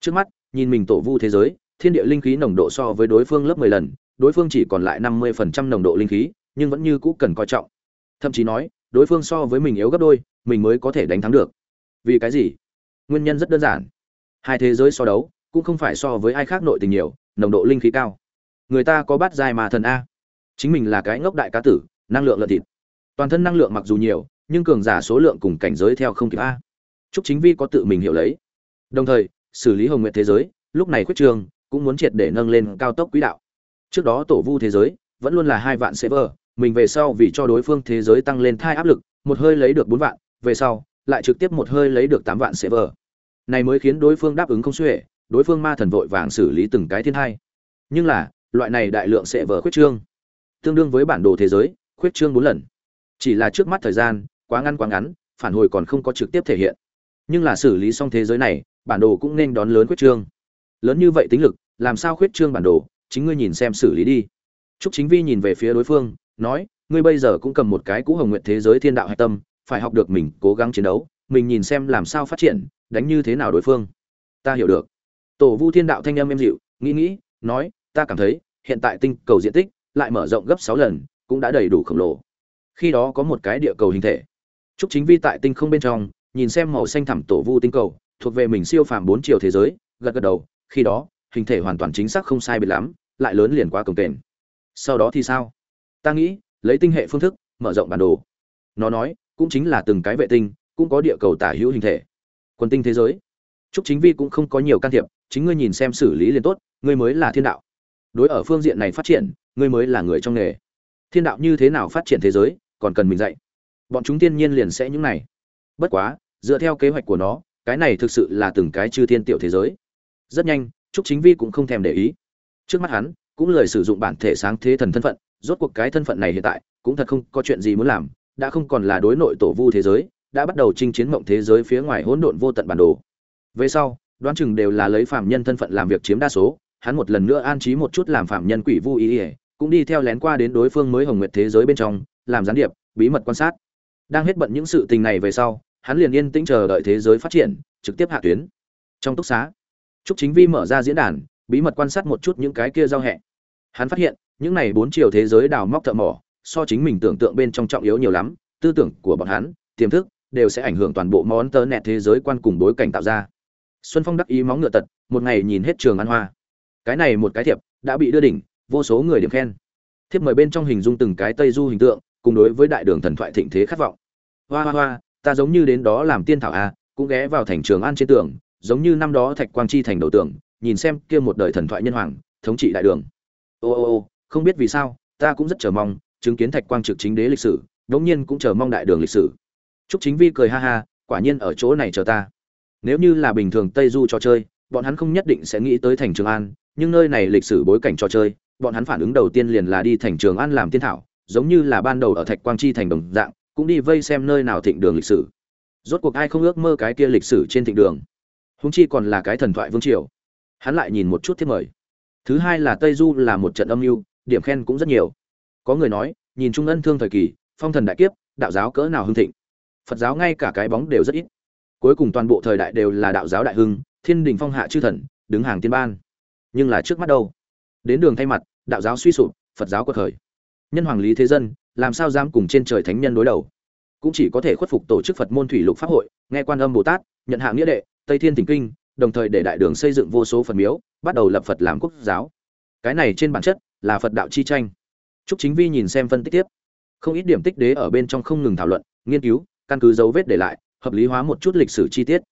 trước mắt, nhìn mình tổ vu thế giới, thiên địa linh khí nồng độ so với đối phương lớp mười lần, đối phương chỉ còn lại năm mươi phần trăm nồng độ linh khí, nhưng vẫn như cũ cần coi trọng. Thậm chí nói, đối phương so với mình yếu gấp đôi, mình mới có thể đánh thắng được. Vì cái gì? Nguyên nhân rất đơn giản. Hai thế giới so đấu, cũng không phải so với ai khác nội tình nhiều, nồng độ linh khí cao. Người ta có bát dài mà thần a. Chính mình là cái ngốc đại cá tử, năng lượng lợn thịt. Toàn thân năng lượng mặc dù nhiều, nhưng cường giả số lượng cùng cảnh giới theo không kịp a. Chúc chính vi có tự mình hiểu lấy. Đồng thời xử lý hồng nguyện thế giới, lúc này khuyết trường cũng muốn triệt để nâng lên cao tốc quỹ đạo. Trước đó tổ vu thế giới vẫn luôn là hai vạn server, mình về sau vì cho đối phương thế giới tăng lên thai áp lực, một hơi lấy được bốn vạn, về sau lại trực tiếp một hơi lấy được tám vạn server. Này mới khiến đối phương đáp ứng không xuể, đối phương ma thần vội vàng xử lý từng cái thiên hai nhưng là, loại này đại lượng sẽ vờ khuyết trương, tương đương với bản đồ thế giới, khuyết trương bốn lần. Chỉ là trước mắt thời gian, quá ngắn quá ngắn, phản hồi còn không có trực tiếp thể hiện. Nhưng là xử lý xong thế giới này bản đồ cũng nên đón lớn khuyết trương lớn như vậy tính lực làm sao khuyết trương bản đồ chính ngươi nhìn xem xử lý đi Trúc Chính Vi nhìn về phía đối phương, nói, ngươi bây giờ cũng cầm một cái cũ hồng nguyện thế giới thiên đạo hạch tâm, phải học được mình cố gắng chiến đấu, mình nhìn xem làm sao phát triển, đánh như thế nào đối phương. Ta hiểu được. Tổ Vu Thiên Đạo thanh âm êm dịu, nghĩ nghĩ, nói, ta cảm thấy, hiện tại tinh cầu diện tích lại mở rộng gấp 6 lần, cũng đã đầy đủ khổng lồ. Khi đó có một cái địa cầu hình thể. Trúc Chính Vi tại tinh không bên trong, nhìn xem màu xanh thẳm tổ vu tinh cầu, thuộc về mình siêu phàm bốn chiều thế giới, gật gật đầu, khi đó, hình thể hoàn toàn chính xác không sai biệt lắm, lại lớn liền quá cồng kềnh. Sau đó thì sao? Ta nghĩ, lấy tinh hệ phương thức, mở rộng bản đồ. Nó nói, cũng chính là từng cái vệ tinh, cũng có địa cầu tả hữu hình thể. Quân tinh thế giới. Trúc Chính Vi cũng không có nhiều can thiệp, chính ngươi nhìn xem xử lý liền tốt, ngươi mới là thiên đạo. Đối ở phương diện này phát triển, ngươi mới là người trong nghề. Thiên đạo như thế nào phát triển thế giới, còn cần mình dạy. Bọn chúng thiên nhiên liền sẽ những này. Bất quá, dựa theo kế hoạch của nó, cái này thực sự là từng cái chư thiên tiểu thế giới. Rất nhanh, Trúc Chính Vi cũng không thèm để ý. Trước mắt hắn, cũng lời sử dụng bản thể sáng thế thần thân phận, rốt cuộc cái thân phận này hiện tại, cũng thật không có chuyện gì muốn làm, đã không còn là đối nội tổ vu thế giới, đã bắt đầu chinh chiến mộng thế giới phía ngoài hỗn độn vô tận bản đồ. Về sau, đoán chừng đều là lấy phạm nhân thân phận làm việc chiếm đa số, hắn một lần nữa an trí một chút làm phạm nhân quỷ vu ý, ý cũng đi theo lén qua đến đối phương mới hồng nguyệt thế giới bên trong, làm gián điệp, bí mật quan sát. Đang hết bận những sự tình này về sau, hắn liền yên tĩnh chờ đợi thế giới phát triển, trực tiếp hạ tuyến. Trong túc xá, Trúc Chính Vi mở ra diễn đàn, bí mật quan sát một chút những cái kia giao hẹ. Hắn phát hiện, những này bốn chiều thế giới đào móc thợ mỏ, so chính mình tưởng tượng bên trong trọng yếu nhiều lắm, tư tưởng của bọn hắn, tiềm thức đều sẽ ảnh hưởng toàn bộ món tơ nẹt thế giới quan cùng bối cảnh tạo ra. Xuân Phong đắc ý móng ngựa tật, một ngày nhìn hết trường ăn hoa. Cái này một cái thiệp đã bị đưa đỉnh, vô số người điểm khen. Thiệp mời bên trong hình dung từng cái Tây Du hình tượng, cùng đối với đại đường thần thoại thịnh thế khát vọng. Hoa hoa hoa, ta giống như đến đó làm tiên thảo a, cũng ghé vào thành trường an trên tường, giống như năm đó Thạch Quang Chi thành đầu tường, nhìn xem kia một đời thần thoại nhân hoàng, thống trị đại đường. Ô ô ô, không biết vì sao, ta cũng rất chờ mong chứng kiến Thạch Quang trực chính đế lịch sử, đương nhiên cũng chờ mong đại đường lịch sử. Trúc Chính Vi cười ha ha, quả nhiên ở chỗ này chờ ta. Nếu như là bình thường Tây Du trò chơi, bọn hắn không nhất định sẽ nghĩ tới thành Trường An, nhưng nơi này lịch sử bối cảnh trò chơi, bọn hắn phản ứng đầu tiên liền là đi thành Trường An làm tiên thảo, giống như là ban đầu ở Thạch Quang Chi thành đồng dạng, cũng đi vây xem nơi nào thịnh đường lịch sử. Rốt cuộc ai không ước mơ cái kia lịch sử trên thịnh đường. húng chi còn là cái thần thoại vương triều. Hắn lại nhìn một chút thiết mời. Thứ hai là Tây Du là một trận âm mưu, điểm khen cũng rất nhiều. Có người nói, nhìn Trung Ân thương thời kỳ, phong thần đại kiếp, đạo giáo cỡ nào hưng thịnh. Phật giáo ngay cả cái bóng đều rất ít. Cuối cùng toàn bộ thời đại đều là đạo giáo đại hưng, thiên đình phong hạ chư thần, đứng hàng tiên ban. Nhưng là trước mắt đâu? Đến đường thay mặt, đạo giáo suy sụp, Phật giáo quật khởi. Nhân hoàng lý thế dân, làm sao dám cùng trên trời thánh nhân đối đầu? Cũng chỉ có thể khuất phục tổ chức Phật môn thủy lục pháp hội, nghe quan âm Bồ Tát, nhận hạ nghĩa đệ, Tây Thiên Thỉnh Kinh, đồng thời để đại đường xây dựng vô số Phật miếu, bắt đầu lập Phật làm quốc giáo. Cái này trên bản chất là Phật đạo chi tranh. Trúc Chính Vi nhìn xem phân tích tiếp. Không ít điểm tích đế ở bên trong không ngừng thảo luận, nghiên cứu, căn cứ dấu vết để lại, hợp lý hóa một chút lịch sử chi tiết.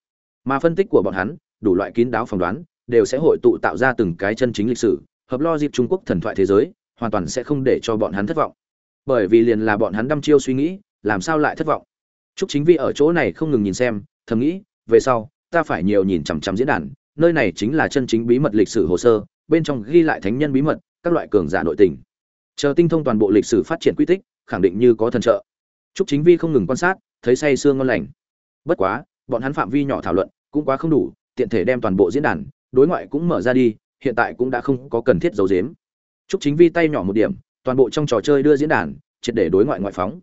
Mà phân tích của bọn hắn, đủ loại kín đáo phỏng đoán, đều sẽ hội tụ tạo ra từng cái chân chính lịch sử, hợp lo dịp Trung Quốc thần thoại thế giới, hoàn toàn sẽ không để cho bọn hắn thất vọng. Bởi vì liền là bọn hắn đăm chiêu suy nghĩ, làm sao lại thất vọng. Trúc Chính Vi ở chỗ này không ngừng nhìn xem, thầm nghĩ, về sau, ta phải nhiều nhìn chằm chằm diễn đàn, nơi này chính là chân chính bí mật lịch sử hồ sơ, bên trong ghi lại thánh nhân bí mật, các loại cường giả nội tình. Chờ tinh thông toàn bộ lịch sử phát triển quy tích, khẳng định như có thần trợ. Trúc Chính Vi không ngừng quan sát, thấy say sương ngon lành. Bất quá, bọn hắn phạm vi nhỏ thảo luận, cũng quá không đủ, tiện thể đem toàn bộ diễn đàn, đối ngoại cũng mở ra đi, hiện tại cũng đã không có cần thiết giấu giếm. Trúc Chính Vi tay nhỏ một điểm, toàn bộ trong trò chơi đưa diễn đàn, triệt để đối ngoại ngoại phóng.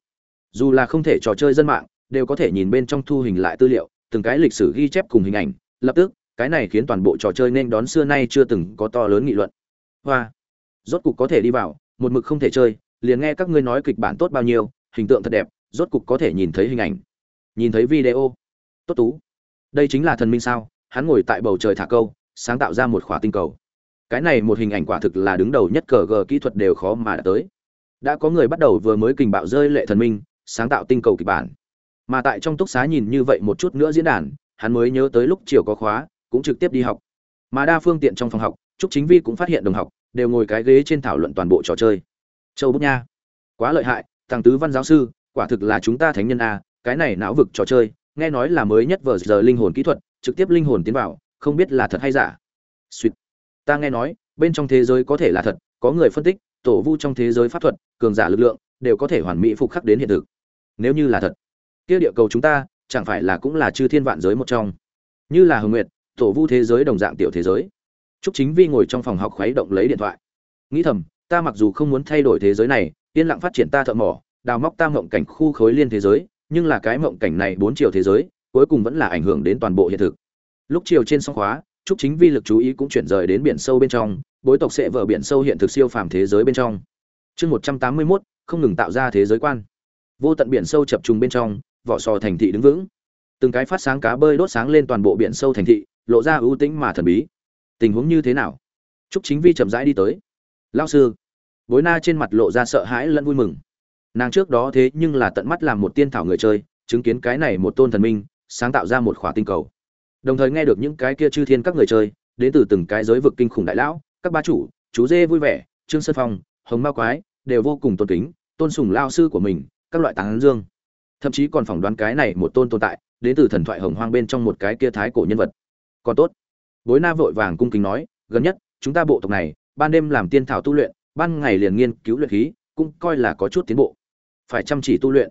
Dù là không thể trò chơi dân mạng, đều có thể nhìn bên trong thu hình lại tư liệu, từng cái lịch sử ghi chép cùng hình ảnh, lập tức cái này khiến toàn bộ trò chơi nên đón xưa nay chưa từng có to lớn nghị luận. Hoa! Rốt cục có thể đi vào một mực không thể chơi liền nghe các ngươi nói kịch bản tốt bao nhiêu hình tượng thật đẹp rốt cục có thể nhìn thấy hình ảnh. Nhìn thấy video. Tốt tú. Đây chính là thần minh sao hắn ngồi tại bầu trời thả câu sáng tạo ra một khỏa tinh cầu cái này một hình ảnh quả thực là đứng đầu nhất cờ gờ kỹ thuật đều khó mà đã tới. Đã có người bắt đầu vừa mới kình bạo rơi lệ thần minh, sáng tạo tinh cầu kịch bản. Mà tại trong túc xá nhìn như vậy một chút nữa diễn đàn, hắn mới nhớ tới lúc chiều có khóa, cũng trực tiếp đi học. Mà đa phương tiện trong phòng học, trúc chính vi cũng phát hiện đồng học, đều ngồi cái ghế trên thảo luận toàn bộ trò chơi. Châu bút nha, quá lợi hại, thằng tứ văn giáo sư, quả thực là chúng ta thánh nhân a, cái này não vực trò chơi, nghe nói là mới nhất vờ giờ linh hồn kỹ thuật, trực tiếp linh hồn tiến vào, không biết là thật hay giả. Suýt ta nghe nói bên trong thế giới có thể là thật có người phân tích tổ vu trong thế giới pháp thuật cường giả lực lượng đều có thể hoàn mỹ phục khắc đến hiện thực nếu như là thật kia địa cầu chúng ta chẳng phải là cũng là chư thiên vạn giới một trong như là hồng nguyệt tổ vu thế giới đồng dạng tiểu thế giới Trúc Chính Vi ngồi trong phòng học khuấy động lấy điện thoại. Nghĩ thầm, ta mặc dù không muốn thay đổi thế giới này, yên lặng phát triển ta thợ mỏ, đào móc ta mộng cảnh khu khối liên thế giới, nhưng là cái mộng cảnh này bốn chiều thế giới, cuối cùng vẫn là ảnh hưởng đến toàn bộ hiện thực. Lúc chiều trên song khóa, Chúc Chính Vi lực chú ý cũng chuyển rời đến biển sâu bên trong, bối tộc sẽ vở biển sâu hiện thực siêu phàm thế giới bên trong. Chương 181, không ngừng tạo ra thế giới quan. Vô tận biển sâu chập trùng bên trong, vỏ sò thành thị đứng vững. Từng cái phát sáng cá bơi đốt sáng lên toàn bộ biển sâu thành thị, lộ ra ưu tĩnh mà thần bí tình huống như thế nào Chúc chính vi chậm rãi đi tới lao sư bối na trên mặt lộ ra sợ hãi lẫn vui mừng nàng trước đó thế nhưng là tận mắt làm một tiên thảo người chơi chứng kiến cái này một tôn thần minh sáng tạo ra một khỏa tinh cầu đồng thời nghe được những cái kia chư thiên các người chơi, đến từ từng cái giới vực kinh khủng đại lão, các ba chủ, chú dê vui vẻ, trương sơn phong, hồng ma quái, đều vô cùng tôn kính, tôn sùng lao sư của mình, các loại tán dương. Thậm chí còn phỏng đoán cái này một tôn tồn tại, đến từ thần thoại hồng hoang bên trong một cái kia thái cổ nhân vật. Còn tốt. Bối na vội vàng cung kính nói, gần nhất, chúng ta bộ tộc này, ban đêm làm tiên thảo tu luyện, ban ngày liền nghiên cứu luyện khí, cũng coi là có chút tiến bộ. Phải chăm chỉ tu luyện.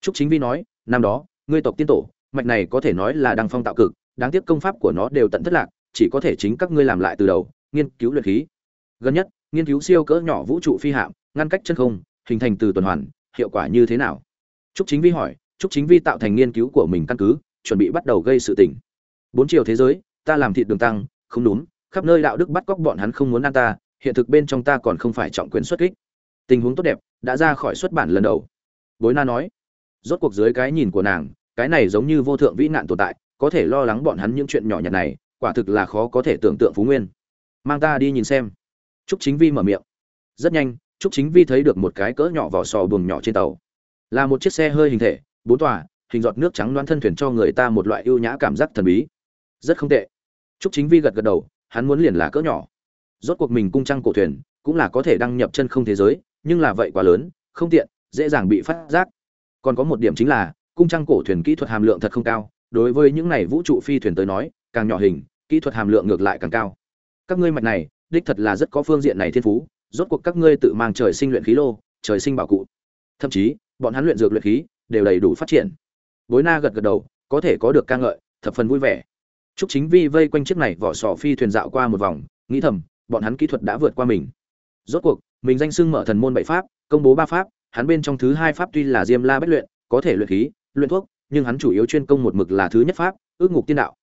Trúc chính vi nói, năm đó, ngươi tộc tiên tổ, mạch này có thể nói là đăng phong tạo cực đáng tiếc công pháp của nó đều tận thất lạc, chỉ có thể chính các ngươi làm lại từ đầu, nghiên cứu luyện khí. Gần nhất, nghiên cứu siêu cỡ nhỏ vũ trụ phi hạm, ngăn cách chân không, hình thành từ tuần hoàn, hiệu quả như thế nào? Trúc chính vi hỏi, trúc chính vi tạo thành nghiên cứu của mình căn cứ, chuẩn bị bắt đầu gây sự tình. Bốn chiều thế giới, ta làm thịt đường tăng, không đúng, khắp nơi đạo đức bắt cóc bọn hắn không muốn ăn ta, hiện thực bên trong ta còn không phải trọng quyền xuất kích. Tình huống tốt đẹp, đã ra khỏi xuất bản lần đầu. Bối na nói, rốt cuộc dưới cái nhìn của nàng, cái này giống như vô thượng vĩ nạn tồn tại có thể lo lắng bọn hắn những chuyện nhỏ nhặt này quả thực là khó có thể tưởng tượng phú nguyên. Mang ta đi nhìn xem. Trúc chính vi mở miệng. Rất nhanh trúc chính vi thấy được một cái cỡ nhỏ vỏ sò buồng nhỏ trên tàu. Là một chiếc xe hơi hình thể bốn tòa hình giọt nước trắng loan thân thuyền cho người ta một loại ưu nhã cảm giác thần bí. Rất không tệ. Trúc Chính Vi gật gật đầu, hắn muốn liền là cỡ nhỏ. Rốt cuộc mình cung trăng cổ thuyền, cũng là có thể đăng nhập chân không thế giới, nhưng là vậy quá lớn, không tiện, dễ dàng bị phát giác. Còn có một điểm chính là, cung trăng cổ thuyền kỹ thuật hàm lượng thật không cao, đối với những này vũ trụ phi thuyền tới nói, càng nhỏ hình, kỹ thuật hàm lượng ngược lại càng cao. Các ngươi mạch này, đích thật là rất có phương diện này thiên phú, rốt cuộc các ngươi tự mang trời sinh luyện khí lô, trời sinh bảo cụ. Thậm chí, bọn hắn luyện dược luyện khí đều đầy đủ phát triển. Bối Na gật gật đầu, có thể có được ca ngợi, thập phần vui vẻ. Trúc Chính Vi vây quanh chiếc này vỏ sò phi thuyền dạo qua một vòng, nghĩ thầm, bọn hắn kỹ thuật đã vượt qua mình. Rốt cuộc, mình danh xưng mở thần môn bảy pháp, công bố ba pháp, hắn bên trong thứ hai pháp tuy là Diêm La bất luyện, có thể luyện khí, luyện thuốc, nhưng hắn chủ yếu chuyên công một mực là thứ nhất pháp, ước ngục tiên đạo.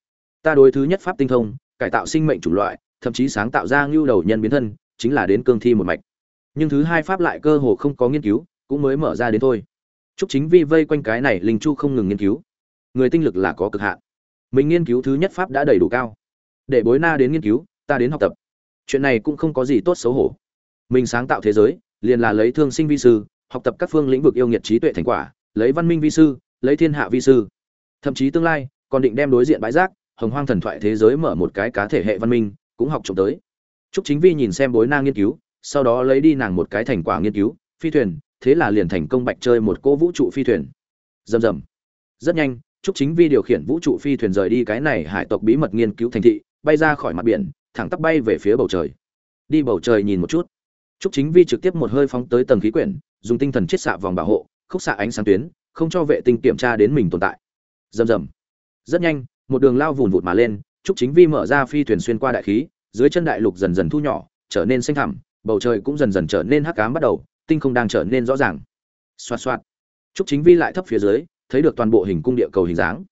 Ta đối thứ nhất pháp tinh thông, cải tạo sinh mệnh chủng loại, thậm chí sáng tạo ra ngưu đầu nhân biến thân, chính là đến cương thi một mạch. Nhưng thứ hai pháp lại cơ hồ không có nghiên cứu, cũng mới mở ra đến thôi. Trúc Chính Vi vây quanh cái này linh chu không ngừng nghiên cứu. Người tinh lực là có cực hạn mình nghiên cứu thứ nhất pháp đã đầy đủ cao để bối na đến nghiên cứu ta đến học tập chuyện này cũng không có gì tốt xấu hổ mình sáng tạo thế giới liền là lấy thương sinh vi sư học tập các phương lĩnh vực yêu nghiệt trí tuệ thành quả lấy văn minh vi sư lấy thiên hạ vi sư thậm chí tương lai còn định đem đối diện bãi rác hồng hoang thần thoại thế giới mở một cái cá thể hệ văn minh cũng học trộm tới trúc chính vi nhìn xem bối na nghiên cứu sau đó lấy đi nàng một cái thành quả nghiên cứu phi thuyền thế là liền thành công bạch chơi một cỗ vũ trụ phi thuyền rầm rầm rất nhanh Trúc Chính Vi điều khiển vũ trụ phi thuyền rời đi cái này hải tộc bí mật nghiên cứu thành thị, bay ra khỏi mặt biển, thẳng tắp bay về phía bầu trời. Đi bầu trời nhìn một chút. Trúc Chính Vi trực tiếp một hơi phóng tới tầng khí quyển, dùng tinh thần chiết xạ vòng bảo hộ, khúc xạ ánh sáng tuyến, không cho vệ tinh kiểm tra đến mình tồn tại. Rầm rầm. Rất nhanh, một đường lao vụn vụt mà lên, Trúc Chính Vi mở ra phi thuyền xuyên qua đại khí, dưới chân đại lục dần dần thu nhỏ, trở nên xanh thẳm, bầu trời cũng dần dần trở nên hắc ám bắt đầu, tinh không đang trở nên rõ ràng. Xoạt xoạt. Trúc Chính Vi lại thấp phía dưới, thấy được toàn bộ hình cung địa cầu hình dáng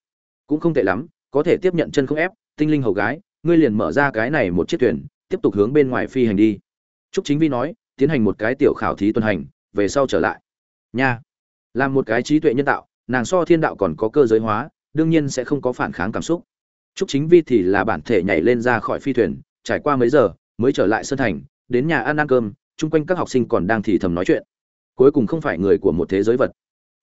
cũng không tệ lắm có thể tiếp nhận chân không ép tinh linh hầu gái ngươi liền mở ra cái này một chiếc thuyền tiếp tục hướng bên ngoài phi hành đi trúc chính vi nói tiến hành một cái tiểu khảo thí tuần hành về sau trở lại nha làm một cái trí tuệ nhân tạo, nàng so thiên đạo còn có cơ giới hóa, đương nhiên sẽ không có phản kháng cảm xúc. Trúc chính vi thì là bản thể nhảy lên ra khỏi phi thuyền, trải qua mấy giờ, mới trở lại sân thành, đến nhà ăn ăn cơm, chung quanh các học sinh còn đang thì thầm nói chuyện. Cuối cùng không phải người của một thế giới vật.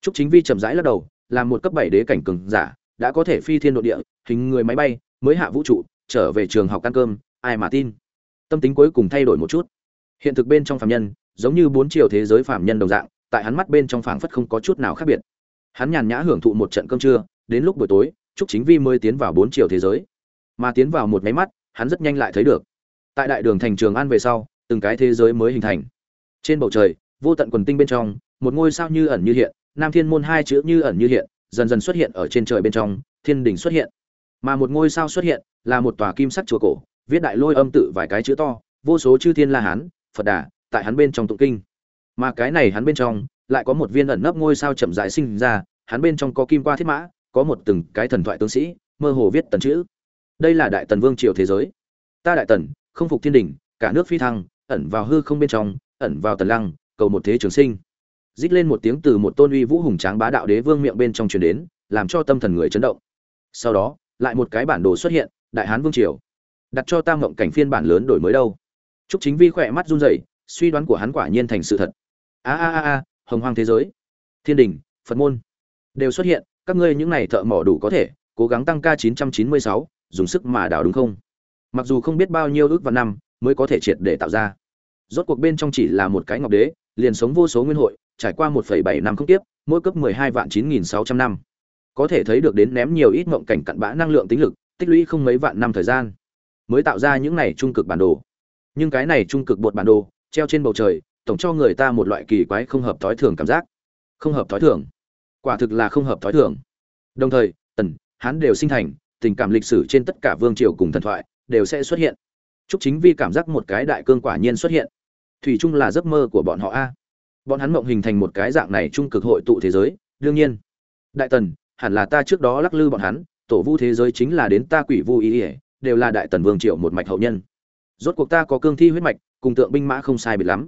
Trúc chính vi chậm rãi lắc đầu làm một cấp bảy đế cảnh cường giả, đã có thể phi thiên nội địa, hình người máy bay, mới hạ vũ trụ, trở về trường học ăn cơm, ai mà tin. Tâm tính cuối cùng thay đổi một chút. Hiện thực bên trong phạm nhân, giống như bốn chiều thế giới phạm nhân đồng dạng tại hắn mắt bên trong phảng phất không có chút nào khác biệt. Hắn nhàn nhã hưởng thụ một trận cơm trưa, đến lúc buổi tối, trúc chính vi mới tiến vào bốn chiều thế giới. Mà tiến vào một máy mắt, hắn rất nhanh lại thấy được. Tại đại đường thành trường an về sau, từng cái thế giới mới hình thành. Trên bầu trời, vô tận quần tinh bên trong, một ngôi sao như ẩn như hiện, nam thiên môn hai chữ như ẩn như hiện, dần dần xuất hiện ở trên trời bên trong, thiên đình xuất hiện. Mà một ngôi sao xuất hiện, là một tòa kim sắc chùa cổ, viết đại lôi âm tự vài cái chữ to, vô số chư thiên la hán, phật đà, tại hắn bên trong tụng kinh mà cái này hắn bên trong lại có một viên ẩn nấp ngôi sao chậm rãi sinh ra hắn bên trong có kim qua thiết mã có một từng cái thần thoại tướng sĩ mơ hồ viết tần chữ. Đây là đại tần vương triều thế giới. Ta đại tần không phục thiên đình cả nước phi thăng ẩn vào hư không bên trong ẩn vào tần lăng cầu một thế trường sinh. Rít lên một tiếng từ một tôn uy vũ hùng tráng bá đạo đế vương miệng bên trong truyền đến làm cho tâm thần người chấn động. Sau đó lại một cái bản đồ xuất hiện đại hán vương triều. Đặt cho tam ngộng cảnh phiên bản lớn đổi mới đâu. Trúc Chính Vi khỏe mắt run rẩy, suy đoán của hắn quả nhiên thành sự thật. A a a a, hồng hoang thế giới, thiên đình, Phật môn đều xuất hiện, các ngươi những này thợ mỏ đủ có thể, cố gắng tăng K 996, dùng sức mà đào đúng không? Mặc dù không biết bao nhiêu ước và năm mới có thể triệt để tạo ra. Rốt cuộc bên trong chỉ là một cái ngọc đế, liền sống vô số nguyên hội, trải qua 1.7 năm không tiếp, mỗi cấp 12 vạn 9600 năm. Có thể thấy được đến ném nhiều ít mộng cảnh cặn bã năng lượng tính lực, tích lũy không mấy vạn năm thời gian, mới tạo ra những này trung cực bản đồ nhưng cái này trung cực bột bản đồ treo trên bầu trời tổng cho người ta một loại kỳ quái không hợp thói thường cảm giác. Không hợp thói thường. Quả thực là không hợp thói thường. Đồng thời tần hán đều sinh thành, tình cảm lịch sử trên tất cả vương triều cùng thần thoại, đều sẽ xuất hiện. Chúc chính vi cảm giác một cái đại cương quả nhiên xuất hiện. Thủy chung là giấc mơ của bọn họ a. Bọn hắn mộng hình thành một cái dạng này trung cực hội tụ thế giới, đương nhiên. Đại tần, hẳn là ta trước đó lắc lư bọn hắn, tổ vu thế giới chính là đến ta quỷ vu ý ỉa, đều là đại tần vương triệu một mạch hậu nhân. Rốt cuộc ta có cương thi huyết mạch, cùng tượng binh mã không sai biệt lắm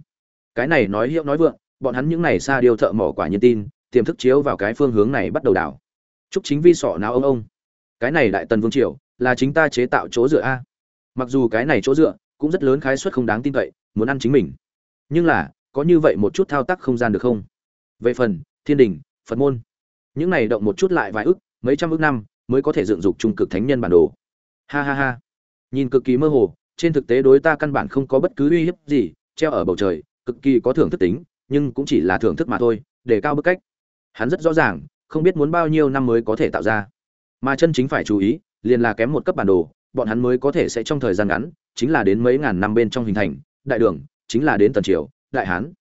cái này nói hiệu nói vượng, bọn hắn những này xa điều thợ mỏ quả nhiên tin, tiềm thức chiếu vào cái phương hướng này bắt đầu đảo. Chúc chính vi sọ nào ông ông. Cái này đại tần vương triều, là chính ta chế tạo chỗ dựa a. Mặc dù cái này chỗ dựa, cũng rất lớn khái suất không đáng tin cậy, muốn ăn chính mình. Nhưng là, có như vậy một chút thao tác không gian được không? Về phần, thiên đình, phật môn. Những này động một chút lại vài ức, mấy trăm ức năm, mới có thể dựng dục trung cực thánh nhân bản đồ. Ha ha ha. Nhìn cực kỳ mơ hồ, trên thực tế đối ta căn bản không có bất cứ uy hiếp gì, treo ở bầu trời cực kỳ có thưởng thức tính, nhưng cũng chỉ là thưởng thức mà thôi, để cao bức cách. Hắn rất rõ ràng, không biết muốn bao nhiêu năm mới có thể tạo ra. Mà chân chính phải chú ý, liền là kém một cấp bản đồ, bọn hắn mới có thể sẽ trong thời gian ngắn, chính là đến mấy ngàn năm bên trong hình thành, đại đường, chính là đến tần triều, đại hán.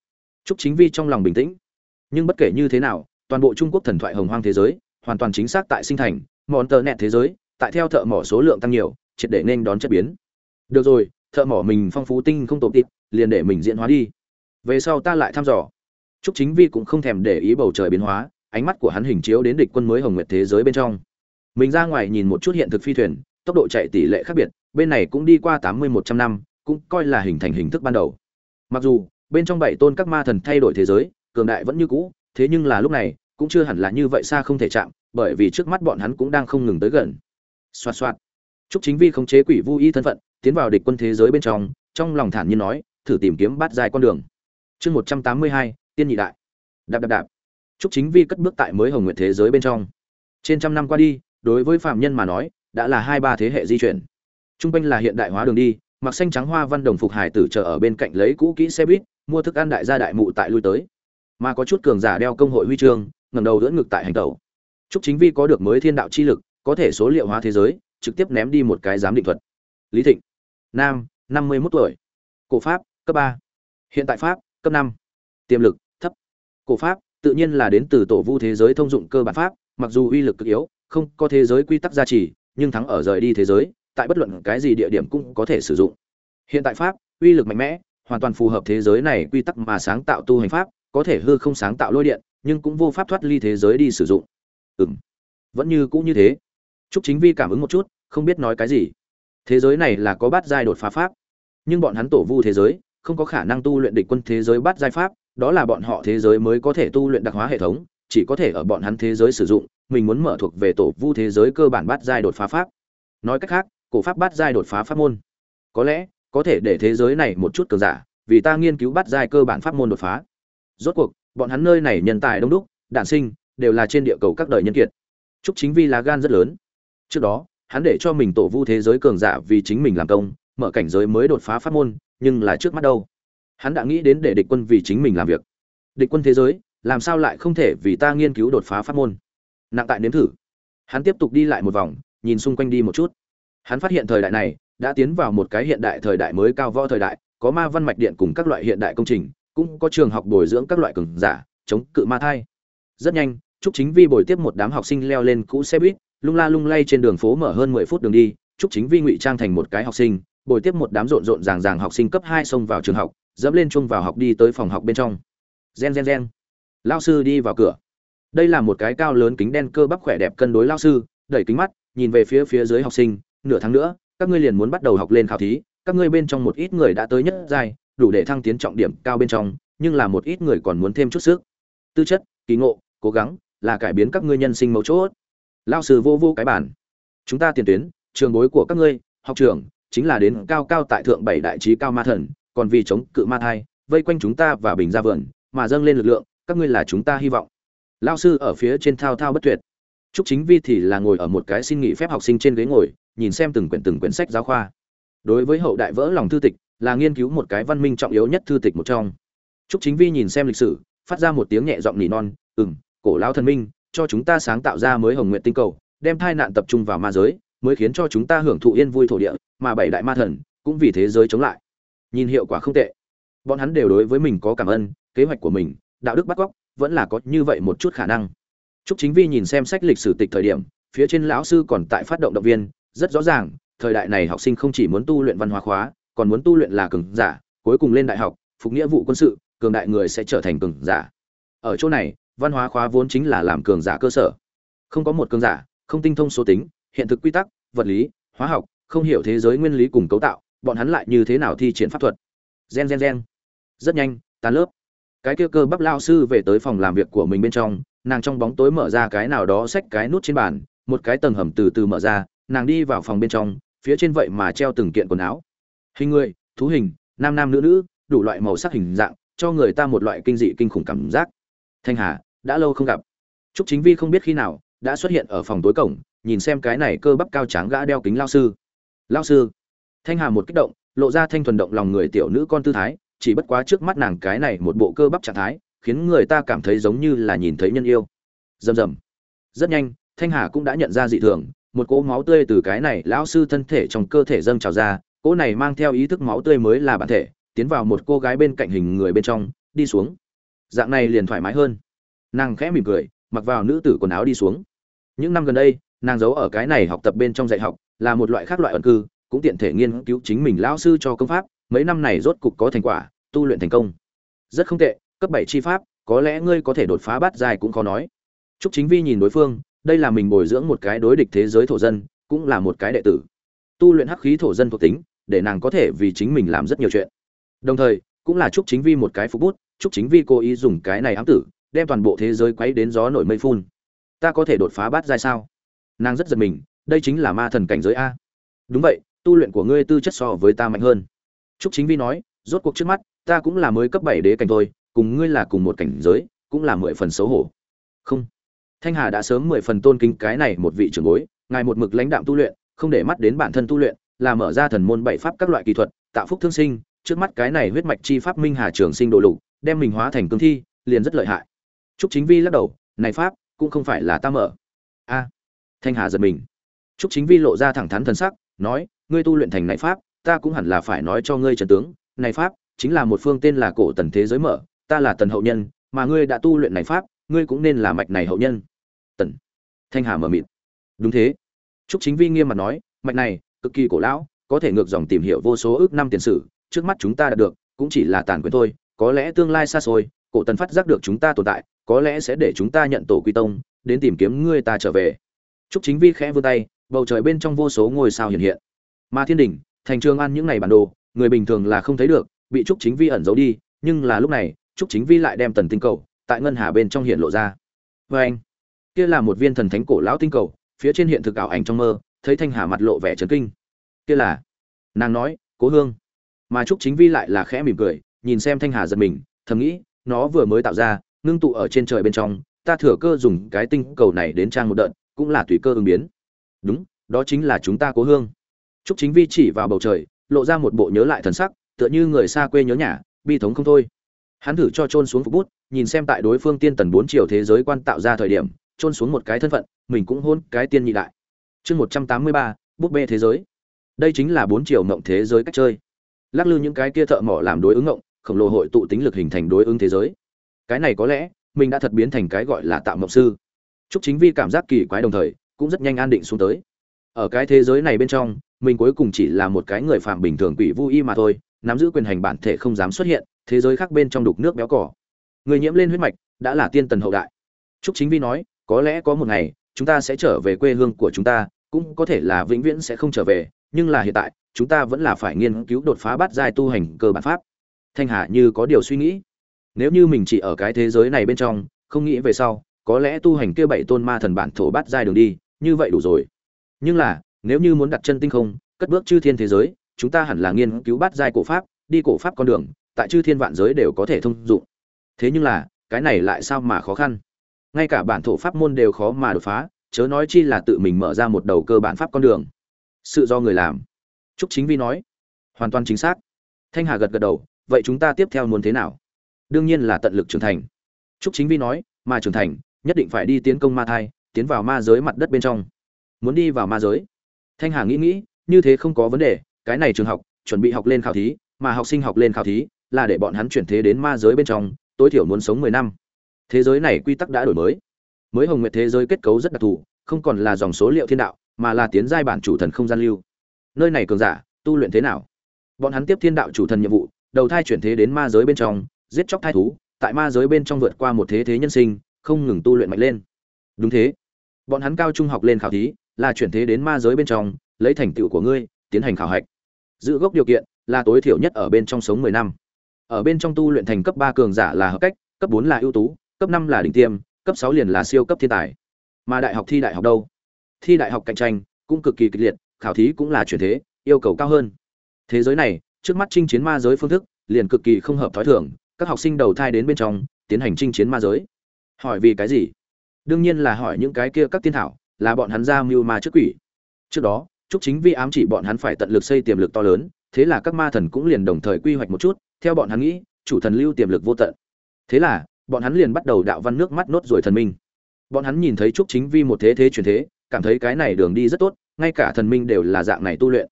Chúc chính vi trong lòng bình tĩnh. Nhưng bất kể như thế nào, toàn bộ trung quốc thần thoại hồng hoang thế giới, hoàn toàn chính xác tại sinh thành món tờ nẹt thế giới, tại theo thợ mỏ số lượng tăng nhiều, triệt để nên đón chất biến. Được rồi, thợ mỏ mình phong phú tinh không tổ tịp liền để mình diễn hóa đi về sau ta lại thăm dò. Trúc chính vi cũng không thèm để ý bầu trời biến hóa ánh mắt của hắn hình chiếu đến địch quân mới hồng nguyệt thế giới bên trong. Mình ra ngoài nhìn một chút hiện thực phi thuyền tốc độ chạy tỷ lệ khác biệt bên này cũng đi qua tám mươi một trăm năm cũng coi là hình thành hình thức ban đầu. Mặc dù bên trong bảy tôn các ma thần thay đổi thế giới cường đại vẫn như cũ thế nhưng là lúc này cũng chưa hẳn là như vậy xa không thể chạm bởi vì trước mắt bọn hắn cũng đang không ngừng tới gần. Xoạt xoạt. Trúc Chính Vi khống chế quỷ vu y thân phận, tiến vào địch quân thế giới bên trong, trong lòng thản nhiên nói, thử tìm kiếm bát dài con đường. Chương một trăm tám mươi hai, tiên nhị đại. Đạp đạp đạp. Trúc Chính Vi cất bước tại mới Hồng nguyện thế giới bên trong. Trên trăm năm qua đi, đối với phạm nhân mà nói, đã là hai ba thế hệ di chuyển. Trung quanh là hiện đại hóa đường đi, mặc xanh trắng hoa văn đồng phục hải tử chờ ở bên cạnh lấy cũ kỹ xe buýt, mua thức ăn đại gia đại mụ tại lui tới. Mà có chút cường giả đeo công hội huy chương, ngầm đầu đỡ ngực tại hành tẩu. Trúc Chính Vi có được mới thiên đạo chi lực, có thể số liệu hóa thế giới, trực tiếp ném đi một cái giám định thuật lý thịnh nam năm mươi mốt tuổi cổ pháp cấp ba hiện tại pháp cấp năm. Tiềm lực thấp. Cổ pháp tự nhiên là đến từ tổ vu thế giới thông dụng cơ bản pháp mặc dù uy lực cực yếu không có thế giới quy tắc gia trì nhưng thắng ở rời đi thế giới tại bất luận cái gì địa điểm cũng có thể sử dụng. Hiện tại pháp uy lực mạnh mẽ hoàn toàn phù hợp thế giới này quy tắc mà sáng tạo tu hành pháp có thể hư không sáng tạo lôi điện nhưng cũng vô pháp thoát ly thế giới đi sử dụng. Ừm. Vẫn như cũng như thế. Trúc Chính Vi cảm ứng một chút, không biết nói cái gì. thế giới này là có bát giai đột phá pháp nhưng bọn hắn tổ vu thế giới không có khả năng tu luyện địch quân thế giới bát giai pháp, đó là bọn họ thế giới mới có thể tu luyện đặc hóa hệ thống, chỉ có thể ở bọn hắn thế giới sử dụng, mình muốn mở thuộc về tổ vu thế giới cơ bản bát giai đột phá pháp. Nói cách khác, cổ pháp bát giai đột phá pháp môn. Có lẽ, có thể để thế giới này một chút cường giả, vì ta nghiên cứu bát giai cơ bản pháp môn đột phá. Rốt cuộc, bọn hắn nơi này nhân tài đông đúc, đản sinh, đều là trên địa cầu các đời nhân kiệt. Chúc chính vi lá gan rất lớn. Trước đó, hắn để cho mình tổ vu thế giới cường giả vì chính mình làm công, mở cảnh giới mới đột phá pháp môn nhưng là trước mắt đâu? Hắn đã nghĩ đến để địch quân vì chính mình làm việc. Địch quân thế giới, làm sao lại không thể vì ta nghiên cứu đột phá pháp môn? Nặng tại nếm thử. Hắn tiếp tục đi lại một vòng, nhìn xung quanh đi một chút. Hắn phát hiện thời đại này, đã tiến vào một cái hiện đại thời đại mới cao võ thời đại, có ma văn mạch điện cùng các loại hiện đại công trình, cũng có trường học bồi dưỡng các loại cường giả, chống cự ma thai. Rất nhanh, trúc chính vi bồi tiếp một đám học sinh leo lên cũ xe buýt, lung la lung lay trên đường phố mở hơn mười phút đường đi, trúc chính vi ngụy trang thành một cái học sinh bồi tiếp một đám rộn rộn ràng ràng học sinh cấp hai xông vào trường học, dẫm lên chung vào học đi tới phòng học bên trong. Gen gen gen. Lao sư đi vào cửa. Đây là một cái cao lớn kính đen cơ bắp khỏe đẹp cân đối lao sư, đẩy kính mắt, nhìn về phía phía dưới học sinh, nửa tháng nữa, các ngươi liền muốn bắt đầu học lên khảo thí, các ngươi bên trong một ít người đã tới nhất giai, đủ để thăng tiến trọng điểm cao bên trong, nhưng là một ít người còn muốn thêm chút sức. Tư chất, kỳ ngộ, cố gắng, là cải biến các ngươi nhân sinh mấu chốt. Lao sư vô vô cái bản chúng ta tiền tuyến, trường bối của các ngươi, học trường chính là đến cao cao tại thượng bảy đại trí cao ma thần còn vì chống cự ma thai vây quanh chúng ta và bình ra vườn mà dâng lên lực lượng các ngươi là chúng ta hy vọng lao sư ở phía trên thao thao bất tuyệt Trúc Chính Vi thì là ngồi ở một cái xin nghỉ phép học sinh trên ghế ngồi, nhìn xem từng quyển từng quyển sách giáo khoa. Đối với hậu đại vỡ lòng thư tịch, là nghiên cứu một cái văn minh trọng yếu nhất thư tịch một trong. Trúc Chính Vi nhìn xem lịch sử, phát ra một tiếng nhẹ giọng nỉ non, "Ừm, cổ lão thần minh, cho chúng ta sáng tạo ra mới Hồng nguyện tinh cầu, đem thai nạn tập trung vào ma giới, mới khiến cho chúng ta hưởng thụ yên vui thổ địa, mà bảy đại ma thần cũng vì thế giới chống lại." Nhìn hiệu quả không tệ. Bọn hắn đều đối với mình có cảm ơn, kế hoạch của mình, đạo đức bắt góc, vẫn là có như vậy một chút khả năng. Trúc Chính Vi nhìn xem sách lịch sử tịch thời điểm, phía trên lão sư còn tại phát động động viên, rất rõ ràng, thời đại này học sinh không chỉ muốn tu luyện văn hóa khóa, còn muốn tu luyện là cường giả, cuối cùng lên đại học, phục nghĩa vụ quân sự, cường đại người sẽ trở thành cường giả. Ở chỗ này, văn hóa khóa vốn chính là làm cường giả cơ sở. Không có một cường giả, không tinh thông số tính, hiện thực quy tắc, vật lý, hóa học, không hiểu thế giới nguyên lý cùng cấu tạo, bọn hắn lại như thế nào thi triển pháp thuật. Gen gen gen. Rất nhanh, tan lớp. Cái kia cơ bắp lão sư về tới phòng làm việc của mình bên trong, nàng trong bóng tối mở ra cái nào đó xách cái nút trên bàn một cái tầng hầm từ từ mở ra nàng đi vào phòng bên trong phía trên vậy mà treo từng kiện quần áo hình người thú hình nam nam nữ nữ đủ loại màu sắc hình dạng cho người ta một loại kinh dị kinh khủng cảm giác thanh hà đã lâu không gặp trúc chính vi không biết khi nào đã xuất hiện ở phòng tối cổng nhìn xem cái này cơ bắp cao tráng gã đeo kính lao sư. Lao sư. Thanh hà một kích động, lộ ra thanh thuần động lòng người tiểu nữ con tư thái, chỉ bất quá trước mắt nàng cái này một bộ cơ bắp trạng thái, khiến người ta cảm thấy giống như là nhìn thấy nhân yêu. Rầm rầm. Rất nhanh, thanh hà cũng đã nhận ra dị thường, một cỗ máu tươi từ cái này lão sư thân thể trong cơ thể dâng trào ra, cỗ này mang theo ý thức máu tươi mới là bản thể, tiến vào một cô gái bên cạnh hình người bên trong, đi xuống. Dạng này liền thoải mái hơn. Nàng khẽ mỉm cười, mặc vào nữ tử quần áo đi xuống. Những năm gần đây nàng giấu ở cái này học tập bên trong dạy học là một loại khác loại ẩn cư cũng tiện thể nghiên cứu chính mình lão sư cho công pháp mấy năm này rốt cục có thành quả tu luyện thành công rất không tệ cấp bảy chi pháp, có lẽ ngươi có thể đột phá bát giai cũng khó nói. Trúc Chính Vi nhìn đối phương, đây là mình bồi dưỡng một cái đối địch thế giới thổ dân, cũng là một cái đệ tử. Tu luyện hắc khí thổ dân thuộc tính, để nàng có thể vì chính mình làm rất nhiều chuyện. Đồng thời, cũng là Trúc Chính Vi một cái phục bút, Trúc Chính Vi cố ý dùng cái này ám tử, đem toàn bộ thế giới quấy đến gió nổi mây phun. Ta có thể đột phá bát giai sao? Nàng rất giật mình, đây chính là ma thần cảnh giới a. Đúng vậy, tu luyện của ngươi tư chất so với ta mạnh hơn. Trúc Chính Vi nói, rốt cuộc trước mắt, ta cũng là mới cấp bảy đế cảnh thôi, cùng ngươi là cùng một cảnh giới cũng là mười phần xấu hổ. Không. Thanh hà đã sớm mười phần tôn kính cái này một vị trưởng bối ngài một mực lãnh đạm tu luyện không để mắt đến bản thân tu luyện là mở ra thần môn bảy pháp các loại kỹ thuật tạo phúc thương sinh trước mắt cái này huyết mạch chi pháp minh hà trường sinh độ lục đem mình hóa thành cương thi liền rất lợi hại. Trúc chính vi lắc đầu này pháp cũng không phải là ta mở. A thanh hà giật mình. Trúc chính vi lộ ra thẳng thắn thần sắc, nói, ngươi tu luyện thành này pháp, ta cũng hẳn là phải nói cho ngươi trần tướng. Này pháp chính là một phương tên là cổ tần thế giới mở, ta là tần hậu nhân, mà ngươi đã tu luyện này pháp, ngươi cũng nên là mạch này hậu nhân. Tần. Thanh hà mở mịt. Đúng thế. Trúc chính vi nghiêm mặt nói, mạch này, cực kỳ cổ lão, có thể ngược dòng tìm hiểu vô số ước năm tiền sử, trước mắt chúng ta đạt được, cũng chỉ là tàn quyền thôi, có lẽ tương lai xa xôi, cổ tần phát giác được chúng ta tồn tại, có lẽ sẽ để chúng ta nhận tổ quy tông, đến tìm kiếm ngươi ta trở về trúc chính vi khẽ vươn tay, bầu trời bên trong vô số ngôi sao hiện hiện. Mà thiên đình, thành trường an những ngày bản đồ, người bình thường là không thấy được, bị trúc chính vi ẩn giấu đi, nhưng là lúc này, trúc chính vi lại đem tần tinh cầu tại ngân hà bên trong hiện lộ ra. Vê anh, kia là một viên thần thánh cổ lão tinh cầu, phía trên hiện thực ảo ảnh trong mơ, thấy thanh hà mặt lộ vẻ chấn kinh. Kia là, nàng nói, cố hương. Mà trúc chính vi lại là khẽ mỉm cười, nhìn xem thanh hà giật mình, thầm nghĩ, nó vừa mới tạo ra, ngưng tụ ở trên trời bên trong, ta thừa cơ dùng cái tinh cầu này đến trang một đợt cũng là tùy cơ ứng biến. Đúng, đó chính là chúng ta cố hương. Trúc chính vi chỉ vào bầu trời, lộ ra một bộ nhớ lại thần sắc, tựa như người xa quê nhớ nhà, bi thống không thôi. Hắn thử cho trôn xuống phục bút, nhìn xem tại đối phương tiên tần bốn triệu thế giới quan tạo ra thời điểm trôn xuống một cái thân phận, mình cũng hôn cái tiên nhị đại. Chương một trăm tám mươi ba bút bê thế giới. Đây chính là bốn triệu mộng thế giới cách chơi. Lắc lư những cái kia thợ mỏ làm đối ứng ngộng khổng lồ hội tụ tính lực hình thành đối ứng thế giới. Cái này có lẽ, mình đã thật biến thành cái gọi là tạo mộng sư. Trúc chính vi cảm giác kỳ quái đồng thời, cũng rất nhanh an định xuống tới. Ở cái thế giới này bên trong, mình cuối cùng chỉ là một cái người phạm bình thường quỷ vu y mà thôi, nắm giữ quyền hành bản thể không dám xuất hiện, thế giới khác bên trong đục nước béo cỏ. Người nhiễm lên huyết mạch, đã là tiên tần hậu đại. Trúc chính vi nói, có lẽ có một ngày, chúng ta sẽ trở về quê hương của chúng ta, cũng có thể là vĩnh viễn sẽ không trở về, nhưng là hiện tại, chúng ta vẫn là phải nghiên cứu đột phá bát giai tu hành cơ bản pháp. Thanh hà như có điều suy nghĩ. Nếu như mình chỉ ở cái thế giới này bên trong, không nghĩ về sau có lẽ tu hành kia bảy tôn ma thần bản thổ bát giai đường đi, như vậy đủ rồi. Nhưng là, nếu như muốn đặt chân tinh không, cất bước chư thiên thế giới, chúng ta hẳn là nghiên cứu bát giai cổ pháp, đi cổ pháp con đường, tại chư thiên vạn giới đều có thể thông dụng. Thế nhưng là, cái này lại sao mà khó khăn? Ngay cả bản thổ pháp môn đều khó mà đột phá, chớ nói chi là tự mình mở ra một đầu cơ bản pháp con đường. Sự do người làm. Trúc chính vi nói. Hoàn toàn chính xác. Thanh hà gật gật đầu, vậy chúng ta tiếp theo muốn thế nào? Đương nhiên là tận lực trưởng thành. Trúc chính vi nói, mà trưởng thành nhất định phải đi tiến công ma thai, tiến vào ma giới mặt đất bên trong. Muốn đi vào ma giới? Thanh hà nghĩ nghĩ, như thế không có vấn đề, cái này trường học, chuẩn bị học lên khảo thí, mà học sinh học lên khảo thí là để bọn hắn chuyển thế đến ma giới bên trong, tối thiểu muốn sống mười năm. Thế giới này quy tắc đã đổi mới. Mới hồng nguyệt thế giới kết cấu rất đặc thù, không còn là dòng số liệu thiên đạo, mà là tiến giai bản chủ thần không gian lưu. Nơi này cường giả, tu luyện thế nào? Bọn hắn tiếp thiên đạo chủ thần nhiệm vụ, đầu thai chuyển thế đến ma giới bên trong, giết chóc thai thú, tại ma giới bên trong vượt qua một thế thế nhân sinh không ngừng tu luyện mạnh lên. Đúng thế. Bọn hắn cao trung học lên khảo thí, là chuyển thế đến ma giới bên trong, lấy thành tựu của ngươi, tiến hành khảo hạch. Giữ gốc điều kiện, là tối thiểu nhất ở bên trong sống mười năm. Ở bên trong tu luyện thành cấp ba cường giả là hợp cách, cấp bốn là ưu tú, cấp năm là đỉnh tiêm, cấp sáu liền là siêu cấp thiên tài. Mà đại học thi đại học đâu? Thi đại học cạnh tranh cũng cực kỳ kịch liệt, khảo thí cũng là chuyển thế, yêu cầu cao hơn. Thế giới này, trước mắt chinh chiến ma giới phương thức liền cực kỳ không hợp thói thường, các học sinh đầu thai đến bên trong, tiến hành chinh chiến ma giới hỏi vì cái gì? Đương nhiên là hỏi những cái kia các tiên thảo, là bọn hắn ra mưu ma trước quỷ. Trước đó, trúc chính vi ám chỉ bọn hắn phải tận lực xây tiềm lực to lớn, thế là các ma thần cũng liền đồng thời quy hoạch một chút, theo bọn hắn nghĩ, chủ thần lưu tiềm lực vô tận. Thế là, bọn hắn liền bắt đầu đạo văn nước mắt nốt rồi thần minh. Bọn hắn nhìn thấy trúc chính vi một thế thế truyền thế, cảm thấy cái này đường đi rất tốt, ngay cả thần minh đều là dạng này tu luyện.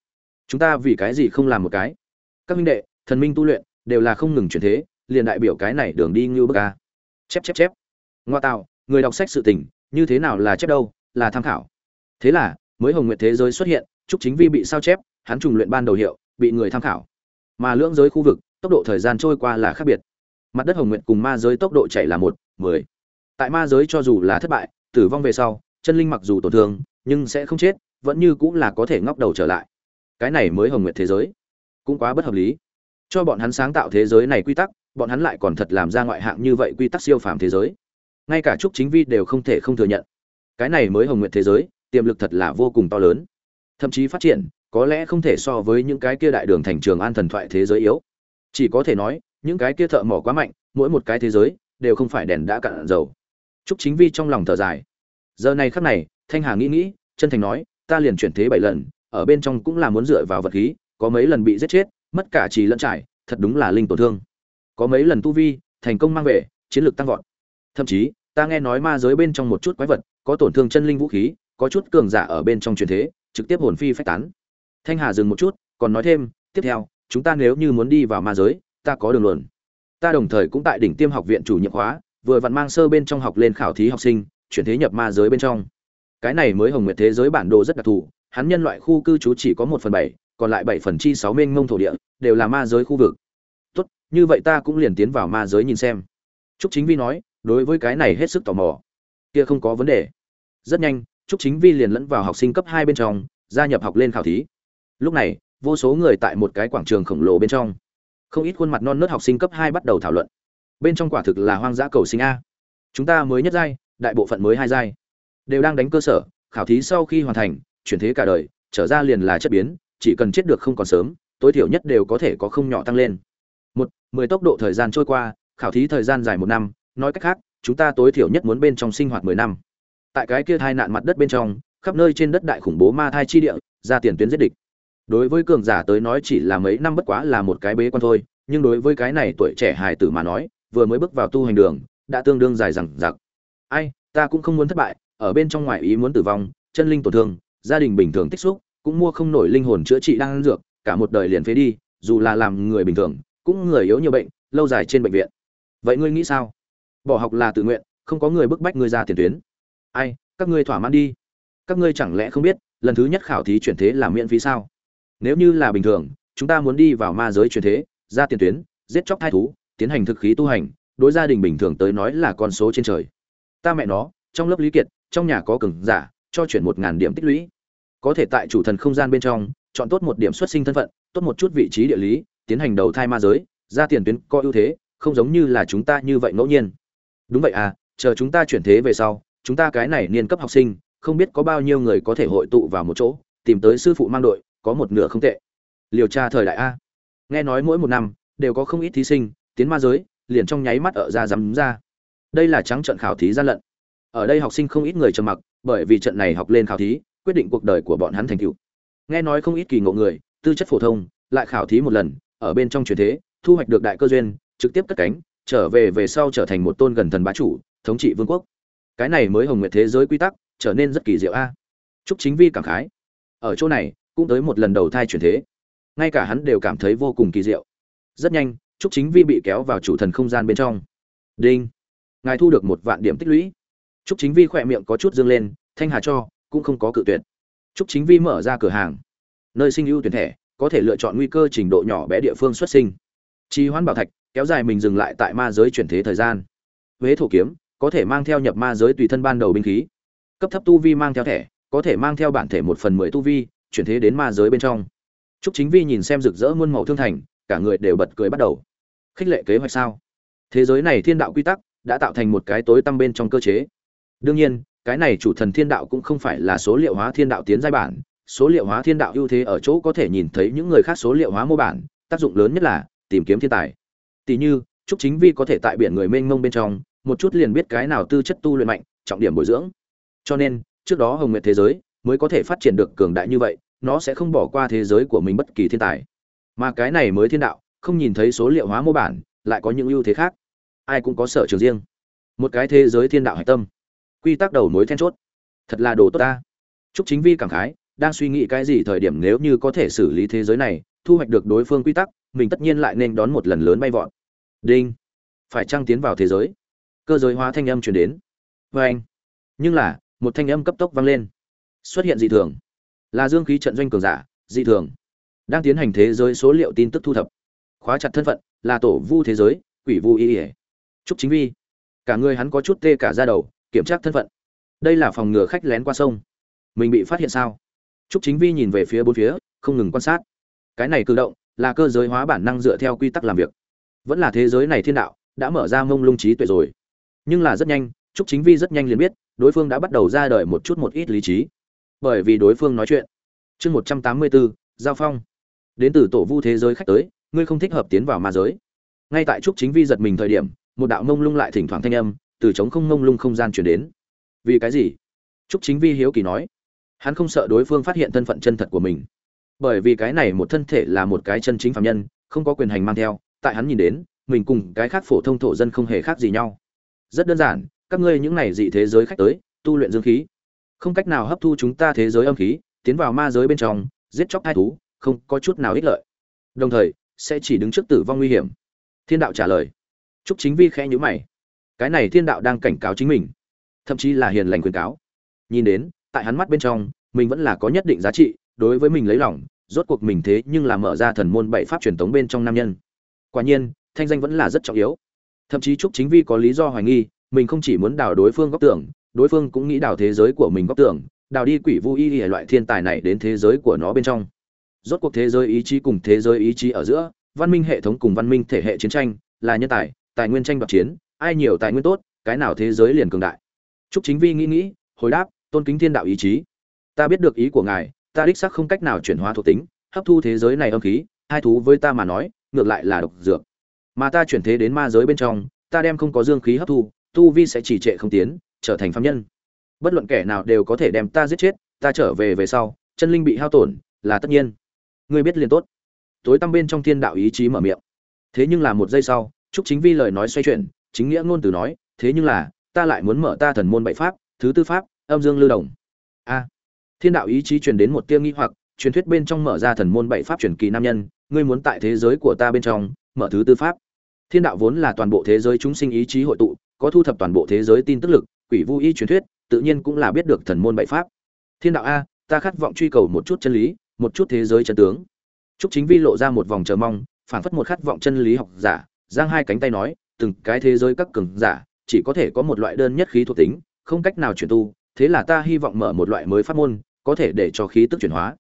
Chúng ta vì cái gì không làm một cái? Các minh đệ, thần minh tu luyện, đều là không ngừng truyền thế, liền đại biểu cái này đường đi như bức a. Chép chép chép ngoa tạo, người đọc sách sự tình, như thế nào là chép đâu, là tham khảo. Thế là, mới hồng nguyện thế giới xuất hiện, trúc chính vi bị sao chép, hắn trùng luyện ban đầu hiệu, bị người tham khảo. Mà lưỡng giới khu vực, tốc độ thời gian trôi qua là khác biệt. Mặt đất hồng nguyện cùng ma giới tốc độ chạy là một, mười. Tại ma giới cho dù là thất bại, tử vong về sau, chân linh mặc dù tổn thương, nhưng sẽ không chết, vẫn như cũng là có thể ngóc đầu trở lại. Cái này mới hồng nguyện thế giới. Cũng quá bất hợp lý. Cho bọn hắn sáng tạo thế giới này quy tắc, bọn hắn lại còn thật làm ra ngoại hạng như vậy quy tắc siêu phàm thế giới ngay cả trúc chính vi đều không thể không thừa nhận. Cái này mới hồng nguyện thế giới, tiềm lực thật là vô cùng to lớn. Thậm chí phát triển, có lẽ không thể so với những cái kia đại đường thành trường an thần thoại thế giới yếu. Chỉ có thể nói, những cái kia thợ mỏ quá mạnh, mỗi một cái thế giới đều không phải đèn đã cạn dầu. Trúc chính vi trong lòng thở dài. Giờ này khắc này, thanh hà nghĩ nghĩ, chân thành nói, ta liền chuyển thế bảy lần, ở bên trong cũng là muốn dựa vào vật khí, có mấy lần bị giết chết, mất cả trì lẫn trải, thật đúng là linh tổn thương. Có mấy lần tu vi, thành công mang về, chiến lược tăng vọt thậm chí ta nghe nói ma giới bên trong một chút quái vật có tổn thương chân linh vũ khí có chút cường giả ở bên trong truyền thế trực tiếp hồn phi phách tán. Thanh hà dừng một chút còn nói thêm tiếp theo chúng ta nếu như muốn đi vào ma giới ta có đường luận. Ta đồng thời cũng tại đỉnh tiêm học viện chủ nhiệm hóa, vừa vặn mang sơ bên trong học lên khảo thí học sinh chuyển thế nhập ma giới bên trong. Cái này mới hồng nguyệt thế giới bản đồ rất đặc thù hắn nhân loại khu cư trú chỉ có một phần bảy còn lại bảy phần chi sáu mênh mông thổ địa đều là ma giới khu vực. Tốt như vậy ta cũng liền tiến vào ma giới nhìn xem. Trúc chính vi nói đối với cái này hết sức tò mò. Kia không có vấn đề. Rất nhanh, trúc chính vi liền lẫn vào học sinh cấp hai bên trong, gia nhập học lên khảo thí. Lúc này, vô số người tại một cái quảng trường khổng lồ bên trong. Không ít khuôn mặt non nớt học sinh cấp hai bắt đầu thảo luận. Bên trong quả thực là hoang dã cầu sinh a. Chúng ta mới nhất giai, đại bộ phận mới hai giai. Đều đang đánh cơ sở, khảo thí sau khi hoàn thành, chuyển thế cả đời, trở ra liền là chất biến, chỉ cần chết được không còn sớm, tối thiểu nhất đều có thể có không nhỏ tăng lên. Một, mười tốc độ thời gian trôi qua, khảo thí thời gian dài một năm nói cách khác, chúng ta tối thiểu nhất muốn bên trong sinh hoạt mười năm. Tại cái kia thai nạn mặt đất bên trong, khắp nơi trên đất đại khủng bố ma thai chi địa, ra tiền tuyến giết địch. Đối với cường giả tới nói chỉ là mấy năm bất quá là một cái bế quan thôi, nhưng đối với cái này tuổi trẻ hài tử mà nói, vừa mới bước vào tu hành đường, đã tương đương dài rằng giặc ai, ta cũng không muốn thất bại, ở bên trong ngoại ý muốn tử vong, chân linh tổn thương, gia đình bình thường tích xúc, cũng mua không nổi linh hồn chữa trị đang ăn dược, cả một đời liền phế đi, dù là làm người bình thường, cũng người yếu nhiều bệnh, lâu dài trên bệnh viện. Vậy ngươi nghĩ sao? Bỏ học là tự nguyện, không có người bức bách ngươi ra tiền tuyến. Ai, các ngươi thỏa mãn đi. Các ngươi chẳng lẽ không biết, lần thứ nhất khảo thí chuyển thế là miễn phí sao? Nếu như là bình thường, chúng ta muốn đi vào ma giới chuyển thế, ra tiền tuyến, giết chóc thai thú, tiến hành thực khí tu hành, đối gia đình bình thường tới nói là con số trên trời. Ta mẹ nó, trong lớp lý kiệt, trong nhà có cường giả, cho chuyển một ngàn điểm tích lũy. Có thể tại chủ thần không gian bên trong, chọn tốt một điểm xuất sinh thân phận, tốt một chút vị trí địa lý, tiến hành đầu thai ma giới, ra tiền tuyến có ưu thế, không giống như là chúng ta như vậy ngẫu nhiên đúng vậy à chờ chúng ta chuyển thế về sau, chúng ta cái này niên cấp học sinh, không biết có bao nhiêu người có thể hội tụ vào một chỗ, tìm tới sư phụ mang đội, có một nửa không tệ. Liều tra thời đại a. Nghe nói mỗi một năm, đều có không ít thí sinh, tiến ma giới, liền trong nháy mắt ở ra dám ra. Đây là trắng trận khảo thí gian lận. Ở đây học sinh không ít người trầm mặc, bởi vì trận này học lên khảo thí, quyết định cuộc đời của bọn hắn thành tựu. Nghe nói không ít kỳ ngộ người, tư chất phổ thông, lại khảo thí một lần, ở bên trong truyền thế, thu hoạch được đại cơ duyên, trực tiếp cất cánh trở về về sau trở thành một tôn gần thần bá chủ, thống trị vương quốc. Cái này mới hồng nguyệt thế giới quy tắc, trở nên rất kỳ diệu a. Chúc chính vi cảm khái. Ở chỗ này, cũng tới một lần đầu thai chuyển thế. Ngay cả hắn đều cảm thấy vô cùng kỳ diệu. Rất nhanh, chúc chính vi bị kéo vào chủ thần không gian bên trong. Đinh. Ngài thu được một vạn điểm tích lũy. Chúc chính vi khỏe miệng có chút dương lên, thanh hà cho, cũng không có cự tuyệt. Chúc chính vi mở ra cửa hàng. Nơi sinh ưu tuyển thẻ, có thể lựa chọn nguy cơ trình độ nhỏ bé địa phương xuất sinh. Trì hoãn bảo thạch kéo dài mình dừng lại tại ma giới chuyển thế thời gian huế thổ kiếm có thể mang theo nhập ma giới tùy thân ban đầu binh khí cấp thấp tu vi mang theo thẻ có thể mang theo bản thể một phần mười tu vi chuyển thế đến ma giới bên trong Trúc Chính Vi nhìn xem rực rỡ muôn màu thương thành, cả người đều bật cười bắt đầu. Khích lệ kế hoạch sao? Thế giới này thiên đạo quy tắc đã tạo thành một cái tối tăm bên trong cơ chế. Đương nhiên, cái này chủ thần thiên đạo cũng không phải là số liệu hóa thiên đạo tiến giai bản, số liệu hóa thiên đạo ưu thế ở chỗ có thể nhìn thấy những người khác số liệu hóa mô bản, tác dụng lớn nhất là tìm kiếm thiên tài. Tỷ như, Trúc Chính Vi có thể tại biển người mênh mông bên trong, một chút liền biết cái nào tư chất tu luyện mạnh, trọng điểm bồi dưỡng. Cho nên, trước đó Hồng Nguyệt thế giới mới có thể phát triển được cường đại như vậy, nó sẽ không bỏ qua thế giới của mình bất kỳ thiên tài. Mà cái này mới thiên đạo, không nhìn thấy số liệu hóa mô bản, lại có những ưu thế khác. Ai cũng có sở trường riêng. Một cái thế giới thiên đạo hải tâm, quy tắc đầu mối then chốt. Thật là đồ tốt ta. Trúc Chính Vi cảm khái, đang suy nghĩ cái gì thời điểm nếu như có thể xử lý thế giới này, thu hoạch được đối phương quy tắc, mình tất nhiên lại nên đón một lần lớn bay vọt. Đinh, phải trăng tiến vào thế giới? Cơ giới hóa thanh âm truyền đến. Và anh, nhưng là một thanh âm cấp tốc vang lên, xuất hiện dị thường, là dương khí trận doanh cường giả, dị thường, đang tiến hành thế giới số liệu tin tức thu thập, khóa chặt thân phận, là tổ vu thế giới, quỷ vu y. Trúc Chính Vi, cả người hắn có chút tê cả da đầu, kiểm tra thân phận. Đây là phòng ngừa khách lén qua sông, mình bị phát hiện sao? Trúc Chính Vi nhìn về phía bốn phía, không ngừng quan sát. Cái này cử động là cơ giới hóa bản năng dựa theo quy tắc làm việc. Vẫn là thế giới này thiên đạo đã mở ra mông lung trí tuệ rồi. Nhưng là rất nhanh, Trúc Chính Vi rất nhanh liền biết, đối phương đã bắt đầu ra đời một chút một ít lý trí. Bởi vì đối phương nói chuyện. Chương 184, giao phong. Đến từ tổ vu thế giới khách tới, ngươi không thích hợp tiến vào ma giới. Ngay tại Trúc Chính Vi giật mình thời điểm, một đạo mông lung lại thỉnh thoảng thanh âm từ trống không mông lung không gian truyền đến. Vì cái gì? Trúc Chính Vi hiếu kỳ nói. Hắn không sợ đối phương phát hiện thân phận chân thật của mình. Bởi vì cái này một thân thể là một cái chân chính phàm nhân, không có quyền hành mang theo, tại hắn nhìn đến, mình cùng cái khác phổ thông thổ dân không hề khác gì nhau. Rất đơn giản, các ngươi những này dị thế giới khách tới, tu luyện dương khí, không cách nào hấp thu chúng ta thế giới âm khí, tiến vào ma giới bên trong, giết chóc hai thú, không có chút nào ích lợi. Đồng thời, sẽ chỉ đứng trước tử vong nguy hiểm. Thiên đạo trả lời. Trúc Chính Vi khẽ nhữ mày. Cái này thiên đạo đang cảnh cáo chính mình, thậm chí là hiền lành khuyên cáo. Nhìn đến, tại hắn mắt bên trong, mình vẫn là có nhất định giá trị, đối với mình lấy lòng, rốt cuộc mình thế nhưng là mở ra thần môn bảy pháp truyền thống bên trong nam nhân. Quả nhiên, thanh danh vẫn là rất trọng yếu. Thậm chí Trúc Chính Vi có lý do hoài nghi, mình không chỉ muốn đào đối phương góc tưởng, đối phương cũng nghĩ đào thế giới của mình góc tưởng, đào đi quỷ vu y loại thiên tài này đến thế giới của nó bên trong. rốt cuộc thế giới ý chí cùng thế giới ý chí ở giữa văn minh hệ thống cùng văn minh thể hệ chiến tranh là nhân tài tài nguyên tranh đoạt chiến ai nhiều tài nguyên tốt cái nào thế giới liền cường đại Trúc Chính Vi nghĩ nghĩ, hồi đáp, tôn kính thiên đạo ý chí. Ta biết được ý của ngài, ta đích xác không cách nào chuyển hóa thuộc tính, hấp thu thế giới này âm khí, hai thú với ta mà nói, ngược lại là độc dược. Mà ta chuyển thế đến ma giới bên trong, ta đem không có dương khí hấp thu, tu vi sẽ chỉ trệ không tiến, trở thành phạm nhân. Bất luận kẻ nào đều có thể đem ta giết chết, ta trở về về sau, chân linh bị hao tổn, là tất nhiên. Ngươi biết liền tốt. Tối tăm bên trong thiên đạo ý chí mở miệng. Thế nhưng là một giây sau, Trúc Chính Vi lời nói xoay chuyển, chính nghĩa ngôn từ nói, thế nhưng là, ta lại muốn mở ta thần môn bảy pháp, thứ tư pháp, âm dương lưu đồng. A. thiên đạo ý chí truyền đến một tia nghi hoặc, truyền thuyết bên trong mở ra thần môn bảy pháp truyền kỳ nam nhân, ngươi muốn tại thế giới của ta bên trong mở thứ tư pháp. Thiên đạo vốn là toàn bộ thế giới chúng sinh ý chí hội tụ, có thu thập toàn bộ thế giới tin tức lực, quỷ vu y truyền thuyết, tự nhiên cũng là biết được thần môn bảy pháp. Thiên đạo a, ta khát vọng truy cầu một chút chân lý, một chút thế giới chân tướng. Trúc Chính Vi lộ ra một vòng chờ mong, phản phất một khát vọng chân lý học giả, giang hai cánh tay nói, từng cái thế giới các cường giả, chỉ có thể có một loại đơn nhất khí thuộc tính, không cách nào chuyển tu, thế là ta hy vọng mở một loại mới pháp môn, có thể để cho khí tức chuyển hóa.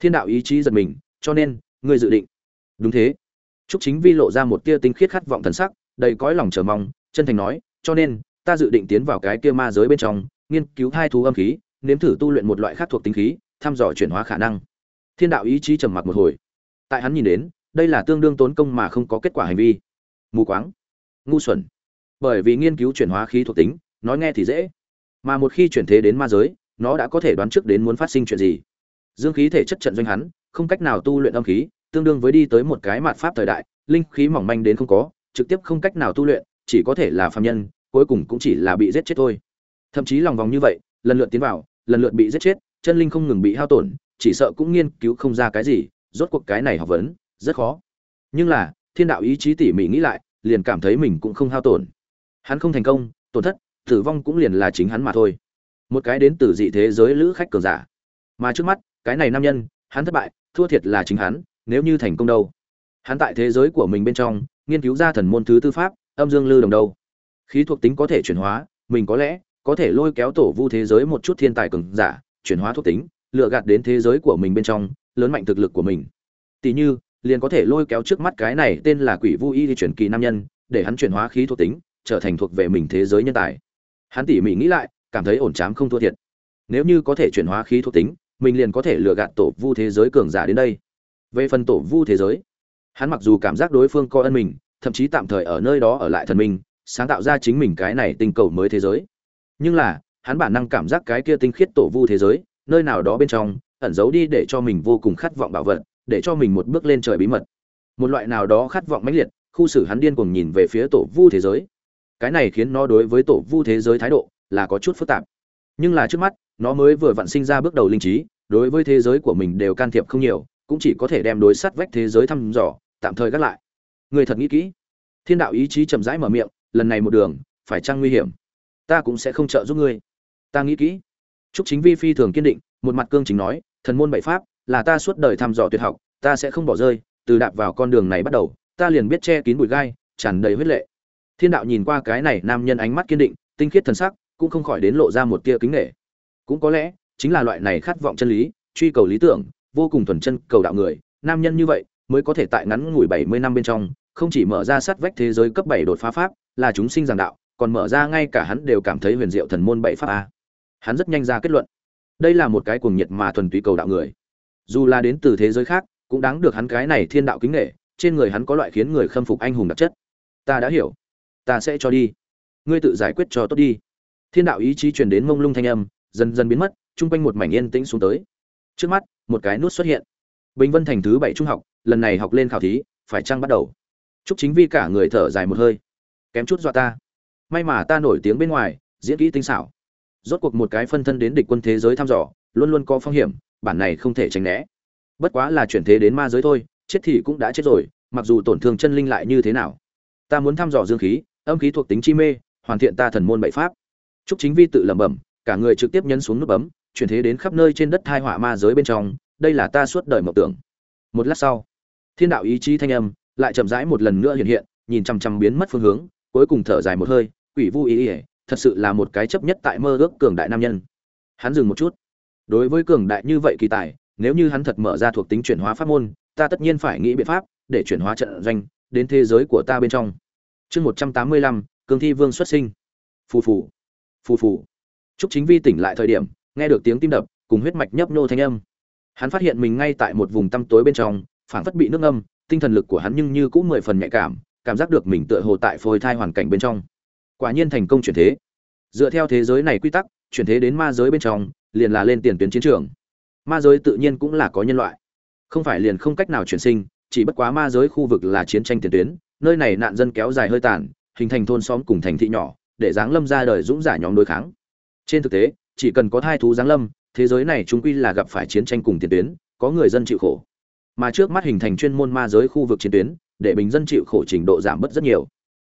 Thiên đạo ý chí giật mình, cho nên, ngươi dự định. Đúng thế. Trúc Chính Vi lộ ra một tia tinh khiết khát vọng thần sắc, đầy cõi lòng chờ mong, chân thành nói, cho nên, ta dự định tiến vào cái kia ma giới bên trong, nghiên cứu hai thú âm khí, nếm thử tu luyện một loại khác thuộc tính khí, thăm dò chuyển hóa khả năng. Thiên đạo ý chí trầm mặc một hồi. Tại hắn nhìn đến, đây là tương đương tốn công mà không có kết quả hành vi. Mù quáng, ngu xuẩn bởi vì nghiên cứu chuyển hóa khí thuộc tính nói nghe thì dễ mà một khi chuyển thế đến ma giới, nó đã có thể đoán trước đến muốn phát sinh chuyện gì. Dương khí thể chất trận doanh hắn, không cách nào tu luyện âm khí, tương đương với đi tới một cái mạt pháp thời đại, linh khí mỏng manh đến không có, trực tiếp không cách nào tu luyện, chỉ có thể là phạm nhân, cuối cùng cũng chỉ là bị giết chết thôi. Thậm chí lòng vòng như vậy, lần lượt tiến vào, lần lượt bị giết chết, chân linh không ngừng bị hao tổn, chỉ sợ cũng nghiên cứu không ra cái gì, rốt cuộc cái này học vấn, rất khó. Nhưng là, thiên đạo ý chí tỉ mỉ nghĩ lại, liền cảm thấy mình cũng không hao tổn. Hắn không thành công, tổn thất tử vong cũng liền là chính hắn mà thôi. Một cái đến từ dị thế giới lữ khách cường giả. Mà trước mắt, cái này nam nhân, hắn thất bại, thua thiệt là chính hắn, nếu như thành công đâu. Hắn tại thế giới của mình bên trong, nghiên cứu ra thần môn thứ tư pháp, âm dương lư đồng đâu. Khí thuộc tính có thể chuyển hóa, mình có lẽ, có thể lôi kéo tổ vu thế giới một chút thiên tài cường giả, chuyển hóa thuộc tính, lựa gạt đến thế giới của mình bên trong, lớn mạnh thực lực của mình. Tỷ như, liền có thể lôi kéo trước mắt cái này tên là quỷ vu y di chuyển kỳ nam nhân, để hắn chuyển hóa khí thuộc tính, trở thành thuộc về mình thế giới nhân tài hắn tỉ mỉ nghĩ lại, cảm thấy ổn chám không thua thiệt. Nếu như có thể chuyển hóa khí thuộc tính, mình liền có thể lừa gạt tổ vu thế giới cường giả đến đây. Về phần tổ vu thế giới, hắn mặc dù cảm giác đối phương coi ân mình, thậm chí tạm thời ở nơi đó ở lại thần minh sáng tạo ra chính mình cái này tinh cầu mới thế giới. Nhưng là, hắn bản năng cảm giác cái kia tinh khiết tổ vu thế giới, nơi nào đó bên trong, ẩn giấu đi để cho mình vô cùng khát vọng bảo vật, để cho mình một bước lên trời bí mật. Một loại nào đó khát vọng mãnh liệt, khu xử hắn điên cuồng nhìn về phía tổ vu thế giới cái này khiến nó đối với tổ vu thế giới thái độ là có chút phức tạp. Nhưng là trước mắt, nó mới vừa vặn sinh ra bước đầu linh trí, đối với thế giới của mình đều can thiệp không nhiều, cũng chỉ có thể đem đối sắt vách thế giới thăm dò, tạm thời gác lại. Người thật nghĩ kỹ. Thiên đạo ý chí chậm rãi mở miệng, lần này một đường, phải chăng nguy hiểm? Ta cũng sẽ không trợ giúp ngươi. Ta nghĩ kỹ. Chúc chính vi phi thường kiên định, một mặt cương chính nói, thần môn bảy pháp, là ta suốt đời thăm dò tuyệt học, ta sẽ không bỏ rơi, từ đạp vào con đường này bắt đầu, ta liền biết che kín bụi gai, tràn đầy huyết lệ thiên đạo nhìn qua cái này nam nhân ánh mắt kiên định, tinh khiết thần sắc, cũng không khỏi đến lộ ra một tia kính nghệ cũng có lẽ, chính là loại này khát vọng chân lý, truy cầu lý tưởng, vô cùng thuần chân cầu đạo người, nam nhân như vậy, mới có thể tại ngắn ngủi bảy mươi năm bên trong, không chỉ mở ra sát vách thế giới cấp bảy đột phá pháp, là chúng sinh giảng đạo, còn mở ra ngay cả hắn đều cảm thấy huyền diệu thần môn bảy pháp a. Hắn rất nhanh ra kết luận. Đây là một cái cuồng nhiệt mà thuần túy cầu đạo người. Dù là đến từ thế giới khác, cũng đáng được hắn cái này thiên đạo kính nghệ trên người hắn có loại khiến người khâm phục anh hùng đặc chất. Ta đã hiểu ta sẽ cho đi. Ngươi tự giải quyết cho tốt đi. Thiên đạo ý chí truyền đến mông lung thanh âm, dần dần biến mất, chung quanh một mảnh yên tĩnh xuống tới. Trước mắt, một cái nút xuất hiện. Bình vân thành thứ bảy trung học, lần này học lên khảo thí, phải chăng bắt đầu? Chúc chính vi cả người thở dài một hơi. Kém chút dọa ta. May mà ta nổi tiếng bên ngoài, diễn kỹ tinh xảo. Rốt cuộc một cái phân thân đến địch quân thế giới thăm dò, luôn luôn có phong hiểm, bản này không thể tránh né. Bất quá là chuyển thế đến ma giới thôi, chết thì cũng đã chết rồi, mặc dù tổn thương chân linh lại như thế nào. Ta muốn thăm dò dương khí âm khí thuộc tính chi mê hoàn thiện ta thần môn bảy pháp Trúc Chính Vi tự lẩm bẩm, cả người trực tiếp nhấn xuống nút bấm, chuyển thế đến khắp nơi trên đất thai họa ma giới bên trong, đây là ta suốt đời mộng tưởng. Một lát sau, thiên đạo ý chí thanh âm lại chậm rãi một lần nữa hiện hiện, nhìn chằm chằm biến mất phương hướng, cuối cùng thở dài một hơi, quỷ vu ý, ỉa thật sự là một cái chấp nhất tại mơ ước cường đại nam nhân. Hắn dừng một chút. Đối với cường đại như vậy kỳ tài, nếu như hắn thật mở ra thuộc tính chuyển hóa pháp môn ta tất nhiên phải nghĩ biện pháp để chuyển hóa trận doanh đến thế giới của ta bên trong chương một trăm tám mươi lăm cương thi vương xuất sinh phù phù phù phù Chúc Chính Vi tỉnh lại thời điểm, nghe được tiếng tim đập, cùng huyết mạch nhấp nhô thanh âm. Hắn phát hiện mình ngay tại một vùng tăm tối bên trong, phảng phất bị nước âm, tinh thần lực của hắn nhưng như cũng mười phần nhạy cảm, cảm giác được mình tựa hồ tại phôi thai hoàn cảnh bên trong. Quả nhiên thành công chuyển thế. Dựa theo thế giới này quy tắc, chuyển thế đến ma giới bên trong, liền là lên tiền tuyến chiến trường. Ma giới tự nhiên cũng là có nhân loại. Không phải liền không cách nào chuyển sinh, chỉ bất quá ma giới khu vực là chiến tranh tiền tuyến, nơi này nạn dân kéo dài hơi tàn, hình thành thôn xóm cùng thành thị nhỏ, để giáng lâm ra đời dũng giả nhóm đối kháng. Trên thực tế, chỉ cần có thai thú giáng lâm, thế giới này chúng quy là gặp phải chiến tranh cùng tiền tuyến, có người dân chịu khổ. Mà trước mắt hình thành chuyên môn ma giới khu vực chiến tuyến, để bình dân chịu khổ trình độ giảm bớt rất nhiều.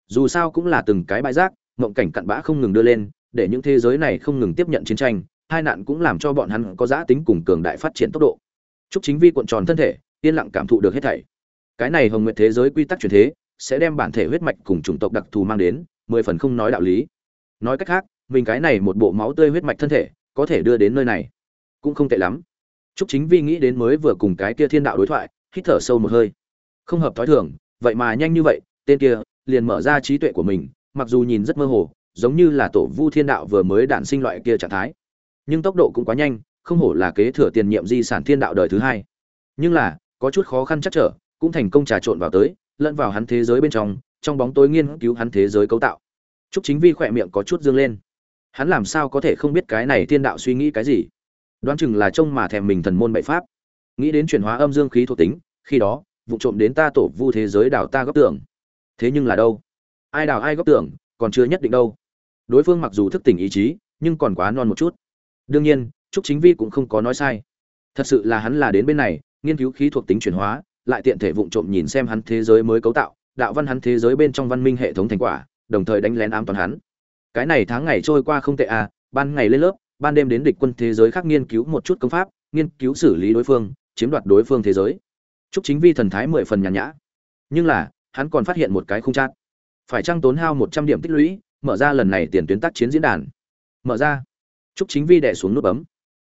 Dù sao cũng là từng cái bãi rác, mộng cảnh cặn bã không ngừng đưa lên, để những thế giới này không ngừng tiếp nhận chiến tranh, hai nạn cũng làm cho bọn hắn có giá tính cùng cường đại phát triển tốc độ. Trúc Chính Vi cuộn tròn thân thể, yên lặng cảm thụ được hết thảy. Cái này hồng nguyệt thế giới quy tắc chuyển thế, sẽ đem bản thể huyết mạch cùng chủng tộc đặc thù mang đến, mười phần không nói đạo lý. Nói cách khác, mình cái này một bộ máu tươi huyết mạch thân thể có thể đưa đến nơi này cũng không tệ lắm Trúc Chính Vi nghĩ đến mới vừa cùng cái kia thiên đạo đối thoại, hít thở sâu một hơi. Không hợp thói thường, vậy mà nhanh như vậy, tên kia liền mở ra trí tuệ của mình, mặc dù nhìn rất mơ hồ, giống như là tổ Vu Thiên Đạo vừa mới đản sinh loại kia trạng thái. Nhưng tốc độ cũng quá nhanh, không hổ là kế thừa tiền nhiệm di sản thiên đạo đời thứ hai. Nhưng là, có chút khó khăn chắc trở, cũng thành công trà trộn vào tới, lẫn vào hắn thế giới bên trong, trong bóng tối nghiên cứu hắn thế giới cấu tạo. Trúc Chính Vi khỏe miệng có chút dương lên. Hắn làm sao có thể không biết cái này thiên đạo suy nghĩ cái gì? Đoán chừng là trông mà thèm mình thần môn bậy pháp. Nghĩ đến chuyển hóa âm dương khí thuộc tính khi đó vụ trộm đến ta tổ vu thế giới đào ta góc tưởng. Thế nhưng là đâu? Ai đào ai góc tưởng còn chưa nhất định đâu. Đối phương mặc dù thức tỉnh ý chí nhưng còn quá non một chút. Đương nhiên trúc chính vi cũng không có nói sai. Thật sự là hắn là đến bên này nghiên cứu khí thuộc tính chuyển hóa lại tiện thể vụng trộm nhìn xem hắn thế giới mới cấu tạo, đạo văn hắn thế giới bên trong văn minh hệ thống thành quả, đồng thời đánh lén ám toàn hắn. Cái này tháng ngày trôi qua không tệ à ban ngày lên lớp, ban đêm đến địch quân thế giới khác nghiên cứu một chút công pháp, nghiên cứu xử lý đối phương, chiếm đoạt đối phương thế giới. Chúc chính vi thần thái mười phần nhàn nhã. Nhưng là, hắn còn phát hiện một cái không chát. Phải chăng tốn hao một trăm điểm tích lũy, mở ra lần này tiền tuyến tác chiến diễn đàn. Mở ra. Chúc chính vi đè xuống nút bấm.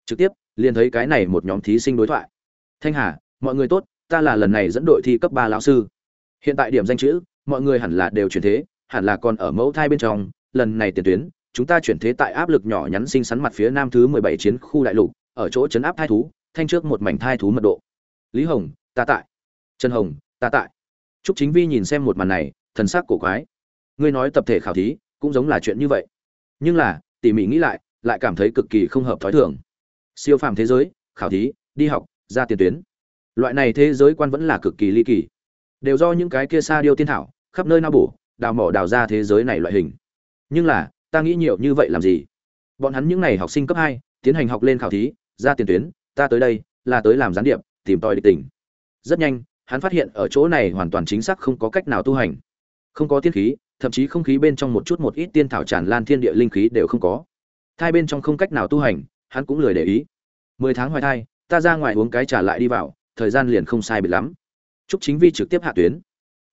Trực tiếp, liền thấy cái này một nhóm thí sinh đối thoại. Thanh hà, mọi người tốt ta là lần này dẫn đội thi cấp ba lão sư hiện tại điểm danh chữ mọi người hẳn là đều chuyển thế hẳn là còn ở mẫu thai bên trong lần này tiền tuyến, chúng ta chuyển thế tại áp lực nhỏ nhắn sinh sắn mặt phía nam thứ mười bảy chiến khu đại lục, ở chỗ chấn áp thai thú, thanh trước một mảnh thai thú mật độ. Lý Hồng, ta tại. Trần Hồng, ta tại. Trúc Chính Vi nhìn xem một màn này, thần sắc cổ quái. Ngươi nói tập thể khảo thí, cũng giống là chuyện như vậy. Nhưng là, tỉ mỉ nghĩ lại, lại cảm thấy cực kỳ không hợp thói thường. Siêu phàm thế giới, khảo thí, đi học, ra tiền tuyến. Loại này thế giới quan vẫn là cực kỳ ly kỳ. Đều do những cái kia xa điêu tiên thảo, khắp nơi nao bổ, đào mỏ đào ra thế giới này loại hình. Nhưng là ta nghĩ nhiều như vậy làm gì? Bọn hắn những n à y học sinh cấp hai tiến hành học lên khảo thí ra tiền tuyến ta tới đây là tới làm gián điệp tìm tòi địch tình. Rất nhanh hắn phát hiện ở chỗ này hoàn toàn chính xác không có cách nào tu hành. Không có tiên khí thậm chí không khí bên trong một chút một ít tiên thảo tràn lan thiên địa linh khí đều không có. Thai bên trong không cách nào tu hành hắn cũng lười để ý. Mười tháng hoài thai ta ra ngoài uống cái trả lại đi vào thời gian liền không sai bị lắm. Trúc chính vi trực tiếp hạ tuyến.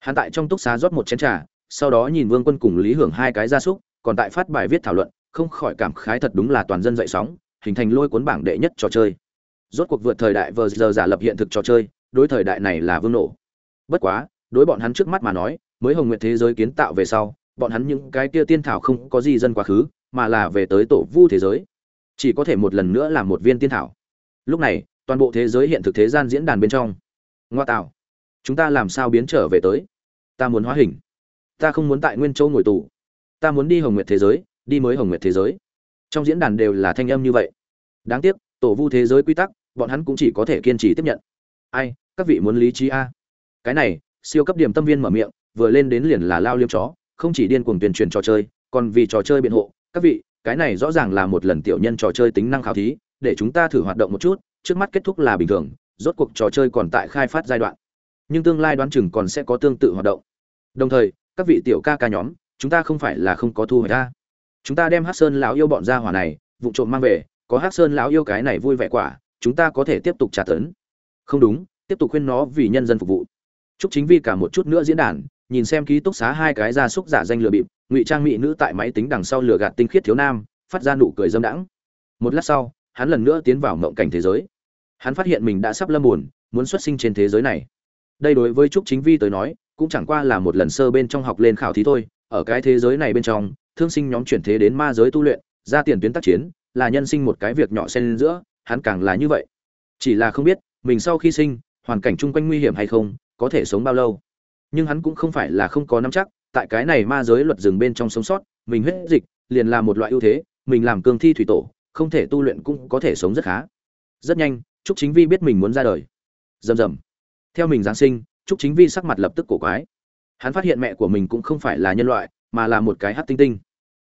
Hắn tại trong túc xá rót một chén trà, sau đó nhìn vương quân cùng lý hưởng hai cái gia súc, còn tại phát bài viết thảo luận, không khỏi cảm khái thật đúng là toàn dân dậy sóng, hình thành lôi cuốn bảng đệ nhất trò chơi. Rốt cuộc vượt thời đại vờ giờ giả lập hiện thực trò chơi, đối thời đại này là vương nổ. Bất quá, đối bọn hắn trước mắt mà nói, mới hồng nguyện thế giới kiến tạo về sau, bọn hắn những cái kia tiên thảo không có gì dân quá khứ, mà là về tới tổ vu thế giới. Chỉ có thể một lần nữa làm một viên tiên thảo. Lúc này toàn bộ thế giới hiện thực thế gian diễn đàn bên trong. Ngoa tạo. Chúng ta làm sao biến trở về tới? Ta muốn hóa hình. Ta không muốn tại nguyên châu ngồi tù. Ta muốn đi hồng nguyệt thế giới, đi mới hồng nguyệt thế giới. Trong diễn đàn đều là thanh âm như vậy. Đáng tiếc, tổ vu thế giới quy tắc, bọn hắn cũng chỉ có thể kiên trì tiếp nhận. Ai, các vị muốn lý trí a? Cái này, siêu cấp điểm tâm viên mở miệng, vừa lên đến liền là lao liêm chó, không chỉ điên cuồng tuyên truyền trò chơi, còn vì trò chơi biện hộ. Các vị, cái này rõ ràng là một lần tiểu nhân trò chơi tính năng khảo thí, để chúng ta thử hoạt động một chút trước mắt kết thúc là bình thường, rốt cuộc trò chơi còn tại khai phát giai đoạn. Nhưng tương lai đoán chừng còn sẽ có tương tự hoạt động. Đồng thời, các vị tiểu ca ca nhóm, chúng ta không phải là không có thu hồi ta chúng ta đem hát sơn lão yêu bọn ra hỏa này, vụ trộm mang về, có hát sơn lão yêu cái này vui vẻ quả, chúng ta có thể tiếp tục trả tấn. Không đúng, tiếp tục khuyên nó vì nhân dân phục vụ. Chúc chính vi cả một chút nữa diễn đàn, nhìn xem ký túc xá hai cái gia súc giả danh lừa bịp, ngụy trang mỹ nữ tại máy tính đằng sau lừa gạt tinh khiết thiếu nam, phát ra nụ cười dâm đãng. Một lát sau, hắn lần nữa tiến vào mộng cảnh thế giới hắn phát hiện mình đã sắp lâm buồn, muốn xuất sinh trên thế giới này. Đây đối với trúc chính vi tới nói, cũng chẳng qua là một lần sơ bên trong học lên khảo thí thôi. Ở cái thế giới này bên trong, thương sinh nhóm chuyển thế đến ma giới tu luyện, ra tiền tuyến tác chiến, là nhân sinh một cái việc nhỏ xen lên giữa, hắn càng là như vậy. Chỉ là không biết, mình sau khi sinh, hoàn cảnh chung quanh nguy hiểm hay không, có thể sống bao lâu. Nhưng hắn cũng không phải là không có nắm chắc, tại cái này ma giới luật rừng bên trong sống sót, mình huyết dịch liền là một loại ưu thế, mình làm cương thi thủy tổ, không thể tu luyện cũng có thể sống rất khá. Rất nhanh trúc chính vi biết mình muốn ra đời. Rầm rầm. Theo mình giáng sinh, trúc chính vi sắc mặt lập tức cổ quái. Hắn phát hiện mẹ của mình cũng không phải là nhân loại, mà là một cái hắc tinh tinh.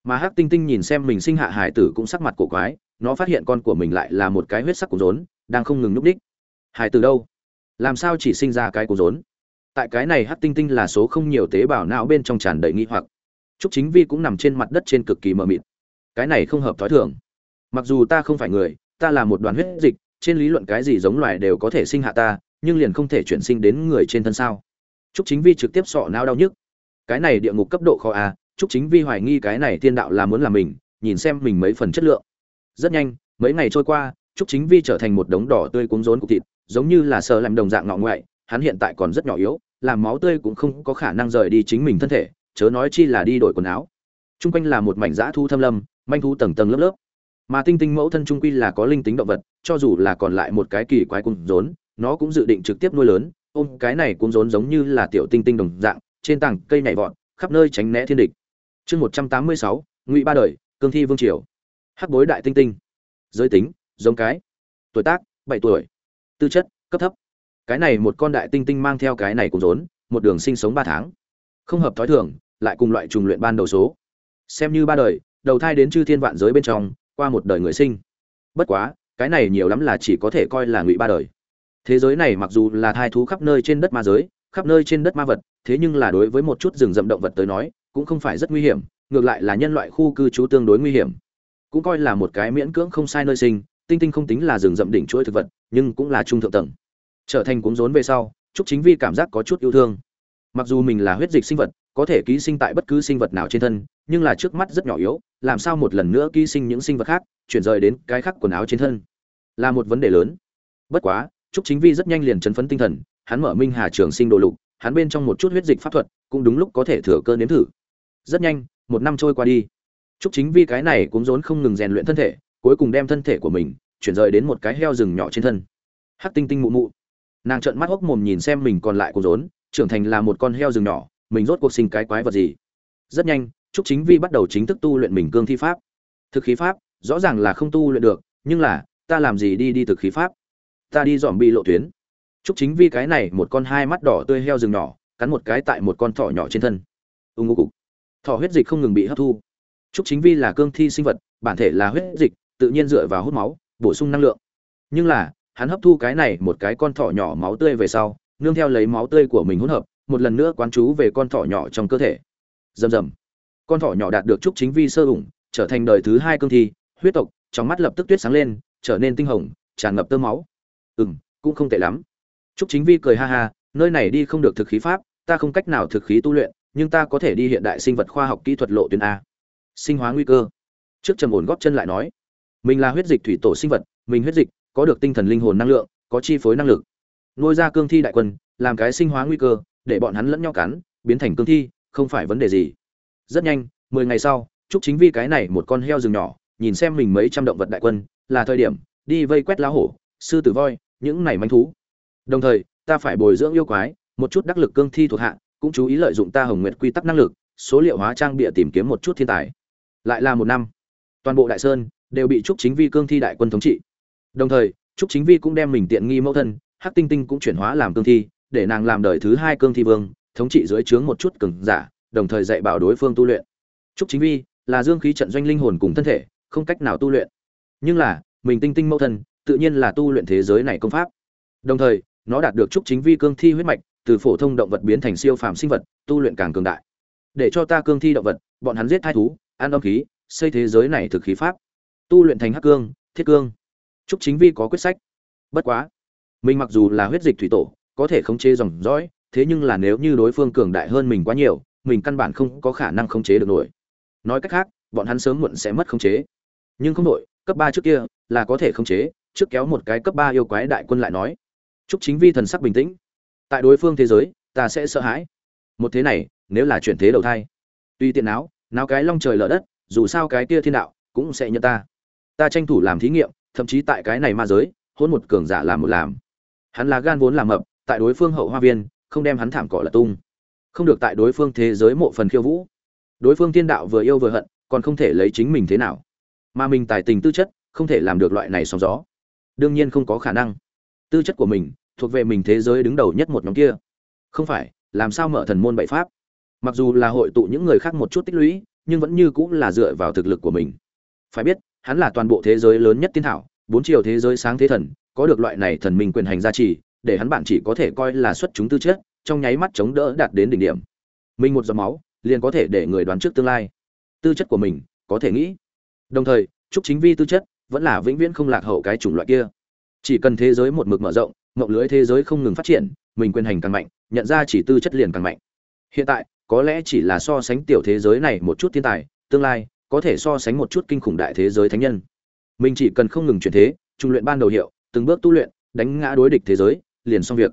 Mà hắc tinh tinh nhìn xem mình sinh hạ hải tử cũng sắc mặt cổ quái, nó phát hiện con của mình lại là một cái huyết sắc của rốn, đang không ngừng nhúc đích hải tử đâu? Làm sao chỉ sinh ra cái của rốn? Tại cái này hắc tinh tinh là số không nhiều tế bào não bên trong tràn đầy nghi hoặc. Trúc chính vi cũng nằm trên mặt đất trên cực kỳ mờ mịt. Cái này không hợp thói thường. Mặc dù ta không phải người, ta là một đoàn huyết dịch trên lý luận cái gì giống loài đều có thể sinh hạ ta, nhưng liền không thể chuyển sinh đến người trên thân sao? Trúc chính vi trực tiếp sọ não đau nhức. Cái này địa ngục cấp độ khó a, trúc chính vi hoài nghi cái này tiên đạo là muốn làm mình, nhìn xem mình mấy phần chất lượng. Rất nhanh, mấy ngày trôi qua, trúc chính vi trở thành một đống đỏ tươi cuống rốn cục thịt, giống như là sờ làm đồng dạng ngọ ngoại, hắn hiện tại còn rất nhỏ yếu, làm máu tươi cũng không có khả năng rời đi chính mình thân thể, chớ nói chi là đi đổi quần áo. Trung quanh là một mảnh dã thu thâm lâm, manh thu tầng tầng lớp lớp mà tinh tinh mẫu thân trung quy là có linh tính động vật, cho dù là còn lại một cái kỳ quái cung rốn, nó cũng dự định trực tiếp nuôi lớn. Ôm cái này cũng rốn giống như là tiểu tinh tinh đồng dạng, trên tảng cây nhảy vọt, khắp nơi tránh né thiên địch. Chương một trăm tám mươi sáu, ngụy ba đời, cương thi vương triều. Hắc bối đại tinh tinh. Giới tính, giống cái. Tuổi tác, bảy tuổi. Tư chất, cấp thấp. Cái này một con đại tinh tinh mang theo cái này cùng rốn, một đường sinh sống ba tháng. Không hợp thói thường, lại cùng loại trùng luyện ban đầu số. Xem như ba đời, đầu thai đến chư thiên vạn giới bên trong qua một đời người sinh. Bất quá, cái này nhiều lắm là chỉ có thể coi là ngụy ba đời. Thế giới này mặc dù là thai thú khắp nơi trên đất ma giới, khắp nơi trên đất ma vật, thế nhưng là đối với một chút rừng rậm động vật tới nói, cũng không phải rất nguy hiểm, ngược lại là nhân loại khu cư trú tương đối nguy hiểm. Cũng coi là một cái miễn cưỡng không sai nơi sinh, tinh tinh không tính là rừng rậm đỉnh chuỗi thực vật, nhưng cũng là trung thượng tầng. Trở thành cuống rốn về sau, trúc chính vi cảm giác có chút yêu thương. Mặc dù mình là huyết dịch sinh vật có thể ký sinh tại bất cứ sinh vật nào trên thân, nhưng là trước mắt rất nhỏ yếu, làm sao một lần nữa ký sinh những sinh vật khác, chuyển rời đến cái khác quần áo trên thân? Là một vấn đề lớn. Bất quá, trúc chính vi rất nhanh liền chấn phấn tinh thần, hắn mở minh hà trường sinh đồ lục, hắn bên trong một chút huyết dịch pháp thuật, cũng đúng lúc có thể thừa cơ nếm thử. Rất nhanh, một năm trôi qua đi. Trúc chính vi cái này cũng rốn không ngừng rèn luyện thân thể, cuối cùng đem thân thể của mình, chuyển rời đến một cái heo rừng nhỏ trên thân. Hắc tinh tinh mụ mụ. Nàng trợn mắt hốc mồm nhìn xem mình còn lại của rốn, trưởng thành là một con heo rừng nhỏ mình rốt cuộc sinh cái quái vật gì? Rất nhanh, trúc chính vi bắt đầu chính thức tu luyện mình cương thi pháp. Thực khí pháp, rõ ràng là không tu luyện được, nhưng là, ta làm gì đi đi thực khí pháp? Ta đi dòm bị lộ tuyến. Trúc chính vi cái này, một con hai mắt đỏ tươi heo rừng nhỏ, cắn một cái tại một con thỏ nhỏ trên thân. Ưng ngô cục. Thỏ huyết dịch không ngừng bị hấp thu. Trúc chính vi là cương thi sinh vật, bản thể là huyết dịch, tự nhiên dựa vào hút máu, bổ sung năng lượng. Nhưng là, hắn hấp thu cái này một cái con thỏ nhỏ máu tươi về sau, nương theo lấy máu tươi của mình hỗn hợp một lần nữa quán chú về con thỏ nhỏ trong cơ thể. Rầm rầm. Con thỏ nhỏ đạt được trúc chính vi sơ ủng, trở thành đời thứ hai cương thi, huyết tộc, trong mắt lập tức tuyết sáng lên, trở nên tinh hồng, tràn ngập tơ máu. Ừ m cũng không tệ lắm. Trúc chính vi cười ha ha, nơi này đi không được thực khí pháp, ta không cách nào thực khí tu luyện, nhưng ta có thể đi hiện đại sinh vật khoa học kỹ thuật lộ tuyến a. Sinh hóa nguy cơ. Trước trầm ổn góp chân lại nói, mình là huyết dịch thủy tổ sinh vật, mình huyết dịch có được tinh thần linh hồn năng lượng, có chi phối năng lực. Nuôi ra cương thi đại quân, làm cái sinh hóa nguy cơ để bọn hắn lẫn nhau cắn, biến thành cương thi, không phải vấn đề gì. Rất nhanh, mười ngày sau chúc chính vi cái này một con heo rừng nhỏ, nhìn xem mình mấy trăm động vật đại quân, là thời điểm, đi vây quét lá hổ, sư tử voi, những này manh thú. Đồng thời, ta phải bồi dưỡng yêu quái, một chút đắc lực cương thi thuộc hạ, cũng chú ý lợi dụng ta hồng nguyệt quy tắc năng lực, số liệu hóa trang bịa tìm kiếm một chút thiên tài. Lại là một năm, toàn bộ đại sơn đều bị trúc chính vi cương thi đại quân thống trị. Đồng thời, trúc chính vi cũng đem mình tiện nghi mẫu thân, hắc tinh tinh cũng chuyển hóa làm cương thi để nàng làm đời thứ hai cương thi vương, thống trị dưới trướng một chút cường giả, đồng thời dạy bảo đối phương tu luyện. Trúc chính vi là dương khí trận doanh linh hồn cùng thân thể, không cách nào tu luyện. Nhưng là, mình tinh tinh mẫu thân, tự nhiên là tu luyện thế giới này công pháp. Đồng thời, nó đạt được trúc chính vi cương thi huyết mạch, từ phổ thông động vật biến thành siêu phàm sinh vật, tu luyện càng cường đại. Để cho ta cương thi động vật, bọn hắn giết thai thú, ăn âm khí, xây thế giới này thực khí pháp. Tu luyện thành hắc cương, thiết cương. Trúc chính vi có quyết sách. Bất quá, mình mặc dù là huyết dịch thủy tổ có thể khống chế dòng dõi thế nhưng là nếu như đối phương cường đại hơn mình quá nhiều mình căn bản không có khả năng khống chế được nổi. Nói cách khác bọn hắn sớm muộn sẽ mất khống chế. Nhưng không đổi, cấp ba trước kia là có thể khống chế trước kéo một cái cấp ba yêu quái đại quân lại nói. Chúc chính vi thần sắc bình tĩnh. Tại đối phương thế giới ta sẽ sợ hãi. Một thế này nếu là chuyển thế đầu thai tuy tiện áo nào cái long trời lở đất dù sao cái kia thiên đạo cũng sẽ nhận ta. Ta tranh thủ làm thí nghiệm thậm chí tại cái này ma giới hôn một cường giả làm một làm. Hắn là gan vốn làm mập tại đối phương hậu hoa viên, không đem hắn thảm cỏ là tung. Không được tại đối phương thế giới mộ phần khiêu vũ. Đối phương thiên đạo vừa yêu vừa hận, còn không thể lấy chính mình thế nào. Mà mình tài tình tư chất, không thể làm được loại này sóng gió. Đương nhiên không có khả năng. Tư chất của mình, thuộc về mình thế giới đứng đầu nhất một nhóm kia. Không phải, làm sao mở thần môn bậy pháp? Mặc dù là hội tụ những người khác một chút tích lũy, nhưng vẫn như cũng là dựa vào thực lực của mình. Phải biết, hắn là toàn bộ thế giới lớn nhất tiên thảo, bốn chiều thế giới sáng thế thần, có được loại này thần minh quyền hành gia trì để hắn bạn chỉ có thể coi là xuất chúng tư chất, trong nháy mắt chống đỡ đạt đến đỉnh điểm. Mình một giọt máu, liền có thể để người đoán trước tương lai. Tư chất của mình, có thể nghĩ. Đồng thời chúc chính vi tư chất, vẫn là vĩnh viễn không lạc hậu cái chủng loại kia. Chỉ cần thế giới một mực mở rộng, mộng lưới thế giới không ngừng phát triển, mình quyền hành càng mạnh, nhận ra chỉ tư chất liền càng mạnh. Hiện tại, có lẽ chỉ là so sánh tiểu thế giới này một chút thiên tài, tương lai, có thể so sánh một chút kinh khủng đại thế giới thánh nhân. Mình chỉ cần không ngừng chuyển thế, trung luyện ban đầu hiệu, từng bước tu luyện, đánh ngã đối địch thế giới liền xong việc.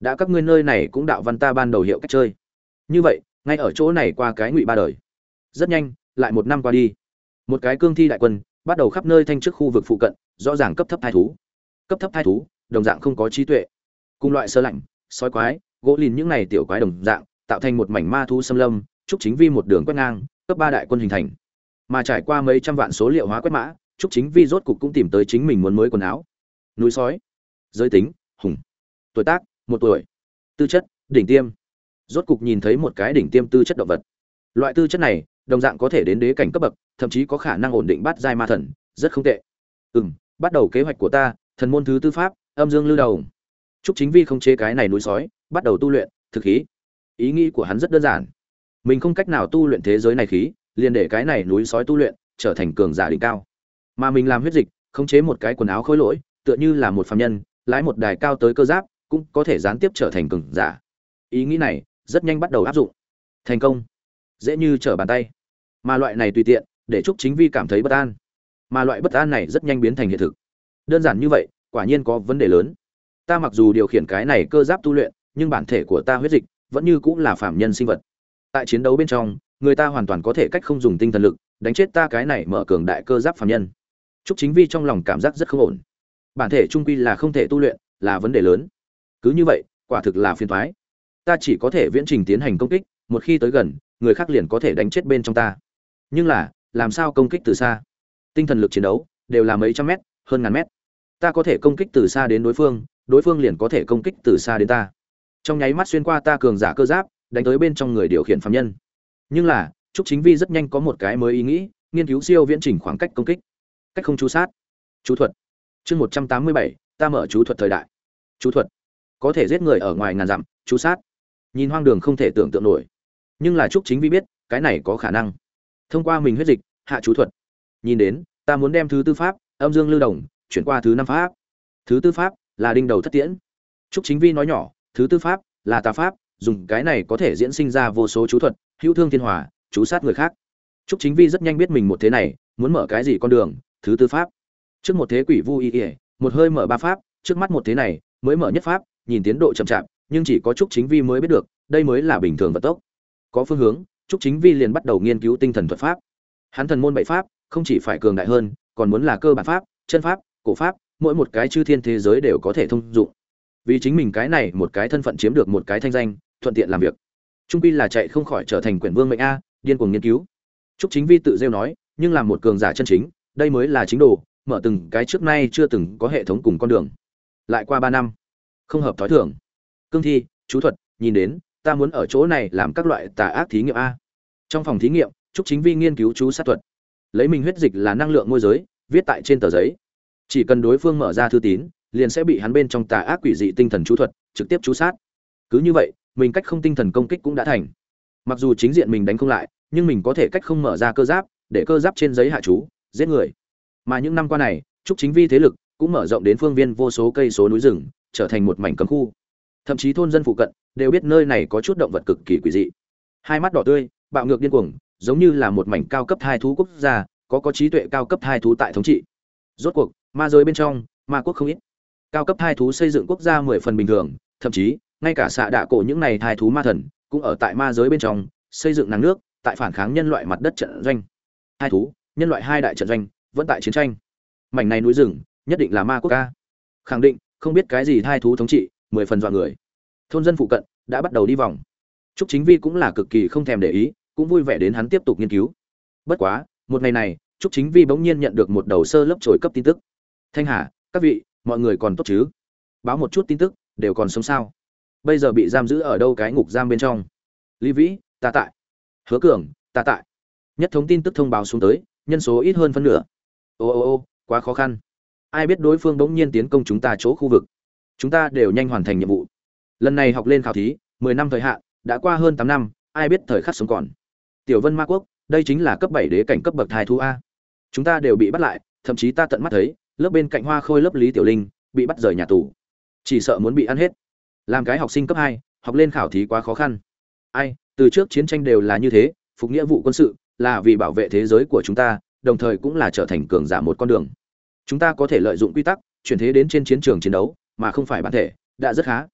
Đã các ngươi nơi này cũng đạo văn ta ban đầu hiệu cách chơi. Như vậy, ngay ở chỗ này qua cái ngụy ba đời. Rất nhanh, lại một năm qua đi. Một cái cương thi đại quân bắt đầu khắp nơi thanh trước khu vực phụ cận, rõ ràng cấp thấp thai thú. Cấp thấp thai thú, đồng dạng không có trí tuệ. Cùng loại sơ lạnh, sói quái, gỗ lìn những này tiểu quái đồng dạng, tạo thành một mảnh ma thu xâm lâm, trúc chính vi một đường quét ngang, cấp ba đại quân hình thành. Mà trải qua mấy trăm vạn số liệu hóa quét mã, trúc chính vi rốt cục cũng tìm tới chính mình muốn mới quần áo. Núi sói, giới tính, hùng tuổi tác, một tuổi. Tư chất, đỉnh tiêm. Rốt cục nhìn thấy một cái đỉnh tiêm tư chất động vật. Loại tư chất này, đồng dạng có thể đến đế cảnh cấp bậc, thậm chí có khả năng ổn định bắt giai ma thần, rất không tệ. Ừ m bắt đầu kế hoạch của ta, thần môn thứ tư pháp, âm dương lưu đầu. Chúc chính vi không chế cái này núi sói, bắt đầu tu luyện, thực khí. Ý nghĩ của hắn rất đơn giản. Mình không cách nào tu luyện thế giới này khí, liền để cái này núi sói tu luyện, trở thành cường giả đỉnh cao. Mà mình làm huyết dịch, khống chế một cái quần áo khối lỗi, tựa như là một phạm nhân, lái một đài cao tới cơ giáp cũng có thể gián tiếp trở thành cường giả. Ý nghĩ này rất nhanh bắt đầu áp dụng. Thành công. Dễ như trở bàn tay. Mà loại này tùy tiện, để chúc chính vi cảm thấy bất an. Mà loại bất an này rất nhanh biến thành hiện thực. Đơn giản như vậy, quả nhiên có vấn đề lớn. Ta mặc dù điều khiển cái này cơ giáp tu luyện, nhưng bản thể của ta huyết dịch vẫn như cũng là phạm nhân sinh vật. Tại chiến đấu bên trong, người ta hoàn toàn có thể cách không dùng tinh thần lực, đánh chết ta cái này mở cường đại cơ giáp phạm nhân. Chúc chính vi trong lòng cảm giác rất không ổn. Bản thể trung quy là không thể tu luyện, là vấn đề lớn cứ như vậy, quả thực là phiền thoái ta chỉ có thể viễn trình tiến hành công kích, một khi tới gần, người khác liền có thể đánh chết bên trong ta. Nhưng là, làm sao công kích từ xa? Tinh thần lực chiến đấu đều là mấy trăm mét, hơn ngàn mét. Ta có thể công kích từ xa đến đối phương đối phương liền có thể công kích từ xa đến ta. Trong nháy mắt xuyên qua ta cường giả cơ giáp, đánh tới bên trong người điều khiển phạm nhân. Nhưng là, trúc chính vi rất nhanh có một cái mới ý nghĩ, nghiên cứu siêu viễn trình khoảng cách công kích. Cách không chú sát. Chú thuật. Chương một trăm tám mươi bảy, ta mở chú thuật thời đại. Chú thuật có thể giết người ở ngoài ngàn dặm, chú sát. Nhìn hoang đường không thể tưởng tượng nổi. Nhưng là trúc chính vi biết, cái này có khả năng. Thông qua mình huyết dịch, hạ chú thuật. Nhìn đến, ta muốn đem thứ tư pháp, âm dương lưu đồng, chuyển qua thứ năm pháp. Thứ tư pháp là đinh đầu thất tiễn. Trúc chính vi nói nhỏ, thứ tư pháp là tà pháp, dùng cái này có thể diễn sinh ra vô số chú thuật, hữu thương thiên hòa, chú sát người khác. Trúc chính vi rất nhanh biết mình một thế này, muốn mở cái gì con đường, thứ tư pháp. Trước một thế quỷ vu y ỉa một hơi mở ba pháp, trước mắt một thế này, mới mở nhất pháp nhìn tiến độ chậm chạp, nhưng chỉ có trúc chính vi mới biết được, đây mới là bình thường vận tốc. Có phương hướng, trúc chính vi liền bắt đầu nghiên cứu tinh thần thuật pháp. Hắn thần môn bảy pháp, không chỉ phải cường đại hơn, còn muốn là cơ bản pháp, chân pháp, cổ pháp, mỗi một cái chư thiên thế giới đều có thể thông dụng. Vì chính mình cái này một cái thân phận chiếm được một cái thanh danh, thuận tiện làm việc. Trung quy là chạy không khỏi trở thành quyển vương mệnh a, điên cuồng nghiên cứu. Trúc chính vi tự rêu nói, nhưng làm một cường giả chân chính, đây mới là chính đồ, mở từng cái trước nay chưa từng có hệ thống cùng con đường. Lại qua ba năm không hợp thói thường. Cương thi, chú thuật, nhìn đến, ta muốn ở chỗ này làm các loại tà ác thí nghiệm a. Trong phòng thí nghiệm, trúc chính vi nghiên cứu chú sát thuật. Lấy mình huyết dịch là năng lượng môi giới, viết tại trên tờ giấy. Chỉ cần đối phương mở ra thư tín, liền sẽ bị hắn bên trong tà ác quỷ dị tinh thần chú thuật, trực tiếp chú sát. Cứ như vậy, mình cách không tinh thần công kích cũng đã thành. Mặc dù chính diện mình đánh không lại, nhưng mình có thể cách không mở ra cơ giáp, để cơ giáp trên giấy hạ chú, giết người. Mà những năm qua này, trúc chính vi thế lực cũng mở rộng đến phương viên vô số cây số núi rừng trở thành một mảnh cấm khu. Thậm chí thôn dân phụ cận đều biết nơi này có chút động vật cực kỳ quỷ dị. Hai mắt đỏ tươi, bạo ngược điên cuồng, giống như là một mảnh cao cấp hai thú quốc gia, có có trí tuệ cao cấp hai thú tại thống trị. Rốt cuộc, ma giới bên trong, ma quốc không ít. Cao cấp hai thú xây dựng quốc gia mười phần bình thường, thậm chí, ngay cả xạ đạ cổ những này hai thú ma thần cũng ở tại ma giới bên trong, xây dựng nàng nước, tại phản kháng nhân loại mặt đất trận doanh. Hai thú, nhân loại hai đại trận doanh, vẫn tại chiến tranh. Mảnh này núi rừng, nhất định là ma quốc ca khẳng định không biết cái gì hai thú thống trị, mười phần dọa người. Thôn dân phụ cận đã bắt đầu đi vòng. Trúc chính vi cũng là cực kỳ không thèm để ý, cũng vui vẻ đến hắn tiếp tục nghiên cứu. Bất quá, một ngày này, trúc chính vi bỗng nhiên nhận được một đầu sơ lớp trồi cấp tin tức. Thanh hà, các vị, mọi người còn tốt chứ? Báo một chút tin tức, đều còn sống sao? Bây giờ bị giam giữ ở đâu cái ngục giam bên trong? Lý vĩ, ta tại. Hứa cường, ta tại. Nhất thống tin tức thông báo xuống tới, nhân số ít hơn phân nửa. Ô ô ô, quá khó khăn ai biết đối phương bỗng nhiên tiến công chúng ta chỗ khu vực. Chúng ta đều nhanh hoàn thành nhiệm vụ. Lần này học lên khảo thí, mười năm thời hạn, đã qua hơn tám năm, ai biết thời khắc sống còn. Tiểu vân ma quốc, đây chính là cấp bảy đế cảnh cấp bậc thai thu a. Chúng ta đều bị bắt lại, thậm chí ta tận mắt thấy, lớp bên cạnh hoa khôi lớp lý tiểu linh, bị bắt rời nhà tù. Chỉ sợ muốn bị ăn hết. Làm cái học sinh cấp hai, học lên khảo thí quá khó khăn. Ai, từ trước chiến tranh đều là như thế, phục nghĩa vụ quân sự, là vì bảo vệ thế giới của chúng ta, đồng thời cũng là trở thành cường giả một con đường chúng ta có thể lợi dụng quy tắc, chuyển thế đến trên chiến trường chiến đấu, mà không phải bản thể, đã rất khá.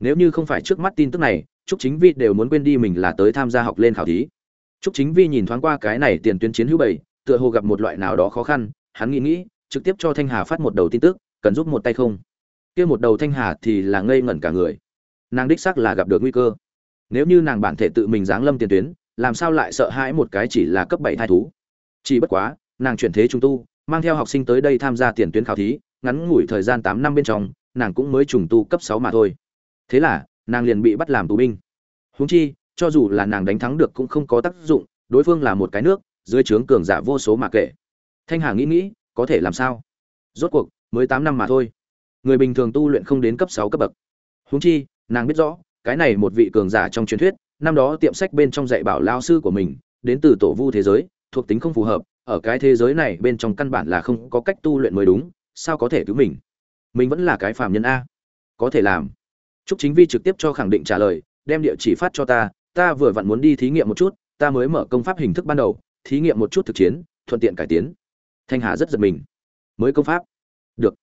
Nếu như không phải trước mắt tin tức này, trúc chính vi đều muốn quên đi mình là tới tham gia học lên khảo thí. Trúc chính vi nhìn thoáng qua cái này tiền tuyến chiến hữu bảy, tựa hồ gặp một loại nào đó khó khăn, hắn nghĩ nghĩ, trực tiếp cho thanh hà phát một đầu tin tức, cần giúp một tay không? Kia một đầu thanh hà thì là ngây ngẩn cả người. Nàng đích xác là gặp được nguy cơ. Nếu như nàng bản thể tự mình giáng lâm tiền tuyến, làm sao lại sợ hãi một cái chỉ là cấp bảy thai thú? Chỉ bất quá, nàng chuyển thế trung tu mang theo học sinh tới đây tham gia tiền tuyến khảo thí, ngắn ngủi thời gian tám năm bên trong, nàng cũng mới trùng tu cấp sáu mà thôi. Thế là, nàng liền bị bắt làm tù binh. Huống chi, cho dù là nàng đánh thắng được cũng không có tác dụng, đối phương là một cái nước, dưới trướng cường giả vô số mà kệ. thanh hà nghĩ nghĩ, có thể làm sao? Rốt cuộc, mới tám năm mà thôi. Người bình thường tu luyện không đến cấp sáu cấp bậc. Huống chi, nàng biết rõ, cái này một vị cường giả trong truyền thuyết, năm đó tiệm sách bên trong dạy bảo lao sư của mình, đến từ tổ vu thế giới, thuộc tính không phù hợp ở cái thế giới này bên trong căn bản là không có cách tu luyện mới đúng sao có thể cứu mình mình vẫn là cái phàm nhân a có thể làm Trúc Chính Vi trực tiếp cho khẳng định trả lời, đem địa chỉ phát cho ta, ta vừa vặn muốn đi thí nghiệm một chút, ta mới mở công pháp hình thức ban đầu, thí nghiệm một chút thực chiến, thuận tiện cải tiến. Thanh Hà rất giật mình. Mới công pháp? Được.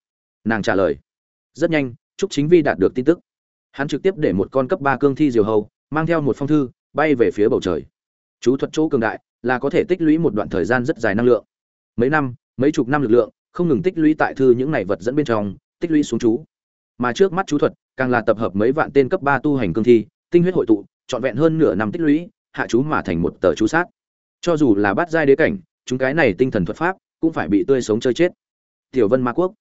Nàng trả lời. Rất nhanh, Trúc Chính Vi đạt được tin tức. Hắn trực tiếp để một con cấp 3 cương thi diều hầu, mang theo một phong thư, bay về phía bầu trời. Chú thuật chỗ cường đại, là có thể tích lũy một đoạn thời gian rất dài năng lượng. Mấy năm, mấy chục năm lực lượng, không ngừng tích lũy tại thư những này vật dẫn bên trong, tích lũy xuống chú. Mà trước mắt chú thuật, càng là tập hợp mấy vạn tên cấp ba tu hành cương thi, tinh huyết hội tụ, trọn vẹn hơn nửa năm tích lũy, hạ chú mà thành một tờ chú sát. Cho dù là bát giai đế cảnh, chúng cái này tinh thần thuật pháp cũng phải bị tươi sống chơi chết. Tiểu Vân Ma Quốc,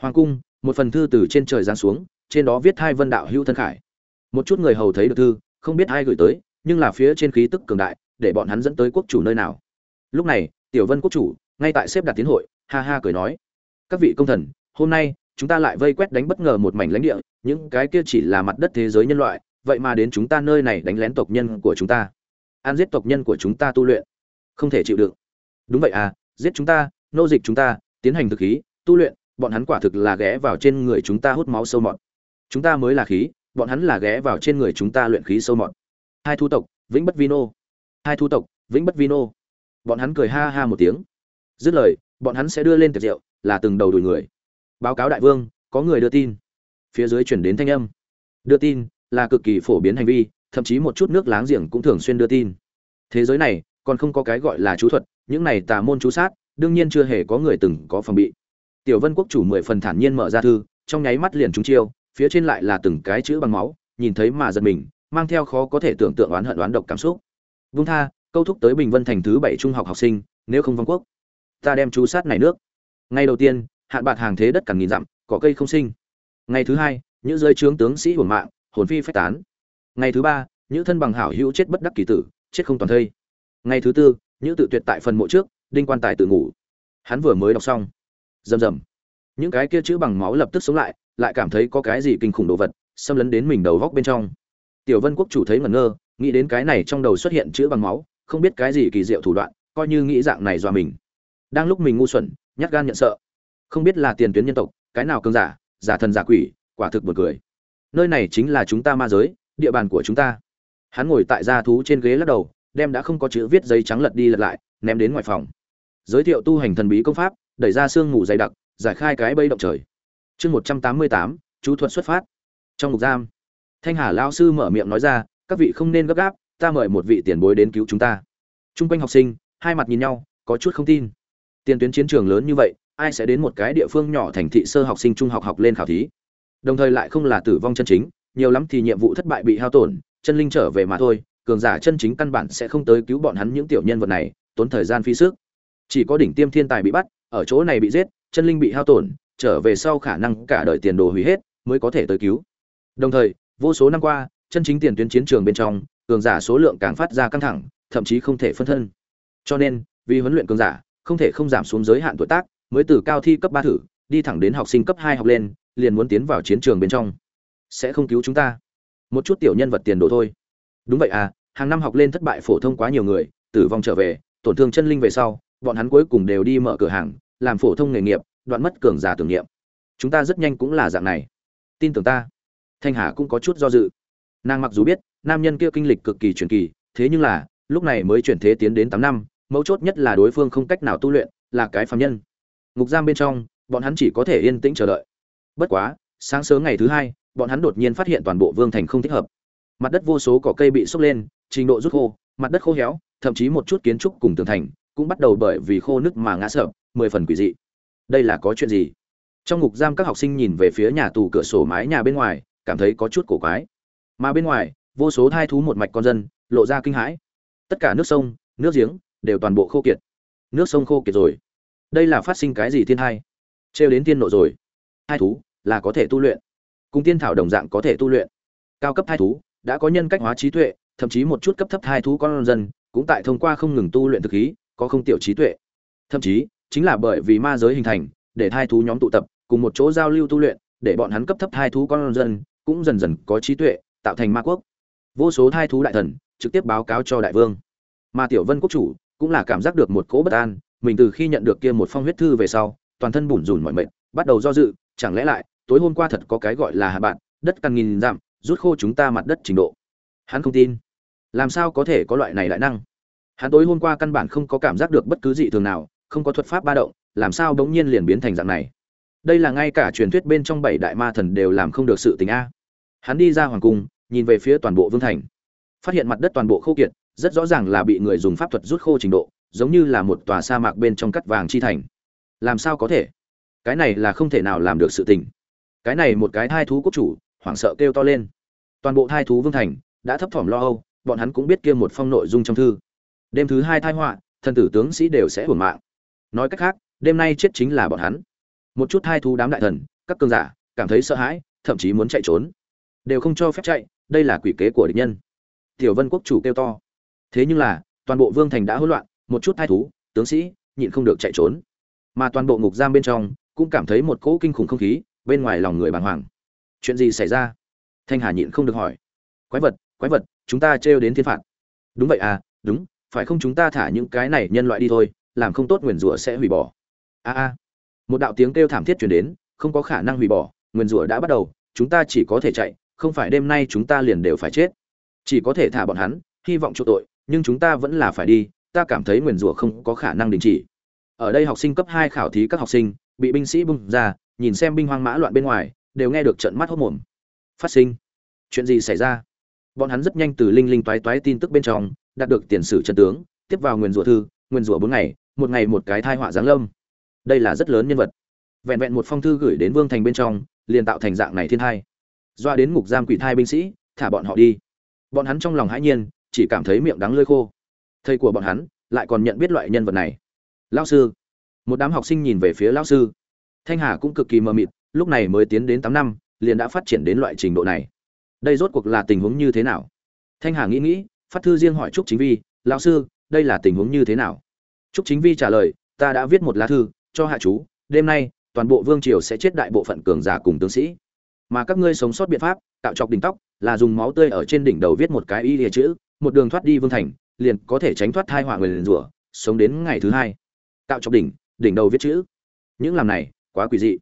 Hoàng cung, một phần thư từ trên trời giáng xuống, trên đó viết hai vân đạo hữu thân khải. Một chút người hầu thấy được thư, không biết ai gửi tới, nhưng là phía trên khí tức cường đại, để bọn hắn dẫn tới quốc chủ nơi nào. Lúc này, Tiểu Vân quốc chủ, ngay tại xếp đặt tiến hội, ha ha cười nói: "Các vị công thần, hôm nay chúng ta lại vây quét đánh bất ngờ một mảnh lãnh địa, những cái kia chỉ là mặt đất thế giới nhân loại, vậy mà đến chúng ta nơi này đánh lén tộc nhân của chúng ta. An giết tộc nhân của chúng ta tu luyện, không thể chịu đựng. Đúng vậy à, giết chúng ta, nô dịch chúng ta, tiến hành thực khí, tu luyện, bọn hắn quả thực là ghé vào trên người chúng ta hút máu sâu mọt. Chúng ta mới là khí, bọn hắn là ghé vào trên người chúng ta luyện khí sâu mọt. Hai thu tộc, vĩnh bất vino. Hai thu tộc, vĩnh bất vino. Bọn hắn cười ha ha một tiếng. Dứt lời, bọn hắn sẽ đưa lên tiệc rượu, là từng đầu đuổi người. Báo cáo đại vương có người đưa tin. Phía dưới chuyển đến thanh âm. Đưa tin là cực kỳ phổ biến hành vi thậm chí một chút nước láng giềng cũng thường xuyên đưa tin. Thế giới này còn không có cái gọi là chú thuật những này tà môn chú sát đương nhiên chưa hề có người từng có phòng bị. Tiểu vân quốc chủ mười phần thản nhiên mở ra thư trong nháy mắt liền trúng chiêu phía trên lại là từng cái chữ bằng máu nhìn thấy mà giật mình mang theo khó có thể tưởng tượng oán hận oán độc cảm xúc vung tha, câu thúc tới bình vân thành thứ bảy trung học học sinh, nếu không vong quốc. Ta đem chú sát này nước. Ngay đầu tiên, hạn bạc hàng thế đất càng nghìn dặm, cỏ cây không sinh. Ngày thứ hai những giới trướng tướng sĩ hồn mạng, hồn phi phách tán. Ngày thứ ba những thân bằng hảo hữu chết bất đắc kỳ tử, chết không toàn thây. Ngày thứ tư những tự tuyệt tại phần mộ trước, đinh quan tài tự ngủ. Hắn vừa mới đọc xong. Rầm rầm. Những cái kia chữ bằng máu lập tức sống lại lại cảm thấy có cái gì kinh khủng đồ vật, xâm lấn đến mình đầu góc bên trong. Tiểu vân quốc chủ thấy ngẩn ngơ nghĩ đến cái này trong đầu xuất hiện chữ bằng máu, không biết cái gì kỳ diệu thủ đoạn, coi như nghĩ dạng này dọa mình. Đang lúc mình ngu xuẩn, nhát gan nhận sợ. Không biết là tiền tuyến nhân tộc, cái nào cơn giả giả thần giả quỷ, quả thực buồn cười. Nơi này chính là chúng ta ma giới, địa bàn của chúng ta. Hắn ngồi tại gia thú trên ghế lắc đầu, đem đã không có chữ viết giấy trắng lật đi lật lại, ném đến ngoài phòng. Giới thiệu tu hành thần bí công pháp, đẩy ra sương mù dày đặc, giải khai cái bây động trời. Chương một trăm tám mươi tám, chú thuật xuất phát. Trong ngục giam. Thanh hà lao sư mở miệng nói ra các vị không nên gấp gáp, ta mời một vị tiền bối đến cứu chúng ta. T r u n g quanh học sinh, hai mặt nhìn nhau, có chút không tin. Tiền tuyến chiến trường lớn như vậy, ai sẽ đến một cái địa phương nhỏ thành thị sơ học sinh trung học học lên khảo thí? Đồng thời lại không là tử vong chân chính, nhiều lắm thì nhiệm vụ thất bại bị hao tổn, chân linh trở về mà thôi, cường giả chân chính căn bản sẽ không tới cứu bọn hắn những tiểu nhân vật này, tốn thời gian phí sức. Chỉ có đỉnh tiêm thiên tài bị bắt, ở chỗ này bị giết, chân linh bị hao tổn, trở về sau khả năng cả đời tiền đồ hủy hết, mới có thể tới cứu. Đồng thời, vô số năm qua chân chính tiền tuyến chiến trường bên trong, cường giả số lượng càng phát ra căng thẳng, thậm chí không thể phân thân. Cho nên, vì huấn luyện cường giả, không thể không giảm xuống giới hạn tuổi tác, mới từ cao thi cấp ba thử, đi thẳng đến học sinh cấp hai học lên, liền muốn tiến vào chiến trường bên trong. Sẽ không cứu chúng ta. Một chút tiểu nhân vật tiền đồ thôi. Đúng vậy à hàng năm học lên thất bại phổ thông quá nhiều người, tử vong trở về, tổn thương chân linh về sau, bọn hắn cuối cùng đều đi mở cửa hàng, làm phổ thông nghề nghiệp, đoạn mất cường giả tưởng niệm. Chúng ta rất nhanh cũng là dạng này. Tin tưởng ta. Thanh hà cũng có chút do dự nàng mặc dù biết, nam nhân kia kinh lịch cực kỳ truyền kỳ, thế nhưng là, lúc này mới chuyển thế tiến đến tám năm, mấu chốt nhất là đối phương không cách nào tu luyện, là cái phạm nhân. Ngục giam bên trong, bọn hắn chỉ có thể yên tĩnh chờ đợi. Bất quá, sáng sớm ngày thứ hai, bọn hắn đột nhiên phát hiện toàn bộ vương thành không thích hợp. Mặt đất vô số cỏ cây bị sốc lên, trình độ rút khô, mặt đất khô héo, thậm chí một chút kiến trúc cùng tường thành cũng bắt đầu bởi vì khô nước mà ngã sợ mười phần quỷ dị. Đây là có chuyện gì? Trong ngục giam các học sinh nhìn về phía nhà tù cửa sổ mái nhà bên ngoài, cảm thấy có chút cổ quái mà bên ngoài, vô số thai thú một mạch con dân lộ ra kinh hãi. Tất cả nước sông, nước giếng đều toàn bộ khô kiệt. Nước sông khô kiệt rồi. Đây là phát sinh cái gì thiên hai trêu đến tiên nộ rồi. Hai thú là có thể tu luyện. Cùng tiên thảo đồng dạng có thể tu luyện. Cao cấp hai thú đã có nhân cách hóa trí tuệ, thậm chí một chút cấp thấp hai thú con dân cũng tại thông qua không ngừng tu luyện thực khí, có không tiểu trí tuệ. Thậm chí, chính là bởi vì ma giới hình thành, để thai thú nhóm tụ tập, cùng một chỗ giao lưu tu luyện, để bọn hắn cấp thấp thai thú con dân cũng dần dần có trí tuệ tạo thành ma quốc. Vô số thai thú đại thần trực tiếp báo cáo cho đại vương. Mà tiểu vân quốc chủ cũng là cảm giác được một cỗ bất an, mình từ khi nhận được kia một phong huyết thư về sau, toàn thân bủn rủn mọi mệt, bắt đầu do dự, chẳng lẽ lại, tối hôm qua thật có cái gọi là hạ bạn, đất càng nghìn dặm, rút khô chúng ta mặt đất trình độ. Hắn không tin. Làm sao có thể có loại này đại năng? Hắn tối hôm qua căn bản không có cảm giác được bất cứ dị thường nào, không có thuật pháp ba động, làm sao bỗng nhiên liền biến thành dạng này? Đây là ngay cả truyền thuyết bên trong bảy đại ma thần đều làm không được sự tình a. Hắn đi ra hoàng cung nhìn về phía toàn bộ vương thành. Phát hiện mặt đất toàn bộ khô kiệt, rất rõ ràng là bị người dùng pháp thuật rút khô trình độ, giống như là một tòa sa mạc bên trong cắt vàng chi thành. Làm sao có thể? Cái này là không thể nào làm được sự tình. Cái này một cái thai thú quốc chủ, hoảng sợ kêu to lên. Toàn bộ thai thú vương thành đã thấp thỏm lo âu, bọn hắn cũng biết kia một phong nội dung trong thư. Đêm thứ hai thai họa, thần tử tướng sĩ đều sẽ hưởng mạng. Nói cách khác, đêm nay chết chính là bọn hắn. Một chút thai thú đám đại thần, các cường giả, cảm thấy sợ hãi, thậm chí muốn chạy trốn. Đều không cho phép chạy đây là quỷ kế của địch nhân. Tiểu vân quốc chủ kêu to. Thế nhưng là, toàn bộ vương thành đã hỗn loạn, một chút thai thú, tướng sĩ, nhịn không được chạy trốn. Mà toàn bộ ngục giam bên trong, cũng cảm thấy một cỗ kinh khủng không khí, bên ngoài lòng người bàng hoàng. Chuyện gì xảy ra? Thanh hà nhịn không được hỏi. Quái vật quái vật, chúng ta trêu đến thiên phạt. Đúng vậy à đúng, phải không chúng ta thả những cái này nhân loại đi thôi, làm không tốt nguyền rủa sẽ hủy bỏ. A a. Một đạo tiếng kêu thảm thiết chuyển đến, không có khả năng hủy bỏ, nguyền rủa đã bắt đầu, chúng ta chỉ có thể chạy không phải đêm nay chúng ta liền đều phải chết. Chỉ có thể thả bọn hắn, hy vọng chỗ tội, nhưng chúng ta vẫn là phải đi, ta cảm thấy nguyền rủa không có khả năng đình chỉ. Ở đây học sinh cấp hai khảo thí các học sinh, bị binh sĩ bung ra, nhìn xem binh hoang mã loạn bên ngoài, đều nghe được trận mắt hốc mồm. Phát sinh. Chuyện gì xảy ra? Bọn hắn rất nhanh từ linh linh toái toái tin tức bên trong, đạt được tiền sử chân tướng, tiếp vào nguyền rủa thư, nguyền rủa bốn ngày, một ngày một cái thai họa giáng lâm. Đây là rất lớn nhân vật. Vẹn vẹn một phong thư gửi đến vương thành bên trong, liền tạo thành dạng này thiên thai doa đến ngục giam quỷ thai binh sĩ, thả bọn họ đi. Bọn hắn trong lòng hãi nhiên, chỉ cảm thấy miệng đắng lơi khô. Thầy của bọn hắn lại còn nhận biết loại nhân vật này. Lao sư. Một đám học sinh nhìn về phía lao sư. Thanh hà cũng cực kỳ mờ mịt, lúc này mới tiến đến tám năm, liền đã phát triển đến loại trình độ này. Đây rốt cuộc là tình huống như thế nào? Thanh hà nghĩ nghĩ, phát thư riêng hỏi trúc chính vi, lão sư, đây là tình huống như thế nào? Trúc chính vi trả lời, ta đã viết một lá thư, cho hạ chú, đêm nay toàn bộ vương triều sẽ chết đại bộ phận cường giả cùng tướng sĩ mà các ngươi sống sót biện pháp tạo chọc đỉnh tóc, là dùng máu tươi ở trên đỉnh đầu viết một cái y lìa chữ, một đường thoát đi vương thành, liền có thể tránh thoát thai họa người liền rủa, sống đến ngày thứ hai. Tạo chọc đỉnh đỉnh đầu viết chữ. Những làm này, quá quỷ dị.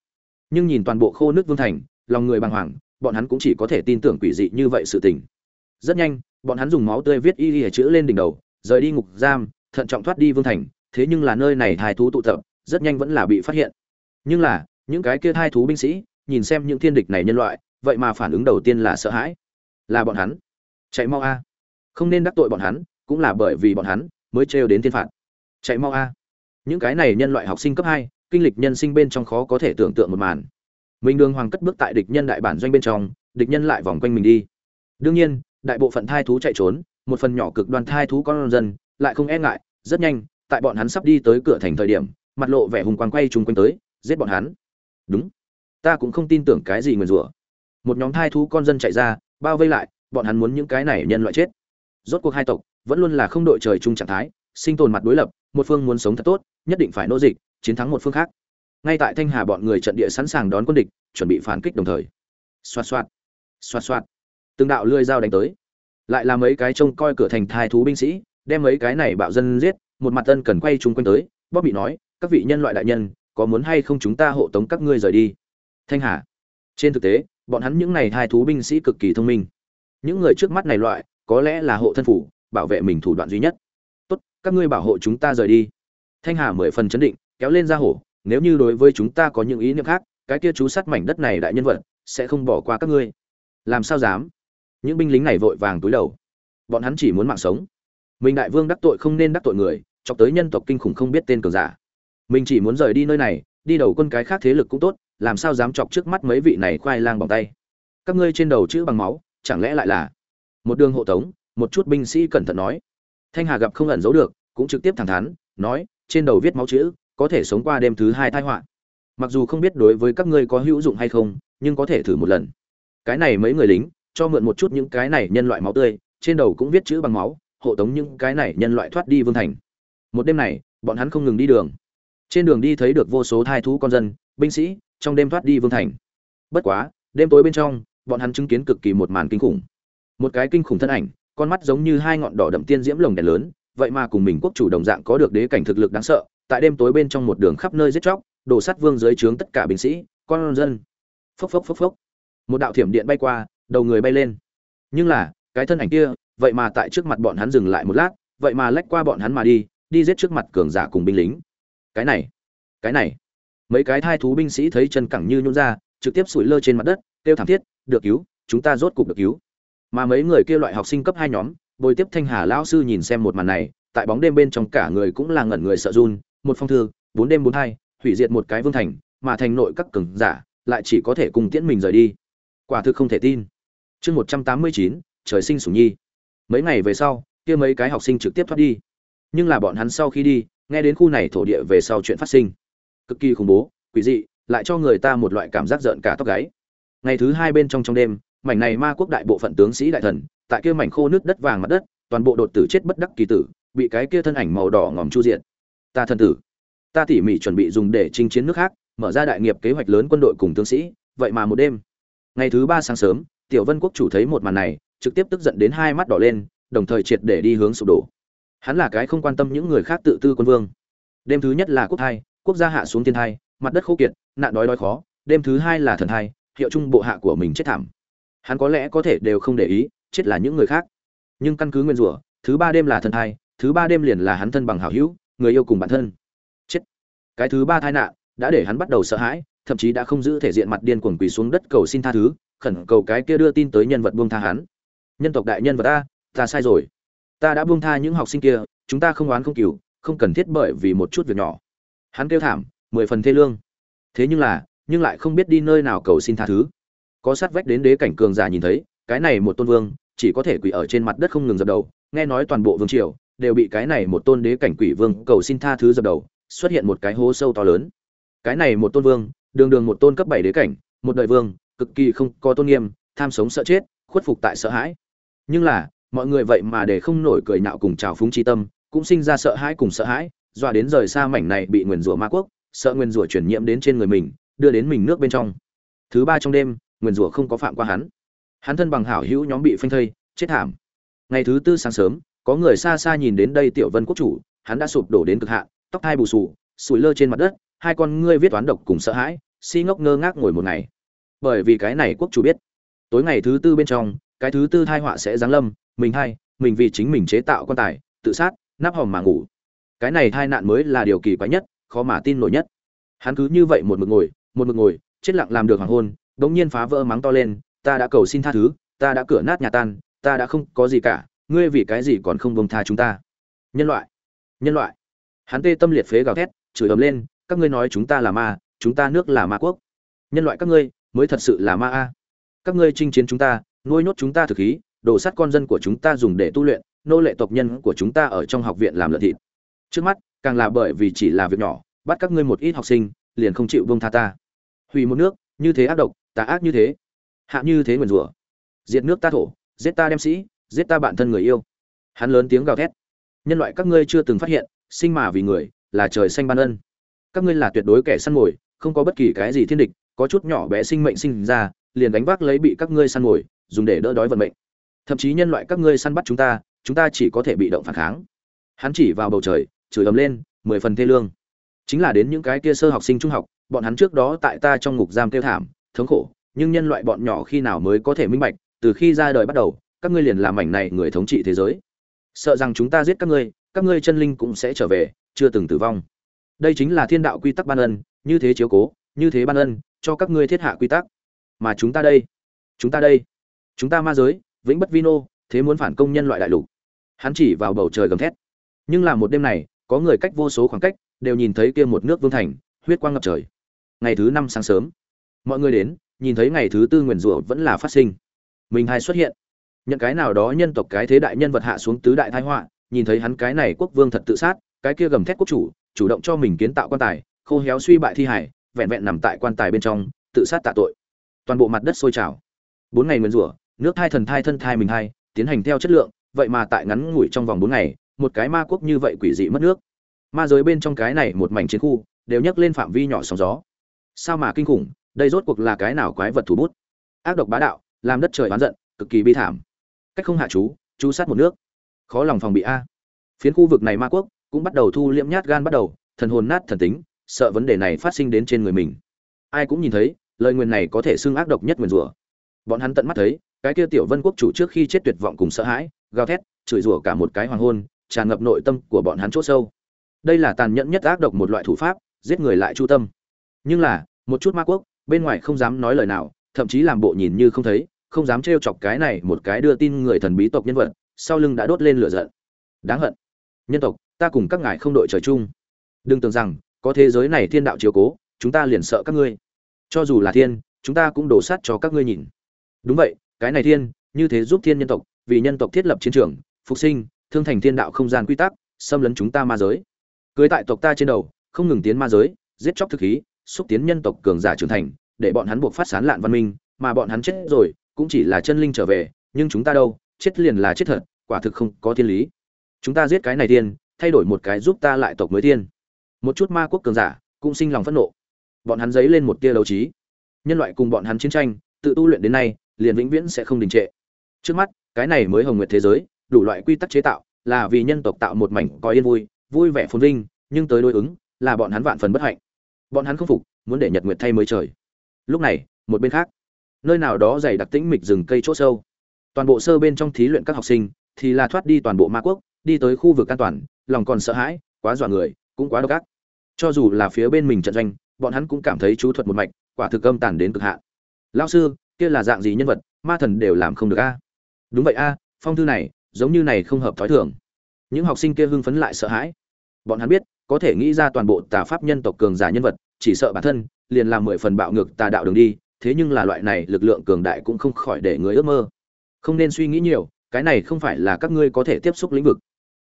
Nhưng nhìn toàn bộ khô nước vương thành, lòng người bàng hoàng, bọn hắn cũng chỉ có thể tin tưởng quỷ dị như vậy sự tình. Rất nhanh, bọn hắn dùng máu tươi viết y lìa chữ lên đỉnh đầu, rời đi ngục giam, thận trọng thoát đi vương thành, thế nhưng là nơi này thai thú tụ tập, rất nhanh vẫn là bị phát hiện. Nhưng là, những cái kia thai thú binh sĩ nhìn xem những thiên địch này nhân loại, vậy mà phản ứng đầu tiên là sợ hãi. Là bọn hắn. Chạy mau a. Không nên đắc tội bọn hắn, cũng là bởi vì bọn hắn mới trêu đến thiên phạt. Chạy mau a. Những cái này nhân loại học sinh cấp hai, kinh lịch nhân sinh bên trong khó có thể tưởng tượng một màn. Mình đường hoàng cất bước tại địch nhân đại bản doanh bên trong, địch nhân lại vòng quanh mình đi. Đương nhiên, đại bộ phận thai thú chạy trốn, một phần nhỏ cực đoan thai thú con dân, lại không e ngại, rất nhanh, tại bọn hắn sắp đi tới cửa thành thời điểm, mặt lộ vẻ hùng quang quay chung quanh tới, giết bọn hắn. Đúng ta cũng không tin tưởng cái gì nguyền rủa. Một nhóm thai thú con dân chạy ra, bao vây lại, bọn hắn muốn những cái này nhân loại chết. Rốt cuộc hai tộc vẫn luôn là không đội trời chung trạng thái, sinh tồn mặt đối lập, một phương muốn sống thật tốt, nhất định phải nô dịch, chiến thắng một phương khác. Ngay tại thanh hà bọn người trận địa sẵn sàng đón quân địch, chuẩn bị phản kích đồng thời. Xoạt xoạt xoạt xoạt. Từng đạo lưỡi dao đánh tới. Lại là mấy cái trông coi cửa thành thai thú binh sĩ, đem mấy cái này bạo dân giết, một mặt tân cần quay chung quanh tới, bóp bị nói, các vị nhân loại đại nhân, có muốn hay không chúng ta hộ tống các ngươi rời đi? Thanh hà. Trên thực tế, bọn hắn những này hai thú binh sĩ cực kỳ thông minh. Những người trước mắt này loại, có lẽ là hộ thân phủ, bảo vệ mình thủ đoạn duy nhất. Tốt, các ngươi bảo hộ chúng ta rời đi. Thanh hà mười phần chấn định, kéo lên ra hổ, nếu như đối với chúng ta có những ý niệm khác, cái kia chú sát mảnh đất này đại nhân vật, sẽ không bỏ qua các ngươi. Làm sao dám? Những binh lính này vội vàng túi đầu. Bọn hắn chỉ muốn mạng sống. Mình đại vương đắc tội không nên đắc tội người, chọc tới nhân tộc kinh khủng không biết tên cường giả. Mình chỉ muốn rời đi nơi này, đi đầu quân cái khác thế lực cũng tốt làm sao dám chọc trước mắt mấy vị này khoai lang bằng tay? Các ngươi trên đầu chữ bằng máu, chẳng lẽ lại là? Một đường hộ tống, một chút binh sĩ cẩn thận nói. Thanh hà gặp không ẩn giấu được, cũng trực tiếp thẳng thắn, nói, trên đầu viết máu chữ, có thể sống qua đêm thứ hai tai họa. Mặc dù không biết đối với các ngươi có hữu dụng hay không, nhưng có thể thử một lần. Cái này mấy người lính, cho mượn một chút những cái này nhân loại máu tươi, trên đầu cũng viết chữ bằng máu, hộ tống những cái này nhân loại thoát đi vương thành. Một đêm này, bọn hắn không ngừng đi đường. Trên đường đi thấy được vô số thai thú con dân, binh sĩ trong đêm thoát đi vương thành. Bất quá, đêm tối bên trong, bọn hắn chứng kiến cực kỳ một màn kinh khủng. Một cái kinh khủng thân ảnh, con mắt giống như hai ngọn đỏ đậm tiên diễm lồng đèn lớn, vậy mà cùng mình quốc chủ đồng dạng có được đế cảnh thực lực đáng sợ, tại đêm tối bên trong một đường khắp nơi giết chóc, đổ sát vương dưới trướng tất cả binh sĩ, con dân. Phốc phốc phốc phốc. Một đạo thiểm điện bay qua, đầu người bay lên. Nhưng là, cái thân ảnh kia, vậy mà tại trước mặt bọn hắn dừng lại một lát, vậy mà lách qua bọn hắn mà đi đi giết trước mặt cường giả cùng binh lính. Cái này cái này mấy cái thai thú binh sĩ thấy chân cẳng như nhún ra, trực tiếp sủi lơ trên mặt đất, kêu thảm thiết, được cứu, chúng ta rốt cục được cứu. Mà mấy người kia loại học sinh cấp hai nhóm, bồi tiếp thanh hà lão sư nhìn xem một màn này, tại bóng đêm bên trong cả người cũng là ngẩn người sợ run, một phong thư, bốn đêm bốn hai, hủy diệt một cái vương thành, mà thành nội các cường giả lại chỉ có thể cùng tiễn mình rời đi. Quả thực không thể tin. Chương một trăm tám mươi chín, trời sinh sủng nhi. Mấy ngày về sau, kia mấy cái học sinh trực tiếp thoát đi. Nhưng là bọn hắn sau khi đi, nghe đến khu này thổ địa về sau chuyện phát sinh cực kỳ khủng bố, quỷ dị, lại cho người ta một loại cảm giác giận cả tóc gáy. Ngày thứ hai bên trong trong đêm, mảnh này ma quốc đại bộ phận tướng sĩ đại thần, tại kia mảnh khô nước đất vàng mặt đất, toàn bộ đột tử chết bất đắc kỳ tử, bị cái kia thân ảnh màu đỏ ngòm chu diện ta thân tử, ta tỉ mỉ chuẩn bị dùng để chinh chiến nước khác, mở ra đại nghiệp kế hoạch lớn quân đội cùng tướng sĩ, vậy mà một đêm. Ngày thứ ba sáng sớm, tiểu vân quốc chủ thấy một màn này, trực tiếp tức giận đến hai mắt đỏ lên, đồng thời triệt để đi hướng sụp đổ. Hắn là cái không quan tâm những người khác tự tư quân vương. Đêm thứ nhất là quốc hai quốc gia hạ xuống thiên thai, mặt đất khô kiệt, nạn đói đói khó, đêm thứ hai là thần thai, hiệu trung bộ hạ của mình chết thảm. Hắn có lẽ có thể đều không để ý, chết là những người khác. Nhưng căn cứ nguyên rủa, thứ ba đêm là thần thai, thứ ba đêm liền là hắn thân bằng hảo hữu, người yêu cùng bản thân. Chết. Cái thứ ba tai nạn đã để hắn bắt đầu sợ hãi, thậm chí đã không giữ thể diện mặt điên cuồng quỳ xuống đất cầu xin tha thứ, khẩn cầu cái kia đưa tin tới nhân vật buông tha hắn. Nhân tộc đại nhân vật ta ta sai rồi. Ta đã buông tha những học sinh kia, chúng ta không oán không cừu, không cần thiết bởi vì một chút việc nhỏ hắn kêu thảm, mười phần thê lương. Thế nhưng là, nhưng lại không biết đi nơi nào cầu xin tha thứ. Có sát vách đến đế cảnh cường giả nhìn thấy, cái này một tôn vương, chỉ có thể quỳ ở trên mặt đất không ngừng dập đầu, nghe nói toàn bộ vương triều đều bị cái này một tôn đế cảnh quỷ vương cầu xin tha thứ dập đầu, xuất hiện một cái hố sâu to lớn. Cái này một tôn vương, đường đường một tôn cấp bảy đế cảnh, một đời vương, cực kỳ không có tôn nghiêm, tham sống sợ chết, khuất phục tại sợ hãi. Nhưng là, mọi người vậy mà để không nổi cười nhạo cùng trào phúng chi tâm, cũng sinh ra sợ hãi cùng sợ hãi dọa đến rời xa mảnh này bị nguyền rủa ma quốc, sợ nguyền rủa chuyển nhiễm đến trên người mình, đưa đến mình nước bên trong. Thứ ba trong đêm, nguyền rủa không có phạm qua hắn. Hắn thân bằng hảo hữu nhóm bị phanh thây, chết thảm. Ngày thứ tư sáng sớm, có người xa xa nhìn đến đây tiểu vân quốc chủ, hắn đã sụp đổ đến cực hạn, tóc hai bù sù sủi lơ trên mặt đất, hai con ngươi viết toán độc cùng sợ hãi, si ngốc ngơ ngác ngồi một ngày. Bởi vì cái này quốc chủ biết, tối ngày thứ tư bên trong, cái thứ tư thai họa sẽ giáng lâm, mình hay mình vì chính mình chế tạo quan tài, tự sát, nắp hòm mà ngủ cái này tai nạn mới là điều kỳ quái nhất, khó mà tin nổi nhất. Hắn cứ như vậy một mực ngồi, một mực ngồi, chết lặng làm được hoàng hôn đống nhiên phá vỡ mắng to lên, ta đã cầu xin tha thứ, ta đã cửa nát nhà tan, ta đã không có gì cả, ngươi vì cái gì còn không bông tha chúng ta? Nhân loại nhân loại. Hắn tê tâm liệt phế gào thét, chửi ầm lên, các ngươi nói chúng ta là ma, chúng ta nước là ma quốc. Nhân loại các ngươi, mới thật sự là ma a. Các ngươi chinh chiến chúng ta, nuôi nhốt chúng ta thực khí đổ sát con dân của chúng ta dùng để tu luyện, nô lệ tộc nhân của chúng ta ở trong học viện làm lợn thịt trước mắt, càng là bởi vì chỉ là việc nhỏ, bắt các ngươi một ít học sinh, liền không chịu bông tha ta. Hủy một nước, như thế ác độc, tà ác như thế. Hạ như thế nguyền rủa. Diệt nước ta thổ, giết ta đem sĩ, giết ta bạn thân người yêu. Hắn lớn tiếng gào thét. Nhân loại các ngươi chưa từng phát hiện, sinh mà vì người, là trời xanh ban ân. Các ngươi là tuyệt đối kẻ săn mồi, không có bất kỳ cái gì thiên địch, có chút nhỏ bé sinh mệnh sinh ra, liền đánh vác lấy bị các ngươi săn mồi, dùng để đỡ đói vận mệnh. Thậm chí nhân loại các ngươi săn bắt chúng ta chúng ta chỉ có thể bị động phản kháng. Hắn chỉ vào bầu trời chửi ầm lên, mười phần thê lương. Chính là đến những cái kia sơ học sinh trung học, bọn hắn trước đó tại ta trong ngục giam kêu thảm, thống khổ, nhưng nhân loại bọn nhỏ khi nào mới có thể minh bạch, từ khi ra đời bắt đầu, các ngươi liền làm mảnh này người thống trị thế giới. Sợ rằng chúng ta giết các ngươi các ngươi chân linh cũng sẽ trở về, chưa từng tử vong. Đây chính là thiên đạo quy tắc ban ân, như thế chiếu cố, như thế ban ân, cho các ngươi thiết hạ quy tắc. Mà chúng ta đây, chúng ta đây, chúng ta ma giới, vĩnh bất vino thế muốn phản công nhân loại đại lục. Hắn chỉ vào bầu trời gầm thét. Nhưng là một đêm này có người cách vô số khoảng cách, đều nhìn thấy kia một nước vương thành, huyết quang ngập trời. Ngày thứ năm sáng sớm, mọi người đến, nhìn thấy ngày thứ tư nguyền rủa vẫn là phát sinh. Mình hai xuất hiện. Nhận cái nào đó nhân tộc cái thế đại nhân vật hạ xuống tứ đại thái họa, nhìn thấy hắn cái này quốc vương thật tự sát, cái kia gầm thét quốc chủ chủ động cho mình kiến tạo quan tài, khô héo suy bại thi hải, vẹn vẹn nằm tại quan tài bên trong, tự sát tạ tội. Toàn bộ mặt đất sôi trào. Bốn ngày nguyền rủa, nước thai thần thai thân thai mình hai, tiến hành theo chất lượng, vậy mà tại ngắn ngủi trong vòng bốn ngày một cái ma quốc như vậy quỷ dị mất nước. Ma giới bên trong cái này một mảnh chiến khu, đều nhấc lên phạm vi nhỏ sóng gió. Sao mà kinh khủng, đây rốt cuộc là cái nào quái vật thủ bút? Ác độc bá đạo, làm đất trời oán giận, cực kỳ bi thảm. Cách không hạ chú chú sát một nước. Khó lòng phòng bị a. Phiến khu vực này ma quốc cũng bắt đầu thu liễm nhát gan bắt đầu, thần hồn nát thần tính, sợ vấn đề này phát sinh đến trên người mình. Ai cũng nhìn thấy, lời nguyền này có thể xưng ác độc nhất nguyền rủa. Bọn hắn tận mắt thấy, cái kia tiểu vân quốc chủ trước khi chết tuyệt vọng cùng sợ hãi, gào thét, chửi rủa cả một cái hoàng hôn tràn ngập nội tâm của bọn hắn chỗ sâu. Đây là tàn nhẫn nhất ác độc một loại thủ pháp, giết người lại chu tâm. Nhưng là, một chút ma quốc, bên ngoài không dám nói lời nào, thậm chí làm bộ nhìn như không thấy, không dám trêu chọc cái này một cái đưa tin người thần bí tộc nhân vật, sau lưng đã đốt lên lửa giận. Đáng hận. Nhân tộc, ta cùng các ngài không đội trời chung. Đừng tưởng rằng, có thế giới này thiên đạo chiếu cố, chúng ta liền sợ các ngươi. Cho dù là thiên, chúng ta cũng đổ sát cho các ngươi nhìn. Đúng vậy, cái này thiên, như thế giúp thiên nhân tộc, vì nhân tộc thiết lập chiến trường, phục sinh thương thành thiên đạo không gian quy tắc, xâm lấn chúng ta ma giới. Cưới tại tộc ta trên đầu, không ngừng tiến ma giới, giết chóc thực khí, xúc tiến nhân tộc cường giả trưởng thành, để bọn hắn buộc phát sán lạn văn minh, mà bọn hắn chết rồi, cũng chỉ là chân linh trở về, nhưng chúng ta đâu, chết liền là chết thật, quả thực không có thiên lý. Chúng ta giết cái này tiên, thay đổi một cái giúp ta lại tộc mới tiên. Một chút ma quốc cường giả, cũng sinh lòng phẫn nộ. Bọn hắn dấy lên một tia đấu trí. Nhân loại cùng bọn hắn chiến tranh, tự tu luyện đến nay, liền vĩnh viễn sẽ không đình trệ. Trước mắt, cái này mới hồng nguyệt thế giới đủ loại quy tắc chế tạo, là vì nhân tộc tạo một mảnh có yên vui vui vẻ phồn vinh, nhưng tới đối ứng, là bọn hắn vạn phần bất hạnh. Bọn hắn không phục, muốn để nhật nguyệt thay mới trời. Lúc này, một bên khác, nơi nào đó dày đặc tĩnh mịch rừng cây chỗ sâu. Toàn bộ sơ bên trong thí luyện các học sinh, thì là thoát đi toàn bộ ma quốc, đi tới khu vực an toàn, lòng còn sợ hãi, quá dọa người, cũng quá độc ác. Cho dù là phía bên mình trận doanh, bọn hắn cũng cảm thấy chú thuật một mạch, quả thực âm tàn đến cực hạn. Lao sư, kia là dạng gì nhân vật, ma thần đều làm không được a? Đúng vậy a, phong thư này giống như này không hợp thói thường. Những học sinh kia hưng phấn lại sợ hãi. Bọn hắn biết, có thể nghĩ ra toàn bộ tà pháp nhân tộc cường giả nhân vật, chỉ sợ bản thân liền làm mười phần bạo ngược tà đạo đường đi, thế nhưng là loại này lực lượng cường đại cũng không khỏi để người ước mơ. Không nên suy nghĩ nhiều, cái này không phải là các ngươi có thể tiếp xúc lĩnh vực.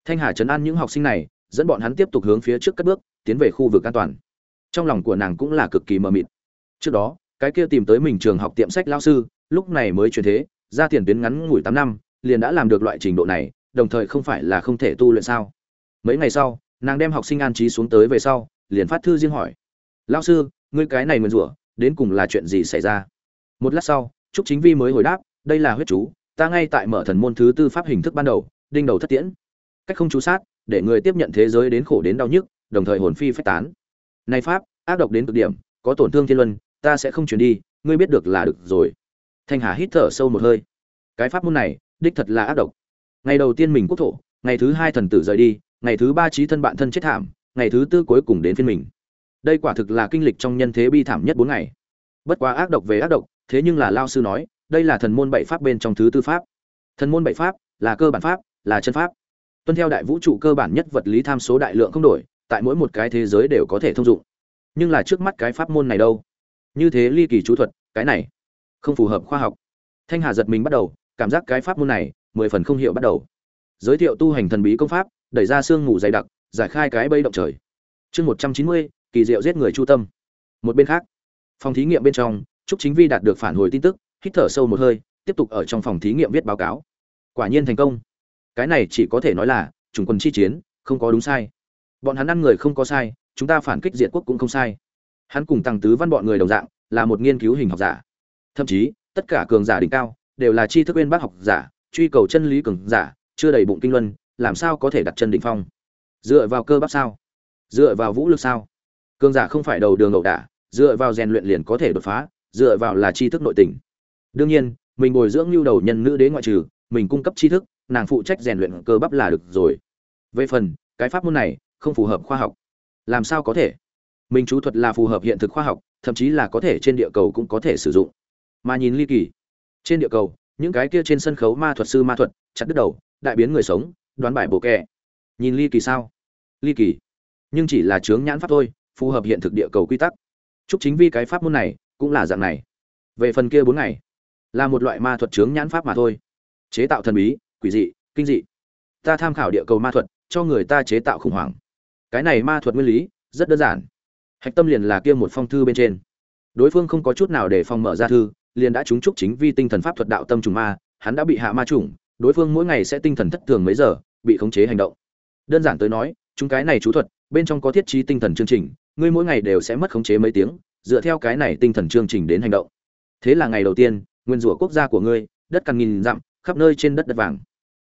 Thanh hà chấn an những học sinh này, dẫn bọn hắn tiếp tục hướng phía trước cất bước, tiến về khu vực an toàn. Trong lòng của nàng cũng là cực kỳ mờ mịt. Trước đó, cái kia tìm tới mình trường học tiệm sách lao sư, lúc này mới chuyển thế, ra tiền tuyến ngắn ngủi tám năm liền đã làm được loại trình độ này, đồng thời không phải là không thể tu luyện sao? Mấy ngày sau, nàng đem học sinh an trí xuống tới về sau, liền phát thư riêng hỏi. Lao sư, ngươi cái này nguyền rủa, đến cùng là chuyện gì xảy ra? Một lát sau, trúc chính vi mới hồi đáp, đây là huyết chú, ta ngay tại mở thần môn thứ tư pháp hình thức ban đầu, đinh đầu thất tiễn. Cách không chú sát, để người tiếp nhận thế giới đến khổ đến đau nhức, đồng thời hồn phi phách tán. Này pháp, ác độc đến cực điểm, có tổn thương thiên luân, ta sẽ không chuyển đi, ngươi biết được là được rồi. Thanh hà hít thở sâu một hơi. Cái pháp môn này đích thật là ác độc. Ngày đầu tiên mình quốc thổ, ngày thứ hai thần tử rời đi, ngày thứ ba trí thân bạn thân chết thảm, ngày thứ tư cuối cùng đến phiên mình. Đây quả thực là kinh lịch trong nhân thế bi thảm nhất bốn ngày. Bất quá ác độc về ác độc, thế nhưng là lao sư nói, đây là thần môn bảy pháp bên trong thứ tư pháp. Thần môn bảy pháp là cơ bản pháp, là chân pháp. Tuân theo đại vũ trụ cơ bản nhất vật lý tham số đại lượng không đổi, tại mỗi một cái thế giới đều có thể thông dụng. Nhưng là trước mắt cái pháp môn này đâu? Như thế ly kỳ chú thuật, cái này không phù hợp khoa học. Thanh hà giật mình bắt đầu cảm giác cái pháp môn này mười phần không hiểu bắt đầu. Giới thiệu tu hành thần bí công pháp, đẩy ra sương ngủ dày đặc, giải khai cái bây động trời. Chương một trăm chín mươi, kỳ diệu giết người chu tâm. Một bên khác, phòng thí nghiệm bên trong, trúc chính vi đạt được phản hồi tin tức, hít thở sâu một hơi, tiếp tục ở trong phòng thí nghiệm viết báo cáo. Quả nhiên thành công. Cái này chỉ có thể nói là chủng quân chi chiến, không có đúng sai. Bọn hắn ăn người không có sai, chúng ta phản kích diệt quốc cũng không sai. Hắn cùng tăng tứ văn bọn người đồng dạng, là một nghiên cứu hình học giả. Thậm chí, tất cả cường giả đỉnh cao đều là tri thức bên bác học giả, truy cầu chân lý cường giả, chưa đầy bụng kinh luân, làm sao có thể đặt chân đỉnh phong? Dựa vào cơ bắp sao? Dựa vào vũ lực sao? Cường giả không phải đầu đường ẩu đả, dựa vào rèn luyện liền có thể đột phá, dựa vào là tri thức nội tình. Đương nhiên, mình bồi dưỡng lưu đầu nhân nữ đế ngoại trừ, mình cung cấp tri thức, nàng phụ trách rèn luyện cơ bắp là được rồi. Về phần, cái pháp môn này không phù hợp khoa học. Làm sao có thể? Mình chú thuật là phù hợp hiện thực khoa học, thậm chí là có thể trên địa cầu cũng có thể sử dụng. Mà nhìn ly kỳ trên địa cầu, những cái kia trên sân khấu ma thuật sư ma thuật, chặt đứt đầu, đại biến người sống, đoán bài bộ kẹ. Nhìn ly kỳ sao? Ly kỳ. Nhưng chỉ là chướng nhãn pháp thôi, phù hợp hiện thực địa cầu quy tắc. Chúc chính vì cái pháp môn này cũng là dạng này. Về phần kia bốn ngày, là một loại ma thuật chướng nhãn pháp mà thôi. Chế tạo thần bí, quỷ dị, kinh dị. Ta tham khảo địa cầu ma thuật, cho người ta chế tạo khủng hoảng. Cái này ma thuật nguyên lý, rất đơn giản. Hạch tâm liền là kia một phong thư bên trên. Đối phương không có chút nào để phong mở ra thư liền đã trúng trúc chính vi tinh thần pháp thuật đạo tâm trùng ma, hắn đã bị hạ ma trùng, đối phương mỗi ngày sẽ tinh thần thất thường mấy giờ, bị khống chế hành động. Đơn giản tới nói, chúng cái này chú thuật, bên trong có thiết trí tinh thần chương trình, ngươi mỗi ngày đều sẽ mất khống chế mấy tiếng, dựa theo cái này tinh thần chương trình đến hành động. Thế là ngày đầu tiên, nguyên rủa quốc gia của ngươi, đất càng nghìn dặm, khắp nơi trên đất đất vàng.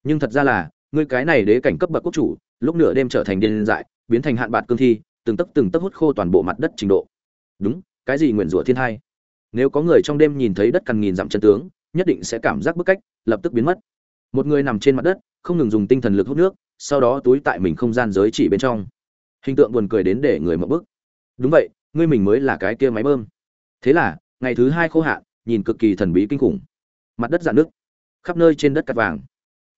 Nhưng thật ra là, ngươi cái này đế cảnh cấp bậc quốc chủ, lúc nửa đêm trở thành điên dại, biến thành hạn bạc cương thi, từng tấc từng tấc hút khô toàn bộ mặt đất trình độ. Đúng, cái gì nguyên rủa thiên hai? Nếu có người trong đêm nhìn thấy đất cằn nghìn dặm chân tướng, nhất định sẽ cảm giác bức cách, lập tức biến mất. Một người nằm trên mặt đất, không ngừng dùng tinh thần lực hút nước, sau đó túi tại mình không gian giới chỉ bên trong. Hình tượng buồn cười đến để người mở bức. Đúng vậy, ngươi mình mới là cái kia máy bơm. Thế là, ngày thứ hai khô hạn, nhìn cực kỳ thần bí kinh khủng. Mặt đất dạn nước khắp nơi trên đất cắt vàng.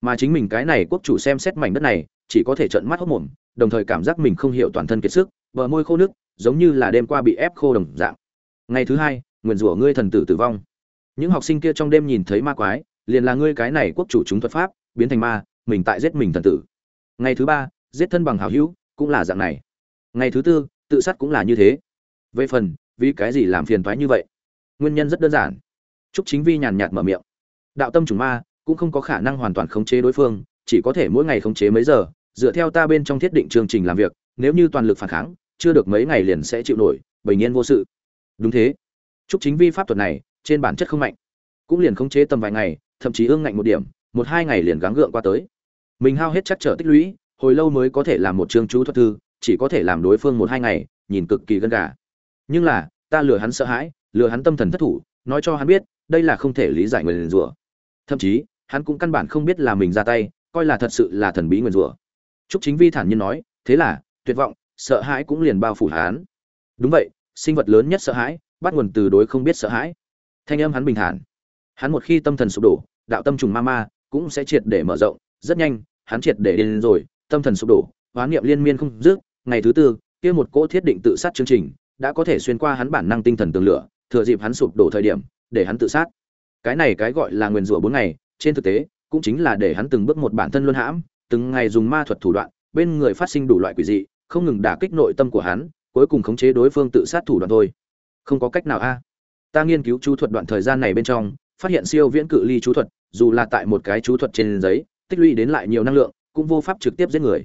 Mà chính mình cái này quốc chủ xem xét mảnh đất này, chỉ có thể trợn mắt hốc mồm, đồng thời cảm giác mình không hiểu toàn thân kiệt sức, bờ môi khô nước giống như là đêm qua bị ép khô đồng dạng. Ngày thứ hai nguyền rủa ngươi thần tử tử vong. Những học sinh kia trong đêm nhìn thấy ma quái, liền là ngươi cái này quốc chủ chúng thuật pháp, biến thành ma, mình tại giết mình thần tử. Ngày thứ ba, giết thân bằng hảo hữu, cũng là dạng này. Ngày thứ tư, tự sát cũng là như thế. Về phần, vì cái gì làm phiền thoái như vậy? Nguyên nhân rất đơn giản. Trúc chính vi nhàn nhạt mở miệng. Đạo tâm chủng ma, cũng không có khả năng hoàn toàn khống chế đối phương, chỉ có thể mỗi ngày khống chế mấy giờ, dựa theo ta bên trong thiết định chương trình làm việc, nếu như toàn lực phản kháng, chưa được mấy ngày liền sẽ chịu nổi, bình yên vô sự. Đúng thế. Trúc chính vi pháp thuật này, trên bản chất không mạnh. Cũng liền khống chế tầm vài ngày, thậm chí ương ngạnh một điểm, một hai ngày liền gắng gượng qua tới. Mình hao hết chắc trở tích lũy, hồi lâu mới có thể làm một chương chú thuật thư, chỉ có thể làm đối phương một hai ngày, nhìn cực kỳ gân gà. Nhưng là, ta lừa hắn sợ hãi, lừa hắn tâm thần thất thủ, nói cho hắn biết, đây là không thể lý giải người liền rủa. Thậm chí, hắn cũng căn bản không biết là mình ra tay, coi là thật sự là thần bí nguyên rủa. Trúc chính vi thản nhiên nói, thế là, tuyệt vọng, sợ hãi cũng liền bao phủ hắn. Đúng vậy, sinh vật lớn nhất sợ hãi bắt nguồn từ đối không biết sợ hãi. Thanh âm hắn bình thản. Hắn một khi tâm thần sụp đổ, đạo tâm trùng ma ma cũng sẽ triệt để mở rộng. Rất nhanh, hắn triệt để điên rồi, tâm thần sụp đổ, hoán niệm liên miên không dứt. Ngày thứ tư, kia một cỗ thiết định tự sát chương trình đã có thể xuyên qua hắn bản năng tinh thần tường lửa, thừa dịp hắn sụp đổ thời điểm, để hắn tự sát. Cái này cái gọi là nguyền rủa bốn ngày, trên thực tế, cũng chính là để hắn từng bước một bản thân luân hãm, từng ngày dùng ma thuật thủ đoạn, bên người phát sinh đủ loại quỷ dị, không ngừng đả kích nội tâm của hắn, cuối cùng khống chế đối phương tự sát thủ đoạn thôi không có cách nào a. Ta nghiên cứu chú thuật đoạn thời gian này bên trong, phát hiện siêu viễn cự ly chú thuật, dù là tại một cái chú thuật trên giấy, tích lũy đến lại nhiều năng lượng, cũng vô pháp trực tiếp giết người.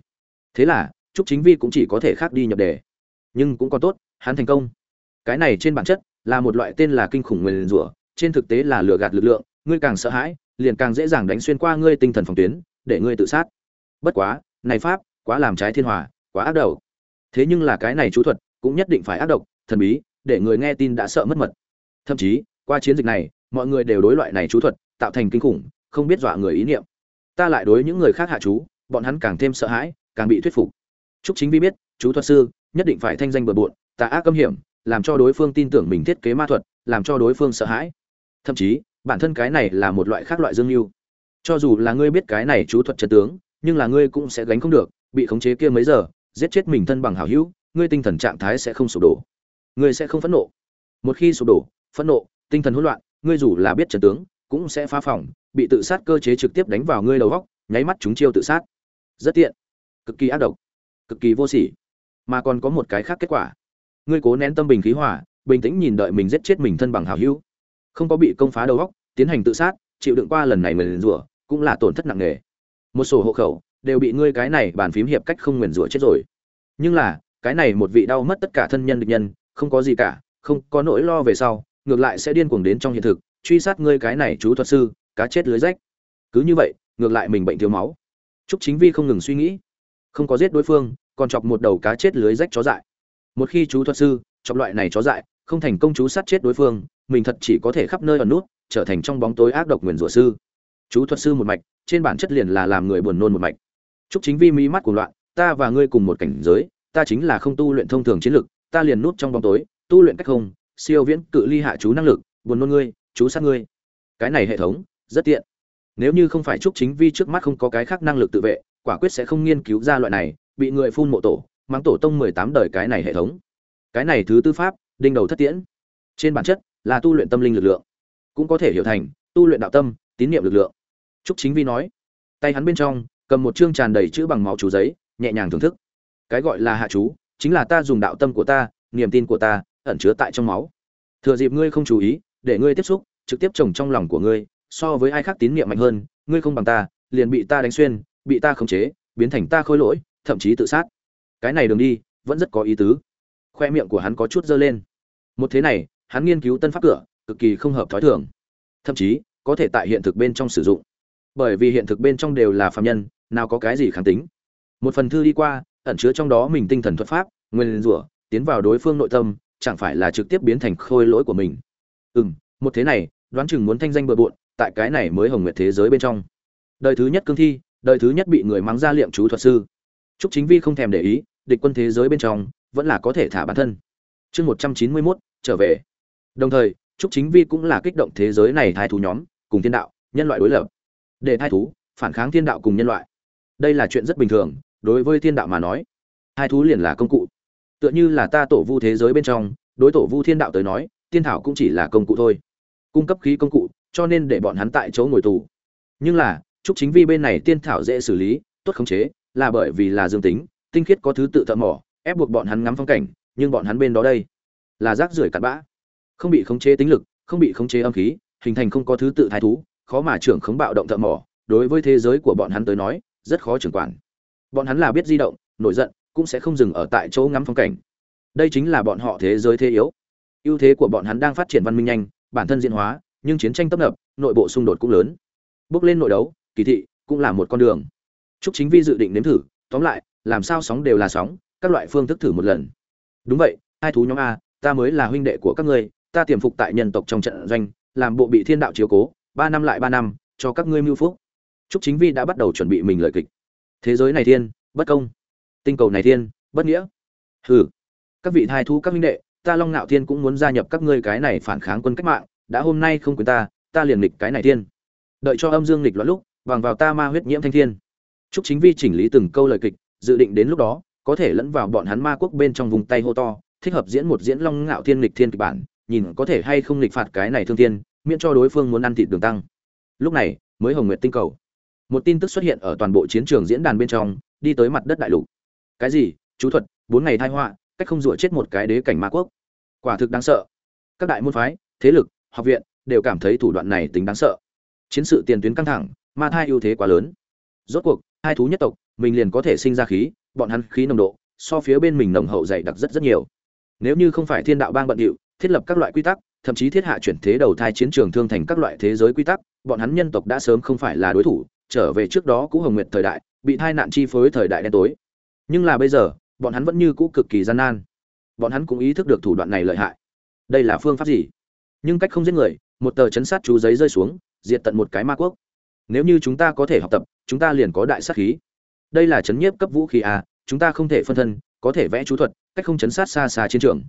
Thế là, trúc chính vi cũng chỉ có thể khác đi nhập đề. Nhưng cũng còn tốt, hắn thành công. Cái này trên bản chất là một loại tên là kinh khủng nguyền rủa, trên thực tế là lừa gạt lực lượng, ngươi càng sợ hãi, liền càng dễ dàng đánh xuyên qua ngươi tinh thần phòng tuyến, để ngươi tự sát. Bất quá, này pháp quá làm trái thiên hòa, quá ác đầu thế nhưng là cái này chú thuật cũng nhất định phải ác độc, thần bí để người nghe tin đã sợ mất mật. Thậm chí, qua chiến dịch này, mọi người đều đối loại này chú thuật tạo thành kinh khủng, không biết dọa người ý niệm. Ta lại đối những người khác hạ chú, bọn hắn càng thêm sợ hãi, càng bị thuyết phục. Chúc chính vi biết, chú thuật sư nhất định phải thanh danh bừa bộn, tà ác cấm hiểm, làm cho đối phương tin tưởng mình thiết kế ma thuật, làm cho đối phương sợ hãi. Thậm chí, bản thân cái này là một loại khác loại dương mưu cho dù là ngươi biết cái này chú thuật chân tướng, nhưng là ngươi cũng sẽ gánh không được, bị khống chế kia mấy giờ, giết chết mình thân bằng hảo hữu, ngươi tinh thần trạng thái sẽ không sụp đổ ngươi sẽ không phẫn nộ. Một khi sụp đổ, phẫn nộ, tinh thần hỗn loạn, ngươi dù là biết trận tướng, cũng sẽ phá phòng, bị tự sát cơ chế trực tiếp đánh vào ngươi đầu góc, nháy mắt chúng chiêu tự sát. Rất tiện. Cực kỳ ác độc. Cực kỳ vô sỉ. Mà còn có một cái khác kết quả. Ngươi cố nén tâm bình khí hỏa bình tĩnh nhìn đợi mình giết chết mình thân bằng hảo hữu. Không có bị công phá đầu góc, tiến hành tự sát, chịu đựng qua lần này mình rủa, cũng là tổn thất nặng nề. Một sổ hộ khẩu, đều bị ngươi cái này bàn phím hiệp cách không nguyền rủa chết rồi. Nhưng là, cái này một vị đau mất tất cả thân nhân địch nhân không có gì cả không có nỗi lo về sau ngược lại sẽ điên cuồng đến trong hiện thực truy sát ngươi cái này chú thuật sư cá chết lưới rách cứ như vậy ngược lại mình bệnh thiếu máu Trúc Chính Vi không ngừng suy nghĩ, không có giết đối phương, còn chọc một đầu cá chết lưới rách chó dại. Một khi chú thuật sư chọc loại này chó dại, không thành công chú sát chết đối phương, mình thật chỉ có thể khắp nơi ẩn nút, trở thành trong bóng tối ác độc nguyên rủa sư. Chú thuật sư một mạch, trên bản chất liền là làm người buồn nôn một mạch. Trúc Chính Vi mí mắt cuồng loạn, ta và ngươi cùng một cảnh giới, ta chính là không tu luyện thông thường chiến lực, ta liền nút trong bóng tối, tu luyện cách không, siêu viễn cự ly hạ chú năng lực, buồn nôn ngươi, chú sát ngươi. Cái này hệ thống, rất tiện. Nếu như không phải trúc chính vi trước mắt không có cái khác năng lực tự vệ quả quyết sẽ không nghiên cứu ra loại này bị người phun mộ tổ mang tổ tông mười tám đời cái này hệ thống. Cái này thứ tư pháp đinh đầu thất tiễn. Trên bản chất là tu luyện tâm linh lực lượng. Cũng có thể hiểu thành tu luyện đạo tâm tín niệm lực lượng. Trúc chính vi nói. Tay hắn bên trong cầm một chương tràn đầy chữ bằng máu chú giấy nhẹ nhàng thưởng thức. Cái gọi là hạ chú chính là ta dùng đạo tâm của ta, niềm tin của ta ẩn chứa tại trong máu. Thừa dịp ngươi không chú ý, để ngươi tiếp xúc, trực tiếp trồng trong lòng của ngươi, so với ai khác tín niệm mạnh hơn, ngươi không bằng ta, liền bị ta đánh xuyên, bị ta khống chế, biến thành ta khôi lỗi, thậm chí tự sát. Cái này đường đi, vẫn rất có ý tứ. Khoe miệng của hắn có chút dơ lên. Một thế này, hắn nghiên cứu tân pháp cửa, cực kỳ không hợp thói thường. Thậm chí, có thể tại hiện thực bên trong sử dụng. Bởi vì hiện thực bên trong đều là phạm nhân, nào có cái gì kháng tính. Một phần thư đi qua ẩn chứa trong đó mình tinh thần thuật pháp, nguyên rủa, tiến vào đối phương nội tâm, chẳng phải là trực tiếp biến thành khôi lỗi của mình. Ừ m một thế này, đoán chừng muốn thanh danh bừa bộn, tại cái này mới hồng nguyệt thế giới bên trong. Đời thứ nhất cương thi, đời thứ nhất bị người mắng ra liệm chú thuật sư. Trúc chính vi không thèm để ý, địch quân thế giới bên trong, vẫn là có thể thả bản thân. Chương một trăm chín mươi mốt, trở về. Đồng thời, trúc chính vi cũng là kích động thế giới này thai thú nhóm, cùng thiên đạo, nhân loại đối lập. Để thai thú, phản kháng thiên đạo cùng nhân loại. Đây là chuyện rất bình thường đối với thiên đạo mà nói, hai thú liền là công cụ. Tựa như là ta tổ vu thế giới bên trong, đối tổ vu thiên đạo tới nói, tiên thảo cũng chỉ là công cụ thôi. Cung cấp khí công cụ, cho nên để bọn hắn tại chỗ ngồi tù. Nhưng là, trúc chính vi bên này tiên thảo dễ xử lý, tốt khống chế, là bởi vì là dương tính, tinh khiết có thứ tự thợ mỏ, ép buộc bọn hắn ngắm phong cảnh, nhưng bọn hắn bên đó đây, là rác rưởi cặn bã. Không bị khống chế tính lực, không bị khống chế âm khí, hình thành không có thứ tự thái thú, khó mà trưởng khống bạo động thợ mỏ, đối với thế giới của bọn hắn tới nói, rất khó trưởng quản bọn hắn là biết di động nổi giận cũng sẽ không dừng ở tại chỗ ngắm phong cảnh đây chính là bọn họ thế giới thế yếu ưu thế của bọn hắn đang phát triển văn minh nhanh bản thân diễn hóa nhưng chiến tranh tấp nập nội bộ xung đột cũng lớn bước lên nội đấu kỳ thị cũng là một con đường Trúc Chính Vi dự định nếm thử, tóm lại, làm sao sóng đều là sóng, các loại phương thức thử một lần. Đúng vậy, hai thú nhóm a, ta mới là huynh đệ của các ngươi, ta tiềm phục tại nhân tộc trong trận doanh, làm bộ bị thiên đạo chiếu cố, ba năm lại ba năm, cho các ngươi mưu phúc. Trúc Chính Vi đã bắt đầu chuẩn bị mình lời kịch. Thế giới này thiên, bất công. Tinh cầu này thiên, bất nghĩa. Hừ. Các vị thai thú các minh đệ, ta Long ngạo Thiên cũng muốn gia nhập các ngươi cái này phản kháng quân cách mạng, đã hôm nay không quyền ta ta liền nghịch cái này thiên đợi cho âm dương nghịch loạn lúc bằng vào ta ma huyết nhiễm thanh thiên chúc chính vi chỉnh lý từng câu lời kịch dự định đến lúc đó có thể lẫn vào bọn hắn ma quốc bên trong vùng tay hô to thích hợp diễn một diễn long ngạo thiên nghịch thiên kịch bản nhìn có thể hay không nghịch phạt cái này thương thiên miễn cho đối phương muốn ăn thịt đường tăng lúc này mới hồng nguyệt tinh cầu một tin tức xuất hiện ở toàn bộ chiến trường diễn đàn bên trong, đi tới mặt đất đại lục. Cái gì? Chú thuật, bốn ngày thai họa, cách không rủa chết một cái đế cảnh ma quốc. Quả thực đáng sợ. Các đại môn phái, thế lực, học viện đều cảm thấy thủ đoạn này tính đáng sợ. Chiến sự tiền tuyến căng thẳng, ma thai ưu thế quá lớn. Rốt cuộc, hai thú nhất tộc, mình liền có thể sinh ra khí, bọn hắn khí nồng độ, so phía bên mình nồng hậu dày đặc rất rất nhiều. Nếu như không phải thiên đạo bang bận điệu, thiết lập các loại quy tắc, thậm chí thiết hạ chuyển thế đầu thai chiến trường thương thành các loại thế giới quy tắc, bọn hắn nhân tộc đã sớm không phải là đối thủ trở về trước đó cũ hồng nguyệt thời đại, bị thai nạn chi phối thời đại đen tối. Nhưng là bây giờ, bọn hắn vẫn như cũ cực kỳ gian nan. Bọn hắn cũng ý thức được thủ đoạn này lợi hại. Đây là phương pháp gì? Nhưng cách không giết người, một tờ chấn sát chú giấy rơi xuống, diệt tận một cái ma quốc. Nếu như chúng ta có thể học tập, chúng ta liền có đại sát khí. Đây là chấn nhiếp cấp vũ khí à chúng ta không thể phân thân, có thể vẽ chú thuật, cách không chấn sát xa xa chiến trường.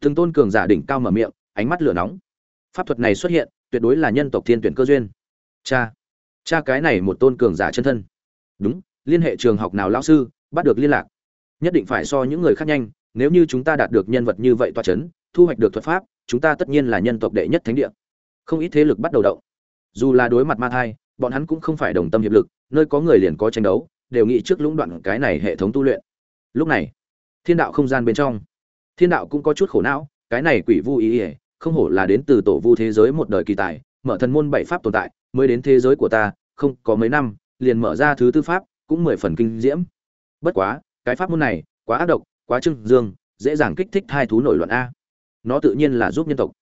Từng tôn cường giả đỉnh cao mở miệng, ánh mắt lửa nóng. Pháp thuật này xuất hiện, tuyệt đối là nhân tộc thiên tuyển cơ duyên. Cha! Cha cái này một tôn cường giả chân thân. Đúng, liên hệ trường học nào lão sư, bắt được liên lạc. Nhất định phải so những người khác nhanh, nếu như chúng ta đạt được nhân vật như vậy toa chấn, thu hoạch được thuật pháp, chúng ta tất nhiên là nhân tộc đệ nhất thánh địa. Không ít thế lực bắt đầu động. Dù là đối mặt ma thai, bọn hắn cũng không phải đồng tâm hiệp lực, nơi có người liền có tranh đấu, đều nghĩ trước lũng đoạn cái này hệ thống tu luyện. Lúc này, thiên đạo không gian bên trong, thiên đạo cũng có chút khổ não, cái này quỷ vu ý ỉa, không hổ là đến từ tổ vu thế giới một đời kỳ tài mở thần môn bảy pháp tồn tại, mới đến thế giới của ta, không có mấy năm, liền mở ra thứ tư pháp, cũng mười phần kinh diễm. Bất quá, cái pháp môn này, quá ác độc, quá trưng dương, dễ dàng kích thích thai thú nổi loạn a. Nó tự nhiên là giúp nhân tộc.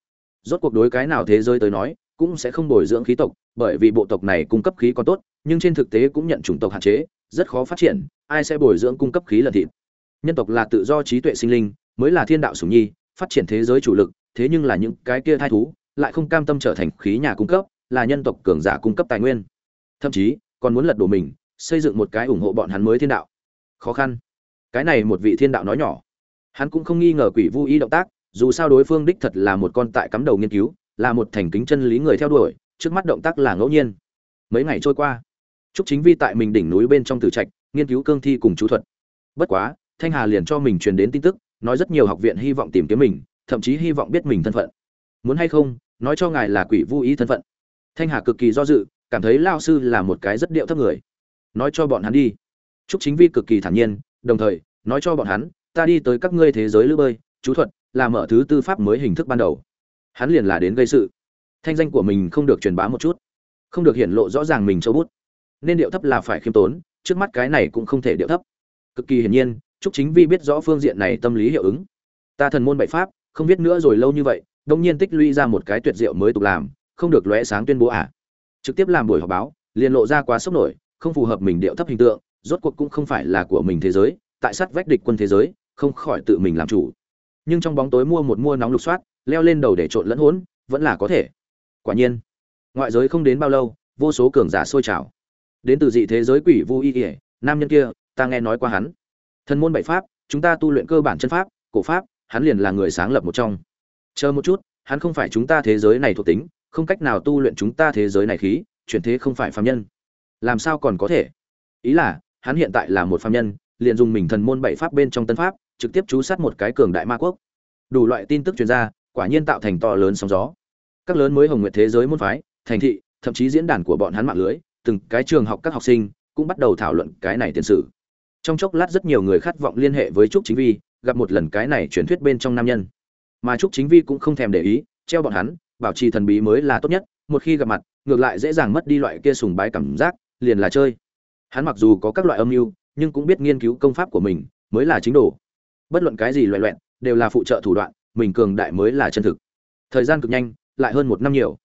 Rốt cuộc đối cái nào thế giới tới nói, cũng sẽ không bồi dưỡng khí tộc, bởi vì bộ tộc này cung cấp khí còn tốt, nhưng trên thực tế cũng nhận chủng tộc hạn chế, rất khó phát triển, ai sẽ bồi dưỡng cung cấp khí là thịt. Nhân tộc là tự do trí tuệ sinh linh, mới là thiên đạo sủng nhi, phát triển thế giới chủ lực, thế nhưng là những cái kia thai thú lại không cam tâm trở thành khí nhà cung cấp, là nhân tộc cường giả cung cấp tài nguyên. Thậm chí, còn muốn lật đổ mình, xây dựng một cái ủng hộ bọn hắn mới thiên đạo. Khó khăn. Cái này một vị thiên đạo nói nhỏ. Hắn cũng không nghi ngờ quỷ vu y động tác, dù sao đối phương đích thật là một con tại cắm đầu nghiên cứu, là một thành kính chân lý người theo đuổi, trước mắt động tác là ngẫu nhiên. Mấy ngày trôi qua, trúc chính vi tại mình đỉnh núi bên trong tử trạch, nghiên cứu cương thi cùng chú thuật. Bất quá, thanh hà liền cho mình truyền đến tin tức, nói rất nhiều học viện hy vọng tìm kiếm mình, thậm chí hy vọng biết mình thân phận. Muốn hay không nói cho ngài là quỷ vu ý thân phận. Thanh hà cực kỳ do dự, cảm thấy lao sư là một cái rất điệu thấp người. Nói cho bọn hắn đi. Trúc chính vi cực kỳ thản nhiên, đồng thời, nói cho bọn hắn, ta đi tới các ngươi thế giới lữ bơi, chú thuật là mở thứ tư pháp mới hình thức ban đầu. Hắn liền là đến gây sự. Thanh danh của mình không được truyền bá một chút, không được hiển lộ rõ ràng mình châu bút. Nên điệu thấp là phải khiêm tốn, trước mắt cái này cũng không thể điệu thấp. Cực kỳ hiển nhiên, trúc chính vi biết rõ phương diện này tâm lý hiệu ứng. Ta thần môn bậy pháp, không biết nữa rồi lâu như vậy đông nhiên tích lũy ra một cái tuyệt diệu mới tục làm, không được lóe sáng tuyên bố à? Trực tiếp làm buổi họp báo, liền lộ ra quá sốc nổi, không phù hợp mình điệu thấp hình tượng, rốt cuộc cũng không phải là của mình thế giới, tại sát vách địch quân thế giới, không khỏi tự mình làm chủ. Nhưng trong bóng tối mua một mua nóng lục soát, leo lên đầu để trộn lẫn hỗn, vẫn là có thể. Quả nhiên, ngoại giới không đến bao lâu, vô số cường giả sôi trào. Đến từ dị thế giới quỷ vu y ỉa nam nhân kia, ta nghe nói qua hắn. Thần môn bảy pháp, chúng ta tu luyện cơ bản chân pháp, cổ pháp, hắn liền là người sáng lập một trong chờ một chút, hắn không phải chúng ta thế giới này thuộc tính, không cách nào tu luyện chúng ta thế giới này khí, chuyển thế không phải phàm nhân. Làm sao còn có thể? Ý là, hắn hiện tại là một phàm nhân, liền dùng mình thần môn bảy pháp bên trong tân pháp, trực tiếp chú sát một cái cường đại ma quốc. Đủ loại tin tức truyền ra, quả nhiên tạo thành to lớn sóng gió. Các lớn mới hồng nguyện thế giới môn phái, thành thị, thậm chí diễn đàn của bọn hắn mạng lưới, từng cái trường học các học sinh cũng bắt đầu thảo luận cái này tiền sử. Trong chốc lát rất nhiều người khát vọng liên hệ với trúc chính vi, gặp một lần cái này truyền thuyết bên trong nam nhân mà trúc chính vi cũng không thèm để ý, treo bọn hắn, bảo trì thần bí mới là tốt nhất, một khi gặp mặt, ngược lại dễ dàng mất đi loại kia sùng bái cảm giác, liền là chơi. Hắn mặc dù có các loại âm mưu, nhưng cũng biết nghiên cứu công pháp của mình mới là chính đồ. Bất luận cái gì loại loẹn đều là phụ trợ thủ đoạn, mình cường đại mới là chân thực. Thời gian cực nhanh, lại hơn một năm nhiều.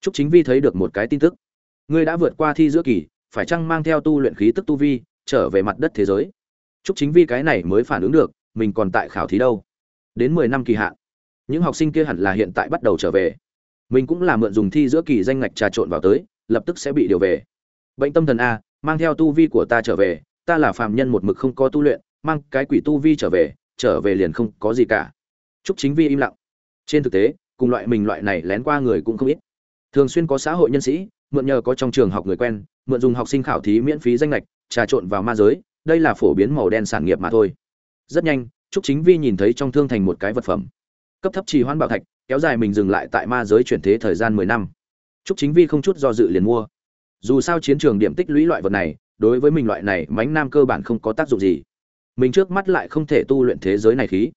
Trúc chính vi thấy được một cái tin tức. Ngươi đã vượt qua thi giữa kỳ, phải chăng mang theo tu luyện khí tức tu vi, trở về mặt đất thế giới? Trúc chính vi cái này mới phản ứng được, mình còn tại khảo thí đâu? Đến mười năm kỳ hạn những học sinh kia hẳn là hiện tại bắt đầu trở về. Mình cũng là mượn dùng thi giữa kỳ danh ngạch trà trộn vào tới, lập tức sẽ bị điều về. Bệnh tâm thần a, mang theo tu vi của ta trở về, ta là phàm nhân một mực không có tu luyện, mang cái quỷ tu vi trở về trở về liền không có gì cả. Chúc chính vi im lặng. Trên thực tế, cùng loại mình loại này lén qua người cũng không ít. Thường xuyên có xã hội nhân sĩ, mượn nhờ có trong trường học người quen, mượn dùng học sinh khảo thí miễn phí danh lệch trà trộn vào ma giới, đây là phổ biến màu đen sản nghiệp mà thôi. Rất nhanh trúc chính vi nhìn thấy trong thương thành một cái vật phẩm cấp thấp trì hoãn bảo thạch, kéo dài mình dừng lại tại ma giới chuyển thế thời gian mười năm. Trúc chính vi không chút do dự liền mua. Dù sao chiến trường điểm tích lũy loại vật này, đối với mình loại này mánh nam cơ bản không có tác dụng gì. Mình trước mắt lại không thể tu luyện thế giới này khí.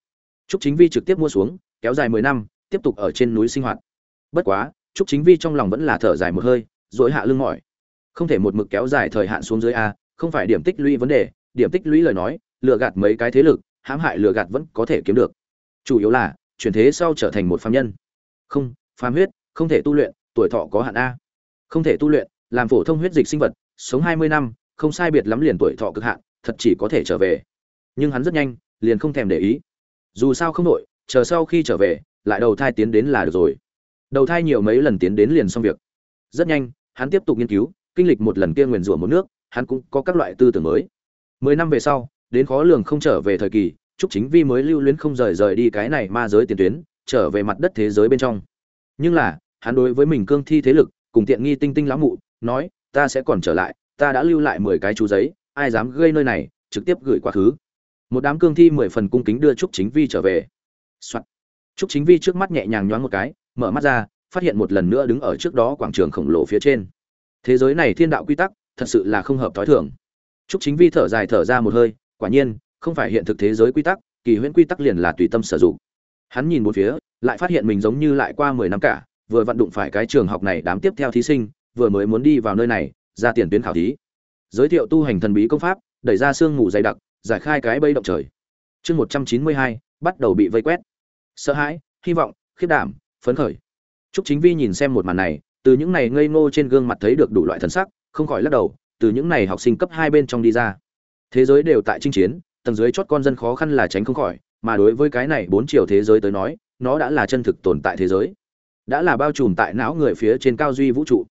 Trúc chính vi trực tiếp mua xuống, kéo dài mười năm, tiếp tục ở trên núi sinh hoạt. Bất quá, trúc chính vi trong lòng vẫn là thở dài một hơi dối hạ lưng mỏi. Không thể một mực kéo dài thời hạn xuống dưới a, không phải điểm tích lũy vấn đề. Điểm tích lũy lời nói, lừa gạt mấy cái thế lực, hãm hại lừa gạt vẫn có thể kiếm được. Chủ yếu là chuyển thế sau trở thành một phàm nhân. Không, phàm huyết, không thể tu luyện, tuổi thọ có hạn a. Không thể tu luyện, làm phổ thông huyết dịch sinh vật, sống hai mươi năm, không sai biệt lắm liền tuổi thọ cực hạn, thật chỉ có thể trở về. Nhưng hắn rất nhanh, liền không thèm để ý. Dù sao không đội chờ sau khi trở về, lại đầu thai tiến đến là được rồi. Đầu thai nhiều mấy lần tiến đến liền xong việc. Rất nhanh, hắn tiếp tục nghiên cứu, kinh lịch một lần kia nguyền rủa một nước, hắn cũng có các loại tư tưởng mới. Mười năm về sau, đến khó lường không trở về thời kỳ trúc chính vi mới lưu luyến không rời rời đi cái này ma giới tiền tuyến, trở về mặt đất thế giới bên trong. Nhưng là, hắn đối với mình cương thi thế lực, cùng tiện nghi tinh tinh lão mụ, nói, ta sẽ còn trở lại, ta đã lưu lại mười cái chú giấy, ai dám gây nơi này, trực tiếp gửi quá khứ. Một đám cương thi mười phần cung kính đưa trúc chính vi trở về. Soạn. trúc chính vi trước mắt nhẹ nhàng nhoáng một cái, mở mắt ra, phát hiện một lần nữa đứng ở trước đó quảng trường khổng lồ phía trên. Thế giới này thiên đạo quy tắc, thật sự là không hợp thói thường. Trúc chính vi thở dài thở ra một hơi, quả nhiên không phải hiện thực thế giới quy tắc kỳ huyễn quy tắc liền là tùy tâm sử dụng. Hắn nhìn một phía lại phát hiện mình giống như lại qua mười năm cả vừa vận đụng phải cái trường học này đám tiếp theo thí sinh vừa mới muốn đi vào nơi này ra tiền tuyến khảo thí. Giới thiệu tu hành thần bí công pháp đẩy ra sương mù dày đặc giải khai cái bây động trời. Chương một trăm chín mươi hai bắt đầu bị vây quét. Sợ hãi hy vọng khiết đảm phấn khởi. Trúc Chính Vi nhìn xem một màn này, từ những này ngây ngô trên gương mặt thấy được đủ loại thần sắc, không khỏi lắc đầu, từ những này học sinh cấp hai bên trong đi ra. Thế giới đều tại chinh chiến, tầng dưới chót con dân khó khăn là tránh không khỏi, mà đối với cái này bốn chiều thế giới tới nói, nó đã là chân thực tồn tại thế giới, đã là bao trùm tại não người phía trên cao duy vũ trụ.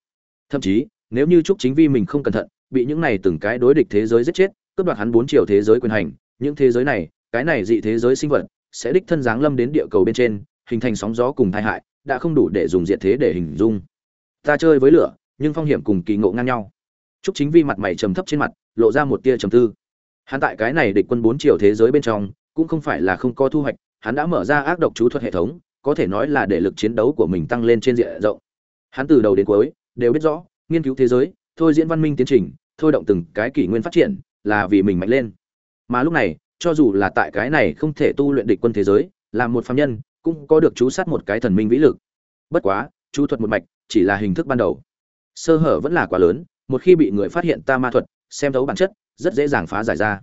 Thậm chí, nếu như Trúc Chính Vi mình không cẩn thận, bị những này từng cái đối địch thế giới giết chết, cướp đoạt hắn bốn chiều thế giới quyền hành, những thế giới này, cái này dị thế giới sinh vật sẽ đích thân giáng lâm đến địa cầu bên trên, hình thành sóng gió cùng tai hại, đã không đủ để dùng diện thế để hình dung ta chơi với lửa nhưng phong hiểm cùng kỳ ngộ ngang nhau Trúc Chính Vi mặt mày trầm thấp trên mặt, lộ ra một tia trầm tư. Hắn tại cái này địch quân bốn chiều thế giới bên trong, cũng không phải là không có thu hoạch, hắn đã mở ra ác độc chú thuật hệ thống, có thể nói là để lực chiến đấu của mình tăng lên trên diện rộng. Hắn từ đầu đến cuối đều biết rõ, nghiên cứu thế giới, thôi diễn văn minh tiến trình, thôi động từng cái kỷ nguyên phát triển, là vì mình mạnh lên. Mà lúc này, cho dù là tại cái này không thể tu luyện địch quân thế giới, làm một phàm nhân, cũng có được chú sát một cái thần minh vĩ lực bất quá chú thuật một mạch chỉ là hình thức ban đầu sơ hở vẫn là quá lớn một khi bị người phát hiện ta ma thuật xem thấu bản chất rất dễ dàng phá giải ra.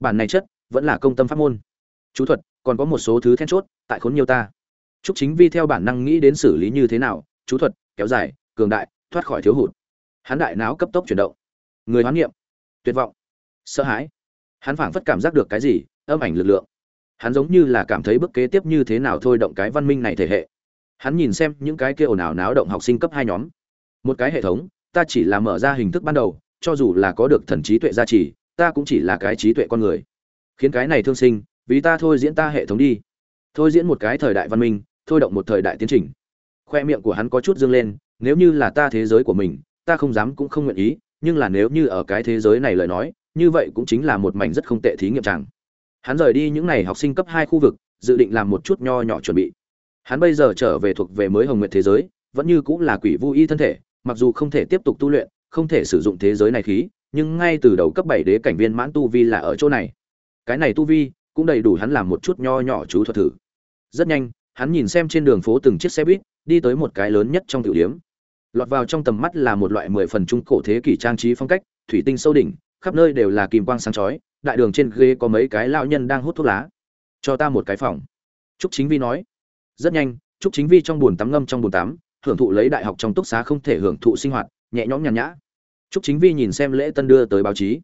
Bản này chất vẫn là công tâm pháp môn. Chú thuật, còn có một số thứ then chốt, tại khốn nhiều ta. Chúc chính vi theo bản năng nghĩ đến xử lý như thế nào, chú thuật, kéo dài, cường đại, thoát khỏi thiếu hụt. Hắn đại não cấp tốc chuyển động. Người hoán niệm. Tuyệt vọng. Sợ hãi. Hắn phảng phất cảm giác được cái gì, âm ảnh lực lượng. Hắn giống như là cảm thấy bước kế tiếp như thế nào thôi động cái văn minh này thể hệ. Hắn nhìn xem những cái kia ồn ào náo động học sinh cấp hai nhóm. Một cái hệ thống, ta chỉ là mở ra hình thức ban đầu cho dù là có được thần trí tuệ gia trì, ta cũng chỉ là cái trí tuệ con người. Khiến cái này thương sinh, vì ta thôi diễn ta hệ thống đi. Thôi diễn một cái thời đại văn minh, thôi động một thời đại tiến trình. Khoe miệng của hắn có chút dương lên, nếu như là ta thế giới của mình, ta không dám cũng không nguyện ý, nhưng là nếu như ở cái thế giới này lời nói, như vậy cũng chính là một mảnh rất không tệ thí nghiệm chẳng. Hắn rời đi những ngày học sinh cấp hai khu vực, dự định làm một chút nho nhỏ chuẩn bị. Hắn bây giờ trở về thuộc về mới hồng nguyện thế giới, vẫn như cũng là quỷ vô y thân thể, mặc dù không thể tiếp tục tu luyện không thể sử dụng thế giới này khí, nhưng ngay từ đầu cấp bảy đế cảnh viên mãn tu vi là ở chỗ này. Cái này tu vi cũng đầy đủ hắn làm một chút nho nhỏ chú thuật thử. Rất nhanh, hắn nhìn xem trên đường phố từng chiếc xe buýt, đi tới một cái lớn nhất trong tiểu điếm lọt vào trong tầm mắt là một loại mười phần trung cổ thế kỷ trang trí phong cách, thủy tinh sâu đỉnh, khắp nơi đều là kim quang sáng chói, đại đường trên ghế có mấy cái lão nhân đang hút thuốc lá. Cho ta một cái phòng. Trúc chính vi nói. Rất nhanh, trúc chính vi trong buồn tắm ngâm trong buồn tắm, hưởng thụ lấy đại học trong túc xá không thể hưởng thụ sinh hoạt, nhẹ nhõm nhàn nhã trúc chính vi nhìn xem lễ tân đưa tới báo chí.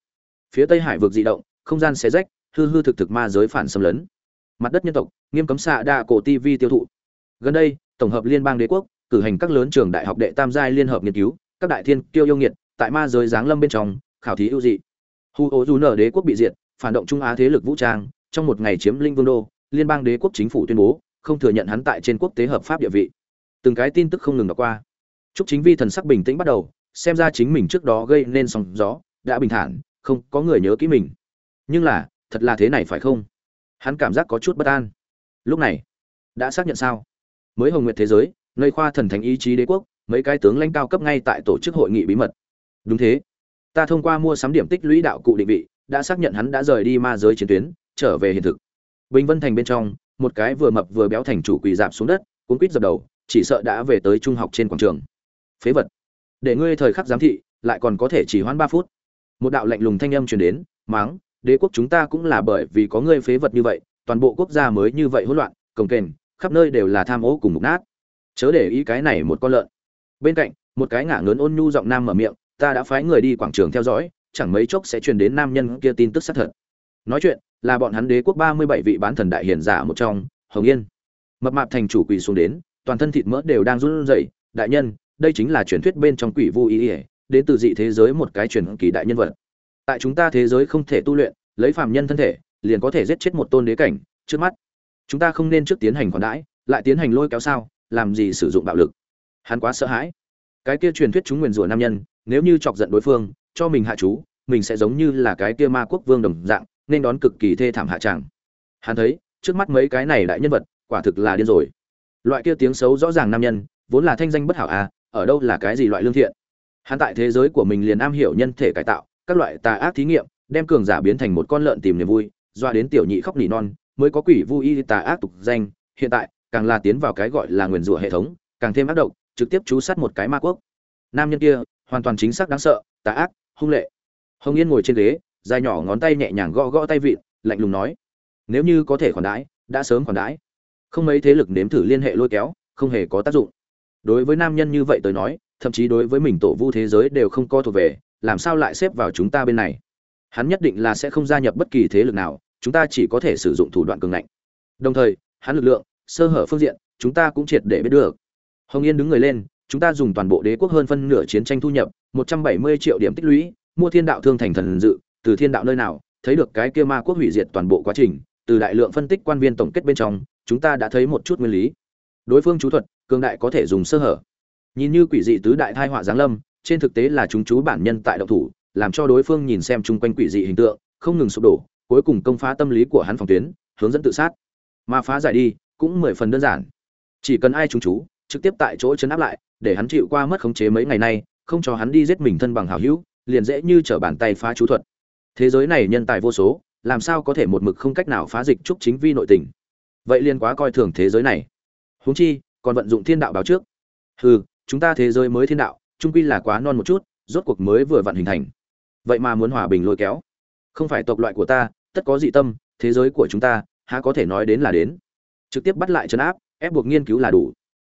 Phía tây hải vực dị động, không gian xé rách, hư hư thực thực ma giới phản xâm lấn. Mặt đất nhân tộc, nghiêm cấm xạ đa cổ tv tiêu thụ. Gần đây, tổng hợp liên bang đế quốc, cử hành các lớn trường đại học đệ tam giai liên hợp nghiên cứu, các đại thiên kiêu yêu nghiệt, tại ma giới giáng lâm bên trong, khảo thí ưu dị. Hu ô du nở đế quốc bị diệt, phản động trung á thế lực vũ trang, trong một ngày chiếm linh vương đô, liên bang đế quốc chính phủ tuyên bố, không thừa nhận hắn tại trên quốc tế hợp pháp địa vị. Từng cái tin tức không ngừng đọc qua. Chúc chính vi thần sắc bình tĩnh bắt đầu xem ra chính mình trước đó gây nên sóng gió, đã bình thản, không có người nhớ kỹ mình. Nhưng là, thật là thế này phải không? Hắn cảm giác có chút bất an. Lúc này, đã xác nhận sao? Mới hồng nguyệt thế giới, nơi khoa thần thánh ý chí đế quốc, mấy cái tướng lãnh cao cấp ngay tại tổ chức hội nghị bí mật. Đúng thế. Ta thông qua mua sắm điểm tích lũy đạo cụ định vị, đã xác nhận hắn đã rời đi ma giới chiến tuyến, trở về hiện thực. Bình vân thành bên trong, một cái vừa mập vừa béo thành chủ quỳ dạp xuống đất, cuốn quýt dập đầu, chỉ sợ đã về tới trung học trên quảng trường. Phế vật để ngươi thời khắc giám thị, lại còn có thể chỉ hoãn ba phút. Một đạo lạnh lùng thanh âm truyền đến, máng, đế quốc chúng ta cũng là bởi vì có ngươi phế vật như vậy, toàn bộ quốc gia mới như vậy hỗn loạn, cồng kềnh, khắp nơi đều là tham ô cùng mục nát. Chớ để ý cái này một con lợn. Bên cạnh, một cái ngả ngớn ôn nhu giọng nam mở miệng, ta đã phái người đi quảng trường theo dõi, chẳng mấy chốc sẽ truyền đến nam nhân kia tin tức xác thật. Nói chuyện, là bọn hắn đế quốc ba mươi bảy vị bán thần đại hiền giả một trong, hồng yên. Mập mạp thành chủ quỳ xuống đến, toàn thân thịt mỡ đều đang run rẩy, đại nhân đây chính là truyền thuyết bên trong quỷ vu ý ỉa đến từ dị thế giới một cái truyền kỳ đại nhân vật. Tại chúng ta thế giới không thể tu luyện, lấy phàm nhân thân thể, liền có thể giết chết một tôn đế cảnh, trước mắt. Chúng ta không nên trước tiến hành khoản đãi, lại tiến hành lôi kéo sao, làm gì sử dụng bạo lực? Hắn quá sợ hãi. Cái kia truyền thuyết chúng nguyền rủa nam nhân, nếu như chọc giận đối phương, cho mình hạ chú, mình sẽ giống như là cái kia ma quốc vương đồng dạng, nên đón cực kỳ thê thảm hạ tràng. Hắn thấy, trước mắt mấy cái này đại nhân vật, quả thực là điên rồi. Loại kia tiếng xấu rõ ràng nam nhân, vốn là thanh danh bất hảo à ở đâu là cái gì loại lương thiện. Hắn tại thế giới của mình liền am hiểu nhân thể cải tạo, các loại tà ác thí nghiệm, đem cường giả biến thành một con lợn tìm niềm vui, doa đến tiểu nhị khóc nỉ non, mới có quỷ vu y tà ác tục danh. Hiện tại, càng là tiến vào cái gọi là nguyền rủa hệ thống, càng thêm ác độc, trực tiếp chú sát một cái ma quốc. Nam nhân kia, hoàn toàn chính xác đáng sợ, tà ác, hung lệ. Hồng yên ngồi trên ghế, dài nhỏ ngón tay nhẹ nhàng gõ gõ tay vịn, lạnh lùng nói, nếu như có thể khoản đãi, đã sớm khoản đãi. Không mấy thế lực nếm thử liên hệ lôi kéo, không hề có tác dụng đối với nam nhân như vậy tới nói, thậm chí đối với mình tổ vu thế giới đều không có thuộc về, làm sao lại xếp vào chúng ta bên này? Hắn nhất định là sẽ không gia nhập bất kỳ thế lực nào, chúng ta chỉ có thể sử dụng thủ đoạn cường ngạnh. Đồng thời, hắn lực lượng, sơ hở phương diện, chúng ta cũng triệt để biết được. Hồng yên đứng người lên, chúng ta dùng toàn bộ đế quốc hơn phân nửa chiến tranh thu nhập, một trăm bảy mươi triệu điểm tích lũy, mua thiên đạo thương thành thần dự, từ thiên đạo nơi nào, thấy được cái kia ma quốc hủy diệt toàn bộ quá trình, từ đại lượng phân tích quan viên tổng kết bên trong, chúng ta đã thấy một chút nguyên lý. Đối phương chú thuật cường đại có thể dùng sơ hở. Nhìn như quỷ dị tứ đại thai họa giáng lâm, trên thực tế là chúng chú bản nhân tại động thủ, làm cho đối phương nhìn xem chung quanh quỷ dị hình tượng, không ngừng sụp đổ, cuối cùng công phá tâm lý của hắn phòng tuyến, hướng dẫn tự sát. Mà phá giải đi, cũng mười phần đơn giản. Chỉ cần ai chúng chú, trực tiếp tại chỗ chấn áp lại, để hắn chịu qua mất khống chế mấy ngày nay, không cho hắn đi giết mình thân bằng hảo hữu, liền dễ như trở bàn tay phá chú thuật. Thế giới này nhân tài vô số, làm sao có thể một mực không cách nào phá dịch trúc chính vi nội tình? Vậy liên quá coi thường thế giới này. Huống chi còn vận dụng thiên đạo báo trước. Hừ, chúng ta thế giới mới thiên đạo, trung quy là quá non một chút, rốt cuộc mới vừa vận hình thành. Vậy mà muốn hòa bình lôi kéo. Không phải tộc loại của ta, tất có dị tâm, thế giới của chúng ta, há có thể nói đến là đến. Trực tiếp bắt lại trấn áp, ép buộc nghiên cứu là đủ.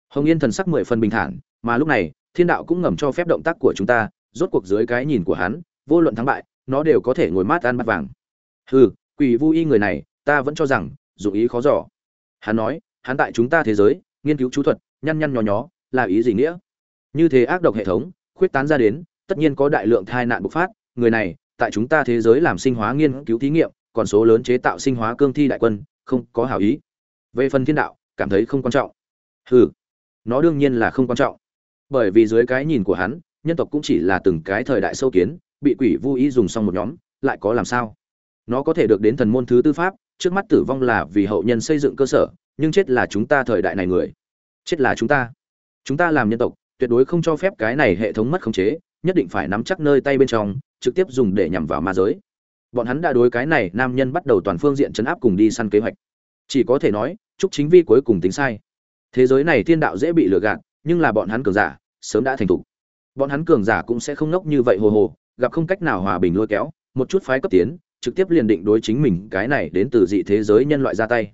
Hồng yên thần sắc mười phần bình thản, mà lúc này, thiên đạo cũng ngầm cho phép động tác của chúng ta, rốt cuộc dưới cái nhìn của hắn, vô luận thắng bại, nó đều có thể ngồi mát ăn bắt vàng. Hừ, quỷ vu y người này, ta vẫn cho rằng dụng ý khó giỏ hắn nói, hắn tại chúng ta thế giới nghiên cứu chú thuật, nhăn nhăn nhó nhó, là ý gì nghĩa? Như thế ác độc hệ thống, khuyết tán ra đến, tất nhiên có đại lượng thai nạn bộc phát. Người này, tại chúng ta thế giới làm sinh hóa nghiên cứu thí nghiệm, còn số lớn chế tạo sinh hóa cương thi đại quân, không có hảo ý. Về phần thiên đạo, cảm thấy không quan trọng. Hừ, nó đương nhiên là không quan trọng. Bởi vì dưới cái nhìn của hắn, nhân tộc cũng chỉ là từng cái thời đại sâu kiến, bị quỷ vô ý dùng xong một nhóm, lại có làm sao? Nó có thể được đến thần môn thứ tư pháp, trước mắt tử vong là vì hậu nhân xây dựng cơ sở nhưng chết là chúng ta thời đại này người. Chết là chúng ta. Chúng ta làm nhân tộc, tuyệt đối không cho phép cái này hệ thống mất khống chế, nhất định phải nắm chắc nơi tay bên trong, trực tiếp dùng để nhằm vào ma giới. Bọn hắn đã đối cái này nam nhân bắt đầu toàn phương diện chấn áp cùng đi săn kế hoạch. Chỉ có thể nói chúc chính vi cuối cùng tính sai. Thế giới này thiên đạo dễ bị lừa gạt, nhưng là bọn hắn cường giả, sớm đã thành thục. Bọn hắn cường giả cũng sẽ không ngốc như vậy hồ hồ, gặp không cách nào hòa bình lôi kéo, một chút phái cấp tiến, trực tiếp liền định đối chính mình cái này đến từ dị thế giới nhân loại ra tay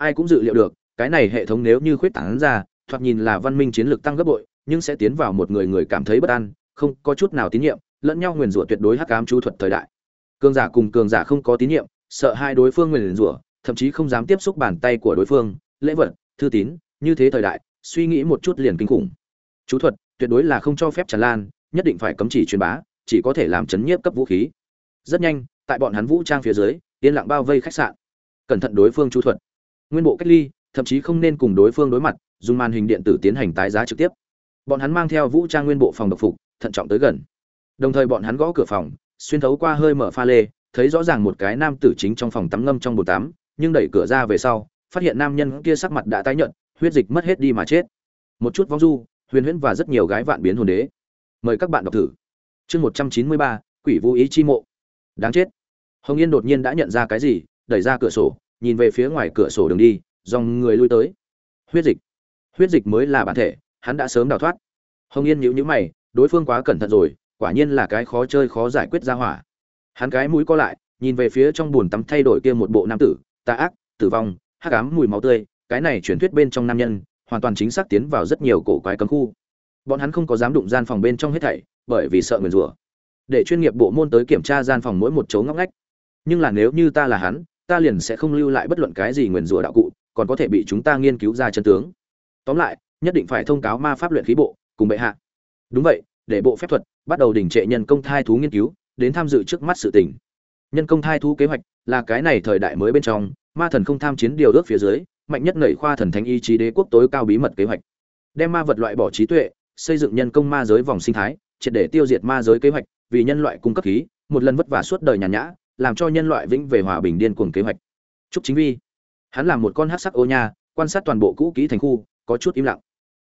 ai cũng dự liệu được, cái này hệ thống nếu như khuyết tảng ra, thoạt nhìn là văn minh chiến lược tăng gấp bội, nhưng sẽ tiến vào một người người cảm thấy bất an, không có chút nào tín nhiệm, lẫn nhau nguyền rủa tuyệt đối hắc ám chú thuật thời đại. Cường giả cùng cường giả không có tín nhiệm, sợ hai đối phương nguyền rủa, thậm chí không dám tiếp xúc bàn tay của đối phương, lễ vật, thư tín, như thế thời đại, suy nghĩ một chút liền kinh khủng. Chú thuật, tuyệt đối là không cho phép tràn lan, nhất định phải cấm chỉ truyền bá, chỉ có thể làm chấn nhiếp cấp vũ khí. Rất nhanh, tại bọn hắn vũ trang phía dưới, yên lặng bao vây khách sạn. Cẩn thận đối phương chú thuật nguyên bộ cách ly, thậm chí không nên cùng đối phương đối mặt, dùng màn hình điện tử tiến hành tái giá trực tiếp. Bọn hắn mang theo vũ trang nguyên bộ phòng độc phục, thận trọng tới gần. Đồng thời bọn hắn gõ cửa phòng, xuyên thấu qua hơi mở pha lê, thấy rõ ràng một cái nam tử chính trong phòng tắm ngâm trong bồn tắm, nhưng đẩy cửa ra về sau, phát hiện nam nhân kia sắc mặt đã tái nhợt, huyết dịch mất hết đi mà chết. Một chút vong du, huyền huyễn và rất nhiều gái vạn biến hồn đế. Mời các bạn đọc thử. Chương một trăm chín mươi ba, quỷ vũ ý chi mộ. Đáng chết. Hồng yên đột nhiên đã nhận ra cái gì, đẩy ra cửa sổ nhìn về phía ngoài cửa sổ đường đi, dòng người lui tới. Huyết dịch. Huyết dịch mới là bản thể, hắn đã sớm đào thoát. Hồng yên nhíu nhíu mày, đối phương quá cẩn thận rồi, quả nhiên là cái khó chơi khó giải quyết ra hỏa. Hắn cái mũi co lại, nhìn về phía trong buồn tắm thay đổi kia một bộ nam tử, tà ác, tử vong, hắc ám mùi máu tươi, cái này truyền thuyết bên trong nam nhân, hoàn toàn chính xác tiến vào rất nhiều cổ quái cấm khu. Bọn hắn không có dám đụng gian phòng bên trong hết thảy, bởi vì sợ nguyền rủa. Để chuyên nghiệp bộ môn tới kiểm tra gian phòng mỗi một chỗ ngóc ngách. Nhưng là nếu như ta là hắn ta liền sẽ không lưu lại bất luận cái gì nguyền rủa đạo cụ, còn có thể bị chúng ta nghiên cứu ra chân tướng. Tóm lại, nhất định phải thông cáo ma pháp luyện khí bộ, cùng bệ hạ. Đúng vậy, để bộ phép thuật bắt đầu đình trệ nhân công thai thú nghiên cứu, đến tham dự trước mắt sự tình. Nhân công thai thú kế hoạch là cái này thời đại mới bên trong, ma thần không tham chiến điều ước phía dưới, mạnh nhất nảy khoa thần thánh ý chí đế quốc tối cao bí mật kế hoạch. Đem ma vật loại bỏ trí tuệ, xây dựng nhân công ma giới vòng sinh thái, triệt để tiêu diệt ma giới kế hoạch, vì nhân loại cung cấp khí, một lần vất vả suốt đời nhàn nhã làm cho nhân loại vĩnh về hòa bình điên cuồng kế hoạch. Trúc chính vi. Hắn là một con hát sắc ô nha quan sát toàn bộ cũ kỹ thành khu có chút im lặng.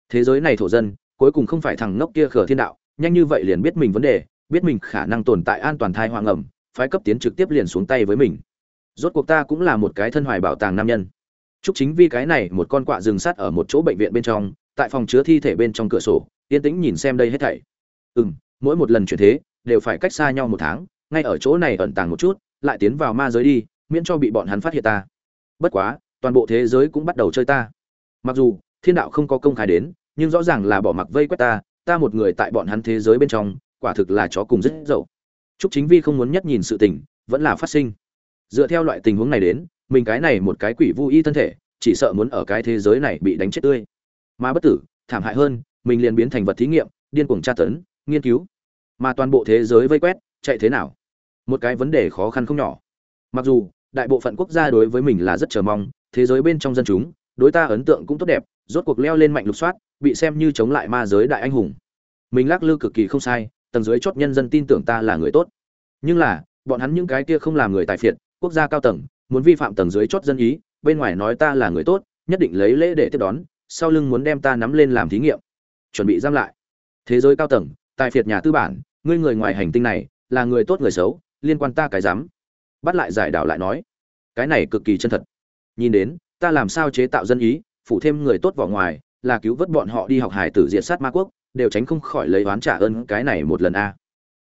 Thế giới này thổ dân cuối cùng không phải thằng ngốc kia khở thiên đạo nhanh như vậy liền biết mình vấn đề biết mình khả năng tồn tại an toàn thai hoang ẩm phái cấp tiến trực tiếp liền xuống tay với mình. Rốt cuộc ta cũng là một cái thân hoài bảo tàng nam nhân. Trúc chính Vi cái này một con quạ rừng sắt ở một chỗ bệnh viện bên trong tại phòng chứa thi thể bên trong cửa sổ yên tĩnh nhìn xem đây hết thảy. Ừm, mỗi một lần chuyển thế đều phải cách xa nhau một tháng ngay ở chỗ này ẩn tàng một chút lại tiến vào ma giới đi miễn cho bị bọn hắn phát hiện ta bất quá toàn bộ thế giới cũng bắt đầu chơi ta mặc dù thiên đạo không có công khai đến nhưng rõ ràng là bỏ mặc vây quét ta ta một người tại bọn hắn thế giới bên trong quả thực là chó cùng rất dậu Trúc Chính Vi không muốn nhất nhìn sự tình, vẫn là phát sinh. Dựa theo loại tình huống này đến, mình cái này một cái quỷ vu y thân thể, chỉ sợ muốn ở cái thế giới này bị đánh chết tươi. Mà bất tử, thảm hại hơn, mình liền biến thành vật thí nghiệm, điên cuồng tra tấn, nghiên cứu. Mà toàn bộ thế giới vây quét, chạy thế nào? Một cái vấn đề khó khăn không nhỏ. Mặc dù, đại bộ phận quốc gia đối với mình là rất chờ mong, thế giới bên trong dân chúng, đối ta ấn tượng cũng tốt đẹp, rốt cuộc leo lên mạnh lục soát, bị xem như chống lại ma giới đại anh hùng. Mình lắc lư cực kỳ không sai, tầng dưới chót nhân dân tin tưởng ta là người tốt nhưng là bọn hắn những cái kia không làm người tài phiệt quốc gia cao tầng muốn vi phạm tầng dưới chót dân ý bên ngoài nói ta là người tốt nhất định lấy lễ để tiếp đón sau lưng muốn đem ta nắm lên làm thí nghiệm chuẩn bị giam lại thế giới cao tầng tài phiệt nhà tư bản ngươi người ngoài hành tinh này là người tốt người xấu liên quan ta cái dám bắt lại giải đảo lại nói. Cái này cực kỳ chân thật. Nhìn đến, ta làm sao chế tạo dân ý phụ thêm người tốt vào ngoài, là cứu vớt bọn họ đi học hải tử diệt sát ma quốc, đều tránh không khỏi lấy oán trả ơn cái này một lần a.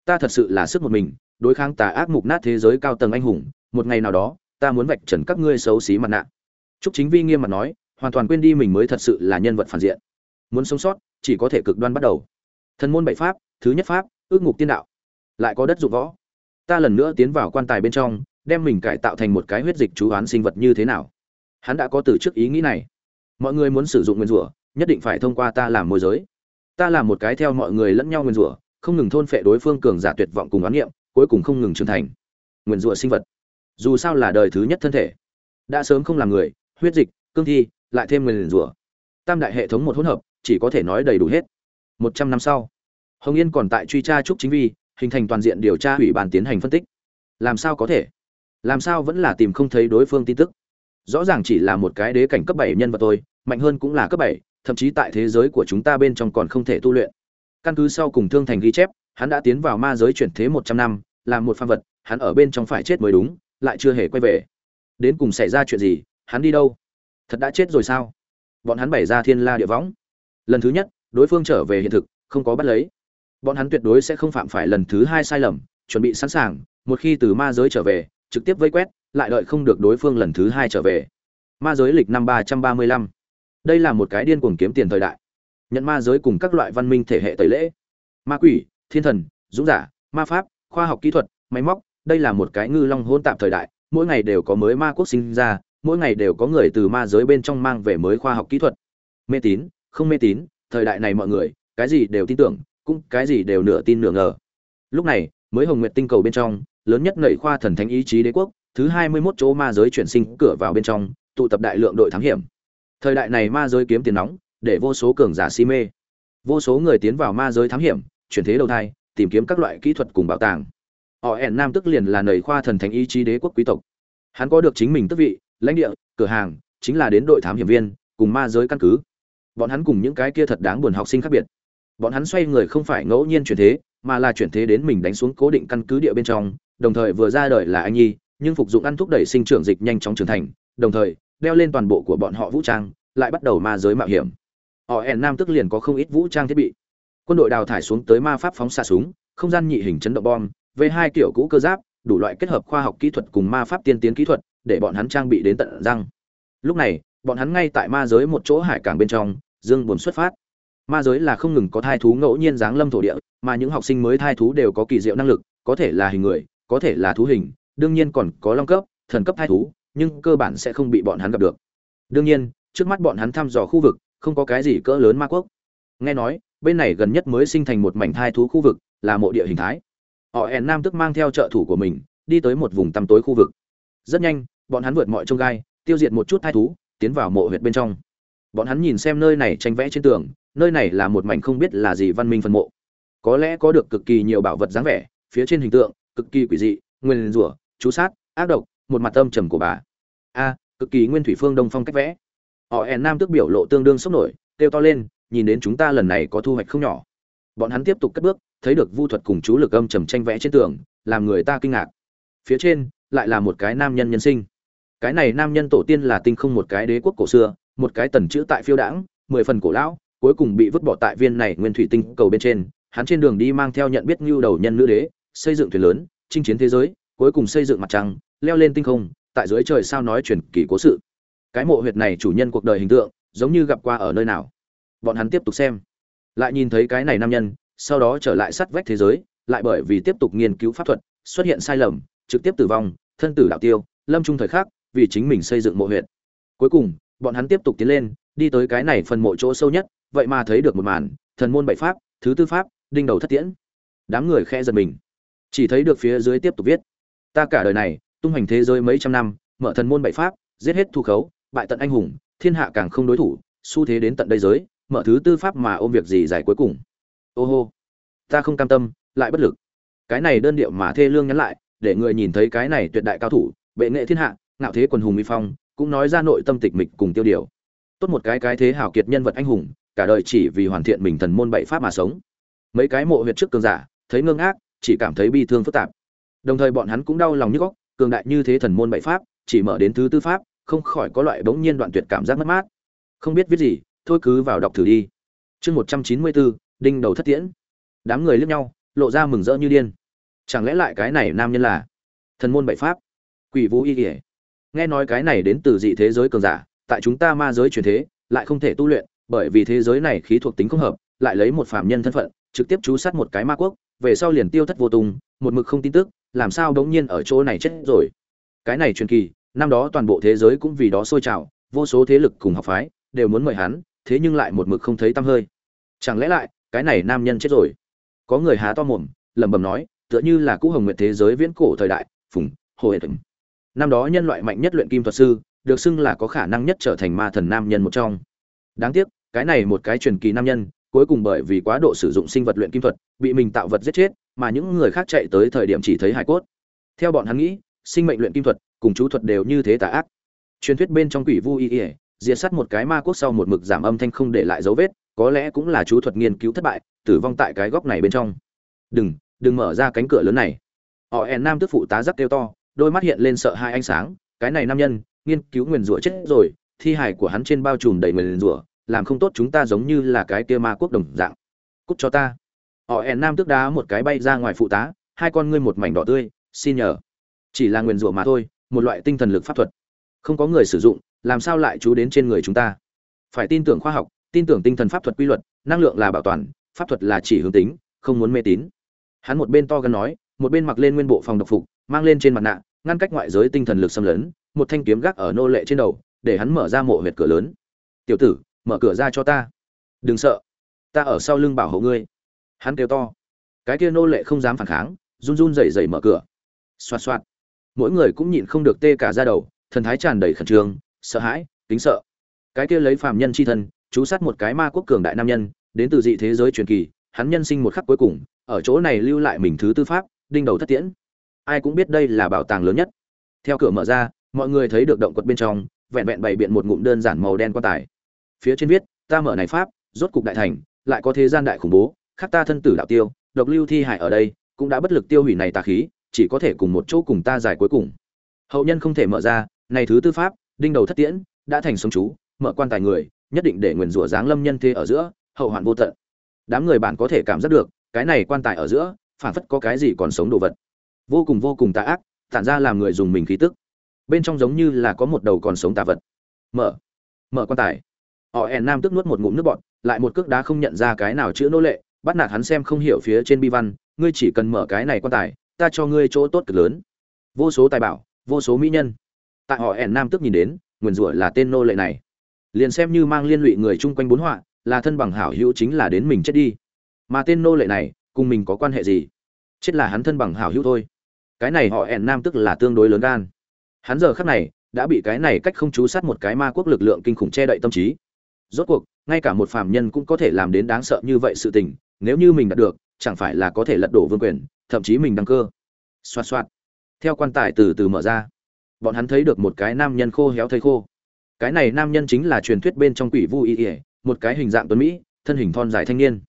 Ta thật sự là sức một mình, đối kháng tà ác mục nát thế giới cao tầng anh hùng, một ngày nào đó, ta muốn vạch trần các ngươi xấu xí mặt nạ. Trúc chính vi nghiêm mặt nói, hoàn toàn quên đi mình mới thật sự là nhân vật phản diện. Muốn sống sót, chỉ có thể cực đoan bắt đầu. Thần môn bảy pháp, thứ nhất pháp, ước ngục tiên đạo. Lại có đất dụng võ ta lần nữa tiến vào quan tài bên trong, đem mình cải tạo thành một cái huyết dịch chú oán sinh vật như thế nào? Hắn đã có từ trước ý nghĩ này. Mọi người muốn sử dụng nguyên rủa, nhất định phải thông qua ta làm môi giới. Ta làm một cái theo mọi người lẫn nhau nguyên rủa, không ngừng thôn phệ đối phương cường giả tuyệt vọng cùng oán niệm, cuối cùng không ngừng trưởng thành. Nguyên rủa sinh vật. Dù sao là đời thứ nhất thân thể. Đã sớm không làm người, huyết dịch, cương thi, lại thêm nguyên rủa. Tam đại hệ thống một hỗn hợp, chỉ có thể nói đầy đủ hết. Một trăm năm sau, hồng yên còn tại truy tra trúc chính vi hình thành toàn diện điều tra ủy ban tiến hành phân tích. Làm sao có thể? Làm sao vẫn là tìm không thấy đối phương tin tức? Rõ ràng chỉ là một cái đế cảnh cấp bảy nhân vật tôi mạnh hơn cũng là cấp bảy, thậm chí tại thế giới của chúng ta bên trong còn không thể tu luyện. Căn cứ sau cùng thương thành ghi chép, hắn đã tiến vào ma giới chuyển thế một trăm năm làm một phàm vật, hắn ở bên trong phải chết mới đúng, lại chưa hề quay về. Đến cùng xảy ra chuyện gì, hắn đi đâu? Thật đã chết rồi sao? Bọn hắn bày ra thiên la địa võng. Lần thứ nhất, đối phương trở về hiện thực, không có bắt lấy bọn hắn tuyệt đối sẽ không phạm phải lần thứ hai sai lầm, chuẩn bị sẵn sàng, một khi từ ma giới trở về, trực tiếp vây quét, lại đợi không được đối phương lần thứ hai trở về. Ma giới lịch năm ba trăm ba mươi lăm. Đây là một cái điên cuồng kiếm tiền thời đại. Nhận ma giới cùng các loại văn minh thể hệ tẩy lễ. Ma quỷ, thiên thần, dũng giả, ma pháp, khoa học kỹ thuật, máy móc, đây là một cái ngư long hôn tạp thời đại, mỗi ngày đều có mới ma quốc sinh ra, mỗi ngày đều có người từ ma giới bên trong mang về mới khoa học kỹ thuật. Mê tín, không mê tín, thời đại này mọi người, cái gì đều tin tưởng cũng cái gì đều nửa tin nửa ngờ. Lúc này, mới hồng nguyệt tinh cầu bên trong, lớn nhất nảy khoa thần thánh ý chí đế quốc, thứ hai mươi 21 chỗ ma giới chuyển sinh cửa vào bên trong, tụ tập đại lượng đội thám hiểm. Thời đại này ma giới kiếm tiền nóng, để vô số cường giả si mê. Vô số người tiến vào ma giới thám hiểm, chuyển thế đầu thai, tìm kiếm các loại kỹ thuật cùng bảo tàng. Họ ẻn nam tức liền là nảy khoa thần thánh ý chí đế quốc quý tộc. Hắn có được chính mình tước vị, lãnh địa, cửa hàng, chính là đến đội thám hiểm viên, cùng ma giới căn cứ. Bọn hắn cùng những cái kia thật đáng buồn học sinh khác biệt bọn hắn xoay người không phải ngẫu nhiên chuyển thế, mà là chuyển thế đến mình đánh xuống cố định căn cứ địa bên trong, đồng thời vừa ra đời là anh nhi, nhưng phục dụng ăn thúc đẩy sinh trưởng dịch nhanh chóng trưởng thành, đồng thời, đeo lên toàn bộ của bọn họ vũ trang, lại bắt đầu ma giới mạo hiểm. Họ ẻn nam tức liền có không ít vũ trang thiết bị. Quân đội đào thải xuống tới ma pháp phóng xạ súng, không gian nhị hình chấn động bom, v hai kiểu cũ cơ giáp, đủ loại kết hợp khoa học kỹ thuật cùng ma pháp tiên tiến kỹ thuật, để bọn hắn trang bị đến tận răng. Lúc này, bọn hắn ngay tại ma giới một chỗ hải cảng bên trong, dương buồn xuất phát ma giới là không ngừng có thai thú ngẫu nhiên giáng lâm thổ địa, mà những học sinh mới thai thú đều có kỳ diệu năng lực, có thể là hình người, có thể là thú hình, đương nhiên còn có long cấp, thần cấp thai thú, nhưng cơ bản sẽ không bị bọn hắn gặp được. Đương nhiên, trước mắt bọn hắn thăm dò khu vực, không có cái gì cỡ lớn ma quốc. Nghe nói, bên này gần nhất mới sinh thành một mảnh thai thú khu vực, là mộ địa hình thái. Họ ẻn nam tức mang theo trợ thủ của mình, đi tới một vùng tăm tối khu vực. Rất nhanh, bọn hắn vượt mọi trông gai, tiêu diệt một chút thai thú, tiến vào mộ huyệt bên trong. Bọn hắn nhìn xem nơi này tranh vẽ trên tường nơi này là một mảnh không biết là gì văn minh phân mộ. Có lẽ có được cực kỳ nhiều bảo vật dáng vẻ, phía trên hình tượng, cực kỳ quỷ dị, nguyên rủa, chú sát, ác độc, một mặt âm trầm của bà. A, cực kỳ nguyên thủy phương đông phong cách vẽ. Họ ẻn nam tức biểu lộ tương đương sốc nổi, kêu to lên, nhìn đến chúng ta lần này có thu hoạch không nhỏ. Bọn hắn tiếp tục cất bước, thấy được vu thuật cùng chú lực âm trầm tranh vẽ trên tường, làm người ta kinh ngạc. Phía trên, lại là một cái nam nhân nhân sinh. Cái này nam nhân tổ tiên là tinh không một cái đế quốc cổ xưa, một cái tần chữ tại phiêu đãng, mười phần cổ lão cuối cùng bị vứt bỏ tại viên này nguyên thủy tinh cầu bên trên, hắn trên đường đi mang theo nhận biết ngưu đầu nhân nữ đế, xây dựng thuyền lớn, chinh chiến thế giới, cuối cùng xây dựng mặt trăng, leo lên tinh không, tại dưới trời sao nói truyền kỳ cố sự. Cái mộ huyệt này chủ nhân cuộc đời hình tượng, giống như gặp qua ở nơi nào? Bọn hắn tiếp tục xem. Lại nhìn thấy cái này nam nhân, sau đó trở lại sắt vách thế giới, lại bởi vì tiếp tục nghiên cứu pháp thuật, xuất hiện sai lầm, trực tiếp tử vong, thân tử đạo tiêu, lâm trung thời khắc, vì chính mình xây dựng mộ huyệt. Cuối cùng, bọn hắn tiếp tục tiến lên, đi tới cái này phần mộ chỗ sâu nhất vậy mà thấy được một màn, thần môn bảy pháp, thứ tư pháp, đinh đầu thất tiễn. Đám người khe giật mình. Chỉ thấy được phía dưới tiếp tục viết, ta cả đời này, tung hoành thế giới mấy trăm năm, mở thần môn bảy pháp, giết hết thu khấu, bại tận anh hùng, thiên hạ càng không đối thủ, xu thế đến tận đây giới, mở thứ tư pháp mà ôm việc gì giải cuối cùng? Ô hô, ta không cam tâm, lại bất lực. Cái này đơn điệu mà thê lương nhắn lại, để người nhìn thấy cái này tuyệt đại cao thủ, bệ nghệ thiên hạ, ngạo thế quần hùng mỹ phong, cũng nói ra nội tâm tịch mịch cùng tiêu điều. Tốt một cái cái thế hảo kiệt nhân vật anh hùng cả đời chỉ vì hoàn thiện mình thần môn bảy pháp mà sống. Mấy cái mộ huyệt trước cường giả, thấy ngưng ác, chỉ cảm thấy bi thương phức tạp. Đồng thời bọn hắn cũng đau lòng như góc cường đại như thế thần môn bảy pháp, chỉ mở đến thứ tư pháp, không khỏi có loại bỗng nhiên đoạn tuyệt cảm giác mất mát. Không biết viết gì, thôi cứ vào đọc thử đi. Chương một trăm chín mươi bốn đinh đầu thất tiễn. Đám người liếc nhau, lộ ra mừng rỡ như điên. Chẳng lẽ lại cái này nam nhân là thần môn bảy pháp? Quỷ vũ y kỉa nghe nói cái này đến từ dị thế giới cường giả, tại chúng ta ma giới truyền thế, lại không thể tu luyện bởi vì thế giới này khí thuộc tính không hợp, lại lấy một phạm nhân thân phận, trực tiếp chú sát một cái ma quốc, về sau liền tiêu thất vô tung một mực không tin tức, làm sao đống nhiên ở chỗ này chết rồi. Cái này truyền kỳ, năm đó toàn bộ thế giới cũng vì đó sôi trào, vô số thế lực cùng học phái đều muốn mời hắn, thế nhưng lại một mực không thấy tăm hơi. Chẳng lẽ lại, cái này nam nhân chết rồi? Có người há to mồm, lẩm bẩm nói, tựa như là cũ hồng nguyệt thế giới viễn cổ thời đại, phùng, hồ hệ năm đó nhân loại mạnh nhất luyện kim thuật sư, được xưng là có khả năng nhất trở thành ma thần nam nhân một trong đáng tiếc, cái này một cái truyền kỳ nam nhân, cuối cùng bởi vì quá độ sử dụng sinh vật luyện kim thuật, bị mình tạo vật giết chết, mà những người khác chạy tới thời điểm chỉ thấy hải cốt. Theo bọn hắn nghĩ, sinh mệnh luyện kim thuật cùng chú thuật đều như thế tà ác. Truyền thuyết bên trong quỷ vu y ỉa diệt sát một cái ma quốc sau một mực giảm âm thanh không để lại dấu vết, có lẽ cũng là chú thuật nghiên cứu thất bại, tử vong tại cái góc này bên trong. Đừng đừng mở ra cánh cửa lớn này. Họ ẻn nam tức phụ tá giắc kêu to, đôi mắt hiện lên sợ hai ánh sáng, cái này nam nhân, nghiên cứu nguyền rủa chết rồi thi hài của hắn trên bao trùm đầy nguyền rủa, làm không tốt chúng ta giống như là cái kia ma quốc đồng dạng. Cút cho ta. Họ ẻn nam tước đá một cái bay ra ngoài phụ tá, hai con ngươi một mảnh đỏ tươi, xin nhờ. Chỉ là nguyền rủa mà thôi, một loại tinh thần lực pháp thuật. Không có người sử dụng, làm sao lại chú đến trên người chúng ta? Phải tin tưởng khoa học, tin tưởng tinh thần pháp thuật quy luật, năng lượng là bảo toàn, pháp thuật là chỉ hướng tính, không muốn mê tín. Hắn một bên to gần nói, một bên mặc lên nguyên bộ phòng độc phục, mang lên trên mặt nạ, ngăn cách ngoại giới tinh thần lực xâm lấn, một thanh kiếm gác ở nô lệ trên đầu để hắn mở ra mộ huyệt cửa lớn. Tiểu tử, mở cửa ra cho ta. Đừng sợ, ta ở sau lưng bảo hộ ngươi. Hắn kêu to. Cái kia nô lệ không dám phản kháng, run run rẩy rẩy mở cửa. Xoạt xoạt. Mỗi người cũng nhịn không được tê cả ra đầu, thần thái tràn đầy khẩn trương, sợ hãi, kính sợ. Cái kia lấy phàm nhân chi thân, chú sát một cái ma quốc cường đại nam nhân, đến từ dị thế giới truyền kỳ, hắn nhân sinh một khắc cuối cùng, ở chỗ này lưu lại mình thứ tư pháp, đinh đầu thất tiễn. Ai cũng biết đây là bảo tàng lớn nhất. Theo cửa mở ra, mọi người thấy được động quật bên trong vẹn vẹn bày biện một ngụm đơn giản màu đen quan tài. Phía trên viết, ta mở này pháp, rốt cục đại thành, lại có thế gian đại khủng bố khắc ta thân tử đạo tiêu, độc lưu thi hải ở đây, cũng đã bất lực tiêu hủy này tà khí, chỉ có thể cùng một chỗ cùng ta giải cuối cùng. Hậu nhân không thể mở ra, này thứ tư pháp, đinh đầu thất tiễn, đã thành sống chú, mở quan tài người, nhất định để nguyền rủa dáng lâm nhân thế ở giữa, hậu hoạn vô tận. Đám người bạn có thể cảm giác được, cái này quan tài ở giữa phản phất có cái gì còn sống đồ vật. Vô cùng vô cùng tà ác, tản ra làm người dùng mình khí tức bên trong giống như là có một đầu còn sống tà vật. Mở. Mở quan tài. Họ ẻn nam tức nuốt một ngụm nước bọt, lại một cước đá không nhận ra cái nào chữ nô lệ, bắt nạt hắn xem không hiểu phía trên bi văn, ngươi chỉ cần mở cái này quan tài, ta cho ngươi chỗ tốt cực lớn. Vô số tài bảo, vô số mỹ nhân. Tại họ ẻn nam tức nhìn đến, nguyền rủa là tên nô lệ này. Liền xem như mang liên lụy người chung quanh bốn họa, là thân bằng hảo hữu chính là đến mình chết đi. Mà tên nô lệ này, cùng mình có quan hệ gì? Chết là hắn thân bằng hảo hữu thôi. Cái này họ ẻn nam tức là tương đối lớn gan hắn giờ khắc này đã bị cái này cách không chú sát một cái ma quốc lực lượng kinh khủng che đậy tâm trí. Rốt cuộc, ngay cả một phàm nhân cũng có thể làm đến đáng sợ như vậy sự tình, nếu như mình đạt được, chẳng phải là có thể lật đổ vương quyền, thậm chí mình đăng cơ. Xoạt xoạt. Theo quan tài từ từ mở ra. Bọn hắn thấy được một cái nam nhân khô héo thây khô. Cái này nam nhân chính là truyền thuyết bên trong quỷ vu y ỉa một cái hình dạng tuấn mỹ, thân hình thon dài thanh niên.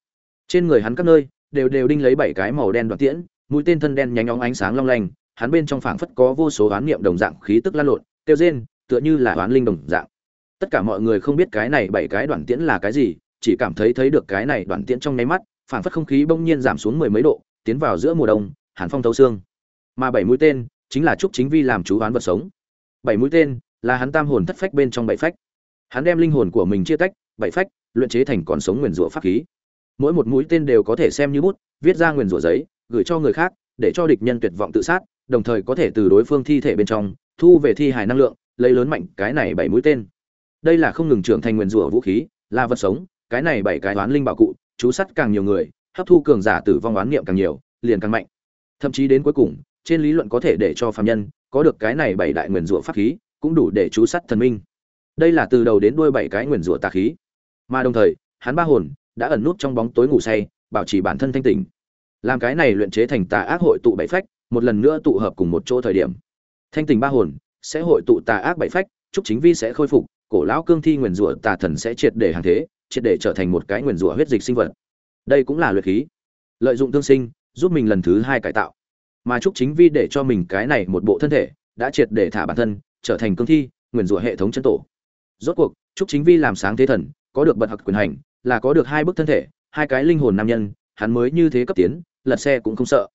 Trên người hắn các nơi đều đều đinh lấy bảy cái màu đen đoạn tiễn, mũi tên thân đen nhánh óng ánh sáng long lanh hắn bên trong phảng phất có vô số oán niệm đồng dạng khí tức lan lộn tiêu rên, tựa như là oán linh đồng dạng. Tất cả mọi người không biết cái này bảy cái đoạn tiễn là cái gì, chỉ cảm thấy thấy được cái này đoạn tiễn trong nháy mắt, phảng phất không khí bỗng nhiên giảm xuống mười mấy độ, tiến vào giữa mùa đông, hàn phong thấu xương. Mà bảy mũi tên, chính là trúc chính vi làm chú oán vật sống. Bảy mũi tên, là hắn tam hồn thất phách bên trong bảy phách. Hắn đem linh hồn của mình chia tách, bảy phách, luyện chế thành còn sống nguyền rủa pháp khí. Mỗi một mũi tên đều có thể xem như bút, viết ra nguyền rủa giấy, gửi cho người khác, để cho địch nhân tuyệt vọng tự sát đồng thời có thể từ đối phương thi thể bên trong, thu về thi hài năng lượng, lấy lớn mạnh cái này bảy mũi tên. Đây là không ngừng trưởng thành nguyền rủa vũ khí, là vật sống, cái này bảy cái oán linh bảo cụ, chú sắt càng nhiều người, hấp thu cường giả tử vong oán niệm càng nhiều, liền càng mạnh. Thậm chí đến cuối cùng, trên lý luận có thể để cho phàm nhân, có được cái này bảy đại nguyền rủa pháp khí, cũng đủ để chú sắt thần minh. Đây là từ đầu đến đuôi bảy cái nguyền rủa tà khí. Mà đồng thời, hắn ba hồn đã ẩn nút trong bóng tối ngủ say, bảo trì bản thân thanh tỉnh. Làm cái này luyện chế thành tà ác hội tụ bảy phách một lần nữa tụ hợp cùng một chỗ thời điểm. Thanh tình ba hồn sẽ hội tụ tà ác bảy phách, trúc chính vi sẽ khôi phục, cổ lão cương thi nguyền rủa tà thần sẽ triệt để hàng thế, triệt để trở thành một cái nguyền rủa huyết dịch sinh vật. Đây cũng là luyện khí. Lợi dụng tương sinh, giúp mình lần thứ hai cải tạo. Mà trúc chính vi để cho mình cái này một bộ thân thể đã triệt để thả bản thân, trở thành cương thi, nguyền rủa hệ thống chân tổ. Rốt cuộc, trúc chính vi làm sáng thế thần, có được bật học quyền hành, là có được hai bức thân thể, hai cái linh hồn nam nhân, hắn mới như thế cấp tiến, lật xe cũng không sợ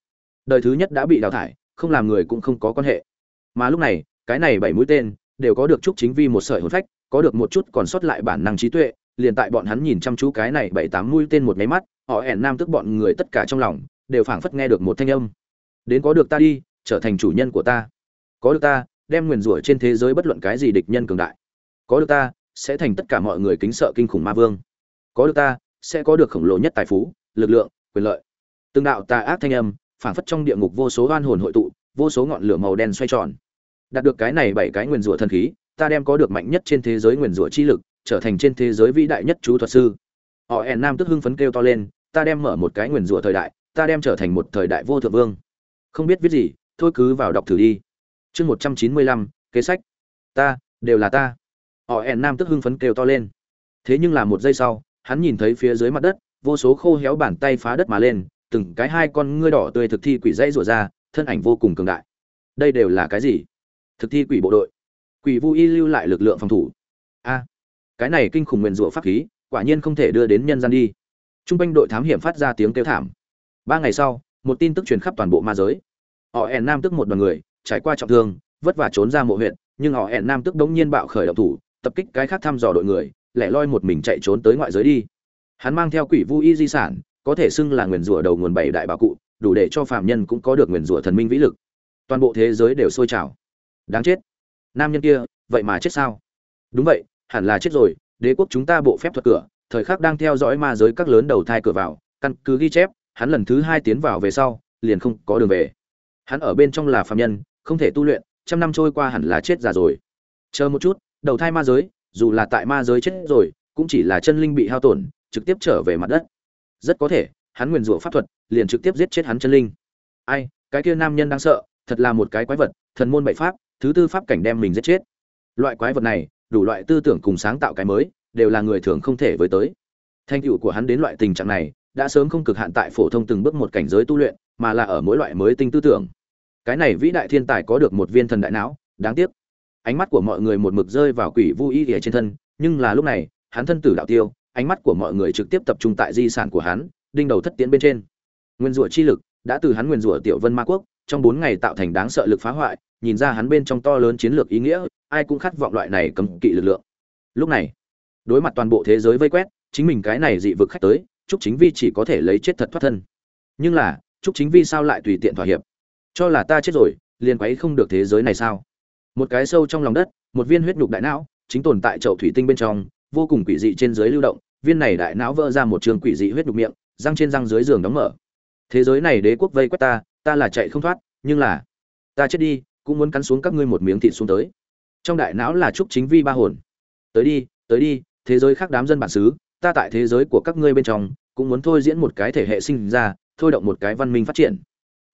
đời thứ nhất đã bị đào thải, không làm người cũng không có quan hệ. Mà lúc này, cái này bảy mũi tên đều có được chúc chính vi một sợi hồn phách, có được một chút còn sót lại bản năng trí tuệ, liền tại bọn hắn nhìn chăm chú cái này bảy tám mũi tên một máy mắt, họ ẻn nam tức bọn người tất cả trong lòng, đều phảng phất nghe được một thanh âm. Đến có được ta đi, trở thành chủ nhân của ta. Có được ta, đem nguyền rủa trên thế giới bất luận cái gì địch nhân cường đại. Có được ta, sẽ thành tất cả mọi người kính sợ kinh khủng ma vương. Có được ta, sẽ có được khổng lồ nhất tài phú, lực lượng, quyền lợi. Từng đạo tà ác thanh âm phảng phất trong địa ngục vô số oan hồn hội tụ, vô số ngọn lửa màu đen xoay tròn. Đạt được cái này bảy cái nguyên rủa thần khí, ta đem có được mạnh nhất trên thế giới nguyên rủa chi lực, trở thành trên thế giới vĩ đại nhất chú thuật sư. Họ En nam tức hưng phấn kêu to lên, ta đem mở một cái nguyên rủa thời đại, ta đem trở thành một thời đại vô thượng vương. Không biết viết gì, thôi cứ vào đọc thử đi. Chương một trăm chín mươi lăm, kế sách. Ta, đều là ta. Họ En nam tức hưng phấn kêu to lên. Thế nhưng là một giây sau, hắn nhìn thấy phía dưới mặt đất, vô số khô héo bàn tay phá đất mà lên từng cái hai con ngươi đỏ tươi thực thi quỷ dãy rủa ra, thân ảnh vô cùng cường đại. Đây đều là cái gì? Thực thi quỷ bộ đội. Quỷ vu y lưu lại lực lượng phòng thủ. A, cái này kinh khủng nguyền rủa pháp khí, quả nhiên không thể đưa đến nhân gian đi. Trung quanh đội thám hiểm phát ra tiếng kêu thảm. Ba ngày sau, một tin tức truyền khắp toàn bộ ma giới. Họ ẻn nam tức một đoàn người, trải qua trọng thương, vất vả trốn ra mộ huyện nhưng họ ẻn nam tức đống nhiên bạo khởi động thủ, tập kích cái khác thăm dò đội người, lẻ loi một mình chạy trốn tới ngoại giới đi. Hắn mang theo quỷ vu y di sản có thể xưng là nguyền rủa đầu nguồn bảy đại bảo cụ, đủ để cho phạm nhân cũng có được nguyền rủa thần minh vĩ lực. Toàn bộ thế giới đều sôi trào. Đáng chết. Nam nhân kia, vậy mà chết sao? Đúng vậy, hẳn là chết rồi, đế quốc chúng ta bộ phép thuật cửa, thời khắc đang theo dõi ma giới các lớn đầu thai cửa vào, căn cứ ghi chép, hắn lần thứ hai tiến vào về sau, liền không có đường về. Hắn ở bên trong là phạm nhân, không thể tu luyện, trăm năm trôi qua hẳn là chết già rồi. Chờ một chút, đầu thai ma giới, dù là tại ma giới chết rồi, cũng chỉ là chân linh bị hao tổn, trực tiếp trở về mặt đất rất có thể, hắn nguyền rủa pháp thuật, liền trực tiếp giết chết hắn chân linh. Ai, cái kia nam nhân đang sợ, thật là một cái quái vật, thần môn bậy pháp, thứ tư pháp cảnh đem mình giết chết. Loại quái vật này, đủ loại tư tưởng cùng sáng tạo cái mới, đều là người thường không thể với tới. Thành tựu của hắn đến loại tình trạng này, đã sớm không cực hạn tại phổ thông từng bước một cảnh giới tu luyện, mà là ở mỗi loại mới tinh tư tưởng. Cái này vĩ đại thiên tài có được một viên thần đại não, đáng tiếc. Ánh mắt của mọi người một mực rơi vào quỷ vu y ỉa trên thân, nhưng là lúc này, hắn thân tử đạo tiêu ánh mắt của mọi người trực tiếp tập trung tại di sản của hắn, đinh đầu thất tiến bên trên. Nguyên rủa chi lực đã từ hắn nguyên rủa tiểu vân ma quốc, trong bốn ngày tạo thành đáng sợ lực phá hoại, nhìn ra hắn bên trong to lớn chiến lược ý nghĩa, ai cũng khát vọng loại này cấm kỵ lực lượng. Lúc này, đối mặt toàn bộ thế giới vây quét, chính mình cái này dị vực khách tới, trúc chính vi chỉ có thể lấy chết thật thoát thân. Nhưng là, trúc chính vi sao lại tùy tiện thỏa hiệp? Cho là ta chết rồi, liền quấy không được thế giới này sao? Một cái sâu trong lòng đất, một viên huyết nhục đại não, chính tồn tại chậu thủy tinh bên trong vô cùng quỷ dị trên dưới lưu động viên này đại não vỡ ra một trường quỷ dị huyết đục miệng răng trên răng dưới giường đóng mở. Thế giới này đế quốc vây quét ta ta là chạy không thoát nhưng là ta chết đi cũng muốn cắn xuống các ngươi một miếng thịt xuống tới. Trong đại não là trúc chính vi ba hồn. Tới đi tới đi thế giới khác đám dân bản xứ ta tại thế giới của các ngươi bên trong cũng muốn thôi diễn một cái thể hệ sinh ra thôi động một cái văn minh phát triển.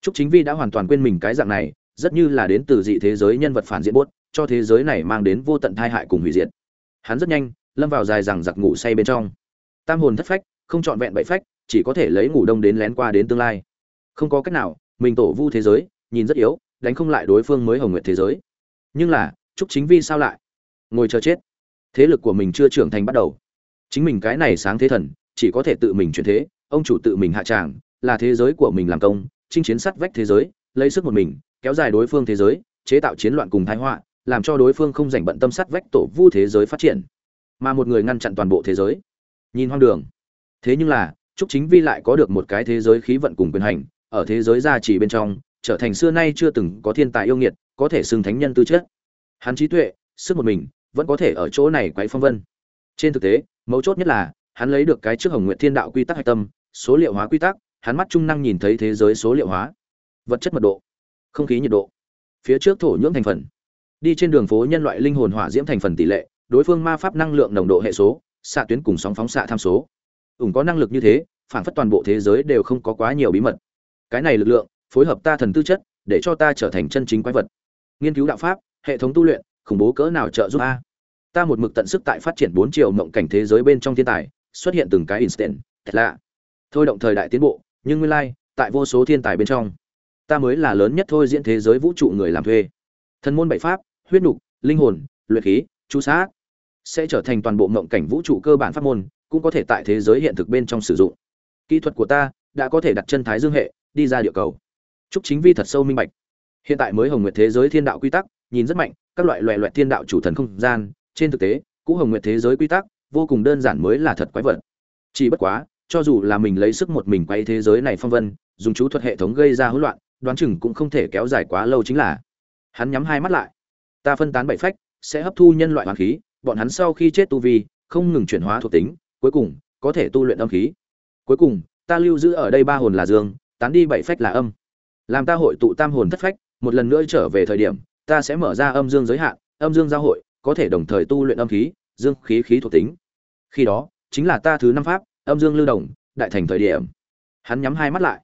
Trúc Chính Vi đã hoàn toàn quên mình cái dạng này, rất như là đến từ dị thế giới nhân vật phản diện buốt, cho thế giới này mang đến vô tận tai hại cùng hủy diệt. Hắn rất nhanh, lâm vào dài rằng giặc ngủ say bên trong. Tam hồn thất phách, không chọn vẹn bảy phách, chỉ có thể lấy ngủ đông đến lén qua đến tương lai. Không có cách nào, mình tổ vu thế giới, nhìn rất yếu, đánh không lại đối phương mới hồng nguyện thế giới. Nhưng là, Trúc Chính Vi sao lại? Ngồi chờ chết. Thế lực của mình chưa trưởng thành bắt đầu. Chính mình cái này sáng thế thần, chỉ có thể tự mình chuyển thế, ông chủ tự mình hạ tràng, là thế giới của mình làm công, chinh chiến sắt vách thế giới, lấy sức một mình, kéo dài đối phương thế giới, chế tạo chiến loạn cùng thái họa, làm cho đối phương không giành bận tâm sắt vách tổ vu thế giới phát triển, mà một người ngăn chặn toàn bộ thế giới. Nhìn hoang đường. Thế nhưng là, Trúc Chính Vi lại có được một cái thế giới khí vận cùng quyền hành, ở thế giới gia trì bên trong, trở thành xưa nay chưa từng có thiên tài yêu nghiệt, có thể xưng thánh nhân tư chất. Hắn trí tuệ, sức một mình, vẫn có thể ở chỗ này quấy phong vân. Trên thực tế, mấu chốt nhất là, hắn lấy được cái trước Hồng nguyện Thiên Đạo quy tắc hạch tâm, số liệu hóa quy tắc, hắn mắt trung năng nhìn thấy thế giới số liệu hóa vật chất mật độ không khí nhiệt độ phía trước thổ nhưỡng thành phần đi trên đường phố nhân loại linh hồn hỏa diễm thành phần tỷ lệ đối phương ma pháp năng lượng nồng độ hệ số, xạ tuyến cùng sóng phóng xạ tham số. Ủng có năng lực như thế, phản phất toàn bộ thế giới đều không có quá nhiều bí mật. Cái này lực lượng, phối hợp ta thần tư chất, để cho ta trở thành chân chính quái vật. Nghiên cứu đạo pháp, hệ thống tu luyện, khủng bố cỡ nào trợ giúp ta. ta một mực tận sức tại phát triển bốn triệu mộng cảnh thế giới bên trong thiên tài, xuất hiện từng cái instant thật lạ. Thôi động thời đại tiến bộ, nhưng nguyên lai, tại vô số thiên tài bên trong, ta mới là lớn nhất thôi diễn thế giới vũ trụ người làm thuê. Thần môn bảy pháp, huyết nục, linh hồn, luyện khí, chú sát sẽ trở thành toàn bộ mộng cảnh vũ trụ cơ bản pháp môn, cũng có thể tại thế giới hiện thực bên trong sử dụng. Kỹ thuật của ta đã có thể đặt chân thái dương hệ, đi ra địa cầu. Chúc chính vi thật sâu minh bạch. Hiện tại mới hồng nguyệt thế giới thiên đạo quy tắc, nhìn rất mạnh, các loại loại loại thiên đạo chủ thần không gian, trên thực tế, cũ hồng nguyệt thế giới quy tắc, vô cùng đơn giản mới là thật quái vật. Chỉ bất quá, cho dù là mình lấy sức một mình quay thế giới này phong vân, dùng chú thuật hệ thống gây ra hỗn loạn, đoán chừng cũng không thể kéo dài quá lâu chính là. Hắn nhắm hai mắt lại. Ta phân tán bảy phách, sẽ hấp thu nhân loại hoàng khí bọn hắn sau khi chết tu vi không ngừng chuyển hóa thuộc tính cuối cùng có thể tu luyện âm khí. Cuối cùng ta lưu giữ ở đây ba hồn là dương tán đi bảy phách là âm. Làm ta hội tụ tam hồn thất phách một lần nữa trở về thời điểm ta sẽ mở ra âm dương giới hạn âm dương giao hội có thể đồng thời tu luyện âm khí dương khí khí thuộc tính. Khi đó chính là ta thứ năm pháp âm dương lưu động, đại thành thời điểm. Hắn nhắm hai mắt lại.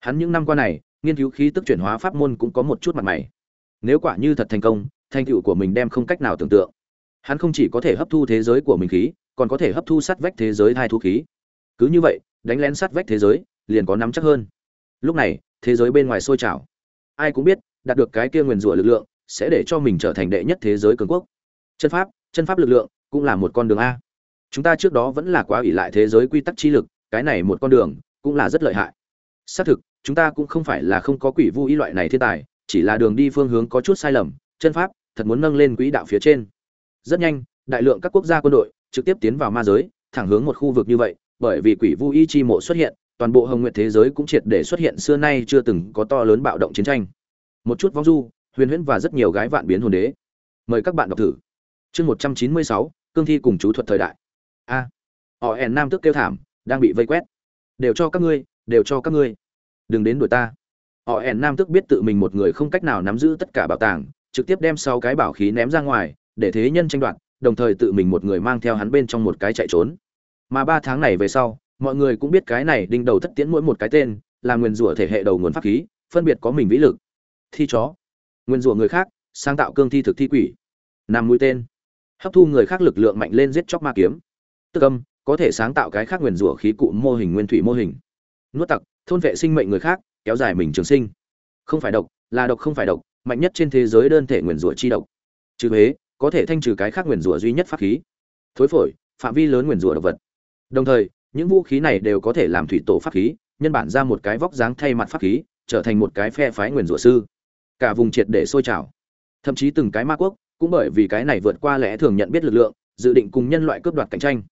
Hắn những năm qua này nghiên cứu khí tức chuyển hóa pháp môn cũng có một chút mặt mày. Nếu quả như thật thành công thành tựu của mình đem không cách nào tưởng tượng hắn không chỉ có thể hấp thu thế giới của mình khí, còn có thể hấp thu sát vách thế giới thai thu khí. Cứ như vậy, đánh lén sát vách thế giới, liền có nắm chắc hơn. Lúc này, thế giới bên ngoài sôi trào. Ai cũng biết, đạt được cái kia nguyền rủa lực lượng, sẽ để cho mình trở thành đệ nhất thế giới cường quốc. Chân pháp chân pháp lực lượng cũng là một con đường a. Chúng ta trước đó vẫn là quá ỷ lại thế giới quy tắc chi lực, cái này một con đường cũng là rất lợi hại. Xác thực, chúng ta cũng không phải là không có quỷ vu ý loại này thiên tài, chỉ là đường đi phương hướng có chút sai lầm, chân pháp thật muốn nâng lên quỹ đạo phía trên rất nhanh, đại lượng các quốc gia quân đội trực tiếp tiến vào ma giới, thẳng hướng một khu vực như vậy, bởi vì quỷ vu y chi mộ xuất hiện, toàn bộ hồng nguyện thế giới cũng triệt để xuất hiện xưa nay chưa từng có to lớn bạo động chiến tranh. Một chút vong du, huyền huyễn và rất nhiều gái vạn biến hồn đế. Mời các bạn đọc thử. Chương một trăm chín mươi sáu, cương thi cùng chú thuật thời đại. A. Họ hẹn nam tức kêu thảm, đang bị vây quét. Đều cho các ngươi, đều cho các ngươi. Đừng đến đuổi ta. Họ hẹn nam tức biết tự mình một người không cách nào nắm giữ tất cả bảo tàng, trực tiếp đem sau cái bảo khí ném ra ngoài để thế nhân tranh đoạt, đồng thời tự mình một người mang theo hắn bên trong một cái chạy trốn. Mà ba tháng này về sau, mọi người cũng biết cái này đinh đầu thất tiễn mỗi một cái tên, là nguyên rủa thể hệ đầu nguồn pháp khí, phân biệt có mình vĩ lực, thi chó, nguyên rủa người khác, sáng tạo cương thi thực thi quỷ, Nam mũi tên, hấp thu người khác lực lượng mạnh lên giết chóc ma kiếm. Tức âm, có thể sáng tạo cái khác nguyên rủa khí cụ mô hình nguyên thủy mô hình. Nuốt tặc, thôn vệ sinh mệnh người khác, kéo dài mình trường sinh. Không phải độc, là độc không phải độc, mạnh nhất trên thế giới đơn thể nguyên rủa chi độc. Trừ huế có thể thanh trừ cái khác nguyền rủa duy nhất pháp khí. Thối phổi, phạm vi lớn nguyền rủa động vật. Đồng thời, những vũ khí này đều có thể làm thủy tổ pháp khí, nhân bản ra một cái vóc dáng thay mặt pháp khí, trở thành một cái phe phái nguyền rủa sư. Cả vùng triệt để sôi trào. Thậm chí từng cái ma quốc, cũng bởi vì cái này vượt qua lẽ thường nhận biết lực lượng, dự định cùng nhân loại cướp đoạt cạnh tranh.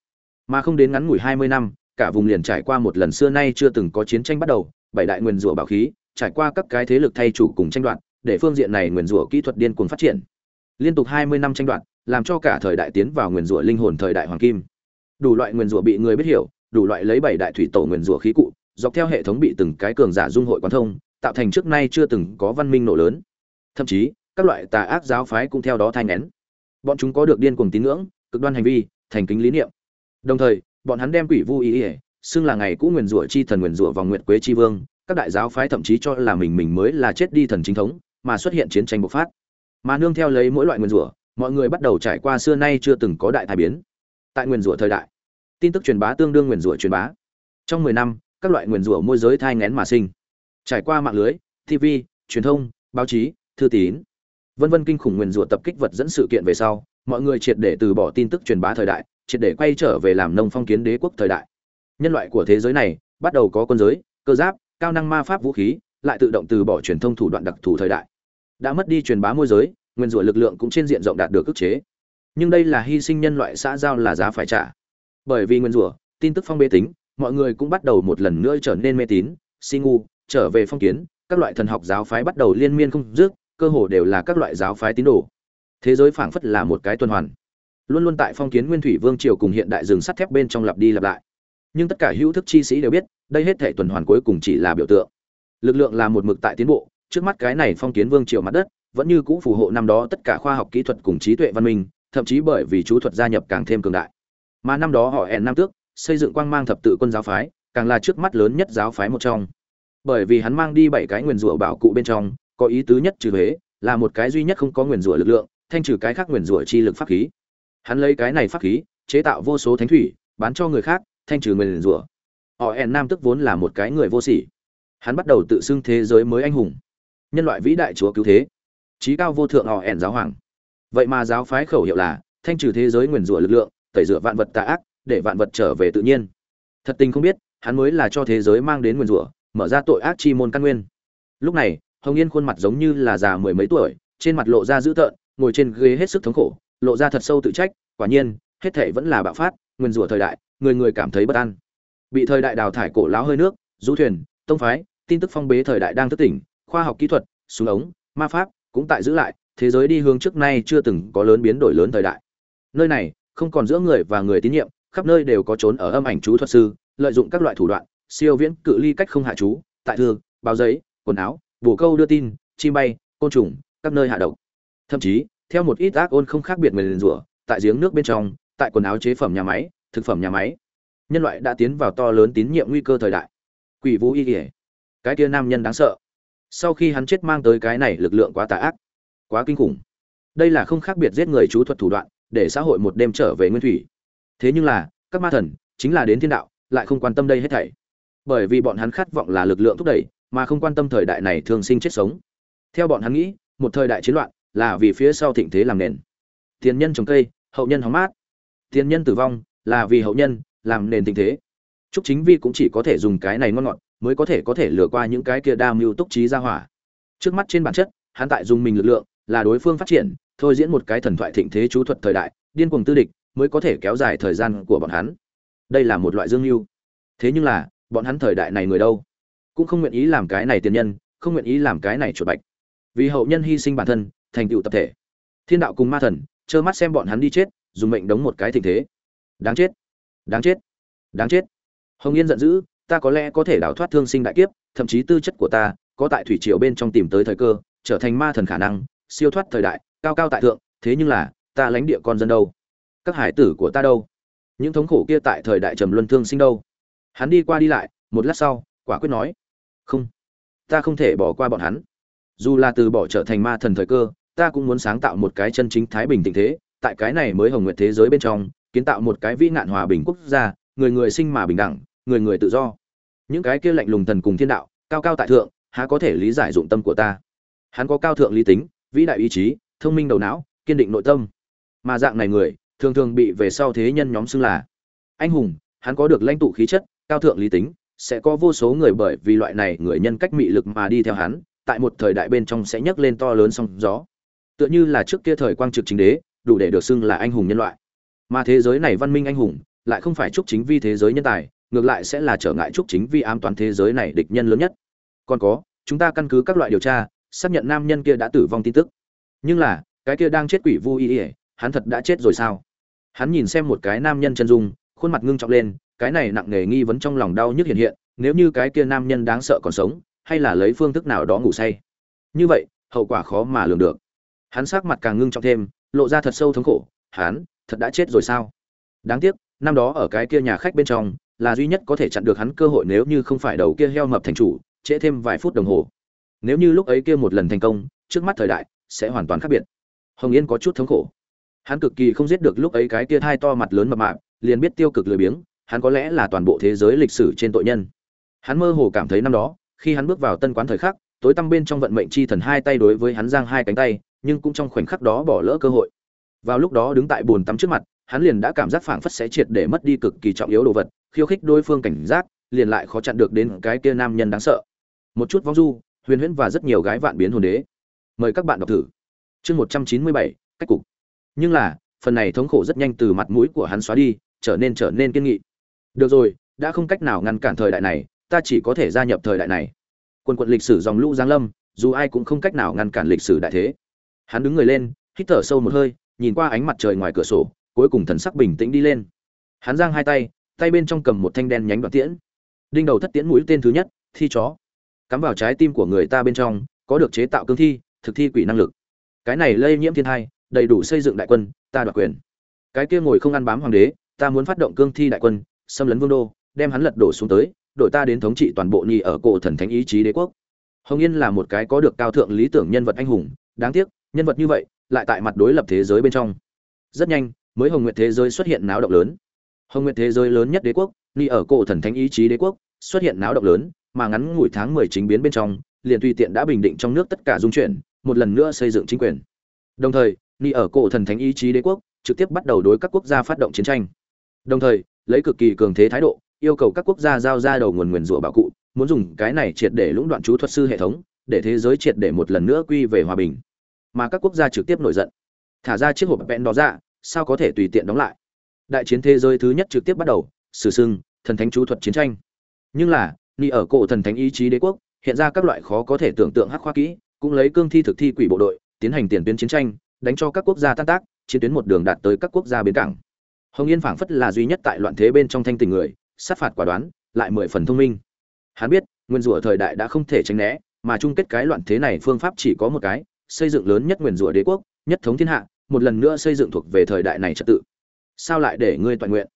Mà không đến ngắn ngủi hai mươi năm, cả vùng liền trải qua một lần xưa nay chưa từng có chiến tranh bắt đầu, bảy đại nguyên rủa bảo khí, trải qua các cái thế lực thay chủ cùng tranh đoạt, để phương diện này nguyên rủa kỹ thuật điên cuồng phát triển liên tục hai mươi năm tranh đoạt, làm cho cả thời đại tiến vào nguyên rủa linh hồn thời đại hoàng kim. Đủ loại nguyên rủa bị người biết hiểu, đủ loại lấy bảy đại thủy tổ nguyên rủa khí cụ, dọc theo hệ thống bị từng cái cường giả dung hội quán thông, tạo thành trước nay chưa từng có văn minh nổ lớn. Thậm chí, các loại tà ác giáo phái cũng theo đó thay nén. Bọn chúng có được điên cuồng tín ngưỡng, cực đoan hành vi, thành kính lý niệm. Đồng thời, bọn hắn đem quỷ vu ý ý xưng là ngày cũ nguyền rủa chi thần nguyền rủa vòng nguyệt quế chi vương, các đại giáo phái thậm chí cho là mình mình mới là chết đi thần chính thống, mà xuất hiện chiến tranh bộc phát mà nương theo lấy mỗi loại nguyền rủa, mọi người bắt đầu trải qua xưa nay chưa từng có đại thái biến. Tại nguyền rủa thời đại, tin tức truyền bá tương đương nguyền rủa truyền bá. Trong mười năm, các loại nguyền rủa môi giới thai ngén mà sinh. Trải qua mạng lưới tv truyền thông, báo chí, thư tín, vân vân kinh khủng nguyền rủa tập kích vật dẫn sự kiện về sau, mọi người triệt để từ bỏ tin tức truyền bá thời đại, triệt để quay trở về làm nông phong kiến đế quốc thời đại. Nhân loại của thế giới này, bắt đầu có quân giới, cơ giáp, cao năng ma pháp vũ khí, lại tự động từ bỏ truyền thông thủ đoạn đặc thù thời đại đã mất đi truyền bá môi giới, nguyên rủa lực lượng cũng trên diện rộng đạt được ức chế. Nhưng đây là hy sinh nhân loại xã giao là giá phải trả. Bởi vì nguyên rủa, tin tức phong bê tính, mọi người cũng bắt đầu một lần nữa trở nên mê tín, si ngu, trở về phong kiến, các loại thần học giáo phái bắt đầu liên miên không dứt, cơ hồ đều là các loại giáo phái tín đồ. Thế giới phảng phất là một cái tuần hoàn. Luôn luôn tại phong kiến nguyên thủy vương triều cùng hiện đại rừng sắt thép bên trong lặp đi lặp lại. Nhưng tất cả hữu thức chi sĩ đều biết, đây hết thể tuần hoàn cuối cùng chỉ là biểu tượng. Lực lượng là một mực tại tiến bộ trước mắt cái này phong kiến vương triều mặt đất, vẫn như cũ phù hộ năm đó tất cả khoa học kỹ thuật cùng trí tuệ văn minh, thậm chí bởi vì chú thuật gia nhập càng thêm cường đại. Mà năm đó họ hẹn năm tước, xây dựng quang mang thập tự quân giáo phái, càng là trước mắt lớn nhất giáo phái một trong. Bởi vì hắn mang đi bảy cái nguyền rủa bảo cụ bên trong, có ý tứ nhất trừ huế, là một cái duy nhất không có nguyền rủa lực lượng, thanh trừ cái khác nguyền rủa chi lực pháp khí. Hắn lấy cái này pháp khí, chế tạo vô số thánh thủy, bán cho người khác, thanh trừ nguyền rủa. Họ hẹn nam tức vốn là một cái người vô sỉ. Hắn bắt đầu tự xưng thế giới mới anh hùng nhân loại vĩ đại chúa cứu thế. Trí cao vô thượng họ ẻn giáo hoàng. Vậy mà giáo phái khẩu hiệu là, thanh trừ thế giới nguyền rủa lực lượng, tẩy rửa vạn vật tà ác, để vạn vật trở về tự nhiên. Thật tình không biết, hắn mới là cho thế giới mang đến nguyền rủa, mở ra tội ác chi môn căn nguyên. Lúc này, hồng yên khuôn mặt giống như là già mười mấy tuổi, trên mặt lộ ra dữ tợn, ngồi trên ghế hết sức thống khổ, lộ ra thật sâu tự trách, quả nhiên, hết thể vẫn là bạo phát nguyên rủa thời đại, người người cảm thấy bất an. Bị thời đại đào thải cổ láo hơi nước, du thuyền, tông phái, tin tức phong bế thời đại đang thức tỉnh khoa học kỹ thuật, súng ống, ma pháp cũng tại giữ lại, thế giới đi hướng trước nay chưa từng có lớn biến đổi lớn thời đại. Nơi này không còn giữa người và người tín nhiệm, khắp nơi đều có trốn ở âm ảnh chú thuật sư, lợi dụng các loại thủ đoạn, siêu viễn cự ly cách không hạ chú, tại thư, báo giấy, quần áo, bổ câu đưa tin, chim bay, côn trùng, các nơi hạ độc. Thậm chí, theo một ít ác ôn không khác biệt người liền rủa, tại giếng nước bên trong, tại quần áo chế phẩm nhà máy, thực phẩm nhà máy, nhân loại đã tiến vào to lớn tín nhiệm nguy cơ thời đại. Quỷ vũ y kỉa cái kia nam nhân đáng sợ sau khi hắn chết mang tới cái này lực lượng quá tà ác quá kinh khủng. Đây là không khác biệt giết người chú thuật thủ đoạn để xã hội một đêm trở về nguyên thủy. Thế nhưng là các ma thần chính là đến thiên đạo lại không quan tâm đây hết thảy. Bởi vì bọn hắn khát vọng là lực lượng thúc đẩy mà không quan tâm thời đại này thường sinh chết sống. Theo bọn hắn nghĩ một thời đại chiến loạn là vì phía sau thịnh thế làm nền. Tiền nhân trồng cây hậu nhân hóng mát. Tiền nhân tử vong là vì hậu nhân làm nền tình thế. Trúc Chính Vi cũng chỉ có thể dùng cái này ngon ngọt, mới có thể có thể lừa qua những cái kia đa mưu túc trí ra hỏa. Trước mắt trên bản chất, hắn tại dùng mình lực lượng, là đối phương phát triển, thôi diễn một cái thần thoại thịnh thế chú thuật thời đại, điên cuồng tư địch, mới có thể kéo dài thời gian của bọn hắn. Đây là một loại dương mưu Thế nhưng là, bọn hắn thời đại này người đâu, cũng không nguyện ý làm cái này tiền nhân, không nguyện ý làm cái này chuột bạch. Vì hậu nhân hy sinh bản thân, thành tựu tập thể. Thiên đạo cùng ma thần, trơ mắt xem bọn hắn đi chết, dùng mệnh đóng một cái thịnh thế. Đáng chết, đáng chết, đáng chết hồng yên giận dữ ta có lẽ có thể đào thoát thương sinh đại kiếp, thậm chí tư chất của ta có tại thủy triều bên trong tìm tới thời cơ, trở thành ma thần khả năng, siêu thoát thời đại, cao cao tại thượng, thế nhưng là, ta lánh địa con dân đâu? Các hải tử của ta đâu? Những thống khổ kia tại thời đại trầm luân thương sinh đâu? Hắn đi qua đi lại, một lát sau, quả quyết nói, không, ta không thể bỏ qua bọn hắn. Dù là từ bỏ trở thành ma thần thời cơ, ta cũng muốn sáng tạo một cái chân chính thái bình tình thế, tại cái này mới hồng nguyện thế giới bên trong, kiến tạo một cái vĩ nạn hòa bình quốc gia, người người sinh mà bình đẳng, người người tự do những cái kia lạnh lùng thần cùng thiên đạo, cao cao tại thượng, há có thể lý giải dụng tâm của ta. Hắn có cao thượng lý tính, vĩ đại ý chí, thông minh đầu não, kiên định nội tâm. Mà dạng này người, thường thường bị về sau thế nhân nhóm xưng là anh hùng, hắn có được lãnh tụ khí chất, cao thượng lý tính, sẽ có vô số người bởi vì loại này người nhân cách mị lực mà đi theo hắn, tại một thời đại bên trong sẽ nhấc lên to lớn song gió. Tựa như là trước kia thời quang trực chính đế, đủ để được xưng là anh hùng nhân loại. Mà thế giới này văn minh anh hùng, lại không phải chúc chính vi thế giới nhân tài ngược lại sẽ là trở ngại trúc chính vi ám toán thế giới này địch nhân lớn nhất. Còn có, chúng ta căn cứ các loại điều tra, xác nhận nam nhân kia đã tử vong tin tức. Nhưng là, cái kia đang chết quỷ vu y ỉa hắn thật đã chết rồi sao? Hắn nhìn xem một cái nam nhân chân dung, khuôn mặt ngưng trọng lên, cái này nặng nề nghi vấn trong lòng đau nhức hiện hiện, nếu như cái kia nam nhân đáng sợ còn sống, hay là lấy phương thức nào đó ngủ say? Như vậy, hậu quả khó mà lường được. Hắn sắc mặt càng ngưng trọng thêm, lộ ra thật sâu thống khổ, hắn, thật đã chết rồi sao? Đáng tiếc, năm đó ở cái kia nhà khách bên trong là duy nhất có thể chặn được hắn cơ hội nếu như không phải đầu kia heo mập thành chủ, trễ thêm vài phút đồng hồ. Nếu như lúc ấy kia một lần thành công, trước mắt thời đại, sẽ hoàn toàn khác biệt. Hồng yên có chút thống khổ. Hắn cực kỳ không giết được lúc ấy cái kia thai to mặt lớn mập mạp, liền biết tiêu cực lười biếng, hắn có lẽ là toàn bộ thế giới lịch sử trên tội nhân. Hắn mơ hồ cảm thấy năm đó, khi hắn bước vào tân quán thời khắc, tối tăm bên trong vận mệnh chi thần hai tay đối với hắn giang hai cánh tay, nhưng cũng trong khoảnh khắc đó bỏ lỡ cơ hội. Vào lúc đó đứng tại bồn tắm trước mặt, hắn liền đã cảm giác phảng phất sẽ triệt để mất đi cực kỳ trọng yếu đồ vật khiêu khích đối phương cảnh giác, liền lại khó chặn được đến cái kia nam nhân đáng sợ. Một chút vong du, huyền huyễn và rất nhiều gái vạn biến hồn đế. Mời các bạn đọc thử. Chương một trăm chín mươi bảy, cách cục. Nhưng là, phần này thống khổ rất nhanh từ mặt mũi của hắn xóa đi, trở nên trở nên kiên nghị. Được rồi, đã không cách nào ngăn cản thời đại này, ta chỉ có thể gia nhập thời đại này. Quân quận lịch sử dòng lũ giáng lâm, dù ai cũng không cách nào ngăn cản lịch sử đại thế. Hắn đứng người lên, hít thở sâu một hơi, nhìn qua ánh mặt trời ngoài cửa sổ, cuối cùng thần sắc bình tĩnh đi lên. Hắn giang hai tay tay bên trong cầm một thanh đen nhánh đoạn tiễn. Đinh đầu thất tiễn mũi tên thứ nhất, thi chó. Cắm vào trái tim của người ta bên trong, có được chế tạo cương thi, thực thi quỷ năng lực. Cái này lây nhiễm thiên thai, đầy đủ xây dựng đại quân, ta đoạt quyền. Cái kia ngồi không ăn bám hoàng đế, ta muốn phát động cương thi đại quân, xâm lấn vương đô, đem hắn lật đổ xuống tới, đội ta đến thống trị toàn bộ nhì ở cổ thần thánh ý chí đế quốc. Hồng yên là một cái có được cao thượng lý tưởng nhân vật anh hùng, đáng tiếc, nhân vật như vậy, lại tại mặt đối lập thế giới bên trong. Rất nhanh, mới hồng nguyện thế giới xuất hiện náo động lớn hồng nguyệt thế giới lớn nhất đế quốc, ni ở cổ thần thánh ý chí đế quốc, xuất hiện náo động lớn, mà ngắn ngủi tháng mười chính biến bên trong, liền tùy tiện đã bình định trong nước tất cả dung chuyển, một lần nữa xây dựng chính quyền. Đồng thời, ni ở cổ thần thánh ý chí đế quốc trực tiếp bắt đầu đối các quốc gia phát động chiến tranh. Đồng thời, lấy cực kỳ cường thế thái độ, yêu cầu các quốc gia giao ra đầu nguồn nguyền rủa bảo cụ, muốn dùng cái này triệt để lũng đoạn chú thuật sư hệ thống, để thế giới triệt để một lần nữa quy về hòa bình. Mà các quốc gia trực tiếp nổi giận. Thả ra chiếc hộp vẹn đó ra dạ, sao có thể tùy tiện đóng lại? Đại chiến thế giới thứ nhất trực tiếp bắt đầu, sử sưng thần thánh chú thuật chiến tranh. Nhưng là ni ở cổ thần thánh ý chí đế quốc, hiện ra các loại khó có thể tưởng tượng hắc khoa kỹ, cũng lấy cương thi thực thi quỷ bộ đội, tiến hành tiền tuyến chiến tranh, đánh cho các quốc gia tan tác, chiến tuyến một đường đạt tới các quốc gia bến cảng. Hồng yên phảng phất là duy nhất tại loạn thế bên trong thanh tình người, sát phạt quả đoán, lại mười phần thông minh. Hắn biết, nguyên rủa thời đại đã không thể tránh né, mà chung kết cái loạn thế này phương pháp chỉ có một cái, xây dựng lớn nhất nguyên rủa đế quốc, nhất thống thiên hạ, một lần nữa xây dựng thuộc về thời đại này trật tự sao lại để ngươi toàn nguyện?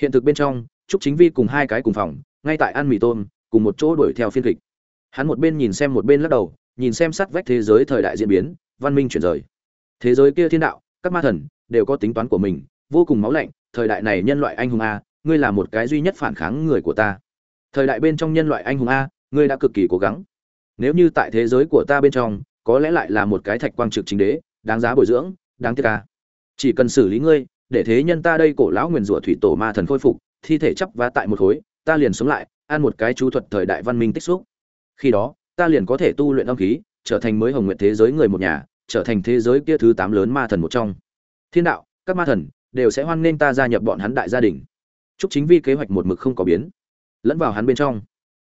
Hiện thực bên trong, trúc chính vi cùng hai cái cùng phòng, ngay tại ăn mì tôm, cùng một chỗ đuổi theo phiên kịch. Hắn một bên nhìn xem một bên lắc đầu, nhìn xem sát vách thế giới thời đại diễn biến, văn minh chuyển rời. Thế giới kia thiên đạo, các ma thần, đều có tính toán của mình, vô cùng máu lạnh, thời đại này nhân loại anh hùng a, ngươi là một cái duy nhất phản kháng người của ta. Thời đại bên trong nhân loại anh hùng a, ngươi đã cực kỳ cố gắng. Nếu như tại thế giới của ta bên trong, có lẽ lại là một cái thạch quang trực chính đế, đáng giá bồi dưỡng, đáng tiếc a. Chỉ cần xử lý ngươi để thế nhân ta đây cổ lão nguyền rủa thủy tổ ma thần khôi phục, thi thể chấp và tại một khối, ta liền sống lại, ăn một cái chú thuật thời đại văn minh tích xúc. Khi đó, ta liền có thể tu luyện âm khí, trở thành mới hồng nguyện thế giới người một nhà, trở thành thế giới kia thứ tám lớn ma thần một trong. Thiên đạo, các ma thần, đều sẽ hoan nghênh ta gia nhập bọn hắn đại gia đình. Chúc chính vi kế hoạch một mực không có biến. Lẫn vào hắn bên trong.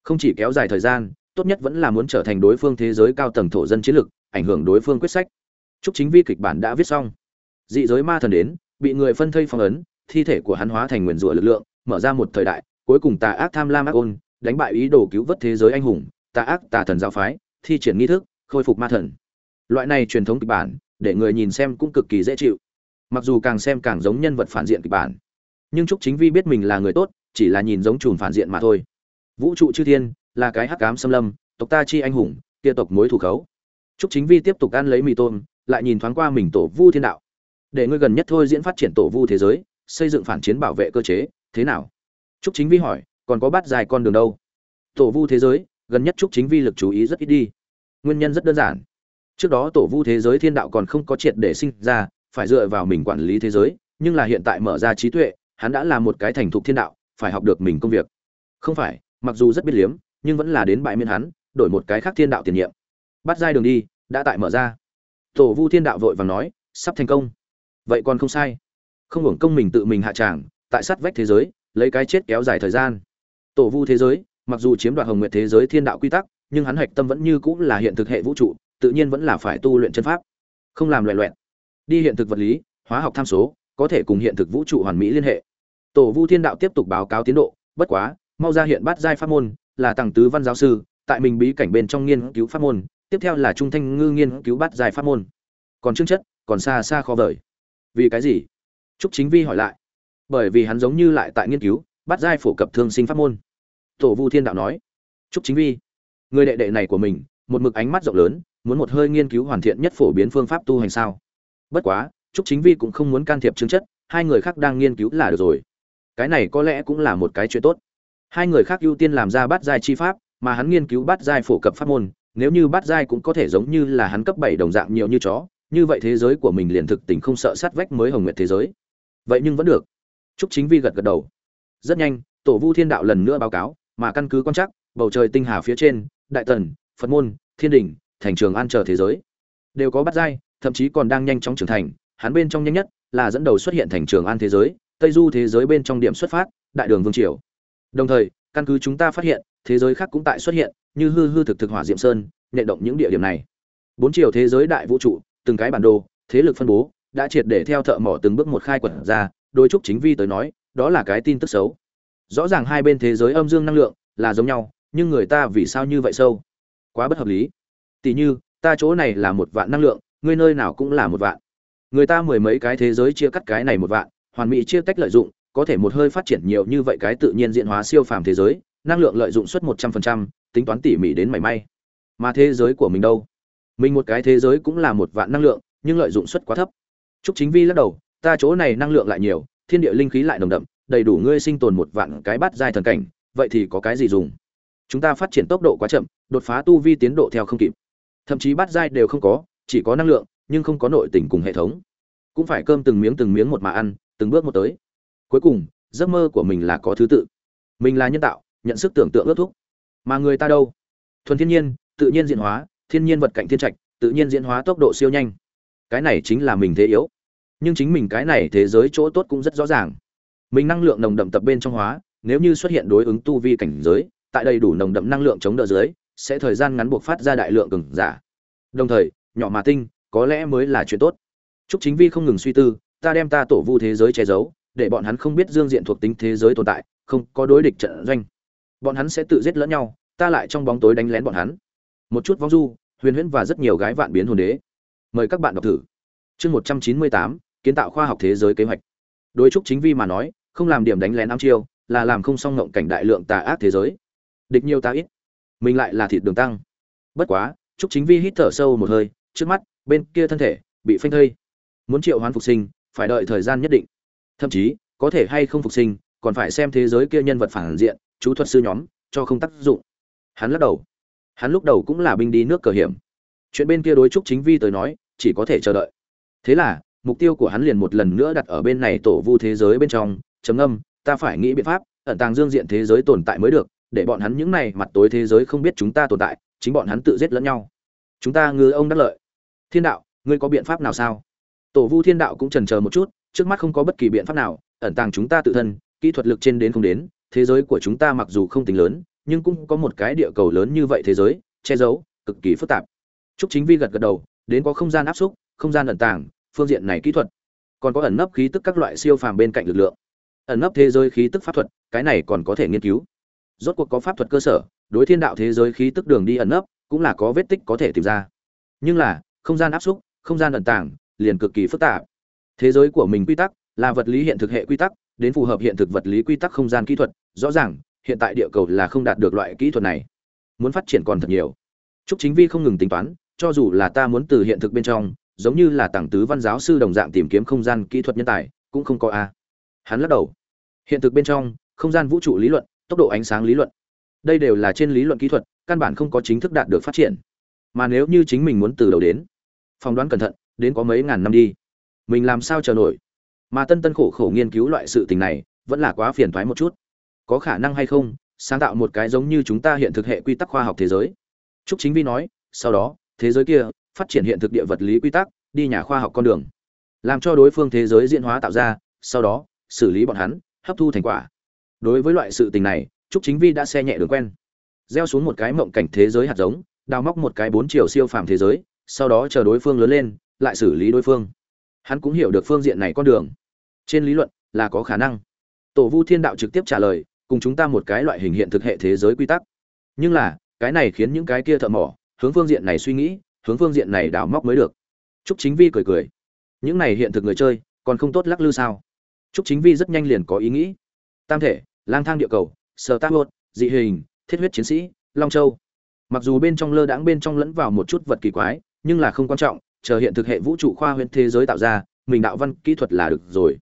Không chỉ kéo dài thời gian, tốt nhất vẫn là muốn trở thành đối phương thế giới cao tầng thổ dân chiến lược, ảnh hưởng đối phương quyết sách. Chúc chính vi kịch bản đã viết xong. Dị giới ma thần đến bị người phân thây phong ấn, thi thể của hắn hóa thành nguyên rủa lực lượng, mở ra một thời đại, cuối cùng tà ác tham lam ác ôn, đánh bại ý đồ cứu vớt thế giới anh hùng, tà ác tà thần giáo phái, thi triển nghi thức, khôi phục ma thần. Loại này truyền thống kịch bản, để người nhìn xem cũng cực kỳ dễ chịu. Mặc dù càng xem càng giống nhân vật phản diện kịch bản, nhưng trúc chính vi biết mình là người tốt, chỉ là nhìn giống chùm phản diện mà thôi. Vũ trụ chư thiên, là cái hắc ám xâm lâm, tộc ta chi anh hùng, kia tộc mối thủ khấu. Trúc chính vi tiếp tục ăn lấy mì tôm, lại nhìn thoáng qua mình tổ vu thiên đạo để ngươi gần nhất thôi diễn phát triển tổ vu thế giới, xây dựng phản chiến bảo vệ cơ chế, thế nào? Trúc chính vi hỏi, còn có bát dài con đường đâu? Tổ vu thế giới, gần nhất trúc chính vi lực chú ý rất ít đi. Nguyên nhân rất đơn giản. Trước đó tổ vu thế giới thiên đạo còn không có triệt để sinh ra, phải dựa vào mình quản lý thế giới, nhưng là hiện tại mở ra trí tuệ, hắn đã là một cái thành thục thiên đạo, phải học được mình công việc. Không phải, mặc dù rất biết liếm, nhưng vẫn là đến bại miên hắn, đổi một cái khác thiên đạo tiền nhiệm. Bắt giai đường đi, đã tại mở ra. Tổ vu thiên đạo vội vàng nói, sắp thành công vậy còn không sai. Không hưởng công mình tự mình hạ tràng, tại sát vách thế giới, lấy cái chết kéo dài thời gian. Tổ vu thế giới, mặc dù chiếm đoạt hồng nguyện thế giới thiên đạo quy tắc, nhưng hắn hạch tâm vẫn như cũng là hiện thực hệ vũ trụ, tự nhiên vẫn là phải tu luyện chân pháp. Không làm loẹ loẹn đi hiện thực vật lý, hóa học tham số, có thể cùng hiện thực vũ trụ hoàn mỹ liên hệ. Tổ vu thiên đạo tiếp tục báo cáo tiến độ, bất quá, mau ra hiện bát giai pháp môn, là tàng tứ văn giáo sư, tại mình bí cảnh bên trong nghiên cứu pháp môn, tiếp theo là trung thanh ngư nghiên cứu bát giai pháp môn. Còn chương chất, còn xa xa khó vời vì cái gì? Trúc chính vi hỏi lại. Bởi vì hắn giống như lại tại nghiên cứu, bắt giai phổ cập thương sinh pháp môn. Tổ vu thiên đạo nói. Trúc chính vi, người đệ đệ này của mình, một mực ánh mắt rộng lớn, muốn một hơi nghiên cứu hoàn thiện nhất phổ biến phương pháp tu hành sao? Bất quá, Trúc chính vi cũng không muốn can thiệp chứng chất, hai người khác đang nghiên cứu là được rồi. Cái này có lẽ cũng là một cái chuyện tốt. Hai người khác ưu tiên làm ra bát giai chi pháp, mà hắn nghiên cứu bát giai phổ cập pháp môn, nếu như bát giai cũng có thể giống như là hắn cấp bảy đồng dạng nhiều như chó như vậy thế giới của mình liền thực tình không sợ sát vách mới hồng nguyệt thế giới. Vậy nhưng vẫn được. Chúc chính vi gật gật đầu. Rất nhanh, tổ vu thiên đạo lần nữa báo cáo, mà căn cứ quan chắc bầu trời tinh hà phía trên, đại tần, phật môn, thiên đình, thành trường an chờ thế giới. Đều có bắt dai thậm chí còn đang nhanh chóng trưởng thành, hắn bên trong nhanh nhất là dẫn đầu xuất hiện thành trường an thế giới, tây du thế giới bên trong điểm xuất phát, đại đường vương triều. Đồng thời, căn cứ chúng ta phát hiện, thế giới khác cũng tại xuất hiện, như hư hư thực thực hỏa diệm sơn nhện động những địa điểm này. Bốn chiều thế giới đại vũ trụ từng cái bản đồ, thế lực phân bố đã triệt để theo thợ mỏ từng bước một khai quật ra Đối chúc chính vi tới nói, đó là cái tin tức xấu. Rõ ràng hai bên thế giới âm dương năng lượng là giống nhau, nhưng người ta vì sao như vậy sâu? Quá bất hợp lý. Tỷ như, ta chỗ này là một vạn năng lượng, ngươi nơi nào cũng là một vạn. Người ta mười mấy cái thế giới chia cắt cái này một vạn, hoàn mỹ chia tách lợi dụng, có thể một hơi phát triển nhiều như vậy cái tự nhiên diễn hóa siêu phàm thế giới, năng lượng lợi dụng suất một trăm phần trăm, tính toán tỉ mỉ đến mảy may. Mà thế giới của mình đâu? Mình một cái thế giới cũng là một vạn năng lượng nhưng lợi dụng suất quá thấp Trúc Chính Vi lắc đầu, ta chỗ này năng lượng lại nhiều, thiên địa linh khí lại nồng đậm, đầy đủ ngươi sinh tồn một vạn cái bát giai thần cảnh, vậy thì có cái gì dùng? Chúng ta phát triển tốc độ quá chậm, đột phá tu vi tiến độ theo không kịp. Thậm chí bát giai đều không có, chỉ có năng lượng, nhưng không có nội tình cùng hệ thống. Cũng phải cơm từng miếng từng miếng một mà ăn, từng bước một tới. Cuối cùng, giấc mơ của mình là có thứ tự. Mình là nhân tạo, nhận sức tưởng tượng ước thúc. Mà người ta đâu? Thuần thiên nhiên, tự nhiên diễn hóa, thiên nhiên vật cảnh thiên trạch, tự nhiên diễn hóa tốc độ siêu nhanh. Cái này chính là mình thế yếu. Nhưng chính mình cái này thế giới chỗ tốt cũng rất rõ ràng. Mình năng lượng nồng đậm tập bên trong hóa nếu như xuất hiện đối ứng tu vi cảnh giới tại đầy đủ nồng đậm năng lượng chống đỡ dưới sẽ thời gian ngắn buộc phát ra đại lượng cường giả. Đồng thời nhỏ mà tinh có lẽ mới là chuyện tốt. Chúc chính vi không ngừng suy tư ta đem ta tổ vu thế giới che giấu để bọn hắn không biết dương diện thuộc tính thế giới tồn tại không có đối địch trận doanh. Bọn hắn sẽ tự giết lẫn nhau ta lại trong bóng tối đánh lén bọn hắn. Một chút vong du huyền huyễn và rất nhiều gái vạn biến hồn đế. Mời các bạn đọc thử. Chương một trăm chín mươi tám, kiến tạo khoa học thế giới kế hoạch. Đối trúc chính vi mà nói, không làm điểm đánh lén ám chiêu, là làm không song ngộng cảnh đại lượng tà ác thế giới. Địch nhiều ta ít, mình lại là thịt đường tăng. Bất quá, trúc chính vi hít thở sâu một hơi, trước mắt, bên kia thân thể, bị phanh thây. Muốn triệu hoán phục sinh, phải đợi thời gian nhất định. Thậm chí, có thể hay không phục sinh, còn phải xem thế giới kia nhân vật phản diện, chú thuật sư nhóm, cho không tác dụng. Hắn lắc đầu hắn lúc đầu cũng là binh đi nước cờ hiểm. Chuyện bên kia đối trúc chính vi tới nói, chỉ có thể chờ đợi. Thế là, mục tiêu của hắn liền một lần nữa đặt ở bên này tổ vu thế giới bên trong chấm âm ta phải nghĩ biện pháp, ẩn tàng dương diện thế giới tồn tại mới được, để bọn hắn những này mặt tối thế giới không biết chúng ta tồn tại, chính bọn hắn tự giết lẫn nhau. Chúng ta ngư ông đắc lợi. Thiên đạo, ngươi có biện pháp nào sao? Tổ vu thiên đạo cũng trần chờ một chút, trước mắt không có bất kỳ biện pháp nào, ẩn tàng chúng ta tự thân, kỹ thuật lực trên đến không đến, thế giới của chúng ta mặc dù không tính lớn nhưng cũng có một cái địa cầu lớn như vậy thế giới che giấu cực kỳ phức tạp Trúc Chính Vi gật gật đầu, đến có không gian áp xúc, không gian ẩn tàng, phương diện này kỹ thuật. Còn có ẩn nấp khí tức các loại siêu phàm bên cạnh lực lượng. Ẩn nấp thế giới khí tức pháp thuật, cái này còn có thể nghiên cứu. Rốt cuộc có pháp thuật cơ sở, đối thiên đạo thế giới khí tức đường đi ẩn nấp, cũng là có vết tích có thể tìm ra. Nhưng là, không gian áp xúc, không gian ẩn tàng, liền cực kỳ phức tạp. Thế giới của mình quy tắc là vật lý hiện thực hệ quy tắc, đến phù hợp hiện thực vật lý quy tắc không gian kỹ thuật, rõ ràng, hiện tại địa cầu là không đạt được loại kỹ thuật này. Muốn phát triển còn thật nhiều. Trúc Chính Vi không ngừng tính toán, cho dù là ta muốn từ hiện thực bên trong giống như là tàng tứ văn giáo sư đồng dạng tìm kiếm không gian kỹ thuật nhân tài cũng không có a. Hắn lắc đầu. Hiện thực bên trong không gian vũ trụ lý luận tốc độ ánh sáng lý luận. Đây đều là trên lý luận kỹ thuật căn bản không có chính thức đạt được phát triển. Mà nếu như chính mình muốn từ đầu đến phỏng đoán cẩn thận đến có mấy ngàn năm đi. Mình làm sao chờ nổi? Mà tân tân khổ khổ nghiên cứu loại sự tình này vẫn là quá phiền thoái một chút có khả năng hay không, sáng tạo một cái giống như chúng ta hiện thực hệ quy tắc khoa học thế giới. Trúc chính vi nói, sau đó, thế giới kia, phát triển hiện thực địa vật lý quy tắc, đi nhà khoa học con đường. Làm cho đối phương thế giới diễn hóa tạo ra, sau đó, xử lý bọn hắn, hấp thu thành quả. Đối với loại sự tình này, trúc chính vi đã xe nhẹ đường quen. Gieo xuống một cái mộng cảnh thế giới hạt giống, đào móc một cái bốn chiều siêu phàm thế giới, sau đó chờ đối phương lớn lên, lại xử lý đối phương. Hắn cũng hiểu được phương diện này con đường. Trên lý luận, là có khả năng. Tổ vu thiên đạo trực tiếp trả lời cùng chúng ta một cái loại hình hiện thực hệ thế giới quy tắc nhưng là cái này khiến những cái kia thợ mỏ hướng phương diện này suy nghĩ hướng phương diện này đào móc mới được Trúc Chính Vi cười cười. Những này hiện thực người chơi, còn không tốt lắc lư sao? Trúc Chính Vi rất nhanh liền có ý nghĩ. Tam thể, lang thang địa cầu, sở tác hột, dị hình, thiết huyết chiến sĩ, Long Châu. Mặc dù bên trong lơ đãng bên trong lẫn vào một chút vật kỳ quái, nhưng là không quan trọng, chờ hiện thực hệ vũ trụ khoa huyện thế giới tạo ra, mình đạo văn kỹ thuật là được rồi.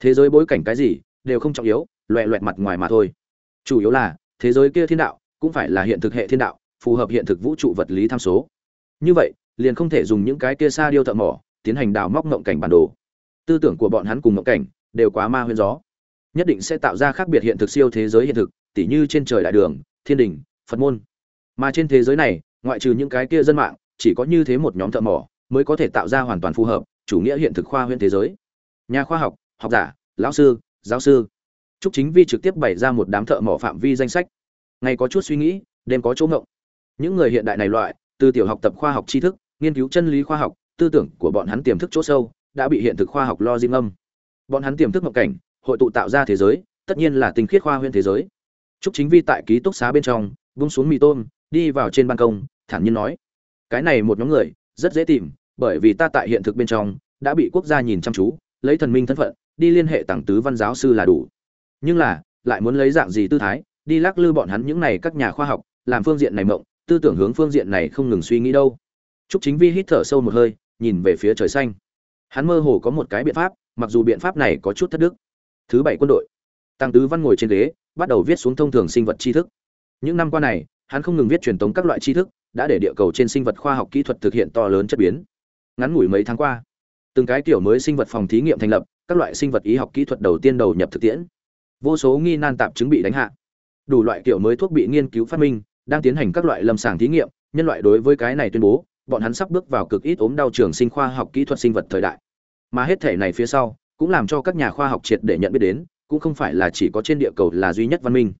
Thế giới bối cảnh cái gì, đều không trọng yếu, loẹt loẹt mặt ngoài mà thôi. Chủ yếu là, thế giới kia thiên đạo, cũng phải là hiện thực hệ thiên đạo, phù hợp hiện thực vũ trụ vật lý tham số. Như vậy, liền không thể dùng những cái kia xa điêu thợ mỏ, tiến hành đào móc ngộng cảnh bản đồ. Tư tưởng của bọn hắn cùng ngộng cảnh đều quá ma huyễn gió. Nhất định sẽ tạo ra khác biệt hiện thực siêu thế giới hiện thực, tỉ như trên trời đại đường, thiên đình, Phật môn. Mà trên thế giới này, ngoại trừ những cái kia dân mạng, chỉ có như thế một nhóm thợ mỏ mới có thể tạo ra hoàn toàn phù hợp chủ nghĩa hiện thực khoa huyễn thế giới. Nhà khoa học, học giả, lão sư, giáo sư. Trúc Chính Vi trực tiếp bày ra một đám thợ mỏ phạm vi danh sách. Ngày có chút suy nghĩ, đêm có chỗ ngộng. Những người hiện đại này loại, từ tiểu học tập khoa học tri thức, nghiên cứu chân lý khoa học, tư tưởng của bọn hắn tiềm thức chỗ sâu, đã bị hiện thực khoa học lo diêm âm. Bọn hắn tiềm thức mộng cảnh, hội tụ tạo ra thế giới, tất nhiên là tinh khiết khoa huyễn thế giới. Trúc Chính Vi tại ký túc xá bên trong, buông xuống mì tôm, đi vào trên ban công, thản nhiên nói: "Cái này một nhóm người, rất dễ tìm, bởi vì ta tại hiện thực bên trong đã bị quốc gia nhìn chăm chú, lấy thần minh thân phận, đi liên hệ tầng tứ văn giáo sư là đủ. Nhưng là, lại muốn lấy dạng gì tư thái, đi lắc lư bọn hắn những này các nhà khoa học, làm phương diện này mộng, tư tưởng hướng phương diện này không ngừng suy nghĩ đâu." Trúc Chính Vi hít thở sâu một hơi, nhìn về phía trời xanh. Hắn mơ hồ có một cái biện pháp, mặc dù biện pháp này có chút thất đức. Thứ bảy quân đội. Tăng Tứ Văn ngồi trên ghế, bắt đầu viết xuống thông thường sinh vật tri thức. Những năm qua này, hắn không ngừng viết truyền tống các loại tri thức, đã để địa cầu trên sinh vật khoa học kỹ thuật thực hiện to lớn chất biến. Ngắn ngủi mấy tháng qua, từng cái tiểu mới sinh vật phòng thí nghiệm thành lập, các loại sinh vật y học kỹ thuật đầu tiên đầu nhập thực tiễn. Vô số nghi nan tạp chứng bị đánh hạ. Đủ loại kiểu mới thuốc bị nghiên cứu phát minh, đang tiến hành các loại lâm sàng thí nghiệm, nhân loại đối với cái này tuyên bố, bọn hắn sắp bước vào cực ít ốm đau trường sinh khoa học kỹ thuật sinh vật thời đại. Mà hết thể này phía sau, cũng làm cho các nhà khoa học triệt để nhận biết đến, cũng không phải là chỉ có trên địa cầu là duy nhất văn minh.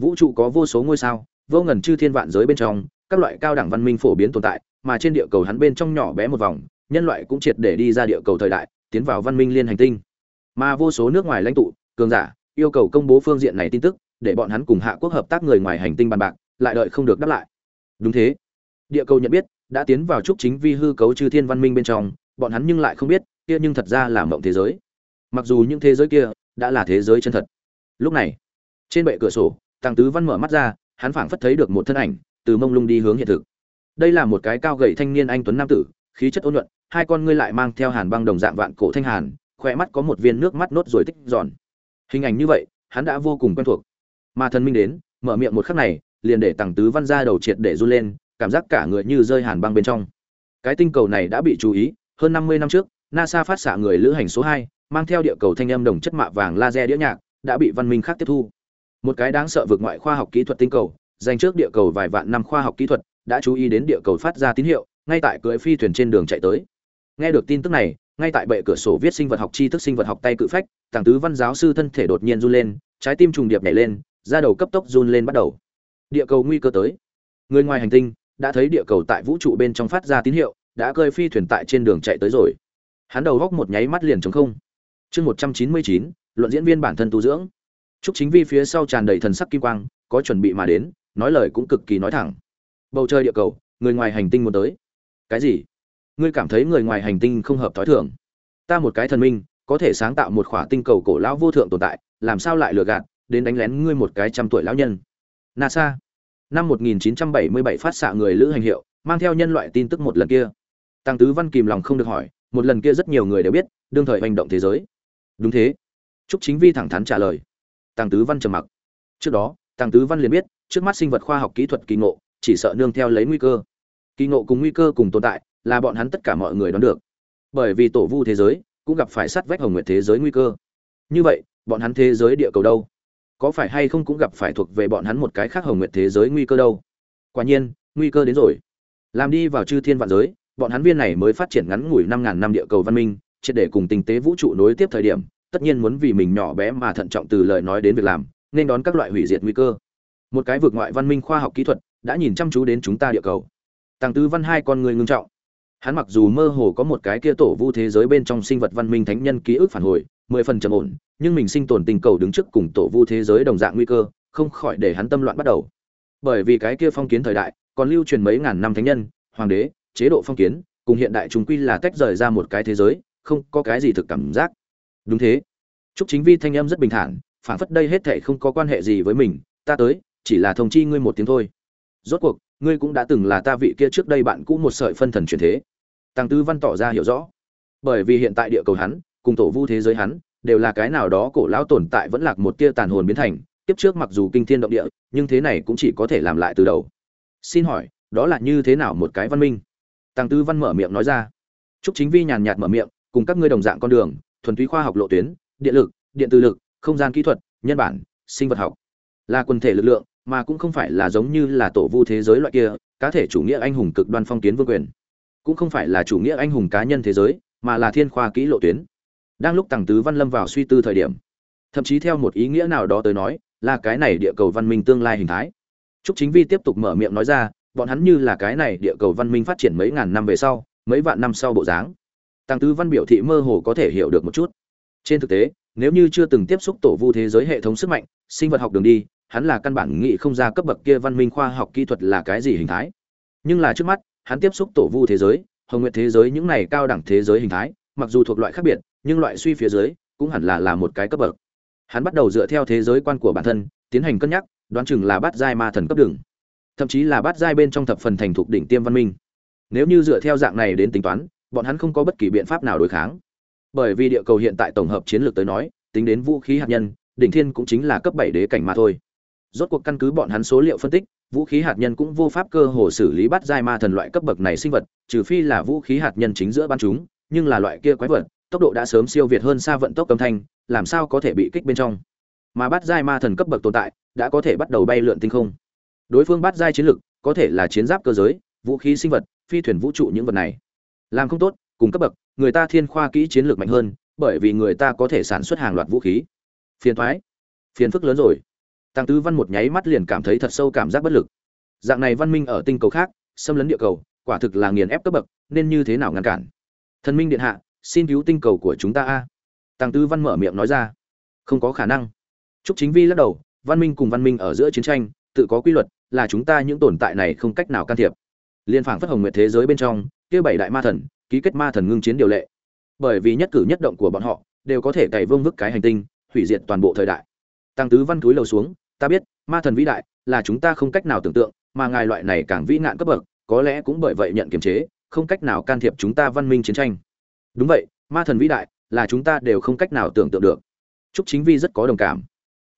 Vũ trụ có vô số ngôi sao, vô ngần chư thiên vạn giới bên trong, các loại cao đẳng văn minh phổ biến tồn tại, mà trên địa cầu hắn bên trong nhỏ bé một vòng, nhân loại cũng triệt để đi ra địa cầu thời đại, tiến vào văn minh liên hành tinh. Mà vô số nước ngoài lãnh tụ, cường giả, yêu cầu công bố phương diện này tin tức, để bọn hắn cùng hạ quốc hợp tác người ngoài hành tinh bàn bạc, lại đợi không được đáp lại. Đúng thế. Địa cầu nhận biết, đã tiến vào trúc chính vi hư cấu chư thiên văn minh bên trong, bọn hắn nhưng lại không biết, kia nhưng thật ra là mộng thế giới. Mặc dù những thế giới kia đã là thế giới chân thật. Lúc này, trên bệ cửa sổ, Tăng Tứ Văn mở mắt ra, hắn phảng phất thấy được một thân ảnh, từ mông lung đi hướng hiện thực. Đây là một cái cao gầy thanh niên anh tuấn nam tử, khí chất ôn nhuận, hai con ngươi lại mang theo hàn băng đồng dạng vạn cổ thanh hàn, khỏe mắt có một viên nước mắt nốt rồi tích giòn. Hình ảnh như vậy, hắn đã vô cùng quen thuộc. Mà thần minh đến, mở miệng một khắc này, liền để tàng Tứ Văn ra đầu triệt để run lên, cảm giác cả người như rơi hàn băng bên trong. Cái tinh cầu này đã bị chú ý, hơn 50 năm trước, NASA phát xạ người lữ hành số hai, mang theo địa cầu thanh âm đồng chất mạ vàng laser đĩa nhạc, đã bị văn minh khác tiếp thu. Một cái đáng sợ vượt ngoại khoa học kỹ thuật tinh cầu, dành trước địa cầu vài vạn năm khoa học kỹ thuật, đã chú ý đến địa cầu phát ra tín hiệu, ngay tại cưỡi phi thuyền trên đường chạy tới. Nghe được tin tức này, ngay tại bệ cửa sổ viết sinh vật học tri thức sinh vật học tay cự phách, tàng tứ văn giáo sư thân thể đột nhiên run lên, trái tim trùng điệp nhảy lên, da đầu cấp tốc run lên bắt đầu. Địa cầu nguy cơ tới. Người ngoài hành tinh đã thấy địa cầu tại vũ trụ bên trong phát ra tín hiệu, đã cơi phi thuyền tại trên đường chạy tới rồi. Hắn đầu góc một nháy mắt liền trống không. Chương một trăm chín mươi chín luận diễn viên bản thân tu dưỡng. Trúc Chính Vi phía sau tràn đầy thần sắc kim quang, có chuẩn bị mà đến, nói lời cũng cực kỳ nói thẳng. Bầu trời địa cầu, người ngoài hành tinh muốn tới. Cái gì? Ngươi cảm thấy người ngoài hành tinh không hợp thói thường? Ta một cái thần minh, có thể sáng tạo một khỏa tinh cầu cổ lão vô thượng tồn tại, làm sao lại lừa gạt, đến đánh lén ngươi một cái trăm tuổi lão nhân? NASA. Năm 1977 phát xạ người lữ hành hiệu, mang theo nhân loại tin tức một lần kia. Tăng Tứ Văn kìm lòng không được hỏi, một lần kia rất nhiều người đều biết, đương thời hành động thế giới. Đúng thế. Trúc Chính Vi thẳng thắn trả lời. Tăng Tứ Văn trầm mặc. Trước đó, Tăng Tứ Văn liền biết, trước mắt sinh vật khoa học kỹ thuật kỳ ngộ, chỉ sợ nương theo lấy nguy cơ. Kỳ ngộ cùng nguy cơ cùng tồn tại, là bọn hắn tất cả mọi người đoán được. Bởi vì tổ vu thế giới cũng gặp phải sát vách hồng nguyệt thế giới nguy cơ. Như vậy, bọn hắn thế giới địa cầu đâu? Có phải hay không cũng gặp phải thuộc về bọn hắn một cái khác hồng nguyệt thế giới nguy cơ đâu? Quả nhiên, nguy cơ đến rồi. Làm đi vào chư thiên vạn giới, bọn hắn viên này mới phát triển ngắn ngủi năm ngàn năm địa cầu văn minh, triệt để cùng tinh tế vũ trụ nối tiếp thời điểm, tất nhiên muốn vì mình nhỏ bé mà thận trọng từ lời nói đến việc làm, nên đón các loại hủy diệt nguy cơ. Một cái vượt ngoại văn minh khoa học kỹ thuật đã nhìn chăm chú đến chúng ta địa cầu. Tăng Tứ Văn hai con người ngưng trọng. Hắn mặc dù mơ hồ có một cái kia tổ vu thế giới bên trong sinh vật văn minh thánh nhân ký ức phản hồi, mười phần trầm ổn, nhưng mình sinh tồn tình cầu đứng trước cùng tổ vu thế giới đồng dạng nguy cơ, không khỏi để hắn tâm loạn bắt đầu. Bởi vì cái kia phong kiến thời đại, còn lưu truyền mấy ngàn năm thánh nhân, hoàng đế, chế độ phong kiến, cùng hiện đại chúng quy là tách rời ra một cái thế giới, không có cái gì thực cảm giác. Đúng thế. Trúc Chính Vi thanh âm rất bình thản, phản phất đây hết thảy không có quan hệ gì với mình, ta tới, chỉ là thông chi ngươi một tiếng thôi. Rốt cuộc, ngươi cũng đã từng là ta vị kia trước đây bạn cũ một sợi phân thần chuyển thế. Tăng Tư Văn tỏ ra hiểu rõ. Bởi vì hiện tại địa cầu hắn, cùng tổ vu thế giới hắn, đều là cái nào đó cổ lão tồn tại vẫn lạc một tia tàn hồn biến thành, tiếp trước mặc dù kinh thiên động địa, nhưng thế này cũng chỉ có thể làm lại từ đầu. Xin hỏi, đó là như thế nào một cái văn minh? Tăng Tư Văn mở miệng nói ra. Trúc Chính Vi nhàn nhạt mở miệng, cùng các ngươi đồng dạng con đường, thuần túy khoa học lộ tuyến, điện lực, điện từ lực, không gian kỹ thuật, nhân bản, sinh vật học, là quần thể lực lượng, mà cũng không phải là giống như là tổ vu thế giới loại kia, cá thể chủ nghĩa anh hùng cực đoan phong kiến vương quyền, cũng không phải là chủ nghĩa anh hùng cá nhân thế giới, mà là thiên khoa kỹ lộ tuyến. Đang lúc Tằng Tứ Văn lâm vào suy tư thời điểm, thậm chí theo một ý nghĩa nào đó tới nói, là cái này địa cầu văn minh tương lai hình thái. Trúc Chính Vi tiếp tục mở miệng nói ra, bọn hắn như là cái này địa cầu văn minh phát triển mấy ngàn năm về sau, mấy vạn năm sau bộ dáng. Tàng Tứ Văn biểu thị mơ hồ có thể hiểu được một chút. Trên thực tế, nếu như chưa từng tiếp xúc tổ vu thế giới hệ thống sức mạnh, sinh vật học đường đi, hắn là căn bản nghĩ không ra cấp bậc kia văn minh khoa học kỹ thuật là cái gì hình thái. Nhưng là trước mắt, hắn tiếp xúc tổ vu thế giới, hồng nguyệt thế giới những này cao đẳng thế giới hình thái, mặc dù thuộc loại khác biệt, nhưng loại suy phía dưới cũng hẳn là là một cái cấp bậc. Hắn bắt đầu dựa theo thế giới quan của bản thân, tiến hành cân nhắc, đoán chừng là bát giai ma thần cấp đường, thậm chí là bát giai bên trong thập phần thành thuộc đỉnh tiêm văn minh. Nếu như dựa theo dạng này đến tính toán, bọn hắn không có bất kỳ biện pháp nào đối kháng bởi vì địa cầu hiện tại tổng hợp chiến lược tới nói tính đến vũ khí hạt nhân đỉnh thiên cũng chính là cấp bảy đế cảnh mà thôi rốt cuộc căn cứ bọn hắn số liệu phân tích, vũ khí hạt nhân cũng vô pháp cơ hồ xử lý bắt giai ma thần loại cấp bậc này sinh vật, trừ phi là vũ khí hạt nhân chính giữa ban chúng, nhưng là loại kia quái vật, tốc độ đã sớm siêu việt hơn xa vận tốc âm thanh, làm sao có thể bị kích bên trong. Mà bắt giai ma thần cấp bậc tồn tại, đã có thể bắt đầu bay lượn tinh không. Đối phương bắt giai chiến lực có thể là chiến giáp cơ giới, vũ khí sinh vật, phi thuyền vũ trụ những vật này. Làm không tốt, cùng cấp bậc, người ta thiên khoa kỹ chiến lược mạnh hơn, bởi vì người ta có thể sản xuất hàng loạt vũ khí. Phiền thoái. Phiền phức lớn rồi tăng tứ văn một nháy mắt liền cảm thấy thật sâu cảm giác bất lực. Dạng này văn minh ở tinh cầu khác xâm lấn địa cầu quả thực là nghiền ép cấp bậc nên như thế nào ngăn cản? Thần minh điện hạ xin cứu tinh cầu của chúng ta a. Tăng tứ văn mở miệng nói ra. Không có khả năng. Trúc Chính Vi lắc đầu, văn minh cùng văn minh ở giữa chiến tranh, tự có quy luật, là chúng ta những tồn tại này không cách nào can thiệp. Liên phảng phất hồng nguyệt thế giới bên trong, kia bảy đại ma thần, ký kết ma thần ngưng chiến điều lệ. Bởi vì nhất cử nhất động của bọn họ đều có thể cày vương vức cái hành tinh hủy diệt toàn bộ thời đại. Tăng tứ văn túi lầu xuống ta biết, ma thần vĩ đại là chúng ta không cách nào tưởng tượng, mà ngài loại này càng vĩ nạn cấp bậc, có lẽ cũng bởi vậy nhận kiềm chế, không cách nào can thiệp chúng ta văn minh chiến tranh. Đúng vậy, ma thần vĩ đại là chúng ta đều không cách nào tưởng tượng được. Chúc chính vi rất có đồng cảm.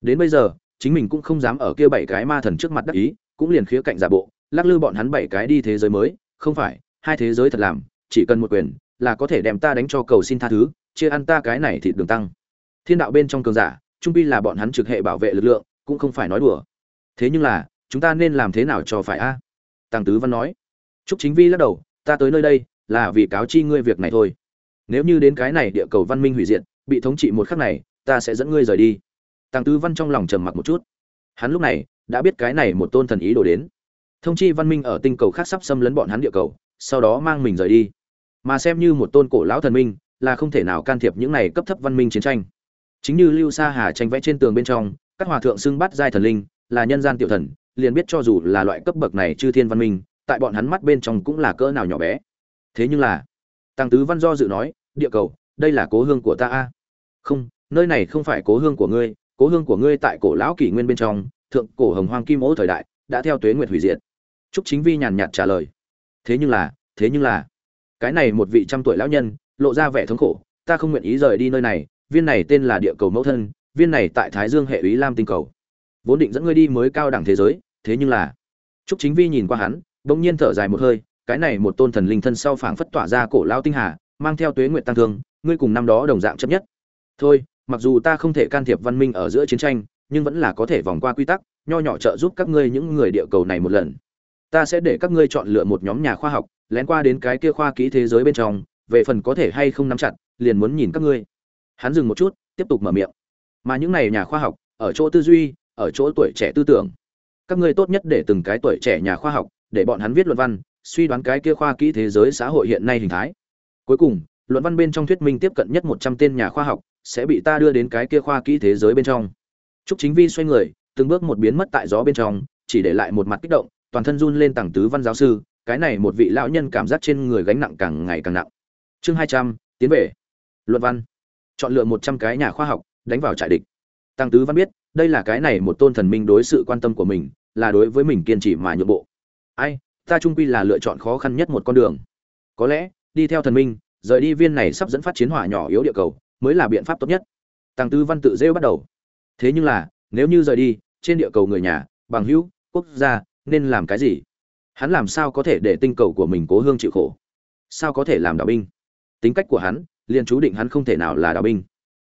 Đến bây giờ, chính mình cũng không dám ở kia bảy cái ma thần trước mặt đắc ý, cũng liền khía cạnh giả bộ, lắc lư bọn hắn bảy cái đi thế giới mới, không phải, hai thế giới thật làm, chỉ cần một quyền là có thể đem ta đánh cho cầu xin tha thứ, chia ăn ta cái này thịt đường tăng. Thiên đạo bên trong cường giả, trung pi là bọn hắn trực hệ bảo vệ lực lượng cũng không phải nói đùa. Thế nhưng là, chúng ta nên làm thế nào cho phải a? À? tăng tứ văn nói. Trúc chính vi lắc đầu, ta tới nơi đây là vì cáo chi ngươi việc này thôi. Nếu như đến cái này địa cầu văn minh hủy diệt, bị thống trị một khắc này, ta sẽ dẫn ngươi rời đi. Tăng tứ văn trong lòng trầm mặc một chút. Hắn lúc này đã biết cái này một tôn thần ý đổ đến. Thông chi văn minh ở tinh cầu khác sắp xâm lấn bọn hắn địa cầu, sau đó mang mình rời đi. Mà xem như một tôn cổ lão thần minh, là không thể nào can thiệp những này cấp thấp văn minh chiến tranh. Chính như lưu sa hà tranh vẽ trên tường bên trong các hòa thượng xưng bắt giai thần linh, là nhân gian tiểu thần, liền biết cho dù là loại cấp bậc này chư thiên văn minh, tại bọn hắn mắt bên trong cũng là cỡ nào nhỏ bé. Thế nhưng là tăng tứ văn do dự nói, địa cầu, đây là cố hương của ta a. Không, nơi này không phải cố hương của ngươi, cố hương của ngươi tại cổ lão kỷ nguyên bên trong, thượng cổ hồng hoang kim ố thời đại, đã theo tuế nguyệt hủy diệt. Trúc chính vi nhàn nhạt trả lời. Thế nhưng là, thế nhưng là, cái này một vị trăm tuổi lão nhân, lộ ra vẻ thống khổ, ta không nguyện ý rời đi nơi này, viên này tên là địa cầu mẫu thân viên này tại thái dương hệ ý lam tinh cầu. Vốn định dẫn ngươi đi mới cao đẳng thế giới, thế nhưng là trúc chính vi nhìn qua hắn, bỗng nhiên thở dài một hơi, cái này một tôn thần linh thân sau phảng phất tỏa ra cổ lao tinh hà, mang theo tuế nguyện tăng thương, ngươi cùng năm đó đồng dạng chấp nhất. Thôi, mặc dù ta không thể can thiệp văn minh ở giữa chiến tranh, nhưng vẫn là có thể vòng qua quy tắc, nho nhỏ trợ giúp các ngươi những người địa cầu này một lần. Ta sẽ để các ngươi chọn lựa một nhóm nhà khoa học, lén qua đến cái kia khoa kỹ thế giới bên trong, về phần có thể hay không nắm chặt, liền muốn nhìn các ngươi. Hắn dừng một chút, tiếp tục mở miệng mà những này nhà khoa học ở chỗ tư duy ở chỗ tuổi trẻ tư tưởng. Các ngươi tốt nhất để từng cái tuổi trẻ nhà khoa học để bọn hắn viết luận văn suy đoán cái kia khoa kỹ thế giới xã hội hiện nay hình thái. Cuối cùng luận văn bên trong thuyết minh tiếp cận nhất một trăm tên nhà khoa học sẽ bị ta đưa đến cái kia khoa kỹ thế giới bên trong. Trúc Chính Vi xoay người, từng bước một biến mất tại gió bên trong, chỉ để lại một mặt kích động, toàn thân run lên tầng tứ văn giáo sư, cái này một vị lão nhân cảm giác trên người gánh nặng càng ngày càng nặng. Chương hai trăm tiến về. Luận văn. Chọn lựa một trăm cái nhà khoa học đánh vào trại địch. Tăng tứ văn biết, đây là cái này một tôn thần minh đối sự quan tâm của mình, là đối với mình kiên trì mà nhượng bộ. Ai, ta trung quy là lựa chọn khó khăn nhất một con đường. Có lẽ, đi theo thần minh, rời đi viên này sắp dẫn phát chiến hỏa nhỏ yếu địa cầu, mới là biện pháp tốt nhất. Tăng tứ văn tự rêu bắt đầu. Thế nhưng là, nếu như rời đi, trên địa cầu người nhà, bằng hữu, quốc gia, nên làm cái gì? Hắn làm sao có thể để tinh cầu của mình cố hương chịu khổ? Sao có thể làm đạo binh? Tính cách của hắn, liền chú định hắn không thể nào là đạo binh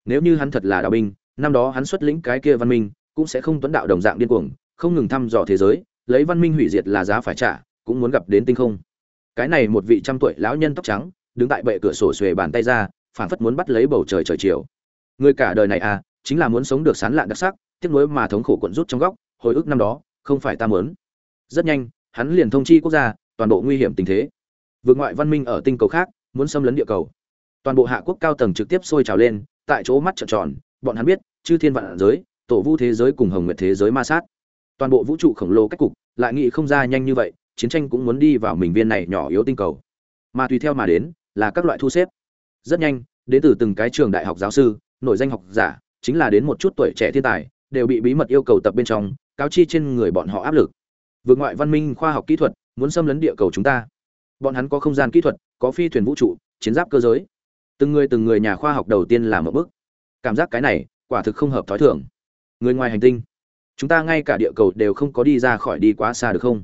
nếu như hắn thật là đạo binh, năm đó hắn xuất lĩnh cái kia văn minh, cũng sẽ không tuấn đạo đồng dạng điên cuồng, không ngừng thăm dò thế giới, lấy văn minh hủy diệt là giá phải trả, cũng muốn gặp đến tinh không. Cái này một vị trăm tuổi lão nhân tóc trắng, đứng tại bệ cửa sổ xuề bàn tay ra, phảng phất muốn bắt lấy bầu trời trời chiều. Người cả đời này à chính là muốn sống được sán lạn đặc sắc, tiếc nuối mà thống khổ cuộn rút trong góc, hồi ức năm đó, không phải ta muốn. Rất nhanh, hắn liền thông chi quốc gia, toàn bộ nguy hiểm tình thế. Vượt ngoại văn minh ở tinh cầu khác, muốn xâm lấn địa cầu. Toàn bộ hạ quốc cao tầng trực tiếp sôi trào lên tại chỗ mắt trợn tròn, bọn hắn biết, chư thiên vạn giới, tổ vu thế giới cùng hồng nguyệt thế giới ma sát. Toàn bộ vũ trụ khổng lồ cách cục, lại nghĩ không ra nhanh như vậy, chiến tranh cũng muốn đi vào mình viên này nhỏ yếu tinh cầu. Mà tùy theo mà đến, là các loại thu xếp. Rất nhanh, đến từ từng cái trường đại học giáo sư nội danh học giả, chính là đến một chút tuổi trẻ thiên tài, đều bị bí mật yêu cầu tập bên trong, cáo chi trên người bọn họ áp lực. Vượt ngoại văn minh khoa học kỹ thuật, muốn xâm lấn địa cầu chúng ta. Bọn hắn có không gian kỹ thuật, có phi thuyền vũ trụ, chiến giáp cơ giới từng người từng người nhà khoa học đầu tiên làm một bước. Cảm giác cái này, quả thực không hợp thói thường. Người ngoài hành tinh, chúng ta ngay cả địa cầu đều không có đi ra khỏi đi quá xa được không?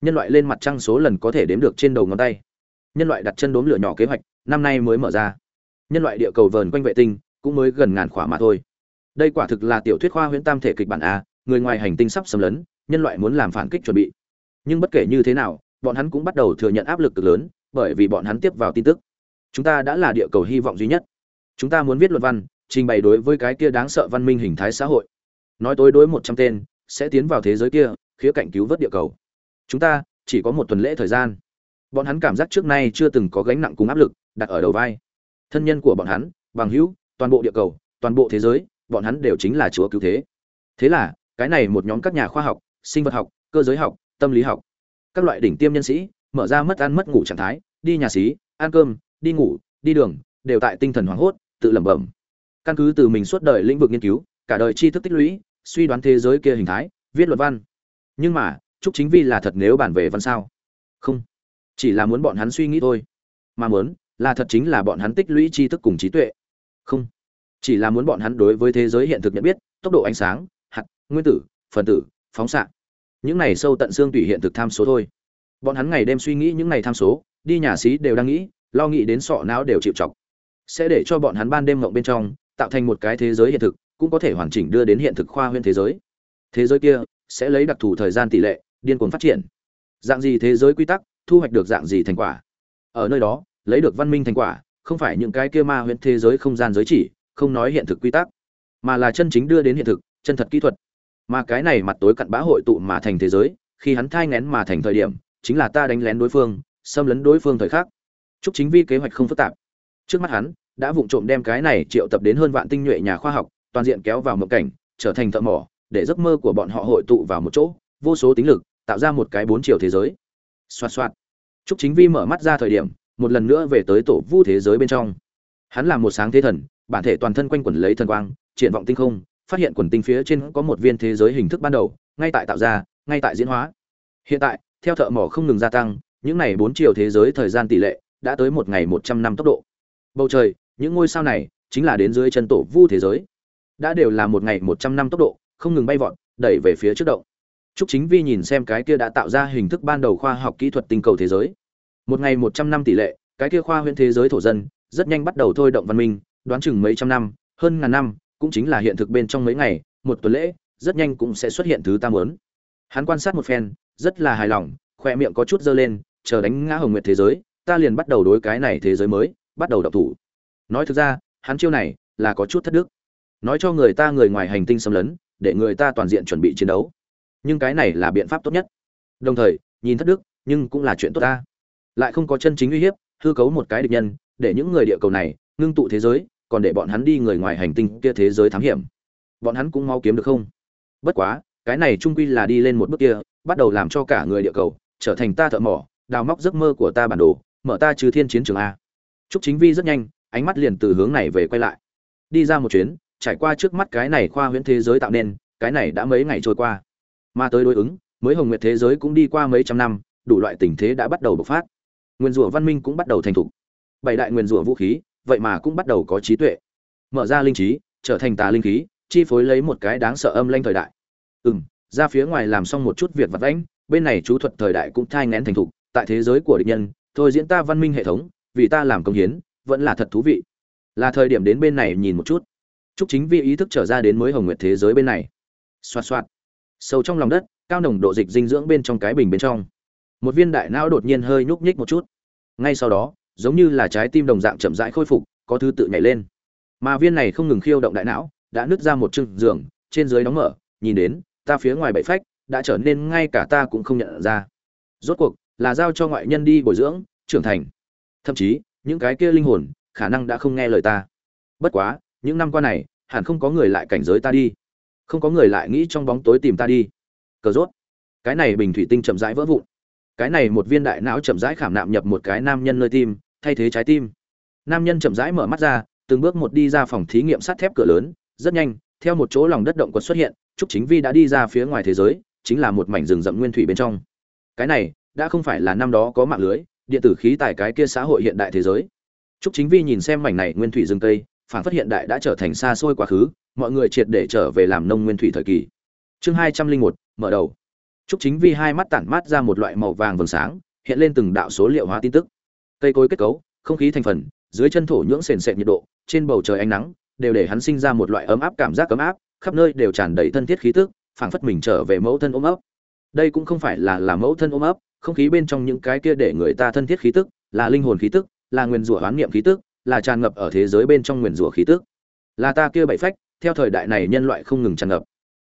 Nhân loại lên mặt trăng số lần có thể đếm được trên đầu ngón tay. Nhân loại đặt chân đốm lửa nhỏ kế hoạch, năm nay mới mở ra. Nhân loại địa cầu vờn quanh vệ tinh, cũng mới gần ngàn khỏa mà thôi. Đây quả thực là tiểu thuyết khoa huyễn tam thể kịch bản a, người ngoài hành tinh sắp xâm lấn, nhân loại muốn làm phản kích chuẩn bị. Nhưng bất kể như thế nào, bọn hắn cũng bắt đầu thừa nhận áp lực cực lớn, bởi vì bọn hắn tiếp vào tin tức chúng ta đã là địa cầu hy vọng duy nhất. Chúng ta muốn viết luận văn, trình bày đối với cái kia đáng sợ văn minh hình thái xã hội. Nói tối đối một trăm tên, sẽ tiến vào thế giới kia, khía cạnh cứu vớt địa cầu. Chúng ta, chỉ có một tuần lễ thời gian. Bọn hắn cảm giác trước nay chưa từng có gánh nặng cùng áp lực, đặt ở đầu vai. Thân nhân của bọn hắn, bằng hữu, toàn bộ địa cầu, toàn bộ thế giới, bọn hắn đều chính là chúa cứu thế. Thế là, cái này một nhóm các nhà khoa học, sinh vật học, cơ giới học, tâm lý học, các loại đỉnh tiêm nhân sĩ, mở ra mất ăn mất ngủ trạng thái, đi nhà xí, ăn cơm đi ngủ, đi đường, đều tại tinh thần hoảng hốt, tự lẩm bẩm. Căn cứ từ mình suốt đời lĩnh vực nghiên cứu, cả đời tri thức tích lũy, suy đoán thế giới kia hình thái, viết luật văn. Nhưng mà chúc chính vi là thật nếu bản về văn sao? Không. Chỉ là muốn bọn hắn suy nghĩ thôi. Mà muốn, là thật chính là bọn hắn tích lũy tri thức cùng trí tuệ. Không. Chỉ là muốn bọn hắn đối với thế giới hiện thực nhận biết, tốc độ ánh sáng, hạt, nguyên tử, phần tử, phóng xạ. Những này sâu tận xương tủy hiện thực tham số thôi. Bọn hắn ngày đêm suy nghĩ những này tham số, đi nhà xí đều đang nghĩ lo nghĩ đến sọ não đều chịu chọc. Sẽ để cho bọn hắn ban đêm mộng bên trong, tạo thành một cái thế giới hiện thực, cũng có thể hoàn chỉnh đưa đến hiện thực khoa huyên thế giới. Thế giới kia sẽ lấy đặc thù thời gian tỷ lệ, điên cuồng phát triển. Dạng gì thế giới quy tắc, thu hoạch được dạng gì thành quả? Ở nơi đó, lấy được văn minh thành quả, không phải những cái kia ma huyễn thế giới không gian giới chỉ, không nói hiện thực quy tắc, mà là chân chính đưa đến hiện thực, chân thật kỹ thuật. Mà cái này mặt tối cặn bã hội tụ mà thành thế giới, khi hắn thai ngén mà thành thời điểm, chính là ta đánh lén đối phương, xâm lấn đối phương thời khắc. Trúc chính vi kế hoạch không phức tạp. Trước mắt hắn, đã vụng trộm đem cái này triệu tập đến hơn vạn tinh nhuệ nhà khoa học, toàn diện kéo vào mộng cảnh, trở thành thợ mỏ, để giấc mơ của bọn họ hội tụ vào một chỗ, vô số tính lực, tạo ra một cái bốn chiều thế giới. Xoạt xoạt. Trúc chính vi mở mắt ra thời điểm, một lần nữa về tới tổ vu thế giới bên trong. Hắn là một sáng thế thần, bản thể toàn thân quanh quẩn lấy thần quang, triển vọng tinh không, phát hiện quần tinh phía trên có một viên thế giới hình thức ban đầu, ngay tại tạo ra, ngay tại diễn hóa. Hiện tại, theo thợ mỏ không ngừng gia tăng, những này bốn chiều thế giới thời gian tỷ lệ đã tới một ngày một trăm năm tốc độ bầu trời những ngôi sao này chính là đến dưới chân tổ vu thế giới đã đều là một ngày một trăm năm tốc độ không ngừng bay vọt đẩy về phía trước động Trúc Chính Vi nhìn xem cái kia đã tạo ra hình thức ban đầu khoa học kỹ thuật tinh cầu thế giới. Một ngày một trăm năm tỷ lệ, cái kia khoa huyễn thế giới thổ dân, rất nhanh bắt đầu thôi động văn minh, đoán chừng mấy trăm năm, hơn ngàn năm, cũng chính là hiện thực bên trong mấy ngày, một tuần lễ, rất nhanh cũng sẽ xuất hiện thứ ta muốn. Hắn quan sát một phen, rất là hài lòng, khoe miệng có chút dơ lên, chờ đánh ngã Hồng Nguyệt thế giới, ta liền bắt đầu đối cái này thế giới mới, bắt đầu đọc thủ. Nói thực ra, hắn chiêu này là có chút thất đức. Nói cho người ta người ngoài hành tinh xâm lấn, để người ta toàn diện chuẩn bị chiến đấu. Nhưng cái này là biện pháp tốt nhất. Đồng thời, nhìn thất đức, nhưng cũng là chuyện tốt ta. Lại không có chân chính uy hiếp, hư cấu một cái địch nhân, để những người địa cầu này ngưng tụ thế giới, còn để bọn hắn đi người ngoài hành tinh kia thế giới thám hiểm. Bọn hắn cũng mau kiếm được không? Bất quá, cái này trung quy là đi lên một bước kia, bắt đầu làm cho cả người địa cầu trở thành ta thợ mỏ, đào móc giấc mơ của ta bản đồ, mở ta trừ thiên chiến trường a. Trúc Chính Vi rất nhanh, ánh mắt liền từ hướng này về quay lại. Đi ra một chuyến, trải qua trước mắt cái này khoa huyễn thế giới tạo nên cái này đã mấy ngày trôi qua. Mà tới đối ứng mới hồng nguyệt thế giới cũng đi qua mấy trăm năm đủ loại tình thế đã bắt đầu bộc phát. Nguyên rủa văn minh cũng bắt đầu thành thục. Bảy đại nguyên rủa vũ khí vậy mà cũng bắt đầu có trí tuệ. Mở ra linh trí trở thành tà linh khí chi phối lấy một cái đáng sợ âm lanh thời đại. Ừ m ra phía ngoài làm xong một chút việc vặt lãnh bên này chú thuật thời đại cũng thai ngén thành thục tại thế giới của địch nhân thôi diễn ta văn minh hệ thống, vì ta làm công hiến, vẫn là thật thú vị. Là thời điểm đến bên này nhìn một chút. Chúc chính vi ý thức trở ra đến mới hồng nguyệt thế giới bên này. Xoạt xoạt. Sâu trong lòng đất, cao nồng độ dịch dinh dưỡng bên trong cái bình bên trong. Một viên đại não đột nhiên hơi nhúc nhích một chút. Ngay sau đó, giống như là trái tim đồng dạng chậm rãi khôi phục, có thứ tự nhảy lên. Mà viên này không ngừng khiêu động đại não, đã nứt ra một chừng giường, trên dưới đóng mở, nhìn đến, ta phía ngoài bậy phách, đã trở nên ngay cả ta cũng không nhận ra. Rốt cuộc là giao cho ngoại nhân đi bồi dưỡng, trưởng thành. Thậm chí, những cái kia linh hồn, khả năng đã không nghe lời ta. Bất quá, những năm qua này, hẳn không có người lại cảnh giới ta đi. Không có người lại nghĩ trong bóng tối tìm ta đi. Cờ rốt. Cái này bình thủy tinh chậm rãi vỡ vụn. Cái này một viên đại não chậm rãi khảm nạm nhập một cái nam nhân nơi tim, thay thế trái tim. Nam nhân chậm rãi mở mắt ra, từng bước một đi ra phòng thí nghiệm sắt thép cửa lớn, rất nhanh, theo một chỗ lòng đất động quật xuất hiện, trúc chính vi đã đi ra phía ngoài thế giới, chính là một mảnh rừng rậm nguyên thủy bên trong. Cái này đã không phải là năm đó có mạng lưới, điện tử khí tài cái kia xã hội hiện đại thế giới. Trúc chính vi nhìn xem mảnh này nguyên thủy rừng tây phản phát hiện đại đã trở thành xa xôi quá khứ, mọi người triệt để trở về làm nông nguyên thủy thời kỳ. Chương hai trăm linh một, mở đầu. Trúc chính vi hai mắt tản mát ra một loại màu vàng vầng sáng, hiện lên từng đạo số liệu hóa tin tức. Cây cối kết cấu, không khí thành phần, dưới chân thổ nhưỡng sền sệt nhiệt độ, trên bầu trời ánh nắng, đều để hắn sinh ra một loại ấm áp cảm giác ấm áp, khắp nơi đều tràn đầy thân thiết khí tức, phảng phất mình trở về mẫu thân ôm ấp. Đây cũng không phải là là mẫu thân ôm ấp không khí bên trong những cái kia để người ta thân thiết khí tức là linh hồn khí tức là nguyên rủa hoán niệm khí tức là tràn ngập ở thế giới bên trong nguyên rủa khí tức. Là ta kia bảy phách theo thời đại này nhân loại không ngừng tràn ngập.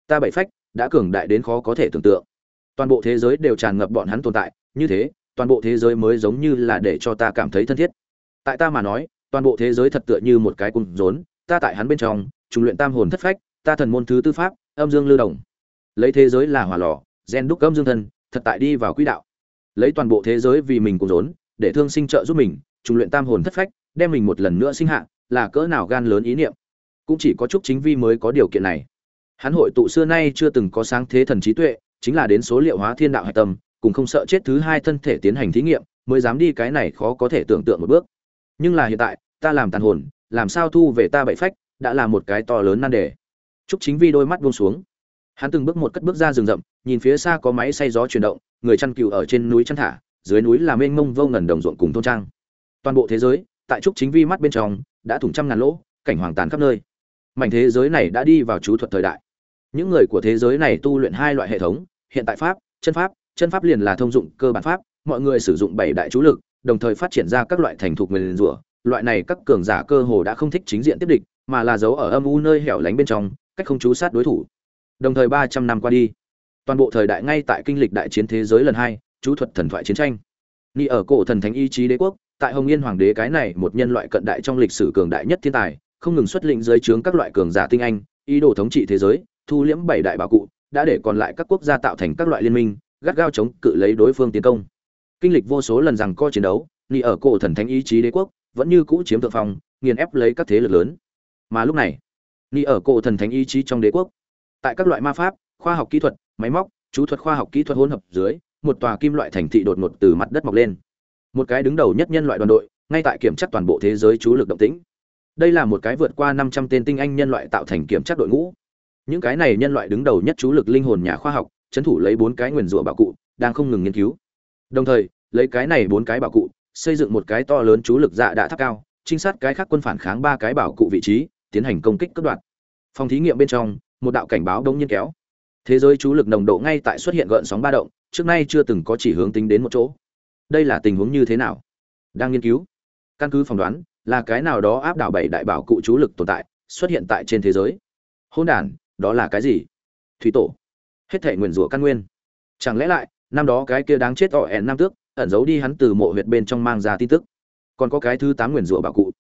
Ta bảy phách đã cường đại đến khó có thể tưởng tượng. Toàn bộ thế giới đều tràn ngập bọn hắn tồn tại như thế toàn bộ thế giới mới giống như là để cho ta cảm thấy thân thiết. Tại ta mà nói toàn bộ thế giới thật tựa như một cái cung rốn ta tại hắn bên trong trùng luyện tam hồn thất phách ta thần môn thứ tư pháp âm dương lưu động, lấy thế giới là hỏa lò gen đúc âm dương thân thật tại đi vào quỹ đạo lấy toàn bộ thế giới vì mình cùng rốn, để thương sinh trợ giúp mình, trùng luyện tam hồn thất phách, đem mình một lần nữa sinh hạ, là cỡ nào gan lớn ý niệm. Cũng chỉ có chúc chính vi mới có điều kiện này. Hắn hội tụ xưa nay chưa từng có sáng thế thần trí tuệ, chính là đến số liệu hóa thiên đạo hạch tâm, cùng không sợ chết thứ hai thân thể tiến hành thí nghiệm, mới dám đi cái này khó có thể tưởng tượng một bước. Nhưng là hiện tại, ta làm tàn hồn, làm sao thu về ta bậy phách, đã là một cái to lớn nan đề. Chúc chính vi đôi mắt buông xuống. Hắn từng bước một cất bước ra rừng rậm nhìn phía xa có máy xay gió chuyển động, người chăn cừu ở trên núi chăn thả, dưới núi là mênh mông vô ngần đồng ruộng cùng thôn trang. Toàn bộ thế giới, tại trúc chính vi mắt bên trong, đã thủng trăm ngàn lỗ, cảnh hoàng tàn khắp nơi. Mảnh thế giới này đã đi vào chú thuật thời đại. Những người của thế giới này tu luyện hai loại hệ thống, hiện tại pháp, chân pháp chân pháp liền là thông dụng cơ bản pháp, mọi người sử dụng bảy đại chú lực, đồng thời phát triển ra các loại thành thục nguyền rủa. Loại này các cường giả cơ hồ đã không thích chính diện tiếp địch, mà là giấu ở âm u nơi hẻo lánh bên trong, cách không chú sát đối thủ. Đồng thời ba trăm năm qua đi toàn bộ thời đại ngay tại kinh lịch đại chiến thế giới lần hai, chú thuật thần thoại chiến tranh. Ni ở cổ thần thánh ý chí đế quốc, tại hồng yên hoàng đế cái này một nhân loại cận đại trong lịch sử cường đại nhất thiên tài, không ngừng xuất lĩnh dưới trướng các loại cường giả tinh anh, ý đồ thống trị thế giới, thu liễm bảy đại bảo cụ, đã để còn lại các quốc gia tạo thành các loại liên minh, gắt gao chống cự lấy đối phương tiến công. Kinh lịch vô số lần rằng co chiến đấu ni ở cổ thần thánh ý chí đế quốc vẫn như cũ chiếm thượng phong, nghiền ép lấy các thế lực lớn. Mà lúc này ni ở cổ thần thánh ý chí trong đế quốc, tại các loại ma pháp khoa học kỹ thuật, máy móc, chú thuật khoa học kỹ thuật hỗn hợp dưới, một tòa kim loại thành thị đột ngột từ mặt đất mọc lên. Một cái đứng đầu nhất nhân loại đoàn đội, ngay tại kiểm tra toàn bộ thế giới chú lực động tĩnh. Đây là một cái vượt qua năm trăm tên tinh anh nhân loại tạo thành kiểm tra đội ngũ. Những cái này nhân loại đứng đầu nhất chú lực linh hồn nhà khoa học, chấn thủ lấy bốn cái nguyên rủa bảo cụ, đang không ngừng nghiên cứu. Đồng thời, lấy cái này bốn cái bảo cụ, xây dựng một cái to lớn chú lực dạ đã tháp cao, trinh sát cái khác quân phản kháng ba cái bảo cụ vị trí, tiến hành công kích cấp đoạn. Phòng thí nghiệm bên trong, một đạo cảnh báo đông nhiên kéo thế giới chú lực nồng độ ngay tại xuất hiện gợn sóng ba động, trước nay chưa từng có chỉ hướng tính đến một chỗ. Đây là tình huống như thế nào? Đang nghiên cứu. Căn cứ phỏng đoán, là cái nào đó áp đảo bảy đại bảo cụ chú lực tồn tại, xuất hiện tại trên thế giới. Hôn đản, đó là cái gì? Thủy tổ. Hết thể nguyền rủa căn nguyên. Chẳng lẽ lại, năm đó cái kia đáng chết tỏ ẻn nam tước, ẩn giấu đi hắn từ mộ huyệt bên trong mang ra tin tức. Còn có cái thứ tám nguyền rủa bảo cụ.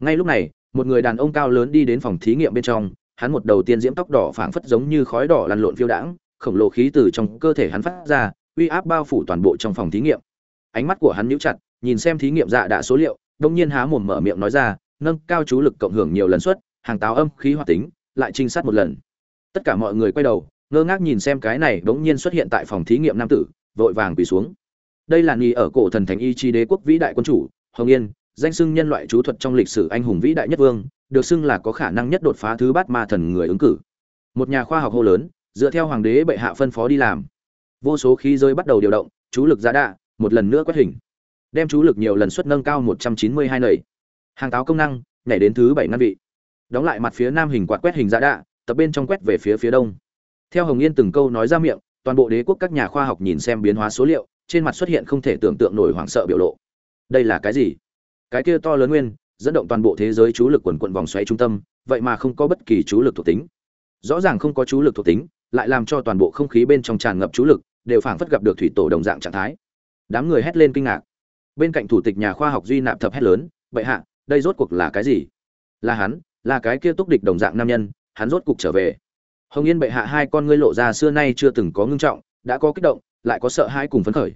Ngay lúc này, một người đàn ông cao lớn đi đến phòng thí nghiệm bên trong hắn một đầu tiên diễm tóc đỏ phảng phất giống như khói đỏ lăn lộn phiêu đãng, khổng lồ khí từ trong cơ thể hắn phát ra, uy áp bao phủ toàn bộ trong phòng thí nghiệm. Ánh mắt của hắn nhíu chặt, nhìn xem thí nghiệm dạ đã số liệu đông nhiên há mồm mở miệng nói ra, nâng cao chú lực cộng hưởng nhiều lần suất, hàng táo âm khí hoạt tính, lại trinh sát một lần. Tất cả mọi người quay đầu, ngơ ngác nhìn xem cái này bỗng nhiên xuất hiện tại phòng thí nghiệm nam tử, vội vàng quỳ xuống. Đây là nghi ở cổ thần thánh y chi đế quốc vĩ đại quân chủ, hồng yên danh xưng nhân loại chú thuật trong lịch sử anh hùng vĩ đại nhất vương, được xưng là có khả năng nhất đột phá thứ bát ma thần người ứng cử. Một nhà khoa học hô lớn, dựa theo hoàng đế bệ hạ phân phó đi làm. Vô số khí rơi bắt đầu điều động, chú lực giá đạ, một lần nữa quét hình. Đem chú lực nhiều lần suất nâng cao một trăm chín mươi hai nầy. Hàng táo công năng, nhảy đến thứ bảy ngăn vị. Đóng lại mặt phía nam hình quạt quét hình giá đạ, tập bên trong quét về phía phía đông. Theo hồng yên từng câu nói ra miệng, toàn bộ đế quốc các nhà khoa học nhìn xem biến hóa số liệu, trên mặt xuất hiện không thể tưởng tượng nổi hoảng sợ biểu lộ. Đây là cái gì? Cái kia to lớn nguyên, dẫn động toàn bộ thế giới chú lực quần quận vòng xoáy trung tâm, vậy mà không có bất kỳ chú lực thuộc tính. Rõ ràng không có chú lực thuộc tính, lại làm cho toàn bộ không khí bên trong tràn ngập chú lực, đều phảng phất gặp được thủy tổ đồng dạng trạng thái. Đám người hét lên kinh ngạc. Bên cạnh thủ tịch nhà khoa học duy nạp thập hét lớn, bệ hạ, đây rốt cuộc là cái gì? Là hắn, là cái kia túc địch đồng dạng nam nhân, hắn rốt cục trở về. Hồng yên bệ hạ hai con ngươi lộ ra xưa nay chưa từng có ngưng trọng, đã có kích động, lại có sợ hãi cùng phấn khởi.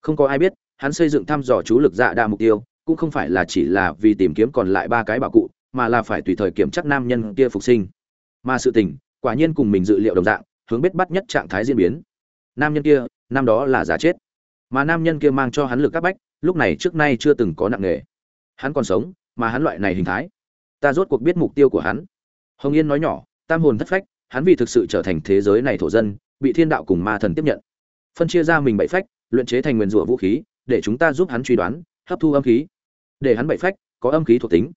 Không có ai biết, hắn xây dựng thăm dò chú lực dạ đa mục tiêu cũng không phải là chỉ là vì tìm kiếm còn lại ba cái bảo cụ, mà là phải tùy thời kiểm chắc nam nhân kia phục sinh. Mà sự tình, quả nhiên cùng mình dự liệu đồng dạng, hướng biết bắt nhất trạng thái diễn biến. Nam nhân kia, năm đó là giả chết. Mà nam nhân kia mang cho hắn lực các bách, lúc này trước nay chưa từng có nặng nghề hắn còn sống, mà hắn loại này hình thái. Ta rốt cuộc biết mục tiêu của hắn. Hồng yên nói nhỏ, tam hồn thất phách, hắn vì thực sự trở thành thế giới này thổ dân, bị thiên đạo cùng ma thần tiếp nhận. Phân chia ra mình bảy phách, luyện chế thành nguyên rủa vũ khí, để chúng ta giúp hắn truy đoán, hấp thu âm khí để hắn bảy phách, có âm khí thuộc tính.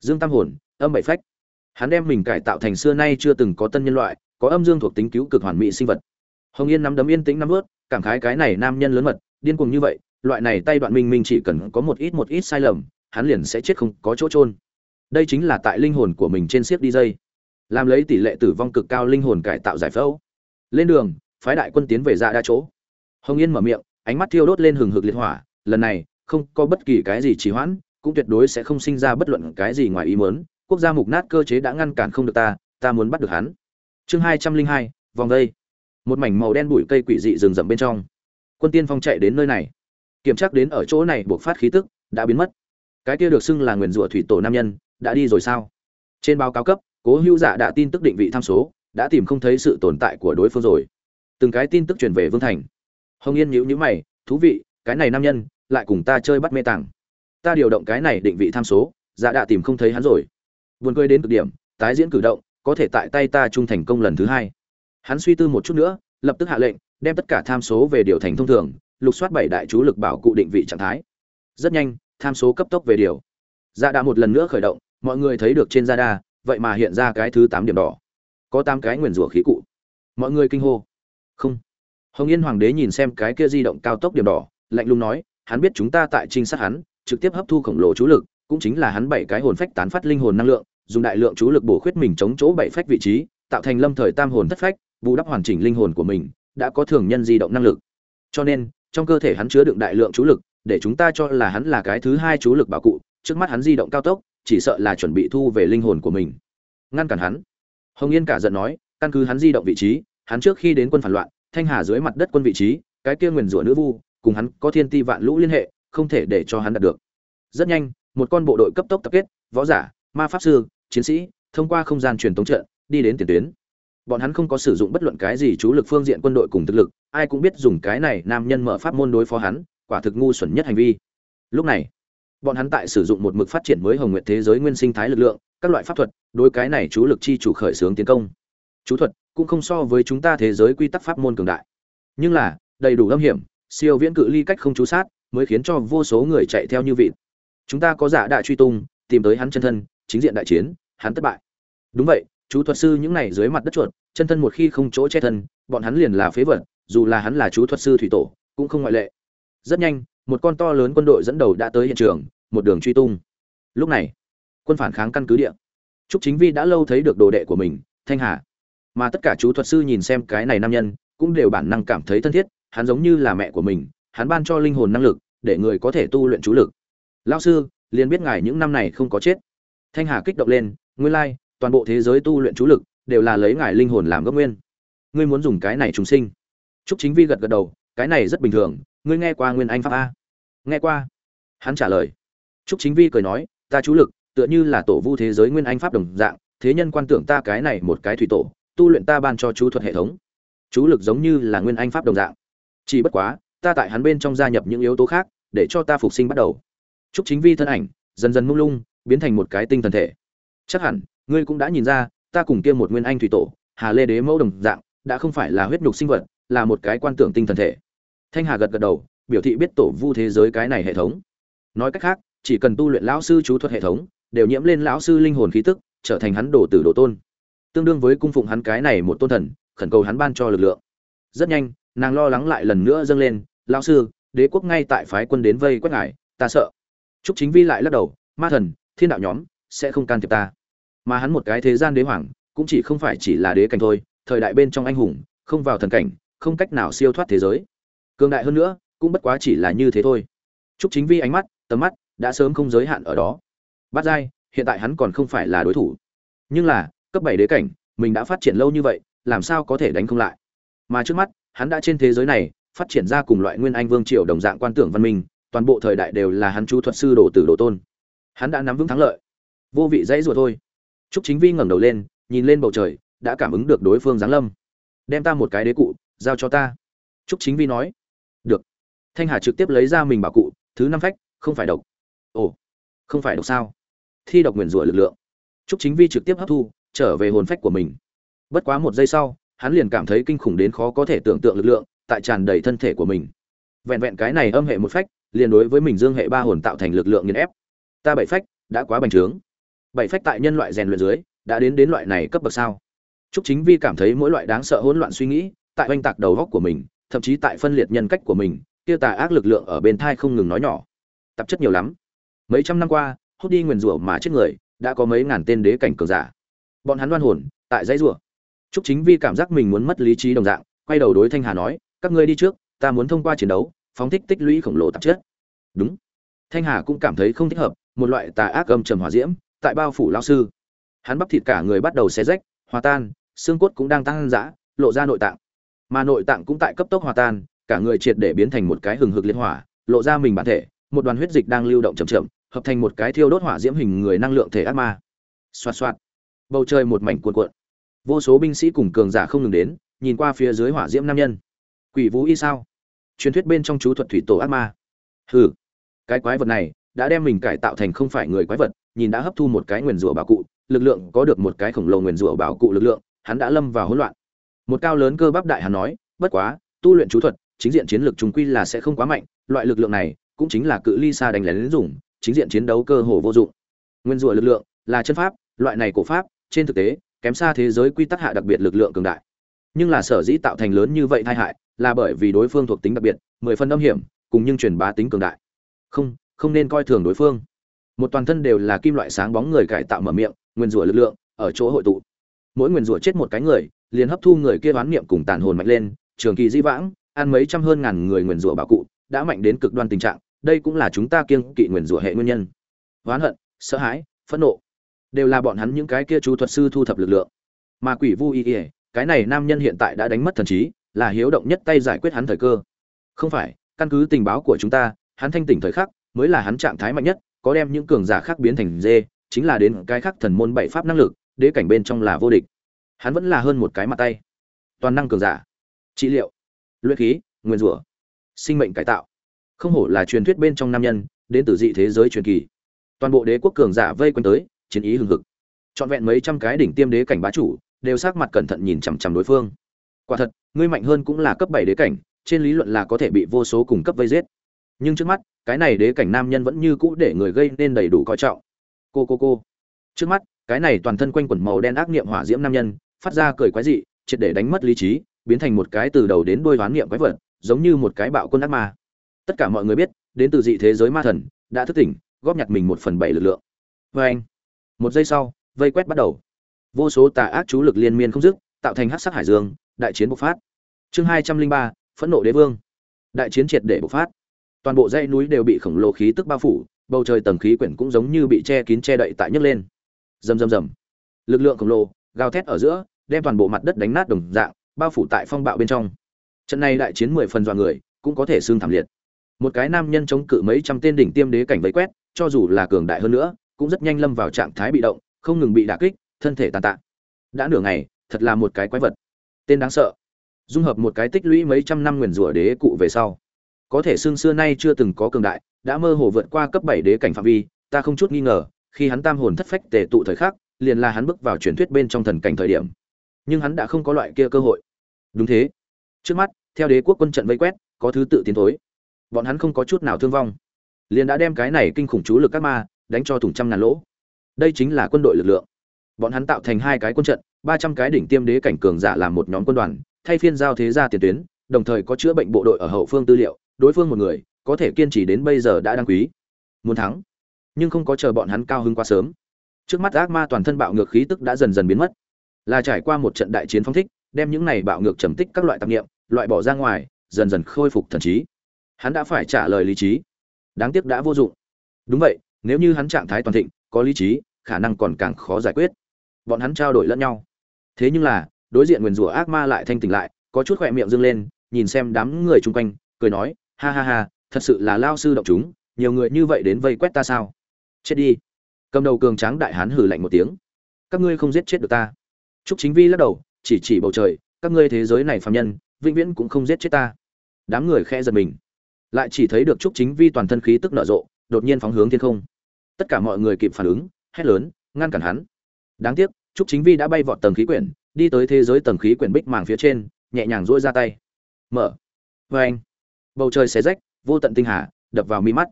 Dương tam hồn, âm bảy phách. Hắn đem mình cải tạo thành xưa nay chưa từng có tân nhân loại, có âm dương thuộc tính cứu cực hoàn mỹ sinh vật. Hồng yên nắm đấm yên tĩnh nắm ướt, cảm khái cái này nam nhân lớn mật, điên cuồng như vậy, loại này tay đoạn minh minh chỉ cần có một ít một ít sai lầm, hắn liền sẽ chết không có chỗ trôn đây chính là tại linh hồn của mình trên siếc đi dây. Làm lấy tỷ lệ tử vong cực cao linh hồn cải tạo giải phẫu. Lên đường, phái đại quân tiến về ra đa chỗ. Hồng yên mở miệng, ánh mắt thiêu đốt lên hừng hực liệt hỏa, lần này không có bất kỳ cái gì trì hoãn, cũng tuyệt đối sẽ không sinh ra bất luận cái gì ngoài ý muốn. Quốc gia mục nát cơ chế đã ngăn cản không được ta ta muốn bắt được hắn. Chương hai trăm linh hai, vòng đây. Một mảnh màu đen bụi cây quỷ dị rừng rậm bên trong. Quân tiên phong chạy đến nơi này. Kiểm tra đến ở chỗ này buộc phát khí tức, đã biến mất. Cái kia được xưng là nguyền rủa thủy tổ nam nhân, đã đi rồi sao? Trên báo cáo cấp, cố hữu giả đã tin tức định vị tham số, đã tìm không thấy sự tồn tại của đối phương rồi. Từng cái tin tức truyền về vương thành. Hồng yên nhíu nhíu mày, thú vị, cái này nam nhân lại cùng ta chơi bắt mê tàng. Ta điều động cái này định vị tham số dạ đạ tìm không thấy hắn rồi. Buồn cười đến cực điểm, tái diễn cử động, có thể tại tay ta trung thành công lần thứ hai. Hắn suy tư một chút nữa, lập tức hạ lệnh, đem tất cả tham số về điều thành thông thường, lục soát bảy đại chú lực bảo cụ định vị trạng thái. Rất nhanh, tham số cấp tốc về điều. Dạ đạ một lần nữa khởi động, mọi người thấy được trên radar đa vậy mà hiện ra cái thứ tám điểm đỏ. Có tám cái nguyền rủa khí cụ. Mọi người kinh hô. Không. Hồng yên hoàng đế nhìn xem cái kia di động cao tốc điểm đỏ, lạnh lùng nói hắn biết chúng ta tại trinh sát hắn, trực tiếp hấp thu khổng lồ chú lực, cũng chính là hắn bảy cái hồn phách tán phát linh hồn năng lượng, dùng đại lượng chú lực bổ khuyết mình chống chỗ bảy phách vị trí, tạo thành lâm thời tam hồn thất phách, bù đắp hoàn chỉnh linh hồn của mình, đã có thường nhân di động năng lực. Cho nên, trong cơ thể hắn chứa đựng đại lượng chú lực, để chúng ta cho là hắn là cái thứ hai chú lực bảo cụ, trước mắt hắn di động cao tốc, chỉ sợ là chuẩn bị thu về linh hồn của mình. Ngăn cản hắn. Hồng yên cả giận nói, căn cứ hắn di động vị trí, hắn trước khi đến quân phản loạn, thanh hà dưới mặt đất quân vị trí, cái kia nguyền rủa nữ vu cùng hắn có thiên ti vạn lũ liên hệ, không thể để cho hắn đạt được. Rất nhanh, một con bộ đội cấp tốc tập kết, võ giả, ma pháp sư, chiến sĩ, thông qua không gian truyền tống trận, đi đến tiền tuyến. Bọn hắn không có sử dụng bất luận cái gì chú lực phương diện quân đội cùng thực lực, ai cũng biết dùng cái này nam nhân mở pháp môn đối phó hắn, quả thực ngu xuẩn nhất hành vi. Lúc này, bọn hắn tại sử dụng một mực phát triển mới hồng nguyện thế giới nguyên sinh thái lực lượng, các loại pháp thuật, đối cái này chú lực chi chủ khởi xướng tiến công. Chú thuật cũng không so với chúng ta thế giới quy tắc pháp môn cường đại. Nhưng là, đầy đủ âm hiểm siêu viễn cự ly cách không chú sát, mới khiến cho vô số người chạy theo như vịt. Chúng ta có giả đại truy tung, tìm tới hắn chân thân, chính diện đại chiến, hắn thất bại. Đúng vậy, chú thuật sư những này dưới mặt đất chuột, chân thân một khi không chỗ che thân, bọn hắn liền là phế vật, dù là hắn là chú thuật sư thủy tổ, cũng không ngoại lệ. Rất nhanh, một con to lớn quân đội dẫn đầu đã tới hiện trường, một đường truy tung. Lúc này, quân phản kháng căn cứ địa. Trúc chính vi đã lâu thấy được đồ đệ của mình, thanh hà. Mà tất cả chú thuật sư nhìn xem cái này nam nhân, cũng đều bản năng cảm thấy thân thiết hắn giống như là mẹ của mình, hắn ban cho linh hồn năng lực, để người có thể tu luyện chú lực. Lão sư, liền biết ngài những năm này không có chết. Thanh hà kích động lên, nguyên lai, toàn bộ thế giới tu luyện chú lực đều là lấy ngài linh hồn làm gốc nguyên. Ngươi muốn dùng cái này trùng sinh. Trúc chính vi gật gật đầu, cái này rất bình thường, ngươi nghe qua nguyên anh pháp a? Nghe qua. Hắn trả lời. Trúc chính vi cười nói, ta chú lực, tựa như là tổ vu thế giới nguyên anh pháp đồng dạng, thế nhân quan tưởng ta cái này một cái thủy tổ, tu luyện ta ban cho chú thuật hệ thống. Chú lực giống như là nguyên anh pháp đồng dạng chỉ bất quá, ta tại hắn bên trong gia nhập những yếu tố khác, để cho ta phục sinh bắt đầu. Chúc chính vi thân ảnh dần dần mông lung, biến thành một cái tinh thần thể. Chắc hẳn, ngươi cũng đã nhìn ra, ta cùng kia một nguyên anh thủy tổ, hà lê đế mẫu đồng dạng, đã không phải là huyết nhục sinh vật, là một cái quan tưởng tinh thần thể. Thanh hà gật gật đầu, biểu thị biết tổ vu thế giới cái này hệ thống. Nói cách khác, chỉ cần tu luyện lão sư chú thuật hệ thống, đều nhiễm lên lão sư linh hồn khí tức, trở thành hắn đồ tử đồ tôn. Tương đương với cung phụng hắn cái này một tôn thần, khẩn cầu hắn ban cho lực lượng. Rất nhanh nàng lo lắng lại lần nữa dâng lên, lão sư, đế quốc ngay tại phái quân đến vây quét ngài, ta sợ. Trúc chính vi lại lắc đầu, ma thần, thiên đạo nhóm sẽ không can thiệp ta. Mà hắn một cái thế gian đế hoàng, cũng chỉ không phải chỉ là đế cảnh thôi, thời đại bên trong anh hùng, không vào thần cảnh, không cách nào siêu thoát thế giới. Cường đại hơn nữa, cũng bất quá chỉ là như thế thôi. Trúc chính vi ánh mắt, tầm mắt đã sớm không giới hạn ở đó. Bát giai, hiện tại hắn còn không phải là đối thủ. Nhưng là, cấp bảy đế cảnh, mình đã phát triển lâu như vậy, làm sao có thể đánh không lại? Mà trước mắt hắn đã trên thế giới này phát triển ra cùng loại nguyên anh vương triều đồng dạng quan tưởng văn minh, toàn bộ thời đại đều là hắn chú thuật sư đồ tử đồ tôn. Hắn đã nắm vững thắng lợi. Vô vị dãy ruột thôi. Trúc chính vi ngẩng đầu lên, nhìn lên bầu trời, đã cảm ứng được đối phương giáng lâm. Đem ta một cái đế cụ, giao cho ta. Trúc chính vi nói. Được. Thanh hà trực tiếp lấy ra mình bảo cụ, thứ năm phách, không phải độc. Ồ, không phải độc sao? Thi độc nguyền rủa lực lượng. Trúc chính vi trực tiếp hấp thu, trở về hồn phách của mình. Bất quá một giây sau hắn liền cảm thấy kinh khủng đến khó có thể tưởng tượng lực lượng tại tràn đầy thân thể của mình vẹn vẹn cái này âm hệ một phách liền đối với mình dương hệ ba hồn tạo thành lực lượng nghiền ép ta bảy phách đã quá bành trướng bảy phách tại nhân loại rèn luyện dưới đã đến đến loại này cấp bậc sao Trúc Chính Vi cảm thấy mỗi loại đáng sợ hỗn loạn suy nghĩ, tại oanh tạc đầu óc của mình, thậm chí tại phân liệt nhân cách của mình, kia tà ác lực lượng ở bên thai không ngừng nói nhỏ. Tập chất nhiều lắm. Mấy trăm năm qua, hút đi nguyên rủa mà chết người, đã có mấy ngàn tên đế cảnh cường giả. Bọn hắn đoan hồn, tại dãy rủa. Trúc Chính Vi cảm giác mình muốn mất lý trí đồng dạng, quay đầu đối Thanh Hà nói, các ngươi đi trước, ta muốn thông qua chiến đấu, phóng thích tích lũy khổng lồ tạp chất. Đúng. Thanh Hà cũng cảm thấy không thích hợp, một loại tà ác âm trầm hỏa diễm, tại bao phủ lão sư. Hắn bắp thịt cả người bắt đầu xé rách, hòa tan, xương cốt cũng đang tăng dã, lộ ra nội tạng. Mà nội tạng cũng tại cấp tốc hòa tan, cả người triệt để biến thành một cái hừng hực liệt hỏa, lộ ra mình bản thể, một đoàn huyết dịch đang lưu động chậm chậm, hợp thành một cái thiêu đốt hỏa diễm hình người năng lượng thể ác ma. Xoạt xoạt. Bầu trời một mảnh cuộn cuộn. Vô số binh sĩ cùng cường giả không ngừng đến, nhìn qua phía dưới hỏa diễm nam nhân. Quỷ Vũ y sao? Truyền thuyết bên trong chú thuật thủy tổ ác ma. Hừ, cái quái vật này đã đem mình cải tạo thành không phải người quái vật, nhìn đã hấp thu một cái nguyên rủa bảo cụ, lực lượng có được một cái khổng lồ nguyên rủa bảo cụ lực lượng, hắn đã lâm vào hỗn loạn. Một cao lớn cơ bắp đại hắn nói, bất quá, tu luyện chú thuật, chính diện chiến lược trùng quy là sẽ không quá mạnh, loại lực lượng này cũng chính là cự ly xa đánh lén dùng, chính diện chiến đấu cơ hồ vô dụng. Nguyên rủa lực lượng là chân pháp, loại này cổ pháp, trên thực tế, kém xa thế giới quy tắc hạ đặc biệt lực lượng cường đại. Nhưng là sở dĩ tạo thành lớn như vậy tai hại, là bởi vì đối phương thuộc tính đặc biệt, mười phần âm hiểm, cùng nhưng truyền bá tính cường đại. Không, không nên coi thường đối phương. Một toàn thân đều là kim loại sáng bóng người cải tạo mở miệng, nguyên rủa lực lượng ở chỗ hội tụ mỗi nguyên rủa chết một cái người liền hấp thu người kia đoán niệm cùng tàn hồn mạnh lên trường kỳ di vãng ăn mấy trăm hơn ngàn người nguyên rủa bảo cụ đã mạnh đến cực đoan tình trạng đây cũng là chúng ta kiêng kỵ nguyên rủa hệ nguyên nhân oán hận sợ hãi phẫn nộ đều là bọn hắn những cái kia chú thuật sư thu thập lực lượng mà quỷ vu y ỉa cái này nam nhân hiện tại đã đánh mất thần trí là hiếu động nhất tay giải quyết hắn thời cơ không phải căn cứ tình báo của chúng ta hắn thanh tỉnh thời khắc mới là hắn trạng thái mạnh nhất có đem những cường giả khác biến thành dê chính là đến cái khác thần môn bảy pháp năng lực, đế cảnh bên trong là vô địch. Hắn vẫn là hơn một cái mặt tay. Toàn năng cường giả, trị liệu, luyện khí, nguyên rủa, sinh mệnh cải tạo. Không hổ là truyền thuyết bên trong nam nhân, đến từ dị thế giới truyền kỳ. Toàn bộ đế quốc cường giả vây quanh tới, chiến ý hừng hực. Trọn vẹn mấy trăm cái đỉnh tiêm đế cảnh bá chủ, đều sắc mặt cẩn thận nhìn chằm chằm đối phương. Quả thật, ngươi mạnh hơn cũng là cấp bảy đế cảnh, trên lý luận là có thể bị vô số cùng cấp vây giết. Nhưng trước mắt, cái này đế cảnh nam nhân vẫn như cũ để người gây nên đầy đủ coi trọng cô cô cô trước mắt cái này toàn thân quanh quẩn màu đen ác niệm hỏa diễm nam nhân phát ra cười quái dị triệt để đánh mất lý trí biến thành một cái từ đầu đến đuôi đoán niệm quái vật giống như một cái bạo quân ác ma tất cả mọi người biết đến từ dị thế giới ma thần đã thức tỉnh góp nhặt mình một phần bảy lực lượng vê anh một giây sau, vây quét bắt đầu. Vô số tà ác chú lực liên miên không dứt, tạo thành hắc sắc hải dương, đại chiến bộc phát. Chương hai trăm linh ba, phẫn nộ đế vương. Đại chiến triệt để bộc phát. Toàn bộ dãy núi đều bị khổng lồ khí tức bao phủ, bầu trời tầng khí quyển cũng giống như bị che kín che đậy tại nhấc lên. Rầm rầm rầm. Lực lượng khổng lồ, gào thét ở giữa, đem toàn bộ mặt đất đánh nát đồng dạng, bao phủ tại phong bạo bên trong. Trận này đại chiến mười phần dọa người, cũng có thể xương thảm liệt. Một cái nam nhân chống cự mấy trăm tên đỉnh tiêm đế cảnh vây quét, cho dù là cường đại hơn nữa cũng rất nhanh lâm vào trạng thái bị động, không ngừng bị đả kích, thân thể tàn tạ. Đã nửa ngày, thật là một cái quái vật. Tên đáng sợ. Dung hợp một cái tích lũy mấy trăm năm nguyền rủa đế cụ về sau. Có thể xương xưa nay chưa từng có cường đại, đã mơ hồ vượt qua cấp bảy đế cảnh phạm vi, ta không chút nghi ngờ, khi hắn tam hồn thất phách tề tụ thời khắc, liền là hắn bước vào truyền thuyết bên trong thần cảnh thời điểm. Nhưng hắn đã không có loại kia cơ hội. Đúng thế. Trước mắt, theo đế quốc quân trận vây quét, có thứ tự tiến thối. Bọn hắn không có chút nào thương vong. Liền đã đem cái này kinh khủng chú lực các ma đánh cho thủng trăm ngàn lỗ. Đây chính là quân đội lực lượng. Bọn hắn tạo thành hai cái quân trận, ba trăm cái đỉnh tiêm đế cảnh cường giả làm một nhóm quân đoàn, thay phiên giao thế ra tiền tuyến, đồng thời có chữa bệnh bộ đội ở hậu phương tư liệu, đối phương một người, có thể kiên trì đến bây giờ đã đáng quý. Muốn thắng, nhưng không có chờ bọn hắn cao hứng quá sớm. Trước mắt ác ma toàn thân bạo ngược khí tức đã dần dần biến mất. Là trải qua một trận đại chiến phong thích, đem những này bạo ngược trầm tích các loại tạp nghiệm loại bỏ ra ngoài, dần dần khôi phục thần trí. Hắn đã phải trả lời lý trí. Đáng tiếc đã vô dụng. Đúng vậy nếu như hắn trạng thái toàn thịnh, có lý trí, khả năng còn càng khó giải quyết. Bọn hắn trao đổi lẫn nhau. Thế nhưng là, đối diện nguyền rủa ác ma lại thanh tỉnh lại, có chút khỏe miệng dâng lên, nhìn xem đám người chung quanh, cười nói, ha ha ha, thật sự là lao sư động chúng, nhiều người như vậy đến vây quét ta sao? Chết đi. Cầm đầu cường tráng đại hán hử lạnh một tiếng. Các ngươi không giết chết được ta. Trúc chính vi lắc đầu, chỉ chỉ bầu trời, các ngươi thế giới này phạm nhân, vĩnh viễn cũng không giết chết ta. Đám người khe giật mình. Lại chỉ thấy được trúc chính vi toàn thân khí tức nở rộ, đột nhiên phóng hướng thiên không tất cả mọi người kịp phản ứng, hét lớn, ngăn cản hắn. Đáng tiếc, trúc chính vi đã bay vọt tầng khí quyển, đi tới thế giới tầng khí quyển bích màng phía trên, nhẹ nhàng dỗi ra tay. Mở. Vê anh. Bầu trời xé rách, vô tận tinh hà, đập vào mi mắt.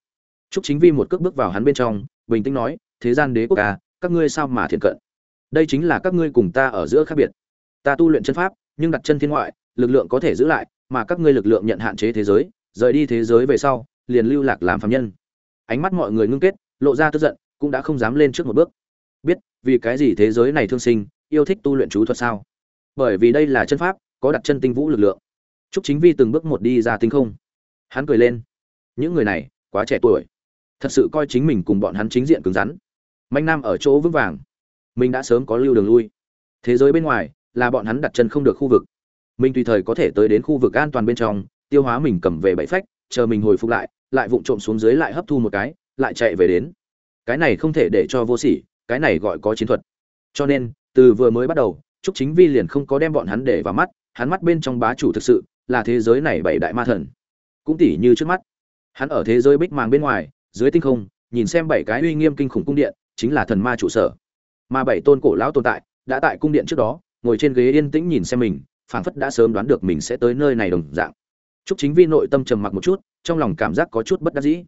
Trúc chính vi một cước bước vào hắn bên trong, bình tĩnh nói, thế gian đế quốc ca các ngươi sao mà thiện cận? Đây chính là các ngươi cùng ta ở giữa khác biệt. Ta tu luyện chân pháp, nhưng đặt chân thiên ngoại, lực lượng có thể giữ lại, mà các ngươi lực lượng nhận hạn chế thế giới, rời đi thế giới về sau, liền lưu lạc làm phạm nhân. Ánh mắt mọi người ngưng kết lộ ra tức giận cũng đã không dám lên trước một bước biết vì cái gì thế giới này thương sinh yêu thích tu luyện chú thuật sao bởi vì đây là chân pháp có đặt chân tinh vũ lực lượng Trúc Chính Vi từng bước một đi ra tinh không. Hắn cười lên. Những người này, quá trẻ tuổi. Thật sự coi chính mình cùng bọn hắn chính diện cứng rắn. manh Nam ở chỗ vững vàng. Mình đã sớm có lưu đường lui. Thế giới bên ngoài, là bọn hắn đặt chân không được khu vực. Mình tùy thời có thể tới đến khu vực an toàn bên trong, tiêu hóa mình cầm về bảy phách, chờ mình hồi phục lại, lại vụng trộm xuống dưới lại hấp thu một cái, lại chạy về đến. Cái này không thể để cho vô sỉ, cái này gọi có chiến thuật. Cho nên, từ vừa mới bắt đầu, Trúc Chính Vi liền không có đem bọn hắn để vào mắt, hắn mắt bên trong bá chủ thực sự là thế giới này bảy đại ma thần. Cũng tỉ như trước mắt, hắn ở thế giới bích màng bên ngoài, dưới tinh không, nhìn xem bảy cái uy nghiêm kinh khủng cung điện, chính là thần ma trụ sở. Mà bảy tôn cổ lão tồn tại, đã tại cung điện trước đó, ngồi trên ghế yên tĩnh nhìn xem mình, phảng phất đã sớm đoán được mình sẽ tới nơi này đồng dạng. Trúc Chính Vi nội tâm trầm mặc một chút, trong lòng cảm giác có chút bất đắc dĩ.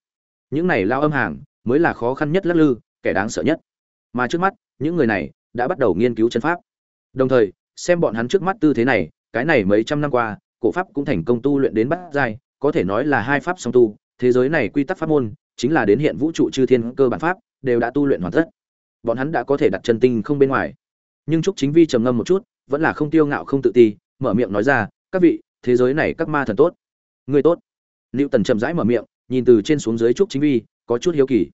Những này lao âm hàng, mới là khó khăn nhất lắc lư, kẻ đáng sợ nhất. Mà trước mắt, những người này đã bắt đầu nghiên cứu chân pháp. Đồng thời, xem bọn hắn trước mắt tư thế này, cái này mấy trăm năm qua, cổ pháp cũng thành công tu luyện đến bát giai, có thể nói là hai pháp song tu, thế giới này quy tắc pháp môn, chính là đến hiện vũ trụ chư thiên cơ bản pháp, đều đã tu luyện hoàn tất. Bọn hắn đã có thể đặt chân tinh không bên ngoài. Nhưng trúc chính vi trầm ngâm một chút, vẫn là không tiêu ngạo không tự ti, mở miệng nói ra, "Các vị, thế giới này các ma thần tốt, người tốt." liệu Tần trầm rãi mở miệng, nhìn từ trên xuống dưới trúc chính vi, có chút hiếu kỳ.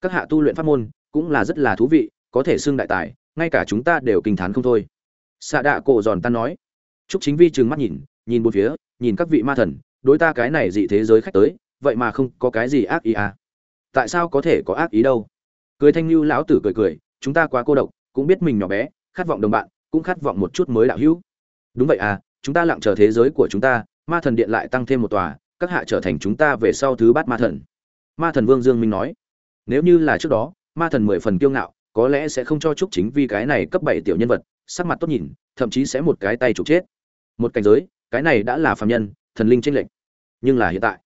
Các hạ tu luyện pháp môn, cũng là rất là thú vị, có thể xưng đại tài, ngay cả chúng ta đều kinh thán không thôi. xạ Đạ cổ giòn ta nói. Trúc Chính Vi trừng mắt nhìn, nhìn bốn phía, nhìn các vị ma thần, đối ta cái này dị thế giới khách tới, vậy mà không có cái gì ác ý à? Tại sao có thể có ác ý đâu? Cười Thanh lưu lão tử cười cười, chúng ta quá cô độc, cũng biết mình nhỏ bé, khát vọng đồng bạn, cũng khát vọng một chút mới đạo hữu. Đúng vậy à, chúng ta lặng chờ thế giới của chúng ta, ma thần điện lại tăng thêm một tòa, các hạ trở thành chúng ta về sau thứ bát ma thần. Ma thần Vương Dương Minh nói, nếu như là trước đó, ma thần mười phần kiêu ngạo, có lẽ sẽ không cho Trúc Chính Vi cái này cấp bảy tiểu nhân vật, sắc mặt tốt nhìn, thậm chí sẽ một cái tay trục chết. Một cảnh giới cái này đã là phàm nhân thần linh tranh lệch. Nhưng là hiện tại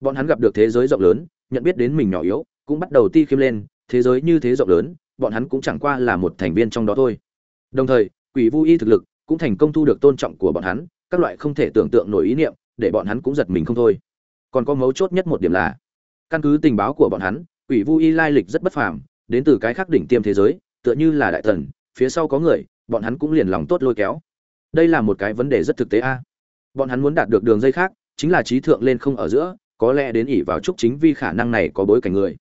bọn hắn gặp được thế giới rộng lớn nhận biết đến mình nhỏ yếu cũng bắt đầu ti khiêm lên thế giới như thế rộng lớn bọn hắn cũng chẳng qua là một thành viên trong đó thôi. Đồng thời quỷ vu y thực lực cũng thành công thu được tôn trọng của bọn hắn các loại không thể tưởng tượng nổi ý niệm để bọn hắn cũng giật mình không thôi. Còn có mấu chốt nhất một điểm là, căn cứ tình báo của bọn hắn, quỷ vu y lai lịch rất bất phàm, đến từ cái khác đỉnh tiêm thế giới, tựa như là đại thần, phía sau có người, bọn hắn cũng liền lòng tốt lôi kéo. Đây là một cái vấn đề rất thực tế a. Bọn hắn muốn đạt được đường dây khác, chính là trí thượng lên không ở giữa, có lẽ đến ỉ vào trúc chính vi khả năng này có bối cảnh người.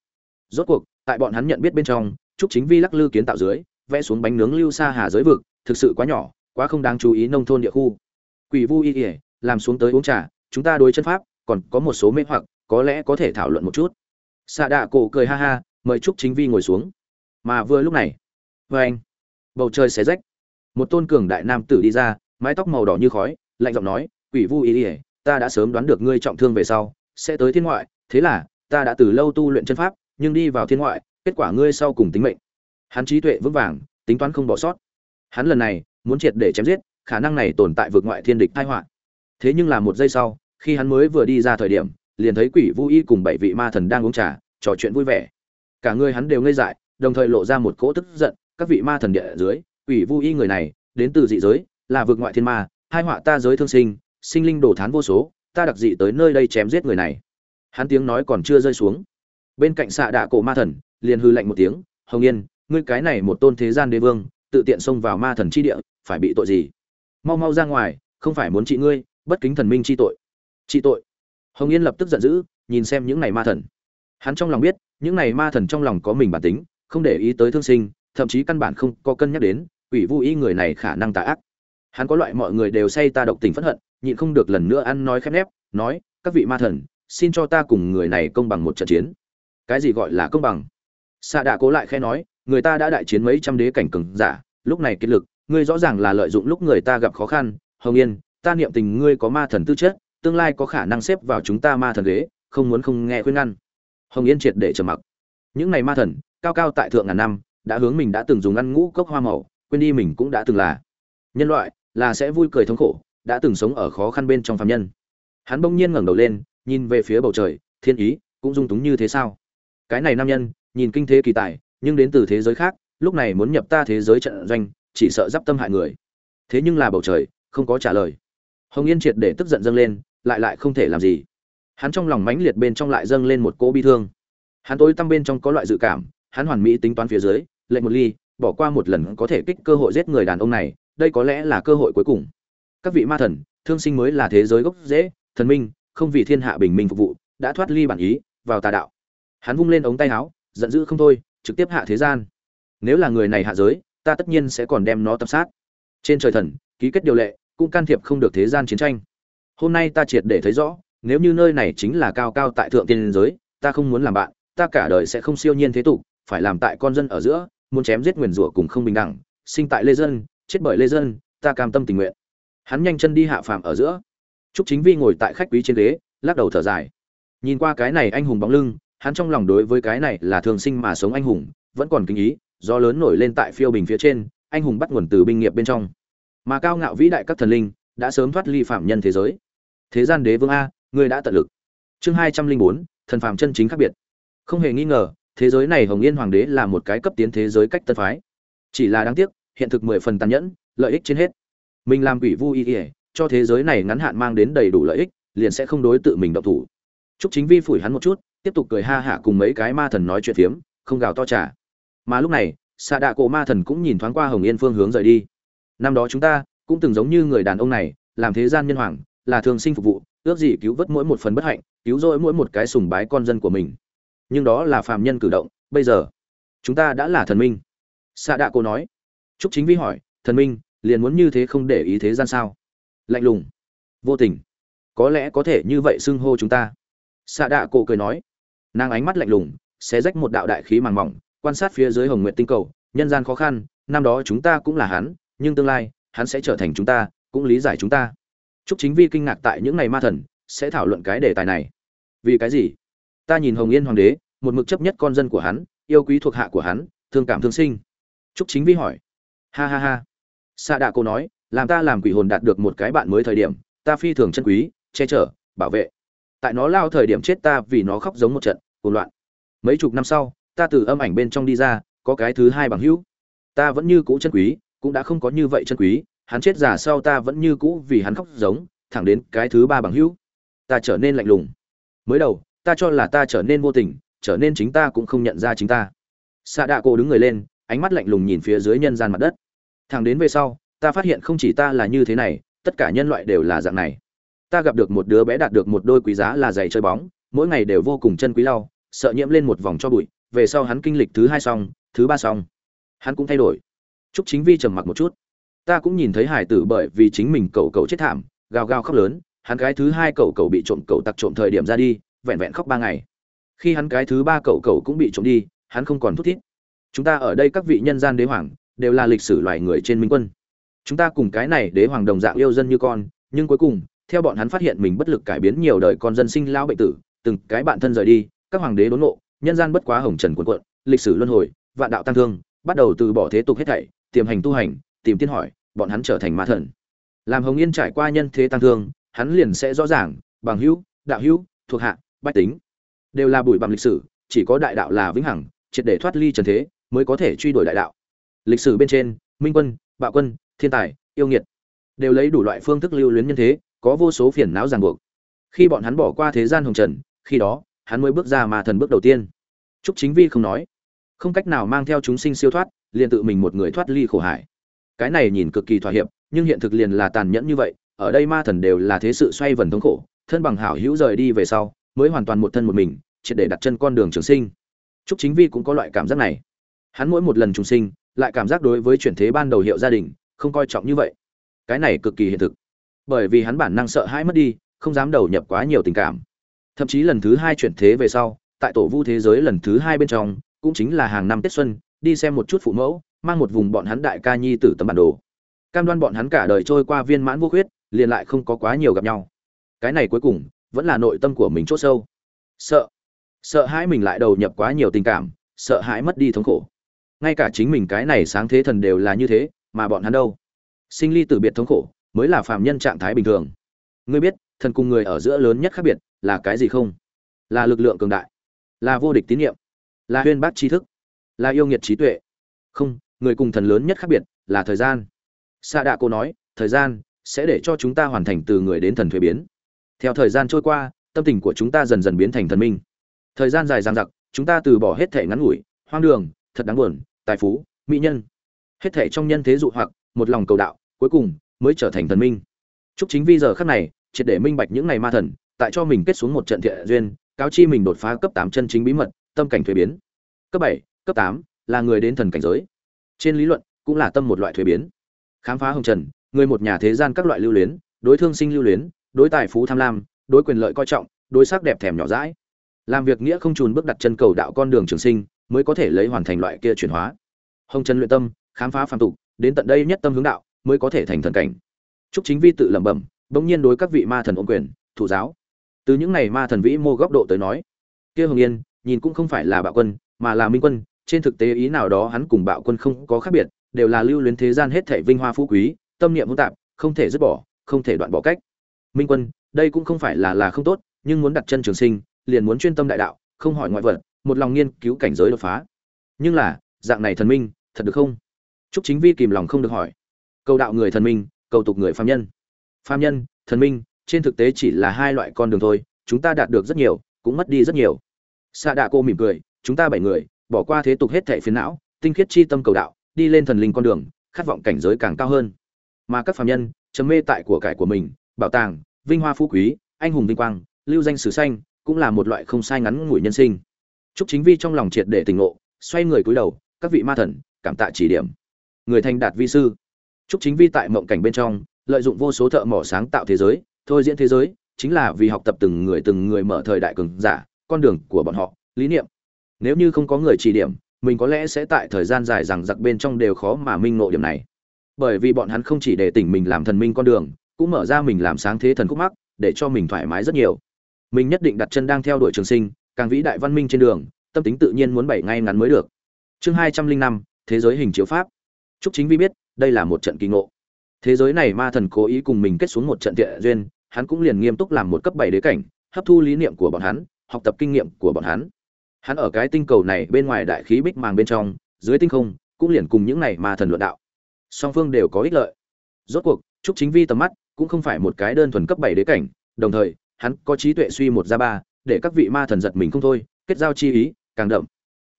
Rốt cuộc, tại bọn hắn nhận biết bên trong, trúc chính vi lắc lư kiến tạo dưới, vẽ xuống bánh nướng lưu xa hà giới vực, thực sự quá nhỏ, quá không đáng chú ý nông thôn địa khu. Quỷ vu y ỉa làm xuống tới uống trà, chúng ta đối chân pháp, còn có một số mê hoặc, có lẽ có thể thảo luận một chút. Xạ đạ cổ cười ha ha, mời trúc chính vi ngồi xuống. Mà vừa lúc này vê anh, bầu trời xé rách. Một tôn cường đại nam tử đi ra, mái tóc màu đỏ như khói, lạnh giọng nói, quỷ vu ý ỉa ta đã sớm đoán được ngươi trọng thương về sau, sẽ tới thiên ngoại, thế là, ta đã từ lâu tu luyện chân pháp, nhưng đi vào thiên ngoại, kết quả ngươi sau cùng tính mệnh. Hắn trí tuệ vững vàng, tính toán không bỏ sót. Hắn lần này, muốn triệt để chém giết, khả năng này tồn tại vượt ngoại thiên địch tai họa thế nhưng là một giây sau, khi hắn mới vừa đi ra thời điểm, liền thấy quỷ vu y cùng bảy vị ma thần đang uống trà, trò chuyện vui vẻ. Cả người hắn đều ngây dại, đồng thời lộ ra một cỗ tức giận, các vị ma thần địa ở dưới, quỷ vu y người này, đến từ dị giới, là vượt ngoại thiên ma, hai họa ta giới thương sinh sinh linh đổ thán vô số, ta đặc dị tới nơi đây chém giết người này. Hắn tiếng nói còn chưa rơi xuống. Bên cạnh xạ đạ cổ ma thần, liền hư lạnh một tiếng, hồng yên, ngươi cái này một tôn thế gian đế vương, tự tiện xông vào ma thần chi địa, phải bị tội gì? Mau mau ra ngoài, không phải muốn trị ngươi bất kính thần minh chi tội. Trị tội. Hồng yên lập tức giận dữ, nhìn xem những này ma thần. Hắn trong lòng biết, những này ma thần trong lòng có mình bản tính, không để ý tới thương sinh, thậm chí căn bản không có cân nhắc đến ủy vu y người này khả năng tà ác. Hắn có loại mọi người đều say ta độc tình phẫn hận, nhịn không được lần nữa ăn nói khép nép, nói, các vị ma thần, xin cho ta cùng người này công bằng một trận chiến. Cái gì gọi là công bằng? Xạ đạ cố lại khẽ nói, người ta đã đại chiến mấy trăm đế cảnh cường giả, lúc này kết lực, ngươi rõ ràng là lợi dụng lúc người ta gặp khó khăn, hồng yên ta niệm tình ngươi có ma thần tư chất, tương lai có khả năng xếp vào chúng ta ma thần ghế, không muốn không nghe khuyên ngăn. Hồng yên triệt để trầm mặc. Những này ma thần, cao cao tại thượng ngàn năm, đã hướng mình đã từng dùng ăn ngũ cốc hoa màu, quên đi mình cũng đã từng là nhân loại, là sẽ vui cười thống khổ, đã từng sống ở khó khăn bên trong phàm nhân. Hắn bỗng nhiên ngẩng đầu lên, nhìn về phía bầu trời, thiên ý, cũng dung túng như thế sao? Cái này nam nhân, nhìn kinh thế kỳ tài, nhưng đến từ thế giới khác, lúc này muốn nhập ta thế giới trận doanh, chỉ sợ d tâm hại người. Thế nhưng là bầu trời, không có trả lời hồng yên triệt để tức giận dâng lên, lại lại không thể làm gì. Hắn trong lòng mãnh liệt bên trong lại dâng lên một cỗ bi thương. Hắn tối tăm bên trong có loại dự cảm, hắn hoàn mỹ tính toán phía dưới, lệnh một ly, bỏ qua một lần có thể kích cơ hội giết người đàn ông này, đây có lẽ là cơ hội cuối cùng. Các vị ma thần, thương sinh mới là thế giới gốc dễ thần minh, không vì thiên hạ bình minh phục vụ, đã thoát ly bản ý, vào tà đạo. Hắn vung lên ống tay áo, giận dữ không thôi, trực tiếp hạ thế gian. Nếu là người này hạ giới, ta tất nhiên sẽ còn đem nó tập sát. Trên trời thần, ký kết điều lệ cũng can thiệp không được thế gian chiến tranh. Hôm nay ta triệt để thấy rõ, nếu như nơi này chính là cao cao tại thượng tiên giới, ta không muốn làm bạn, ta cả đời sẽ không siêu nhiên thế tục, phải làm tại con dân ở giữa, muốn chém giết nguyền rủa cùng không bình đẳng, sinh tại lê dân, chết bởi lê dân, ta cam tâm tình nguyện. Hắn nhanh chân đi hạ phàm ở giữa. Trúc chính vi ngồi tại khách quý trên ghế, lắc đầu thở dài. Nhìn qua cái này anh hùng bóng lưng, hắn trong lòng đối với cái này là thường sinh mà sống anh hùng, vẫn còn kinh ý do lớn nổi lên tại phiêu bình phía trên, anh hùng bắt nguồn từ binh nghiệp bên trong mà cao ngạo vĩ đại các thần linh đã sớm thoát ly phạm nhân thế giới. Thế gian đế vương a ngươi đã tận lực. Chương hai trăm linh bốn thần phàm chân chính khác biệt. Không hề nghi ngờ thế giới này hồng yên hoàng đế là một cái cấp tiến thế giới cách tân phái. Chỉ là đáng tiếc hiện thực mười phần tàn nhẫn lợi ích trên hết. Mình làm quỷ vu y ỉa cho thế giới này ngắn hạn mang đến đầy đủ lợi ích liền sẽ không đối tự mình động thủ. Trúc Chính Vi phủi hắn một chút, tiếp tục cười ha hả cùng mấy cái ma thần nói chuyện phiếm, không gào to trả. Mà lúc này, xạ Đạ Cổ Ma thần cũng nhìn thoáng qua Hồng Yên phương hướng rời đi. Năm đó chúng ta cũng từng giống như người đàn ông này, làm thế gian nhân hoàng, là thường sinh phục vụ, ước gì cứu vớt mỗi một phần bất hạnh, cứu rỗi mỗi một cái sùng bái con dân của mình. Nhưng đó là phàm nhân cử động, bây giờ, chúng ta đã là thần minh. xạ Đạ cô nói. Trúc Chính Vi hỏi, thần minh, liền muốn như thế không để ý thế gian sao? Lạnh lùng, vô tình, có lẽ có thể như vậy xưng hô chúng ta xạ đạ cổ cười nói nàng ánh mắt lạnh lùng xé rách một đạo đại khí màng mỏng quan sát phía dưới hồng nguyện tinh cầu nhân gian khó khăn năm đó chúng ta cũng là hắn nhưng tương lai, hắn sẽ trở thành chúng ta, cũng lý giải chúng ta. Chúc chính vi kinh ngạc tại những ngày ma thần, sẽ thảo luận cái đề tài này. Vì cái gì? Ta nhìn hồng yên hoàng đế, một mực chấp nhất con dân của hắn, yêu quý thuộc hạ của hắn, thương cảm thương sinh. Chúc chính vi hỏi. Ha ha ha. Xạ đạ cô nói, làm ta làm quỷ hồn đạt được một cái bạn mới thời điểm, ta phi thường chân quý, che chở, bảo vệ. Tại nó lao thời điểm chết ta vì nó khóc giống một trận hỗn loạn. Mấy chục năm sau, ta từ âm ảnh bên trong đi ra, có cái thứ hai bằng hữu. Ta vẫn như cũ chân quý cũng đã không có như vậy chân quý, hắn chết già sau ta vẫn như cũ vì hắn khóc giống, thẳng đến cái thứ ba bằng hữu. Ta trở nên lạnh lùng. Mới đầu, ta cho là ta trở nên vô tình, trở nên chính ta cũng không nhận ra chính ta. Xạ đạ cổ đứng người lên, ánh mắt lạnh lùng nhìn phía dưới nhân gian mặt đất. Thẳng đến về sau, ta phát hiện không chỉ ta là như thế này, tất cả nhân loại đều là dạng này. Ta gặp được một đứa bé đạt được một đôi quý giá là giày chơi bóng, mỗi ngày đều vô cùng chân quý lau, sợ nhiễm lên một vòng cho bụi, về sau hắn kinh lịch thứ hai xong, thứ ba xong. Hắn cũng thay đổi. Trúc chính vi trầm mặc một chút. Ta cũng nhìn thấy hải tử bởi vì chính mình cậu cậu chết thảm gào gào khóc lớn hắn cái thứ hai cậu cậu bị trộm cậu tặc trộm thời điểm ra đi vẹn vẹn khóc ba ngày. Khi hắn cái thứ ba cậu cậu cũng bị trộm đi hắn không còn thút thít. Chúng ta ở đây các vị nhân gian đế hoàng đều là lịch sử loài người trên minh quân. Chúng ta cùng cái này đế hoàng đồng dạng yêu dân như con nhưng cuối cùng theo bọn hắn phát hiện mình bất lực cải biến nhiều đời con dân sinh lao bệnh tử từng cái bạn thân rời đi các hoàng đế đốn ngộ nhân gian bất quá hồng trần cuộn cuộn, lịch sử luân hồi vạn đạo tăng thương bắt đầu từ bỏ thế tục hết thảy tiềm hành tu hành, tìm tiên hỏi, bọn hắn trở thành ma thần. Làm hồng yên trải qua nhân thế tăng thương, hắn liền sẽ rõ ràng, bằng hữu, đạo hữu, thuộc hạ, bách tính, đều là bụi bằng lịch sử, chỉ có đại đạo là vĩnh hằng, triệt để thoát ly trần thế, mới có thể truy đuổi đại đạo. Lịch sử bên trên, minh quân, bạo quân, thiên tài, yêu nghiệt, đều lấy đủ loại phương thức lưu luyến nhân thế, có vô số phiền não ràng buộc. Khi bọn hắn bỏ qua thế gian hồng trần, khi đó, hắn mới bước ra mà thần bước đầu tiên. Trúc chính vi không nói, không cách nào mang theo chúng sinh siêu thoát liền tự mình một người thoát ly khổ hải. Cái này nhìn cực kỳ thỏa hiệp, nhưng hiện thực liền là tàn nhẫn như vậy, ở đây ma thần đều là thế sự xoay vần thống khổ, thân bằng hảo hữu rời đi về sau, mới hoàn toàn một thân một mình, triệt để đặt chân con đường trường sinh. Trúc chính vi cũng có loại cảm giác này. Hắn mỗi một lần trùng sinh, lại cảm giác đối với chuyển thế ban đầu hiệu gia đình, không coi trọng như vậy. Cái này cực kỳ hiện thực. Bởi vì hắn bản năng sợ hãi mất đi, không dám đầu nhập quá nhiều tình cảm. Thậm chí lần thứ hai chuyển thế về sau, tại tổ vu thế giới lần thứ hai bên trong, cũng chính là hàng năm tết xuân đi xem một chút phụ mẫu, mang một vùng bọn hắn đại ca nhi tử tấm bản đồ. Cam đoan bọn hắn cả đời trôi qua viên mãn vô khuyết, liền lại không có quá nhiều gặp nhau. Cái này cuối cùng, vẫn là nội tâm của mình chốt sâu. Sợ. Sợ hãi mình lại đầu nhập quá nhiều tình cảm, sợ hãi mất đi thống khổ. Ngay cả chính mình cái này sáng thế thần đều là như thế, mà bọn hắn đâu? Sinh ly tử biệt thống khổ, mới là phạm nhân trạng thái bình thường. Ngươi biết, thần cùng người ở giữa lớn nhất khác biệt là cái gì không? Là lực lượng cường đại, là vô địch tín nhiệm, là huyên bác tri thức là yêu nghiệt trí tuệ. Không, người cùng thần lớn nhất khác biệt là thời gian. Sa đạ cô nói, thời gian sẽ để cho chúng ta hoàn thành từ người đến thần thuế biến. Theo thời gian trôi qua, tâm tình của chúng ta dần dần biến thành thần minh. Thời gian dài dằng dặc, chúng ta từ bỏ hết thể ngắn ngủi, hoang đường, thật đáng buồn, tài phú, mỹ nhân. Hết thể trong nhân thế dụ hoặc, một lòng cầu đạo, cuối cùng mới trở thành thần minh. Chúc chính vi giờ khắc này, triệt để minh bạch những ngày ma thần, tại cho mình kết xuống một trận thiện duyên, cáo chi mình đột phá cấp tám chân chính bí mật, tâm cảnh thuế biến. Cấp bảy cấp tám, là người đến thần cảnh giới. Trên lý luận, cũng là tâm một loại thuế biến. Khám phá hồng trần, người một nhà thế gian các loại lưu luyến, đối thương sinh lưu luyến, đối tài phú tham lam, đối quyền lợi coi trọng, đối sắc đẹp thèm nhỏ dãi. Làm việc nghĩa không trùn bước đặt chân cầu đạo con đường trường sinh, mới có thể lấy hoàn thành loại kia chuyển hóa. Hồng trần luyện tâm, khám phá phàm tục, đến tận đây nhất tâm hướng đạo, mới có thể thành thần cảnh. Chúc chính vi tự lẩm bẩm, bỗng nhiên đối các vị ma thần ôn quyền, thủ giáo. Từ những này ma thần vĩ mô góc độ tới nói, kia hồng yên, nhìn cũng không phải là bạo quân, mà là minh quân trên thực tế ý nào đó hắn cùng bạo quân không có khác biệt, đều là lưu luyến thế gian hết thảy vinh hoa phú quý, tâm niệm hỗn tạp, không thể dứt bỏ, không thể đoạn bỏ cách. Minh quân, đây cũng không phải là là không tốt, nhưng muốn đặt chân trường sinh, liền muốn chuyên tâm đại đạo, không hỏi ngoại vật, một lòng nghiên cứu cảnh giới đột phá. Nhưng là, dạng này thần minh, thật được không? Chúc chính vi kìm lòng không được hỏi. Cầu đạo người thần minh, cầu tục người phàm nhân. Phàm nhân, thần minh, trên thực tế chỉ là hai loại con đường thôi, chúng ta đạt được rất nhiều, cũng mất đi rất nhiều. Xạ đạ cô mỉm cười, chúng ta bảy người bỏ qua thế tục hết thệ phiền não, tinh khiết chi tâm cầu đạo, đi lên thần linh con đường, khát vọng cảnh giới càng cao hơn. Mà các phàm nhân chấm mê tại của cải của mình, bảo tàng, vinh hoa phú quý, anh hùng vinh quang, lưu danh sử xanh cũng là một loại không sai ngắn ngủi nhân sinh. Chúc chính vi trong lòng triệt để tỉnh ngộ, xoay người cúi đầu, các vị ma thần, cảm tạ chỉ điểm. Người thành đạt vi sư. Chúc chính vi tại mộng cảnh bên trong, lợi dụng vô số thợ mỏ sáng tạo thế giới, thôi diễn thế giới, chính là vì học tập từng người từng người mở thời đại cường giả, con đường của bọn họ, lý niệm nếu như không có người chỉ điểm, mình có lẽ sẽ tại thời gian dài rằng giặc bên trong đều khó mà minh ngộ điểm này. Bởi vì bọn hắn không chỉ để tỉnh mình làm thần minh con đường, cũng mở ra mình làm sáng thế thần khúc mắc, để cho mình thoải mái rất nhiều. Mình nhất định đặt chân đang theo đuổi trường sinh, càng vĩ đại văn minh trên đường, tâm tính tự nhiên muốn bảy ngay ngắn mới được. Chương hai trăm linh năm, thế giới hình chiếu pháp. Chúc chính vi biết, đây là một trận kỳ ngộ. Thế giới này ma thần cố ý cùng mình kết xuống một trận tiện duyên, hắn cũng liền nghiêm túc làm một cấp bảy đế cảnh, hấp thu lý niệm của bọn hắn, học tập kinh nghiệm của bọn hắn hắn ở cái tinh cầu này bên ngoài đại khí bích màng bên trong, dưới tinh không, cũng liền cùng những này mà thần luận đạo. Song phương đều có ích lợi. Rốt cuộc, trúc chính vi tầm mắt cũng không phải một cái đơn thuần cấp bảy đế cảnh, đồng thời, hắn có trí tuệ suy một ra ba, để các vị ma thần giật mình không thôi, kết giao chi ý, càng đậm.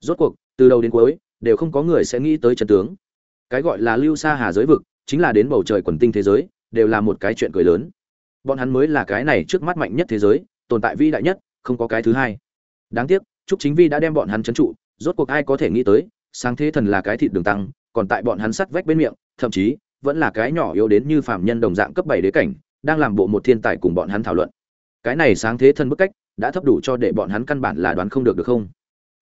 Rốt cuộc, từ đầu đến cuối, đều không có người sẽ nghĩ tới chân tướng. Cái gọi là lưu xa hà giới vực, chính là đến bầu trời quần tinh thế giới, đều là một cái chuyện cười lớn. Bọn hắn mới là cái này trước mắt mạnh nhất thế giới, tồn tại vĩ đại nhất, không có cái thứ hai. Đáng tiếc trúc chính vi đã đem bọn hắn trấn trụ, rốt cuộc ai có thể nghĩ tới, sáng thế thần là cái thịt đường tăng, còn tại bọn hắn sắt vách bên miệng, thậm chí, vẫn là cái nhỏ yếu đến như phạm nhân đồng dạng cấp bảy đế cảnh, đang làm bộ một thiên tài cùng bọn hắn thảo luận. Cái này sáng thế thần bức cách, đã thấp đủ cho để bọn hắn căn bản là đoán không được được không?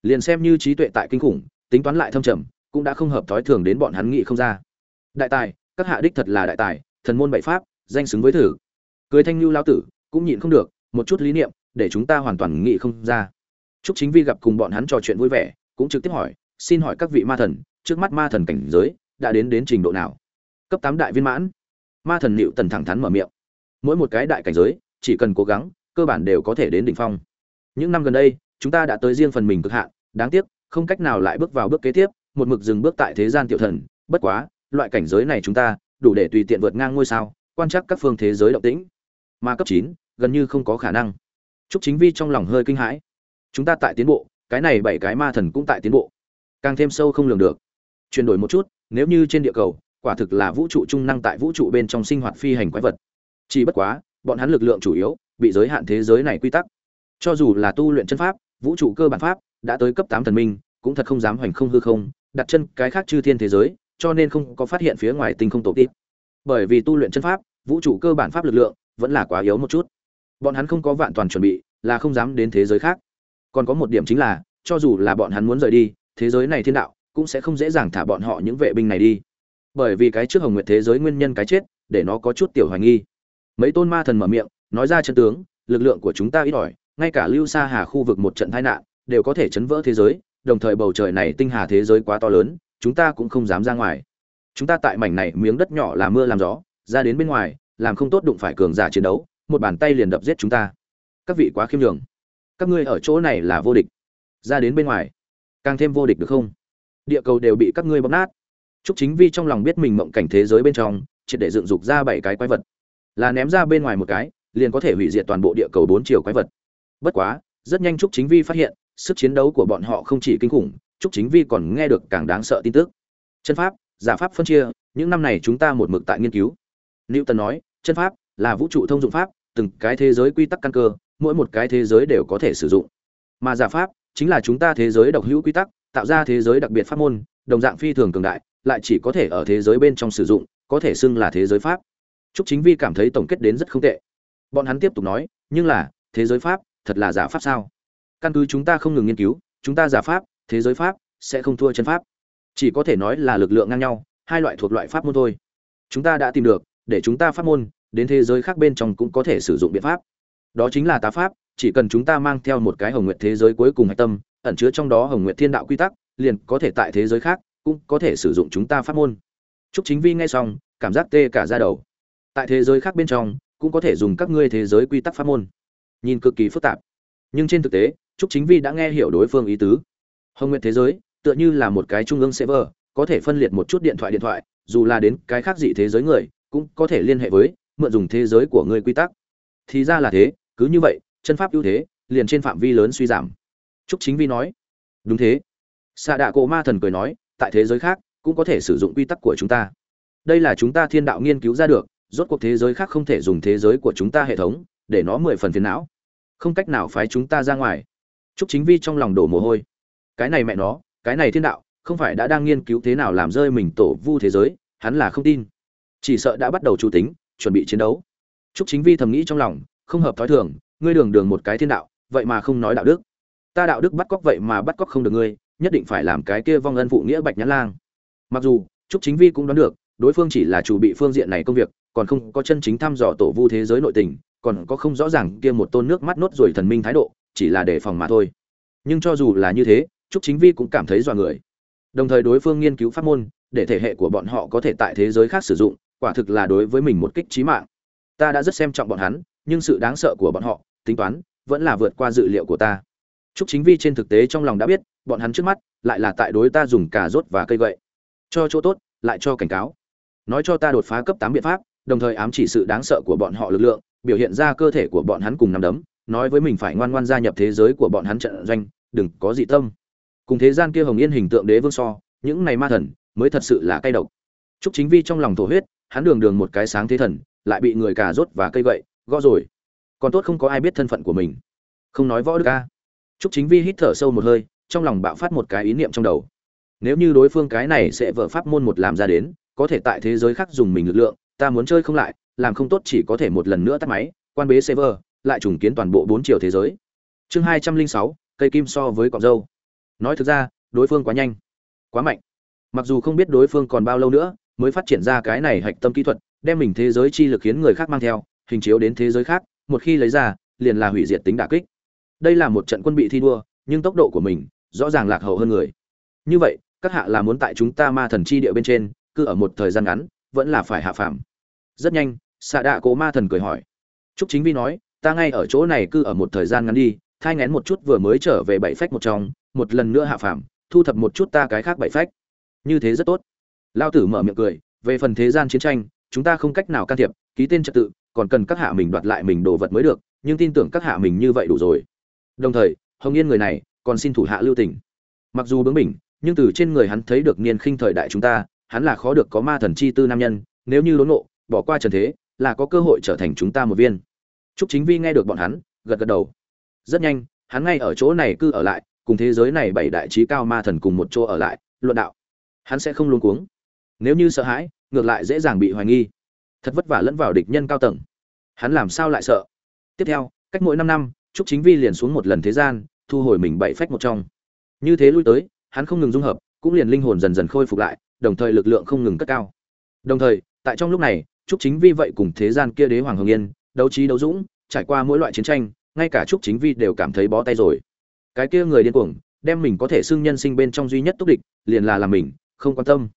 Liền xem như trí tuệ tại kinh khủng, tính toán lại thâm trầm, cũng đã không hợp thói thường đến bọn hắn nghĩ không ra. Đại tài, các hạ đích thật là đại tài, thần môn bảy pháp, danh xứng với thử. Cưới thanh lưu lão tử, cũng nhịn không được, một chút lý niệm, để chúng ta hoàn toàn nghĩ không ra. Trúc Chính Vi gặp cùng bọn hắn trò chuyện vui vẻ, cũng trực tiếp hỏi, xin hỏi các vị ma thần, trước mắt ma thần cảnh giới đã đến đến trình độ nào? Cấp tám đại viên mãn. Ma thần Nữu Tần thẳng thắn mở miệng. Mỗi một cái đại cảnh giới, chỉ cần cố gắng, cơ bản đều có thể đến đỉnh phong. Những năm gần đây, chúng ta đã tới riêng phần mình cực hạn, đáng tiếc, không cách nào lại bước vào bước kế tiếp, một mực dừng bước tại thế gian tiểu thần, bất quá, loại cảnh giới này chúng ta đủ để tùy tiện vượt ngang ngôi sao, quan trắc các phương thế giới động tĩnh. Ma cấp chín gần như không có khả năng. Trúc Chính Vi trong lòng hơi kinh hãi. Chúng ta tại tiến bộ, cái này bảy cái ma thần cũng tại tiến bộ. Càng thêm sâu không lường được. Chuyển đổi một chút, nếu như trên địa cầu, quả thực là vũ trụ trung năng tại vũ trụ bên trong sinh hoạt phi hành quái vật. Chỉ bất quá, bọn hắn lực lượng chủ yếu bị giới hạn thế giới này quy tắc. Cho dù là tu luyện chân pháp, vũ trụ cơ bản pháp đã tới cấp tám thần minh, cũng thật không dám hoành không hư không, đặt chân cái khác chư thiên thế giới, cho nên không có phát hiện phía ngoài tinh không tổ tiếp. Bởi vì tu luyện chân pháp, vũ trụ cơ bản pháp lực lượng vẫn là quá yếu một chút. Bọn hắn không có vạn toàn chuẩn bị, là không dám đến thế giới khác. Còn có một điểm chính là, cho dù là bọn hắn muốn rời đi, thế giới này thiên đạo cũng sẽ không dễ dàng thả bọn họ những vệ binh này đi. Bởi vì cái trước Hồng Nguyệt thế giới nguyên nhân cái chết, để nó có chút tiểu hoài nghi. Mấy tôn ma thần mở miệng, nói ra chân tướng, lực lượng của chúng ta ít ỏi, ngay cả Lưu Sa Hà khu vực một trận tai nạn, đều có thể chấn vỡ thế giới, đồng thời bầu trời này tinh hà thế giới quá to lớn, chúng ta cũng không dám ra ngoài. Chúng ta tại mảnh này miếng đất nhỏ là mưa làm gió, ra đến bên ngoài, làm không tốt đụng phải cường giả chiến đấu, một bàn tay liền đập giết chúng ta. Các vị quá khiêm nhường. Các ngươi ở chỗ này là vô địch. Ra đến bên ngoài, càng thêm vô địch được không? Địa cầu đều bị các ngươi bóp nát. Trúc Chính Vi trong lòng biết mình mộng cảnh thế giới bên trong, triệt để dựng dục ra bảy cái quái vật. Là ném ra bên ngoài một cái, liền có thể hủy diệt toàn bộ địa cầu bốn chiều quái vật. Bất quá, rất nhanh Trúc Chính Vi phát hiện, sức chiến đấu của bọn họ không chỉ kinh khủng, Trúc Chính Vi còn nghe được càng đáng sợ tin tức. Chân pháp, giả pháp phân chia, những năm này chúng ta một mực tại nghiên cứu. Newton nói, chân pháp là vũ trụ thông dụng pháp, từng cái thế giới quy tắc căn cơ, mỗi một cái thế giới đều có thể sử dụng. Mà giả pháp chính là chúng ta thế giới độc hữu quy tắc, tạo ra thế giới đặc biệt pháp môn, đồng dạng phi thường cường đại, lại chỉ có thể ở thế giới bên trong sử dụng, có thể xưng là thế giới pháp. Trúc Chính Vi cảm thấy tổng kết đến rất không tệ. Bọn hắn tiếp tục nói, nhưng là, thế giới pháp, thật là giả pháp sao? Căn cứ chúng ta không ngừng nghiên cứu, chúng ta giả pháp, thế giới pháp sẽ không thua chân pháp. Chỉ có thể nói là lực lượng ngang nhau, hai loại thuộc loại pháp môn thôi. Chúng ta đã tìm được, để chúng ta pháp môn, đến thế giới khác bên trong cũng có thể sử dụng biện pháp. Đó chính là tá pháp, chỉ cần chúng ta mang theo một cái hồng nguyện thế giới cuối cùng hạch tâm, ẩn chứa trong đó hồng nguyện thiên đạo quy tắc, liền có thể tại thế giới khác cũng có thể sử dụng chúng ta pháp môn. Trúc Chính Vi nghe xong, cảm giác tê cả da đầu. Tại thế giới khác bên trong, cũng có thể dùng các ngươi thế giới quy tắc pháp môn. Nhìn cực kỳ phức tạp. Nhưng trên thực tế, Trúc Chính Vi đã nghe hiểu đối phương ý tứ. Hồng nguyện thế giới, tựa như là một cái trung ương server, có thể phân liệt một chút điện thoại điện thoại, dù là đến cái khác dị thế giới người, cũng có thể liên hệ với, mượn dùng thế giới của người quy tắc. Thì ra là thế, cứ như vậy, chân pháp ưu thế liền trên phạm vi lớn suy giảm. Trúc Chính Vi nói, đúng thế. Sa Đạ Cổ Ma Thần cười nói, tại thế giới khác cũng có thể sử dụng quy tắc của chúng ta. Đây là chúng ta thiên đạo nghiên cứu ra được, rốt cuộc thế giới khác không thể dùng thế giới của chúng ta hệ thống, để nó mười phần phiền não. Không cách nào phái chúng ta ra ngoài. Trúc Chính Vi trong lòng đổ mồ hôi. Cái này mẹ nó, cái này thiên đạo, không phải đã đang nghiên cứu thế nào làm rơi mình tổ vu thế giới, hắn là không tin. Chỉ sợ đã bắt đầu chủ tính, chuẩn bị chiến đấu. Trúc Chính Vi thầm nghĩ trong lòng, không hợp thói thường, ngươi đường đường một cái thiên đạo, vậy mà không nói đạo đức. Ta đạo đức bắt cóc vậy mà bắt cóc không được ngươi, nhất định phải làm cái kia vong ân phụ nghĩa Bạch Nhãn Lang. Mặc dù, Trúc Chính Vi cũng đoán được, đối phương chỉ là chủ bị phương diện này công việc, còn không có chân chính thăm dò tổ vu thế giới nội tình, còn có không rõ ràng kia một tôn nước mắt nốt rồi thần minh thái độ, chỉ là để phòng mà thôi. Nhưng cho dù là như thế, Trúc Chính Vi cũng cảm thấy dọa người. Đồng thời đối phương nghiên cứu pháp môn, để thể hệ của bọn họ có thể tại thế giới khác sử dụng, quả thực là đối với mình một kích trí mạng. Ta đã rất xem trọng bọn hắn, nhưng sự đáng sợ của bọn họ, tính toán, vẫn là vượt qua dự liệu của ta. Trúc Chính Vi trên thực tế trong lòng đã biết, bọn hắn trước mắt lại là tại đối ta dùng cà rốt và cây gậy. Cho chỗ tốt, lại cho cảnh cáo. Nói cho ta đột phá cấp 8 biện pháp, đồng thời ám chỉ sự đáng sợ của bọn họ lực lượng, biểu hiện ra cơ thể của bọn hắn cùng nắm đấm, nói với mình phải ngoan ngoan gia nhập thế giới của bọn hắn trận doanh, đừng có dị tâm. Cùng thế gian kia hồng yên hình tượng đế vương so, những này ma thần mới thật sự là cay độc. Trúc Chính Vi trong lòng thổ huyết, hắn đường đường một cái sáng thế thần, lại bị người cà rốt và cây gậy gõ rồi còn tốt không có ai biết thân phận của mình không nói võ đức ca Trúc Chính Vi hít thở sâu một hơi, trong lòng bạo phát một cái ý niệm trong đầu. Nếu như đối phương cái này sẽ vợ pháp môn một làm ra đến, có thể tại thế giới khác dùng mình lực lượng, ta muốn chơi không lại, làm không tốt chỉ có thể một lần nữa tắt máy, quan bế server, lại trùng kiến toàn bộ bốn chiều thế giới. Chương hai trăm linh sáu cây kim so với cọng dâu. Nói thực ra, đối phương quá nhanh, quá mạnh. mặc dù không biết đối phương còn bao lâu nữa mới phát triển ra cái này hạch tâm kỹ thuật đem mình thế giới chi lực khiến người khác mang theo hình chiếu đến thế giới khác, một khi lấy ra, liền là hủy diệt tính đả kích. Đây là một trận quân bị thi đua, nhưng tốc độ của mình rõ ràng lạc hậu hơn người. Như vậy, các hạ là muốn tại chúng ta ma thần chi địa bên trên, cứ ở một thời gian ngắn, vẫn là phải hạ phàm. Rất nhanh, xạ đạ cố ma thần cười hỏi. Trúc chính vi nói, ta ngay ở chỗ này cứ ở một thời gian ngắn đi, thai ngén một chút vừa mới trở về bảy phách một trong, một lần nữa hạ phàm, thu thập một chút ta cái khác bảy phách. Như thế rất tốt. Lao tử mở miệng cười, về phần thế gian chiến tranh, chúng ta không cách nào can thiệp, ký tên trật tự còn cần các hạ mình đoạt lại mình đồ vật mới được nhưng tin tưởng các hạ mình như vậy đủ rồi đồng thời hồng yên người này còn xin thủ hạ lưu tình mặc dù bướng bỉnh nhưng từ trên người hắn thấy được niên khinh thời đại chúng ta hắn là khó được có ma thần chi tư nam nhân nếu như đốn nộ bỏ qua trần thế là có cơ hội trở thành chúng ta một viên Trúc Chính Vi nghe được bọn hắn, gật gật đầu. Rất nhanh, hắn ngay ở chỗ này cư ở lại, cùng thế giới này bảy đại trí cao ma thần cùng một chỗ ở lại, luận đạo. Hắn sẽ không luống cuống. Nếu như sợ hãi, ngược lại dễ dàng bị hoài nghi. Thật vất vả lẫn vào địch nhân cao tầng. Hắn làm sao lại sợ? Tiếp theo, cách mỗi năm năm, Trúc Chính Vi liền xuống một lần thế gian, thu hồi mình bảy phách một trong. Như thế lui tới, hắn không ngừng dung hợp, cũng liền linh hồn dần dần khôi phục lại, đồng thời lực lượng không ngừng cất cao. Đồng thời, tại trong lúc này, Trúc Chính Vi vậy cùng thế gian kia đế hoàng Hồng Yên, đấu trí đấu dũng, trải qua mỗi loại chiến tranh, ngay cả Trúc Chính Vi đều cảm thấy bó tay rồi. Cái kia người điên cuồng, đem mình có thể xưng nhân sinh bên trong duy nhất túc địch, liền là làm mình, không quan tâm.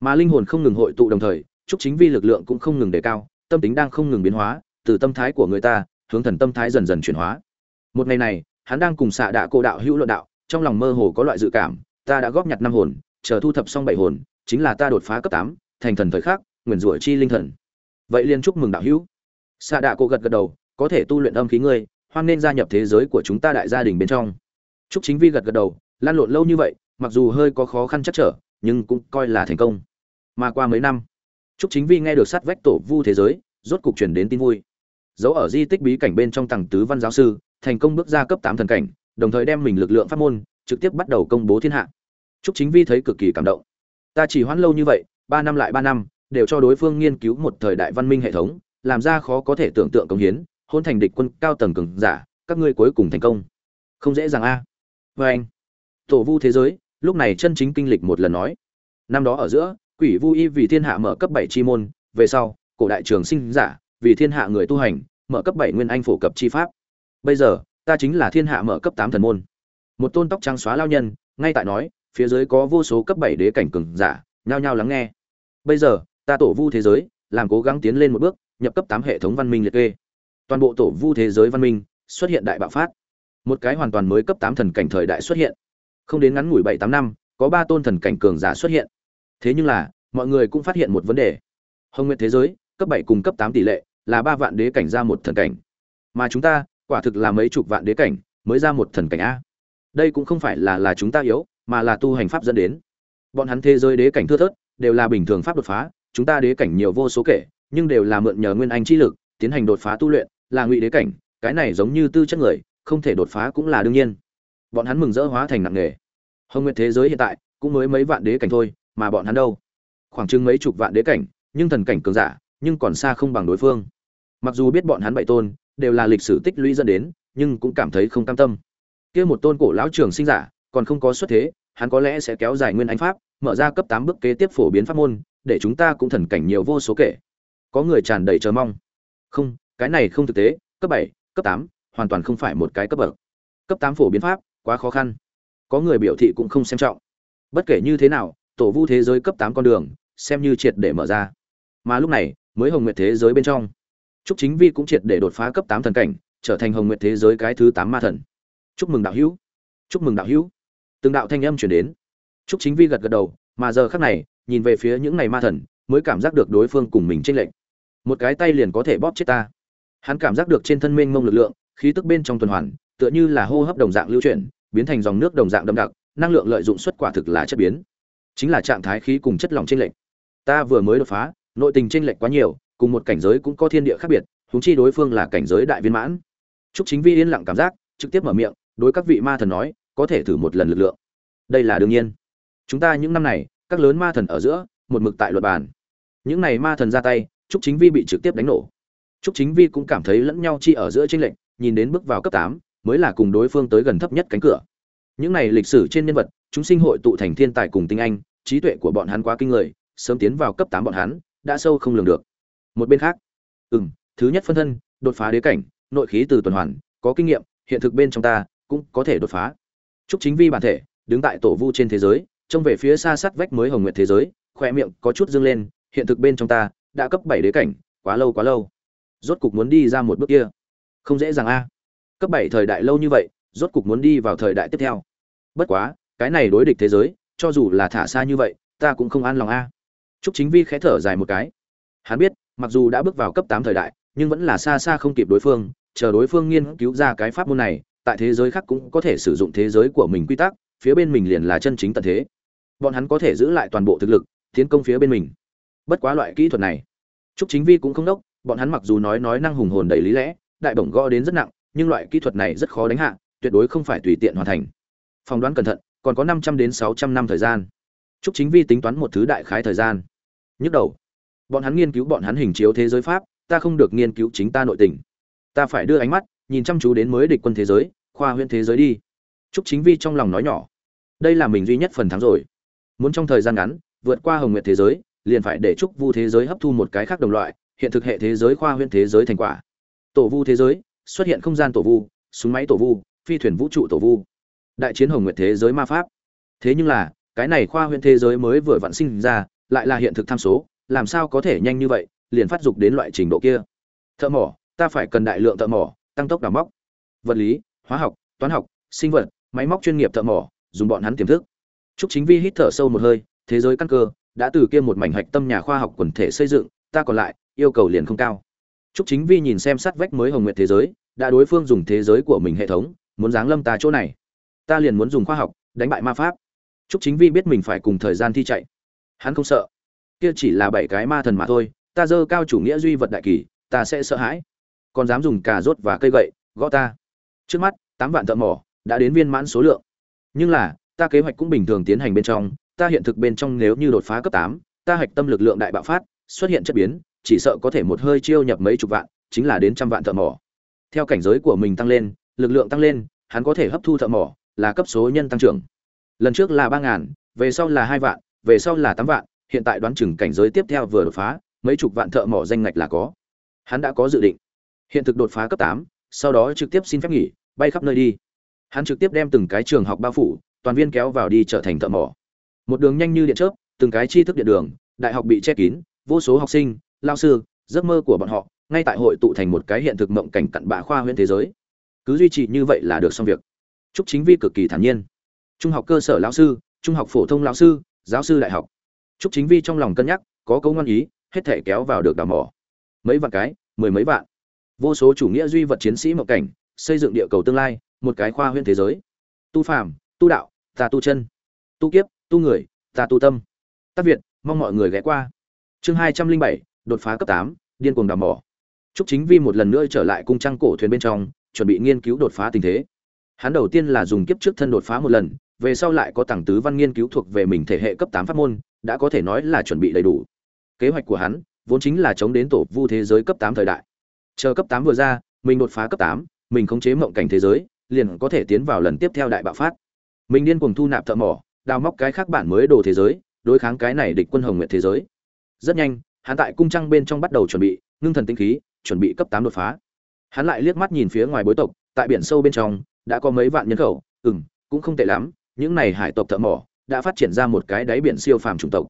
Mà linh hồn không ngừng hội tụ đồng thời, Trúc Chính Vi lực lượng cũng không ngừng đề cao, tâm tính đang không ngừng biến hóa, từ tâm thái của người ta, hướng thần tâm thái dần dần chuyển hóa. Một ngày này, hắn đang cùng xạ đạ cô đạo hữu luận đạo, trong lòng mơ hồ có loại dự cảm, ta đã góp nhặt năm hồn, chờ thu thập xong bảy hồn, chính là ta đột phá cấp tám, thành thần thời khắc, nguyên rủa chi linh thần. Vậy liền chúc mừng đạo hữu xạ đạ cô gật gật đầu có thể tu luyện âm khí ngươi hoan nên gia nhập thế giới của chúng ta đại gia đình bên trong Trúc Chính Vi gật gật đầu, lan lộn lâu như vậy, mặc dù hơi có khó khăn chắc trở, nhưng cũng coi là thành công. Mà qua mấy năm, Trúc Chính Vi nghe được sát vách tổ vu thế giới, rốt cục truyền đến tin vui. Dấu ở di tích bí cảnh bên trong tầng tứ văn giáo sư, thành công bước ra cấp tám thần cảnh, đồng thời đem mình lực lượng pháp môn trực tiếp bắt đầu công bố thiên hạ. Trúc Chính Vi thấy cực kỳ cảm động. Ta chỉ hoãn lâu như vậy, ba năm lại ba năm, đều cho đối phương nghiên cứu một thời đại văn minh hệ thống, làm ra khó có thể tưởng tượng công hiến hôn thành địch quân cao tầng cường giả các ngươi cuối cùng thành công không dễ dàng a à. anh tổ vu thế giới lúc này chân chính kinh lịch một lần nói năm đó ở giữa quỷ vu y vì thiên hạ mở cấp bảy chi môn, về sau, cổ đại trường sinh giả, vì thiên hạ người tu hành, mở cấp bảy nguyên anh phổ cập chi pháp. Bây giờ, ta chính là thiên hạ mở cấp tám thần môn. Một tôn tóc trắng xóa lao nhân, ngay tại nói, phía dưới có vô số cấp bảy đế cảnh cường giả, nhao nhao lắng nghe. Bây giờ, ta tổ vu thế giới, làm cố gắng tiến lên một bước, nhập cấp tám hệ thống văn minh liệt kê. Toàn bộ tổ vu thế giới văn minh, xuất hiện đại bạo phát. Một cái hoàn toàn mới cấp tám thần cảnh thời đại xuất hiện. Không đến ngắn ngủi bảy tám năm, có ba tôn thần cảnh cường giả xuất hiện thế nhưng là, mọi người cũng phát hiện một vấn đề. Hồng nguyện thế giới, cấp bảy cùng cấp tám tỷ lệ, là ba vạn đế cảnh ra một thần cảnh. Mà chúng ta, quả thực là mấy chục vạn đế cảnh, mới ra một thần cảnh a. Đây cũng không phải là là chúng ta yếu, mà là tu hành pháp dẫn đến. Bọn hắn thế giới đế cảnh thưa thớt, đều là bình thường pháp đột phá, chúng ta đế cảnh nhiều vô số kể, nhưng đều là mượn nhờ nguyên anh chi lực, tiến hành đột phá tu luyện, là ngụy đế cảnh, cái này giống như tư chất người, không thể đột phá cũng là đương nhiên. Bọn hắn mừng rỡ hóa thành nặng nghề hồng nguyện thế giới hiện tại, cũng mới mấy vạn đế cảnh thôi mà bọn hắn đâu? Khoảng chừng mấy chục vạn đế cảnh, nhưng thần cảnh cường giả, nhưng còn xa không bằng đối phương. Mặc dù biết bọn hắn bảy tôn, đều là lịch sử tích lũy dẫn đến, nhưng cũng cảm thấy không cam tâm. Kia một tôn cổ lão trường sinh giả, còn không có xuất thế, hắn có lẽ sẽ kéo dài nguyên ánh pháp, mở ra cấp tám bước kế tiếp phổ biến pháp môn, để chúng ta cũng thần cảnh nhiều vô số kể. Có người tràn đầy chờ mong. Không, cái này không thực tế, cấp bảy, cấp tám, hoàn toàn không phải một cái cấp bậc. Cấp tám phổ biến pháp, quá khó khăn. Có người biểu thị cũng không xem trọng. Bất kể như thế nào tổ vu thế giới cấp tám con đường, xem như triệt để mở ra. Mà lúc này, mới hồng nguyệt thế giới bên trong. Trúc chính vi cũng triệt để đột phá cấp tám thần cảnh, trở thành hồng nguyệt thế giới cái thứ tám ma thần. Chúc mừng đạo hữu. Chúc mừng đạo hữu. Từng đạo thanh âm chuyển đến. Trúc chính vi gật gật đầu, mà giờ khác này, nhìn về phía những này ma thần, mới cảm giác được đối phương cùng mình chênh lệch. Một cái tay liền có thể bóp chết ta. Hắn cảm giác được trên thân mênh mông lực lượng, khí tức bên trong tuần hoàn, tựa như là hô hấp đồng dạng lưu chuyển, biến thành dòng nước đồng dạng đậm đặc, năng lượng lợi dụng xuất quả thực là chất biến chính là trạng thái khí cùng chất lỏng trên lệnh ta vừa mới đột phá nội tình trên lệnh quá nhiều cùng một cảnh giới cũng có thiên địa khác biệt huống chi đối phương là cảnh giới đại viên mãn. Trúc chính vi yên lặng cảm giác trực tiếp mở miệng đối các vị ma thần nói có thể thử một lần lực lượng. Đây là đương nhiên. Chúng ta những năm này các lớn ma thần ở giữa một mực tại luật bàn. Những này ma thần ra tay Trúc Chính Vi bị trực tiếp đánh nổ. Trúc Chính Vi cũng cảm thấy lẫn nhau chi ở giữa chênh lệnh, nhìn đến bước vào cấp 8, mới là cùng đối phương tới gần thấp nhất cánh cửa. Những này lịch sử trên nhân vật, chúng sinh hội tụ thành thiên tài cùng tinh anh, trí tuệ của bọn hắn quá kinh người sớm tiến vào cấp tám bọn hắn đã sâu không lường được. Một bên khác ừm thứ nhất phân thân đột phá đế cảnh nội khí từ tuần hoàn có kinh nghiệm hiện thực bên trong ta cũng có thể đột phá. Trúc chính vi bản thể đứng tại tổ vu trên thế giới trông về phía xa sát vách mới hồng nguyệt thế giới khoe miệng có chút dương lên hiện thực bên trong ta đã cấp bảy đế cảnh quá lâu quá lâu. Rốt cục muốn đi ra một bước kia. Không dễ dàng a. Cấp bảy thời đại lâu như vậy rốt cục muốn đi vào thời đại tiếp theo. Bất quá cái này đối địch thế giới cho dù là thả xa như vậy ta cũng không an lòng a Trúc Chính Vi khẽ thở dài một cái. Hắn biết, mặc dù đã bước vào cấp tám thời đại, nhưng vẫn là xa xa không kịp đối phương, chờ đối phương nghiên cứu ra cái pháp môn này, tại thế giới khác cũng có thể sử dụng thế giới của mình quy tắc, phía bên mình liền là chân chính tận thế. Bọn hắn có thể giữ lại toàn bộ thực lực, tiến công phía bên mình. Bất quá loại kỹ thuật này, Trúc Chính Vi cũng không đốc, bọn hắn mặc dù nói nói năng hùng hồn đầy lý lẽ, đại bổng gõ đến rất nặng, nhưng loại kỹ thuật này rất khó đánh hạ, tuyệt đối không phải tùy tiện hoàn thành. phỏng đoán cẩn thận, còn có 500 đến 600 năm thời gian. Trúc Chính Vi tính toán một thứ đại khái thời gian. Nhức đầu. Bọn hắn nghiên cứu bọn hắn hình chiếu thế giới pháp, ta không được nghiên cứu chính ta nội tình. Ta phải đưa ánh mắt, nhìn chăm chú đến mới địch quân thế giới, khoa huyện thế giới đi. Trúc chính vi trong lòng nói nhỏ. Đây là mình duy nhất phần thắng rồi. Muốn trong thời gian ngắn, vượt qua hồng nguyệt thế giới, liền phải để trúc vu thế giới hấp thu một cái khác đồng loại, hiện thực hệ thế giới khoa huyện thế giới thành quả. Tổ vu thế giới, xuất hiện không gian tổ vu, súng máy tổ vu, phi thuyền vũ trụ tổ vu đại chiến hồng nguyệt thế giới ma pháp thế nhưng là cái này khoa huyện thế giới mới vừa vặn sinh ra lại là hiện thực tham số làm sao có thể nhanh như vậy liền phát dục đến loại trình độ kia thợ mỏ ta phải cần đại lượng thợ mỏ tăng tốc đào móc vật lý hóa học toán học sinh vật máy móc chuyên nghiệp thợ mỏ dùng bọn hắn tiềm thức Trúc Chính Vi hít thở sâu một hơi, thế giới căn cơ đã từ kia một mảnh hạch tâm nhà khoa học quần thể xây dựng, ta còn lại, yêu cầu liền không cao. Trúc Chính Vi nhìn xem sát vách mới hồng nguyệt thế giới, đã đối phương dùng thế giới của mình hệ thống, muốn giáng lâm ta chỗ này. Ta liền muốn dùng khoa học, đánh bại ma pháp. Trúc Chính Vi biết mình phải cùng thời gian thi chạy. Hắn không sợ. Kia chỉ là bảy cái ma thần mà thôi ta dơ cao chủ nghĩa duy vật đại kỳ ta sẽ sợ hãi. Còn dám dùng cà rốt và cây gậy gõ ta. Trước mắt tám vạn thợ mỏ đã đến viên mãn số lượng. Nhưng là ta kế hoạch cũng bình thường tiến hành bên trong ta hiện thực bên trong nếu như đột phá cấp tám ta hạch tâm lực lượng đại bạo phát xuất hiện chất biến chỉ sợ có thể một hơi chiêu nhập mấy chục vạn chính là đến trăm vạn thợ mỏ. Theo cảnh giới của mình tăng lên lực lượng tăng lên hắn có thể hấp thu thợ mỏ là cấp số nhân tăng trưởng lần trước là ba ngàn về sau là hai vạn về sau là tám vạn, hiện tại đoán chừng cảnh giới tiếp theo vừa đột phá, mấy chục vạn thợ mỏ danh ngạch là có. Hắn đã có dự định. Hiện thực đột phá cấp tám, sau đó trực tiếp xin phép nghỉ, bay khắp nơi đi. Hắn trực tiếp đem từng cái trường học bao phủ, toàn viên kéo vào đi trở thành thợ mỏ. Một đường nhanh như điện chớp, từng cái tri thức điện đường, đại học bị che kín, vô số học sinh, lao sư, giấc mơ của bọn họ, ngay tại hội tụ thành một cái hiện thực mộng cảnh cận bạ khoa huyễn thế giới. Cứ duy trì như vậy là được xong việc. Trúc Chính Vi cực kỳ thản nhiên. Trung học cơ sở lão sư, trung học phổ thông lão sư, giáo sư đại học. Trúc chính vi trong lòng cân nhắc có câu ngoan ý hết thể kéo vào được đào mỏ. Mấy vạn cái mười mấy vạn. Vô số chủ nghĩa duy vật chiến sĩ mộng cảnh xây dựng địa cầu tương lai một cái khoa huyễn thế giới. Tu phàm tu đạo ta tu chân. Tu kiếp tu người ta tu tâm. Tác việt mong mọi người ghé qua. Chương hai trăm linh bảy đột phá cấp tám điên cuồng đào mỏ. Trúc chính vi một lần nữa trở lại cung trăng cổ thuyền bên trong chuẩn bị nghiên cứu đột phá tình thế hắn đầu tiên là dùng kiếp trước thân đột phá một lần về sau lại có tầng tứ văn nghiên cứu thuộc về mình thể hệ cấp tám pháp môn, đã có thể nói là chuẩn bị đầy đủ. Kế hoạch của hắn vốn chính là chống đến tổ vu thế giới cấp tám thời đại. Chờ cấp tám vừa ra, mình đột phá cấp tám, mình khống chế mộng cảnh thế giới, liền có thể tiến vào lần tiếp theo đại bạo phát. Mình điên cuồng thu nạp thợ mỏ, đào móc cái khác bản mới đồ thế giới, đối kháng cái này địch quân hồng nguyệt thế giới. Rất nhanh, hắn tại cung trăng bên trong bắt đầu chuẩn bị, ngưng thần tinh khí, chuẩn bị cấp tám đột phá. Hắn lại liếc mắt nhìn phía ngoài bối tộc, tại biển sâu bên trong đã có mấy vạn nhân khẩu, ừm, cũng không tệ lắm, những này hải tộc thợ mỏ đã phát triển ra một cái đáy biển siêu phàm chủng tộc.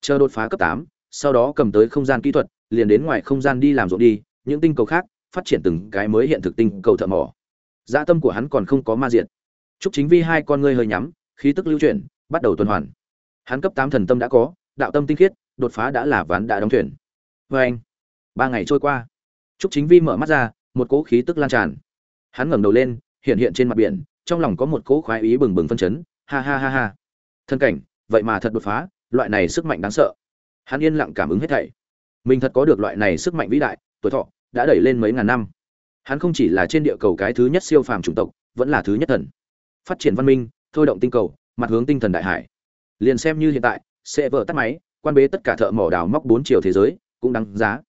Chờ đột phá cấp tám, sau đó cầm tới không gian kỹ thuật, liền đến ngoài không gian đi làm ruộng đi, những tinh cầu khác phát triển từng cái mới hiện thực tinh cầu thợ mỏ. Dạ tâm của hắn còn không có ma diệt. Trúc Chính Vi hai con ngươi hơi nhắm, khí tức lưu chuyển, bắt đầu tuần hoàn. Hắn cấp tám thần tâm đã có, đạo tâm tinh khiết, đột phá đã là ván đã đóng thuyền. Và ba ngày trôi qua, Trúc Chính Vi mở mắt ra, một cỗ khí tức lan tràn. Hắn ngẩng đầu lên, hiện hiện trên mặt biển, trong lòng có một cỗ khoái ý bừng bừng phân chấn, ha ha ha ha. Thân cảnh vậy mà thật đột phá loại này sức mạnh đáng sợ. Hắn yên lặng cảm ứng hết thảy. Mình thật có được loại này sức mạnh vĩ đại tuổi thọ đã đẩy lên mấy ngàn năm. Hắn không chỉ là trên địa cầu cái thứ nhất siêu phàm chủng tộc vẫn là thứ nhất thần. Phát triển văn minh thôi động tinh cầu mặt hướng tinh thần đại hải. Liền xem như hiện tại sẽ vỡ tắt máy quan bế tất cả thợ mỏ đào móc bốn chiều thế giới cũng đáng giá.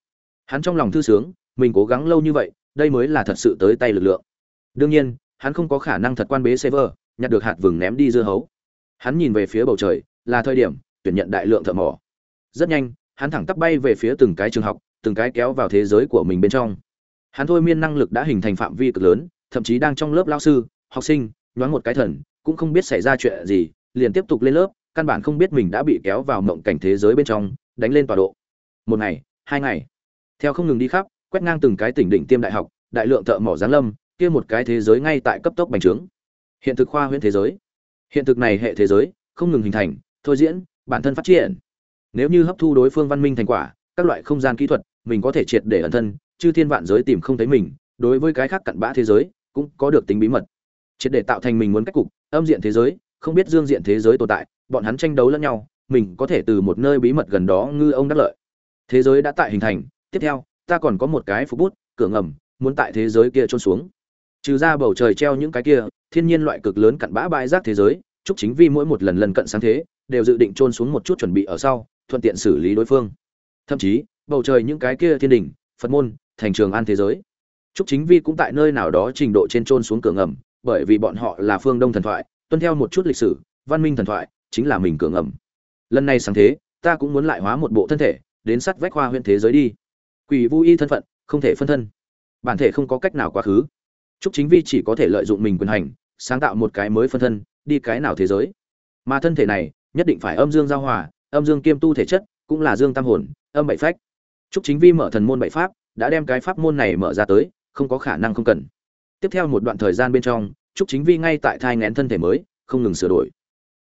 Hắn trong lòng thư sướng mình cố gắng lâu như vậy đây mới là thật sự tới tay lực lượng đương nhiên, hắn không có khả năng thật quan bế server nhặt được hạt vừng ném đi dưa hấu. Hắn nhìn về phía bầu trời, là thời điểm, tuyển nhận đại lượng thợ mỏ. Rất nhanh, hắn thẳng tắp bay về phía từng cái trường học, từng cái kéo vào thế giới của mình bên trong. Hắn thôi miên năng lực đã hình thành phạm vi cực lớn, thậm chí đang trong lớp lao sư, học sinh, nhoáng một cái thần, cũng không biết xảy ra chuyện gì, liền tiếp tục lên lớp, căn bản không biết mình đã bị kéo vào mộng cảnh thế giới bên trong, đánh lên tọa độ. Một ngày, hai ngày. Theo không ngừng đi khắp, quét ngang từng cái tỉnh đỉnh tiêm đại học, đại lượng thợ mỏ giáng lâm kia một cái thế giới ngay tại cấp tốc bành trướng. Hiện thực khoa huyễn thế giới. Hiện thực này hệ thế giới, không ngừng hình thành, thôi diễn, bản thân phát triển. Nếu như hấp thu đối phương văn minh thành quả, các loại không gian kỹ thuật, mình có thể triệt để ẩn thân, chư thiên vạn giới tìm không thấy mình, đối với cái khác cặn bã thế giới, cũng có được tính bí mật. Triệt để tạo thành mình muốn cách cục, âm diện thế giới, không biết dương diện thế giới tồn tại, bọn hắn tranh đấu lẫn nhau, mình có thể từ một nơi bí mật gần đó ngư ông đắc lợi. Thế giới đã tại hình thành, tiếp theo, ta còn có một cái phục bút, cửa ngầm, muốn tại thế giới kia trôn xuống trừ ra bầu trời treo những cái kia, thiên nhiên loại cực lớn cặn bã bãi rác thế giới chúc chính vi mỗi một lần lần cận sáng thế, đều dự định trôn xuống một chút chuẩn bị ở sau, thuận tiện xử lý đối phương. Thậm chí, bầu trời những cái kia thiên đình, phật môn, thành trường an thế giới. Chúc chính vi cũng tại nơi nào đó trình độ trên trôn xuống cửa ngầm, bởi vì bọn họ là phương đông thần thoại, tuân theo một chút lịch sử, văn minh thần thoại, chính là mình cửa ngầm. Lần này sáng thế, ta cũng muốn lại hóa một bộ thân thể, đến sắt vách hoa huyện thế giới đi. Quỷ vô y thân phận, không thể phân thân. Bản thể không có cách nào quá khứ. Trúc Chính Vi chỉ có thể lợi dụng mình quyền hành, sáng tạo một cái mới phân thân, đi cái nào thế giới. Mà thân thể này, nhất định phải âm dương giao hòa, âm dương kiêm tu thể chất, cũng là dương tam hồn, âm bảy phách. Trúc Chính Vi mở thần môn bảy pháp, đã đem cái pháp môn này mở ra tới, không có khả năng không cần. Tiếp theo một đoạn thời gian bên trong, Trúc Chính Vi ngay tại thai nghén thân thể mới, không ngừng sửa đổi.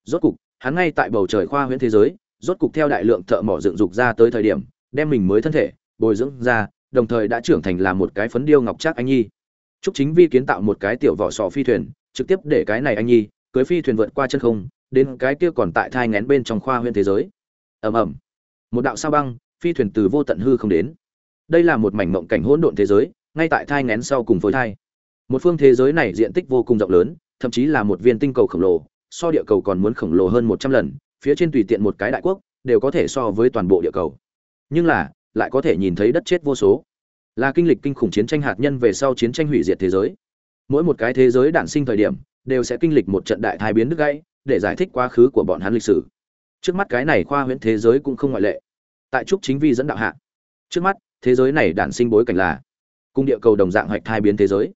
Rốt cục, hắn ngay tại bầu trời khoa huyễn thế giới, rốt cục theo đại lượng thợ mỏ dựng dục ra tới thời điểm, đem mình mới thân thể bồi dưỡng ra, đồng thời đã trưởng thành là một cái phấn điêu ngọc trác anh nhi. Trúc Chính Vi kiến tạo một cái tiểu vỏ sò phi thuyền, trực tiếp để cái này anh nhi cưới phi thuyền vượt qua chân không, đến cái kia còn tại thai ngén bên trong khoa huyễn thế giới. Ầm ầm. Một đạo sao băng, phi thuyền từ vô tận hư không đến. Đây là một mảnh mộng cảnh hỗn độn thế giới, ngay tại thai ngén sau cùng với thai. Một phương thế giới này diện tích vô cùng rộng lớn, thậm chí là một viên tinh cầu khổng lồ, so địa cầu còn muốn khổng lồ hơn 100 lần, phía trên tùy tiện một cái đại quốc đều có thể so với toàn bộ địa cầu. Nhưng là, lại có thể nhìn thấy đất chết vô số là kinh lịch kinh khủng chiến tranh hạt nhân về sau chiến tranh hủy diệt thế giới. Mỗi một cái thế giới đản sinh thời điểm, đều sẽ kinh lịch một trận đại thái biến đứt gãy, để giải thích quá khứ của bọn hắn lịch sử. Trước mắt cái này khoa huyễn thế giới cũng không ngoại lệ. Tại trúc chính vi dẫn đạo hạ, trước mắt, thế giới này đản sinh bối cảnh là cung địa cầu đồng dạng hoạch thai biến thế giới.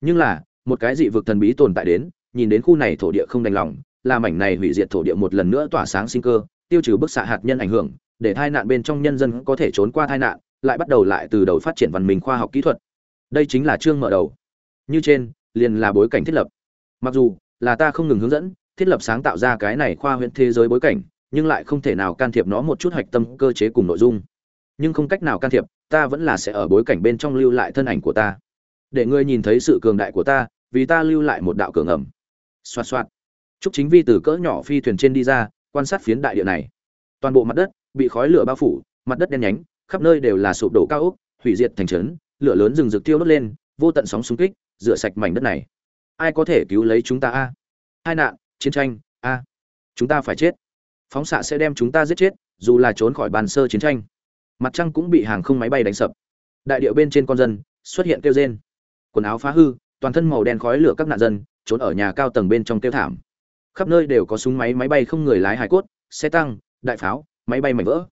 Nhưng là, một cái dị vực thần bí tồn tại đến, nhìn đến khu này thổ địa không đành lòng làm mảnh này hủy diệt thổ địa một lần nữa tỏa sáng sinh cơ, tiêu trừ bức xạ hạt nhân ảnh hưởng, để tai nạn bên trong nhân dân có thể trốn qua tai nạn lại bắt đầu lại từ đầu phát triển văn minh khoa học kỹ thuật. Đây chính là chương mở đầu. Như trên liền là bối cảnh thiết lập. Mặc dù là ta không ngừng hướng dẫn thiết lập sáng tạo ra cái này khoa huyện thế giới bối cảnh nhưng lại không thể nào can thiệp nó một chút hoạch tâm cơ chế cùng nội dung. Nhưng không cách nào can thiệp ta vẫn là sẽ ở bối cảnh bên trong lưu lại thân ảnh của ta. Để ngươi nhìn thấy sự cường đại của ta vì ta lưu lại một đạo cường ẩm. Xoạt xoạt. Chúc Chính Vi từ cỡ nhỏ phi thuyền trên đi ra, quan sát phiến đại địa này. Toàn bộ mặt đất bị khói lửa bao phủ, mặt đất đen nhánh, khắp nơi đều là sụp đổ cao ốc, hủy diệt thành trấn, lửa lớn rừng rực tiêu đốt lên, vô tận sóng xung kích, rửa sạch mảnh đất này. Ai có thể cứu lấy chúng ta a? Hai nạn, chiến tranh, a. Chúng ta phải chết. Phóng xạ sẽ đem chúng ta giết chết, dù là trốn khỏi bàn sơ chiến tranh. Mặt trăng cũng bị hàng không máy bay đánh sập. Đại địa bên trên con dân xuất hiện kêu rên. Quần áo phá hư, toàn thân màu đen khói lửa các nạn dân, trốn ở nhà cao tầng bên trong kêu thảm. Khắp nơi đều có súng máy máy bay không người lái hải cốt, xe tăng, đại pháo, máy bay mảnh vỡ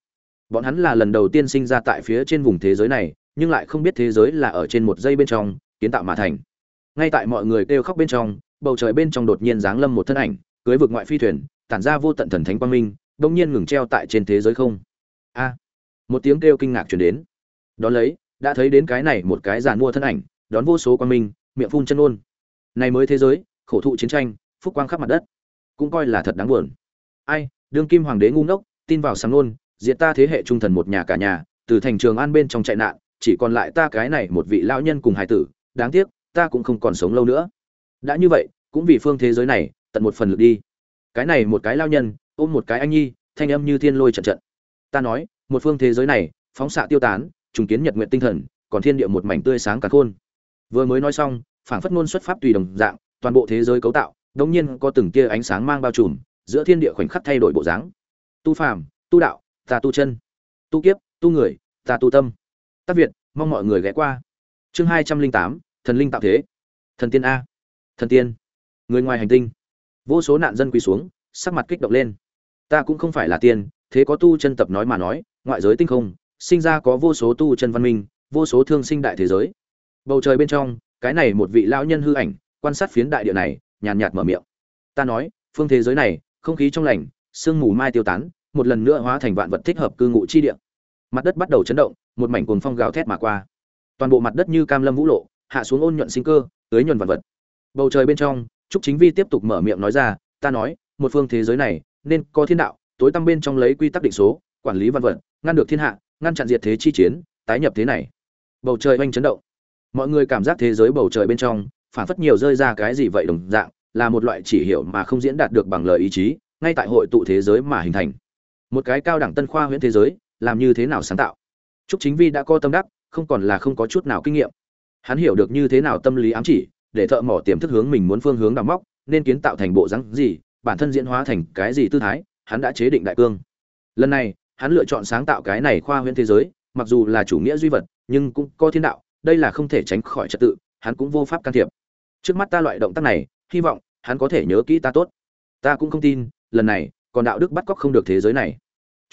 bọn hắn là lần đầu tiên sinh ra tại phía trên vùng thế giới này, nhưng lại không biết thế giới là ở trên một dây bên trong, kiến tạo mà thành. Ngay tại mọi người kêu khóc bên trong, bầu trời bên trong đột nhiên giáng lâm một thân ảnh, cưới vực ngoại phi thuyền, tản ra vô tận thần thánh quang minh đông nhiên ngừng treo tại trên thế giới không. A! Một tiếng kêu kinh ngạc chuyển đến. Đón lấy, đã thấy đến cái này một cái giàn mua thân ảnh, đón vô số quang minh, miệng phun chân ôn. Này mới thế giới, khổ thụ chiến tranh, phúc quang khắp mặt đất, cũng coi là thật đáng buồn. Ai, đương kim hoàng đế ngu ngốc, tin vào sáng nôn diệt ta thế hệ trung thần một nhà cả nhà, từ thành trường an bên trong chạy nạn, chỉ còn lại ta cái này một vị lão nhân cùng hải tử, đáng tiếc, ta cũng không còn sống lâu nữa. Đã như vậy, cũng vì phương thế giới này, tận một phần lực đi. Cái này một cái lao nhân, ôm một cái anh nhi, thanh âm như thiên lôi trận trận. Ta nói, một phương thế giới này, phóng xạ tiêu tán, trùng kiến nhật nguyện tinh thần, còn thiên địa một mảnh tươi sáng cả khôn. Vừa mới nói xong, phảng phất ngôn xuất pháp tùy đồng dạng, toàn bộ thế giới cấu tạo, đống nhiên có từng tia ánh sáng mang bao trùm, giữa thiên địa khoảnh khắc thay đổi bộ dáng. Tu phàm, tu đạo ta tu chân. Tu kiếp, tu người, ta tu tâm. Tác việt, mong mọi người ghé qua. Chương hai trăm linh tám, thần linh tạo thế. Thần tiên a. Thần tiên. Người ngoài hành tinh. Vô số nạn dân quỳ xuống, sắc mặt kích động lên. Ta cũng không phải là tiên, thế có tu chân tập nói mà nói, ngoại giới tinh không, sinh ra có vô số tu chân văn minh, vô số thương sinh đại thế giới. Bầu trời bên trong, cái này một vị lão nhân hư ảnh, quan sát phiến đại địa này, nhàn nhạt mở miệng. Ta nói, phương thế giới này, không khí trong lành, sương mù mai tiêu tán một lần nữa hóa thành vạn vật thích hợp cư ngụ chi địa. Mặt đất bắt đầu chấn động, một mảnh cuồng phong gào thét mà qua. Toàn bộ mặt đất như cam lâm vũ lộ, hạ xuống ôn nhuận sinh cơ, tưới nhuần vạn vật. Bầu trời bên trong, trúc chính vi tiếp tục mở miệng nói ra, ta nói, một phương thế giới này, nên có thiên đạo, tối tăm bên trong lấy quy tắc định số, quản lý vạn vật, ngăn được thiên hạ, ngăn chặn diệt thế chi chiến, tái nhập thế này. Bầu trời oanh chấn động. Mọi người cảm giác thế giới bầu trời bên trong, phản phất nhiều rơi ra cái gì vậy đồng dạng, là một loại chỉ hiểu mà không diễn đạt được bằng lời ý chí, ngay tại hội tụ thế giới mà hình thành một cái cao đẳng tân khoa huyễn thế giới, làm như thế nào sáng tạo? Trúc chính vi đã có tâm đắc, không còn là không có chút nào kinh nghiệm. Hắn hiểu được như thế nào tâm lý ám chỉ, để thợ mỏ tiềm thức hướng mình muốn phương hướng đào móc, nên kiến tạo thành bộ rắn gì, bản thân diễn hóa thành cái gì tư thái, hắn đã chế định đại cương. Lần này, hắn lựa chọn sáng tạo cái này khoa huyễn thế giới, mặc dù là chủ nghĩa duy vật, nhưng cũng có thiên đạo, đây là không thể tránh khỏi trật tự, hắn cũng vô pháp can thiệp. Trước mắt ta loại động tác này, hy vọng hắn có thể nhớ kỹ ta tốt. Ta cũng không tin, lần này, còn đạo đức bắt cóc không được thế giới này.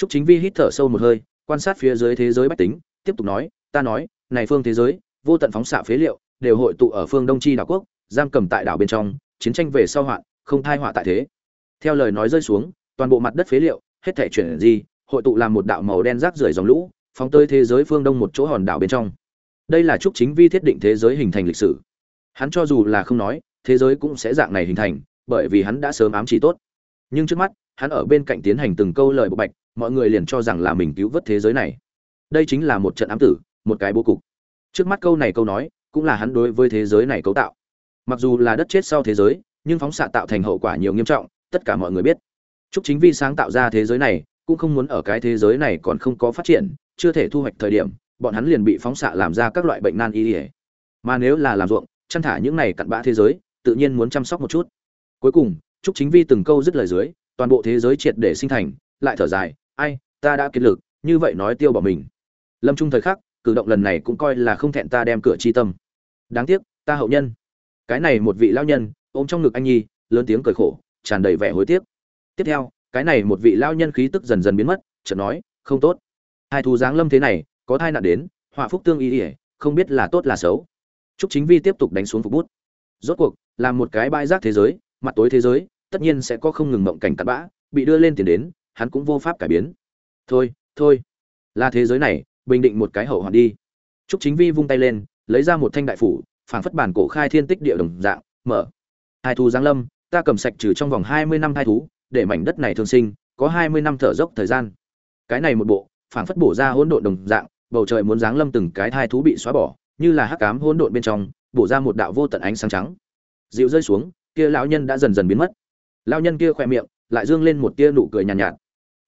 Trúc Chính Vi hít thở sâu một hơi, quan sát phía dưới thế giới bách tính, tiếp tục nói, ta nói, này phương thế giới, vô tận phóng xạ phế liệu, đều hội tụ ở phương Đông Chi đảo quốc, giam cầm tại đảo bên trong, chiến tranh về sau hoạn, không thai họa tại thế. Theo lời nói rơi xuống, toàn bộ mặt đất phế liệu, hết thảy chuyển gì, hội tụ làm một đạo màu đen rác rưởi dòng lũ, phóng tới thế giới phương Đông một chỗ hòn đảo bên trong. Đây là Trúc Chính Vi thiết định thế giới hình thành lịch sử. Hắn cho dù là không nói, thế giới cũng sẽ dạng này hình thành, bởi vì hắn đã sớm ám chỉ tốt. Nhưng trước mắt, hắn ở bên cạnh tiến hành từng câu lời bộ bạch, mọi người liền cho rằng là mình cứu vớt thế giới này đây chính là một trận ám tử một cái bố cục trước mắt câu này câu nói cũng là hắn đối với thế giới này cấu tạo mặc dù là đất chết sau thế giới nhưng phóng xạ tạo thành hậu quả nhiều nghiêm trọng tất cả mọi người biết Trúc Chính Vi sáng tạo ra thế giới này, cũng không muốn ở cái thế giới này còn không có phát triển, chưa thể thu hoạch thời điểm, bọn hắn liền bị phóng xạ làm ra các loại bệnh nan y. Mà nếu là làm ruộng, chăn thả những này cặn bã thế giới, tự nhiên muốn chăm sóc một chút. Cuối cùng, Trúc Chính Vi từng câu dứt lời dưới, toàn bộ thế giới triệt để sinh thành, lại thở dài, ai, ta đã kiệt lực, như vậy nói tiêu bỏ mình. Lâm trung thời khắc, cử động lần này cũng coi là không thẹn ta đem cửa chi tâm. Đáng tiếc, ta hậu nhân. Cái này một vị lao nhân, ôm trong ngực anh nhi, lớn tiếng cười khổ, tràn đầy vẻ hối tiếc. Tiếp theo, cái này một vị lao nhân khí tức dần dần biến mất, chợt nói, không tốt. Hai thú giáng lâm thế này, có thai nạn đến, họa phúc tương y ỉa không biết là tốt là xấu. Chúc chính vi tiếp tục đánh xuống phục bút. Rốt cuộc, là một cái bãi rác thế giới, mặt tối thế giới, tất nhiên sẽ có không ngừng mộng cảnh cặn bã, bị đưa lên tiền đến hắn cũng vô pháp cải biến. Thôi thôi. Là thế giới này bình định một cái hậu hoạn đi. Trúc chính vi vung tay lên lấy ra một thanh đại phủ phảng phất bản cổ khai thiên tích địa đồng dạng mở. Hai thú giáng lâm ta cầm sạch trừ trong vòng hai mươi năm hai thú để mảnh đất này thường sinh có hai mươi năm thở dốc thời gian. Cái này một bộ phảng phất bổ ra hỗn độn đồng dạng bầu trời muốn giáng lâm từng cái thai thú bị xóa bỏ như là hắc ám hỗn độn bên trong bổ ra một đạo vô tận ánh sáng trắng. Dịu rơi xuống kia lão nhân đã dần dần biến mất. Lão nhân kia khỏe miệng lại dương lên một tia nụ cười nhàn nhạt, nhạt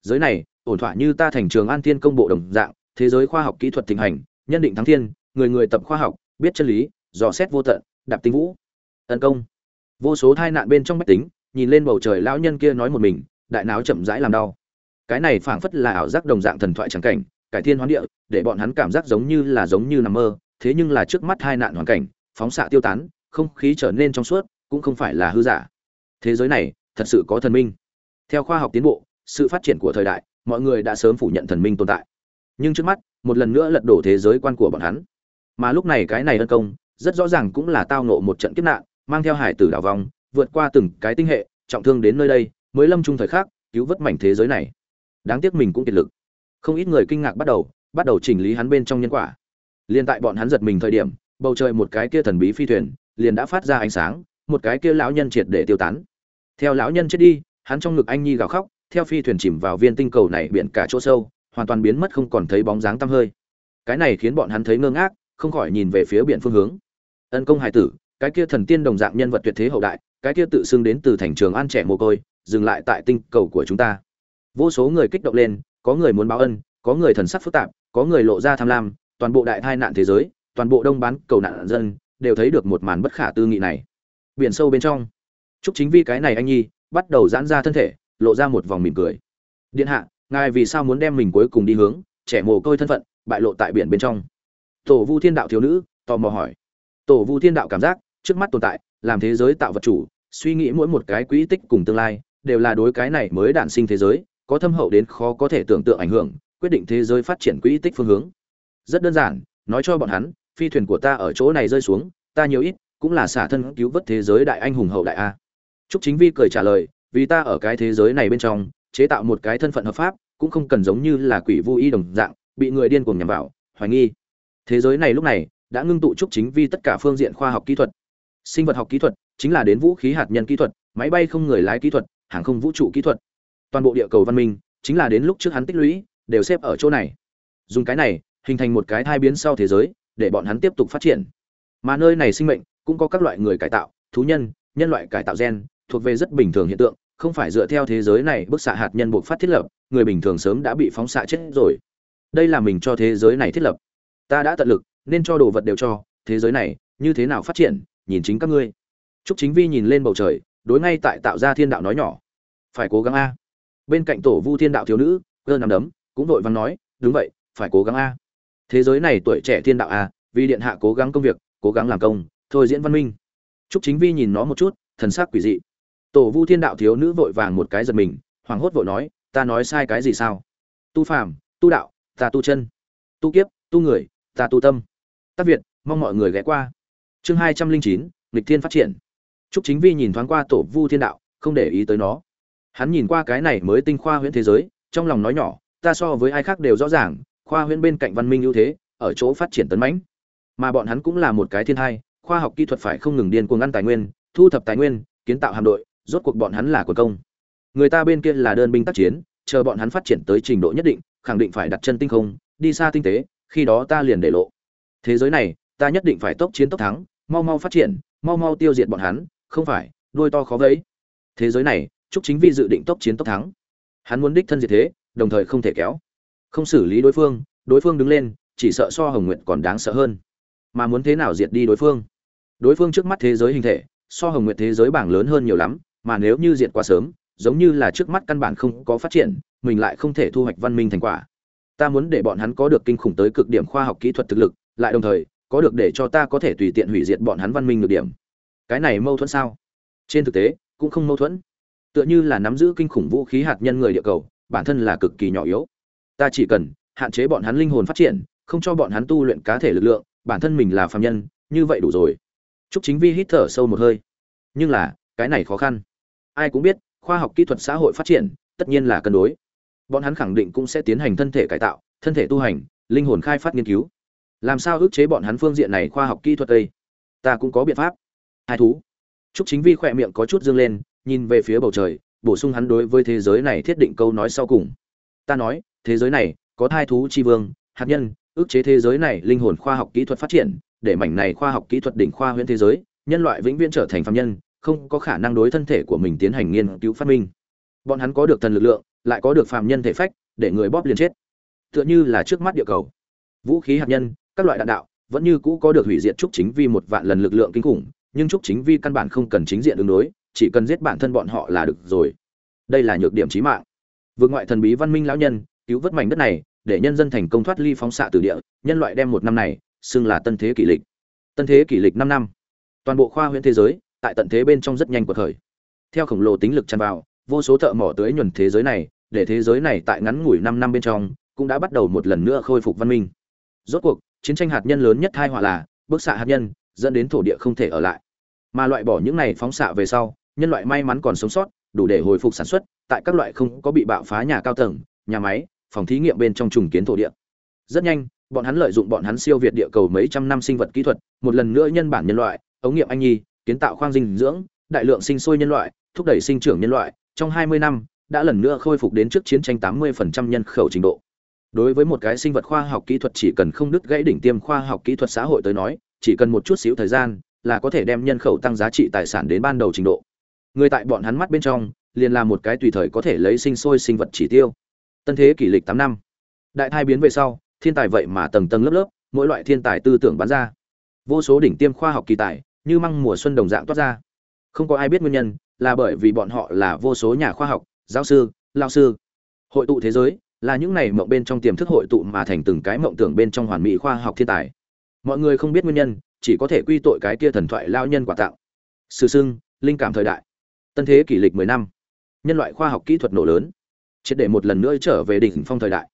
giới này, ổn thỏa như ta thành trường an thiên công bộ đồng dạng, thế giới khoa học kỹ thuật thịnh hành, nhân định thắng thiên, người người tập khoa học, biết chân lý, dò xét vô tận, đạp tinh vũ. Tấn công. Vô số tai nạn bên trong bách tính, nhìn lên bầu trời lão nhân kia nói một mình, đại não chậm rãi làm đau. Cái này phảng phất là ảo giác đồng dạng thần thoại trắng cảnh, cải thiên hoán địa, để bọn hắn cảm giác giống như là giống như nằm mơ, thế nhưng là trước mắt hai nạn hoàn cảnh, phóng xạ tiêu tán, không khí trở nên trong suốt, cũng không phải là hư giả. Thế giới này, thật sự có thần minh. Theo khoa học tiến bộ sự phát triển của thời đại, mọi người đã sớm phủ nhận thần minh tồn tại. Nhưng trước mắt, một lần nữa lật đổ thế giới quan của bọn hắn. Mà lúc này cái này ân công, rất rõ ràng cũng là tao nộ một trận kiếp nạn, mang theo hải tử đảo vong vượt qua từng cái tinh hệ, trọng thương đến nơi đây, mới lâm trung thời khắc, cứu vớt mảnh thế giới này. Đáng tiếc mình cũng kiệt lực. Không ít người kinh ngạc bắt đầu bắt đầu chỉnh lý hắn bên trong nhân quả. Liền tại bọn hắn giật mình thời điểm, bầu trời một cái kia thần bí phi thuyền liền đã phát ra ánh sáng, một cái kia lão nhân triệt để tiêu tán. Theo lão nhân chết đi, hắn trong ngực anh nhi gào khóc theo phi thuyền chìm vào viên tinh cầu này biển cả chỗ sâu, hoàn toàn biến mất không còn thấy bóng dáng tăm hơi. Cái này khiến bọn hắn thấy ngơ ngác, không khỏi nhìn về phía biển phương hướng. Ân công hải tử, cái kia thần tiên đồng dạng nhân vật tuyệt thế hậu đại, cái kia tự xưng đến từ thành trường an trẻ mồ côi, dừng lại tại tinh cầu của chúng ta. Vô số người kích động lên, có người muốn báo ân, có người thần sắc phức tạp, có người lộ ra tham lam, toàn bộ đại tai nạn thế giới, toàn bộ đông bán cầu nạn dân, đều thấy được một màn bất khả tư nghị này. Biển sâu bên trong. Chúc chính vi cái này anh nhi, bắt đầu giãn ra thân thể lộ ra một vòng mỉm cười. Điện hạ, ngài vì sao muốn đem mình cuối cùng đi hướng? Trẻ mồ côi thân phận, bại lộ tại biển bên trong. Tổ vu thiên đạo thiếu nữ, tò mò hỏi. Tổ vu thiên đạo cảm giác, trước mắt tồn tại, làm thế giới tạo vật chủ, suy nghĩ mỗi một cái quỹ tích cùng tương lai, đều là đối cái này mới đản sinh thế giới, có thâm hậu đến khó có thể tưởng tượng ảnh hưởng, quyết định thế giới phát triển quỹ tích phương hướng. Rất đơn giản, nói cho bọn hắn, phi thuyền của ta ở chỗ này rơi xuống, ta nhiều ít, cũng là xả thân cứu vớt thế giới đại anh hùng hậu đại a. Trúc chính vi cười trả lời vì ta ở cái thế giới này bên trong, chế tạo một cái thân phận hợp pháp, cũng không cần giống như là quỷ vu y đồng dạng, bị người điên cuồng nhằm vào, hoài nghi. Thế giới này lúc này, đã ngưng tụ trúc chính vi tất cả phương diện khoa học kỹ thuật. Sinh vật học kỹ thuật, chính là đến vũ khí hạt nhân kỹ thuật, máy bay không người lái kỹ thuật, hàng không vũ trụ kỹ thuật. Toàn bộ địa cầu văn minh, chính là đến lúc trước hắn tích lũy, đều xếp ở chỗ này. Dùng cái này, hình thành một cái thai biến sau thế giới, để bọn hắn tiếp tục phát triển. Mà nơi này sinh mệnh, cũng có các loại người cải tạo, thú nhân nhân loại cải tạo gen, thuộc về rất bình thường hiện tượng không phải dựa theo thế giới này bức xạ hạt nhân buộc phát thiết lập người bình thường sớm đã bị phóng xạ chết rồi đây là mình cho thế giới này thiết lập ta đã tận lực nên cho đồ vật đều cho thế giới này như thế nào phát triển nhìn chính các ngươi Trúc Chính Vi nhìn lên bầu trời, đối ngay tại tạo ra thiên đạo nói nhỏ, phải cố gắng a. Bên cạnh tổ Vu Thiên đạo thiếu nữ, cơ nằm đấm, cũng vội vàng nói, đúng vậy, phải cố gắng a. Thế giới này tuổi trẻ thiên đạo a, vì điện hạ cố gắng công việc, cố gắng làm công, thôi diễn văn minh. Trúc Chính Vi nhìn nó một chút, thần sắc quỷ dị. Tổ Vu Thiên đạo thiếu nữ vội vàng một cái giật mình, hoảng hốt vội nói, ta nói sai cái gì sao? Tu phàm, tu đạo, ta tu chân, tu kiếp, tu người, ta tu tâm. Tác Việt, mong mọi người ghé qua. Chương hai trăm linh chín, lịch thiên phát triển. Trúc Chính Vi nhìn thoáng qua Tổ Vu Thiên Đạo, không để ý tới nó. Hắn nhìn qua cái này mới tinh khoa huyễn thế giới, trong lòng nói nhỏ, ta so với ai khác đều rõ ràng, khoa huyễn bên cạnh văn minh ưu thế, ở chỗ phát triển tấn mãnh. Mà bọn hắn cũng là một cái thiên hai, khoa học kỹ thuật phải không ngừng điên cuồng ăn tài nguyên, thu thập tài nguyên, kiến tạo hạm đội, rốt cuộc bọn hắn là quân công. Người ta bên kia là đơn binh tác chiến, chờ bọn hắn phát triển tới trình độ nhất định, khẳng định phải đặt chân tinh không, đi xa tinh tế, khi đó ta liền để lộ. Thế giới này, ta nhất định phải tốc chiến tốc thắng, mau mau phát triển, mau mau tiêu diệt bọn hắn, không phải đuôi to khó vẫy. Thế giới này trúc chính vi dự định tốc chiến tốc thắng. Hắn muốn đích thân diệt thế đồng thời không thể kéo. Không xử lý đối phương đối phương đứng lên chỉ sợ so hồng Nguyệt còn đáng sợ hơn. Mà muốn thế nào diệt đi đối phương? Đối phương trước mắt thế giới hình thể so hồng Nguyệt thế giới bảng lớn hơn nhiều lắm mà nếu như diệt quá sớm, giống như là trước mắt căn bản không có phát triển, mình lại không thể thu hoạch văn minh thành quả. Ta muốn để bọn hắn có được kinh khủng tới cực điểm khoa học kỹ thuật thực lực, lại đồng thời, có được để cho ta có thể tùy tiện hủy diệt bọn hắn văn minh được điểm. Cái này mâu thuẫn sao? Trên thực tế, cũng không mâu thuẫn. Tựa như là nắm giữ kinh khủng vũ khí hạt nhân người địa cầu, bản thân là cực kỳ nhỏ yếu. Ta chỉ cần hạn chế bọn hắn linh hồn phát triển, không cho bọn hắn tu luyện cá thể lực lượng, bản thân mình là phạm nhân, như vậy đủ rồi. Trúc chính vi hít thở sâu một hơi. Nhưng là, cái này khó khăn ai cũng biết khoa học kỹ thuật xã hội phát triển tất nhiên là cân đối. Bọn hắn khẳng định cũng sẽ tiến hành thân thể cải tạo thân thể tu hành linh hồn khai phát nghiên cứu. Làm sao ức chế bọn hắn phương diện này khoa học kỹ thuật đây? Ta cũng có biện pháp. Hai thú. Trúc Chính Vi khỏe miệng có chút dương lên, nhìn về phía bầu trời, bổ sung hắn đối với thế giới này thiết định câu nói sau cùng. Ta nói, thế giới này có thai thú chi vương, hạt nhân, ước chế thế giới này linh hồn khoa học kỹ thuật phát triển, để mảnh này khoa học kỹ thuật đỉnh khoa huyễn thế giới, nhân loại vĩnh viễn trở thành phàm nhân, không có khả năng đối thân thể của mình tiến hành nghiên cứu phát minh. Bọn hắn có được thần lực lượng, lại có được phàm nhân thể phách, để người bóp liền chết. Tựa như là trước mắt địa cầu. Vũ khí hạt nhân, các loại đạn đạo, vẫn như cũ có được hủy diệt trúc chính vi một vạn lần lực lượng kinh khủng, nhưng trúc chính vi căn bản không cần chính diện ứng đối chỉ cần giết bản thân bọn họ là được rồi đây là nhược điểm chí mạng vượt ngoại thần bí văn minh lão nhân cứu vớt mảnh đất này để nhân dân thành công thoát ly phóng xạ từ địa nhân loại đem một năm này xưng là tân thế kỷ lịch tân thế kỷ lịch năm năm toàn bộ khoa huyện thế giới tại tận thế bên trong rất nhanh cuộc khởi theo khổng lồ tính lực tràn vào, vô số thợ mỏ tưới nhuần thế giới này, để thế giới này tại ngắn ngủi năm năm bên trong, cũng đã bắt đầu một lần nữa khôi phục văn minh. Rốt cuộc, chiến tranh hạt nhân lớn nhất hai họa là bức xạ hạt nhân, dẫn đến thổ địa không thể ở lại. Mà loại bỏ những này phóng xạ về sau, nhân loại may mắn còn sống sót, đủ để hồi phục sản xuất, tại các loại không có bị bạo phá nhà cao tầng, nhà máy, phòng thí nghiệm bên trong trùng kiến thổ địa. Rất nhanh, bọn hắn lợi dụng bọn hắn siêu việt địa cầu mấy trăm năm sinh vật kỹ thuật, một lần nữa nhân bản nhân loại, ống nghiệm anh nhi kiến tạo khoang dinh dưỡng, đại lượng sinh sôi nhân loại, thúc đẩy sinh trưởng nhân loại, trong 20 năm, đã lần nữa khôi phục đến trước chiến tranh 80% nhân khẩu trình độ. Đối với một cái sinh vật khoa học kỹ thuật chỉ cần không đứt gãy đỉnh tiêm khoa học kỹ thuật xã hội tới nói, chỉ cần một chút xíu thời gian là có thể đem nhân khẩu tăng giá trị tài sản đến ban đầu trình độ. Người tại bọn hắn mắt bên trong, liền là một cái tùy thời có thể lấy sinh sôi sinh vật chỉ tiêu. Tân thế kỷ lịch tám năm. Đại thai biến về sau, thiên tài vậy mà tầng tầng lớp lớp, mỗi loại thiên tài tư tưởng bán ra. Vô số đỉnh tiêm khoa học kỳ tài như măng mùa xuân đồng dạng toát ra. Không có ai biết nguyên nhân, là bởi vì bọn họ là vô số nhà khoa học, giáo sư, lao sư. Hội tụ thế giới, là những này mộng bên trong tiềm thức hội tụ mà thành từng cái mộng tưởng bên trong hoàn mỹ khoa học thiên tài. Mọi người không biết nguyên nhân, chỉ có thể quy tội cái kia thần thoại lao nhân quả tạo. Sử sưng, linh cảm thời đại. Tân thế kỷ lịch mười năm. Nhân loại khoa học kỹ thuật nổ lớn. Triệt để một lần nữa trở về đỉnh phong thời đại.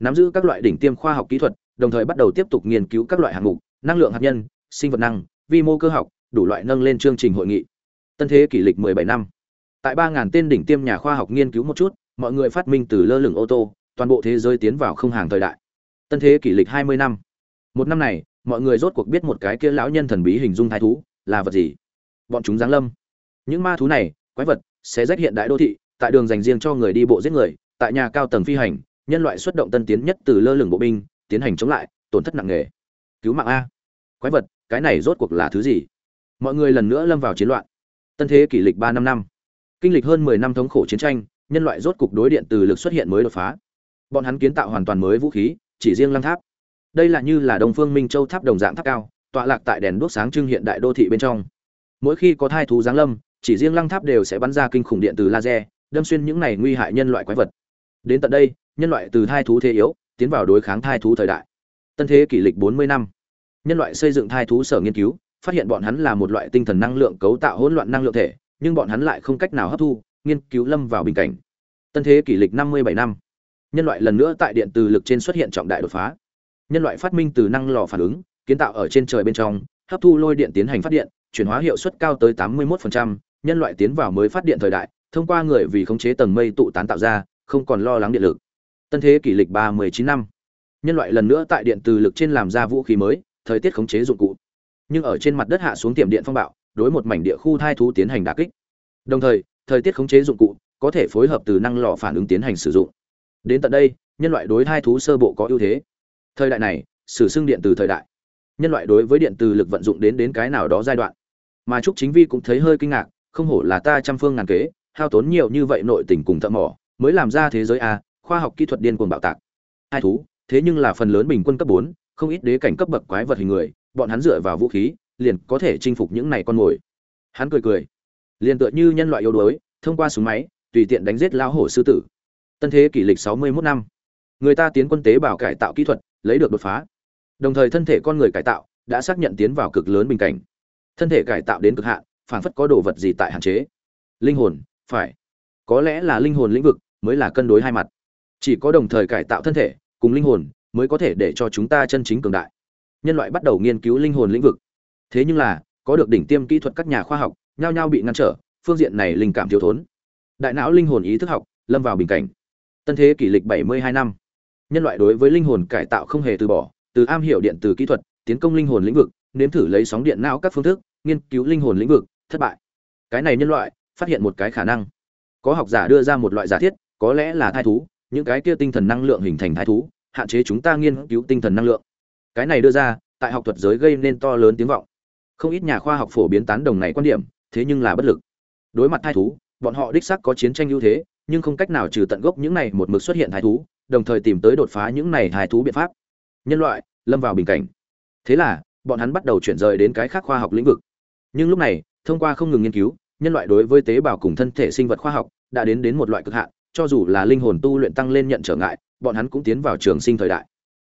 Nắm giữ các loại đỉnh tiêm khoa học kỹ thuật, đồng thời bắt đầu tiếp tục nghiên cứu các loại hạng mục, năng lượng hạt nhân, sinh vật năng vi mô cơ học, đủ loại nâng lên chương trình hội nghị. Tân thế kỷ lịch 17 năm. Tại 3.000 tên đỉnh tiêm nhà khoa học nghiên cứu một chút, mọi người phát minh từ lơ lửng ô tô, toàn bộ thế giới tiến vào không hàng thời đại. Tân thế kỷ lịch 20 năm. Một năm này, mọi người rốt cuộc biết một cái kia lão nhân thần bí hình dung thái thú, là vật gì? Bọn chúng giáng lâm. Những ma thú này, quái vật, sẽ rách hiện đại đô thị, tại đường dành riêng cho người đi bộ giết người, tại nhà cao tầng phi hành, nhân loại xuất động tân tiến nhất từ lơ lửng bộ binh, tiến hành chống lại, tổn thất nặng nề. Cứu mạng a. Quái vật cái này rốt cuộc là thứ gì? Mọi người lần nữa lâm vào chiến loạn. Tân thế kỷ lịch ba năm năm. Kinh lịch hơn mười năm thống khổ chiến tranh, nhân loại rốt cục đối điện từ lực xuất hiện mới đột phá. Bọn hắn kiến tạo hoàn toàn mới vũ khí, chỉ riêng lăng tháp. Đây là như là đồng phương minh châu tháp đồng dạng tháp cao, tọa lạc tại đèn đuốc sáng trưng hiện đại đô thị bên trong. Mỗi khi có thai thú giáng lâm, chỉ riêng lăng tháp đều sẽ bắn ra kinh khủng điện từ laser, đâm xuyên những này nguy hại nhân loại quái vật. Đến tận đây, nhân loại từ thai thú thế yếu, tiến vào đối kháng thai thú thời đại. Tân thế kỷ lịch 40 năm nhân loại xây dựng thai thú sở nghiên cứu phát hiện bọn hắn là một loại tinh thần năng lượng cấu tạo hỗn loạn năng lượng thể nhưng bọn hắn lại không cách nào hấp thu nghiên cứu lâm vào bình cảnh. Tân thế kỷ lịch 57 năm nhân loại lần nữa tại điện từ lực trên xuất hiện trọng đại đột phá. Nhân loại phát minh từ năng lò phản ứng kiến tạo ở trên trời bên trong hấp thu lôi điện tiến hành phát điện chuyển hóa hiệu suất cao tới 81%, nhân loại tiến vào mới phát điện thời đại thông qua người vì khống chế tầng mây tụ tán tạo ra không còn lo lắng điện lực. Tân thế kỷ lịch 39 năm nhân loại lần nữa tại điện từ lực trên làm ra vũ khí mới thời tiết khống chế dụng cụ. Nhưng ở trên mặt đất hạ xuống tiệm điện phong bạo, đối một mảnh địa khu thai thú tiến hành đả kích. Đồng thời thời tiết khống chế dụng cụ có thể phối hợp từ năng lò phản ứng tiến hành sử dụng. Đến tận đây, nhân loại đối thai thú sơ bộ có ưu thế. Thời đại này, sử xưng điện từ thời đại. Nhân loại đối với điện từ lực vận dụng đến đến cái nào đó giai đoạn. Mà trúc chính vi cũng thấy hơi kinh ngạc, không hổ là ta trăm phương ngàn kế, hao tốn nhiều như vậy nội tình cùng thợ mỏ, mới làm ra thế giới a, khoa học kỹ thuật điên cuồng bạo tạc. Hai thú, thế nhưng là phần lớn bình quân cấp bốn không ít đế cảnh cấp bậc quái vật hình người, bọn hắn dựa vào vũ khí, liền có thể chinh phục những này con mồi. Hắn cười cười, liền tựa như nhân loại yếu đuối, thông qua súng máy, tùy tiện đánh giết lão hổ sư tử. Tân thế kỷ lịch sáu mươi 61 năm, người ta tiến quân tế bào cải tạo kỹ thuật, lấy được đột phá. Đồng thời thân thể con người cải tạo đã xác nhận tiến vào cực lớn bình cảnh. Thân thể cải tạo đến cực hạn phản phất có đồ vật gì tại hạn chế. Linh hồn, phải. Có lẽ là linh hồn lĩnh vực mới là cân đối hai mặt. Chỉ có đồng thời cải tạo thân thể, cùng linh hồn mới có thể để cho chúng ta chân chính cường đại. Nhân loại bắt đầu nghiên cứu linh hồn lĩnh vực. Thế nhưng là, có được đỉnh tiêm kỹ thuật các nhà khoa học, nhao nhao bị ngăn trở, phương diện này linh cảm thiếu thốn. Đại não linh hồn ý thức học, lâm vào bình cảnh. Tân thế kỷ lịch 72 năm. Nhân loại đối với linh hồn cải tạo không hề từ bỏ, từ am hiểu điện từ kỹ thuật, tiến công linh hồn lĩnh vực, nếm thử lấy sóng điện não các phương thức, nghiên cứu linh hồn lĩnh vực, thất bại. Cái này nhân loại, phát hiện một cái khả năng. Có học giả đưa ra một loại giả thiết, có lẽ là thai thú, những cái kia tinh thần năng lượng hình thành thai thú hạn chế chúng ta nghiên cứu tinh thần năng lượng. Cái này đưa ra, tại học thuật giới gây nên to lớn tiếng vọng. Không ít nhà khoa học phổ biến tán đồng này quan điểm, thế nhưng là bất lực. Đối mặt thai thú, bọn họ đích xác có chiến tranh ưu thế, nhưng không cách nào trừ tận gốc những này một mực xuất hiện thai thú, đồng thời tìm tới đột phá những này hài thú biện pháp. Nhân loại, lâm vào bình cảnh. Thế là, bọn hắn bắt đầu chuyển rời đến cái khác khoa học lĩnh vực. Nhưng lúc này, thông qua không ngừng nghiên cứu, nhân loại đối với tế bào cùng thân thể sinh vật khoa học đã đến đến một loại cực hạn, cho dù là linh hồn tu luyện tăng lên nhận trở ngại bọn hắn cũng tiến vào trường sinh thời đại.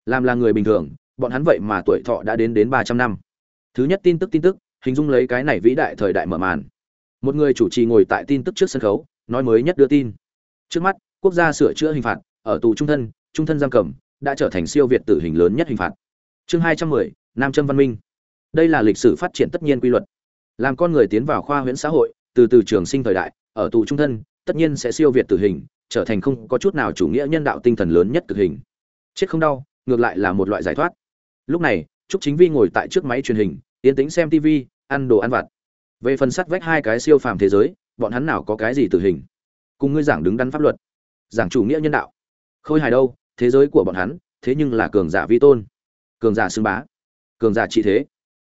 Làm là người bình thường, bọn hắn vậy mà tuổi thọ đã đến đến ba trăm năm. Thứ nhất tin tức tin tức, hình dung lấy cái này vĩ đại thời đại mở màn. Một người chủ trì ngồi tại tin tức trước sân khấu, nói mới nhất đưa tin. Trước mắt, quốc gia sửa chữa hình phạt, ở tù trung thân trung thân giam cầm, đã trở thành siêu việt tử hình lớn nhất hình phạt. Chương hai trăm mười, nam châm văn minh. Đây là lịch sử phát triển tất nhiên quy luật. Làm con người tiến vào khoa huyễn xã hội, từ từ trường sinh thời đại, ở tù trung thân, tất nhiên sẽ siêu việt tử hình trở thành không có chút nào chủ nghĩa nhân đạo tinh thần lớn nhất cực hình. Chết không đau, ngược lại là một loại giải thoát. Lúc này, trúc chính vi ngồi tại trước máy truyền hình, yên tĩnh xem tv ăn đồ ăn vặt. Về phần sắt vách hai cái siêu phàm thế giới, bọn hắn nào có cái gì tử hình? Cùng ngươi giảng đứng đắn pháp luật, giảng chủ nghĩa nhân đạo. Khôi hài đâu, thế giới của bọn hắn, thế nhưng là cường giả vi tôn, cường giả xưng bá, cường giả trị thế,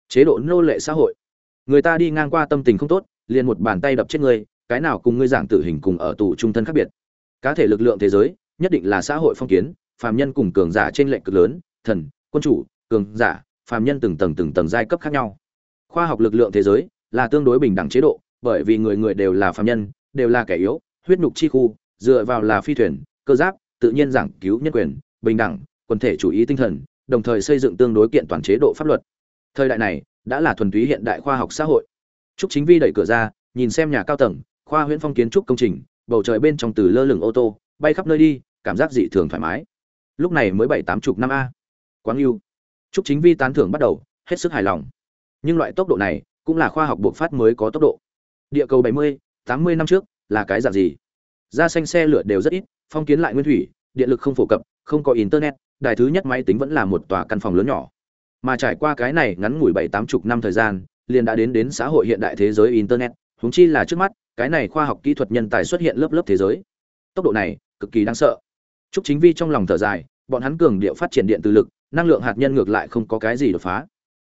chế độ nô lệ xã hội. Người ta đi ngang qua tâm tình không tốt, liền một bàn tay đập chết ngươi, cái nào cùng ngươi giảng tử hình cùng ở tù trung thân khác biệt? Cá thể lực lượng thế giới, nhất định là xã hội phong kiến, phàm nhân cùng cường giả trên lệnh cực lớn, thần, quân chủ, cường giả, phàm nhân từng tầng từng tầng giai cấp khác nhau. Khoa học lực lượng thế giới là tương đối bình đẳng chế độ, bởi vì người người đều là phàm nhân, đều là kẻ yếu, huyết nhục chi khu, dựa vào là phi thuyền, cơ giáp, tự nhiên giảng cứu nhân quyền, bình đẳng, quần thể chủ ý tinh thần, đồng thời xây dựng tương đối kiện toàn chế độ pháp luật. Thời đại này đã là thuần túy hiện đại khoa học xã hội. Trúc chính vi đẩy cửa ra, nhìn xem nhà cao tầng, khoa huyễn phong kiến trúc công trình bầu trời bên trong từ lơ lửng ô tô, bay khắp nơi đi, cảm giác dị thường thoải mái. Lúc này mới bảy tám chục năm a. Quáng yêu chúc chính vi tán thưởng bắt đầu, hết sức hài lòng. Nhưng loại tốc độ này cũng là khoa học buộc phát mới có tốc độ. Địa cầu bảy mươi, tám mươi năm trước là cái dạng gì? Da xanh xe lửa đều rất ít, phong kiến lại nguyên thủy, điện lực không phổ cập, không có internet, đài thứ nhất máy tính vẫn là một tòa căn phòng lớn nhỏ. Mà trải qua cái này ngắn ngủi bảy tám chục năm thời gian, liền đã đến đến xã hội hiện đại thế giới internet, huống chi là trước mắt cái này khoa học kỹ thuật nhân tài xuất hiện lớp lớp thế giới tốc độ này cực kỳ đáng sợ Trúc Chính Vi trong lòng thở dài, bọn hắn cường điệu phát triển điện từ lực, năng lượng hạt nhân ngược lại không có cái gì đột phá.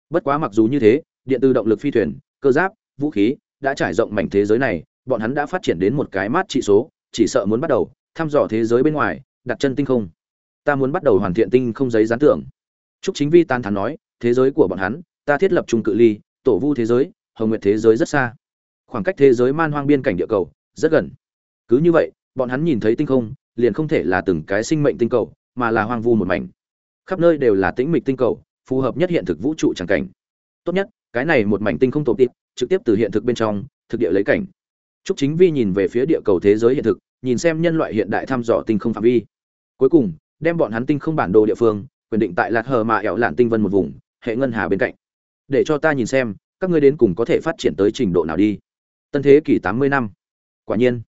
Bất quá mặc dù như thế, điện từ động lực phi thuyền, cơ giáp, vũ khí đã trải rộng mảnh thế giới này, bọn hắn đã phát triển đến một cái mát trị số, chỉ sợ muốn bắt đầu thăm dò thế giới bên ngoài, đặt chân tinh không. Ta muốn bắt đầu hoàn thiện tinh không giấy gián tưởng. Trúc Chính Vi tan thắn nói, thế giới của bọn hắn, ta thiết lập trung cự ly, tổ vu thế giới, hồng nguyệt thế giới rất xa. Khoảng cách thế giới man hoang biên cảnh địa cầu rất gần. Cứ như vậy, bọn hắn nhìn thấy tinh không, liền không thể là từng cái sinh mệnh tinh cầu, mà là hoang vu một mảnh. Khắp nơi đều là tĩnh mịch tinh cầu, phù hợp nhất hiện thực vũ trụ chẳng cảnh. Tốt nhất, cái này một mảnh tinh không tổ tiếp, trực tiếp từ hiện thực bên trong, thực địa lấy cảnh. Trúc Chính Vi nhìn về phía địa cầu thế giới hiện thực, nhìn xem nhân loại hiện đại thăm dò tinh không phạm vi. Cuối cùng, đem bọn hắn tinh không bản đồ địa phương, quyền định tại Lạt Hờ mà ẻo lạn tinh vân một vùng, hệ ngân hà bên cạnh. Để cho ta nhìn xem, các ngươi đến cùng có thể phát triển tới trình độ nào đi. Tân thế kỷ 80 năm. Quả nhiên,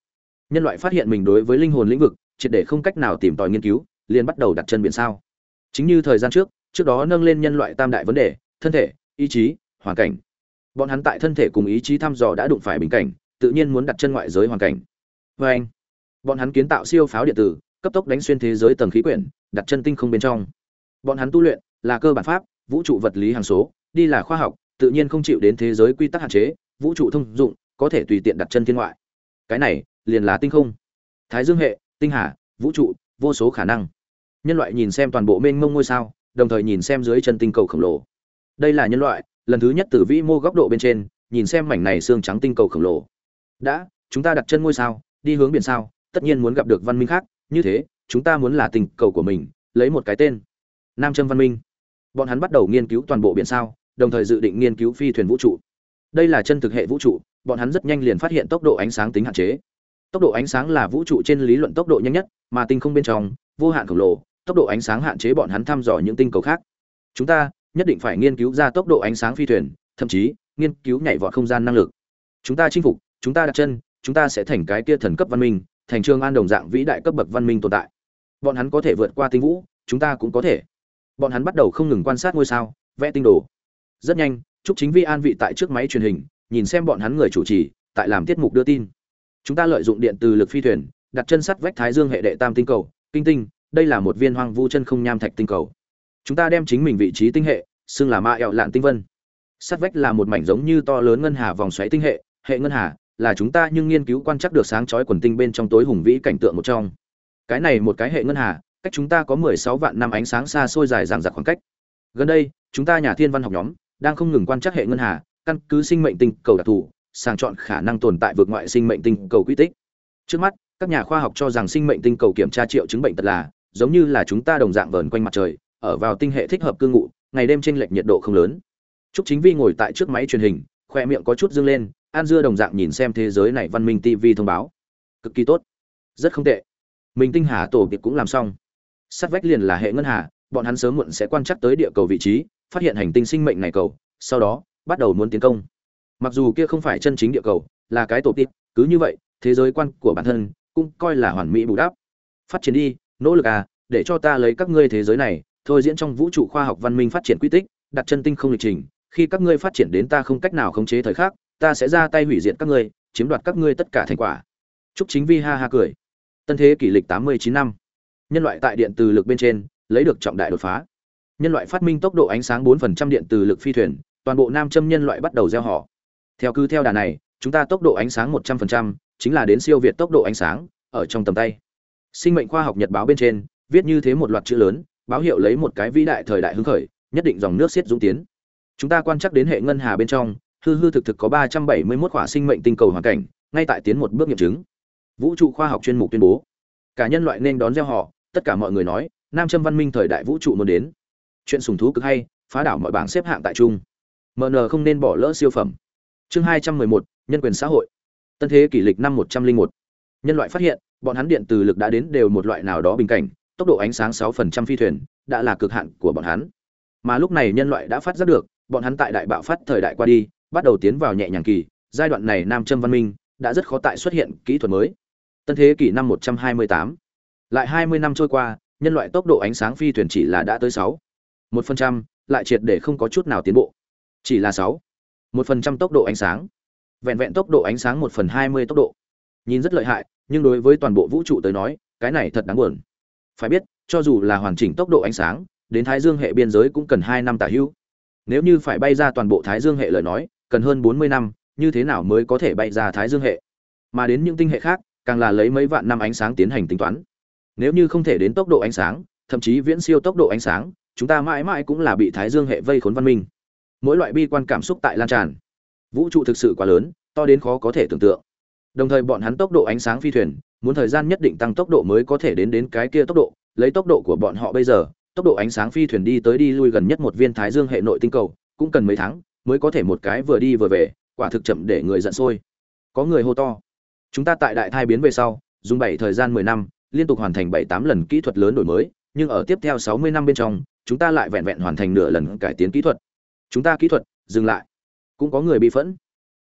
nhân loại phát hiện mình đối với linh hồn lĩnh vực triệt để không cách nào tìm tòi nghiên cứu, liền bắt đầu đặt chân biển sao. Chính như thời gian trước, trước đó nâng lên nhân loại tam đại vấn đề, thân thể, ý chí, hoàn cảnh. Bọn hắn tại thân thể cùng ý chí thăm dò đã đụng phải bình cảnh, tự nhiên muốn đặt chân ngoại giới hoàn cảnh. Và anh, bọn hắn kiến tạo siêu pháo điện tử, cấp tốc đánh xuyên thế giới tầng khí quyển, đặt chân tinh không bên trong. Bọn hắn tu luyện là cơ bản pháp, vũ trụ vật lý hàng số, đi là khoa học, tự nhiên không chịu đến thế giới quy tắc hạn chế, vũ trụ thông dụng, có thể tùy tiện đặt chân thiên ngoại. Cái này, liền là tinh không. Thái Dương hệ, tinh hà vũ trụ vô số khả năng. Nhân loại nhìn xem toàn bộ mênh mông ngôi sao đồng thời nhìn xem dưới chân tinh cầu khổng lồ. Đây là nhân loại lần thứ nhất từ vĩ mô góc độ bên trên nhìn xem mảnh này xương trắng tinh cầu khổng lồ. Đã chúng ta đặt chân ngôi sao đi hướng biển sao tất nhiên muốn gặp được văn minh khác như thế chúng ta muốn là tình cầu của mình lấy một cái tên. Nam châm văn minh. Bọn hắn bắt đầu nghiên cứu toàn bộ biển sao đồng thời dự định nghiên cứu phi thuyền vũ trụ. Đây là chân thực hệ vũ trụ bọn hắn rất nhanh liền phát hiện tốc độ ánh sáng tính hạn chế. Tốc độ ánh sáng là vũ trụ trên lý luận tốc độ nhanh nhất, mà tinh không bên trong, vô hạn khổng lồ, tốc độ ánh sáng hạn chế bọn hắn thăm dò những tinh cầu khác. Chúng ta nhất định phải nghiên cứu ra tốc độ ánh sáng phi thuyền, thậm chí nghiên cứu nhảy vọt không gian năng lực. Chúng ta chinh phục, chúng ta đặt chân, chúng ta sẽ thành cái kia thần cấp văn minh, thành trường an đồng dạng vĩ đại cấp bậc văn minh tồn tại. Bọn hắn có thể vượt qua tinh vũ, chúng ta cũng có thể. Bọn hắn bắt đầu không ngừng quan sát ngôi sao, vẽ tinh đồ. Rất nhanh chúc chính vi an vị tại trước máy truyền hình nhìn xem bọn hắn người chủ trì, tại làm tiết mục đưa tin. Chúng ta lợi dụng điện từ lực phi thuyền, đặt chân sắt vách thái dương hệ đệ tam tinh cầu, kinh tinh, đây là một viên hoang vu chân không nham thạch tinh cầu. Chúng ta đem chính mình vị trí tinh hệ, xưng là ma ẹo lạn tinh vân. Sắt vách là một mảnh giống như to lớn ngân hà vòng xoáy tinh hệ hệ ngân hà là chúng ta nhưng nghiên cứu quan trắc được sáng chói quần tinh bên trong tối hùng vĩ cảnh tượng một trong. Cái này một cái hệ ngân hà, cách chúng ta có mười sáu vạn năm ánh sáng xa xôi dài dằng dặc khoảng cách. Gần đây, chúng ta nhà thiên văn học nhóm đang không ngừng quan trắc hệ ngân hà căn cứ sinh mệnh tinh cầu đặc thù sàng chọn khả năng tồn tại vượt ngoại sinh mệnh tinh cầu quy tích. Trước mắt, các nhà khoa học cho rằng sinh mệnh tinh cầu kiểm tra triệu chứng bệnh tật là giống như là chúng ta đồng dạng vờn quanh mặt trời, ở vào tinh hệ thích hợp cư ngụ, ngày đêm chênh lệch nhiệt độ không lớn. Trúc Chính Vi ngồi tại trước máy truyền hình, khoe miệng có chút dương lên, An Dưa đồng dạng nhìn xem thế giới này văn minh TV thông báo. Cực kỳ tốt. Rất không tệ. Mình tinh hà tổ tiệp cũng làm xong. Sát vách liền là hệ ngân hà, bọn hắn sớm muộn sẽ quan trắc tới địa cầu vị trí, phát hiện hành tinh sinh mệnh này cầu, sau đó bắt đầu muốn tiến công. Mặc dù kia không phải chân chính địa cầu, là cái tổ tịp cứ như vậy, thế giới quan của bản thân cũng coi là hoàn mỹ bù đắp. Phát triển đi, nỗ lực à để cho ta lấy các ngươi thế giới này, thôi diễn trong vũ trụ khoa học văn minh phát triển quy tích, đặt chân tinh không lịch trình. Khi các ngươi phát triển đến ta không cách nào khống chế thời khắc, ta sẽ ra tay hủy diệt các ngươi, chiếm đoạt các ngươi tất cả thành quả. Chúc chính vi ha ha cười. Tân thế kỷ lịch tám mươi chín năm. Nhân loại tại điện từ lực bên trên, lấy được trọng đại đột phá. Nhân loại phát minh tốc độ ánh sáng 4% điện từ lực phi thuyền toàn bộ nam châm nhân loại bắt đầu gieo họ theo cứ theo đà này, chúng ta tốc độ ánh sáng 100%, chính là đến siêu việt tốc độ ánh sáng, ở trong tầm tay. Sinh mệnh khoa học nhật báo bên trên, viết như thế một loạt chữ lớn, báo hiệu lấy một cái vĩ đại thời đại hứng khởi, nhất định dòng nước xiết dũng tiến. Chúng ta quan chắc đến hệ ngân hà bên trong, hư hư thực thực có 371 quả sinh mệnh tinh cầu hoàn cảnh, ngay tại tiến một bước nghiệm chứng. Vũ trụ khoa học chuyên mục tuyên bố, cả nhân loại nên đón gieo họ, tất cả mọi người nói, nam châm văn minh thời đại vũ trụ muốn đến. Chuyện sùng thú cực hay, phá đảo mọi bảng xếp hạng tại trung. MN không nên bỏ lỡ siêu phẩm. Chương hai trăm mười một, nhân quyền xã hội. Tân thế kỷ lịch năm một trăm linh một. Nhân loại phát hiện, bọn hắn điện từ lực đã đến đều một loại nào đó bình cảnh, tốc độ ánh sáng 6% phi thuyền, đã là cực hạn của bọn hắn. Mà lúc này nhân loại đã phát giác được, bọn hắn tại đại bạo phát thời đại qua đi, bắt đầu tiến vào nhẹ nhàng kỳ, giai đoạn này nam châm văn minh đã rất khó tại xuất hiện kỹ thuật mới. Tân thế kỷ năm 128 lại 20 năm trôi qua, nhân loại tốc độ ánh sáng phi thuyền chỉ là đã tới 6 một phần trăm, lại triệt để không có chút nào tiến bộ chỉ là sáu. Một phần trăm tốc độ ánh sáng. Vẹn vẹn tốc độ ánh sáng một phần hai mươi tốc độ. Nhìn rất lợi hại, nhưng đối với toàn bộ vũ trụ tới nói, cái này thật đáng buồn. Phải biết, cho dù là hoàn chỉnh tốc độ ánh sáng, đến thái dương hệ biên giới cũng cần hai năm tả hữu. Nếu như phải bay ra toàn bộ thái dương hệ lời nói, cần hơn bốn mươi năm, như thế nào mới có thể bay ra thái dương hệ? Mà đến những tinh hệ khác, càng là lấy mấy vạn năm ánh sáng tiến hành tính toán. Nếu như không thể đến tốc độ ánh sáng, thậm chí viễn siêu tốc độ ánh sáng, chúng ta mãi mãi cũng là bị thái dương hệ vây khốn văn minh mỗi loại bi quan cảm xúc tại lan tràn. Vũ trụ thực sự quá lớn, to đến khó có thể tưởng tượng. Đồng thời bọn hắn tốc độ ánh sáng phi thuyền, muốn thời gian nhất định tăng tốc độ mới có thể đến đến cái kia tốc độ. Lấy tốc độ của bọn họ bây giờ, tốc độ ánh sáng phi thuyền đi tới đi lui gần nhất một viên thái dương hệ nội tinh cầu, cũng cần mấy tháng mới có thể một cái vừa đi vừa về, quả thực chậm để người giận sôi. Có người hô to, chúng ta tại đại thai biến về sau, dùng bảy thời gian mười năm, liên tục hoàn thành bảy tám lần kỹ thuật lớn đổi mới, nhưng ở tiếp theo sáu mươi năm bên trong, chúng ta lại vẹn vẹn hoàn thành nửa lần cải tiến kỹ thuật chúng ta kỹ thuật, dừng lại. Cũng có người bị phẫn.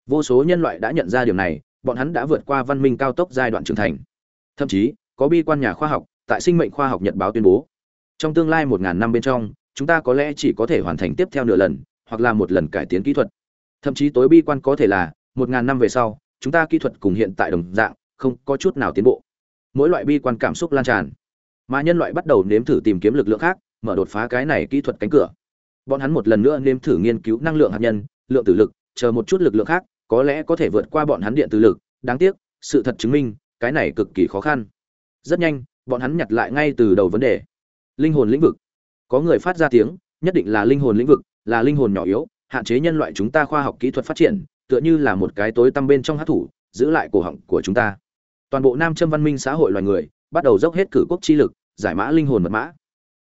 Vô số nhân loại đã nhận ra điều này, bọn hắn đã vượt qua văn minh cao tốc giai đoạn trưởng thành. Thậm chí, có bi quan nhà khoa học, tại sinh mệnh khoa học nhật báo tuyên bố, trong tương lai một ngàn năm bên trong, chúng ta có lẽ chỉ có thể hoàn thành tiếp theo nửa lần, hoặc là một lần cải tiến kỹ thuật. Thậm chí tối bi quan có thể là, một ngàn năm về sau, chúng ta kỹ thuật cùng hiện tại đồng dạng, không có chút nào tiến bộ. Mỗi loại bi quan cảm xúc lan tràn. Mà nhân loại bắt đầu nếm thử tìm kiếm lực lượng khác, mở đột phá cái này kỹ thuật cánh cửa bọn hắn một lần nữa nếm thử nghiên cứu năng lượng hạt nhân, lượng tử lực, chờ một chút lực lượng khác, có lẽ có thể vượt qua bọn hắn điện tử lực. Đáng tiếc, sự thật chứng minh, cái này cực kỳ khó khăn. Rất nhanh, bọn hắn nhặt lại ngay từ đầu vấn đề. Linh hồn lĩnh vực. Có người phát ra tiếng, nhất định là linh hồn lĩnh vực, là linh hồn nhỏ yếu, hạn chế nhân loại chúng ta khoa học kỹ thuật phát triển, tựa như là một cái tối tăm bên trong hát thủ, giữ lại cổ họng của chúng ta. Toàn bộ nam châm văn minh xã hội loài người, bắt đầu dốc hết cử quốc chi lực, giải mã linh hồn mật mã.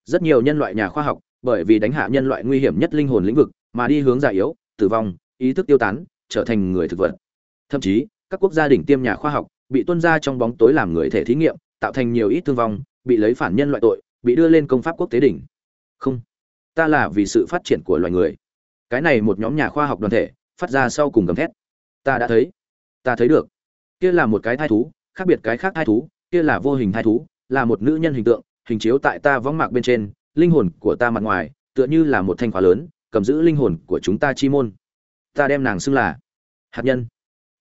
Rất nhiều nhân loại nhà khoa học bởi vì đánh hạ nhân loại nguy hiểm nhất linh hồn lĩnh vực, mà đi hướng già yếu, tử vong, ý thức tiêu tán, trở thành người thực vật. Thậm chí, các quốc gia đỉnh tiêm nhà khoa học bị tuân ra trong bóng tối làm người thể thí nghiệm, tạo thành nhiều ít thương vong, bị lấy phản nhân loại tội, bị đưa lên công pháp quốc tế đỉnh. Không, ta là vì sự phát triển của loài người. Cái này một nhóm nhà khoa học đoàn thể, phát ra sau cùng gầm thét. Ta đã thấy, ta thấy được. Kia là một cái thai thú, khác biệt cái khác thai thú, kia là vô hình thai thú, là một nữ nhân hình tượng, hình chiếu tại ta võng mạc bên trên linh hồn của ta mặt ngoài, tựa như là một thanh khóa lớn, cầm giữ linh hồn của chúng ta chi môn. Ta đem nàng xưng là hạt nhân.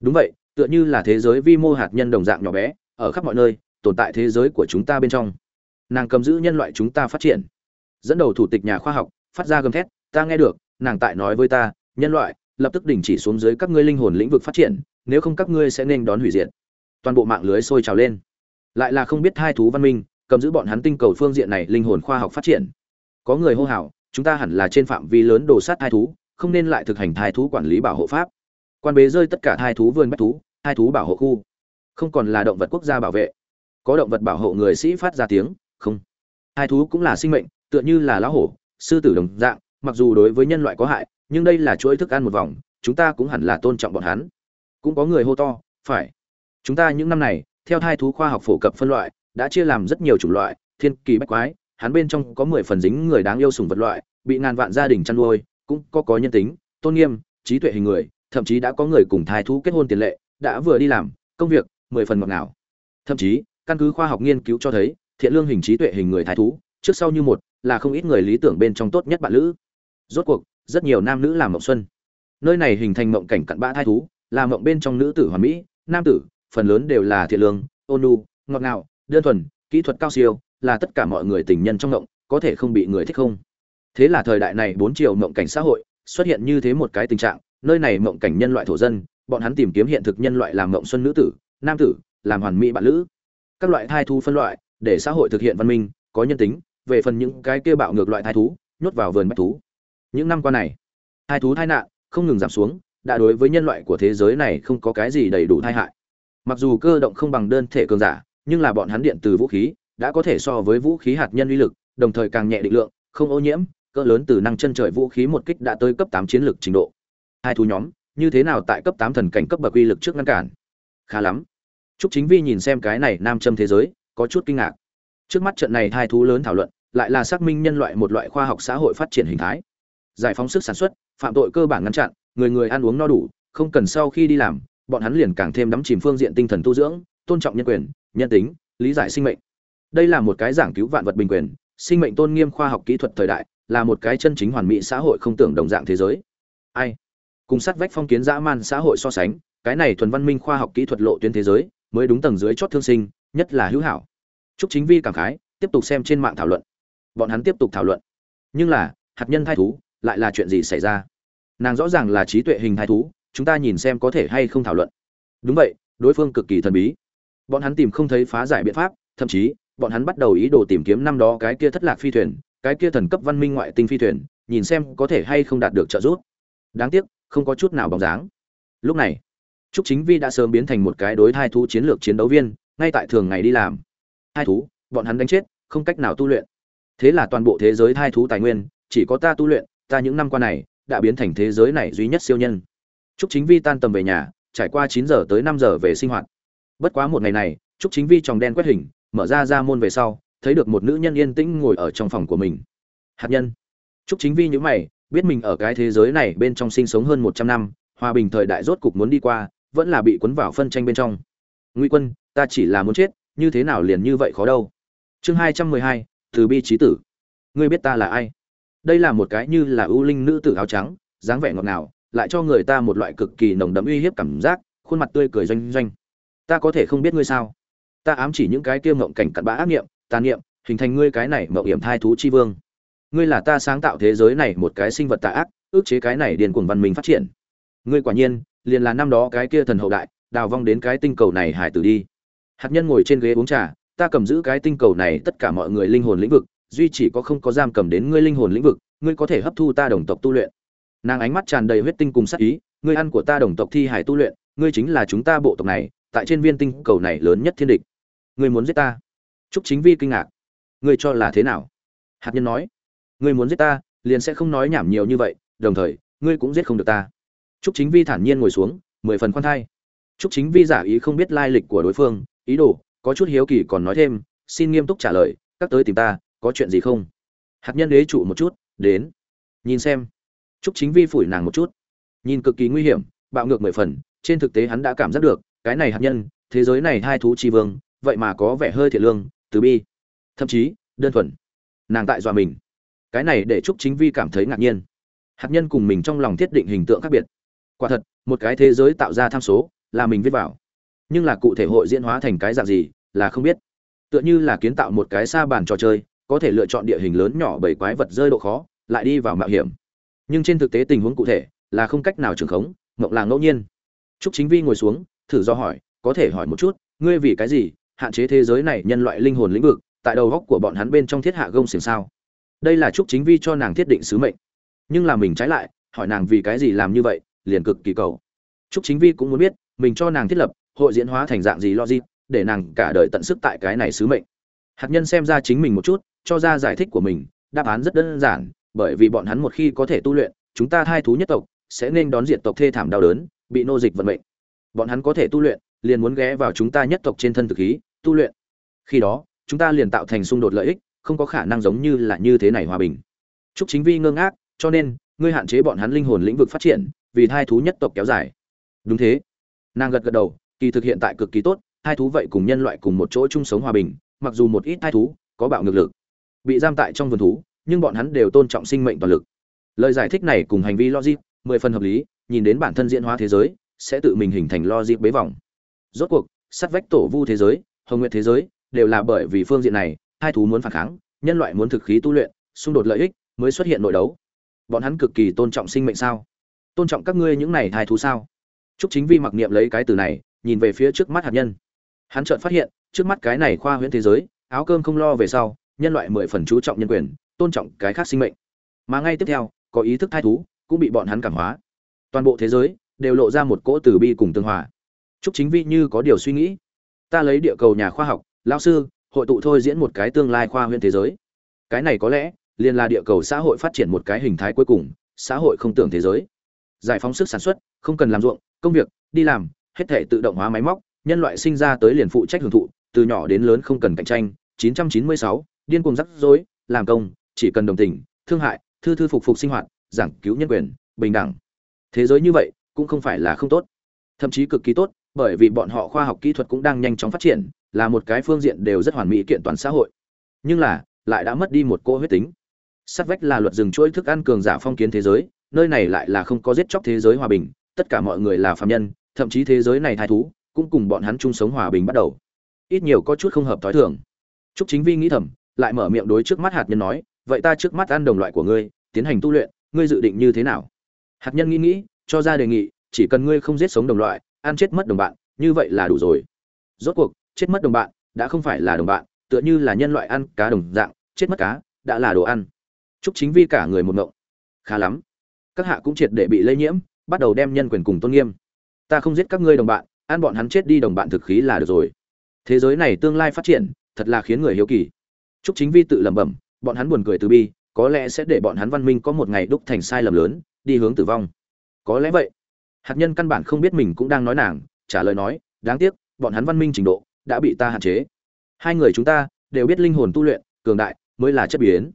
Đúng vậy, tựa như là thế giới vi mô hạt nhân đồng dạng nhỏ bé, ở khắp mọi nơi, tồn tại thế giới của chúng ta bên trong. Nàng cầm giữ nhân loại chúng ta phát triển. Dẫn đầu thủ tịch nhà khoa học, phát ra gầm thét, ta nghe được, nàng tại nói với ta, nhân loại, lập tức đình chỉ xuống dưới các ngươi linh hồn lĩnh vực phát triển, nếu không các ngươi sẽ nên đón hủy diệt. Toàn bộ mạng lưới sôi trào lên. Lại là không biết hai thú văn minh cầm giữ bọn hắn tinh cầu phương diện này linh hồn khoa học phát triển. Có người hô hào, chúng ta hẳn là trên phạm vi lớn đồ sát hai thú, không nên lại thực hành thai thú quản lý bảo hộ pháp. Quan bế rơi tất cả thai thú vườn bách thú hai thú bảo hộ khu. Không còn là động vật quốc gia bảo vệ. Có động vật bảo hộ người sĩ phát ra tiếng, không. Hai thú cũng là sinh mệnh, tựa như là lá hổ, sư tử đồng dạng, mặc dù đối với nhân loại có hại, nhưng đây là chuỗi thức ăn một vòng, chúng ta cũng hẳn là tôn trọng bọn hắn. Cũng có người hô to, phải. Chúng ta những năm này, theo thai thú khoa học phổ cập phân loại đã chia làm rất nhiều chủng loại, thiên, kỳ, bách, quái. Hắn bên trong có mười phần dính người đáng yêu sùng vật loại, bị ngàn vạn gia đình chăn nuôi, cũng có có nhân tính, tôn nghiêm, trí tuệ hình người, thậm chí đã có người cùng thai thú kết hôn tiền lệ, đã vừa đi làm, công việc mười phần ngọt ngào. Thậm chí, căn cứ khoa học nghiên cứu cho thấy, thiện lương hình trí tuệ hình người thai thú, trước sau như một, là không ít người lý tưởng bên trong tốt nhất bạn lữ. Rốt cuộc, rất nhiều nam nữ làm mộng xuân. Nơi này hình thành mộng cảnh cặn bã thai thú, là mộng bên trong nữ tử hoàn mỹ, nam tử, phần lớn đều là thiện lương, ôn nhu, ngọt ngào đơn thuần, kỹ thuật cao siêu, là tất cả mọi người tình nhân trong ngộng, có thể không bị người thích không? Thế là thời đại này bốn chiều mộng cảnh xã hội, xuất hiện như thế một cái tình trạng, nơi này mộng cảnh nhân loại thổ dân, bọn hắn tìm kiếm hiện thực nhân loại làm mộng xuân nữ tử, nam tử, làm hoàn mỹ bạn lữ. Các loại thai thú phân loại, để xã hội thực hiện văn minh, có nhân tính, về phần những cái kia bạo ngược loại thai thú, nhốt vào vườn bách thú. Những năm qua này, thai thú thai nạn, không ngừng giảm xuống, đã đối với nhân loại của thế giới này không có cái gì đầy đủ thai hại. Mặc dù cơ động không bằng đơn thể cường giả nhưng là bọn hắn điện từ vũ khí đã có thể so với vũ khí hạt nhân uy lực đồng thời càng nhẹ định lượng không ô nhiễm cỡ lớn từ năng chân trời vũ khí một kích đã tới cấp tám chiến lược trình độ hai thú nhóm như thế nào tại cấp tám thần cảnh cấp bậc uy lực trước ngăn cản khá lắm Trúc Chính Vi nhìn xem cái này nam châm thế giới, có chút kinh ngạc. Trước mắt trận này hai thú lớn thảo luận, lại là xác minh nhân loại một loại khoa học xã hội phát triển hình thái. Giải phóng sức sản xuất, phạm tội cơ bản ngăn chặn, người người ăn uống no đủ, không cần sau khi đi làm, bọn hắn liền càng thêm đắm chìm phương diện tinh thần tu dưỡng, tôn trọng nhân quyền, nhân tính, lý giải sinh mệnh. Đây là một cái giảng cứu vạn vật bình quyền, sinh mệnh tôn nghiêm khoa học kỹ thuật thời đại, là một cái chân chính hoàn mỹ xã hội không tưởng đồng dạng thế giới. Ai? Cùng sát vách phong kiến dã man xã hội so sánh, cái này thuần văn minh khoa học kỹ thuật lộ tuyến thế giới, mới đúng tầng dưới chót thương sinh, nhất là hữu hảo. Chúc Chính Vi cảm khái, tiếp tục xem trên mạng thảo luận. Bọn hắn tiếp tục thảo luận. Nhưng là, hạt nhân thai thú, lại là chuyện gì xảy ra? Nàng rõ ràng là trí tuệ hình thai thú, chúng ta nhìn xem có thể hay không thảo luận. Đúng vậy, đối phương cực kỳ thần bí. Bọn hắn tìm không thấy phá giải biện pháp, thậm chí, bọn hắn bắt đầu ý đồ tìm kiếm năm đó cái kia thất lạc phi thuyền, cái kia thần cấp văn minh ngoại tinh phi thuyền, nhìn xem có thể hay không đạt được trợ giúp. Đáng tiếc, không có chút nào bóng dáng. Lúc này, Trúc Chính Vi đã sớm biến thành một cái đối thai thú chiến lược chiến đấu viên, ngay tại thường ngày đi làm. Thai thú, bọn hắn đánh chết, không cách nào tu luyện. Thế là toàn bộ thế giới thai thú tài nguyên, chỉ có ta tu luyện, ta những năm qua này đã biến thành thế giới này duy nhất siêu nhân. Trúc Chính Vi tan tầm về nhà, trải qua chín giờ tới năm giờ về sinh hoạt. Bất quá một ngày này, Trúc Chính Vi tròng đen quét hình, mở ra ra môn về sau, thấy được một nữ nhân yên tĩnh ngồi ở trong phòng của mình. Hạt nhân. Trúc Chính Vi nhữ mày, biết mình ở cái thế giới này bên trong sinh sống hơn 100 năm, hòa bình thời đại rốt cục muốn đi qua, vẫn là bị cuốn vào phân tranh bên trong. Nguy quân ta chỉ là muốn chết như thế nào liền như vậy khó đâu. Chương hai trăm mười hai từ bi trí tử. Ngươi biết ta là ai? Đây là một cái như là ưu linh nữ tử áo trắng dáng vẻ ngọt ngào lại cho người ta một loại cực kỳ nồng đậm uy hiếp cảm giác khuôn mặt tươi cười doanh doanh ta có thể không biết ngươi sao? Ta ám chỉ những cái kia mộng cảnh cặn bã ác nghiệm tàn niệm hình thành ngươi cái này mộng hiểm thai thú chi vương. Ngươi là ta sáng tạo thế giới này một cái sinh vật tà ác, ước chế cái này điền cuồng văn minh phát triển. Ngươi quả nhiên, liền là năm đó cái kia thần hậu đại, đào vong đến cái tinh cầu này hải tử đi. Hạt nhân ngồi trên ghế uống trà, ta cầm giữ cái tinh cầu này tất cả mọi người linh hồn lĩnh vực, duy chỉ có không có giam cầm đến ngươi linh hồn lĩnh vực, ngươi có thể hấp thu ta đồng tộc tu luyện. Nàng ánh mắt tràn đầy huyết tinh cùng sắc ý, ngươi ăn của ta đồng tộc thi hải tu luyện, ngươi chính là chúng ta bộ tộc này tại trên viên tinh cầu này lớn nhất thiên địch ngươi muốn giết ta trúc chính vi kinh ngạc ngươi cho là thế nào hạt nhân nói ngươi muốn giết ta liền sẽ không nói nhảm nhiều như vậy đồng thời ngươi cũng giết không được ta Trúc Chính Vi thản nhiên ngồi xuống, mười phần khoan thai. Trúc Chính Vi giả ý không biết lai lịch của đối phương, ý đồ, có chút hiếu kỳ còn nói thêm, xin nghiêm túc trả lời, các tới tìm ta, có chuyện gì không? Hạt nhân đế trụ một chút, đến. Nhìn xem. Trúc Chính Vi phủi nàng một chút. Nhìn cực kỳ nguy hiểm, bạo ngược mười phần, trên thực tế hắn đã cảm giác được, cái này hạt nhân, thế giới này hai thú chi vương, vậy mà có vẻ hơi thiệt lương, từ bi, thậm chí đơn thuần. Nàng tại dọa mình. Cái này để Trúc Chính Vi cảm thấy ngạc nhiên. Hạt nhân cùng mình trong lòng thiết định hình tượng khác biệt quả thật một cái thế giới tạo ra tham số là mình viết vào nhưng là cụ thể hội diễn hóa thành cái dạng gì là không biết tựa như là kiến tạo một cái xa bàn trò chơi có thể lựa chọn địa hình lớn nhỏ bảy quái vật rơi độ khó lại đi vào mạo hiểm nhưng trên thực tế tình huống cụ thể là không cách nào trường khống mộng là ngẫu nhiên Trúc Chính Vi ngồi xuống, thử do hỏi, có thể hỏi một chút, ngươi vì cái gì hạn chế thế giới này nhân loại linh hồn lĩnh vực, tại đầu góc của bọn hắn bên trong thiết hạ gông xiềng sao? Đây là Trúc Chính Vi cho nàng thiết định sứ mệnh. Nhưng là mình trái lại, hỏi nàng vì cái gì làm như vậy, liền cực kỳ cầu trúc chính vi cũng muốn biết mình cho nàng thiết lập hội diễn hóa thành dạng gì logic để nàng cả đời tận sức tại cái này sứ mệnh hạt nhân xem ra chính mình một chút cho ra giải thích của mình đáp án rất đơn giản bởi vì bọn hắn một khi có thể tu luyện chúng ta thai thú nhất tộc sẽ nên đón diện tộc thê thảm đau đớn bị nô dịch vận mệnh bọn hắn có thể tu luyện liền muốn ghé vào chúng ta nhất tộc trên thân thực khí tu luyện. Khi đó chúng ta liền tạo thành xung đột lợi ích không có khả năng giống như là như thế này hòa bình. Trúc Chính Vi ngơ ngác, cho nên ngươi hạn chế bọn hắn linh hồn lĩnh vực phát triển, vì hai thú nhất tộc kéo dài. Đúng thế. Nàng gật gật đầu kỳ thực hiện tại cực kỳ tốt hai thú vậy cùng nhân loại cùng một chỗ chung sống hòa bình mặc dù một ít hai thú có bạo ngược lực bị giam tại trong vườn thú nhưng bọn hắn đều tôn trọng sinh mệnh toàn lực. Lời giải thích này cùng hành vi logic mười phần hợp lý nhìn đến bản thân diễn hóa thế giới sẽ tự mình hình thành logic bế vòng rốt cuộc sắt vách tổ vu thế giới hồng nguyện thế giới đều là bởi vì phương diện này hai thú muốn phản kháng nhân loại muốn thực khí tu luyện xung đột lợi ích mới xuất hiện nội đấu bọn hắn cực kỳ tôn trọng sinh mệnh sao tôn trọng các ngươi những này thai thú sao Trúc Chính Vi mặc niệm lấy cái từ này, nhìn về phía trước mắt hạt nhân. Hắn chợt phát hiện, trước mắt cái này khoa huyễn thế giới, áo cơm không lo về sau, nhân loại mười phần chú trọng nhân quyền, tôn trọng cái khác sinh mệnh. Mà ngay tiếp theo, có ý thức thai thú, cũng bị bọn hắn cảm hóa. Toàn bộ thế giới đều lộ ra một cỗ từ bi cùng tương hòa. Chúc Chính Vi như có điều suy nghĩ. Ta lấy địa cầu nhà khoa học, lão sư, hội tụ thôi diễn một cái tương lai khoa huyện thế giới. Cái này có lẽ liền là địa cầu xã hội phát triển một cái hình thái cuối cùng, xã hội không tưởng thế giới giải phóng sức sản xuất không cần làm ruộng công việc đi làm hết thể tự động hóa máy móc nhân loại sinh ra tới liền phụ trách hưởng thụ từ nhỏ đến lớn không cần cạnh tranh 996, điên cuồng rắc rối làm công chỉ cần đồng tình thương hại thư thư phục phục sinh hoạt giảng cứu nhân quyền bình đẳng thế giới như vậy cũng không phải là không tốt. Thậm chí cực kỳ tốt bởi vì bọn họ khoa học kỹ thuật cũng đang nhanh chóng phát triển là một cái phương diện đều rất hoàn mỹ kiện toàn xã hội. Nhưng là lại đã mất đi một cô huyết tính. Sắt vách là luật rừng chuỗi thức ăn cường giả phong kiến thế giới nơi này lại là không có giết chóc thế giới hòa bình tất cả mọi người là phạm nhân thậm chí thế giới này thai thú cũng cùng bọn hắn chung sống hòa bình bắt đầu. Ít nhiều có chút không hợp thói thường. Trúc Chính Vi nghĩ thầm, lại mở miệng đối trước mắt hạt nhân nói, vậy ta trước mắt ăn đồng loại của ngươi, tiến hành tu luyện, ngươi dự định như thế nào? Hạt nhân nghĩ nghĩ, cho ra đề nghị, chỉ cần ngươi không giết sống đồng loại, ăn chết mất đồng bạn, như vậy là đủ rồi. Rốt cuộc, chết mất đồng bạn, đã không phải là đồng bạn, tựa như là nhân loại ăn cá đồng dạng, chết mất cá, đã là đồ ăn. Trúc Chính Vi cả người một ngộng. Khá lắm. Các hạ cũng triệt để bị lây nhiễm, bắt đầu đem nhân quyền cùng tôn nghiêm. Ta không giết các ngươi đồng bạn, ăn bọn hắn chết đi đồng bạn thực khí là được rồi. Thế giới này tương lai phát triển, thật là khiến người hiếu kỳ. Trúc Chính Vi tự lẩm bẩm, bọn hắn buồn cười từ bi, có lẽ sẽ để bọn hắn văn minh có một ngày đúc thành sai lầm lớn, đi hướng tử vong. Có lẽ vậy. Hạt nhân căn bản không biết mình cũng đang nói nàng, trả lời nói, đáng tiếc, bọn hắn văn minh trình độ đã bị ta hạn chế. Hai người chúng ta đều biết linh hồn tu luyện, cường đại mới là chất biến.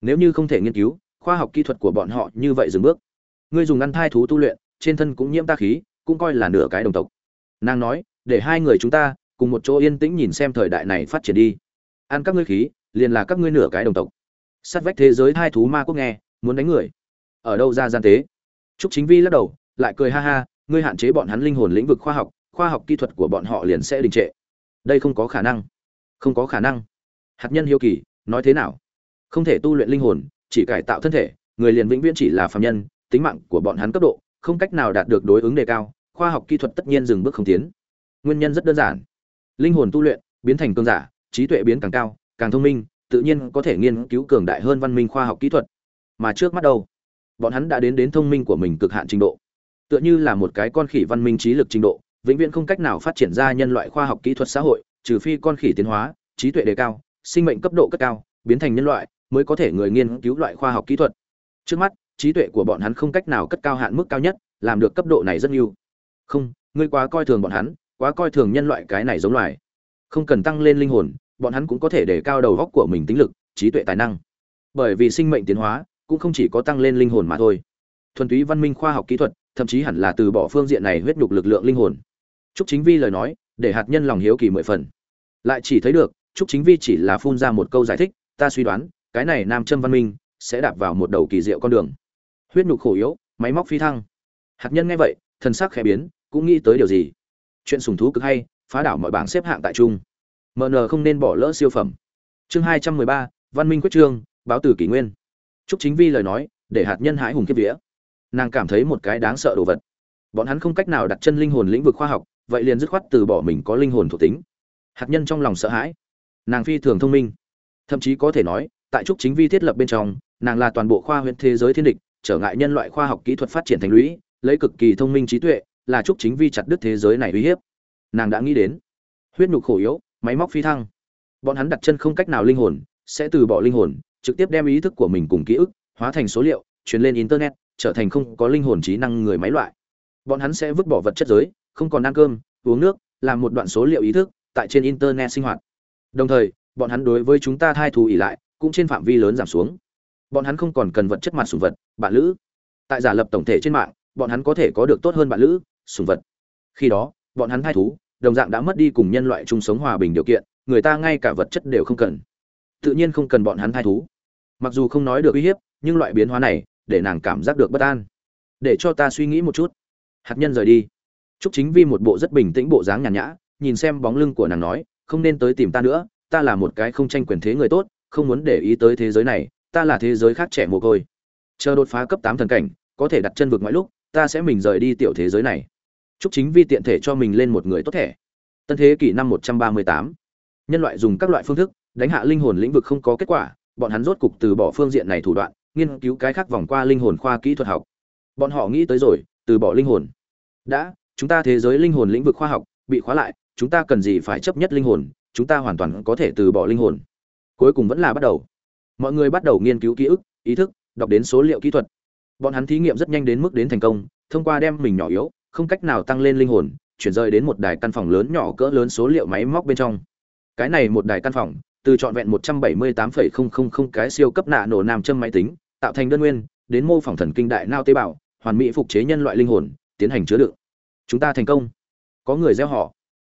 Nếu như không thể nghiên cứu, khoa học kỹ thuật của bọn họ như vậy dừng bước. Ngươi dùng ngăn thai thú tu luyện, trên thân cũng nhiễm ta khí, cũng coi là nửa cái đồng tộc. Nàng nói, để hai người chúng ta cùng một chỗ yên tĩnh nhìn xem thời đại này phát triển đi ăn các ngươi khí liền là các ngươi nửa cái đồng tộc sát vách thế giới hai thú ma quốc nghe muốn đánh người ở đâu ra gian tế trúc chính vi lắc đầu, lại cười ha ha, ngươi hạn chế bọn hắn linh hồn lĩnh vực khoa học khoa học kỹ thuật của bọn họ liền sẽ đình trệ. Đây không có khả năng. Không có khả năng. Hạt nhân hiếu kỳ, nói thế nào? Không thể tu luyện linh hồn, chỉ cải tạo thân thể, người liền vĩnh viễn chỉ là phàm nhân, tính mạng của bọn hắn cấp độ, không cách nào đạt được đối ứng đề cao, khoa học kỹ thuật tất nhiên dừng bước không tiến. Nguyên nhân rất đơn giản. Linh hồn tu luyện, biến thành cường giả, trí tuệ biến càng cao, càng thông minh, tự nhiên có thể nghiên cứu cường đại hơn văn minh khoa học kỹ thuật. Mà trước mắt đâu? Bọn hắn đã đến đến thông minh của mình cực hạn trình độ. Tựa như là một cái con khỉ văn minh trí lực trình độ, vĩnh viễn không cách nào phát triển ra nhân loại khoa học kỹ thuật xã hội, trừ phi con khỉ tiến hóa, trí tuệ đề cao, sinh mệnh cấp độ cất cao, biến thành nhân loại, mới có thể người nghiên cứu loại khoa học kỹ thuật. Trước mắt, trí tuệ của bọn hắn không cách nào cất cao hạn mức cao nhất, làm được cấp độ này rất nhiều. Không, ngươi quá coi thường bọn hắn, quá coi thường nhân loại cái này giống loài. Không cần tăng lên linh hồn, bọn hắn cũng có thể để cao đầu góc của mình tính lực, trí tuệ tài năng. Bởi vì sinh mệnh tiến hóa cũng không chỉ có tăng lên linh hồn mà thôi. Thuần túy văn minh khoa học kỹ thuật, thậm chí hẳn là từ bỏ phương diện này huyết nhục lực lượng linh hồn. Trúc chính vi lời nói, để hạt nhân lòng hiếu kỳ mười phần. Lại chỉ thấy được, trúc chính vi chỉ là phun ra một câu giải thích, ta suy đoán, cái này nam châm văn minh sẽ đạp vào một đầu kỳ diệu con đường. Huyết nhục khổ yếu, máy móc phi thăng. Hạt nhân nghe vậy, thần sắc khẽ biến, cũng nghĩ tới điều gì? Chuyện sùng thú cực hay, phá đảo mọi bảng xếp hạng tại trung. Mn không nên bỏ lỡ siêu phẩm. Chương hai trăm mười ba, văn minh quyết trương, báo tử kỷ nguyên. Trúc chính vi lời nói, để hạt nhân hãi hùng kiếp vía. Nàng cảm thấy một cái đáng sợ đồ vật. Bọn hắn không cách nào đặt chân linh hồn lĩnh vực khoa học, vậy liền dứt khoát từ bỏ mình có linh hồn thuộc tính. Hạt nhân trong lòng sợ hãi. Nàng phi thường thông minh. Thậm chí có thể nói, tại trúc chính vi thiết lập bên trong, nàng là toàn bộ khoa huyện thế giới thiên địch, trở ngại nhân loại khoa học kỹ thuật phát triển thành lũy, lấy cực kỳ thông minh trí tuệ, là Trúc chính vi chặt đứt thế giới này uy hiếp. Nàng đã nghĩ đến, huyết nhục khổ yếu, máy móc phi thăng. Bọn hắn đặt chân không cách nào linh hồn, sẽ từ bỏ linh hồn trực tiếp đem ý thức của mình cùng ký ức hóa thành số liệu, truyền lên internet, trở thành không có linh hồn trí năng người máy loại. Bọn hắn sẽ vứt bỏ vật chất giới, không còn ăn cơm, uống nước, làm một đoạn số liệu ý thức tại trên internet sinh hoạt. Đồng thời, bọn hắn đối với chúng ta thai thù ỉ lại, cũng trên phạm vi lớn giảm xuống. Bọn hắn không còn cần vật chất mặt sùng vật, bạn lữ. Tại giả lập tổng thể trên mạng, bọn hắn có thể có được tốt hơn bạn lữ sùng vật. Khi đó, bọn hắn thai thú, đồng dạng đã mất đi cùng nhân loại chung sống hòa bình điều kiện, người ta ngay cả vật chất đều không cần tự nhiên không cần bọn hắn thai thú. Mặc dù không nói được uy hiếp nhưng loại biến hóa này để nàng cảm giác được bất an. Để cho ta suy nghĩ một chút. Hạt nhân rời đi. Trúc Chính Vi một bộ rất bình tĩnh bộ dáng nhàn nhã, nhìn xem bóng lưng của nàng nói, không nên tới tìm ta nữa, ta là một cái không tranh quyền thế người tốt, không muốn để ý tới thế giới này, ta là thế giới khác trẻ mồ côi. Chờ đột phá cấp tám thần cảnh, có thể đặt chân vực ngoại lúc, ta sẽ mình rời đi tiểu thế giới này. Trúc chính vi tiện thể cho mình lên một người tốt thẻ. Tân thế kỷ năm một trăm ba mươi tám. Nhân loại dùng các loại phương thức đánh hạ linh hồn lĩnh vực không có kết quả, bọn hắn rốt cục từ bỏ phương diện này thủ đoạn, nghiên cứu cái khác vòng qua linh hồn khoa kỹ thuật học. Bọn họ nghĩ tới rồi, từ bỏ linh hồn. Đã, chúng ta thế giới linh hồn lĩnh vực khoa học bị khóa lại, chúng ta cần gì phải chấp nhất linh hồn, chúng ta hoàn toàn có thể từ bỏ linh hồn. Cuối cùng vẫn là bắt đầu. Mọi người bắt đầu nghiên cứu ký ức, ý thức, đọc đến số liệu kỹ thuật. Bọn hắn thí nghiệm rất nhanh đến mức đến thành công, thông qua đem mình nhỏ yếu, không cách nào tăng lên linh hồn, chuyển rời đến một đài căn phòng lớn nhỏ cỡ lớn số liệu máy móc bên trong. Cái này một đài căn phòng từ trọn vẹn 178,000 cái siêu cấp nạ nổ nam châm máy tính tạo thành đơn nguyên đến mô phỏng thần kinh đại não tế bào hoàn mỹ phục chế nhân loại linh hồn tiến hành chứa đựng. Chúng ta thành công. Có người gieo họ.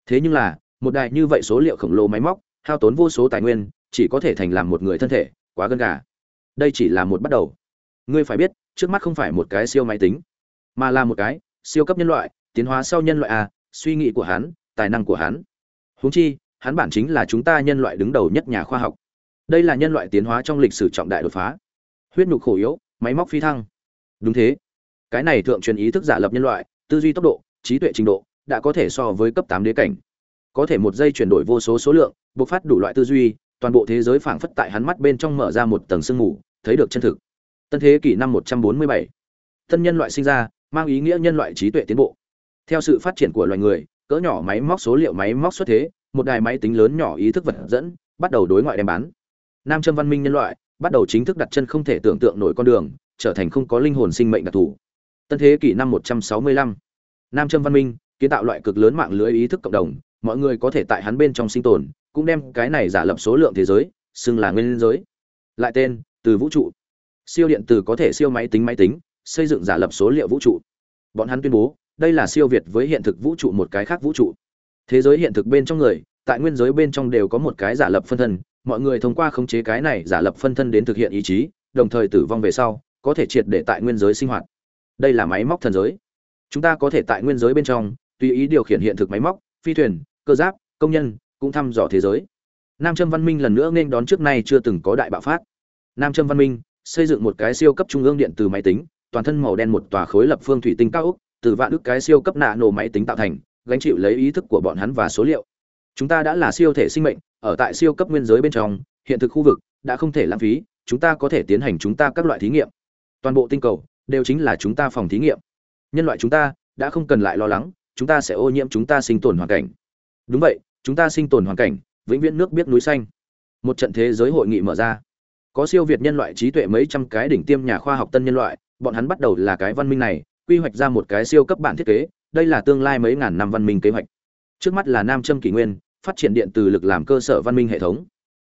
Thế nhưng là một đại như vậy số liệu khổng lồ máy móc hao tốn vô số tài nguyên chỉ có thể thành làm một người thân thể quá gân gà. Đây chỉ là một bắt đầu. Ngươi phải biết trước mắt không phải một cái siêu máy tính mà là một cái siêu cấp nhân loại tiến hóa sau nhân loại à suy nghĩ của hắn tài năng của hắn. Huống chi hắn bản chính là chúng ta nhân loại đứng đầu nhất nhà khoa học. Đây là nhân loại tiến hóa trong lịch sử trọng đại đột phá. Huyết nhục khổ yếu, máy móc phi thăng. Đúng thế. Cái này thượng truyền ý thức giả lập nhân loại, tư duy tốc độ, trí tuệ trình độ, đã có thể so với cấp tám đế cảnh. Có thể một giây chuyển đổi vô số số lượng, bộc phát đủ loại tư duy, toàn bộ thế giới phảng phất tại hắn mắt bên trong mở ra một tầng sương mù, thấy được chân thực. Tân thế kỷ năm một trăm bốn mươi bảy, tân nhân loại sinh ra, mang ý nghĩa nhân loại trí tuệ tiến bộ. Theo sự phát triển của loài người, cỡ nhỏ máy móc số liệu máy móc xuất thế một đài máy tính lớn nhỏ ý thức vật dẫn, bắt đầu đối ngoại đem bán. Nam châm văn minh nhân loại bắt đầu chính thức đặt chân không thể tưởng tượng nổi con đường, trở thành không có linh hồn sinh mệnh đặc thù. Tân thế kỷ năm một trăm sáu mươi lăm, nam châm văn minh kiến tạo loại cực lớn mạng lưới ý thức cộng đồng, mọi người có thể tại hắn bên trong sinh tồn, cũng đem cái này giả lập số lượng thế giới, xưng là nguyên giới. Lại tên, từ vũ trụ. Siêu điện từ có thể siêu máy tính máy tính, xây dựng giả lập số liệu vũ trụ. Bọn hắn tuyên bố, đây là siêu việt với hiện thực vũ trụ một cái khác vũ trụ thế giới hiện thực bên trong người, tại nguyên giới bên trong đều có một cái giả lập phân thân, mọi người thông qua khống chế cái này giả lập phân thân đến thực hiện ý chí, đồng thời tử vong về sau, có thể triệt để tại nguyên giới sinh hoạt. Đây là máy móc thần giới. Chúng ta có thể tại nguyên giới bên trong, tùy ý điều khiển hiện thực máy móc, phi thuyền, cơ giáp, công nhân, cũng thăm dò thế giới. Nam trâm văn minh lần nữa nên đón trước nay chưa từng có đại bạo phát. Nam trâm văn minh, xây dựng một cái siêu cấp trung ương điện từ máy tính, toàn thân màu đen một tòa khối lập phương thủy tinh cao ốc, từ vạn ước cái siêu cấp nạ nổ máy tính tạo thành gánh chịu lấy ý thức của bọn hắn và số liệu. Chúng ta đã là siêu thể sinh mệnh, ở tại siêu cấp nguyên giới bên trong, hiện thực khu vực đã không thể lãng phí, chúng ta có thể tiến hành chúng ta các loại thí nghiệm. Toàn bộ tinh cầu đều chính là chúng ta phòng thí nghiệm. Nhân loại chúng ta đã không cần lại lo lắng, chúng ta sẽ ô nhiễm chúng ta sinh tồn hoàn cảnh. Đúng vậy, chúng ta sinh tồn hoàn cảnh, vĩnh viễn nước biết núi xanh. Một trận thế giới hội nghị mở ra. Có siêu việt nhân loại trí tuệ mấy trăm cái đỉnh tiêm nhà khoa học tân nhân loại, bọn hắn bắt đầu là cái văn minh này, quy hoạch ra một cái siêu cấp bản thiết kế đây là tương lai mấy ngàn năm văn minh kế hoạch. Trước mắt là nam châm kỷ nguyên, phát triển điện từ lực làm cơ sở văn minh hệ thống.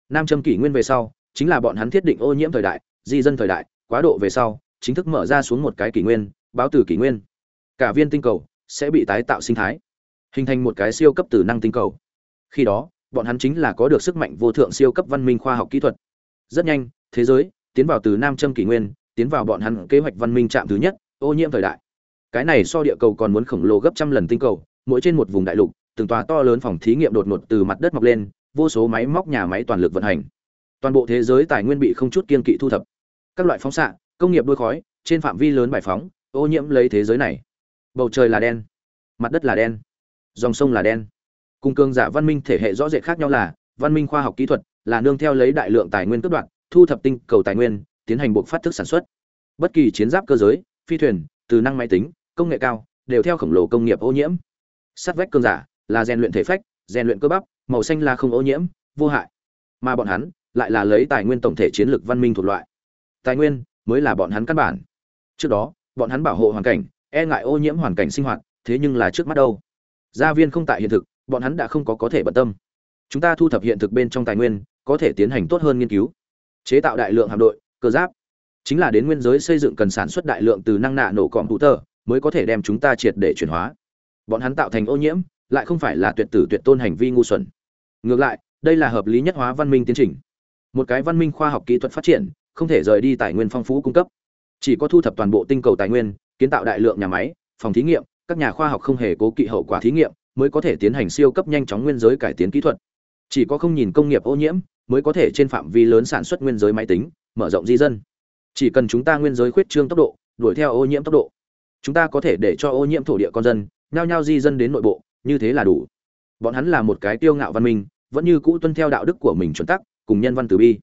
Nam châm kỷ nguyên về sau, chính là bọn hắn thiết định ô nhiễm thời đại, di dân thời đại, quá độ về sau, chính thức mở ra xuống một cái kỷ nguyên, báo từ kỷ nguyên. Cả viên tinh cầu sẽ bị tái tạo sinh thái, hình thành một cái siêu cấp tử năng tinh cầu. Khi đó, bọn hắn chính là có được sức mạnh vô thượng siêu cấp văn minh khoa học kỹ thuật. Rất nhanh, thế giới tiến vào từ nam châm kỷ nguyên, tiến vào bọn hắn kế hoạch văn minh chạm thứ nhất, ô nhiễm thời đại cái này so địa cầu còn muốn khổng lồ gấp trăm lần tinh cầu, mỗi trên một vùng đại lục, từng tòa to lớn phòng thí nghiệm đột ngột từ mặt đất mọc lên, vô số máy móc nhà máy toàn lực vận hành. Toàn bộ thế giới tài nguyên bị không chút kiên kỵ thu thập. Các loại phóng xạ, công nghiệp đôi khói, trên phạm vi lớn bài phóng, ô nhiễm lấy thế giới này. Bầu trời là đen, mặt đất là đen, dòng sông là đen. Cùng cường giả văn minh thể hệ rõ rệt khác nhau là, văn minh khoa học kỹ thuật là nương theo lấy đại lượng tài nguyên cướp đoạt, thu thập tinh cầu tài nguyên, tiến hành buộc phát thức sản xuất. Bất kỳ chiến giáp cơ giới, phi thuyền, từ năng máy tính công nghệ cao, đều theo khổng lồ công nghiệp ô nhiễm. Sắt vách cường giả là rèn luyện thể phách, rèn luyện cơ bắp, màu xanh là không ô nhiễm, vô hại. Mà bọn hắn lại là lấy tài nguyên tổng thể chiến lược văn minh thuộc loại. Tài nguyên mới là bọn hắn căn bản. Trước đó, bọn hắn bảo hộ hoàn cảnh e ngại ô nhiễm hoàn cảnh sinh hoạt, thế nhưng là trước mắt đâu? Gia viên không tại hiện thực, bọn hắn đã không có có thể bận tâm. Chúng ta thu thập hiện thực bên trong tài nguyên, có thể tiến hành tốt hơn nghiên cứu. Chế tạo đại lượng hạm đội, cơ giáp. Chính là đến nguyên giới xây dựng cần sản xuất đại lượng từ năng nạ nổ cọm hữu tờ mới có thể đem chúng ta triệt để chuyển hóa. Bọn hắn tạo thành ô nhiễm, lại không phải là tuyệt tử tuyệt tôn hành vi ngu xuẩn. Ngược lại, đây là hợp lý nhất hóa văn minh tiến trình. Một cái văn minh khoa học kỹ thuật phát triển, không thể rời đi tài nguyên phong phú cung cấp. Chỉ có thu thập toàn bộ tinh cầu tài nguyên, kiến tạo đại lượng nhà máy, phòng thí nghiệm, các nhà khoa học không hề cố kỵ hậu quả thí nghiệm, mới có thể tiến hành siêu cấp nhanh chóng nguyên giới cải tiến kỹ thuật. Chỉ có không nhìn công nghiệp ô nhiễm, mới có thể trên phạm vi lớn sản xuất nguyên giới máy tính, mở rộng di dân. Chỉ cần chúng ta nguyên giới khuyết trương tốc độ, đuổi theo ô nhiễm tốc độ chúng ta có thể để cho ô nhiễm thổ địa con dân nhao nhao di dân đến nội bộ, như thế là đủ. Bọn hắn là một cái tiêu ngạo văn minh, vẫn như cũ tuân theo đạo đức của mình chuẩn tắc, cùng nhân văn từ bi.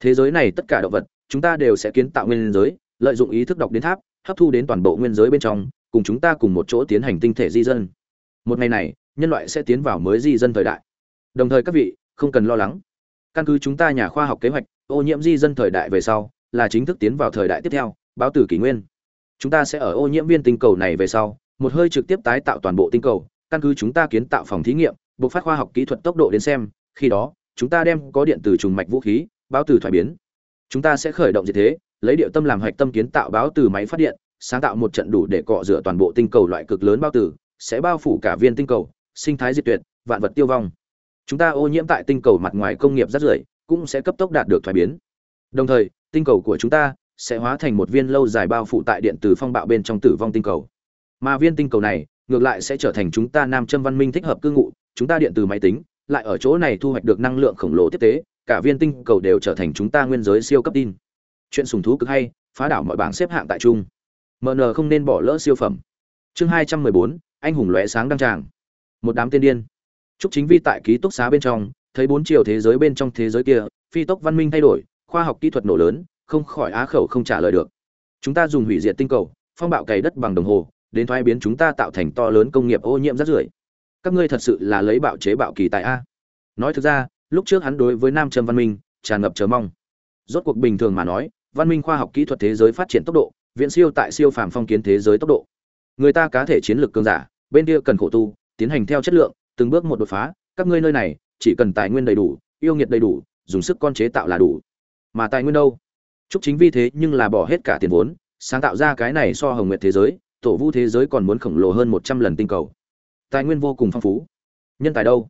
Thế giới này tất cả động vật, chúng ta đều sẽ kiến tạo nguyên giới, lợi dụng ý thức đọc đến tháp, hấp thu đến toàn bộ nguyên giới bên trong, cùng chúng ta cùng một chỗ tiến hành tinh thể di dân. Một ngày này, nhân loại sẽ tiến vào mới di dân thời đại. Đồng thời các vị, không cần lo lắng. Căn cứ chúng ta nhà khoa học kế hoạch, ô nhiễm di dân thời đại về sau, là chính thức tiến vào thời đại tiếp theo, báo tử kỷ nguyên chúng ta sẽ ở ô nhiễm viên tinh cầu này về sau, một hơi trực tiếp tái tạo toàn bộ tinh cầu, căn cứ chúng ta kiến tạo phòng thí nghiệm, buộc phát khoa học kỹ thuật tốc độ đến xem, khi đó, chúng ta đem có điện từ trùng mạch vũ khí, báo từ thoại biến. Chúng ta sẽ khởi động gì thế, lấy điệu tâm làm hạch tâm kiến tạo báo từ máy phát điện, sáng tạo một trận đủ để cọ rửa toàn bộ tinh cầu loại cực lớn bao tử sẽ bao phủ cả viên tinh cầu, sinh thái diệt tuyệt, vạn vật tiêu vong. Chúng ta ô nhiễm tại tinh cầu mặt ngoài công nghiệp rất rưởi, cũng sẽ cấp tốc đạt được thoái biến. Đồng thời, tinh cầu của chúng ta sẽ hóa thành một viên lâu dài bao phủ tại điện từ phong bạo bên trong tử vong tinh cầu. Mà viên tinh cầu này ngược lại sẽ trở thành chúng ta nam châm văn minh thích hợp cư ngụ chúng ta điện từ máy tính lại ở chỗ này thu hoạch được năng lượng khổng lồ tiếp tế cả viên tinh cầu đều trở thành chúng ta nguyên giới siêu cấp tin. Chuyện sùng thú cực hay phá đảo mọi bảng xếp hạng tại trung mn không nên bỏ lỡ siêu phẩm. Chương hai trăm mười bốn anh hùng lóe sáng đăng tràng. Một đám tiên điên. Trúc Chính Vi tại ký túc xá bên trong, thấy bốn chiều thế giới bên trong thế giới kia, phi tốc văn minh thay đổi, khoa học kỹ thuật nổ lớn, không khỏi á khẩu không trả lời được. Chúng ta dùng hủy diệt tinh cầu, phong bạo cày đất bằng đồng hồ, đến thoái biến chúng ta tạo thành to lớn công nghiệp ô nhiễm rất rưởi. Các ngươi thật sự là lấy bạo chế bạo kỳ tại a. Nói thực ra, lúc trước hắn đối với Nam trầm văn minh tràn ngập chờ mong. Rốt cuộc bình thường mà nói, văn minh khoa học kỹ thuật thế giới phát triển tốc độ, viễn siêu tại siêu phàm phong kiến thế giới tốc độ. Người ta cá thể chiến lược cường giả, bên kia cần khổ tu, tiến hành theo chất lượng, từng bước một đột phá các ngươi nơi này chỉ cần tài nguyên đầy đủ yêu nghiệt đầy đủ dùng sức con chế tạo là đủ mà tài nguyên đâu chúc chính vi thế nhưng là bỏ hết cả tiền vốn, sáng tạo ra cái này so hồng nguyệt thế giới, tổ vũ thế giới còn muốn khổng lồ hơn một trăm lần tinh cầu. Tài nguyên vô cùng phong phú. Nhân tài đâu?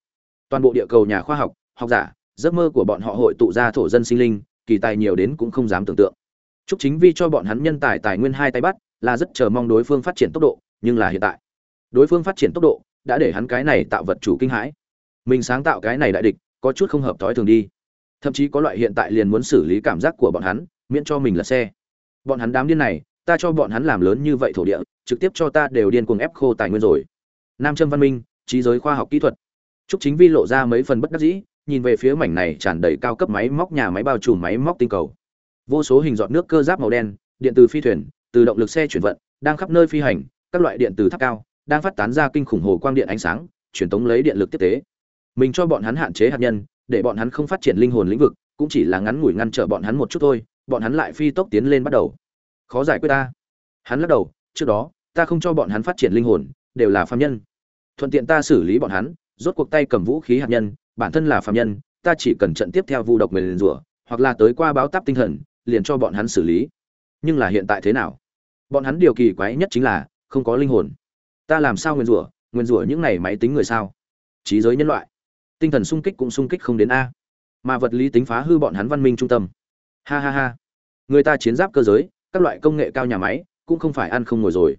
Toàn bộ địa cầu nhà khoa học học giả, giấc mơ của bọn họ hội tụ ra thổ dân sinh linh, kỳ tài nhiều đến cũng không dám tưởng tượng. Chúc chính vi cho bọn hắn nhân tài tài nguyên hai tay bắt, là rất chờ mong đối phương phát triển tốc độ, nhưng là hiện tại, đối phương phát triển tốc độ đã để hắn cái này tạo vật chủ kinh hãi. Mình sáng tạo cái này đại địch, có chút không hợp thói thường đi. Thậm chí có loại hiện tại liền muốn xử lý cảm giác của bọn hắn miễn cho mình là xe bọn hắn đám điên này ta cho bọn hắn làm lớn như vậy thổ địa trực tiếp cho ta đều điên cuồng ép khô tài nguyên rồi nam châm văn minh trí giới khoa học kỹ thuật Trúc Chính Vi lộ ra mấy phần bất đắc dĩ, nhìn về phía mảnh này tràn đầy cao cấp máy móc nhà máy bao trùm máy móc tinh cầu. Vô số hình giọt nước cơ giáp màu đen, điện từ phi thuyền, từ động lực xe chuyển vận, đang khắp nơi phi hành, các loại điện từ tháp cao, đang phát tán ra kinh khủng hồ quang điện ánh sáng, truyền tống lấy điện lực tiếp tế. Mình cho bọn hắn hạn chế hạt nhân, để bọn hắn không phát triển linh hồn lĩnh vực, cũng chỉ là ngắn ngủi ngăn trở bọn hắn một chút thôi, bọn hắn lại phi tốc tiến lên bắt đầu. Khó giải quyết ta. Hắn lắc đầu, trước đó, ta không cho bọn hắn phát triển linh hồn, đều là phàm nhân. Thuận tiện ta xử lý bọn hắn, rốt cuộc tay cầm vũ khí hạt nhân, bản thân là phàm nhân, ta chỉ cần trận tiếp theo vu độc mền rủa, hoặc là tới qua báo táp tinh thần, liền cho bọn hắn xử lý. Nhưng là hiện tại thế nào? Bọn hắn điều kỳ quái nhất chính là không có linh hồn ta làm sao nguyên rủa nguyên rủa những này máy tính người sao trí giới nhân loại tinh thần sung kích cũng sung kích không đến a mà vật lý tính phá hư bọn hắn văn minh trung tâm ha ha ha người ta chiến giáp cơ giới các loại công nghệ cao nhà máy cũng không phải ăn không ngồi rồi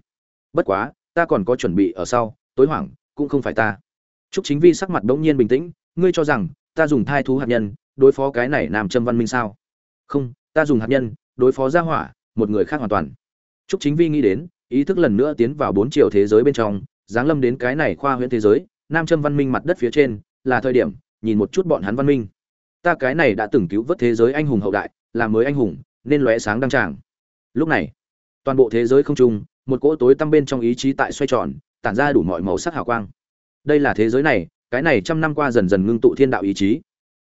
bất quá ta còn có chuẩn bị ở sau tối hoảng cũng không phải ta Trúc Chính Vi sắc mặt đống nhiên bình tĩnh, ngươi cho rằng ta dùng thai thú hạt nhân đối phó cái này nam châm văn minh sao? Không, ta dùng hạt nhân đối phó gia hỏa, một người khác hoàn toàn. Trúc Chính Vi nghĩ đến, ý thức lần nữa tiến vào bốn chiều thế giới bên trong giáng lâm đến cái này khoa huyễn thế giới nam châm văn minh mặt đất phía trên là thời điểm nhìn một chút bọn hắn văn minh ta cái này đã từng cứu vớt thế giới anh hùng hậu đại là mới anh hùng, nên lóe sáng đăng tràng. Lúc này, toàn bộ thế giới không trung, một cỗ tối tăm bên trong ý chí tại xoay tròn, tản ra đủ mọi màu sắc hào quang. Đây là thế giới này, cái này trăm năm qua dần dần ngưng tụ thiên đạo ý chí.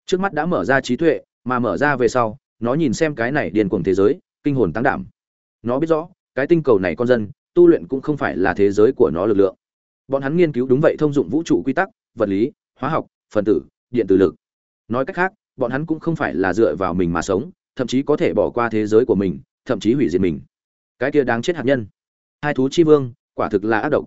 Trước mắt đã mở ra trí tuệ, mà mở ra về sau, nó nhìn xem cái này điền cuồng thế giới, kinh hồn tăng đảm. Nó biết rõ, cái tinh cầu này con dân, tu luyện cũng không phải là thế giới của nó lực lượng. Bọn hắn nghiên cứu đúng vậy thông dụng vũ trụ quy tắc, vật lý, hóa học, phần tử, điện tử lực. Nói cách khác, bọn hắn cũng không phải là dựa vào mình mà sống thậm chí có thể bỏ qua thế giới của mình, thậm chí hủy diệt mình. Cái kia đáng chết hạt nhân. Hai thú chi vương, quả thực là ác độc.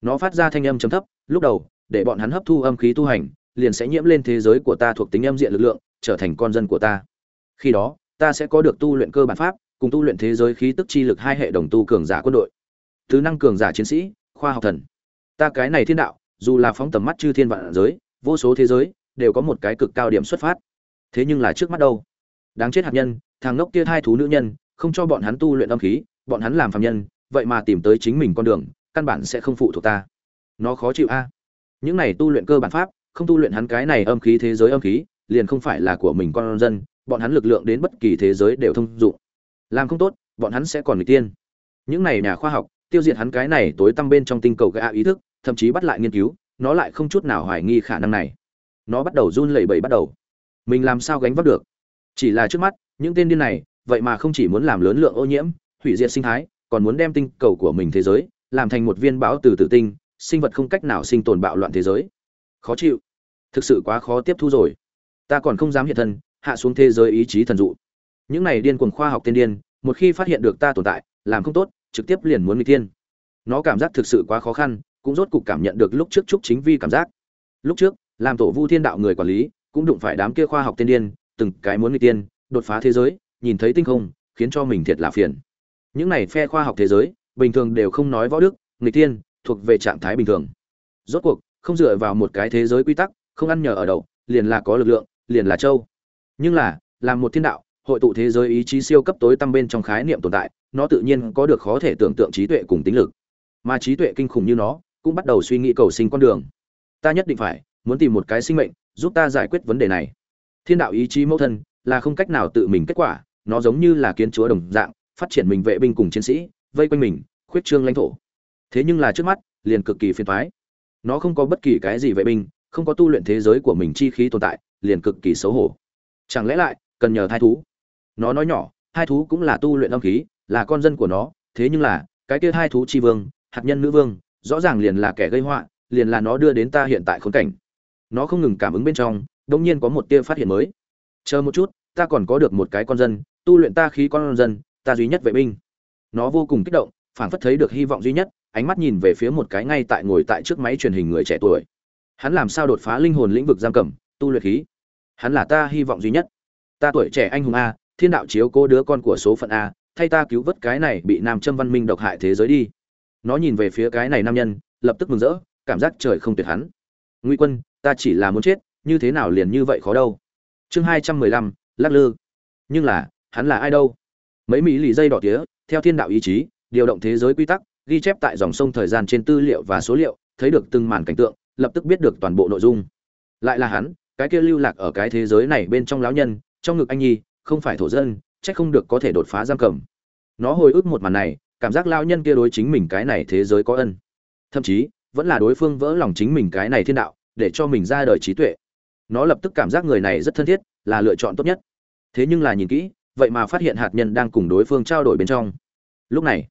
Nó phát ra thanh âm chấm thấp, lúc đầu, để bọn hắn hấp thu âm khí tu hành, liền sẽ nhiễm lên thế giới của ta thuộc tính âm diện lực lượng, trở thành con dân của ta. Khi đó, ta sẽ có được tu luyện cơ bản pháp, cùng tu luyện thế giới khí tức chi lực hai hệ đồng tu cường giả quân đội. Thứ năng cường giả chiến sĩ, khoa học thần. Ta cái này thiên đạo, dù là phóng tầm mắt chư thiên vạn giới, vô số thế giới, đều có một cái cực cao điểm xuất phát. Thế nhưng là trước mắt đâu? Đáng chết hạt nhân, thằng ngốc kia hai thú nữ nhân, không cho bọn hắn tu luyện âm khí, bọn hắn làm phạm nhân, vậy mà tìm tới chính mình con đường, căn bản sẽ không phụ thuộc ta. Nó khó chịu a. Những này tu luyện cơ bản pháp, không tu luyện hắn cái này âm khí thế giới âm khí, liền không phải là của mình con dân, bọn hắn lực lượng đến bất kỳ thế giới đều thông dụng. Làm không tốt, bọn hắn sẽ còn người tiên. Những này nhà khoa học, tiêu diệt hắn cái này tối tăm bên trong tinh cầu gạ ý thức, thậm chí bắt lại nghiên cứu, nó lại không chút nào hoài nghi khả năng này. Nó bắt đầu run lẩy bẩy bắt đầu. Mình làm sao gánh vác được? Chỉ là trước mắt, những tên điên này, vậy mà không chỉ muốn làm lớn lượng ô nhiễm, hủy diệt sinh thái, còn muốn đem tinh cầu của mình thế giới, làm thành một viên bão từ tử tinh, sinh vật không cách nào sinh tồn bạo loạn thế giới. Khó chịu. Thực sự quá khó tiếp thu rồi. Ta còn không dám hiện thân, hạ xuống thế giới ý chí thần dụ. Những này điên cuồng khoa học tiên điên, một khi phát hiện được ta tồn tại, làm không tốt, trực tiếp liền muốn người tiên nó cảm giác thực sự quá khó khăn, cũng rốt cục cảm nhận được lúc trước trúc chính vi cảm giác. Lúc trước, làm tổ vu thiên đạo người quản lý, cũng đụng phải đám kia khoa học tiên điên từng cái muốn người tiên, đột phá thế giới, nhìn thấy tinh không, khiến cho mình thiệt là phiền. Những này phe khoa học thế giới, bình thường đều không nói võ đức người tiên, thuộc về trạng thái bình thường. Rốt cuộc, không dựa vào một cái thế giới quy tắc, không ăn nhờ ở đậu, liền là có lực lượng, liền là châu. Nhưng là, làm một thiên đạo, hội tụ thế giới ý chí siêu cấp tối tăm bên trong khái niệm tồn tại, nó tự nhiên có được khó thể tưởng tượng trí tuệ cùng tính lực. Mà trí tuệ kinh khủng như nó, cũng bắt đầu suy nghĩ cầu sinh con đường. Ta nhất định phải, muốn tìm một cái sinh mệnh, giúp ta giải quyết vấn đề này thiên đạo ý chí mẫu thân là không cách nào tự mình kết quả, nó giống như là kiến chúa đồng dạng, phát triển mình vệ binh cùng chiến sĩ, vây quanh mình, khuyết trương lãnh thổ. Thế nhưng là trước mắt, liền cực kỳ phiền thoái nó không có bất kỳ cái gì vệ binh, không có tu luyện thế giới của mình chi khí tồn tại, liền cực kỳ xấu hổ. Chẳng lẽ lại, cần nhờ thai thú? Nó nói nhỏ hai thú cũng là tu luyện âm khí, là con dân của nó, thế nhưng là, cái kia hai thú chi vương, hạt nhân nữ vương, rõ ràng liền là kẻ gây họa, liền là nó đưa đến ta hiện tại khốn cảnh. Nó không ngừng cảm ứng bên trong đông nhiên có một tia phát hiện mới. Chờ một chút, ta còn có được một cái con dân, tu luyện ta khí con dân, ta duy nhất vệ binh. Nó vô cùng kích động, phảng phất thấy được hy vọng duy nhất, ánh mắt nhìn về phía một cái ngay tại ngồi tại trước máy truyền hình người trẻ tuổi. Hắn làm sao đột phá linh hồn lĩnh vực giam cầm, tu luyện khí? Hắn là ta hy vọng duy nhất. Ta tuổi trẻ anh hùng a, thiên đạo chiếu cố đứa con của số phận a, thay ta cứu vớt cái này bị nam châm văn minh độc hại thế giới đi. Nó nhìn về phía cái này nam nhân, lập tức mừng rỡ, cảm giác trời không tuyệt hắn. Nguy quân, ta chỉ là muốn chết như thế nào liền như vậy khó đâu. Chương hai trăm mười lăm, lắc lư. Nhưng là, hắn là ai đâu? Mấy mỹ lì dây đỏ tía, theo thiên đạo ý chí, điều động thế giới quy tắc, ghi chép tại dòng sông thời gian trên tư liệu và số liệu, thấy được từng màn cảnh tượng, lập tức biết được toàn bộ nội dung. Lại là hắn, cái kia lưu lạc ở cái thế giới này bên trong lão nhân, trong ngực anh nhi, không phải thổ dân, chắc không được có thể đột phá giam cầm. Nó hồi ức một màn này, cảm giác lão nhân kia đối chính mình cái này thế giới có ân. Thậm chí, vẫn là đối phương vỡ lòng chính mình cái này thiên đạo, để cho mình ra đời trí tuệ nó lập tức cảm giác người này rất thân thiết, là lựa chọn tốt nhất. Thế nhưng là nhìn kỹ, vậy mà phát hiện hạt nhân đang cùng đối phương trao đổi bên trong. Lúc này,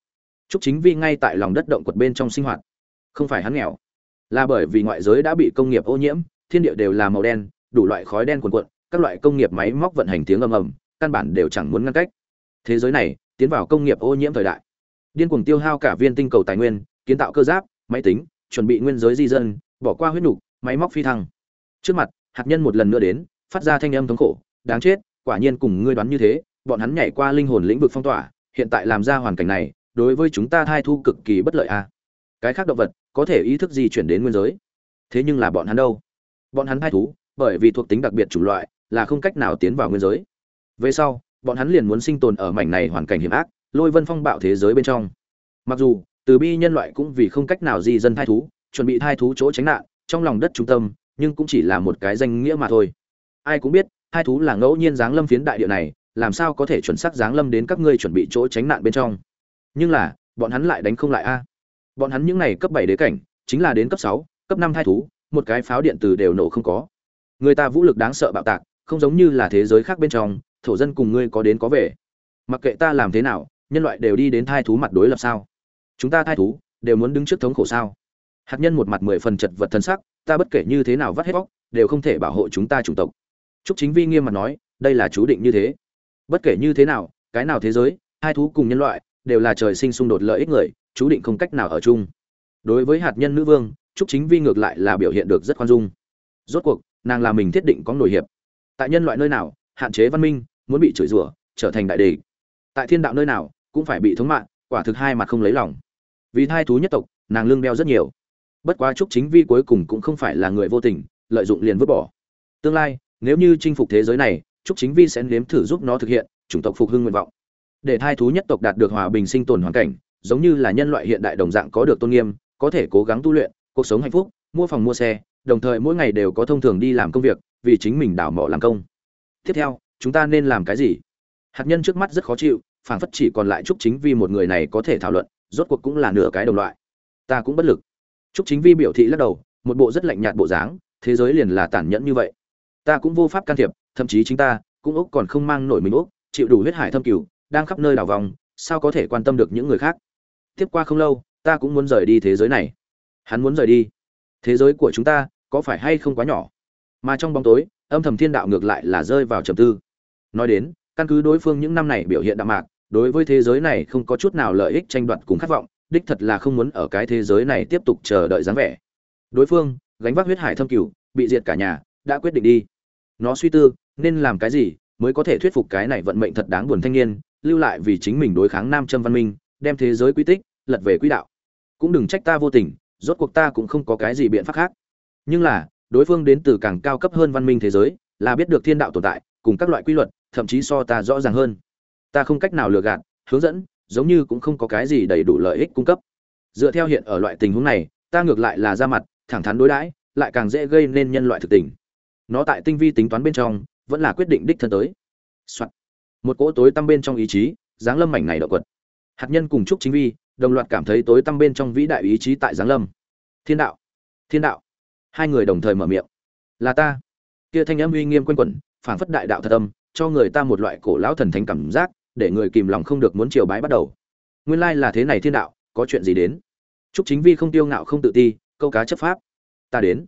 trúc chính vi ngay tại lòng đất động quật bên trong sinh hoạt. Không phải hắn nghèo, là bởi vì ngoại giới đã bị công nghiệp ô nhiễm, thiên địa đều là màu đen, đủ loại khói đen cuồn cuộn, các loại công nghiệp máy móc vận hành tiếng ầm ầm, căn bản đều chẳng muốn ngăn cách. Thế giới này, tiến vào công nghiệp ô nhiễm thời đại. Điên cuồng tiêu hao cả viên tinh cầu tài nguyên, kiến tạo cơ giáp, máy tính, chuẩn bị nguyên giới di dân, bỏ qua huyết nục, máy móc phi thăng. Trước mặt hạt nhân một lần nữa đến, phát ra thanh âm thống khổ, đáng chết, quả nhiên cùng ngươi đoán như thế, bọn hắn nhảy qua linh hồn lĩnh vực phong tỏa, hiện tại làm ra hoàn cảnh này, đối với chúng ta thai thu cực kỳ bất lợi a à. cái khác động vật, có thể ý thức di chuyển đến nguyên giới. Thế nhưng là bọn hắn đâu? Bọn hắn thai thú, bởi vì thuộc tính đặc biệt chủng loại, là không cách nào tiến vào nguyên giới. Về sau, bọn hắn liền muốn sinh tồn ở mảnh này hoàn cảnh hiểm ác, lôi vân phong bạo thế giới bên trong. Mặc dù, từ bi nhân loại cũng vì không cách nào di dân thai thú, chuẩn bị thai thú chỗ tránh nạn, trong lòng đất trung tâm nhưng cũng chỉ là một cái danh nghĩa mà thôi. Ai cũng biết, hai thú là ngẫu nhiên giáng lâm phiến đại địa này, làm sao có thể chuẩn xác giáng lâm đến các ngươi chuẩn bị chỗ tránh nạn bên trong? Nhưng là, bọn hắn lại đánh không lại a. Bọn hắn những này cấp bảy đế cảnh, chính là đến cấp sáu, cấp năm thai thú, một cái pháo điện từ đều nổ không có. Người ta vũ lực đáng sợ bạo tạc, không giống như là thế giới khác bên trong, thổ dân cùng ngươi có đến có về. Mặc kệ ta làm thế nào, nhân loại đều đi đến thai thú mặt đối lập sao? Chúng ta thai thú, đều muốn đứng trước thống khổ sao? Hạt nhân một mặt mười phần chật vật thân sắc ta bất kể như thế nào vắt hết bóc đều không thể bảo hộ chúng ta chủng tộc Trúc Chính Vi nghiêm mặt nói, đây là chú định như thế. Bất kể như thế nào, cái nào thế giới, hai thú cùng nhân loại đều là trời sinh xung đột lợi ích người, chú định không cách nào ở chung. Đối với hạt nhân nữ vương, Trúc Chính Vi ngược lại là biểu hiện được rất khoan dung. Rốt cuộc, nàng là mình thiết định có nổi hiệp. Tại nhân loại nơi nào, hạn chế văn minh, muốn bị chửi rủa, trở thành đại địch. Tại thiên đạo nơi nào, cũng phải bị thống mạng, quả thực hai mặt không lấy lòng. Vì thai thú nhất tộc, nàng lương đeo rất nhiều. Bất quá Trúc Chính Vi cuối cùng cũng không phải là người vô tình, lợi dụng liền vứt bỏ. Tương lai, nếu như chinh phục thế giới này trúc chính vi sẽ nếm thử giúp nó thực hiện chủng tộc phục hưng nguyện vọng. Để thai thú nhất tộc đạt được hòa bình sinh tồn hoàn cảnh giống như là nhân loại hiện đại đồng dạng có được tôn nghiêm có thể cố gắng tu luyện cuộc sống hạnh phúc mua phòng mua xe đồng thời mỗi ngày đều có thông thường đi làm công việc vì chính mình đảo mỏ làm công. Tiếp theo chúng ta nên làm cái gì? Hạt nhân trước mắt rất khó chịu phảng phất chỉ còn lại trúc chính vi một người này có thể thảo luận rốt cuộc cũng là nửa cái đồng loại. Ta cũng bất lực trúc chính vi biểu thị lắc đầu một bộ rất lạnh nhạt bộ dáng thế giới liền là tàn nhẫn như vậy. Ta cũng vô pháp can thiệp thậm chí chính ta cũng ốc còn không mang nổi mình ốc, chịu đủ huyết hải thâm cửu đang khắp nơi đảo vòng sao có thể quan tâm được những người khác? Tiếp qua không lâu ta cũng muốn rời đi thế giới này. Hắn muốn rời đi. Thế giới của chúng ta có phải hay không quá nhỏ? Mà trong bóng tối âm thầm thiên đạo ngược lại là rơi vào trầm tư. Nói đến căn cứ đối phương những năm này biểu hiện đạm mạc đối với thế giới này không có chút nào lợi ích tranh đoạt cùng khát vọng đích thật là không muốn ở cái thế giới này tiếp tục chờ đợi dáng vẻ. Đối phương, gánh vác huyết hải thâm cửu, bị diệt cả nhà, đã quyết định đi. Nó suy tư, nên làm cái gì mới có thể thuyết phục cái này vận mệnh thật đáng buồn thanh niên, lưu lại vì chính mình đối kháng nam châm văn minh, đem thế giới quy tích, lật về quỹ đạo. Cũng đừng trách ta vô tình, rốt cuộc ta cũng không có cái gì biện pháp khác. Nhưng là, đối phương đến từ càng cao cấp hơn văn minh thế giới, là biết được thiên đạo tồn tại, cùng các loại quy luật, thậm chí so ta rõ ràng hơn. Ta không cách nào lừa gạt, hướng dẫn giống như cũng không có cái gì đầy đủ lợi ích cung cấp. Dựa theo hiện ở loại tình huống này, ta ngược lại là ra mặt, thẳng thắn đối đãi, lại càng dễ gây nên nhân loại thực tình. Nó tại tinh vi tính toán bên trong, vẫn là quyết định đích thân tới、Soạn. một cỗ tối tăm bên trong ý chí, giáng lâm mảnh này đậu quật. Hạt nhân cùng chúc chính vi, đồng loạt cảm thấy tối tăm bên trong vĩ đại ý chí tại giáng lâm. Thiên đạo. Thiên đạo. Hai người đồng thời mở miệng. Là ta. Kia thanh âm uy nghiêm quanh quẩn, phảng phất đại đạo thật âm, cho người ta một loại cổ lão thần thánh cảm giác để người kìm lòng không được muốn chiều bái bắt đầu. Nguyên lai là thế này thiên đạo, có chuyện gì đến? Chúc chính vi không tiêu ngạo không tự ti, câu cá chấp pháp. Ta đến.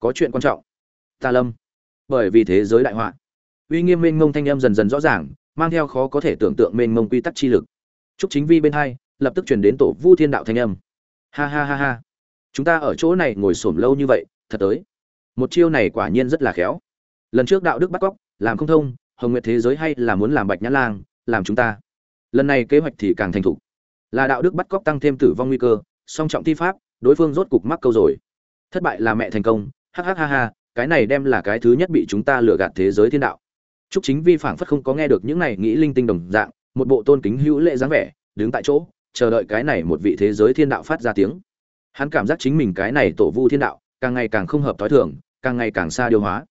Có chuyện quan trọng. Ta lâm. Bởi vì thế giới đại họa. Uy nghiêm mênh mông thanh âm dần dần rõ ràng, mang theo khó có thể tưởng tượng mênh mông quy tắc chi lực. Chúc chính vi bên hai, lập tức chuyển đến tổ vu thiên đạo thanh âm. Ha ha ha ha. Chúng ta ở chỗ này ngồi xổm lâu như vậy, thật tới. Một chiêu này quả nhiên rất là khéo. Lần trước đạo đức bắt cóc, làm không thông, hồng nguyệt thế giới hay là muốn làm bạch nhã lang làm chúng ta lần này kế hoạch thì càng thành thục là đạo đức bắt cóc tăng thêm tử vong nguy cơ song trọng thi pháp đối phương rốt cục mắc câu rồi thất bại là mẹ thành công hắc hắc ha ha cái này đem là cái thứ nhất bị chúng ta lừa gạt thế giới thiên đạo Trúc Chính Vi phảng phất không có nghe được những này nghĩ linh tinh đồng dạng, một bộ tôn kính hữu lệ dáng vẻ, đứng tại chỗ, chờ đợi cái này một vị thế giới thiên đạo phát ra tiếng. Hắn cảm giác chính mình cái này tổ vu thiên đạo, càng ngày càng không hợp thói thường, càng ngày càng xa điều hóa.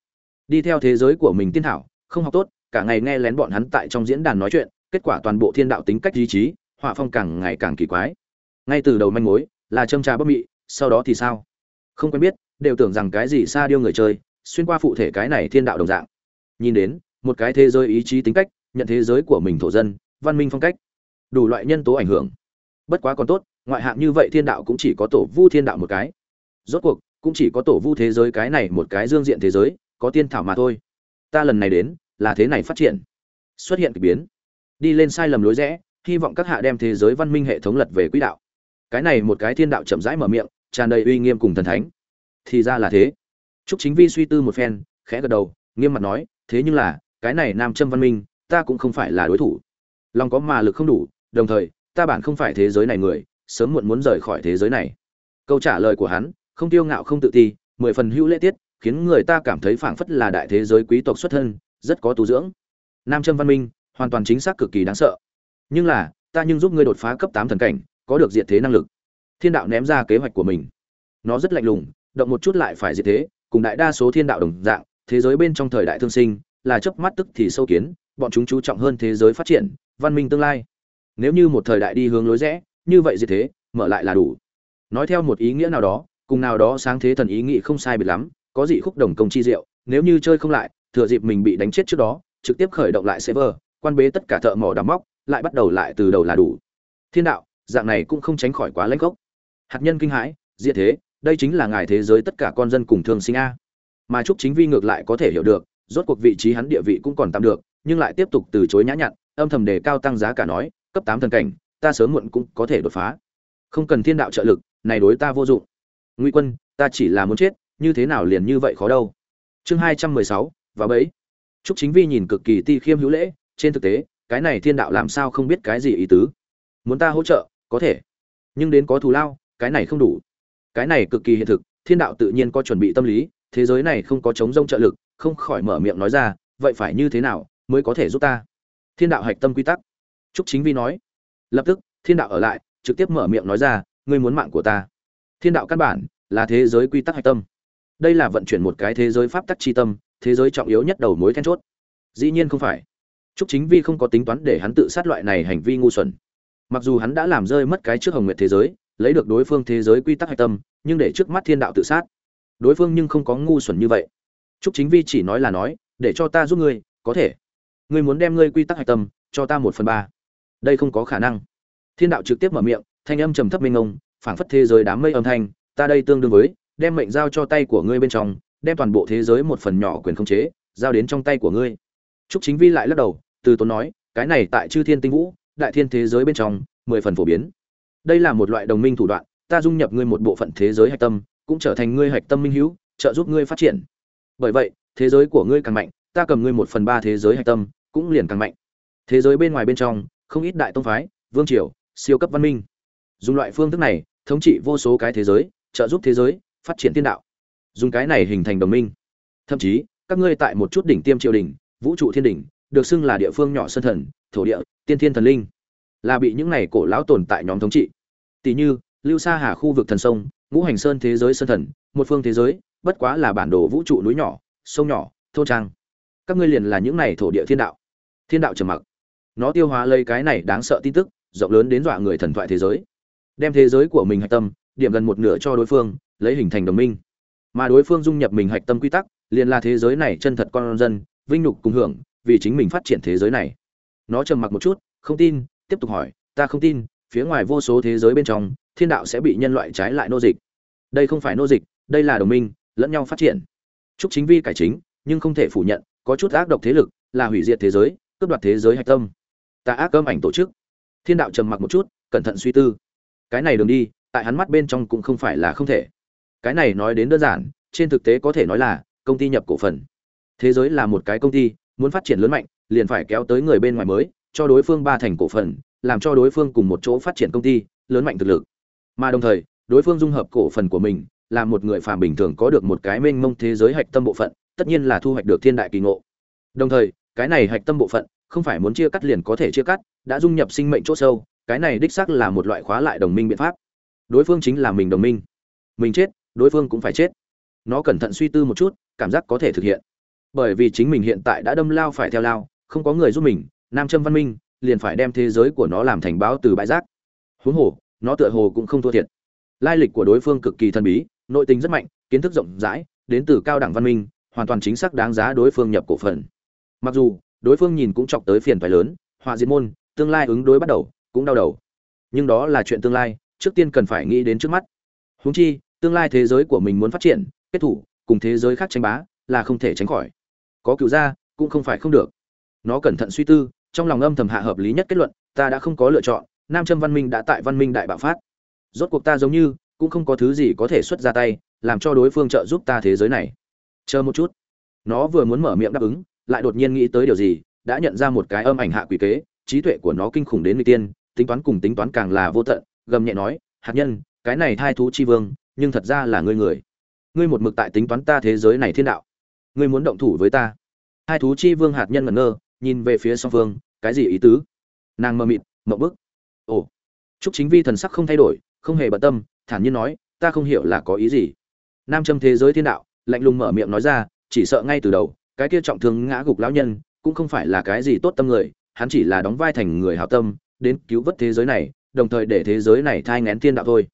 Đi theo thế giới của mình tiên thảo, không học tốt, cả ngày nghe lén bọn hắn tại trong diễn đàn nói chuyện, kết quả toàn bộ thiên đạo tính cách ý chí, họa phong càng ngày càng kỳ quái. Ngay từ đầu manh mối là châm trà bất mị, sau đó thì sao? Không quen biết, đều tưởng rằng cái gì xa điêu người chơi, xuyên qua phụ thể cái này thiên đạo đồng dạng. Nhìn đến, một cái thế giới ý chí tính cách, nhận thế giới của mình thổ dân, văn minh phong cách, đủ loại nhân tố ảnh hưởng. Bất quá còn tốt, ngoại hạng như vậy thiên đạo cũng chỉ có tổ vu thiên đạo một cái. Rốt cuộc, cũng chỉ có tổ vu thế giới cái này một cái dương diện thế giới, có tiên thảo mà thôi. Ta lần này đến, là thế này phát triển. Xuất hiện kỳ biến, đi lên sai lầm lối rẽ, hy vọng các hạ đem thế giới văn minh hệ thống lật về quỹ đạo. Cái này một cái thiên đạo chậm rãi mở miệng, tràn đầy uy nghiêm cùng thần thánh. Thì ra là thế. Trúc Chính Vi suy tư một phen, khẽ gật đầu, nghiêm mặt nói, thế nhưng là, cái này nam châm văn minh, ta cũng không phải là đối thủ. Lòng có mà lực không đủ, đồng thời, ta bản không phải thế giới này người, sớm muộn muốn rời khỏi thế giới này. Câu trả lời của hắn, không tiêu ngạo không tự ti, mười phần hữu lễ tiết, khiến người ta cảm thấy phảng phất là đại thế giới quý tộc xuất thân, rất có tu dưỡng. Nam châm văn minh, hoàn toàn chính xác cực kỳ đáng sợ. Nhưng là, ta nhưng giúp ngươi đột phá cấp tám thần cảnh, có được diệt thế năng lực. Thiên đạo ném ra kế hoạch của mình. Nó rất lạnh lùng, động một chút lại phải diệt thế, cùng đại đa số thiên đạo đồng dạng, thế giới bên trong thời đại thương sinh, là chớp mắt tức thì sâu kiến, bọn chúng chú trọng hơn thế giới phát triển, văn minh tương lai. Nếu như một thời đại đi hướng lối rẽ, như vậy diệt thế, mở lại là đủ. Nói theo một ý nghĩa nào đó, cùng nào đó sáng thế thần ý nghĩ không sai biệt lắm, có dị khúc đồng công chi diệu, nếu như chơi không lại, thừa dịp mình bị đánh chết trước đó, trực tiếp khởi động lại server, quan bế tất cả thợ mỏ đào móc, lại bắt đầu lại từ đầu là đủ. Thiên đạo, dạng này cũng không tránh khỏi quá lãnh gốc. Hạt nhân kinh hãi, diệt thế, đây chính là ngài thế giới tất cả con dân cùng thương sinh a. Mà Trúc Chính Vi ngược lại có thể hiểu được, rốt cuộc vị trí hắn địa vị cũng còn tạm được, nhưng lại tiếp tục từ chối nhã nhặn, âm thầm đề cao tăng giá cả nói, cấp tám thần cảnh, ta sớm muộn cũng có thể đột phá. Không cần thiên đạo trợ lực, này đối ta vô dụng. Ngụy Quân, ta chỉ là muốn chết, như thế nào liền như vậy khó đâu. Chương hai trăm mười sáu và bấy. Trúc Chính Vi nhìn cực kỳ ti khiêm hữu lễ, trên thực tế, cái này thiên đạo làm sao không biết cái gì ý tứ. Muốn ta hỗ trợ, có thể, nhưng đến có thù lao, cái này không đủ. Cái này cực kỳ hiện thực, thiên đạo tự nhiên có chuẩn bị tâm lý, thế giới này không có chống rông trợ lực, không khỏi mở miệng nói ra, vậy phải như thế nào mới có thể giúp ta? Thiên đạo hạch tâm quy tắc. Trúc Chính Vi nói. Lập tức, thiên đạo ở lại, trực tiếp mở miệng nói ra, ngươi muốn mạng của ta. Thiên đạo căn bản là thế giới quy tắc hạch tâm. Đây là vận chuyển một cái thế giới pháp tắc chi tâm, thế giới trọng yếu nhất đầu mối then chốt. Dĩ nhiên không phải. Trúc Chính Vi không có tính toán để hắn tự sát loại này hành vi ngu xuẩn. Mặc dù hắn đã làm rơi mất cái trước Hồng Nguyệt thế giới, lấy được đối phương thế giới quy tắc hạch tâm, nhưng để trước mắt thiên đạo tự sát. Đối phương nhưng không có ngu xuẩn như vậy. Trúc Chính Vi chỉ nói là nói, để cho ta giúp ngươi, có thể. Ngươi muốn đem ngươi quy tắc hạch tâm cho ta một phần ba. Đây không có khả năng. Thiên đạo trực tiếp mở miệng, thanh âm trầm thấp mênh mông, phảng phất thế giới đám mây âm thanh, ta đây tương đương với đem mệnh giao cho tay của ngươi bên trong đem toàn bộ thế giới một phần nhỏ quyền khống chế, giao đến trong tay của ngươi. Trúc chính vi lại lắc đầu, từ tốn nói, cái này tại chư thiên tinh vũ, đại thiên thế giới bên trong, mười phần phổ biến. Đây là một loại đồng minh thủ đoạn, ta dung nhập ngươi một bộ phận thế giới hạch tâm, cũng trở thành ngươi hạch tâm minh hữu, trợ giúp ngươi phát triển. Bởi vậy, thế giới của ngươi càng mạnh, ta cầm ngươi một phần ba thế giới hạch tâm, cũng liền càng mạnh. Thế giới bên ngoài bên trong, không ít đại tông phái, vương triều, siêu cấp văn minh, dùng loại phương thức này, thống trị vô số cái thế giới, trợ giúp thế giới, phát triển tiên đạo dùng cái này hình thành đồng minh. Thậm chí, các ngươi tại một chút đỉnh tiêm triều đình, vũ trụ thiên đỉnh, được xưng là địa phương nhỏ sân thần, thổ địa, tiên thiên thần linh, là bị những này cổ lão tồn tại nhóm thống trị. Tỷ như, lưu sa hà khu vực thần sông, ngũ hành sơn thế giới sơn thần, một phương thế giới, bất quá là bản đồ vũ trụ núi nhỏ, sông nhỏ, thôn trang. Các ngươi liền là những này thổ địa thiên đạo. Thiên đạo trầm mặc. Nó tiêu hóa lấy cái này đáng sợ tin tức, rộng lớn đến dọa người thần thoại thế giới. Đem thế giới của mình hạch tâm, điểm gần một nửa cho đối phương, lấy hình thành đồng minh mà đối phương dung nhập mình hạch tâm quy tắc, liền là thế giới này chân thật con dân, vinh nhục cùng hưởng vì chính mình phát triển thế giới này. Nó trầm mặc một chút, không tin, tiếp tục hỏi, ta không tin, phía ngoài vô số thế giới bên trong, thiên đạo sẽ bị nhân loại trái lại nô dịch. Đây không phải nô dịch, đây là đồng minh, lẫn nhau phát triển. Chúc chính vi cải chính, nhưng không thể phủ nhận, có chút ác độc thế lực, là hủy diệt thế giới, cướp đoạt thế giới hạch tâm. Ta ác cơm ảnh tổ chức. Thiên đạo trầm mặc một chút, cẩn thận suy tư. Cái này đường đi, tại hắn mắt bên trong cũng không phải là không thể cái này nói đến đơn giản, trên thực tế có thể nói là công ty nhập cổ phần. Thế giới là một cái công ty, muốn phát triển lớn mạnh, liền phải kéo tới người bên ngoài mới, cho đối phương ba thành cổ phần, làm cho đối phương cùng một chỗ phát triển công ty, lớn mạnh thực lực. Mà đồng thời, đối phương dung hợp cổ phần của mình, là một người phàm bình thường có được một cái mênh mông thế giới hạch tâm bộ phận, tất nhiên là thu hoạch được thiên đại kỳ ngộ. Đồng thời, cái này hạch tâm bộ phận, không phải muốn chia cắt liền có thể chia cắt, đã dung nhập sinh mệnh chỗ sâu, cái này đích xác là một loại khóa lại đồng minh biện pháp. Đối phương chính là mình đồng minh. Mình chết đối phương cũng phải chết. Nó cẩn thận suy tư một chút, cảm giác có thể thực hiện. Bởi vì chính mình hiện tại đã đâm lao phải theo lao, không có người giúp mình, nam châm văn minh, liền phải đem thế giới của nó làm thành báo từ bãi rác. Huống hồ, nó tựa hồ cũng không thua thiệt. Lai lịch của đối phương cực kỳ thần bí, nội tình rất mạnh, kiến thức rộng rãi, đến từ cao đẳng văn minh, hoàn toàn chính xác đáng giá đối phương nhập cổ phần. Mặc dù, đối phương nhìn cũng chọc tới phiền toái lớn, họa diệt môn, tương lai ứng đối bắt đầu, cũng đau đầu. Nhưng đó là chuyện tương lai, trước tiên cần phải nghĩ đến trước mắt. Huống chi tương lai thế giới của mình muốn phát triển, kết thủ, cùng thế giới khác tranh bá, là không thể tránh khỏi. Có cựu ra cũng không phải không được. Nó cẩn thận suy tư, trong lòng âm thầm hạ hợp lý nhất kết luận, ta đã không có lựa chọn, nam châm văn minh đã tại văn minh đại bạo phát. Rốt cuộc ta giống như, cũng không có thứ gì có thể xuất ra tay, làm cho đối phương trợ giúp ta thế giới này. Chờ một chút. Nó vừa muốn mở miệng đáp ứng, lại đột nhiên nghĩ tới điều gì, đã nhận ra một cái âm ảnh hạ quỷ kế, trí tuệ của nó kinh khủng đến người tiên, tính toán cùng tính toán càng là vô tận, gầm nhẹ nói, hạt nhân, cái này thai thú chi vương nhưng thật ra là ngươi người. Ngươi một mực tại tính toán ta thế giới này thiên đạo. Ngươi muốn động thủ với ta. Hai thú chi vương hạt nhân ngẩn ngơ, nhìn về phía song phương, cái gì ý tứ? Nàng mơ mịt mậu bức. Ồ. Chúc chính vi thần sắc không thay đổi, không hề bận tâm, thản nhiên nói, ta không hiểu là có ý gì. Nam châm thế giới thiên đạo, lạnh lùng mở miệng nói ra, chỉ sợ ngay từ đầu, cái kia trọng thương ngã gục lão nhân, cũng không phải là cái gì tốt tâm người, hắn chỉ là đóng vai thành người hảo tâm, đến cứu vớt thế giới này, đồng thời để thế giới này thai ngén thiên đạo thôi.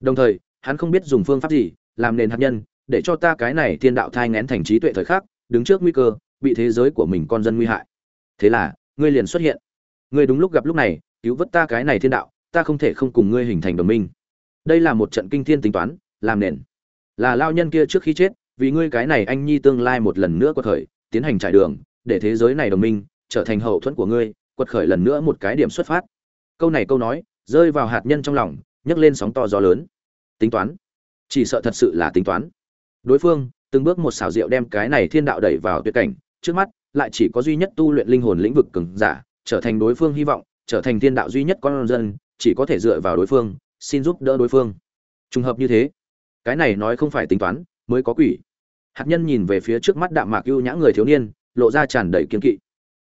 Đồng thời hắn không biết dùng phương pháp gì, làm nền hạt nhân, để cho ta cái này thiên đạo thai ngén thành trí tuệ thời khắc, đứng trước nguy cơ, bị thế giới của mình con dân nguy hại. Thế là, ngươi liền xuất hiện. Ngươi đúng lúc gặp lúc này, cứu vớt ta cái này thiên đạo, ta không thể không cùng ngươi hình thành đồng minh. Đây là một trận kinh thiên tính toán, làm nền. Là lao nhân kia trước khi chết, vì ngươi cái này anh nhi tương lai một lần nữa quật khởi tiến hành trải đường, để thế giới này đồng minh, trở thành hậu thuẫn của ngươi, quật khởi lần nữa một cái điểm xuất phát. Câu này câu nói, rơi vào hạt nhân trong lòng, nhấc lên sóng to gió lớn tính toán. Chỉ sợ thật sự là tính toán. Đối phương từng bước một xảo diệu đem cái này thiên đạo đẩy vào tuyệt cảnh, trước mắt lại chỉ có duy nhất tu luyện linh hồn lĩnh vực cường giả, trở thành đối phương hy vọng, trở thành thiên đạo duy nhất con dân, chỉ có thể dựa vào đối phương, xin giúp đỡ đối phương. Trùng hợp như thế, cái này nói không phải tính toán, mới có quỷ. Hạt nhân nhìn về phía trước mắt đạm mạc ưu nhã người thiếu niên, lộ ra tràn đầy kiên kỵ.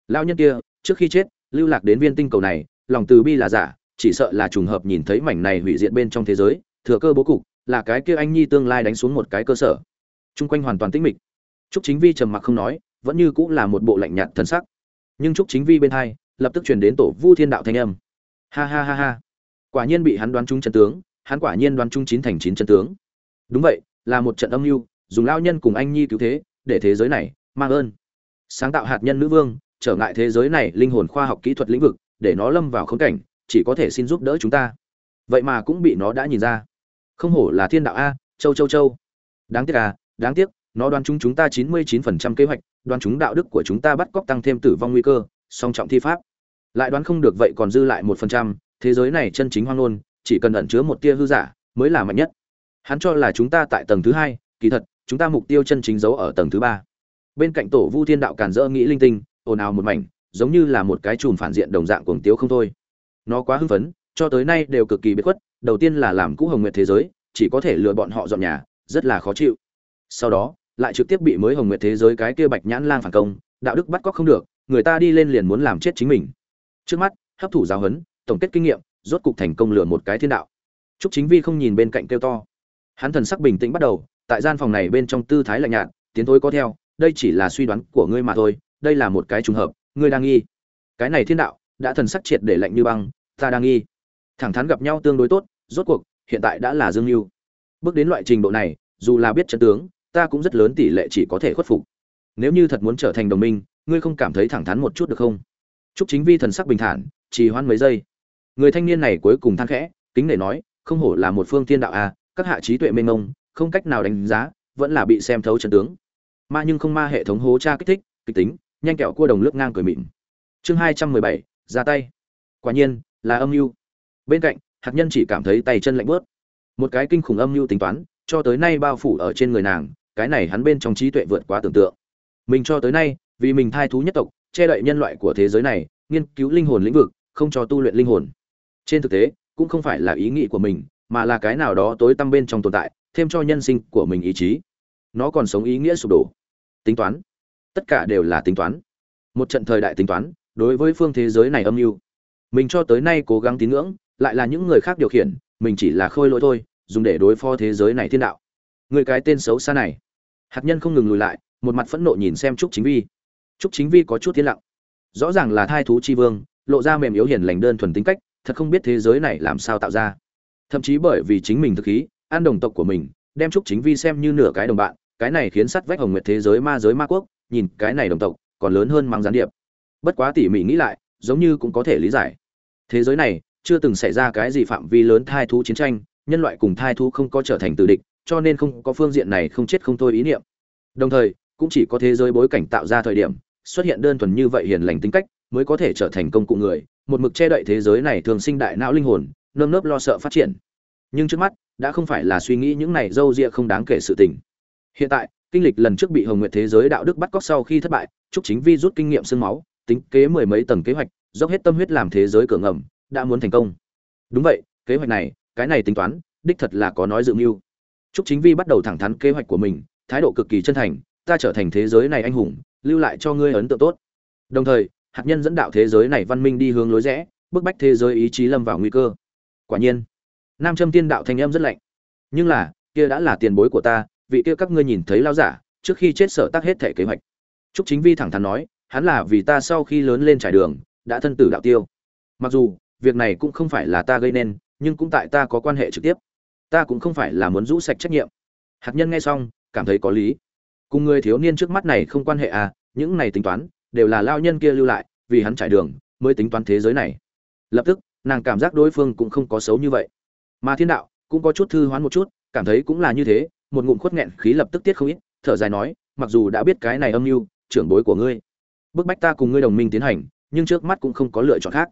Lao nhân kia, trước khi chết, lưu lạc đến viên tinh cầu này, lòng từ bi là giả, chỉ sợ là trùng hợp nhìn thấy mảnh này hủy diệt bên trong thế giới thừa cơ bố cục, là cái kia anh nhi tương lai đánh xuống một cái cơ sở. Chung quanh hoàn toàn tĩnh mịch. Trúc chính vi trầm mặc không nói, vẫn như cũng là một bộ lạnh nhạt thần sắc. Nhưng trúc chính vi bên hai, lập tức truyền đến tổ vu thiên đạo thanh âm. Ha ha ha ha. Quả nhiên bị hắn đoán trúng chân tướng, hắn quả nhiên đoán trúng chín thành chín chân tướng. Đúng vậy, là một trận âm mưu, dùng lao nhân cùng anh nhi cứu thế, để thế giới này mang ơn. Sáng tạo hạt nhân nữ vương, trở ngại thế giới này linh hồn khoa học kỹ thuật lĩnh vực, để nó lâm vào khống cảnh, chỉ có thể xin giúp đỡ chúng ta. Vậy mà cũng bị nó đã nhìn ra không hổ là thiên đạo a, châu châu châu. Đáng tiếc à đáng tiếc, nó đoán chúng chúng ta chín mươi chín phần trăm kế hoạch, đoán chúng đạo đức của chúng ta bắt cóc tăng thêm tử vong nguy cơ, song trọng thi pháp. Lại đoán không được vậy còn dư lại một phần trăm, thế giới này chân chính hoang ngôn, chỉ cần ẩn chứa một tia hư giả, mới là mạnh nhất. Hắn cho là chúng ta tại tầng thứ hai, kỳ thật, chúng ta mục tiêu chân chính giấu ở tầng thứ ba. Bên cạnh tổ vu thiên đạo càn dỡ nghĩ linh tinh, ồn ào một mảnh, giống như là một cái chùm phản diện đồng dạng cuồng tiếu không thôi. Nó quá hưng phấn, cho tới nay đều cực kỳ bất khuất đầu tiên là làm cũ hồng nguyệt thế giới, chỉ có thể lừa bọn họ dọn nhà, rất là khó chịu. Sau đó, lại trực tiếp bị mới hồng nguyệt thế giới cái kia bạch nhãn lang phản công, đạo đức bắt cóc không được, người ta đi lên liền muốn làm chết chính mình. Trước mắt, hấp thụ giáo huấn, tổng kết kinh nghiệm, rốt cục thành công lừa một cái thiên đạo. Trúc chính vi không nhìn bên cạnh kêu to. Hắn thần sắc bình tĩnh bắt đầu, tại gian phòng này bên trong tư thái lạnh nhạt, tiến thối có theo, đây chỉ là suy đoán của ngươi mà thôi, đây là một cái trùng hợp, ngươi đang nghi. Cái này thiên đạo, đã thần sắc triệt để lạnh như băng, ta đang nghi thẳng thắn gặp nhau tương đối tốt, rốt cuộc, hiện tại đã là dương mưu bước đến loại trình độ này, dù là biết trận tướng, ta cũng rất lớn tỷ lệ chỉ có thể khuất phục. Nếu như thật muốn trở thành đồng minh, ngươi không cảm thấy thẳng thắn một chút được không? Chúc chính vi thần sắc bình thản, trì hoãn mấy giây. Người thanh niên này cuối cùng than khẽ, kính nể nói, không hổ là một phương thiên đạo à các hạ trí tuệ mênh mông, không cách nào đánh giá, vẫn là bị xem thấu trận tướng. Ma nhưng không ma hệ thống hố tra kích thích, kịch tính, nhanh kẹo cua đồng lướt ngang cười mịn. Chương hai trăm mười bảy, ra tay. Quả nhiên, là âm mưu bên cạnh, hạt nhân chỉ cảm thấy tay chân lạnh bớt một cái kinh khủng âm mưu tính toán, cho tới nay bao phủ ở trên người nàng, cái này hắn bên trong trí tuệ vượt quá tưởng tượng. Mình cho tới nay, vì mình thai thú nhất tộc, che đậy nhân loại của thế giới này, nghiên cứu linh hồn lĩnh vực, không cho tu luyện linh hồn. Trên thực tế, cũng không phải là ý nghĩ của mình, mà là cái nào đó tối tăm bên trong tồn tại, thêm cho nhân sinh của mình ý chí. Nó còn sống ý nghĩa sụp đổ. Tính toán. Tất cả đều là tính toán. Một trận thời đại tính toán, đối với phương thế giới này âm mưu. Mình cho tới nay cố gắng tín ngưỡng lại là những người khác điều khiển, mình chỉ là khôi lỗi thôi, dùng để đối phó thế giới này thiên đạo. Người cái tên xấu xa này. Hạt nhân không ngừng lùi lại, một mặt phẫn nộ nhìn xem trúc chính vi. Trúc chính vi có chút thiên lặng. Rõ ràng là thai thú chi vương, lộ ra mềm yếu hiền lành đơn thuần tính cách, thật không biết thế giới này làm sao tạo ra. Thậm chí bởi vì chính mình thực khí, an đồng tộc của mình, đem trúc chính vi xem như nửa cái đồng bạn, cái này khiến sắt vách hồng nguyệt thế giới ma giới ma quốc, nhìn cái này đồng tộc, còn lớn hơn mang gián điệp. Bất quá tỉ mỉ nghĩ lại, giống như cũng có thể lý giải. Thế giới này chưa từng xảy ra cái gì phạm vi lớn thai thú chiến tranh, nhân loại cùng thai thú không có trở thành tử địch, cho nên không có phương diện này không chết không thôi ý niệm. Đồng thời, cũng chỉ có thế giới bối cảnh tạo ra thời điểm, xuất hiện đơn thuần như vậy hiền lành tính cách, mới có thể trở thành công cụ người, một mực che đậy thế giới này thường sinh đại não linh hồn, nơm nớp lo sợ phát triển. Nhưng trước mắt, đã không phải là suy nghĩ những này dâu ria không đáng kể sự tình. Hiện tại, kinh lịch lần trước bị hồng nguyệt thế giới đạo đức bắt cóc sau khi thất bại chúc chính vi rút kinh nghiệm xương máu, tính kế mười mấy tầng kế hoạch, dốc hết tâm huyết làm thế giới cửa ngầm đã muốn thành công. Đúng vậy, kế hoạch này, cái này tính toán, đích thật là có nói dự mưu. Trúc chính vi bắt đầu thẳng thắn kế hoạch của mình, thái độ cực kỳ chân thành, ta trở thành thế giới này anh hùng, lưu lại cho ngươi ấn tượng tốt. Đồng thời, hạt nhân dẫn đạo thế giới này văn minh đi hướng lối rẽ, bức bách thế giới ý chí lâm vào nguy cơ. Quả nhiên, nam châm tiên đạo thanh âm rất lạnh. Nhưng là, kia đã là tiền bối của ta, vị kia các ngươi nhìn thấy lao giả, trước khi chết sở tác hết thể kế hoạch. Trúc chính vi thẳng thắn nói, hắn là vì ta sau khi lớn lên trải đường, đã thân tử đạo tiêu. Mặc dù việc này cũng không phải là ta gây nên, nhưng cũng tại ta có quan hệ trực tiếp. Ta cũng không phải là muốn rũ sạch trách nhiệm. Hạt nhân nghe xong, cảm thấy có lý. Cùng người thiếu niên trước mắt này không quan hệ à những này tính toán đều là lao nhân kia lưu lại, vì hắn trải đường mới tính toán thế giới này. Lập tức, nàng cảm giác đối phương cũng không có xấu như vậy. Mà thiên đạo cũng có chút thư hoán một chút, cảm thấy cũng là như thế, một ngụm khuất nghẹn khí lập tức tiết không ít, thở dài nói, mặc dù đã biết cái này âm mưu, trưởng bối của ngươi, bức bách ta cùng ngươi đồng minh tiến hành, nhưng trước mắt cũng không có lựa chọn khác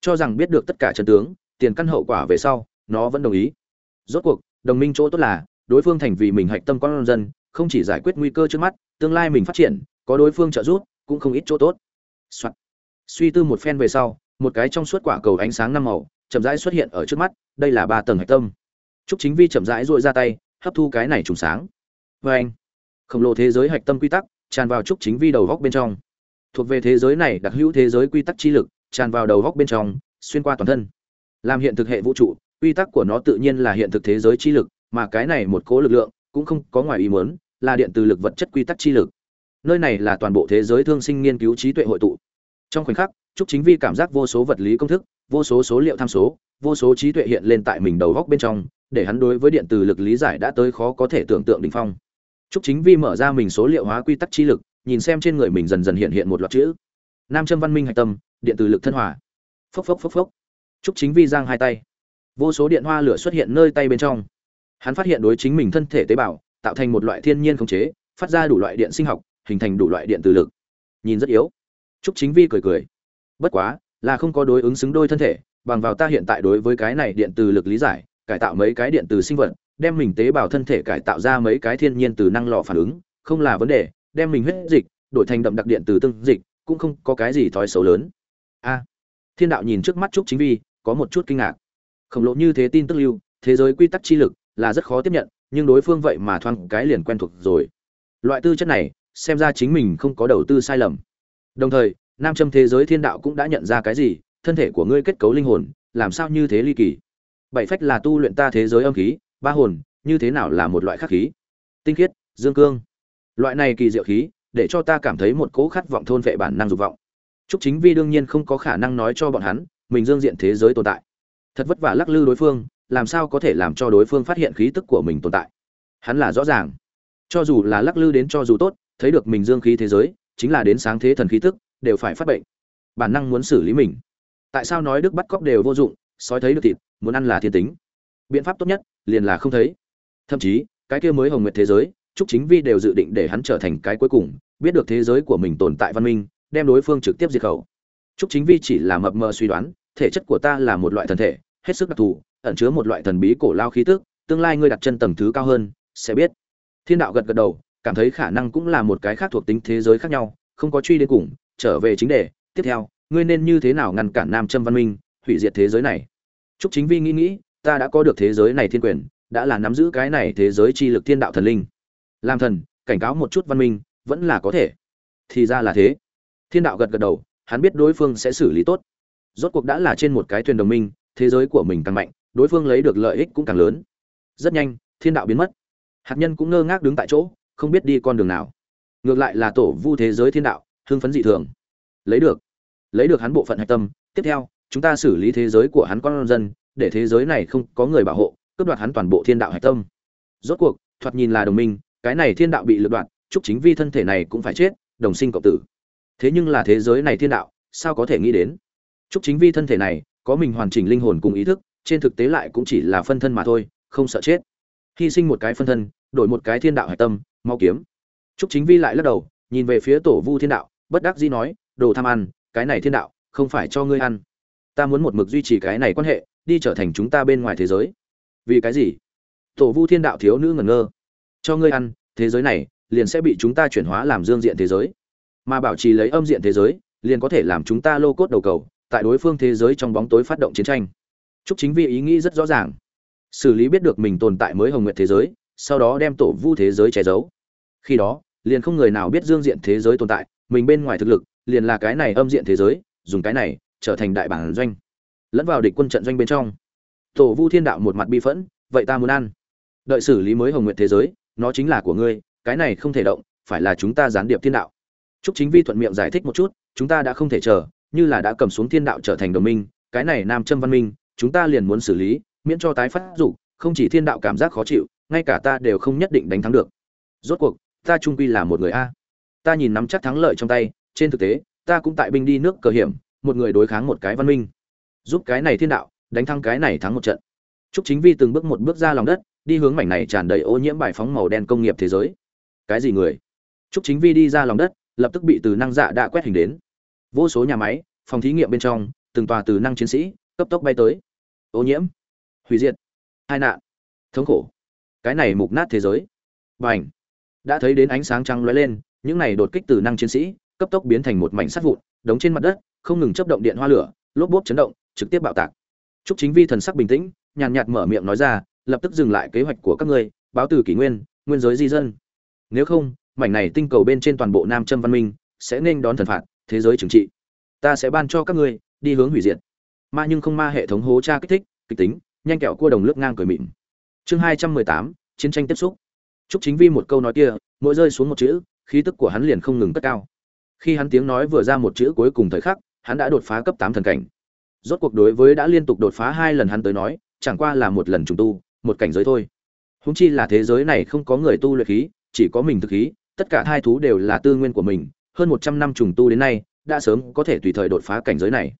cho rằng biết được tất cả trận tướng tiền căn hậu quả về sau nó vẫn đồng ý rốt cuộc đồng minh chỗ tốt là đối phương thành vì mình hạch tâm con dân không chỉ giải quyết nguy cơ trước mắt tương lai mình phát triển có đối phương trợ giúp cũng không ít chỗ tốt、Soạn. Suy tư một phen về sau một cái trong suốt quả cầu ánh sáng năm màu chậm rãi xuất hiện ở trước mắt đây là ba tầng hạch tâm Trúc Chính Vi chậm rãi duỗi ra tay, hấp thu cái này trùng sáng. Và anh, khổng lồ thế giới hạch tâm quy tắc tràn vào Trúc Chính Vi đầu góc bên trong. Thuộc về thế giới này đặc hữu thế giới quy tắc chi lực, tràn vào đầu góc bên trong, xuyên qua toàn thân. Làm hiện thực hệ vũ trụ, quy tắc của nó tự nhiên là hiện thực thế giới chi lực, mà cái này một cố lực lượng cũng không có ngoài ý muốn, là điện từ lực vật chất quy tắc chi lực. Nơi này là toàn bộ thế giới thương sinh nghiên cứu trí tuệ hội tụ. Trong khoảnh khắc, Trúc Chính Vi cảm giác vô số vật lý công thức, vô số số liệu tham số, vô số trí tuệ hiện lên tại mình đầu góc bên trong, để hắn đối với điện từ lực lý giải đã tới khó có thể tưởng tượng đỉnh phong. Trúc Chính Vi mở ra mình số liệu hóa quy tắc chi lực, nhìn xem trên người mình dần dần hiện hiện một loạt chữ. Nam châm văn minh hạch tâm, điện từ lực thân hòa. Phốc phốc phốc phốc. Trúc Chính Vi giang hai tay. Vô số điện hoa lửa xuất hiện nơi tay bên trong. hắn phát hiện đối chính mình thân thể tế bào, tạo thành một loại thiên nhiên khống chế, phát ra đủ loại điện sinh học, hình thành đủ loại điện từ lực nhìn rất yếu trúc chính vi cười cười bất quá, là không có đối ứng xứng đôi thân thể, bằng vào ta hiện tại đối với cái này điện từ lực lý giải, cải tạo mấy cái điện từ sinh vật, đem mình tế bào thân thể cải tạo ra mấy cái thiên nhiên từ năng lò phản ứng, không là vấn đề, đem mình huyết dịch đổi thành đậm đặc điện từ tương dịch, cũng không có cái gì thói xấu lớn a. Thiên đạo nhìn trước mắt trúc chính vi, có một chút kinh ngạc. Khổng lồ như thế tin tức lưu, thế giới quy tắc chi lực là rất khó tiếp nhận, nhưng đối phương vậy mà thoáng cái liền quen thuộc rồi. Loại tư chất này, xem ra chính mình không có đầu tư sai lầm. Đồng thời, nam châm thế giới thiên đạo cũng đã nhận ra cái gì, thân thể của ngươi kết cấu linh hồn, làm sao như thế ly kỳ? Bảy phách là tu luyện ta thế giới âm khí, ba hồn, như thế nào là một loại khắc khí? Tinh khiết, dương cương. Loại này kỳ diệu khí, để cho ta cảm thấy một cỗ khát vọng thôn vệ bản năng dục vọng. Trúc Chính Vi đương nhiên không có khả năng nói cho bọn hắn, mình dương diện thế giới tồn tại. Thật vất vả lắc lư đối phương, làm sao có thể làm cho đối phương phát hiện khí tức của mình tồn tại. Hắn là rõ ràng, cho dù là lắc lư đến cho dù tốt, thấy được mình dương khí thế giới, chính là đến sáng thế thần khí tức, đều phải phát bệnh. Bản năng muốn xử lý mình. Tại sao nói đức bắt cóc đều vô dụng, sói thấy được thịt, muốn ăn là thiên tính. Biện pháp tốt nhất, liền là không thấy. Thậm chí, cái kia mới hồng nguyệt thế giới, Trúc Chính Vi đều dự định để hắn trở thành cái cuối cùng, biết được thế giới của mình tồn tại văn minh, đem đối phương trực tiếp diệt khẩu. Trúc Chính Vi chỉ là mập mờ suy đoán, thể chất của ta là một loại thần thể, hết sức đặc thù, ẩn chứa một loại thần bí cổ lao khí tức, tương lai ngươi đặt chân tầng thứ cao hơn, sẽ biết. Thiên đạo gật gật đầu, cảm thấy khả năng cũng là một cái khác thuộc tính thế giới khác nhau, không có truy đến cùng, trở về chính đề, tiếp theo, ngươi nên như thế nào ngăn cản Nam Châm Văn Minh, hủy diệt thế giới này. Trúc Chính Vi nghĩ nghĩ, ta đã có được thế giới này thiên quyền, đã là nắm giữ cái này thế giới chi lực thiên đạo thần linh. Làm thần, cảnh cáo một chút văn minh, vẫn là có thể. Thì ra là thế thiên đạo gật gật đầu, hắn biết đối phương sẽ xử lý tốt. Rốt cuộc đã là trên một cái thuyền đồng minh, thế giới của mình càng mạnh, đối phương lấy được lợi ích cũng càng lớn. Rất nhanh, thiên đạo biến mất. Hạt nhân cũng ngơ ngác đứng tại chỗ, không biết đi con đường nào. Ngược lại là tổ vu thế giới thiên đạo, hưng phấn dị thường. Lấy được. Lấy được hắn bộ phận hạch tâm, tiếp theo, chúng ta xử lý thế giới của hắn con dân, để thế giới này không có người bảo hộ, cướp đoạt hắn toàn bộ thiên đạo hạch tâm. Rốt cuộc, thoạt nhìn là đồng minh, cái này thiên đạo bị lựa đoạn chúc chính vi thân thể này cũng phải chết, đồng sinh cộng tử thế nhưng là thế giới này thiên đạo, sao có thể nghĩ đến? Chúc chính vi thân thể này, có mình hoàn chỉnh linh hồn cùng ý thức, trên thực tế lại cũng chỉ là phân thân mà thôi, không sợ chết. Hy sinh một cái phân thân, đổi một cái thiên đạo hải tâm, mau kiếm. Chúc chính vi lại lắc đầu, nhìn về phía tổ vu thiên đạo, bất đắc dĩ nói, đồ tham ăn, cái này thiên đạo, không phải cho ngươi ăn. Ta muốn một mực duy trì cái này quan hệ, đi trở thành chúng ta bên ngoài thế giới. Vì cái gì? Tổ vu thiên đạo thiếu nữ ngẩn ngơ. Cho ngươi ăn, thế giới này liền sẽ bị chúng ta chuyển hóa làm dương diện thế giới mà bảo trì lấy âm diện thế giới, liền có thể làm chúng ta lô cốt đầu cầu, tại đối phương thế giới trong bóng tối phát động chiến tranh. Chúc chính vi ý nghĩ rất rõ ràng. Xử lý biết được mình tồn tại mới hồng nguyện thế giới, sau đó đem tổ vu thế giới che giấu. Khi đó, liền không người nào biết dương diện thế giới tồn tại, mình bên ngoài thực lực, liền là cái này âm diện thế giới, dùng cái này, trở thành đại bản doanh. Lẫn vào địch quân trận doanh bên trong. Tổ vu thiên đạo một mặt bi phẫn, vậy ta muốn ăn. Đợi xử lý mới hồng nguyện thế giới, nó chính là của ngươi, cái này không thể động, phải là chúng ta gián điệp thiên đạo. Trúc Chính Vi thuận miệng giải thích một chút, chúng ta đã không thể chờ, như là đã cầm xuống thiên đạo trở thành đồng minh, cái này Nam Châm Văn Minh, chúng ta liền muốn xử lý, miễn cho tái phát dục, không chỉ thiên đạo cảm giác khó chịu, ngay cả ta đều không nhất định đánh thắng được. Rốt cuộc, ta trung quy là một người a. Ta nhìn nắm chắc thắng lợi trong tay, trên thực tế, ta cũng tại binh đi nước cờ hiểm, một người đối kháng một cái văn minh. Giúp cái này thiên đạo, đánh thắng cái này thắng một trận. Trúc Chính Vi từng bước một bước ra lòng đất, đi hướng mảnh này tràn đầy ô nhiễm bài phóng màu đen công nghiệp thế giới. Cái gì người? Trúc Chính Vi đi ra lòng đất, lập tức bị từ năng dạ đã quét hình đến. Vô số nhà máy phòng thí nghiệm bên trong từng tòa từ năng chiến sĩ cấp tốc bay tới. Ô nhiễm hủy diệt hai nạn thống khổ. Cái này mục nát thế giới. Và ảnh đã thấy đến ánh sáng trắng lóe lên những này đột kích từ năng chiến sĩ cấp tốc biến thành một mảnh sắt vụn đống trên mặt đất không ngừng chấp động điện hoa lửa lốp bốp chấn động trực tiếp bạo tạc. Trúc Chính Vi thần sắc bình tĩnh, nhàn nhạt mở miệng nói ra, lập tức dừng lại kế hoạch của các ngươi, báo từ kỷ nguyên, nguyên giới di dân. Nếu không, mảnh này tinh cầu bên trên toàn bộ nam châm văn minh sẽ nên đón thần phạt, thế giới trừng trị. Ta sẽ ban cho các ngươi, đi hướng hủy diệt. Ma nhưng không ma hệ thống hố tra kích thích, kịch tính, nhanh kẹo cua đồng lướt ngang cười mịn. Chương hai trăm mười tám, chiến tranh tiếp xúc. Chúc chính vi một câu nói kia, mỗi rơi xuống một chữ, khí tức của hắn liền không ngừng cất cao. Khi hắn tiếng nói vừa ra một chữ cuối cùng thời khắc, hắn đã đột phá cấp tám thần cảnh. Rốt cuộc đối với đã liên tục đột phá hai lần hắn tới nói, chẳng qua là một lần trùng tu, một cảnh giới thôi. Húng chi là thế giới này không có người tu luyện khí, chỉ có mình thực khí tất cả hai thú đều là tư nguyên của mình, hơn 100 năm trùng tu đến nay, đã sớm có thể tùy thời đột phá cảnh giới này.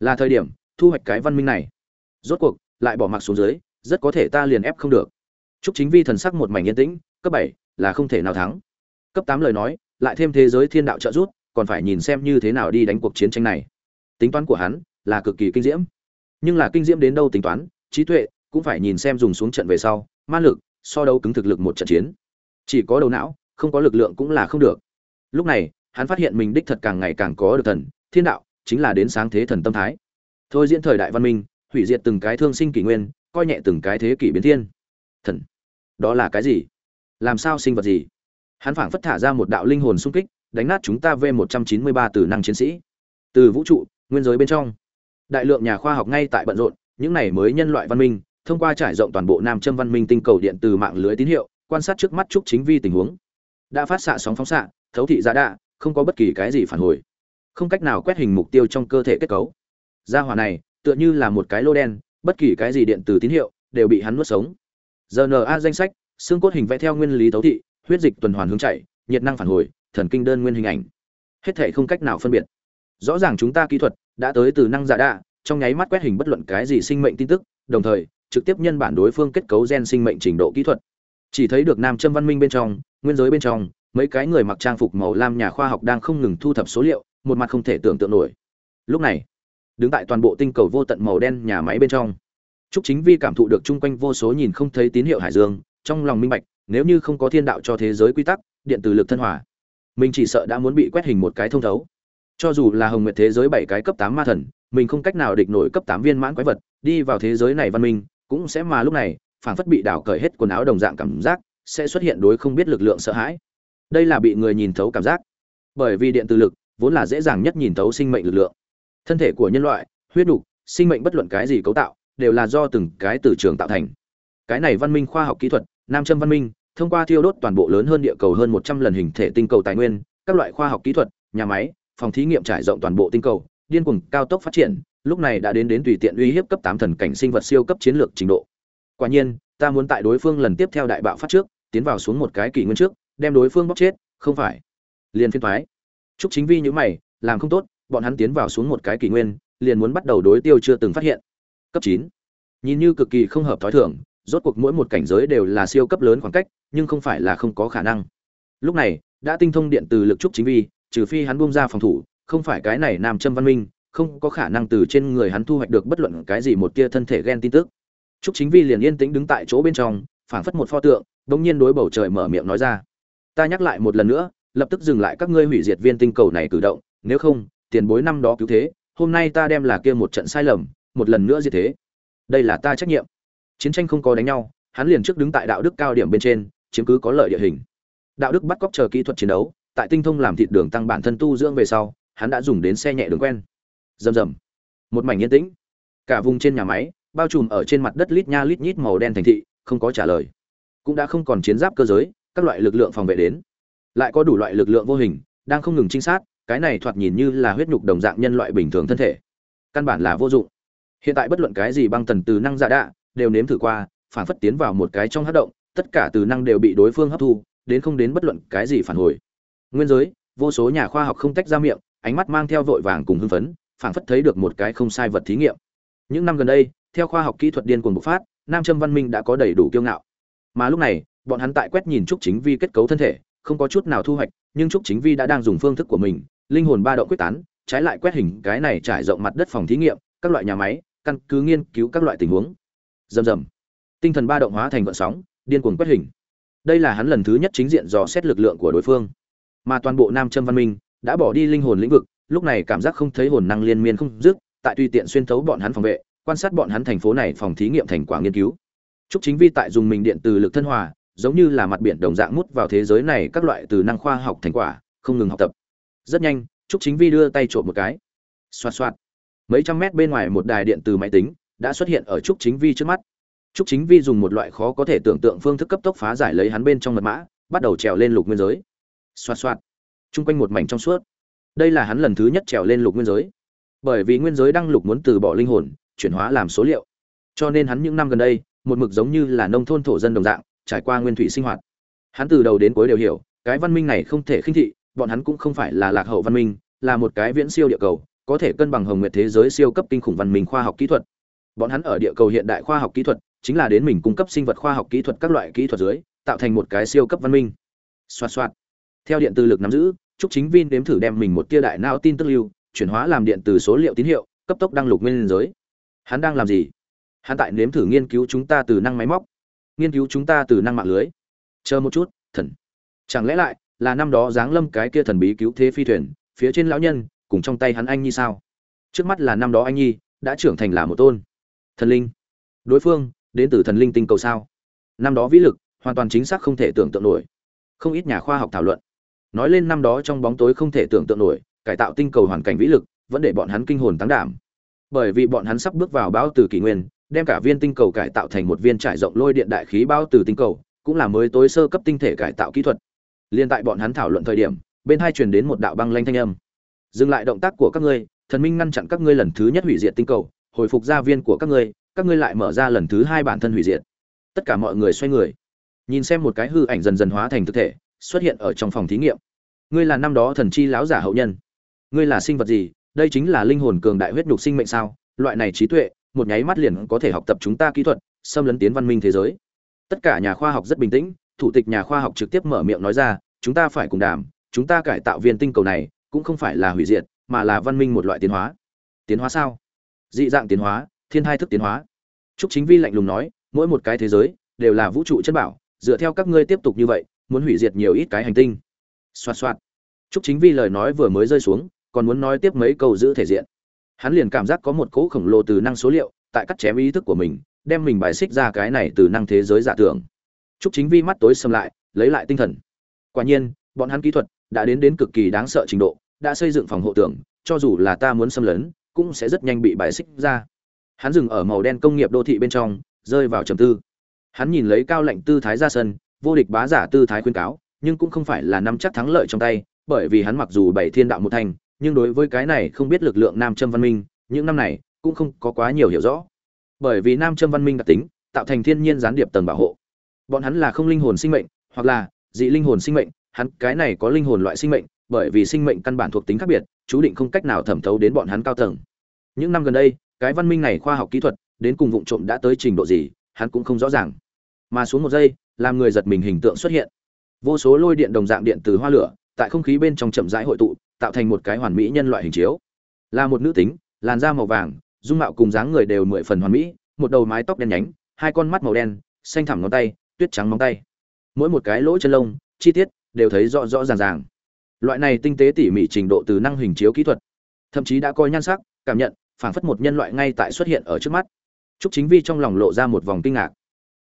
Là thời điểm thu hoạch cái văn minh này. Rốt cuộc, lại bỏ mặc xuống dưới, rất có thể ta liền ép không được. Trúc Chính Vi thần sắc một mảnh yên tĩnh, cấp bảy là không thể nào thắng. Cấp tám lời nói, lại thêm thế giới thiên đạo trợ giúp, còn phải nhìn xem như thế nào đi đánh cuộc chiến tranh này. Tính toán của hắn là cực kỳ kinh diễm. Nhưng là kinh diễm đến đâu tính toán, trí tuệ cũng phải nhìn xem dùng xuống trận về sau, ma lực, so đấu cứng thực lực một trận chiến. Chỉ có đầu não, không có lực lượng cũng là không được. Lúc này, hắn phát hiện mình đích thật càng ngày càng có được thần, thiên đạo, chính là đến sáng thế thần tâm thái. Thôi diễn thời đại văn minh, hủy diệt từng cái thương sinh kỷ nguyên, coi nhẹ từng cái thế kỷ biến thiên. Thần, đó là cái gì? Làm sao sinh vật gì? Hắn phảng phất thả ra một đạo linh hồn xung kích, đánh nát chúng ta V193 từ năng chiến sĩ. Từ vũ trụ, nguyên giới bên trong, đại lượng nhà khoa học ngay tại bận rộn, những này mới nhân loại văn minh, thông qua trải rộng toàn bộ Nam Châm văn minh tinh cầu điện từ mạng lưới tín hiệu, quan sát trước mắt trúc chính vi tình huống. Đã phát xạ sóng phóng xạ, thấu thị giá đạ, không có bất kỳ cái gì phản hồi. Không cách nào quét hình mục tiêu trong cơ thể kết cấu. Ra hỏa này, tựa như là một cái lô đen, bất kỳ cái gì điện từ tín hiệu đều bị hắn nuốt sống. RNA danh sách, xương cốt hình vẽ theo nguyên lý thấu thị, huyết dịch tuần hoàn hướng chạy, nhiệt năng phản hồi, thần kinh đơn nguyên hình ảnh. Hết thể không cách nào phân biệt. Rõ ràng chúng ta kỹ thuật đã tới từ năng giả đạ, trong nháy mắt quét hình bất luận cái gì sinh mệnh tin tức, đồng thời trực tiếp nhân bản đối phương kết cấu gen sinh mệnh trình độ kỹ thuật. Chỉ thấy được Nam Châm Văn Minh bên trong, nguyên giới bên trong, mấy cái người mặc trang phục màu lam nhà khoa học đang không ngừng thu thập số liệu, một mặt không thể tưởng tượng nổi. Lúc này, đứng tại toàn bộ tinh cầu vô tận màu đen nhà máy bên trong, Trúc Chính Vi cảm thụ được chung quanh vô số nhìn không thấy tín hiệu hải dương, trong lòng minh bạch, nếu như không có thiên đạo cho thế giới quy tắc, điện từ lực thân hòa, mình chỉ sợ đã muốn bị quét hình một cái thông thấu. Cho dù là Hồng Nguyệt thế giới bảy cái cấp tám ma thần, mình không cách nào địch nổi cấp tám viên mãn quái vật, đi vào thế giới này văn minh, cũng sẽ mà lúc này, phảng phất bị đảo cởi hết quần áo đồng dạng cảm giác, sẽ xuất hiện đối không biết lực lượng sợ hãi. Đây là bị người nhìn thấu cảm giác. Bởi vì điện từ lực vốn là dễ dàng nhất nhìn thấu sinh mệnh lực lượng. Thân thể của nhân loại, huyết nục, sinh mệnh bất luận cái gì cấu tạo, đều là do từng cái từ trường tạo thành. Cái này văn minh khoa học kỹ thuật, Nam Châm văn minh, thông qua thiêu đốt toàn bộ lớn hơn địa cầu hơn 100 lần hình thể tinh cầu tài nguyên, các loại khoa học kỹ thuật, nhà máy, phòng thí nghiệm trải rộng toàn bộ tinh cầu, điên cuồng cao tốc phát triển, lúc này đã đến đến tùy tiện uy hiếp cấp 8 thần cảnh sinh vật siêu cấp chiến lược trình độ. Quả nhiên, ta muốn tại đối phương lần tiếp theo đại bạo phát trước, tiến vào xuống một cái kỷ nguyên trước, đem đối phương bóc chết, không phải. Liên phiên thoái. Trúc Chính Vi như mày, làm không tốt, bọn hắn tiến vào xuống một cái kỷ nguyên, liền muốn bắt đầu đối tiêu chưa từng phát hiện. Cấp chín, Nhìn như cực kỳ không hợp thói thường, rốt cuộc mỗi một cảnh giới đều là siêu cấp lớn khoảng cách, nhưng không phải là không có khả năng. Lúc này, đã tinh thông điện từ lực trúc chính vi, trừ phi hắn buông ra phòng thủ, không phải cái này nam châm văn minh, không có khả năng từ trên người hắn thu hoạch được bất luận cái gì một tia thân thể gen tin tức. Trúc Chính Vi liền yên tĩnh đứng tại chỗ bên trong, phảng phất một pho tượng, bỗng nhiên đối bầu trời mở miệng nói ra: "Ta nhắc lại một lần nữa, lập tức dừng lại các ngươi hủy diệt viên tinh cầu này cử động, nếu không, tiền bối năm đó cứu thế, hôm nay ta đem là kia một trận sai lầm, một lần nữa diệt thế. Đây là ta trách nhiệm." Chiến tranh không có đánh nhau, hắn liền trước đứng tại đạo đức cao điểm bên trên, chiếm cứ có lợi địa hình. Đạo đức bắt cóc chờ kỹ thuật chiến đấu, tại tinh thông làm thịt đường tăng bản thân tu dưỡng về sau, hắn đã dùng đến xe nhẹ đường quen. Rầm rầm. Một mảnh yên tĩnh. Cả vùng trên nhà máy, bao trùm ở trên mặt đất lít nha lít nhít màu đen thành thị, không có trả lời. Cũng đã không còn chiến giáp cơ giới, các loại lực lượng phòng vệ đến. Lại có đủ loại lực lượng vô hình, đang không ngừng trinh sát, cái này thoạt nhìn như là huyết nhục đồng dạng nhân loại bình thường thân thể. Căn bản là vô dụng. Hiện tại bất luận cái gì băng tần từ năng dạ đạ, đều nếm thử qua, phản phất tiến vào một cái trong hát động, tất cả từ năng đều bị đối phương hấp thu, đến không đến bất luận cái gì phản hồi. Nguyên giới, vô số nhà khoa học không tách ra miệng, ánh mắt mang theo vội vàng cùng hưng phấn, phản phất thấy được một cái không sai vật thí nghiệm. Những năm gần đây, theo khoa học kỹ thuật điên cuồng bộc phát, Nam Châm Văn Minh đã có đầy đủ kiêu ngạo. Mà lúc này, bọn hắn tại quét nhìn trúc chính vi kết cấu thân thể, không có chút nào thu hoạch, nhưng trúc chính vi đã đang dùng phương thức của mình, linh hồn ba động quyết tán, trái lại quét hình cái này trải rộng mặt đất phòng thí nghiệm, các loại nhà máy, căn cứ nghiên cứu các loại tình huống Dầm dầm. tinh thần ba động hóa thành vận sóng điên cuồng quét hình đây là hắn lần thứ nhất chính diện dò xét lực lượng của đối phương mà toàn bộ nam châm văn minh đã bỏ đi linh hồn lĩnh vực lúc này cảm giác không thấy hồn năng liên miên không dứt tại tùy tiện xuyên thấu bọn hắn phòng vệ quan sát bọn hắn thành phố này phòng thí nghiệm thành quả nghiên cứu Trúc Chính Vi tại dùng mình điện từ lực thân hòa, giống như là mặt biển đồng dạng mút vào thế giới này các loại từ năng khoa học thành quả, không ngừng học tập. Rất nhanh, Trúc Chính Vi đưa tay trộm một cái. Xoạt xoạt. Mấy trăm mét bên ngoài một đài điện từ máy tính, đã xuất hiện ở trúc chính vi trước mắt trúc chính vi dùng một loại khó có thể tưởng tượng phương thức cấp tốc phá giải lấy hắn bên trong mật mã bắt đầu trèo lên lục nguyên giới xoạt xoạt chung quanh một mảnh trong suốt đây là hắn lần thứ nhất trèo lên lục nguyên giới bởi vì nguyên giới đăng lục muốn từ bỏ linh hồn chuyển hóa làm số liệu. Cho nên hắn những năm gần đây, một mực giống như là nông thôn thổ dân đồng dạng, trải qua nguyên thủy sinh hoạt. Hắn từ đầu đến cuối đều hiểu, cái văn minh này không thể khinh thị, bọn hắn cũng không phải là lạc hậu văn minh, là một cái viễn siêu địa cầu, có thể cân bằng hồng nguyệt thế giới siêu cấp kinh khủng văn minh khoa học kỹ thuật. Bọn hắn ở địa cầu hiện đại khoa học kỹ thuật, chính là đến mình cung cấp sinh vật khoa học kỹ thuật các loại kỹ thuật dưới, tạo thành một cái siêu cấp văn minh. Xoạt xoạt. Theo điện từ lực nắm giữ, trúc chính vin đếm thử đem mình một tia đại não tin tức lưu, chuyển hóa làm điện từ số liệu tín hiệu, cấp tốc đăng lục nguyên giới hắn đang làm gì? Hắn tại nếm thử nghiên cứu chúng ta từ năng máy móc. Nghiên cứu chúng ta từ năng mạng lưới. Chờ một chút, thần. Chẳng lẽ lại là năm đó giáng lâm cái kia thần bí cứu thế phi thuyền, phía trên lão nhân, cùng trong tay hắn anh nhi sao? Trước mắt là năm đó anh nhi, đã trưởng thành là một tôn. Thần linh. Đối phương, đến từ thần linh tinh cầu sao? Năm đó vĩ lực, hoàn toàn chính xác không thể tưởng tượng nổi. Không ít nhà khoa học thảo luận. Nói lên năm đó trong bóng tối không thể tưởng tượng nổi, cải tạo tinh cầu hoàn cảnh vĩ lực, vẫn để bọn hắn kinh hồn tăng đảm bởi vì bọn hắn sắp bước vào bão từ kỷ nguyên, đem cả viên tinh cầu cải tạo thành một viên trải rộng lôi điện đại khí bão từ tinh cầu, cũng là mới tối sơ cấp tinh thể cải tạo kỹ thuật. Liên tại bọn hắn thảo luận thời điểm, bên hai truyền đến một đạo băng lanh thanh âm. Dừng lại động tác của các ngươi, thần minh ngăn chặn các ngươi lần thứ nhất hủy diệt tinh cầu, hồi phục gia viên của các ngươi các ngươi lại mở ra lần thứ hai bản thân hủy diệt. Tất cả mọi người xoay người, nhìn xem một cái hư ảnh dần dần hóa thành thực thể, xuất hiện ở trong phòng thí nghiệm. Ngươi là năm đó thần chi lão giả hậu nhân. Ngươi là sinh vật gì đây chính là linh hồn cường đại huyết nhục sinh mệnh sao? Loại này trí tuệ, một nháy mắt liền có thể học tập chúng ta kỹ thuật, xâm lấn tiến văn minh thế giới. Tất cả nhà khoa học rất bình tĩnh, thủ tịch nhà khoa học trực tiếp mở miệng nói ra, chúng ta phải cùng đàm, chúng ta cải tạo viên tinh cầu này, cũng không phải là hủy diệt, mà là văn minh một loại tiến hóa. Tiến hóa sao? Dị dạng tiến hóa, thiên hai thức tiến hóa. Trúc chính vi lạnh lùng nói, mỗi một cái thế giới đều là vũ trụ chất bảo, dựa theo các ngươi tiếp tục như vậy, muốn hủy diệt nhiều ít cái hành tinh. Xoạt xoạt. Trúc chính vi lời nói vừa mới rơi xuống còn muốn nói tiếp mấy câu giữ thể diện. Hắn liền cảm giác có một cỗ khổng lồ từ năng số liệu tại cắt chém ý thức của mình, đem mình bài xích ra cái này từ năng thế giới giả tưởng. Trúc chính vi mắt tối xâm lại, lấy lại tinh thần. Quả nhiên, bọn hắn kỹ thuật đã đến đến cực kỳ đáng sợ trình độ, đã xây dựng phòng hộ tường cho dù là ta muốn xâm lấn, cũng sẽ rất nhanh bị bài xích ra. Hắn dừng ở màu đen công nghiệp đô thị bên trong, rơi vào trầm tư. Hắn nhìn lấy cao lệnh tư thái ra sân, vô địch bá giả tư thái khuyên cáo, nhưng cũng không phải là nắm chắc thắng lợi trong tay, bởi vì hắn mặc dù bảy thiên đạo một thành nhưng đối với cái này không biết lực lượng nam châm văn minh, những năm này cũng không có quá nhiều hiểu rõ. Bởi vì nam châm văn minh đặc tính, tạo thành thiên nhiên gián điệp tầng bảo hộ. Bọn hắn là không linh hồn sinh mệnh, hoặc là dị linh hồn sinh mệnh, hắn cái này có linh hồn loại sinh mệnh, bởi vì sinh mệnh căn bản thuộc tính khác biệt, chú định không cách nào thẩm thấu đến bọn hắn cao tầng. Những năm gần đây, cái văn minh này khoa học kỹ thuật, đến cùng vụ trộm đã tới trình độ gì, hắn cũng không rõ ràng. Mà xuống một giây, làm người giật mình hình tượng xuất hiện. Vô số lôi điện đồng dạng điện từ hoa lửa, tại không khí bên trong chậm rãi hội tụ tạo thành một cái hoàn mỹ nhân loại hình chiếu. Là một nữ tính làn da màu vàng dung mạo cùng dáng người đều mười phần hoàn mỹ một đầu mái tóc đen nhánh hai con mắt màu đen xanh thẳm ngón tay tuyết trắng móng tay. Mỗi một cái lỗ chân lông chi tiết đều thấy rõ rõ ràng ràng. Loại này tinh tế tỉ mỉ trình độ từ năng hình chiếu kỹ thuật thậm chí đã coi nhan sắc cảm nhận phảng phất một nhân loại ngay tại xuất hiện ở trước mắt. Trúc Chính Vi trong lòng lộ ra một vòng kinh ngạc,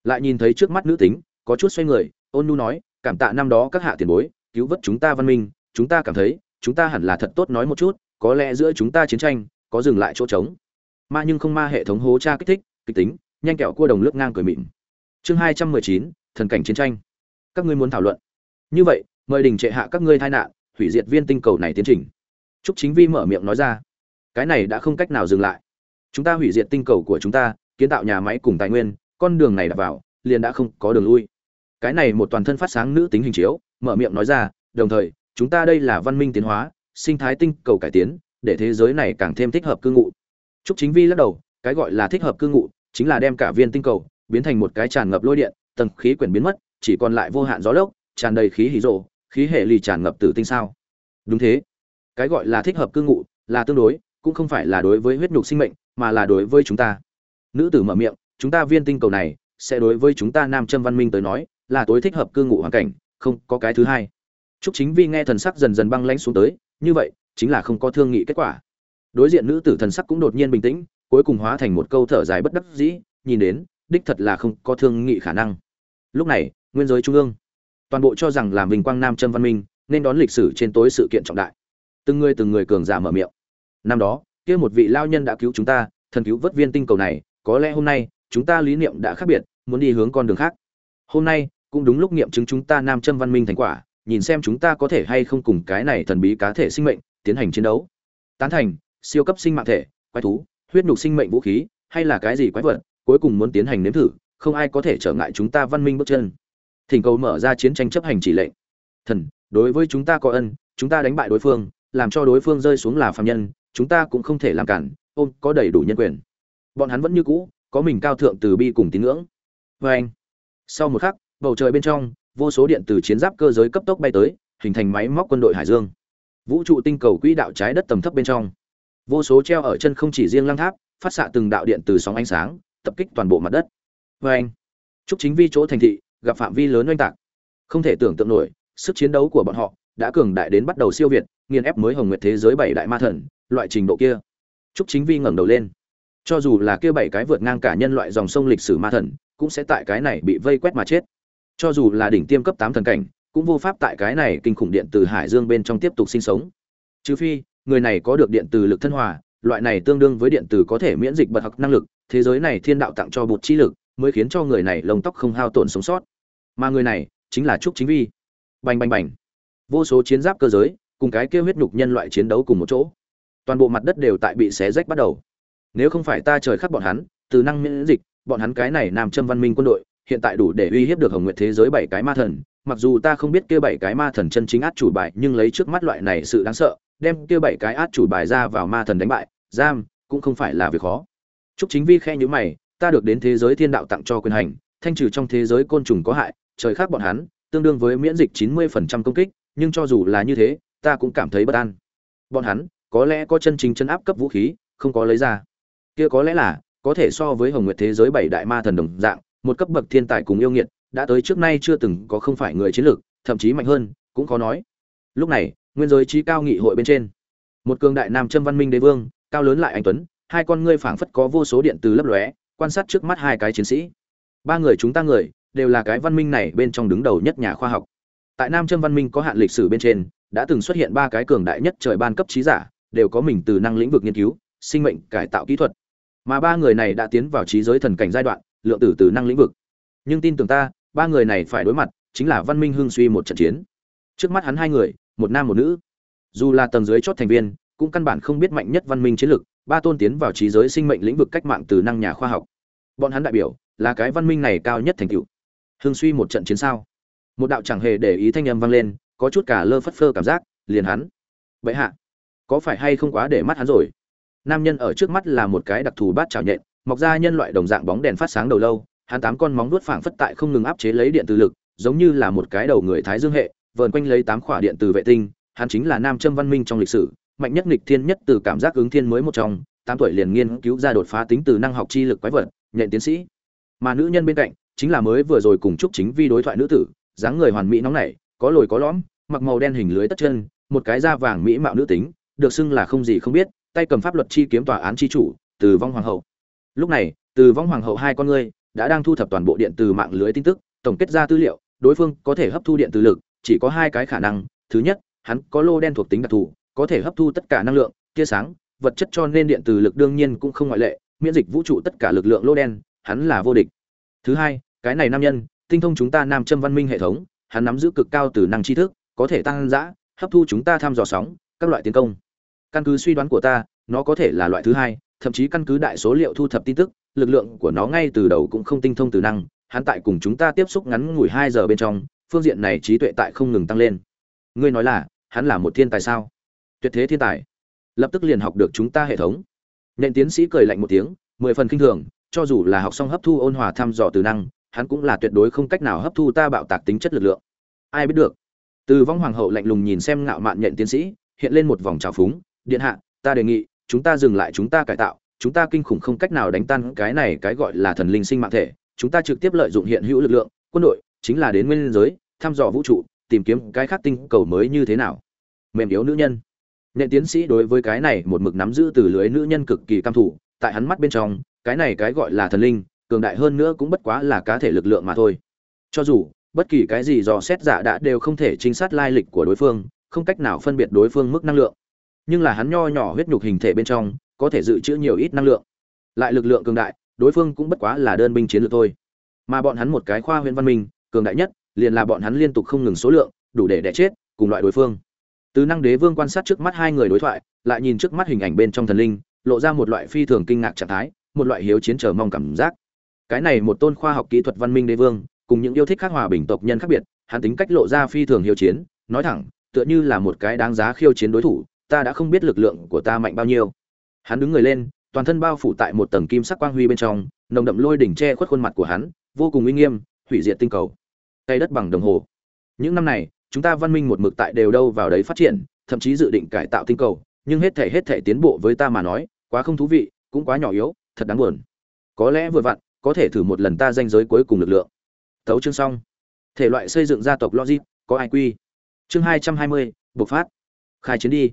lại nhìn thấy trước mắt nữ tính, có chút xoay người, ôn nhu nói, cảm tạ năm đó các hạ tiền bối, cứu vớt chúng ta văn minh, chúng ta cảm thấy, chúng ta hẳn là thật tốt nói một chút, có lẽ giữa chúng ta chiến tranh có dừng lại chỗ trống. Ma nhưng không ma hệ thống hố tra kích thích, kịch tính, nhanh kẹo cua đồng lướt ngang cười mịn. Chương hai trăm mười chín, thần cảnh chiến tranh. Các ngươi muốn thảo luận. Như vậy, mời đình trệ hạ các ngươi tai nạn, hủy diệt viên tinh cầu này tiến trình. Trúc Chính Vi mở miệng nói ra, cái này đã không cách nào dừng lại. Chúng ta hủy diệt tinh cầu của chúng ta, kiến tạo nhà máy cùng tài nguyên, con đường này đã vào, liền đã không có đường lui. Cái này một toàn thân phát sáng nữ tính hình chiếu, mở miệng nói ra, đồng thời, chúng ta đây là văn minh tiến hóa, sinh thái tinh cầu cải tiến, để thế giới này càng thêm thích hợp cư ngụ. Trúc Chính Vi lắc đầu, cái gọi là thích hợp cư ngụ, chính là đem cả viên tinh cầu biến thành một cái tràn ngập lôi điện, tầng khí quyển biến mất, chỉ còn lại vô hạn gió lốc, tràn đầy khí hỉ rộ khí hệ lì tràn ngập tử tinh sao? Đúng thế. Cái gọi là thích hợp cư ngụ, là tương đối, cũng không phải là đối với huyết nhục sinh mệnh, mà là đối với chúng ta nữ tử mở miệng chúng ta viên tinh cầu này sẽ đối với chúng ta nam châm văn minh tới nói là tối thích hợp cư ngụ hoàn cảnh không có cái thứ hai Trúc Chính Vi nghe thần sắc dần dần băng lãnh xuống tới, như vậy, chính là không có thương nghị kết quả. Đối diện nữ tử thần sắc cũng đột nhiên bình tĩnh, cuối cùng hóa thành một câu thở dài bất đắc dĩ, nhìn đến, đích thật là không có thương nghị khả năng. Lúc này, nguyên giới trung ương, toàn bộ cho rằng làm vinh quang nam châm văn minh, nên đón lịch sử trên tối sự kiện trọng đại. Từng người từng người cường giả mở miệng. Năm đó, kia một vị lao nhân đã cứu chúng ta, thần cứu vớt viên tinh cầu này, có lẽ hôm nay chúng ta lý niệm đã khác biệt muốn đi hướng con đường khác hôm nay cũng đúng lúc nghiệm chứng chúng ta nam châm văn minh thành quả nhìn xem chúng ta có thể hay không cùng cái này thần bí cá thể sinh mệnh tiến hành chiến đấu. Tán thành, siêu cấp sinh mạng thể, quái thú, huyết nhục sinh mệnh vũ khí, hay là cái gì quái vật, cuối cùng muốn tiến hành nếm thử, không ai có thể trở ngại chúng ta văn minh bước chân. Thỉnh cầu mở ra chiến tranh chấp hành chỉ lệnh. Thần, đối với chúng ta có ân, chúng ta đánh bại đối phương, làm cho đối phương rơi xuống là phạm nhân, chúng ta cũng không thể làm cản, ôm, có đầy đủ nhân quyền. Bọn hắn vẫn như cũ, có mình cao thượng từ bi cùng tín ngưỡng. Vê anh sau một khắc, bầu trời bên trong vô số điện từ chiến giáp cơ giới cấp tốc bay tới, hình thành máy móc quân đội hải dương. Vũ trụ tinh cầu quỹ đạo trái đất tầm thấp bên trong. Vô số treo ở chân không chỉ riêng lăng tháp, phát xạ từng đạo điện từ sóng ánh sáng, tập kích toàn bộ mặt đất. Vê anh, chúc chính vi chỗ thành thị gặp phạm vi lớn oanh tạc. Không thể tưởng tượng nổi, sức chiến đấu của bọn họ đã cường đại đến bắt đầu siêu việt, nghiền ép mới hồng nguyệt thế giới bảy đại ma thần, loại trình độ kia. Chúc chính vi ngẩng đầu lên. Cho dù là kia bảy cái vượt ngang cả nhân loại dòng sông lịch sử ma thần, cũng sẽ tại cái này bị vây quét mà chết cho dù là đỉnh tiêm cấp tám thần cảnh, cũng vô pháp tại cái này kinh khủng điện từ hải dương bên trong tiếp tục sinh sống. Trừ phi, người này có được điện từ lực thân hòa, loại này tương đương với điện từ có thể miễn dịch bật học năng lực, thế giới này thiên đạo tặng cho bột chi lực, mới khiến cho người này lông tóc không hao tổn sống sót. Mà người này, chính là trúc chính vi. Bành bành bành. Vô số chiến giáp cơ giới, cùng cái kêu huyết nhục nhân loại chiến đấu cùng một chỗ. Toàn bộ mặt đất đều tại bị xé rách bắt đầu. Nếu không phải ta trời khắc bọn hắn, từ năng miễn dịch, bọn hắn cái này nam châm văn minh quân đội hiện tại đủ để uy hiếp được hồng nguyệt thế giới bảy cái ma thần, mặc dù ta không biết kia bảy cái ma thần chân chính át chủ bài, nhưng lấy trước mắt loại này sự đáng sợ, đem kia bảy cái át chủ bài ra vào ma thần đánh bại, giam, cũng không phải là việc khó. Chúc chính vi khe nhữ mày, ta được đến thế giới thiên đạo tặng cho quyền hành, thanh trừ trong thế giới côn trùng có hại, trời khác bọn hắn, tương đương với miễn dịch chín mươi phần trăm công kích, nhưng cho dù là như thế, ta cũng cảm thấy bất an. Bọn hắn, có lẽ có chân chính chân áp cấp vũ khí, không có lấy ra. Kia có lẽ là, có thể so với hồng nguyệt thế giới bảy đại ma thần đồng dạng một cấp bậc thiên tài cùng yêu nghiệt, đã tới trước nay chưa từng có không phải người chiến lược, thậm chí mạnh hơn, cũng khó nói. Lúc này, nguyên giới trí cao nghị hội bên trên, một cường đại nam châm văn minh đế vương, cao lớn lại anh tuấn, hai con ngươi phảng phất có vô số điện từ lấp lóe, quan sát trước mắt hai cái chiến sĩ. Ba người chúng ta người, đều là cái văn minh này bên trong đứng đầu nhất nhà khoa học. Tại nam châm văn minh có hạn lịch sử bên trên, đã từng xuất hiện ba cái cường đại nhất trời ban cấp trí giả, đều có mình từ năng lĩnh vực nghiên cứu, sinh mệnh, cải tạo kỹ thuật. Mà ba người này đã tiến vào trí giới thần cảnh giai đoạn lượng tử từ năng lĩnh vực. Nhưng tin tưởng ta, ba người này phải đối mặt, chính là văn minh hưng suy một trận chiến. Trước mắt hắn hai người, một nam một nữ. Dù là tầng dưới chót thành viên, cũng căn bản không biết mạnh nhất văn minh chiến lược ba tôn tiến vào trí giới sinh mệnh lĩnh vực cách mạng từ năng nhà khoa học. Bọn hắn đại biểu, là cái văn minh này cao nhất thành tựu. Hưng suy một trận chiến sao? Một đạo chẳng hề để ý thanh âm vang lên, có chút cả lơ phất phơ cảm giác, liền hắn. Vậy hạ, có phải hay không quá để mắt hắn rồi? Nam nhân ở trước mắt là một cái đặc thù bát chảo nhện mọc ra nhân loại đồng dạng bóng đèn phát sáng đầu lâu, hắn tám con móng vuốt phảng phất tại không ngừng áp chế lấy điện từ lực, giống như là một cái đầu người thái dương hệ, vờn quanh lấy tám khỏa điện từ vệ tinh, hắn chính là nam châm văn minh trong lịch sử, mạnh nhất nghịch thiên nhất từ cảm giác ứng thiên mới một trong, tám tuổi liền nghiên cứu ra đột phá tính từ năng học chi lực quái vật, nhện tiến sĩ. Mà nữ nhân bên cạnh, chính là mới vừa rồi cùng chúc chính vi đối thoại nữ tử, dáng người hoàn mỹ nóng nảy, có lồi có lõm, mặc màu đen hình lưới tất chân, một cái da vàng mỹ mạo nữ tính, được xưng là không gì không biết, tay cầm pháp luật chi kiếm tòa án chi chủ, từ vong hoàng hậu lúc này, từ vong hoàng hậu hai con ngươi đã đang thu thập toàn bộ điện từ mạng lưới tin tức, tổng kết ra tư liệu, đối phương có thể hấp thu điện từ lực, chỉ có hai cái khả năng. Thứ nhất, hắn có lô đen thuộc tính đặc thù, có thể hấp thu tất cả năng lượng, tia sáng, vật chất cho nên điện từ lực đương nhiên cũng không ngoại lệ, miễn dịch vũ trụ tất cả lực lượng lô đen, hắn là vô địch. Thứ hai, cái này nam nhân, tinh thông chúng ta nam châm văn minh hệ thống, hắn nắm giữ cực cao từ năng tri thức, có thể tăng giã hấp thu chúng ta thăm dò sóng, các loại tiến công. Căn cứ suy đoán của ta, nó có thể là loại thứ hai thậm chí căn cứ đại số liệu thu thập tin tức, lực lượng của nó ngay từ đầu cũng không tinh thông từ năng, hắn tại cùng chúng ta tiếp xúc ngắn ngủi hai giờ bên trong, phương diện này trí tuệ tại không ngừng tăng lên. Ngươi nói là, hắn là một thiên tài sao? Tuyệt thế thiên tài. Lập tức liền học được chúng ta hệ thống. Nện tiến sĩ cười lạnh một tiếng, mười phần kinh thường, cho dù là học xong hấp thu ôn hòa thăm dò từ năng, hắn cũng là tuyệt đối không cách nào hấp thu ta bạo tạc tính chất lực lượng. Ai biết được? Từ vong hoàng hậu lạnh lùng nhìn xem ngạo mạn nhện tiến sĩ, hiện lên một vòng trào phúng, điện hạ, ta đề nghị chúng ta dừng lại, chúng ta cải tạo, chúng ta kinh khủng không cách nào đánh tan cái này, cái gọi là thần linh sinh mạng thể. Chúng ta trực tiếp lợi dụng hiện hữu lực lượng, quân đội, chính là đến nguyên giới, thăm dò vũ trụ, tìm kiếm cái khác tinh cầu mới như thế nào. Mềm yếu nữ nhân. Nện tiến sĩ đối với cái này một mực nắm giữ từ lưới nữ nhân cực kỳ cam thủ tại hắn mắt bên trong, cái này cái gọi là thần linh, cường đại hơn nữa cũng bất quá là cá thể lực lượng mà thôi. Cho dù, bất kỳ cái gì dò xét giả đã đều không thể chính xác lai lịch của đối phương, không cách nào phân biệt đối phương mức năng lượng nhưng là hắn nho nhỏ huyết nhục hình thể bên trong, có thể dự trữ nhiều ít năng lượng. Lại lực lượng cường đại, đối phương cũng bất quá là đơn binh chiến lược thôi. Mà bọn hắn một cái khoa huyện văn minh, cường đại nhất, liền là bọn hắn liên tục không ngừng số lượng, đủ để đẻ chết, cùng loại đối phương. Từ năng đế vương quan sát trước mắt hai người đối thoại, lại nhìn trước mắt hình ảnh bên trong thần linh, lộ ra một loại phi thường kinh ngạc trạng thái, một loại hiếu chiến chờ mong cảm giác. Cái này một tôn khoa học kỹ thuật văn minh đế vương, cùng những yêu thích khác hòa bình tộc nhân khác biệt, hắn tính cách lộ ra phi thường hiếu chiến, nói thẳng, tựa như là một cái đáng giá khiêu chiến đối thủ ta đã không biết lực lượng của ta mạnh bao nhiêu. Hắn đứng người lên, toàn thân bao phủ tại một tầng kim sắc quang huy bên trong, nồng đậm lôi đỉnh che khuất khuôn mặt của hắn, vô cùng uy nghiêm, hủy diệt tinh cầu. Tay đất bằng đồng hồ. Những năm này, chúng ta văn minh một mực tại đều đâu vào đấy phát triển, thậm chí dự định cải tạo tinh cầu, nhưng hết thể hết thể tiến bộ với ta mà nói, quá không thú vị, cũng quá nhỏ yếu, thật đáng buồn. Có lẽ vừa vặn, có thể thử một lần ta danh giới cuối cùng lực lượng. Thấu chương xong. Thể loại xây dựng gia tộc logic, có ai quy? Chương hai trăm hai mươi, bộc phát. Khai chiến đi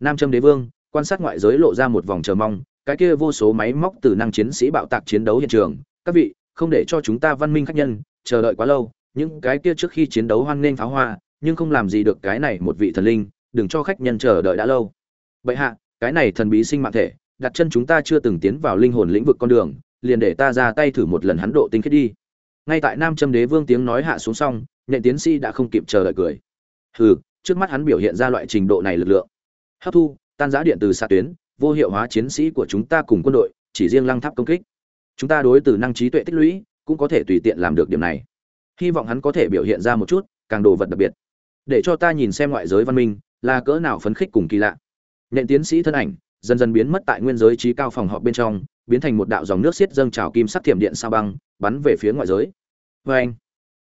nam châm đế vương, quan sát ngoại giới lộ ra một vòng chờ mong, cái kia vô số máy móc từ năng chiến sĩ bạo tạc chiến đấu hiện trường. Các vị, không để cho chúng ta văn minh khách nhân, chờ đợi quá lâu, những cái kia trước khi chiến đấu hoan nghênh pháo hoa, nhưng không làm gì được cái này một vị thần linh, đừng cho khách nhân chờ đợi đã lâu. Vậy hạ, cái này thần bí sinh mạng thể, đặt chân chúng ta chưa từng tiến vào linh hồn lĩnh vực con đường, liền để ta ra tay thử một lần hắn độ tinh khiết đi. Ngay tại nam châm đế vương tiếng nói hạ xuống xong, nhện tiến sĩ đã không kịp chờ đợi cười. Hừ, trước mắt hắn biểu hiện ra loại trình độ này lực lượng hấp thu, tan giã điện từ xa tuyến, vô hiệu hóa chiến sĩ của chúng ta cùng quân đội, chỉ riêng lăng tháp công kích. Chúng ta đối từ năng trí tuệ tích lũy, cũng có thể tùy tiện làm được điểm này. Hy vọng hắn có thể biểu hiện ra một chút, càng đồ vật đặc biệt. Để cho ta nhìn xem ngoại giới văn minh, là cỡ nào phấn khích cùng kỳ lạ. Nện tiến sĩ thân ảnh, dần dần biến mất tại nguyên giới trí cao phòng họp bên trong, biến thành một đạo dòng nước xiết dâng trào kim sắc thiểm điện sao băng, bắn về phía ngoại giới. Vê anh,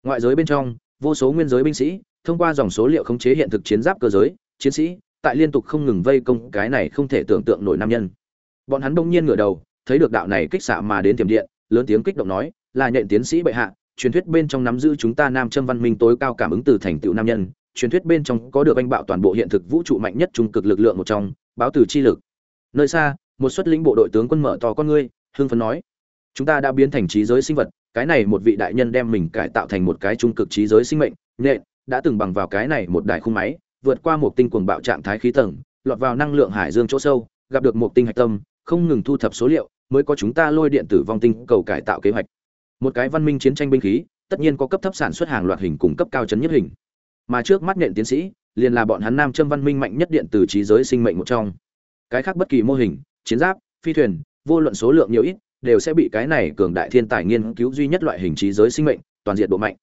ngoại giới bên trong, vô số nguyên giới binh sĩ, thông qua dòng số liệu khống chế hiện thực chiến giáp cơ giới, chiến sĩ tại liên tục không ngừng vây công cái này không thể tưởng tượng nổi nam nhân. Bọn hắn đông nhiên ngửa đầu, thấy được đạo này kích xạ mà đến tiềm điện, lớn tiếng kích động nói, là nhện tiến sĩ bệ hạ, truyền thuyết bên trong nắm giữ chúng ta nam châm văn minh tối cao cảm ứng từ thành tựu nam nhân, truyền thuyết bên trong có được anh bạo toàn bộ hiện thực vũ trụ mạnh nhất trung cực lực lượng một trong, báo từ chi lực. Nơi xa, một xuất lĩnh bộ đội tướng quân mở to con ngươi, hưng phấn nói, chúng ta đã biến thành trí giới sinh vật, cái này một vị đại nhân đem mình cải tạo thành một cái trung cực trí giới sinh mệnh, nhện, đã từng bằng vào cái này một đại khung máy vượt qua một tinh cuồng bạo trạng thái khí tầng, lọt vào năng lượng hải dương chỗ sâu, gặp được một tinh hạch tâm, không ngừng thu thập số liệu, mới có chúng ta lôi điện tử vong tinh cầu cải tạo kế hoạch. Một cái văn minh chiến tranh binh khí, tất nhiên có cấp thấp sản xuất hàng loạt hình cùng cấp cao chấn nhất hình. Mà trước mắt nện tiến sĩ, liền là bọn hắn nam châm văn minh mạnh nhất điện tử trí giới sinh mệnh một trong. Cái khác bất kỳ mô hình, chiến giáp, phi thuyền, vô luận số lượng nhiều ít, đều sẽ bị cái này cường đại thiên tài nghiên cứu duy nhất loại hình trí giới sinh mệnh, toàn diện độ mạnh.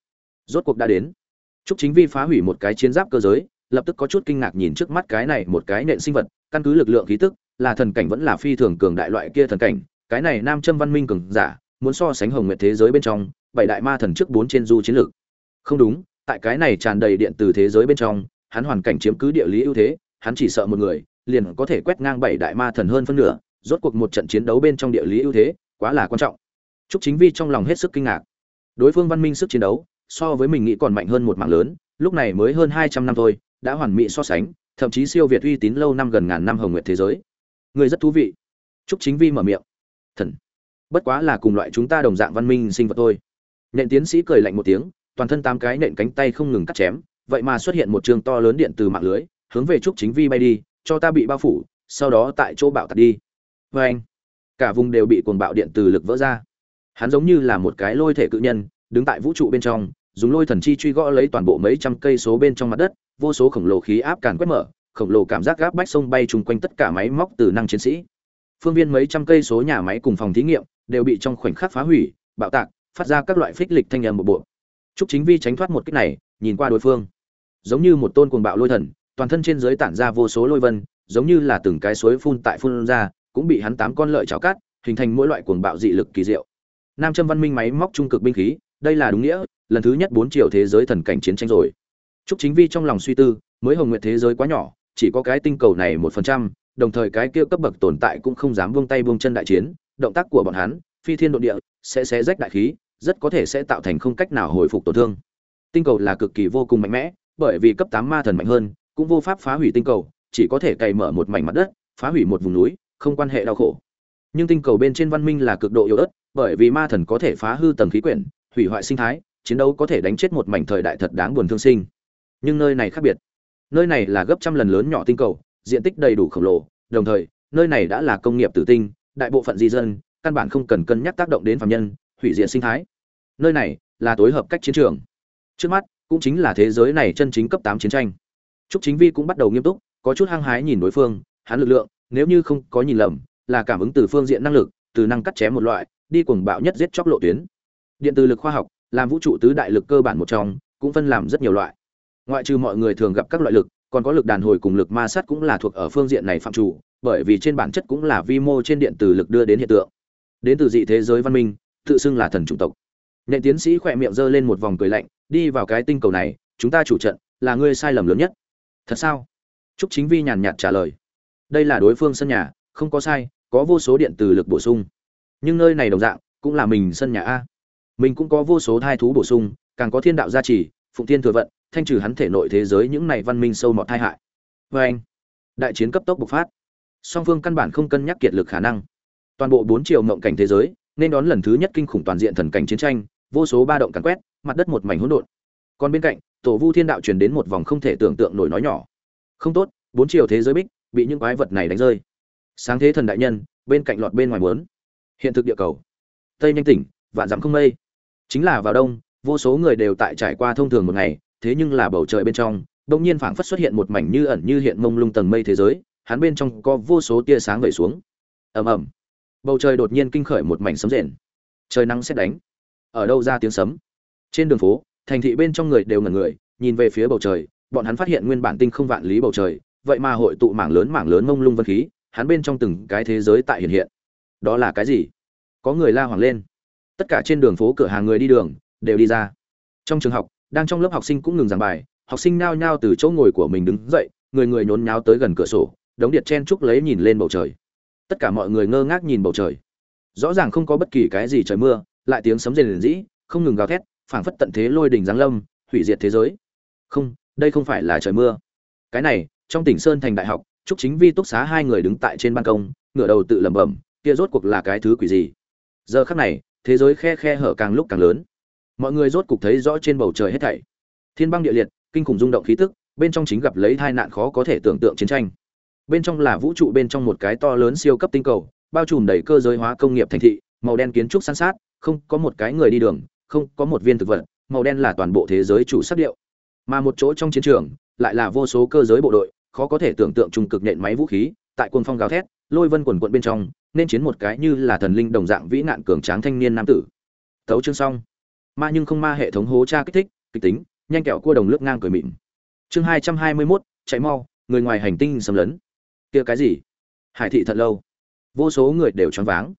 Rốt cuộc đã đến. Chúc chính vi phá hủy một cái chiến giáp cơ giới lập tức có chút kinh ngạc nhìn trước mắt cái này một cái nện sinh vật căn cứ lực lượng khí tức là thần cảnh vẫn là phi thường cường đại loại kia thần cảnh cái này nam châm văn minh cường giả muốn so sánh hồng nguyệt thế giới bên trong bảy đại ma thần trước bốn trên du chiến lược không đúng tại cái này tràn đầy điện từ thế giới bên trong hắn hoàn cảnh chiếm cứ địa lý ưu thế hắn chỉ sợ một người liền có thể quét ngang bảy đại ma thần hơn phân nửa rốt cuộc một trận chiến đấu bên trong địa lý ưu thế quá là quan trọng Trúc Chính Vi trong lòng hết sức kinh ngạc. Đối phương văn minh sức chiến đấu, so với mình nghĩ còn mạnh hơn một mạng lớn, lúc này mới hơn 200 năm thôi, đã hoàn mỹ so sánh, thậm chí siêu việt uy tín lâu năm gần ngàn năm hồng nguyệt thế giới. Người rất thú vị. Trúc Chính Vi mở miệng. Thần, bất quá là cùng loại chúng ta đồng dạng văn minh sinh vật thôi. Nện tiến sĩ cười lạnh một tiếng, toàn thân tám cái nện cánh tay không ngừng cắt chém, vậy mà xuất hiện một trường to lớn điện từ mạng lưới, hướng về Trúc Chính Vi bay đi, cho ta bị bao phủ, sau đó tại chỗ bạo tạc đi. Và anh, cả vùng đều bị cuồng bạo điện từ lực vỡ ra. Hắn giống như là một cái lôi thể cự nhân, đứng tại vũ trụ bên trong, dùng lôi thần chi truy gõ lấy toàn bộ mấy trăm cây số bên trong mặt đất, vô số khổng lồ khí áp càn quét mở, khổng lồ cảm giác gáp bách sông bay trùng quanh tất cả máy móc từ năng chiến sĩ. Phương viên mấy trăm cây số nhà máy cùng phòng thí nghiệm đều bị trong khoảnh khắc phá hủy, bạo tạc, phát ra các loại phích lịch thanh âm một bộ. Trúc Chính Vi tránh thoát một kích này, nhìn qua đối phương, giống như một tôn cuồng bạo lôi thần, toàn thân trên dưới tản ra vô số lôi vân, giống như là từng cái suối phun tại phun ra, cũng bị hắn tám con lợi chảo cắt, hình thành mỗi loại cuồng bạo dị lực kỳ diệu. Nam châm văn minh máy móc trung cực binh khí, đây là đúng nghĩa, lần thứ nhất bốn triệu thế giới thần cảnh chiến tranh rồi. Trúc Chính Vi trong lòng suy tư, mới hồng nguyệt thế giới quá nhỏ, chỉ có cái tinh cầu này một phần trăm, đồng thời cái kia cấp bậc tồn tại cũng không dám buông tay buông chân đại chiến, động tác của bọn hắn, phi thiên độ địa, sẽ xé rách đại khí, rất có thể sẽ tạo thành không cách nào hồi phục tổn thương. Tinh cầu là cực kỳ vô cùng mạnh mẽ, bởi vì cấp tám ma thần mạnh hơn, cũng vô pháp phá hủy tinh cầu, chỉ có thể cày mở một mảnh mặt đất, phá hủy một vùng núi, không quan hệ đau khổ. Nhưng tinh cầu bên trên văn minh là cực độ yếu ớt, bởi vì ma thần có thể phá hư tầng khí quyển, hủy hoại sinh thái, chiến đấu có thể đánh chết một mảnh thời đại thật đáng buồn thương sinh. Nhưng nơi này khác biệt. Nơi này là gấp trăm lần lớn nhỏ tinh cầu, diện tích đầy đủ khổng lồ, đồng thời, nơi này đã là công nghiệp tử tinh, đại bộ phận di dân, căn bản không cần cân nhắc tác động đến phạm nhân, hủy diệt sinh thái. Nơi này là tối hợp cách chiến trường. Trước mắt, cũng chính là thế giới này chân chính cấp tám chiến tranh. Trúc Chính Vi cũng bắt đầu nghiêm túc, có chút hăng hái nhìn đối phương, hắn lực lượng, nếu như không có nhìn lầm, là cảm ứng từ phương diện năng lực, từ năng cắt chém một loại, đi cuồng bạo nhất giết chóc lộ tuyến. Điện từ lực khoa học, làm vũ trụ tứ đại lực cơ bản một trong, cũng phân làm rất nhiều loại. Ngoại trừ mọi người thường gặp các loại lực, còn có lực đàn hồi cùng lực ma sát cũng là thuộc ở phương diện này phạm chủ, bởi vì trên bản chất cũng là vi mô trên điện từ lực đưa đến hiện tượng. Đến từ dị thế giới văn minh tự xưng là thần chủng tộc. Nện tiến sĩ khỏe miệng giơ lên một vòng cười lạnh đi vào cái tinh cầu này chúng ta chủ trận là ngươi sai lầm lớn nhất. Thật sao? Trúc chính vi nhàn nhạt trả lời. Đây là đối phương sân nhà không có sai có vô số điện từ lực bổ sung. Nhưng nơi này đồng dạng cũng là mình sân nhà a. Mình cũng có vô số thai thú bổ sung càng có thiên đạo gia trì phụng thiên thừa vận thanh trừ hắn thể nội thế giới những này văn minh sâu mọt tai hại. Vê anh, đại chiến cấp tốc bộc phát. Song phương căn bản không cân nhắc kiệt lực khả năng. Toàn bộ bốn triệu mộng cảnh thế giới, nên đón lần thứ nhất kinh khủng toàn diện thần cảnh chiến tranh, vô số ba động càn quét, mặt đất một mảnh hỗn độn. Còn bên cạnh, tổ vu thiên đạo truyền đến một vòng không thể tưởng tượng nổi nói nhỏ. Không tốt, bốn triệu thế giới bích, bị những quái vật này đánh rơi. Sáng thế thần đại nhân, bên cạnh lọt bên ngoài muốn. Hiện thực địa cầu. Tây nhanh tỉnh, vạn dặm không mây. Chính là vào đông, vô số người đều tại trải qua thông thường một ngày thế nhưng là bầu trời bên trong đông nhiên phảng phất xuất hiện một mảnh như ẩn như hiện mông lung tầng mây thế giới, hắn bên trong có vô số tia sáng vẩy xuống. Ầm ầm. Bầu trời đột nhiên kinh khởi một mảnh sấm rền. Trời nắng xét đánh. Ở đâu ra tiếng sấm? Trên đường phố, thành thị bên trong người đều ngẩn người, nhìn về phía bầu trời, bọn hắn phát hiện nguyên bản tinh không vạn lý bầu trời, vậy mà hội tụ mảng lớn mảng lớn mông lung vân khí, hắn bên trong từng cái thế giới tại hiện hiện. Đó là cái gì? Có người la hoảng lên. Tất cả trên đường phố cửa hàng người đi đường đều đi ra. Trong trường học đang trong lớp học sinh cũng ngừng giảng bài, học sinh nao nhao từ chỗ ngồi của mình đứng dậy, người người nhốn nháo tới gần cửa sổ, đống điện chen trúc lấy nhìn lên bầu trời. Tất cả mọi người ngơ ngác nhìn bầu trời. Rõ ràng không có bất kỳ cái gì trời mưa, lại tiếng sấm rền rĩ, không ngừng gào thét, phảng phất tận thế lôi đình giáng lâm, hủy diệt thế giới. Không, đây không phải là trời mưa. Cái này, trong tỉnh sơn thành đại học, trúc chính vi túc xá hai người đứng tại trên ban công, ngửa đầu tự lẩm bẩm, kia rốt cuộc là cái thứ quỷ gì? Giờ khắc này, thế giới khe khe hở càng lúc càng lớn mọi người rốt cục thấy rõ trên bầu trời hết thảy. Thiên băng địa liệt, kinh khủng rung động khí tức, bên trong chính gặp lấy tai nạn khó có thể tưởng tượng chiến tranh. Bên trong là vũ trụ, bên trong một cái to lớn siêu cấp tinh cầu, bao trùm đầy cơ giới hóa công nghiệp thành thị, màu đen kiến trúc san sát, không có một cái người đi đường, không có một viên thực vật, màu đen là toàn bộ thế giới chủ sắc điệu. Mà một chỗ trong chiến trường, lại là vô số cơ giới bộ đội, khó có thể tưởng tượng trung cực nện máy vũ khí, tại quân phong gào thét, lôi vân quần quận bên trong, nên chiến một cái như là thần linh đồng dạng vĩ nạn cường tráng thanh niên nam tử. Tấu chương xong ma nhưng không ma hệ thống hố tra kích thích, kịch tính, nhanh kẹo cua đồng lướt ngang cười mịn. Chương hai trăm hai mươi mốt, chạy mau, người ngoài hành tinh xâm lấn. Kia cái gì? Hải thị thật lâu. Vô số người đều choáng váng.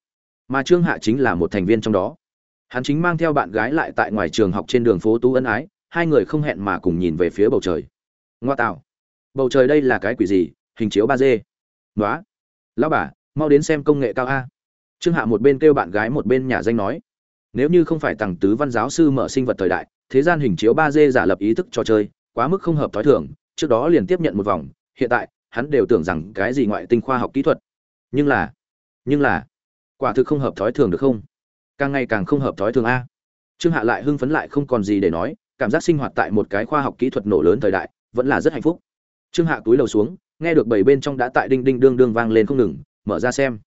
Mà trương hạ chính là một thành viên trong đó. Hắn chính mang theo bạn gái lại tại ngoài trường học trên đường phố tú ân ái, hai người không hẹn mà cùng nhìn về phía bầu trời. Ngoa tạo. Bầu trời đây là cái quỷ gì? Hình chiếu ba d. Nói lão bà, mau đến xem công nghệ cao a. Trương hạ một bên kêu bạn gái một bên nhà danh nói nếu như không phải tàng tứ văn giáo sư mở sinh vật thời đại, thế gian hình chiếu ba d giả lập ý thức trò chơi, quá mức không hợp thói thường, trước đó liền tiếp nhận một vòng, hiện tại, hắn đều tưởng rằng cái gì ngoại tinh khoa học kỹ thuật. Nhưng là nhưng là, quả thực không hợp thói thường được không? Càng ngày càng không hợp thói thường a. Trương hạ lại hưng phấn lại không còn gì để nói, cảm giác sinh hoạt tại một cái khoa học kỹ thuật nổ lớn thời đại, vẫn là rất hạnh phúc. Trương hạ túi lầu xuống, nghe được bảy bên trong đã tại đinh đinh đương đương vang lên không ngừng, mở ra xem.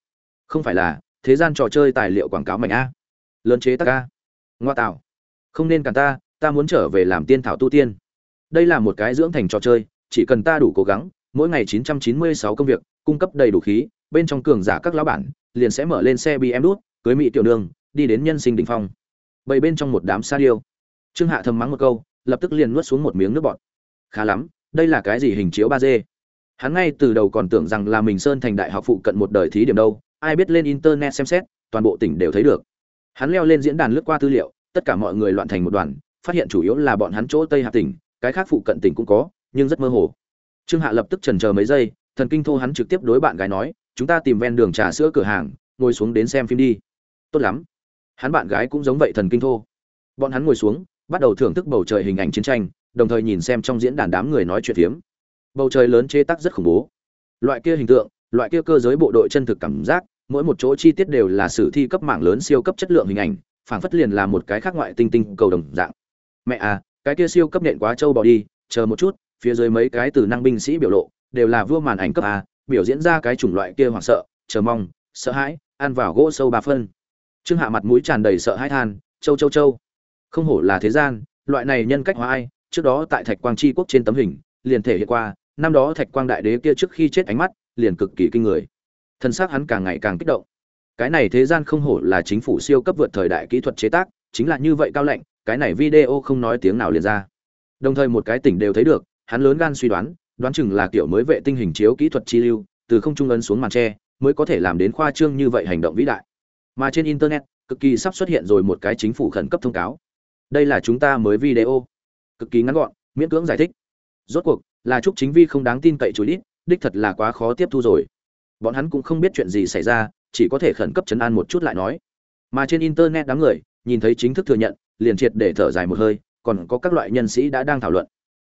Không phải là, thế gian trò chơi tài liệu quảng cáo mạnh a lớn chế ta ca. Ngoa tạo. Không nên cản ta ta muốn trở về làm tiên thảo tu tiên. Đây là một cái dưỡng thành trò chơi, chỉ cần ta đủ cố gắng, mỗi ngày 996 công việc, cung cấp đầy đủ khí, bên trong cường giả các lão bản, liền sẽ mở lên xe bm đút, cưới mỹ tiểu nương, đi đến nhân sinh đỉnh phong. Bầy bên trong một đám sa điêu. Trương hạ thầm mắng một câu, lập tức liền nuốt xuống một miếng nước bọt. Khá lắm, đây là cái gì hình chiếu ba d? Hắn ngay từ đầu còn tưởng rằng là mình sơn thành đại học phụ cận một đời thí điểm đâu, ai biết lên internet xem xét, toàn bộ tỉnh đều thấy được hắn leo lên diễn đàn lướt qua tư liệu, tất cả mọi người loạn thành một đoàn, phát hiện chủ yếu là bọn hắn chỗ tây hạ tỉnh, cái khác phụ cận tỉnh cũng có, nhưng rất mơ hồ. Trương hạ lập tức trần chờ mấy giây, thần kinh thô hắn trực tiếp đối bạn gái nói, chúng ta tìm ven đường trà sữa cửa hàng, ngồi xuống đến xem phim đi. Tốt lắm. Hắn bạn gái cũng giống vậy thần kinh thô. Bọn hắn ngồi xuống, bắt đầu thưởng thức bầu trời hình ảnh chiến tranh, đồng thời nhìn xem trong diễn đàn đám người nói chuyện phiếm. Bầu trời lớn chế tác rất khủng bố. Loại kia hình tượng, loại kia cơ giới bộ đội chân thực cảm giác mỗi một chỗ chi tiết đều là sử thi cấp mạng lớn siêu cấp chất lượng hình ảnh, phảng phất liền là một cái khác ngoại tinh tinh cầu đồng dạng. Mẹ à cái kia siêu cấp nện quá trâu bỏ đi, chờ một chút, phía dưới mấy cái từ năng binh sĩ biểu lộ, đều là vua màn ảnh cấp a, biểu diễn ra cái chủng loại kia hoảng sợ, chờ mong, sợ hãi, ăn vào gỗ sâu ba phân. Trương hạ mặt mũi tràn đầy sợ hãi than, châu châu châu. Không hổ là thế gian, loại này nhân cách hóa ai, trước đó tại thạch quang tri quốc trên tấm hình, liền thể hiện qua, năm đó thạch quang đại đế kia trước khi chết ánh mắt, liền cực kỳ kinh người thân xác hắn càng ngày càng kích động. Cái này thế gian không hổ là chính phủ siêu cấp vượt thời đại kỹ thuật chế tác, chính là như vậy cao lạnh, cái này video không nói tiếng nào liền ra. Đồng thời một cái tỉnh đều thấy được, hắn lớn gan suy đoán đoán chừng là kiểu mới vệ tinh hình chiếu kỹ thuật chi lưu, từ không trung ấn xuống màn tre mới có thể làm đến khoa trương như vậy hành động vĩ đại. Mà trên internet, cực kỳ sắp xuất hiện rồi một cái chính phủ khẩn cấp thông cáo. Đây là chúng ta mới video. Cực kỳ ngắn gọn, miễn cưỡng giải thích. Rốt cuộc, là chúc chính vi không đáng tin cậy chối đít, đích thật là quá khó tiếp thu rồi bọn hắn cũng không biết chuyện gì xảy ra, chỉ có thể khẩn cấp chấn an một chút lại nói. Mà trên internet đám người, nhìn thấy chính thức thừa nhận, liền triệt để thở dài một hơi, còn có các loại nhân sĩ đã đang thảo luận.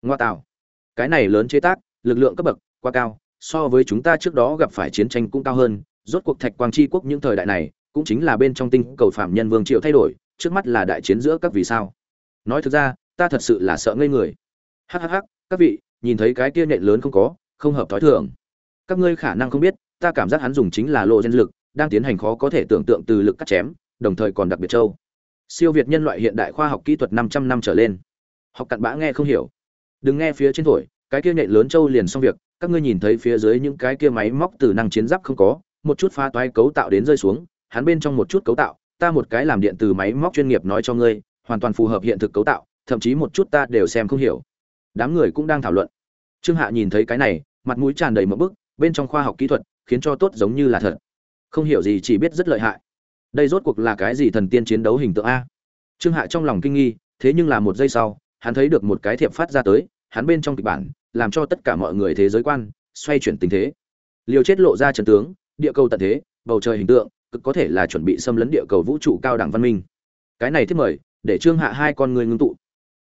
Ngoa tạo. Cái này lớn chế tác, lực lượng cấp bậc, quá cao, so với chúng ta trước đó gặp phải chiến tranh cũng cao hơn, rốt cuộc thạch quang tri quốc những thời đại này, cũng chính là bên trong tinh cầu phạm nhân vương triệu thay đổi, trước mắt là đại chiến giữa các vì sao. Nói thực ra, ta thật sự là sợ ngây người. Hhh các vị, nhìn thấy cái kia nhện lớn không có, không hợp thói thường. Các ngươi khả năng không biết ta cảm giác hắn dùng chính là lộ gen lực, đang tiến hành khó có thể tưởng tượng từ lực cắt chém, đồng thời còn đặc biệt châu siêu việt nhân loại hiện đại khoa học kỹ thuật 500 năm trở lên. Học cặn bã nghe không hiểu. Đừng nghe phía trên thổi, cái kia nhện lớn châu liền xong việc, các ngươi nhìn thấy phía dưới những cái kia máy móc từ năng chiến giáp không có, một chút phá toái cấu tạo đến rơi xuống, hắn bên trong một chút cấu tạo, ta một cái làm điện từ máy móc chuyên nghiệp nói cho ngươi, hoàn toàn phù hợp hiện thực cấu tạo, thậm chí một chút ta đều xem không hiểu. Đám người cũng đang thảo luận. Trương hạ nhìn thấy cái này, mặt mũi tràn đầy mẫu bức, bên trong khoa học kỹ thuật khiến cho tốt giống như là thật. Không hiểu gì, chỉ biết rất lợi hại. Đây rốt cuộc là cái gì thần tiên chiến đấu hình tượng a? Trương hạ trong lòng kinh nghi, thế nhưng là một giây sau, hắn thấy được một cái thiệp phát ra tới, hắn bên trong kịch bản, làm cho tất cả mọi người thế giới quan, xoay chuyển tình thế. Liều chết lộ ra trần tướng, địa cầu tận thế, bầu trời hình tượng, cực có thể là chuẩn bị xâm lấn địa cầu vũ trụ cao đẳng văn minh. Cái này thiết mời, để trương hạ hai con người ngưng tụ.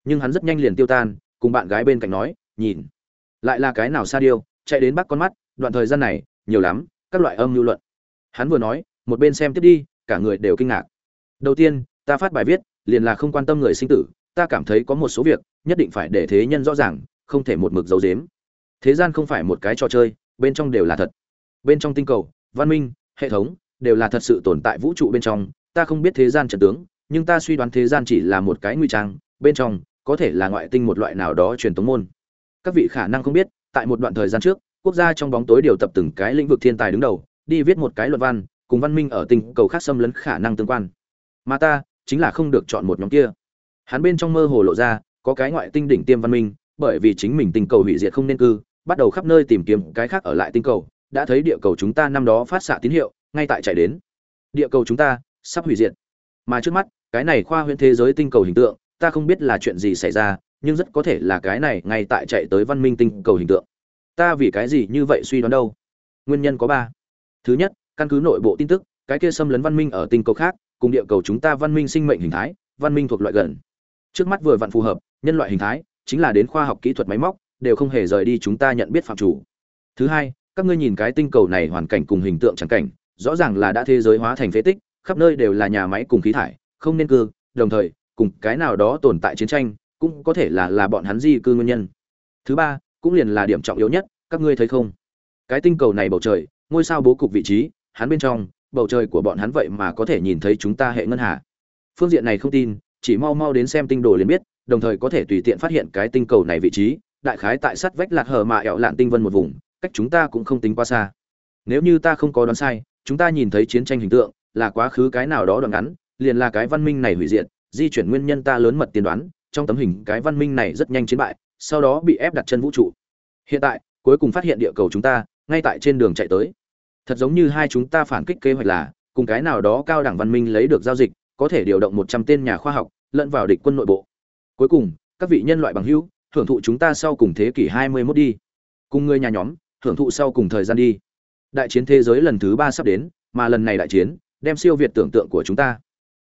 Nhưng hắn rất nhanh liền tiêu tan, cùng bạn gái bên cạnh nói, nhìn, lại là cái nào xa điêu, chạy đến bắt con mắt, đoạn thời gian này nhiều lắm, các loại âm lưu luận. Hắn vừa nói, một bên xem tiếp đi, cả người đều kinh ngạc. Đầu tiên, ta phát bài viết, liền là không quan tâm người sinh tử, ta cảm thấy có một số việc, nhất định phải để thế nhân rõ ràng, không thể một mực giấu giếm. Thế gian không phải một cái trò chơi, bên trong đều là thật. Bên trong tinh cầu, văn minh, hệ thống, đều là thật sự tồn tại vũ trụ bên trong, ta không biết thế gian trận tướng, nhưng ta suy đoán thế gian chỉ là một cái nguy trang, bên trong, có thể là ngoại tinh một loại nào đó truyền tống môn. Các vị khả năng không biết, tại một đoạn thời gian trước quốc gia trong bóng tối điều tập từng cái lĩnh vực thiên tài đứng đầu, đi viết một cái luận văn, cùng văn minh ở tinh cầu khác xâm lấn khả năng tương quan. Mà ta, chính là không được chọn một nhóm kia. Hắn bên trong mơ hồ lộ ra, có cái ngoại tinh đỉnh tiêm văn minh, bởi vì chính mình tinh cầu hủy diệt không nên cư, bắt đầu khắp nơi tìm kiếm cái khác ở lại tinh cầu, đã thấy địa cầu chúng ta năm đó phát xạ tín hiệu, ngay tại chạy đến. Địa cầu chúng ta sắp hủy diệt. Mà trước mắt, cái này khoa huyễn thế giới tinh cầu hình tượng, ta không biết là chuyện gì xảy ra, nhưng rất có thể là cái này ngay tại chạy tới văn minh tinh cầu hình tượng ta vì cái gì như vậy suy đoán đâu? Nguyên nhân có ba. Thứ nhất, căn cứ nội bộ tin tức, cái kia xâm lấn văn minh ở tinh cầu khác, cùng địa cầu chúng ta văn minh sinh mệnh hình thái, văn minh thuộc loại gần. Trước mắt vừa vặn phù hợp, nhân loại hình thái, chính là đến khoa học kỹ thuật máy móc, đều không hề rời đi chúng ta nhận biết phạm chủ. Thứ hai, các ngươi nhìn cái tinh cầu này hoàn cảnh cùng hình tượng chẳng cảnh, rõ ràng là đã thế giới hóa thành phế tích, khắp nơi đều là nhà máy cùng khí thải, không nên cư, đồng thời, cùng cái nào đó tồn tại chiến tranh, cũng có thể là là bọn hắn di cư nguyên nhân. Thứ ba cũng liền là điểm trọng yếu nhất, các ngươi thấy không? Cái tinh cầu này bầu trời, ngôi sao bố cục vị trí, hắn bên trong, bầu trời của bọn hắn vậy mà có thể nhìn thấy chúng ta hệ ngân hà. Phương diện này không tin, chỉ mau mau đến xem tinh đồ liền biết, đồng thời có thể tùy tiện phát hiện cái tinh cầu này vị trí, đại khái tại sắt vách lạc hờ mạ ẹo lạn tinh vân một vùng, cách chúng ta cũng không tính quá xa. Nếu như ta không có đoán sai, chúng ta nhìn thấy chiến tranh hình tượng, là quá khứ cái nào đó đoạn ngắn, liền là cái văn minh này hủy diệt, di chuyển nguyên nhân ta lớn mật tiên đoán, trong tấm hình cái văn minh này rất nhanh chiến bại sau đó bị ép đặt chân vũ trụ. Hiện tại, cuối cùng phát hiện địa cầu chúng ta, ngay tại trên đường chạy tới. Thật giống như hai chúng ta phản kích kế hoạch là, cùng cái nào đó cao đẳng văn minh lấy được giao dịch, có thể điều động một trăm tên nhà khoa học, lẫn vào địch quân nội bộ. Cuối cùng, các vị nhân loại bằng hữu hưởng thụ chúng ta sau cùng thế kỷ hai mươi 21 đi. Cùng người nhà nhóm hưởng thụ sau cùng thời gian đi. Đại chiến thế giới lần thứ ba sắp đến, mà lần này đại chiến, đem siêu việt tưởng tượng của chúng ta.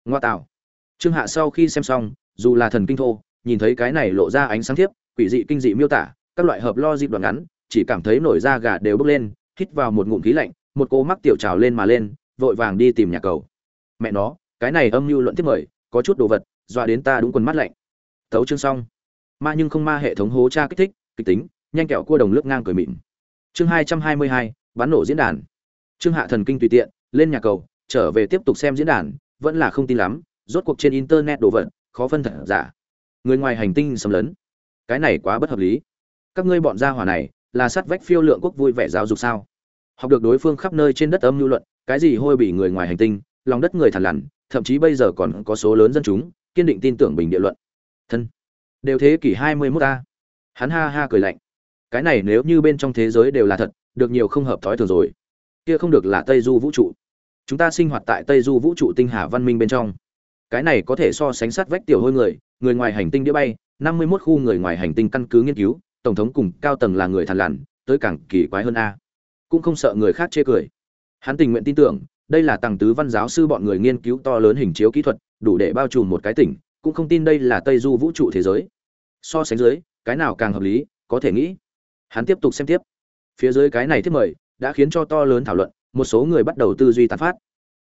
Ngoa tạo. Trương hạ sau khi xem xong, dù là thần kinh thô, nhìn thấy cái này lộ ra ánh sáng thiếp quỷ dị kinh dị miêu tả, các loại hợp lo dịp đoạn ngắn, chỉ cảm thấy nổi da gà đều bốc lên, hít vào một ngụm khí lạnh, một cô mắc tiểu trào lên mà lên, vội vàng đi tìm nhà cầu. Mẹ nó, cái này âm mưu luận tiếp mời, có chút đồ vật, dọa đến ta đúng quần mắt lạnh. Tấu chương xong. Ma nhưng không ma hệ thống hố tra kích thích, kịch tính, nhanh kẹo cua đồng lướt ngang cười mịn. Chương hai trăm hai mươi hai bán nổ diễn đàn. Trương hạ thần kinh tùy tiện, lên nhà cầu, trở về tiếp tục xem diễn đàn, vẫn là không tin lắm, rốt cuộc trên internet đồ vật, khó phân thật giả. Người ngoài hành tinh xâm lấn cái này quá bất hợp lý. Các ngươi bọn gia hỏa này, là sát vách phiêu lượng quốc vui vẻ giáo dục sao? Học được đối phương khắp nơi trên đất âm lưu luận, cái gì hôi bị người ngoài hành tinh, lòng đất người thằn lằn, thậm chí bây giờ còn có số lớn dân chúng, kiên định tin tưởng bình địa luận. Thân. Đều thế kỷ hai mươi 21 ta. Hắn ha ha cười lạnh. Cái này nếu như bên trong thế giới đều là thật, được nhiều không hợp thói thường rồi. Kia không được là tây du vũ trụ. Chúng ta sinh hoạt tại tây du vũ trụ tinh hà văn minh bên trong. Cái này có thể so sánh sát vách tiểu hôi người người ngoài hành tinh đĩa bay năm mươi 51 khu người ngoài hành tinh căn cứ nghiên cứu, tổng thống cùng cao tầng là người thằn lằn, tới càng kỳ quái hơn a. Cũng không sợ người khác chê cười. Hắn tình nguyện tin tưởng, đây là tầng tứ văn giáo sư bọn người nghiên cứu to lớn hình chiếu kỹ thuật, đủ để bao trùm một cái tỉnh, cũng không tin đây là tây du vũ trụ thế giới. So sánh dưới, cái nào càng hợp lý, có thể nghĩ. Hắn tiếp tục xem tiếp. Phía dưới cái này thiết mời, đã khiến cho to lớn thảo luận, một số người bắt đầu tư duy tán phát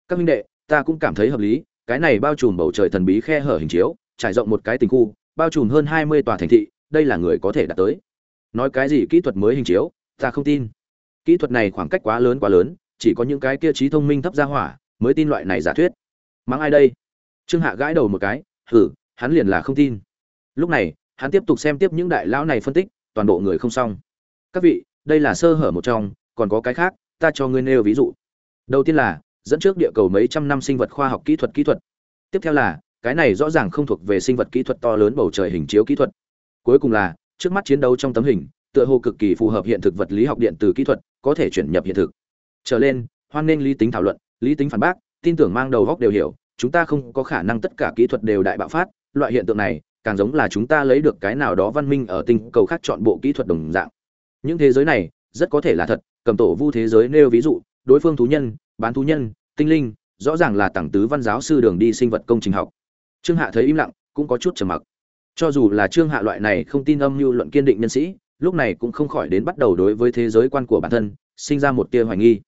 các minh đệ, ta cũng cảm thấy hợp lý, cái này bao trùm bầu trời thần bí khe hở hình chiếu, trải rộng một cái tình khu bao trùm hơn hai mươi tòa thành thị, đây là người có thể đạt tới. Nói cái gì kỹ thuật mới hình chiếu, ta không tin. Kỹ thuật này khoảng cách quá lớn quá lớn, chỉ có những cái kia trí thông minh thấp ra hỏa mới tin loại này giả thuyết. Mắng ai đây? Trương hạ gãi đầu một cái, hử, hắn liền là không tin. Lúc này, hắn tiếp tục xem tiếp những đại lão này phân tích, toàn bộ người không xong. Các vị, đây là sơ hở một trong, còn có cái khác, ta cho ngươi nêu ví dụ. Đầu tiên là, dẫn trước địa cầu mấy trăm năm sinh vật khoa học kỹ thuật kỹ thuật. Tiếp theo là cái này rõ ràng không thuộc về sinh vật kỹ thuật to lớn bầu trời hình chiếu kỹ thuật. Cuối cùng là, trước mắt chiến đấu trong tấm hình, tựa hồ cực kỳ phù hợp hiện thực vật lý học điện từ kỹ thuật, có thể chuyển nhập hiện thực. Trở lên, hoan nên lý tính thảo luận, lý tính phản bác, tin tưởng mang đầu góc đều hiểu, chúng ta không có khả năng tất cả kỹ thuật đều đại bạo phát, loại hiện tượng này, càng giống là chúng ta lấy được cái nào đó văn minh ở tinh cầu khác chọn bộ kỹ thuật đồng dạng. Những thế giới này, rất có thể là thật, cầm tổ vu thế giới nêu ví dụ, đối phương thú nhân, bán thú nhân, tinh linh, rõ ràng là tảng tứ văn giáo sư đường đi sinh vật công trình học trương hạ thấy im lặng, cũng có chút trầm mặc. Cho dù là trương hạ loại này không tin âm mưu luận kiên định nhân sĩ, lúc này cũng không khỏi đến bắt đầu đối với thế giới quan của bản thân, sinh ra một tia hoài nghi.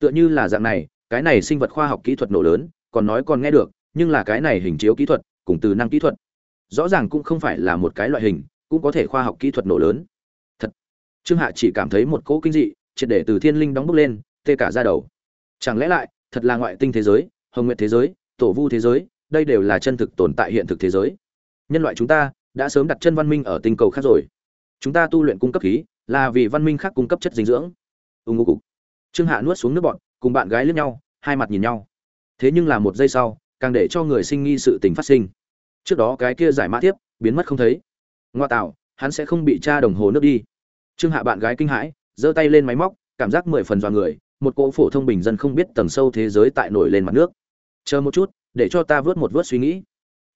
Tựa như là dạng này, cái này sinh vật khoa học kỹ thuật nổ lớn, còn nói còn nghe được, nhưng là cái này hình chiếu kỹ thuật, cùng từ năng kỹ thuật, rõ ràng cũng không phải là một cái loại hình, cũng có thể khoa học kỹ thuật nổ lớn. Thật. Trương hạ chỉ cảm thấy một cỗ kinh dị, triệt để từ thiên linh đóng bốc lên, tê cả ra đầu. Chẳng lẽ lại, thật là ngoại tinh thế giới, hồng nguyện thế giới, tổ vu thế giới đây đều là chân thực tồn tại hiện thực thế giới. Nhân loại chúng ta đã sớm đặt chân văn minh ở tinh cầu khác rồi. Chúng ta tu luyện cung cấp khí là vì văn minh khác cung cấp chất dinh dưỡng. Ưng ngô cục. Trương hạ nuốt xuống nước bọn cùng bạn gái lướt nhau, hai mặt nhìn nhau. Thế nhưng là một giây sau, càng để cho người sinh nghi sự tình phát sinh. Trước đó cái kia giải mã tiếp biến mất không thấy. Ngoa tạo, hắn sẽ không bị cha đồng hồ nước đi. Trương hạ bạn gái kinh hãi, giơ tay lên máy móc, cảm giác mười phần dọa người, một cỗ phổ thông bình dân không biết tầng sâu thế giới tại nổi lên mặt nước. Chờ một chút để cho ta vớt một vớt suy nghĩ.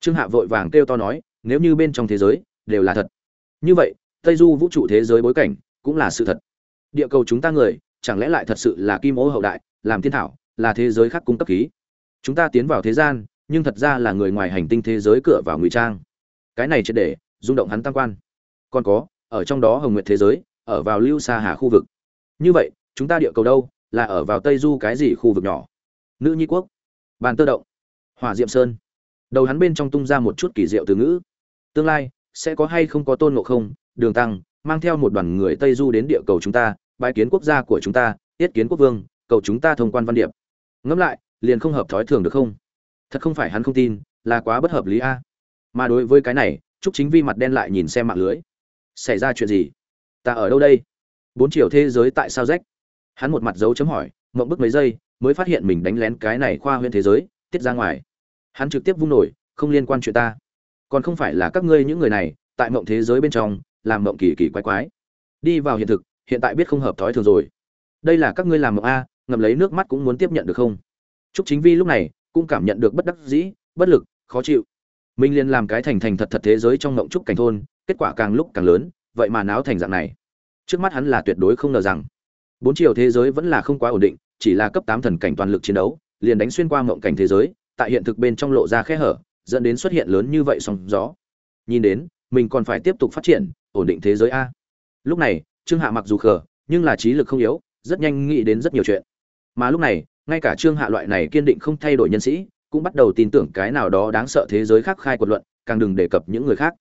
Trương hạ vội vàng kêu to nói, nếu như bên trong thế giới đều là thật. Như vậy, tây du vũ trụ thế giới bối cảnh cũng là sự thật. Địa cầu chúng ta người, chẳng lẽ lại thật sự là kim ô hậu đại, làm thiên thảo, là thế giới khác cung cấp khí? Chúng ta tiến vào thế gian, nhưng thật ra là người ngoài hành tinh thế giới cửa vào ngụy trang. Cái này triệt để rung động hắn tam quan. Còn có, ở trong đó hồng nguyệt thế giới, ở vào lưu xa hà khu vực. Như vậy, chúng ta địa cầu đâu, là ở vào tây du cái gì khu vực nhỏ? Nữ nhi quốc. Bàn tơ động hỏa diệm sơn. Đầu hắn bên trong tung ra một chút kỳ diệu từ ngữ. Tương lai, sẽ có hay không có tôn ngộ không, đường tăng, mang theo một đoàn người tây du đến địa cầu chúng ta, bái kiến quốc gia của chúng ta tiết kiến quốc vương, cầu chúng ta thông quan văn điệp. Ngẫm lại, liền không hợp thói thường được không? Thật không phải hắn không tin, là quá bất hợp lý a. Mà đối với cái này, trúc chính vi mặt đen lại nhìn xem mạng lưới. Xảy ra chuyện gì? Ta ở đâu đây? Bốn chiều thế giới tại sao rách? Hắn một mặt dấu chấm hỏi, mộng bức mấy giây, mới phát hiện mình đánh lén cái này khoa huyện thế giới tiết ra ngoài. Hắn trực tiếp vung nổi không liên quan chuyện ta. Còn không phải là các ngươi những người này tại mộng thế giới bên trong làm mộng kỳ kỳ quái quái. Đi vào hiện thực hiện tại biết không hợp thói thường rồi. Đây là các ngươi làm mộng a ngậm lấy nước mắt cũng muốn tiếp nhận được không? Trúc Chính Vi lúc này cũng cảm nhận được bất đắc dĩ, bất lực, khó chịu. Minh Liên làm cái thành thành thật thật thế giới trong mộng trúc cảnh thôn, kết quả càng lúc càng lớn, vậy mà náo thành dạng này. Trước mắt hắn là tuyệt đối không ngờ rằng, bốn chiều thế giới vẫn là không quá ổn định, chỉ là cấp tám thần cảnh toàn lực chiến đấu, liền đánh xuyên qua mộng cảnh thế giới, tại hiện thực bên trong lộ ra khe hở, dẫn đến xuất hiện lớn như vậy sóng gió. Nhìn đến, mình còn phải tiếp tục phát triển, ổn định thế giới a. Lúc này, Trương Hạ mặc dù khờ, nhưng là trí lực không yếu, rất nhanh nghĩ đến rất nhiều chuyện. Mà lúc này, ngay cả trương hạ loại này kiên định không thay đổi nhân sĩ cũng bắt đầu tin tưởng cái nào đó đáng sợ thế giới khác khai quật luận càng đừng đề cập những người khác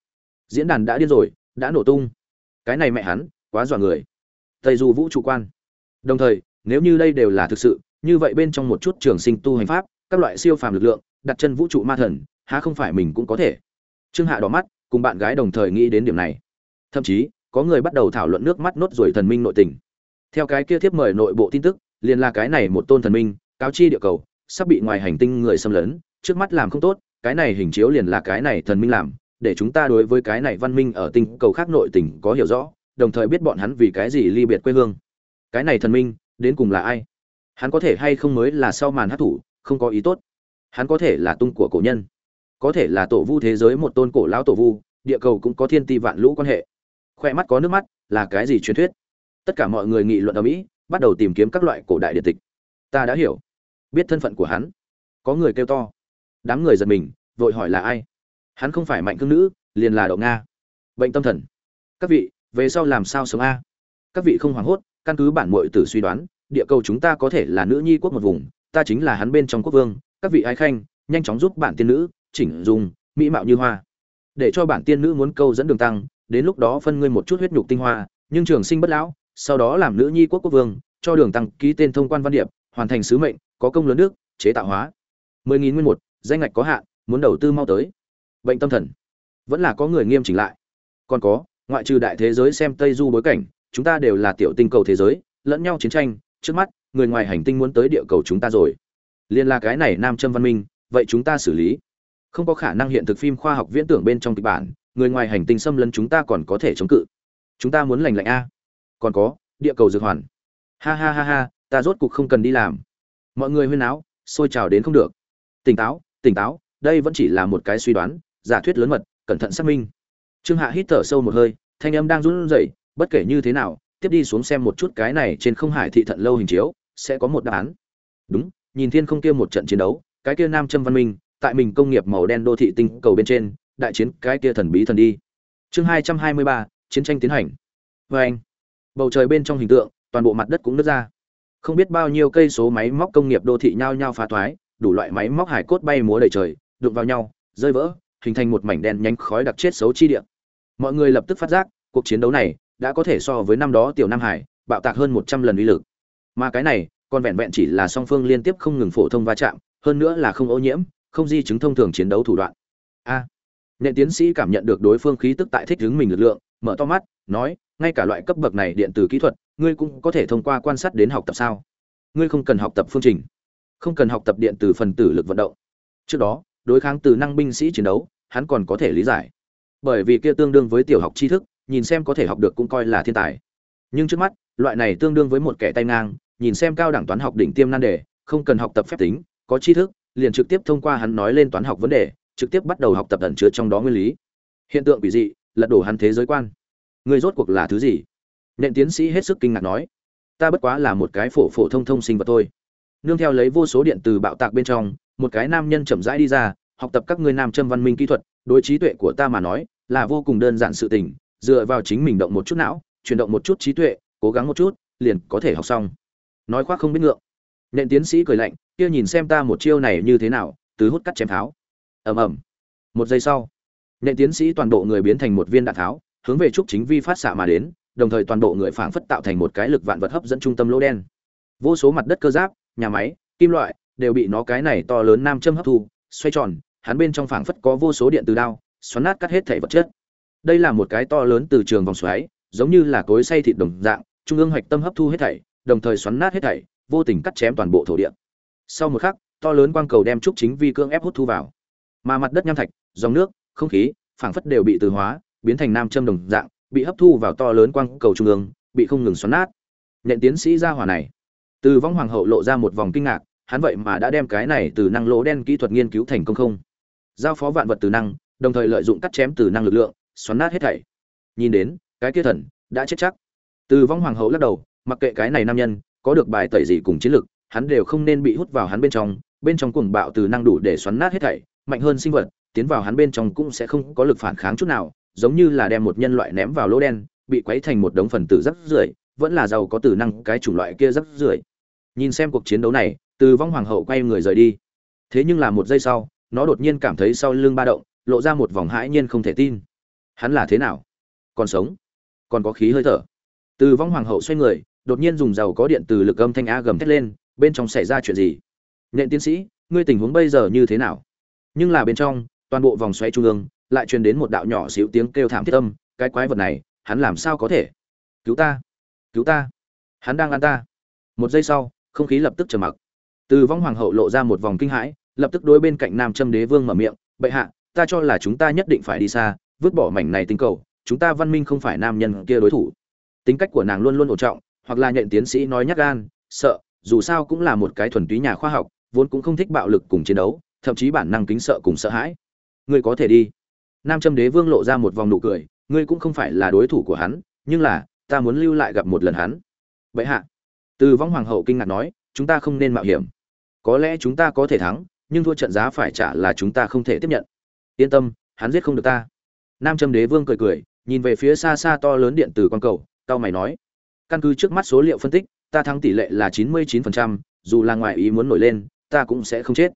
diễn đàn đã điên rồi đã nổ tung cái này mẹ hắn quá dọa người tây du vũ trụ quan đồng thời nếu như đây đều là thực sự như vậy bên trong một chút trường sinh tu hành pháp, các loại siêu phàm lực lượng, đặt chân vũ trụ ma thần, há không phải mình cũng có thể? Trương hạ đỏ mắt, cùng bạn gái đồng thời nghĩ đến điểm này. Thậm chí, có người bắt đầu thảo luận nước mắt nốt rồi thần minh nội tình. Theo cái kia tiếp mời nội bộ tin tức, liền là cái này một tôn thần minh, cáo chi địa cầu, sắp bị ngoài hành tinh người xâm lấn, trước mắt làm không tốt, cái này hình chiếu liền là cái này thần minh làm, để chúng ta đối với cái này văn minh ở tinh cầu khác nội tình có hiểu rõ, đồng thời biết bọn hắn vì cái gì ly biệt quê hương. Cái này thần minh, đến cùng là ai? Hắn có thể hay không mới là sau màn hát thủ, không có ý tốt. Hắn có thể là tung của cổ nhân. Có thể là tổ vu thế giới một tôn cổ lão tổ vu, địa cầu cũng có thiên ti vạn lũ quan hệ. Khoe mắt có nước mắt, là cái gì truyền thuyết? Tất cả mọi người nghị luận ở mỹ, bắt đầu tìm kiếm các loại cổ đại điện tịch. Ta đã hiểu. Biết thân phận của hắn. Có người kêu to. Đám người giật mình, vội hỏi là ai? Hắn không phải mạnh cương nữ, liền là đậu nga. Bệnh tâm thần. Các vị, về sau làm sao sống a? Các vị không hoảng hốt, căn cứ bản mội tử suy đoán địa cầu chúng ta có thể là nữ nhi quốc một vùng, ta chính là hắn bên trong quốc vương, các vị ái khanh, nhanh chóng giúp bản tiên nữ, chỉnh dùng mỹ mạo như hoa. Để cho bản tiên nữ muốn câu dẫn đường tăng, đến lúc đó phân ngươi một chút huyết nhục tinh hoa, nhưng trường sinh bất lão, sau đó làm nữ nhi quốc quốc vương, cho đường tăng ký tên thông quan văn điệp, hoàn thành sứ mệnh, có công lớn nước chế tạo hóa. Mười nghìn nguyên một, danh ngạch có hạn, muốn đầu tư mau tới. Bệnh tâm thần. Vẫn là có người nghiêm chỉnh lại. Còn có, ngoại trừ đại thế giới xem tây du bối cảnh, chúng ta đều là tiểu tinh cầu thế giới, lẫn nhau chiến tranh trước mắt, người ngoài hành tinh muốn tới địa cầu chúng ta rồi. Liên là cái này nam châm văn minh, vậy chúng ta xử lý. Không có khả năng hiện thực phim khoa học viễn tưởng bên trong kịch bản, người ngoài hành tinh xâm lấn chúng ta còn có thể chống cự. Chúng ta muốn lành lạnh a. Còn có, địa cầu dược hoàn. Ha ha ha ha, ta rốt cục không cần đi làm. Mọi người huyên áo sôi trào đến không được. Tỉnh táo tỉnh táo, đây vẫn chỉ là một cái suy đoán, giả thuyết lớn mật, cẩn thận xác minh. Trương hạ hít thở sâu một hơi, thanh âm đang run rẩy, bất kể như thế nào tiếp đi xuống xem một chút cái này trên không hải thị thận lâu hình chiếu, sẽ có một đáp án. Đúng, nhìn thiên không kia một trận chiến đấu, cái kia nam châm văn minh, tại mình công nghiệp màu đen đô thị tinh cầu bên trên, đại chiến cái kia thần bí thần đi. Chương hai trăm hai mươi ba, chiến tranh tiến hành. Vê anh, bầu trời bên trong hình tượng, toàn bộ mặt đất cũng nứt ra. Không biết bao nhiêu cây số máy móc công nghiệp đô thị nhao nhao phá thoái, đủ loại máy móc hải cốt bay múa đầy trời, đụng vào nhau, rơi vỡ, hình thành một mảnh đen nhánh khói đặc chết xấu chi điện mọi người lập tức phát giác, cuộc chiến đấu này đã có thể so với năm đó tiểu nam hải bạo tạc hơn một trăm lần uy lực. Mà cái này còn vẹn vẹn chỉ là song phương liên tiếp không ngừng phổ thông va chạm hơn nữa là không ô nhiễm không di chứng thông thường chiến đấu thủ đoạn. A. À, nện tiến sĩ cảm nhận được đối phương khí tức tại thích ứng mình lực lượng mở to mắt nói ngay cả loại cấp bậc này điện tử kỹ thuật ngươi cũng có thể thông qua quan sát đến học tập sao? Ngươi không cần học tập phương trình không cần học tập điện từ phần tử lực vận động. Trước đó đối kháng từ năng binh sĩ chiến đấu hắn còn có thể lý giải. Bởi vì kia tương đương với tiểu học tri thức nhìn xem có thể học được cũng coi là thiên tài. Nhưng trước mắt, loại này tương đương với một kẻ tay ngang, nhìn xem cao đẳng toán học đỉnh tiêm nan đề, không cần học tập phép tính, có tri thức, liền trực tiếp thông qua hắn nói lên toán học vấn đề, trực tiếp bắt đầu học tập ẩn chứa trong đó nguyên lý. Hiện tượng quỷ dị, lật đổ hắn thế giới quan. Người rốt cuộc là thứ gì? Nện tiến sĩ hết sức kinh ngạc nói. Ta bất quá là một cái phổ phổ thông thông sinh vật thôi. Nương theo lấy vô số điện từ bạo tạc bên trong, một cái nam nhân chậm rãi đi ra, học tập các ngươi nam châm văn minh kỹ thuật, đối trí tuệ của ta mà nói, là vô cùng đơn giản sự tình dựa vào chính mình động một chút não, chuyển động một chút trí tuệ, cố gắng một chút, liền có thể học xong. Nói khoác không biết ngượng. Nện tiến sĩ cười lạnh, kia nhìn xem ta một chiêu này như thế nào tứ hút cắt chém tháo. Ầm ầm. Một giây sau, nện tiến sĩ toàn bộ người biến thành một viên đạn tháo, hướng về trúc chính vi phát xạ mà đến, đồng thời toàn bộ người phảng phất tạo thành một cái lực vạn vật hấp dẫn trung tâm lỗ đen. Vô số mặt đất cơ giáp, nhà máy, kim loại đều bị nó cái này to lớn nam châm hấp thu, xoay tròn, hắn bên trong phảng phất có vô số điện từ đao, xoắn nát cắt hết thể vật chất đây là một cái to lớn từ trường vòng xoáy, giống như là cối xay thịt đồng dạng, trung ương hoạch tâm hấp thu hết thảy, đồng thời xoắn nát hết thảy, vô tình cắt chém toàn bộ thổ địa. Sau một khắc, to lớn quang cầu đem trúc chính vi cương ép hút thu vào. Mà mặt đất nham thạch, dòng nước, không khí, phảng phất đều bị từ hóa, biến thành nam châm đồng dạng, bị hấp thu vào to lớn quang cầu trung ương, bị không ngừng xoắn nát. Nhận tiến sĩ gia hỏa này. Từ vong hoàng hậu lộ ra một vòng kinh ngạc, hắn vậy mà đã đem cái này từ năng lỗ đen kỹ thuật nghiên cứu thành công không? Giao phó vạn vật từ năng, đồng thời lợi dụng cắt chém từ năng lực lượng xoắn nát hết thảy. Nhìn đến, cái kia thần đã chết chắc. Từ vong hoàng hậu lắc đầu, mặc kệ cái này nam nhân có được bài tẩy gì cùng chiến lực, hắn đều không nên bị hút vào hắn bên trong bên trong cuồng bạo từ năng đủ để xoắn nát hết thảy, mạnh hơn sinh vật, tiến vào hắn bên trong cũng sẽ không có lực phản kháng chút nào, giống như là đem một nhân loại ném vào lỗ đen, bị quấy thành một đống phần tử rắc rưởi, vẫn là giàu có từ năng cái chủng loại kia rắc rưởi. Nhìn xem cuộc chiến đấu này, từ vong hoàng hậu quay người rời đi. Thế nhưng là một giây sau, nó đột nhiên cảm thấy sau lưng ba động, lộ ra một vòng hãi nhiên không thể tin hắn là thế nào? Còn sống? Còn có khí hơi thở? Từ vong hoàng hậu xoay người, đột nhiên dùng dầu có điện từ lực âm thanh a gầm thét lên, bên trong xảy ra chuyện gì? Nện tiến sĩ, ngươi tình huống bây giờ như thế nào? Nhưng là bên trong, toàn bộ vòng xoay trung ương, lại truyền đến một đạo nhỏ xíu tiếng kêu thảm thiết âm, cái quái vật này, hắn làm sao có thể? Cứu ta! Cứu ta! Hắn đang ăn ta! Một giây sau, không khí lập tức trầm mặc. Từ vong hoàng hậu lộ ra một vòng kinh hãi, lập tức đối bên cạnh nam châm đế vương mở miệng, bệ hạ, ta cho là chúng ta nhất định phải đi xa vứt bỏ mảnh này tinh cầu, chúng ta văn minh không phải nam nhân kia đối thủ. Tính cách của nàng luôn luôn ổn trọng, hoặc là nhận tiến sĩ nói nhắc gan, sợ, dù sao cũng là một cái thuần túy nhà khoa học, vốn cũng không thích bạo lực cùng chiến đấu, thậm chí bản năng kính sợ cùng sợ hãi. Ngươi có thể đi. Nam châm đế vương lộ ra một vòng nụ cười, ngươi cũng không phải là đối thủ của hắn, nhưng là, ta muốn lưu lại gặp một lần hắn. Vậy hạ. Từ vong hoàng hậu kinh ngạc nói, chúng ta không nên mạo hiểm. Có lẽ chúng ta có thể thắng, nhưng thua trận giá phải trả là chúng ta không thể tiếp nhận. Yên tâm, hắn giết không được ta nam châm đế vương cười cười, nhìn về phía xa xa to lớn điện từ quan cầu, cao mày nói, căn cứ trước mắt số liệu phân tích, ta thắng tỷ lệ là chín mươi chín phần trăm, dù là ngoài ý muốn nổi lên, ta cũng sẽ không chết.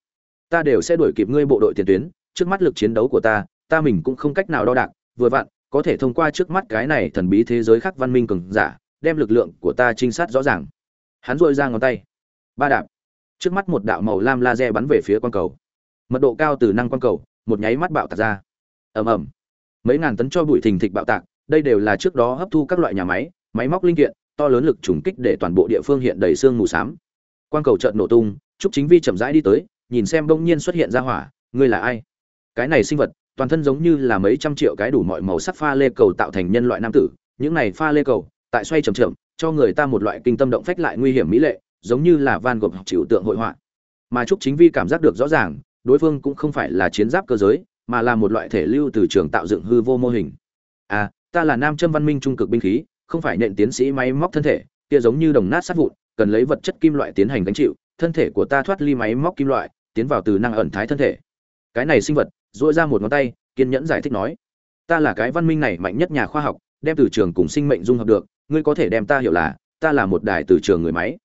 Ta đều sẽ đuổi kịp ngươi bộ đội tiền tuyến, trước mắt lực chiến đấu của ta ta mình cũng không cách nào đo đạc, vừa vặn, có thể thông qua trước mắt cái này thần bí thế giới khác văn minh cường giả, đem lực lượng của ta trinh sát rõ ràng. Hắn dội ra ngón tay. Ba đạp. Trước mắt một đạo màu lam laser bắn về phía quan cầu. Mật độ cao từ năng quan cầu, một nháy mắt bạo tạc ra. Ầm ầm mấy ngàn tấn cho bụi thình thịch bạo tạc, đây đều là trước đó hấp thu các loại nhà máy máy móc linh kiện, to lớn lực trùng kích để toàn bộ địa phương hiện đầy sương mù xám. Quan cầu trợn nổ tung, trúc chính vi chậm rãi đi tới, nhìn xem bỗng nhiên xuất hiện ra hỏa, ngươi là ai? Cái này sinh vật, toàn thân giống như là mấy trăm triệu cái đủ mọi màu sắc pha lê cầu tạo thành nhân loại nam tử, những này pha lê cầu, tại xoay trầm trầm cho người ta một loại kinh tâm động phách lại nguy hiểm mỹ lệ, giống như là van gộp chịu tượng hội họa. Mà trúc chính vi cảm giác được rõ ràng, đối phương cũng không phải là chiến giáp cơ giới mà là một loại thể lưu từ trường tạo dựng hư vô mô hình. À ta là nam châm văn minh trung cực binh khí, không phải nện tiến sĩ máy móc thân thể, kia giống như đồng nát sát vụn, cần lấy vật chất kim loại tiến hành gánh chịu, thân thể của ta thoát ly máy móc kim loại, tiến vào từ năng ẩn thái thân thể. Cái này sinh vật dội ra một ngón tay, kiên nhẫn giải thích nói, ta là cái văn minh này mạnh nhất nhà khoa học, đem từ trường cùng sinh mệnh dung hợp được, ngươi có thể đem ta hiểu là, ta là một đài từ trường người máy.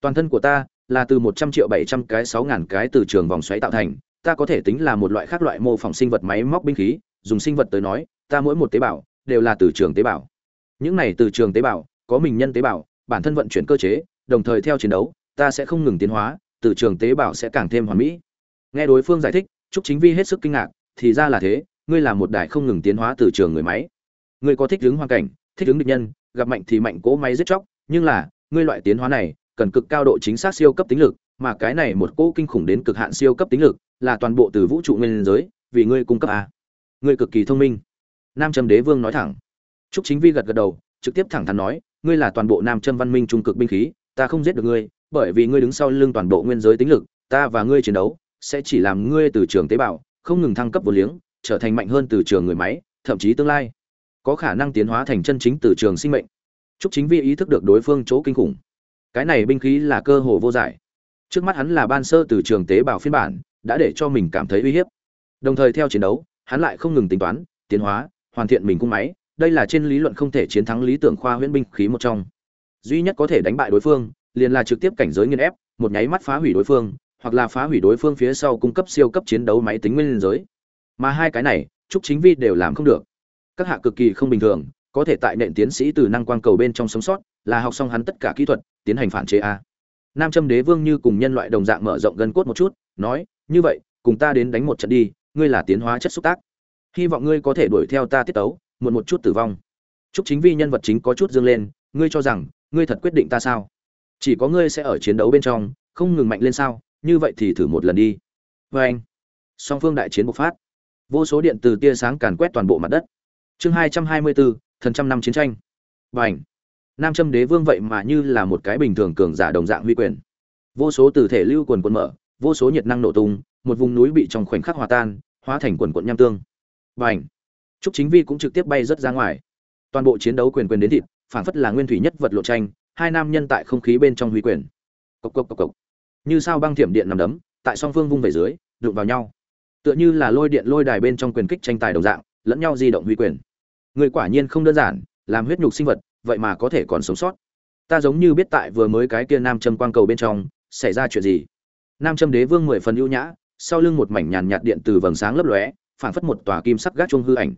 Toàn thân của ta là từ một trăm triệu bảy trăm cái sáu ngàn cái từ trường vòng xoáy tạo thành ta có thể tính là một loại khác loại mô phỏng sinh vật máy móc binh khí, dùng sinh vật tới nói, ta mỗi một tế bào đều là từ trường tế bào. Những này từ trường tế bào, có mình nhân tế bào, bản thân vận chuyển cơ chế, đồng thời theo chiến đấu, ta sẽ không ngừng tiến hóa, từ trường tế bào sẽ càng thêm hoàn mỹ. Nghe đối phương giải thích, trúc chính vi hết sức kinh ngạc, thì ra là thế, ngươi là một đài không ngừng tiến hóa từ trường người máy. Ngươi có thích ứng hoàn cảnh, thích ứng địch nhân, gặp mạnh thì mạnh cỗ máy giết chóc, nhưng là, ngươi loại tiến hóa này cần cực cao độ chính xác siêu cấp tính lực, mà cái này một cỗ kinh khủng đến cực hạn siêu cấp tính lực là toàn bộ từ vũ trụ nguyên giới vì ngươi cung cấp a ngươi cực kỳ thông minh. Nam trâm đế vương nói thẳng. Trúc chính vi gật gật đầu trực tiếp thẳng thắn nói ngươi là toàn bộ nam trâm văn minh trung cực binh khí ta không giết được ngươi bởi vì ngươi đứng sau lưng toàn bộ nguyên giới tính lực ta và ngươi chiến đấu sẽ chỉ làm ngươi từ trường tế bào không ngừng thăng cấp vô liếng trở thành mạnh hơn từ trường người máy thậm chí tương lai. Có khả năng tiến hóa thành chân chính từ trường sinh mệnh. Trúc Chính Vi ý thức được đối phương chỗ kinh khủng. Cái này binh khí là cơ hồ vô giải. Trước mắt hắn là ban sơ từ trường tế bào phiên bản, đã để cho mình cảm thấy uy hiếp. Đồng thời theo chiến đấu, hắn lại không ngừng tính toán, tiến hóa, hoàn thiện mình cung máy, đây là trên lý luận không thể chiến thắng lý tưởng khoa huyễn binh khí một trong. Duy nhất có thể đánh bại đối phương, liền là trực tiếp cảnh giới nghiền ép, một nháy mắt phá hủy đối phương, hoặc là phá hủy đối phương phía sau cung cấp siêu cấp chiến đấu máy tính nguyên giới. Mà hai cái này, Trúc Chính Vi đều làm không được. Các hạ cực kỳ không bình thường, có thể tại nền tiến sĩ từ năng quang cầu bên trong sống sót, là học xong hắn tất cả kỹ thuật, tiến hành phản chế a. Nam Châm Đế Vương như cùng nhân loại đồng dạng mở rộng gân cốt một chút, nói, như vậy, cùng ta đến đánh một trận đi, ngươi là tiến hóa chất xúc tác. Hy vọng ngươi có thể đuổi theo ta tiết tấu, muộn một chút tử vong. Trúc Chính Vi nhân vật chính có chút dương lên, ngươi cho rằng, ngươi thật quyết định ta sao? Chỉ có ngươi sẽ ở chiến đấu bên trong, không ngừng mạnh lên sao? Như vậy thì thử một lần đi. vê anh, song phương đại chiến bộc phát, vô số điện từ tia sáng càn quét toàn bộ mặt đất. Chương hai trăm hai mươi bốn, thần trăm năm chiến tranh. Bành. Nam Châm Đế Vương vậy mà như là một cái bình thường cường giả đồng dạng huy quyền. Vô số từ thể lưu quần quần mở, vô số nhiệt năng nổ tung, một vùng núi bị trong khoảnh khắc hòa tan, hóa thành quần quần nham tương. Bành. Trúc Chính Vi cũng trực tiếp bay rất ra ngoài. Toàn bộ chiến đấu quyền quyền đến thịt, phản phất là nguyên thủy nhất vật lộ tranh, hai nam nhân tại không khí bên trong huy quyền. Cộc cộc cộc cộc. Như sao băng thiểm điện nằm đấm, tại song phương vung về dưới, đụng vào nhau. Tựa như là lôi điện lôi đài bên trong quyền kích tranh tài đồng dạng, lẫn nhau di động huy quyền. Người quả nhiên không đơn giản, làm huyết nhục sinh vật, vậy mà có thể còn sống sót. Ta giống như biết tại vừa mới cái kia nam châm quang cầu bên trong, xảy ra chuyện gì. Nam châm đế vương mười phần ưu nhã, sau lưng một mảnh nhàn nhạt điện từ vầng sáng lấp lóe, phản phất một tòa kim sắc gác chuông hư ảnh.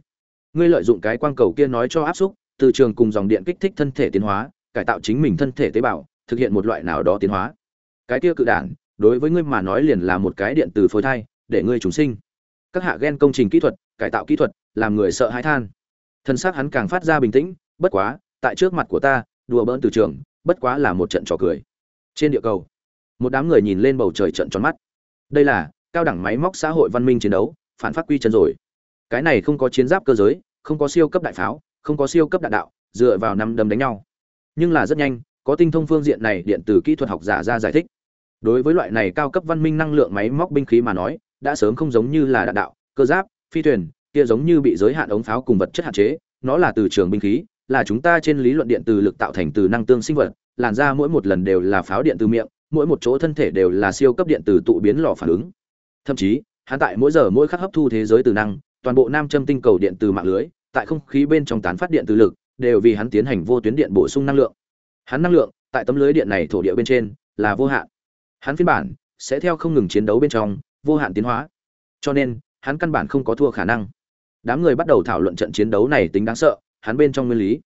Ngươi lợi dụng cái quang cầu kia nói cho áp xúc, từ trường cùng dòng điện kích thích thân thể tiến hóa, cải tạo chính mình thân thể tế bào, thực hiện một loại nào đó tiến hóa. Cái kia cự đản, đối với ngươi mà nói liền là một cái điện từ phôi thai, để ngươi chúng sinh. Các hạ ghen công trình kỹ thuật, cải tạo kỹ thuật, làm người sợ hãi than thân xác hắn càng phát ra bình tĩnh bất quá tại trước mặt của ta đùa bỡn từ trường bất quá là một trận trò cười trên địa cầu một đám người nhìn lên bầu trời trận tròn mắt. Đây là cao đẳng máy móc xã hội văn minh chiến đấu, phản phát quy chân rồi. Cái này không có chiến giáp cơ giới, không có siêu cấp đại pháo, không có siêu cấp đạn đạo, dựa vào năm đấm đánh nhau. Nhưng là rất nhanh, có tinh thông phương diện này điện tử kỹ thuật học giả ra giải thích. Đối với loại này cao cấp văn minh năng lượng máy móc binh khí mà nói, đã sớm không giống như là đạn đạo, cơ giáp, phi thuyền, kia giống như bị giới hạn ống pháo cùng vật chất hạn chế, nó là từ trường binh khí, là chúng ta trên lý luận điện từ lực tạo thành từ năng tương sinh vật, làn ra mỗi một lần đều là pháo điện từ miệng mỗi một chỗ thân thể đều là siêu cấp điện từ tụ biến lò phản ứng. Thậm chí, hắn tại mỗi giờ mỗi khắc hấp thu thế giới từ năng, toàn bộ nam châm tinh cầu điện từ mạng lưới, tại không khí bên trong tán phát điện từ lực, đều vì hắn tiến hành vô tuyến điện bổ sung năng lượng. Hắn năng lượng, tại tấm lưới điện này thổ địa bên trên, là vô hạn. Hắn phiên bản, sẽ theo không ngừng chiến đấu bên trong, vô hạn tiến hóa. Cho nên, hắn căn bản không có thua khả năng. Đám người bắt đầu thảo luận trận chiến đấu này tính đáng sợ, hắn bên trong nguyên lý.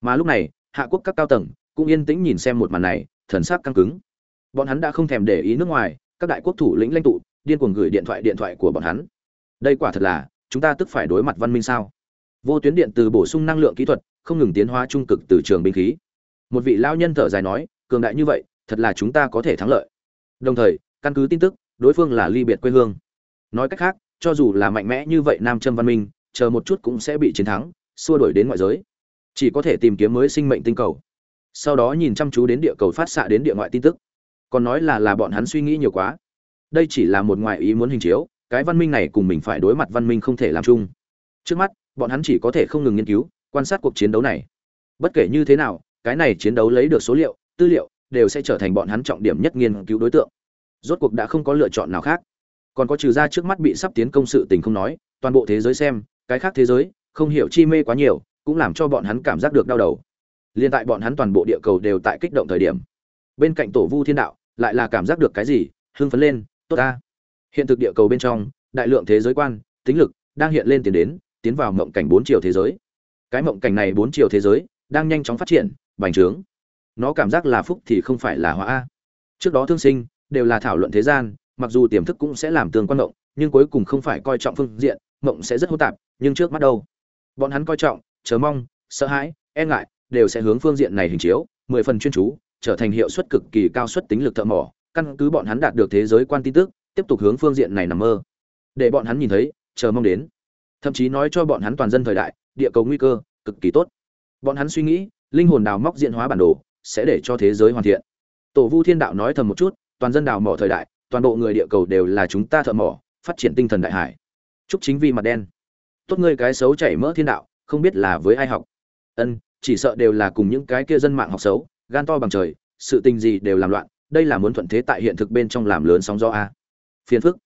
Mà lúc này, hạ quốc các cao tầng, cũng yên tĩnh nhìn xem một màn này, thần sắc căng cứng bọn hắn đã không thèm để ý nước ngoài, các đại quốc thủ lĩnh lãnh tụ, điên cuồng gửi điện thoại điện thoại của bọn hắn. Đây quả thật là, chúng ta tức phải đối mặt văn minh sao? Vô tuyến điện từ bổ sung năng lượng kỹ thuật, không ngừng tiến hóa trung cực từ trường binh khí. Một vị lao nhân thở dài nói, cường đại như vậy, thật là chúng ta có thể thắng lợi. Đồng thời, căn cứ tin tức, đối phương là ly biệt quê hương. Nói cách khác, cho dù là mạnh mẽ như vậy nam châm văn minh, chờ một chút cũng sẽ bị chiến thắng, xua đuổi đến ngoại giới. Chỉ có thể tìm kiếm mới sinh mệnh tinh cầu. Sau đó nhìn chăm chú đến địa cầu phát xạ đến địa ngoại tin tức còn nói là là bọn hắn suy nghĩ nhiều quá. Đây chỉ là một ngoại ý muốn hình chiếu, cái văn minh này cùng mình phải đối mặt văn minh không thể làm chung. Trước mắt, bọn hắn chỉ có thể không ngừng nghiên cứu, quan sát cuộc chiến đấu này. Bất kể như thế nào, cái này chiến đấu lấy được số liệu, tư liệu, đều sẽ trở thành bọn hắn trọng điểm nhất nghiên cứu đối tượng. Rốt cuộc đã không có lựa chọn nào khác. Còn có trừ ra trước mắt bị sắp tiến công sự tình không nói, toàn bộ thế giới xem, cái khác thế giới, không hiểu chi mê quá nhiều, cũng làm cho bọn hắn cảm giác được đau đầu. Liên tại bọn hắn toàn bộ địa cầu đều tại kích động thời điểm bên cạnh tổ vu thiên đạo, lại là cảm giác được cái gì, hưng phấn lên, tốt ta. Hiện thực địa cầu bên trong, đại lượng thế giới quan, tính lực đang hiện lên tiến đến, tiến vào mộng cảnh bốn chiều thế giới. Cái mộng cảnh này bốn chiều thế giới, đang nhanh chóng phát triển, bành trướng. Nó cảm giác là phúc thì không phải là hóa a trước đó thương sinh, đều là thảo luận thế gian, mặc dù tiềm thức cũng sẽ làm tương quan mộng, nhưng cuối cùng không phải coi trọng phương diện, mộng sẽ rất hỗn tạp, nhưng trước mắt đâu? Bọn hắn coi trọng, chờ mong, sợ hãi e ngại, đều sẽ hướng phương diện này hình chiếu, mười phần chuyên chú trở thành hiệu suất cực kỳ cao suất tính lực thợ mỏ, căn cứ bọn hắn đạt được thế giới quan tin tức, tiếp tục hướng phương diện này nằm mơ. Để bọn hắn nhìn thấy, chờ mong đến. Thậm chí nói cho bọn hắn toàn dân thời đại, địa cầu nguy cơ, cực kỳ tốt. Bọn hắn suy nghĩ, linh hồn đào móc diện hóa bản đồ, sẽ để cho thế giới hoàn thiện. Tổ vu thiên đạo nói thầm một chút, toàn dân đào mỏ thời đại, toàn bộ người địa cầu đều là chúng ta thợ mỏ, phát triển tinh thần đại hải. Chúc chính vi mặt đen. Tốt ngươi cái xấu chảy mỡ thiên đạo, không biết là với ai học. Ân, chỉ sợ đều là cùng những cái kia dân mạng học xấu gan to bằng trời, sự tình gì đều làm loạn, đây là muốn thuận thế tại hiện thực bên trong làm lớn sóng gió a. Phiền phức.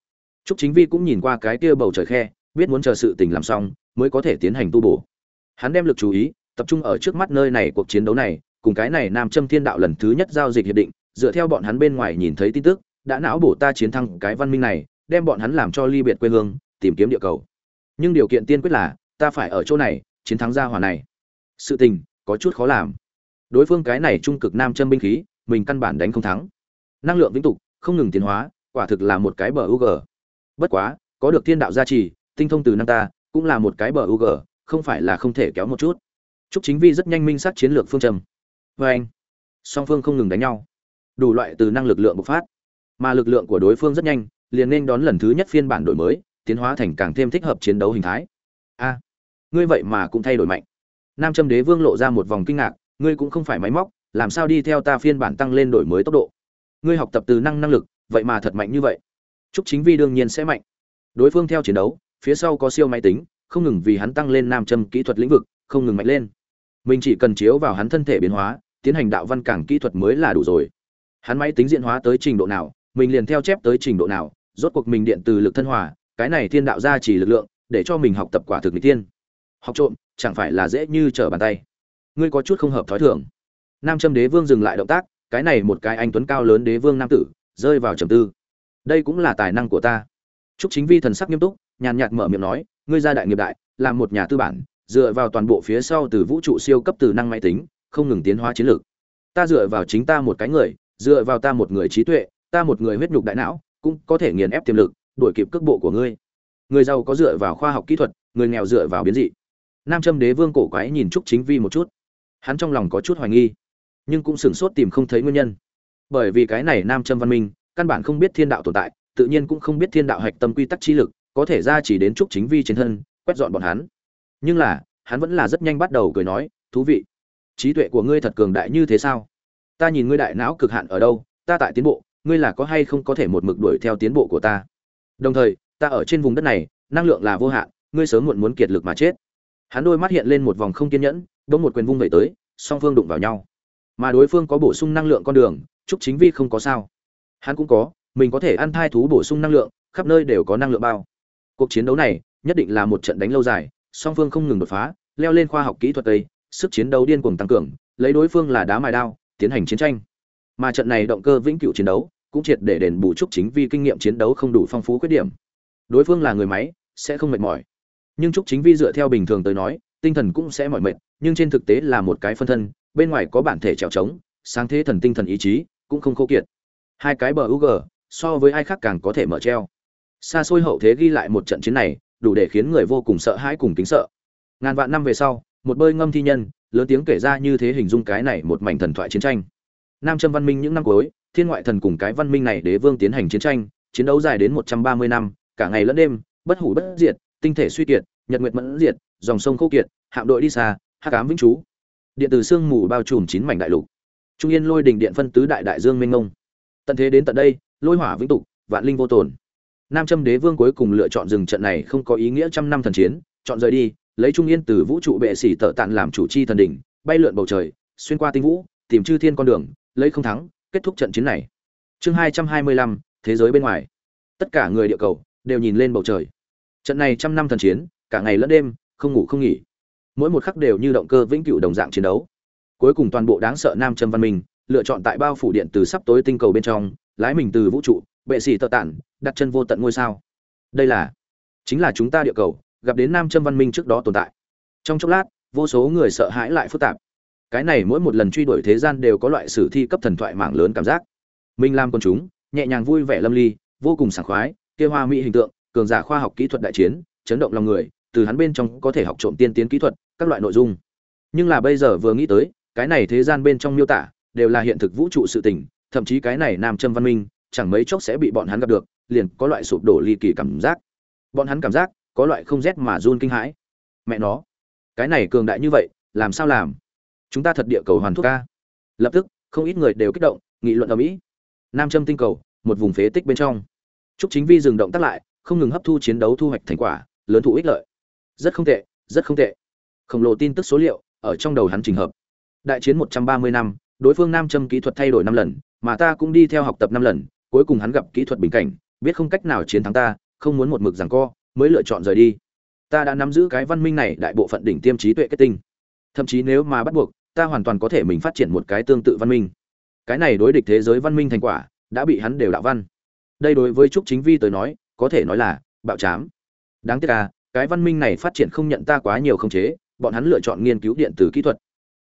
Trúc chính vi cũng nhìn qua cái kia bầu trời khe, biết muốn chờ sự tình làm xong, mới có thể tiến hành tu bổ. Hắn đem lực chú ý, tập trung ở trước mắt nơi này cuộc chiến đấu này, cùng cái này nam châm thiên đạo lần thứ nhất giao dịch hiệp định, dựa theo bọn hắn bên ngoài nhìn thấy tin tức, đã não bổ ta chiến thắng cái văn minh này, đem bọn hắn làm cho ly biệt quê hương, tìm kiếm địa cầu. Nhưng điều kiện tiên quyết là, ta phải ở chỗ này, chiến thắng gia hòa này. Sự tình, có chút khó làm đối phương cái này trung cực nam châm binh khí, mình căn bản đánh không thắng. Năng lượng vĩnh tục, không ngừng tiến hóa, quả thực là một cái bờ u g bất quá, có được thiên đạo gia trì, tinh thông từ năng ta, cũng là một cái bờ u g không phải là không thể kéo một chút. Chúc chính vi rất nhanh minh sát chiến lược phương châm. Vê anh, song phương không ngừng đánh nhau. Đủ loại từ năng lực lượng bộc phát. Mà lực lượng của đối phương rất nhanh, liền nên đón lần thứ nhất phiên bản đổi mới, tiến hóa thành càng thêm thích hợp chiến đấu hình thái. A, ngươi vậy mà cũng thay đổi mạnh. Nam châm đế vương lộ ra một vòng kinh ngạc ngươi cũng không phải máy móc, làm sao đi theo ta phiên bản tăng lên đổi mới tốc độ? Ngươi học tập từ năng năng lực, vậy mà thật mạnh như vậy. Chúc chính vi đương nhiên sẽ mạnh. Đối phương theo chiến đấu, phía sau có siêu máy tính, không ngừng vì hắn tăng lên nam châm kỹ thuật lĩnh vực, không ngừng mạnh lên. Mình chỉ cần chiếu vào hắn thân thể biến hóa, tiến hành đạo văn cảng kỹ thuật mới là đủ rồi. Hắn máy tính diễn hóa tới trình độ nào, mình liền theo chép tới trình độ nào, rốt cuộc mình điện từ lực thân hòa, cái này thiên đạo ra chỉ lực lượng, để cho mình học tập quả thực n tiên học trộm, chẳng phải là dễ như trở bàn tay ngươi có chút không hợp thói thường nam châm đế vương dừng lại động tác cái này một cái anh tuấn cao lớn đế vương nam tử rơi vào trầm tư đây cũng là tài năng của ta Trúc Chính Vi thần sắc nghiêm túc, nhàn nhạt mở miệng nói, ngươi gia đại nghiệp đại, làm một nhà tư bản, dựa vào toàn bộ phía sau từ vũ trụ siêu cấp từ năng máy tính, không ngừng tiến hóa chiến lược. Ta dựa vào chính ta một cái người, dựa vào ta một người trí tuệ, ta một người huyết nhục đại não, cũng có thể nghiền ép tiềm lực, đuổi kịp cước bộ của ngươi. Người giàu có dựa vào khoa học kỹ thuật, người nghèo dựa vào biến dị. Nam Châm Đế Vương cổ quái nhìn Trúc Chính Vi một chút. Hắn trong lòng có chút hoài nghi, nhưng cũng sửng sốt tìm không thấy nguyên nhân. Bởi vì cái này Nam Châm Văn Minh, căn bản không biết thiên đạo tồn tại, tự nhiên cũng không biết thiên đạo hạch tâm quy tắc chi lực, có thể ra chỉ đến Trúc Chính Vi trên thân, quét dọn bọn hắn. Nhưng là, hắn vẫn là rất nhanh bắt đầu cười nói, thú vị. Trí tuệ của ngươi thật cường đại như thế sao? ta nhìn ngươi đại não cực hạn ở đâu ta tại tiến bộ ngươi là có hay không có thể một mực đuổi theo tiến bộ của ta đồng thời ta ở trên vùng đất này năng lượng là vô hạn ngươi sớm muộn muốn kiệt lực mà chết hắn đôi mắt hiện lên một vòng không kiên nhẫn bỗng một quyền vung vẩy tới, song phương đụng vào nhau. Mà đối phương có bổ sung năng lượng con đường, trúc chính vi không có sao. Hắn cũng có, mình có thể ăn thai thú bổ sung năng lượng, khắp nơi đều có năng lượng bao. Cuộc chiến đấu này, nhất định là một trận đánh lâu dài, song phương không ngừng đột phá, leo lên khoa học kỹ thuật tây sức chiến đấu điên cuồng tăng cường, lấy đối phương là đá mài đao, tiến hành chiến tranh. Mà trận này động cơ vĩnh cửu chiến đấu, cũng triệt để đền bù trúc chính vi kinh nghiệm chiến đấu không đủ phong phú khuyết điểm. Đối phương là người máy, sẽ không mệt mỏi. Nhưng trúc chính vi dựa theo bình thường tới nói, tinh thần cũng sẽ mỏi mệt nhưng trên thực tế là một cái phân thân, bên ngoài có bản thể trèo trống, sáng thế thần tinh thần ý chí, cũng không khô kiệt. Hai cái bờ UG so với ai khác càng có thể mở treo. Xa xôi hậu thế ghi lại một trận chiến này, đủ để khiến người vô cùng sợ hãi cùng kính sợ. Ngàn vạn năm về sau, một bơi ngâm thi nhân, lớn tiếng kể ra như thế hình dung cái này một mảnh thần thoại chiến tranh. Nam châm văn minh những năm cuối, thiên ngoại thần cùng cái văn minh này đế vương tiến hành chiến tranh, chiến đấu dài đến một trăm ba mươi năm, cả ngày lẫn đêm, bất hủ bất diệt, tinh thể suy kiệt, nhật nguyệt mẫn diệt, dòng sông khô kiệt, hạm đội đi xa hắc ám vĩnh trú. Điện từ sương mù bao trùm chín mảnh đại lục. Trung yên lôi đình điện phân tứ đại đại dương minh ngông tận thế đến tận đây, lôi hỏa vĩnh tục, vạn linh vô tồn. Nam châm đế vương cuối cùng lựa chọn dừng trận này không có ý nghĩa trăm năm thần chiến, chọn rời đi, lấy trung yên từ vũ trụ bệ sĩ tợ tạn làm chủ chi thần đỉnh, bay lượn bầu trời, xuyên qua tinh vũ, tìm chư thiên con đường, lấy không thắng, kết thúc trận chiến này. Chương hai trăm hai mươi lăm, thế giới bên ngoài. Tất cả người địa cầu đều nhìn lên bầu trời. Trận này trăm năm thần chiến, cả ngày lẫn đêm, không ngủ không nghỉ mỗi một khắc đều như động cơ vĩnh cửu đồng dạng chiến đấu. Cuối cùng toàn bộ đáng sợ nam châm văn minh, lựa chọn tại bao phủ điện từ sắp tối tinh cầu bên trong, lái mình từ vũ trụ, bệ sĩ tợ tản, đặt chân vô tận ngôi sao. Đây là, chính là chúng ta địa cầu, gặp đến nam châm văn minh trước đó tồn tại. Trong chốc lát, vô số người sợ hãi lại phức tạp. Cái này mỗi một lần truy đuổi thế gian đều có loại sử thi cấp thần thoại mạng lớn cảm giác. Minh lam con chúng, nhẹ nhàng vui vẻ lâm ly, vô cùng sảng khoái, kia hoa mỹ hình tượng, cường giả khoa học kỹ thuật đại chiến, chấn động lòng người từ hắn bên trong có thể học trộm tiên tiến kỹ thuật, các loại nội dung. Nhưng là bây giờ vừa nghĩ tới, cái này thế gian bên trong miêu tả, đều là hiện thực vũ trụ sự tình, thậm chí cái này nam châm văn minh, chẳng mấy chốc sẽ bị bọn hắn gặp được, liền có loại sụp đổ ly kỳ cảm giác. Bọn hắn cảm giác, có loại không rét mà run kinh hãi. Mẹ nó, cái này cường đại như vậy, làm sao làm? Chúng ta thật địa cầu hoàn thuốc ca. Lập tức, không ít người đều kích động, nghị luận ở mỹ. Nam châm tinh cầu, một vùng phế tích bên trong. Trúc chính vi dừng động tác lại, không ngừng hấp thu chiến đấu thu hoạch thành quả, lớn thụ ích lợi rất không tệ, rất không tệ. Khổng lồ tin tức số liệu, ở trong đầu hắn trình hợp. Đại chiến một trăm ba mươi năm, đối phương nam châm kỹ thuật thay đổi năm lần, mà ta cũng đi theo học tập năm lần, cuối cùng hắn gặp kỹ thuật bình cảnh, biết không cách nào chiến thắng ta, không muốn một mực rằng co, mới lựa chọn rời đi. Ta đã nắm giữ cái văn minh này đại bộ phận đỉnh tiêm trí tuệ kết tinh. Thậm chí nếu mà bắt buộc, ta hoàn toàn có thể mình phát triển một cái tương tự văn minh. Cái này đối địch thế giới văn minh thành quả, đã bị hắn đều đạo văn. Đây đối với trúc chính vi tới nói, có thể nói là bạo chám. Đáng tiếc à? Cái văn minh này phát triển không nhận ta quá nhiều không chế, bọn hắn lựa chọn nghiên cứu điện tử kỹ thuật.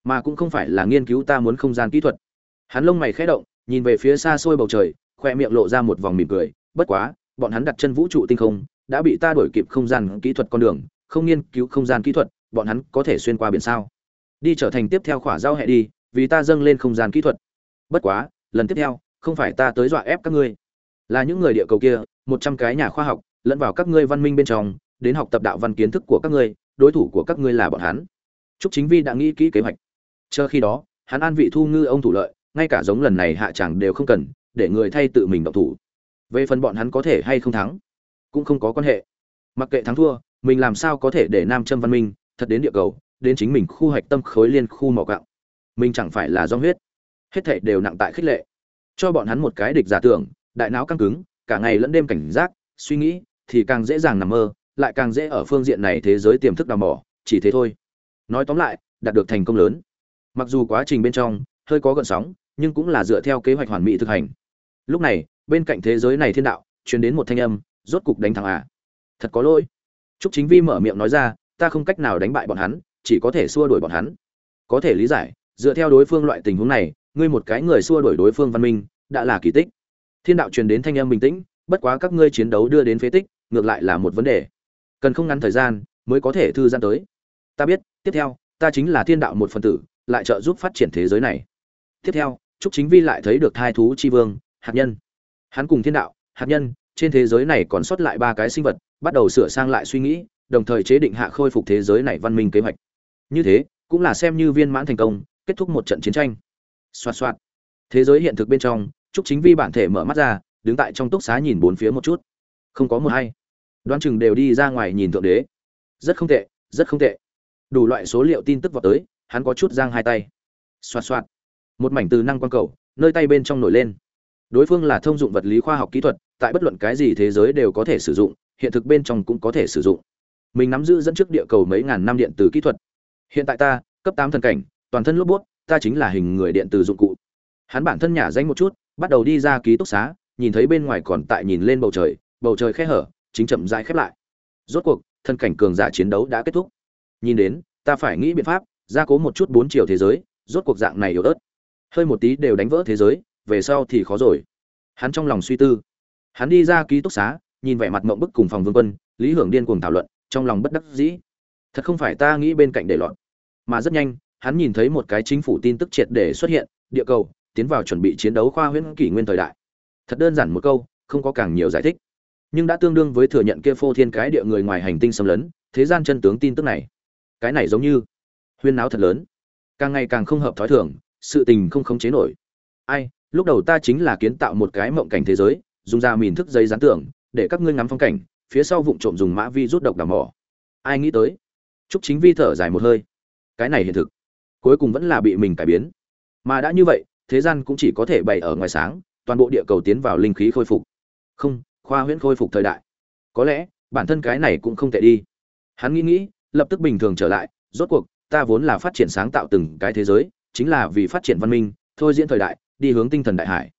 Mà cũng không phải là nghiên cứu ta muốn không gian kỹ thuật. Hắn lông mày khẽ động, nhìn về phía xa xôi bầu trời, khoe miệng lộ ra một vòng mỉm cười, bất quá, bọn hắn đặt chân vũ trụ tinh không, đã bị ta đổi kịp không gian kỹ thuật con đường, không nghiên cứu không gian kỹ thuật, bọn hắn có thể xuyên qua biển sao? Đi trở thành tiếp theo khỏa giao hệ đi, vì ta dâng lên không gian kỹ thuật. Bất quá, lần tiếp theo, không phải ta tới dọa ép các ngươi. Là những người địa cầu kia, một trăm cái nhà khoa học, lẫn vào các ngươi văn minh bên trong đến học tập đạo văn kiến thức của các ngươi, đối thủ của các ngươi là bọn hắn. Trúc chính vi đã nghĩ kỹ kế hoạch. Chờ khi đó, hắn an vị thu ngư ông thủ lợi, ngay cả giống lần này hạ chẳng đều không cần, để người thay tự mình động thủ. Về phần bọn hắn có thể hay không thắng, cũng không có quan hệ. Mặc kệ thắng thua, mình làm sao có thể để nam châm văn minh thật đến địa cầu, đến chính mình khu hạch tâm khối liên khu mỏ cạo. Mình chẳng phải là do huyết. Hết thảy đều nặng tại khích lệ. Cho bọn hắn một cái địch giả tưởng, đại não căng cứng, cả ngày lẫn đêm cảnh giác, suy nghĩ, thì càng dễ dàng nằm mơ lại càng dễ ở phương diện này thế giới tiềm thức đào mỏ, chỉ thế thôi. Nói tóm lại, đạt được thành công lớn. Mặc dù quá trình bên trong, hơi có gợn sóng, nhưng cũng là dựa theo kế hoạch hoàn mỹ thực hành. Lúc này, bên cạnh thế giới này thiên đạo, truyền đến một thanh âm, rốt cục đánh thẳng à. Thật có lỗi. Trúc chính vi mở miệng nói ra, ta không cách nào đánh bại bọn hắn, chỉ có thể xua đuổi bọn hắn. Có thể lý giải, dựa theo đối phương loại tình huống này, ngươi một cái người xua đuổi đối phương văn minh, đã là kỳ tích. Thiên đạo truyền đến thanh âm bình tĩnh, bất quá các ngươi chiến đấu đưa đến phế tích, ngược lại là một vấn đề cần không ngắn thời gian mới có thể thư gian tới. Ta biết, tiếp theo, ta chính là thiên đạo một phần tử, lại trợ giúp phát triển thế giới này. Tiếp theo, trúc chính vi lại thấy được thai thú chi vương, hạt nhân. Hắn cùng thiên đạo, hạt nhân, trên thế giới này còn sót lại ba cái sinh vật, bắt đầu sửa sang lại suy nghĩ, đồng thời chế định hạ khôi phục thế giới này văn minh kế hoạch. Như thế, cũng là xem như viên mãn thành công, kết thúc một trận chiến tranh. Xoạt xoạt. Thế giới hiện thực bên trong, trúc chính vi bản thể mở mắt ra, đứng tại trong túc xá nhìn bốn phía một chút. Không có một hay đoán chừng đều đi ra ngoài nhìn thượng đế. Rất không tệ, rất không tệ. Đủ loại số liệu tin tức vào tới, hắn có chút giang hai tay. Xoạt xoạt. Một mảnh từ năng quang cầu, nơi tay bên trong nổi lên. Đối phương là thông dụng vật lý khoa học kỹ thuật, tại bất luận cái gì thế giới đều có thể sử dụng, hiện thực bên trong cũng có thể sử dụng. Mình nắm giữ dẫn trước địa cầu mấy ngàn năm điện từ kỹ thuật. Hiện tại ta, cấp tám thần cảnh, toàn thân lốp bút, ta chính là hình người điện từ dụng cụ. Hắn bản thân nhả danh một chút, bắt đầu đi ra ký túc xá, nhìn thấy bên ngoài còn tại nhìn lên bầu trời bầu trời khe hở chính chậm rãi khép lại. Rốt cuộc, thân cảnh cường giả chiến đấu đã kết thúc. Nhìn đến, ta phải nghĩ biện pháp, gia cố một chút bốn chiều thế giới, rốt cuộc dạng này yếu ớt. Hơi một tí đều đánh vỡ thế giới, về sau thì khó rồi. Hắn trong lòng suy tư. Hắn đi ra ký túc xá, nhìn vẻ mặt mộng bức cùng phòng vương quân, lý hưởng điên cuồng thảo luận, trong lòng bất đắc dĩ. Thật không phải ta nghĩ bên cạnh để loạn mà rất nhanh, hắn nhìn thấy một cái chính phủ tin tức triệt để xuất hiện, địa cầu, tiến vào chuẩn bị chiến đấu khoa huyễn kỷ nguyên thời đại. Thật đơn giản một câu, không có càng nhiều giải thích nhưng đã tương đương với thừa nhận kia phô thiên cái địa người ngoài hành tinh xâm lấn, thế gian chân tướng tin tức này. Cái này giống như huyên náo thật lớn. Càng ngày càng không hợp thói thường, sự tình không khống chế nổi. Ai, lúc đầu ta chính là kiến tạo một cái mộng cảnh thế giới, dùng ra mìn thức giấy dán tưởng để các ngươi ngắm phong cảnh, phía sau vụng trộm dùng mã vi rút độc đào mỏ. Ai nghĩ tới chúc chính vi thở dài một hơi. Cái này hiện thực, cuối cùng vẫn là bị mình cải biến. Mà đã như vậy, thế gian cũng chỉ có thể bày ở ngoài sáng, toàn bộ địa cầu tiến vào linh khí khôi phục. Không khoa huyễn khôi phục thời đại. Có lẽ, bản thân cái này cũng không tệ đi. Hắn nghĩ nghĩ, lập tức bình thường trở lại, rốt cuộc, ta vốn là phát triển sáng tạo từng cái thế giới, chính là vì phát triển văn minh, thôi diễn thời đại, đi hướng tinh thần đại hải.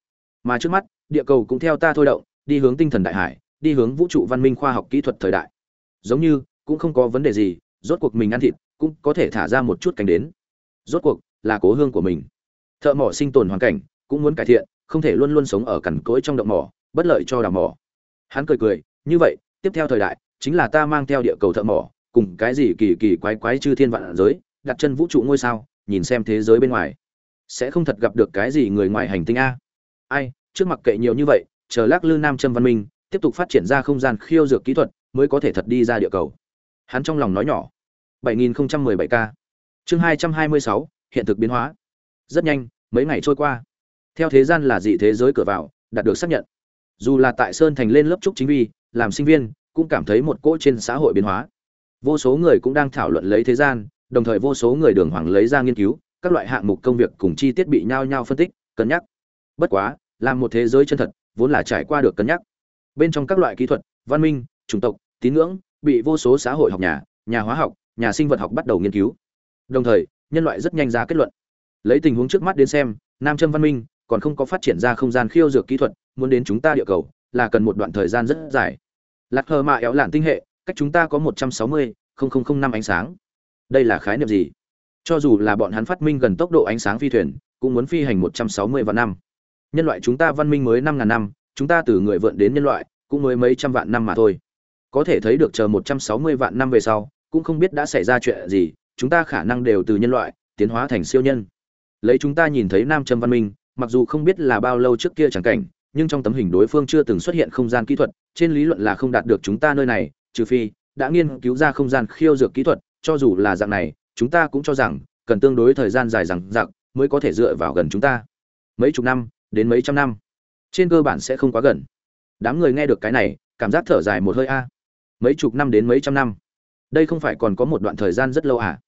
Mà trước mắt, địa cầu cũng theo ta thôi động, đi hướng tinh thần đại hải, đi hướng vũ trụ văn minh khoa học kỹ thuật thời đại. Giống như, cũng không có vấn đề gì, rốt cuộc mình ăn thịt, cũng có thể thả ra một chút cánh đến. Rốt cuộc, là cố hương của mình. Thợ mỏ sinh tồn hoàn cảnh, cũng muốn cải thiện, không thể luôn luôn sống ở cằn cỗi trong động mỏ, bất lợi cho đào mỏ hắn cười cười như vậy tiếp theo thời đại chính là ta mang theo địa cầu thợ mỏ cùng cái gì kỳ kỳ quái quái chư thiên vạn giới đặt chân vũ trụ ngôi sao nhìn xem thế giới bên ngoài. Sẽ không thật gặp được cái gì người ngoài hành tinh a. Ai trước mặt kệ nhiều như vậy chờ lắc lư nam châm văn minh tiếp tục phát triển ra không gian khiêu dược kỹ thuật mới có thể thật đi ra địa cầu. Hắn trong lòng nói nhỏ. 7017 k. Chương 226, hiện thực biến hóa. Rất nhanh mấy ngày trôi qua. Theo thế gian là dị thế giới cửa vào đạt được xác nhận dù là tại sơn thành lên lớp trúc chính vi, làm sinh viên, cũng cảm thấy một cỗ trên xã hội biến hóa. Vô số người cũng đang thảo luận lấy thế gian, đồng thời vô số người đường hoàng lấy ra nghiên cứu, các loại hạng mục công việc cùng chi tiết bị nhau nhau phân tích, cân nhắc. Bất quá, làm một thế giới chân thật, vốn là trải qua được cân nhắc. Bên trong các loại kỹ thuật, văn minh, chủng tộc, tín ngưỡng, bị vô số xã hội học nhà nhà hóa học, nhà sinh vật học bắt đầu nghiên cứu. Đồng thời, nhân loại rất nhanh ra kết luận. Lấy tình huống trước mắt đến xem, nam châm văn minh còn không có phát triển ra không gian khiêu dược kỹ thuật muốn đến chúng ta địa cầu, là cần một đoạn thời gian rất dài. Lạc hờ mạ éo lạn tinh hệ, cách chúng ta có một trăm sáu mươi năm ánh sáng. Đây là khái niệm gì? Cho dù là bọn hắn phát minh gần tốc độ ánh sáng phi thuyền, cũng muốn phi hành một trăm sáu mươi vạn năm. Nhân loại chúng ta văn minh mới năm ngàn năm, chúng ta từ người vượn đến nhân loại, cũng mới mấy trăm vạn năm mà thôi. Có thể thấy được chờ một trăm sáu mươi vạn năm về sau, cũng không biết đã xảy ra chuyện gì, chúng ta khả năng đều từ nhân loại, tiến hóa thành siêu nhân. Lấy chúng ta nhìn thấy nam châm văn minh, mặc dù không biết là bao lâu trước kia chẳng cảnh nhưng trong tấm hình đối phương chưa từng xuất hiện không gian kỹ thuật, trên lý luận là không đạt được chúng ta nơi này, trừ phi, đã nghiên cứu ra không gian khiêu dược kỹ thuật, cho dù là dạng này, chúng ta cũng cho rằng, cần tương đối thời gian dài rằng giặc mới có thể dựa vào gần chúng ta. Mấy chục năm, đến mấy trăm năm, trên cơ bản sẽ không quá gần. Đám người nghe được cái này, cảm giác thở dài một hơi a. À. Mấy chục năm đến mấy trăm năm, đây không phải còn có một đoạn thời gian rất lâu à?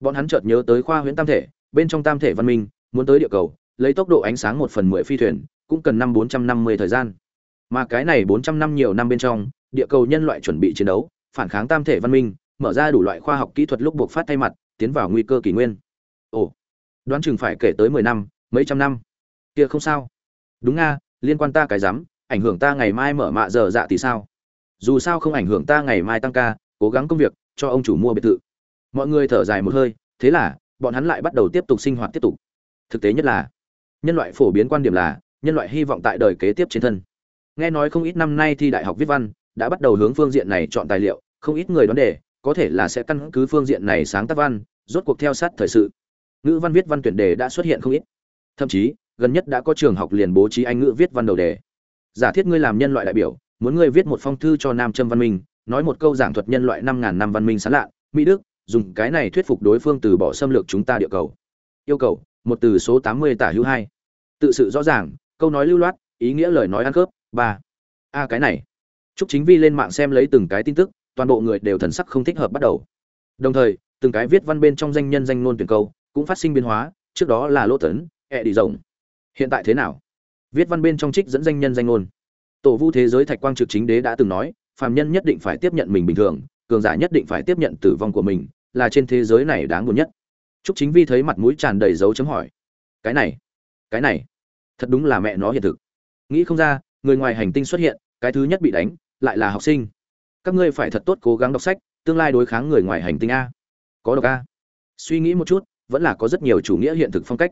Bọn hắn chợt nhớ tới khoa huyễn tam thể, bên trong tam thể văn minh, muốn tới địa cầu, lấy tốc độ ánh sáng một phần mười phi thuyền cũng cần năm bốn trăm năm mươi thời gian. Mà cái này bốn trăm năm nhiều năm bên trong, địa cầu nhân loại chuẩn bị chiến đấu, phản kháng tam thể văn minh, mở ra đủ loại khoa học kỹ thuật lúc buộc phát thay mặt, tiến vào nguy cơ kỷ nguyên. Ồ, đoán chừng phải kể tới mười năm, mấy trăm năm. Kia không sao. Đúng nga, liên quan ta cái rắm, ảnh hưởng ta ngày mai mở mạ giờ dạ thì sao? Dù sao không ảnh hưởng ta ngày mai tăng ca, cố gắng công việc, cho ông chủ mua biệt thự. Mọi người thở dài một hơi, thế là, bọn hắn lại bắt đầu tiếp tục sinh hoạt tiếp tục. Thực tế nhất là, nhân loại phổ biến quan điểm là nhân loại hy vọng tại đời kế tiếp trên thân. Nghe nói không ít năm nay thi đại học viết văn đã bắt đầu hướng phương diện này chọn tài liệu, không ít người đoán đề, có thể là sẽ căn cứ phương diện này sáng tác văn, rốt cuộc theo sát thời sự. Ngữ văn viết văn tuyển đề đã xuất hiện không ít. Thậm chí, gần nhất đã có trường học liền bố trí anh ngữ viết văn đầu đề. Giả thiết ngươi làm nhân loại đại biểu, muốn ngươi viết một phong thư cho nam châm văn minh, nói một câu giảng thuật nhân loại năm ngàn năm văn minh sán lạ, mỹ đức, dùng cái này thuyết phục đối phương từ bỏ xâm lược chúng ta địa cầu. Yêu cầu, một từ số tám mươi tả hữu hai. Tự sự rõ ràng câu nói lưu loát ý nghĩa lời nói ăn khớp ba a cái này Trúc Chính Vi lên mạng xem lấy từng cái tin tức, toàn bộ người đều thần sắc không thích hợp bắt đầu. Đồng thời, từng cái viết văn bên trong danh nhân danh ngôn tuyển câu cũng phát sinh biến hóa, trước đó là Lỗ Tấn, e ẹ đi rộng. Hiện tại thế nào? Viết văn bên trong trích dẫn danh nhân danh ngôn. Tổ Vu thế giới Thạch Quang Trực Chính Đế đã từng nói, phàm nhân nhất định phải tiếp nhận mình bình thường, cường giả nhất định phải tiếp nhận tử vong của mình, là trên thế giới này đáng buồn nhất. Trúc Chính Vi thấy mặt mũi tràn đầy dấu chấm hỏi. Cái này, cái này, thật đúng là mẹ nó hiện thực. Nghĩ không ra, người ngoài hành tinh xuất hiện, cái thứ nhất bị đánh, lại là học sinh. Các ngươi phải thật tốt cố gắng đọc sách tương lai đối kháng người ngoài hành tinh a. Có độc a. Suy nghĩ một chút vẫn là có rất nhiều chủ nghĩa hiện thực phong cách.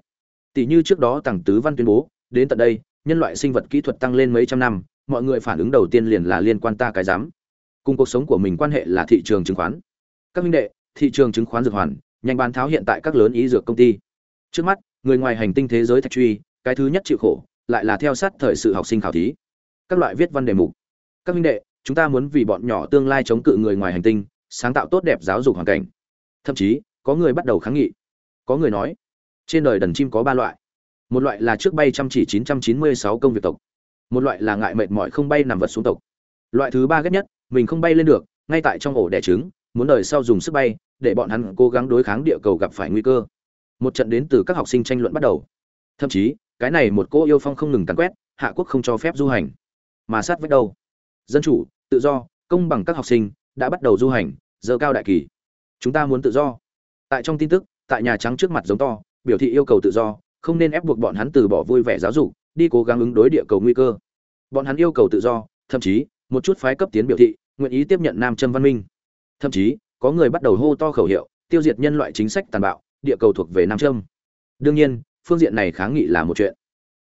Tỷ như trước đó tàng tứ văn tuyên bố đến tận đây nhân loại sinh vật kỹ thuật tăng lên mấy trăm năm mọi người phản ứng đầu tiên liền là liên quan ta cái dám cùng cuộc sống của mình quan hệ là thị trường chứng khoán. Các minh đệ thị trường chứng khoán dược hoàn nhanh bán tháo hiện tại các lớn ý dược công ty. Trước mắt người ngoài hành tinh thế giới thạch truy cái thứ nhất chịu khổ, lại là theo sát thời sự học sinh khảo thí. Các loại viết văn đề mục. Các minh đệ, chúng ta muốn vì bọn nhỏ tương lai chống cự người ngoài hành tinh, sáng tạo tốt đẹp giáo dục hoàn cảnh. Thậm chí, có người bắt đầu kháng nghị. Có người nói, trên đời đần chim có ba loại. Một loại là trước bay chăm chỉ 996 công việc tộc. Một loại là ngại mệt mỏi không bay nằm vật xuống tộc. Loại thứ ba ghét nhất, mình không bay lên được, ngay tại trong ổ đẻ trứng, muốn đời sau dùng sức bay, để bọn hắn cố gắng đối kháng địa cầu gặp phải nguy cơ. Một trận đến từ các học sinh tranh luận bắt đầu. Thậm chí cái này một cô yêu phong không ngừng tàn quét, hạ quốc không cho phép du hành. Mà sát vách đâu? Dân chủ, tự do, công bằng các học sinh, đã bắt đầu du hành, giờ cao đại kỳ. Chúng ta muốn tự do. Tại trong tin tức, tại nhà trắng trước mặt giống to, biểu thị yêu cầu tự do, không nên ép buộc bọn hắn từ bỏ vui vẻ giáo dục, đi cố gắng ứng đối địa cầu nguy cơ. Bọn hắn yêu cầu tự do, thậm chí, một chút phái cấp tiến biểu thị, nguyện ý tiếp nhận nam châm văn minh. Thậm chí, có người bắt đầu hô to khẩu hiệu, tiêu diệt nhân loại chính sách tàn bạo, địa cầu thuộc về nam châm. Đương nhiên phương diện này kháng nghị là một chuyện.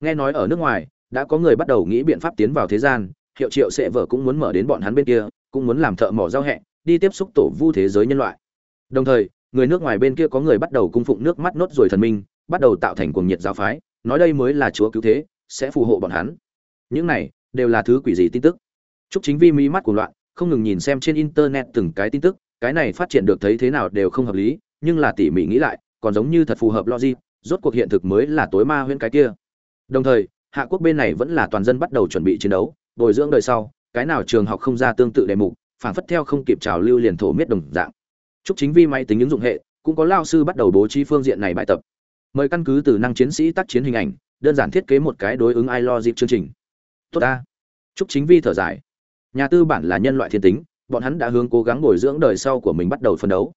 Nghe nói ở nước ngoài, đã có người bắt đầu nghĩ biện pháp tiến vào thế gian, hiệu triệu sẽ vợ cũng muốn mở đến bọn hắn bên kia, cũng muốn làm thợ mỏ giao hẹ, đi tiếp xúc tổ vu thế giới nhân loại. Đồng thời, người nước ngoài bên kia có người bắt đầu cung phụng nước mắt nốt rồi thần minh, bắt đầu tạo thành cuồng nhiệt giáo phái, nói đây mới là chúa cứu thế, sẽ phù hộ bọn hắn. Những này, đều là thứ quỷ gì tin tức. Chúc chính vi mỹ mắt của loạn, không ngừng nhìn xem trên internet từng cái tin tức, cái này phát triển được thấy thế nào đều không hợp lý, nhưng là tỉ mỉ nghĩ lại, còn giống như thật phù hợp logic rốt cuộc hiện thực mới là tối ma huyễn cái kia. Đồng thời, hạ quốc bên này vẫn là toàn dân bắt đầu chuẩn bị chiến đấu, bồi dưỡng đời sau, cái nào trường học không ra tương tự đề mục phản phất theo không kịp trào lưu liền thổ miết đồng dạng. Chúc chính vi máy tính ứng dụng hệ, cũng có lao sư bắt đầu bố trí phương diện này bài tập. Mời căn cứ từ năng chiến sĩ tác chiến hình ảnh, đơn giản thiết kế một cái đối ứng ai lo chương trình. Tốt ta. Chúc chính vi thở dài. Nhà tư bản là nhân loại thiên tính, bọn hắn đã hướng cố gắng bồi dưỡng đời sau của mình bắt đầu phân đấu.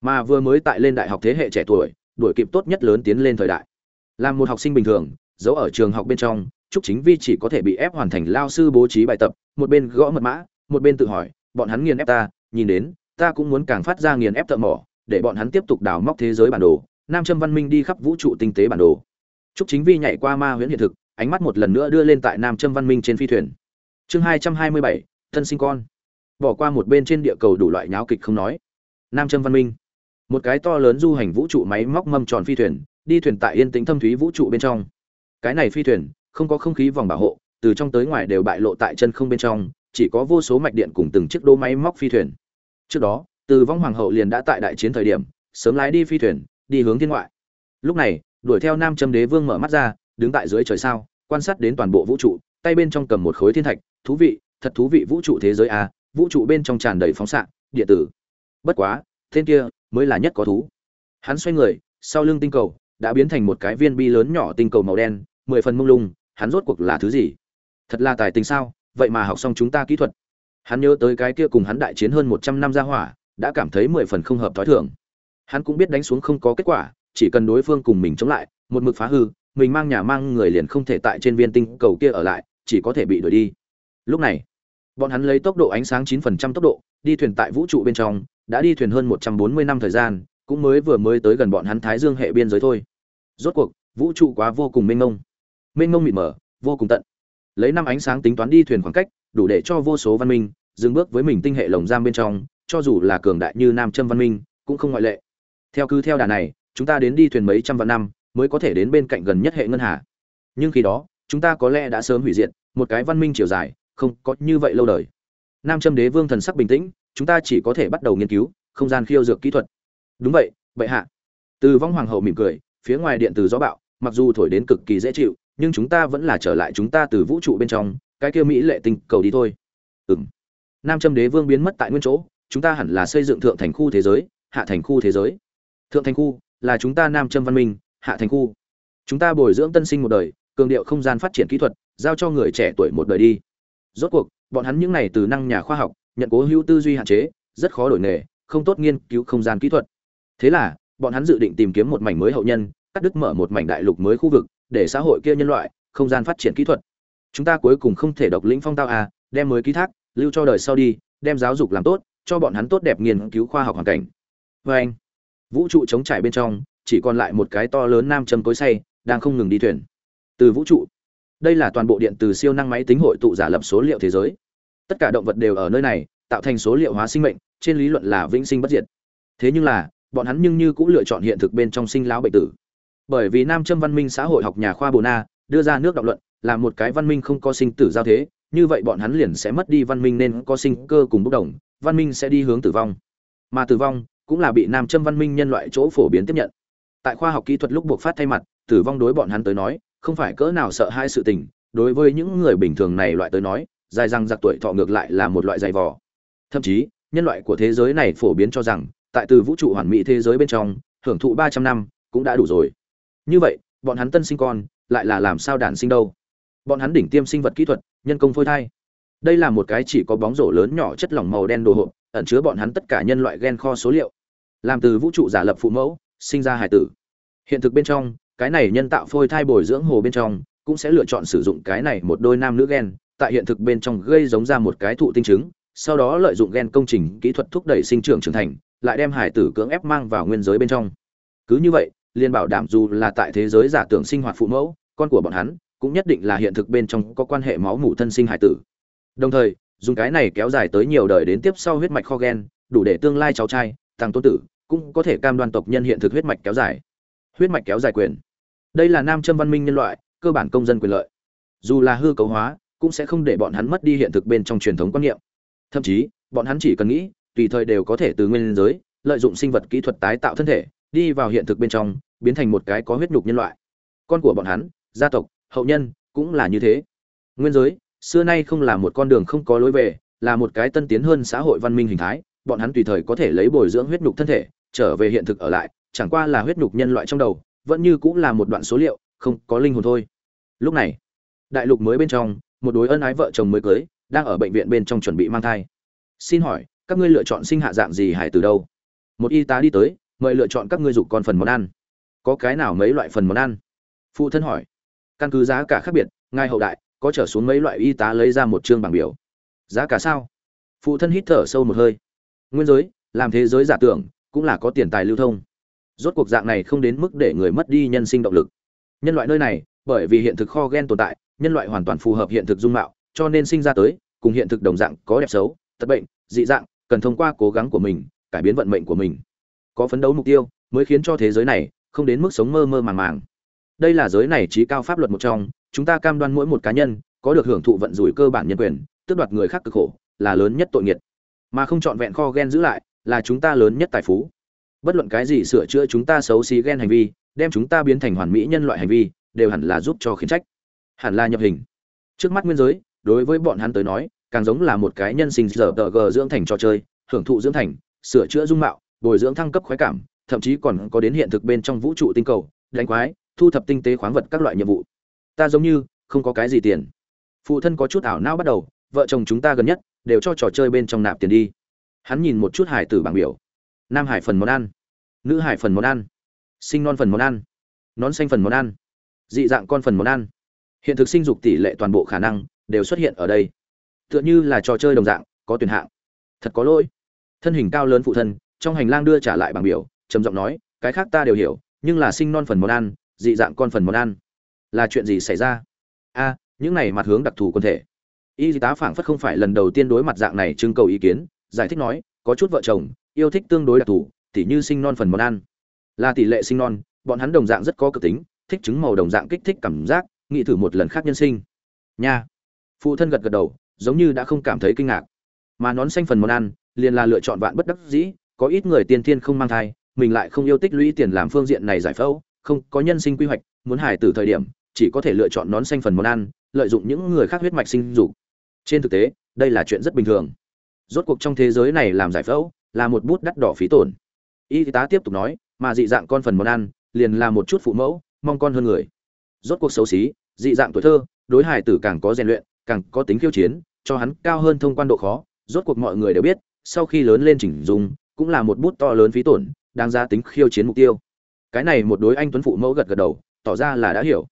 Mà vừa mới tại lên đại học thế hệ trẻ tuổi đuổi kịp tốt nhất lớn tiến lên thời đại làm một học sinh bình thường giấu ở trường học bên trong Trúc Chính Vi chỉ có thể bị ép hoàn thành lao sư bố trí bài tập, một bên gõ mật mã, một bên tự hỏi, bọn hắn nghiền ép ta, nhìn đến, ta cũng muốn càng phát ra nghiền ép thợ mỏ, để bọn hắn tiếp tục đào móc thế giới bản đồ, Nam Châm Văn Minh đi khắp vũ trụ tinh tế bản đồ. Trúc Chính Vi nhảy qua ma huyễn hiện thực, ánh mắt một lần nữa đưa lên tại Nam Châm Văn Minh trên phi thuyền. Chương hai hai mươi bảy, thân sinh con. Bỏ qua một bên trên địa cầu đủ loại nháo kịch không nói. Nam Châm Văn Minh, một cái to lớn du hành vũ trụ máy móc mâm tròn phi thuyền, đi thuyền tại yên tĩnh thâm thúy vũ trụ bên trong. Cái này phi thuyền, không có không khí vòng bảo hộ từ trong tới ngoài đều bại lộ tại chân không bên trong chỉ có vô số mạch điện cùng từng chiếc đô máy móc phi thuyền. Trước đó từ vong hoàng hậu liền đã tại đại chiến thời điểm sớm lái đi phi thuyền đi hướng thiên ngoại. Lúc này đuổi theo nam châm đế vương mở mắt ra đứng tại dưới trời sao quan sát đến toàn bộ vũ trụ tay bên trong cầm một khối thiên thạch thú vị thật thú vị vũ trụ thế giới a vũ trụ bên trong tràn đầy phóng xạ điện tử. Bất quá tên kia mới là nhất có thú. Hắn xoay người, sau lưng tinh cầu, đã biến thành một cái viên bi lớn nhỏ tinh cầu màu đen, mười phần mông lung, hắn rốt cuộc là thứ gì? Thật là tài tình sao? Vậy mà học xong chúng ta kỹ thuật. Hắn nhớ tới cái kia cùng hắn đại chiến hơn một trăm năm ra hỏa, đã cảm thấy mười phần không hợp thói thường. Hắn cũng biết đánh xuống không có kết quả, chỉ cần đối phương cùng mình chống lại, một mực phá hư, mình mang nhà mang người liền không thể tại trên viên tinh cầu kia ở lại, chỉ có thể bị đuổi đi. Lúc này, bọn hắn lấy tốc độ ánh sáng chín phần trăm tốc độ, đi thuyền tại vũ trụ bên trong đã đi thuyền hơn một trăm bốn mươi năm thời gian, cũng mới vừa mới tới gần bọn hắn thái dương hệ biên giới thôi. Rốt cuộc, vũ trụ quá vô cùng mênh mông. Mênh mông mịt mờ, vô cùng tận. Lấy năm ánh sáng tính toán đi thuyền khoảng cách, đủ để cho vô số văn minh dừng bước với mình tinh hệ lồng giam bên trong, cho dù là cường đại như nam châm văn minh, cũng không ngoại lệ. Theo cứ theo đà này, chúng ta đến đi thuyền mấy trăm vạn năm, mới có thể đến bên cạnh gần nhất hệ ngân hà. Nhưng khi đó, chúng ta có lẽ đã sớm hủy diệt một cái văn minh chiều dài, không có như vậy lâu đời. Nam châm đế vương thần sắc bình tĩnh chúng ta chỉ có thể bắt đầu nghiên cứu, không gian khiêu dược kỹ thuật. Đúng vậy vậy hạ. Từ vong hoàng hậu mỉm cười, phía ngoài điện từ gió bạo, mặc dù thổi đến cực kỳ dễ chịu, nhưng chúng ta vẫn là trở lại chúng ta từ vũ trụ bên trong, cái kia mỹ lệ tinh cầu đi thôi. Ừ m nam châm đế vương biến mất tại nguyên chỗ, chúng ta hẳn là xây dựng thượng thành khu thế giới, hạ thành khu thế giới. Thượng thành khu, là chúng ta nam châm văn minh, hạ thành khu. Chúng ta bồi dưỡng tân sinh một đời, cường điệu không gian phát triển kỹ thuật, giao cho người trẻ tuổi một đời đi. Rốt cuộc, bọn hắn những n à y từ năng nhà khoa học nhận cố hữu tư duy hạn chế, rất khó đổi nghề, không tốt nghiên cứu không gian kỹ thuật. Thế là, bọn hắn dự định tìm kiếm một mảnh mới hậu nhân, cắt đứt mở một mảnh đại lục mới khu vực, để xã hội kia nhân loại, không gian phát triển kỹ thuật. Chúng ta cuối cùng không thể độc lĩnh phong tao à đem mới ký thác, lưu cho đời sau đi, đem giáo dục làm tốt, cho bọn hắn tốt đẹp nghiên cứu khoa học hoàn cảnh. Vê anh, vũ trụ chống trải bên trong, chỉ còn lại một cái to lớn nam châm cối say, đang không ngừng đi thuyền. Từ vũ trụ, đây là toàn bộ điện từ siêu năng máy tính hội tụ giả lập số liệu thế giới tất cả động vật đều ở nơi này, tạo thành số liệu hóa sinh mệnh, trên lý luận là vĩnh sinh bất diệt. Thế nhưng là, bọn hắn nhưng như cũng lựa chọn hiện thực bên trong sinh lão bệnh tử. Bởi vì nam châm văn minh xã hội học nhà khoa bồ na đưa ra nước đạo luận, là một cái văn minh không có sinh tử giao thế, như vậy bọn hắn liền sẽ mất đi văn minh nên có sinh cơ cùng bốc đồng, văn minh sẽ đi hướng tử vong. Mà tử vong cũng là bị nam châm văn minh nhân loại chỗ phổ biến tiếp nhận. Tại khoa học kỹ thuật lúc buộc phát thay mặt, tử vong đối bọn hắn tới nói, không phải cỡ nào sợ hai sự tình, đối với những người bình thường này loại tới nói dài răng giặc tuổi thọ ngược lại là một loại dày vò. Thậm chí, nhân loại của thế giới này phổ biến cho rằng, tại từ vũ trụ hoàn mỹ thế giới bên trong, hưởng thụ ba trăm năm cũng đã đủ rồi. Như vậy, bọn hắn tân sinh con lại là làm sao đản sinh đâu? Bọn hắn đỉnh tiêm sinh vật kỹ thuật, nhân công phôi thai. Đây là một cái chỉ có bóng rổ lớn nhỏ chất lỏng màu đen đồ hộp, ẩn chứa bọn hắn tất cả nhân loại gen kho số liệu. Làm từ vũ trụ giả lập phụ mẫu, sinh ra hải tử. Hiện thực bên trong, cái này nhân tạo phôi thai bồi dưỡng hồ bên trong cũng sẽ lựa chọn sử dụng cái này một đôi nam nữ gen tại hiện thực bên trong gây giống ra một cái thụ tinh trứng sau đó lợi dụng gen công trình kỹ thuật thúc đẩy sinh trưởng trưởng thành, lại đem hải tử cưỡng ép mang vào nguyên giới bên trong. Cứ như vậy liên bảo đảm dù là tại thế giới giả tưởng sinh hoạt phụ mẫu, con của bọn hắn cũng nhất định là hiện thực bên trong có quan hệ máu mủ thân sinh hải tử. Đồng thời, dùng cái này kéo dài tới nhiều đời đến tiếp sau huyết mạch kho gen, đủ để tương lai cháu trai, tăng tôn tử, cũng có thể cam đoan tộc nhân hiện thực huyết mạch kéo dài. Huyết mạch kéo dài quyền. Đây là nam châm văn minh nhân loại, cơ bản công dân quyền lợi. Dù là hư cấu hóa cũng sẽ không để bọn hắn mất đi hiện thực bên trong truyền thống quan niệm. Thậm chí, bọn hắn chỉ cần nghĩ, tùy thời đều có thể từ nguyên giới, lợi dụng sinh vật kỹ thuật tái tạo thân thể, đi vào hiện thực bên trong, biến thành một cái có huyết nhục nhân loại. Con của bọn hắn, gia tộc, hậu nhân, cũng là như thế. Nguyên giới, xưa nay không là một con đường không có lối về, là một cái tân tiến hơn xã hội văn minh hình thái, bọn hắn tùy thời có thể lấy bồi dưỡng huyết nhục thân thể, trở về hiện thực ở lại, chẳng qua là huyết nhục nhân loại trong đầu, vẫn như cũng là một đoạn số liệu, không có linh hồn thôi. Lúc này, đại lục mới bên trong một đối ân ái vợ chồng mới cưới, đang ở bệnh viện bên trong chuẩn bị mang thai. Xin hỏi, các ngươi lựa chọn sinh hạ dạng gì hải từ đâu? Một y tá đi tới, mời lựa chọn các ngươi dục con phần món ăn. Có cái nào mấy loại phần món ăn? Phụ thân hỏi. Căn cứ giá cả khác biệt, ngài hậu đại, có trở xuống mấy loại y tá lấy ra một chương bảng biểu. Giá cả sao? Phụ thân hít thở sâu một hơi. Nguyên giới, làm thế giới giả tưởng, cũng là có tiền tài lưu thông. Rốt cuộc dạng này không đến mức để người mất đi nhân sinh động lực. Nhân loại nơi này, bởi vì hiện thực kho gen tồn tại nhân loại hoàn toàn phù hợp hiện thực dung mạo, cho nên sinh ra tới, cùng hiện thực đồng dạng có đẹp xấu, tật bệnh, dị dạng, cần thông qua cố gắng của mình, cải biến vận mệnh của mình. Có phấn đấu mục tiêu mới khiến cho thế giới này không đến mức sống mơ mơ màng màng. Đây là giới này trí cao pháp luật một trong, chúng ta cam đoan mỗi một cá nhân có được hưởng thụ vận rủi cơ bản nhân quyền, tước đoạt người khác cực khổ, là lớn nhất tội nghiệt. Mà không chọn vẹn kho gen giữ lại, là chúng ta lớn nhất tài phú. Bất luận cái gì sửa chữa chúng ta xấu xí gen hành vi, đem chúng ta biến thành hoàn mỹ nhân loại hành vi, đều hẳn là giúp cho khiến trách hẳn là nhập hình. Trước mắt nguyên giới, đối với bọn hắn tới nói, càng giống là một cái nhân sinh giờ tờ g dưỡng thành trò chơi, hưởng thụ dưỡng thành, sửa chữa dung mạo, bồi dưỡng thăng cấp khoái cảm, thậm chí còn có đến hiện thực bên trong vũ trụ tinh cầu, đánh quái, thu thập tinh tế khoáng vật các loại nhiệm vụ. Ta giống như không có cái gì tiền. Phụ thân có chút ảo não bắt đầu, vợ chồng chúng ta gần nhất đều cho trò chơi bên trong nạp tiền đi. Hắn nhìn một chút hải tử bảng biểu. Nam hải phần món ăn. Nữ hải phần món ăn. Sinh non phần món ăn. Nón xanh phần món ăn. Dị dạng con phần món ăn hiện thực sinh dục tỷ lệ toàn bộ khả năng đều xuất hiện ở đây. Tựa như là trò chơi đồng dạng, có tuyển hạng. Thật có lỗi. Thân hình cao lớn phụ thân, trong hành lang đưa trả lại bảng biểu, trầm giọng nói, cái khác ta đều hiểu, nhưng là sinh non phần món ăn, dị dạng con phần món ăn. Là chuyện gì xảy ra? A, những này mặt hướng đặc thù quân thể. Y tá phảng phất không phải lần đầu tiên đối mặt dạng này trưng cầu ý kiến, giải thích nói, có chút vợ chồng, yêu thích tương đối đặc thù, tỉ như sinh non phần món ăn. Là tỷ lệ sinh non, bọn hắn đồng dạng rất có cực tính, thích trứng màu đồng dạng kích thích cảm giác nghĩ thử một lần khác nhân sinh. Nha. Phụ thân gật gật đầu, giống như đã không cảm thấy kinh ngạc. Mà nón xanh phần món ăn, liền là lựa chọn vạn bất đắc dĩ, có ít người tiên thiên không mang thai, mình lại không yêu tích lũy tiền làm phương diện này giải phẫu, không có nhân sinh quy hoạch, muốn hài từ thời điểm, chỉ có thể lựa chọn nón xanh phần món ăn, lợi dụng những người khác huyết mạch sinh dục. Trên thực tế, đây là chuyện rất bình thường. Rốt cuộc trong thế giới này làm giải phẫu, là một bút đắt đỏ phí tổn. Y tá tiếp tục nói, mà dị dạng con phần món ăn, liền là một chút phụ mẫu, mong con hơn người rốt cuộc xấu xí, dị dạng tuổi thơ, đối hài tử càng có rèn luyện, càng có tính khiêu chiến, cho hắn cao hơn thông quan độ khó, rốt cuộc mọi người đều biết, sau khi lớn lên chỉnh dung, cũng là một bút to lớn phí tổn đang ra tính khiêu chiến mục tiêu. Cái này một đối anh tuấn phụ mẫu gật gật đầu, tỏ ra là đã hiểu.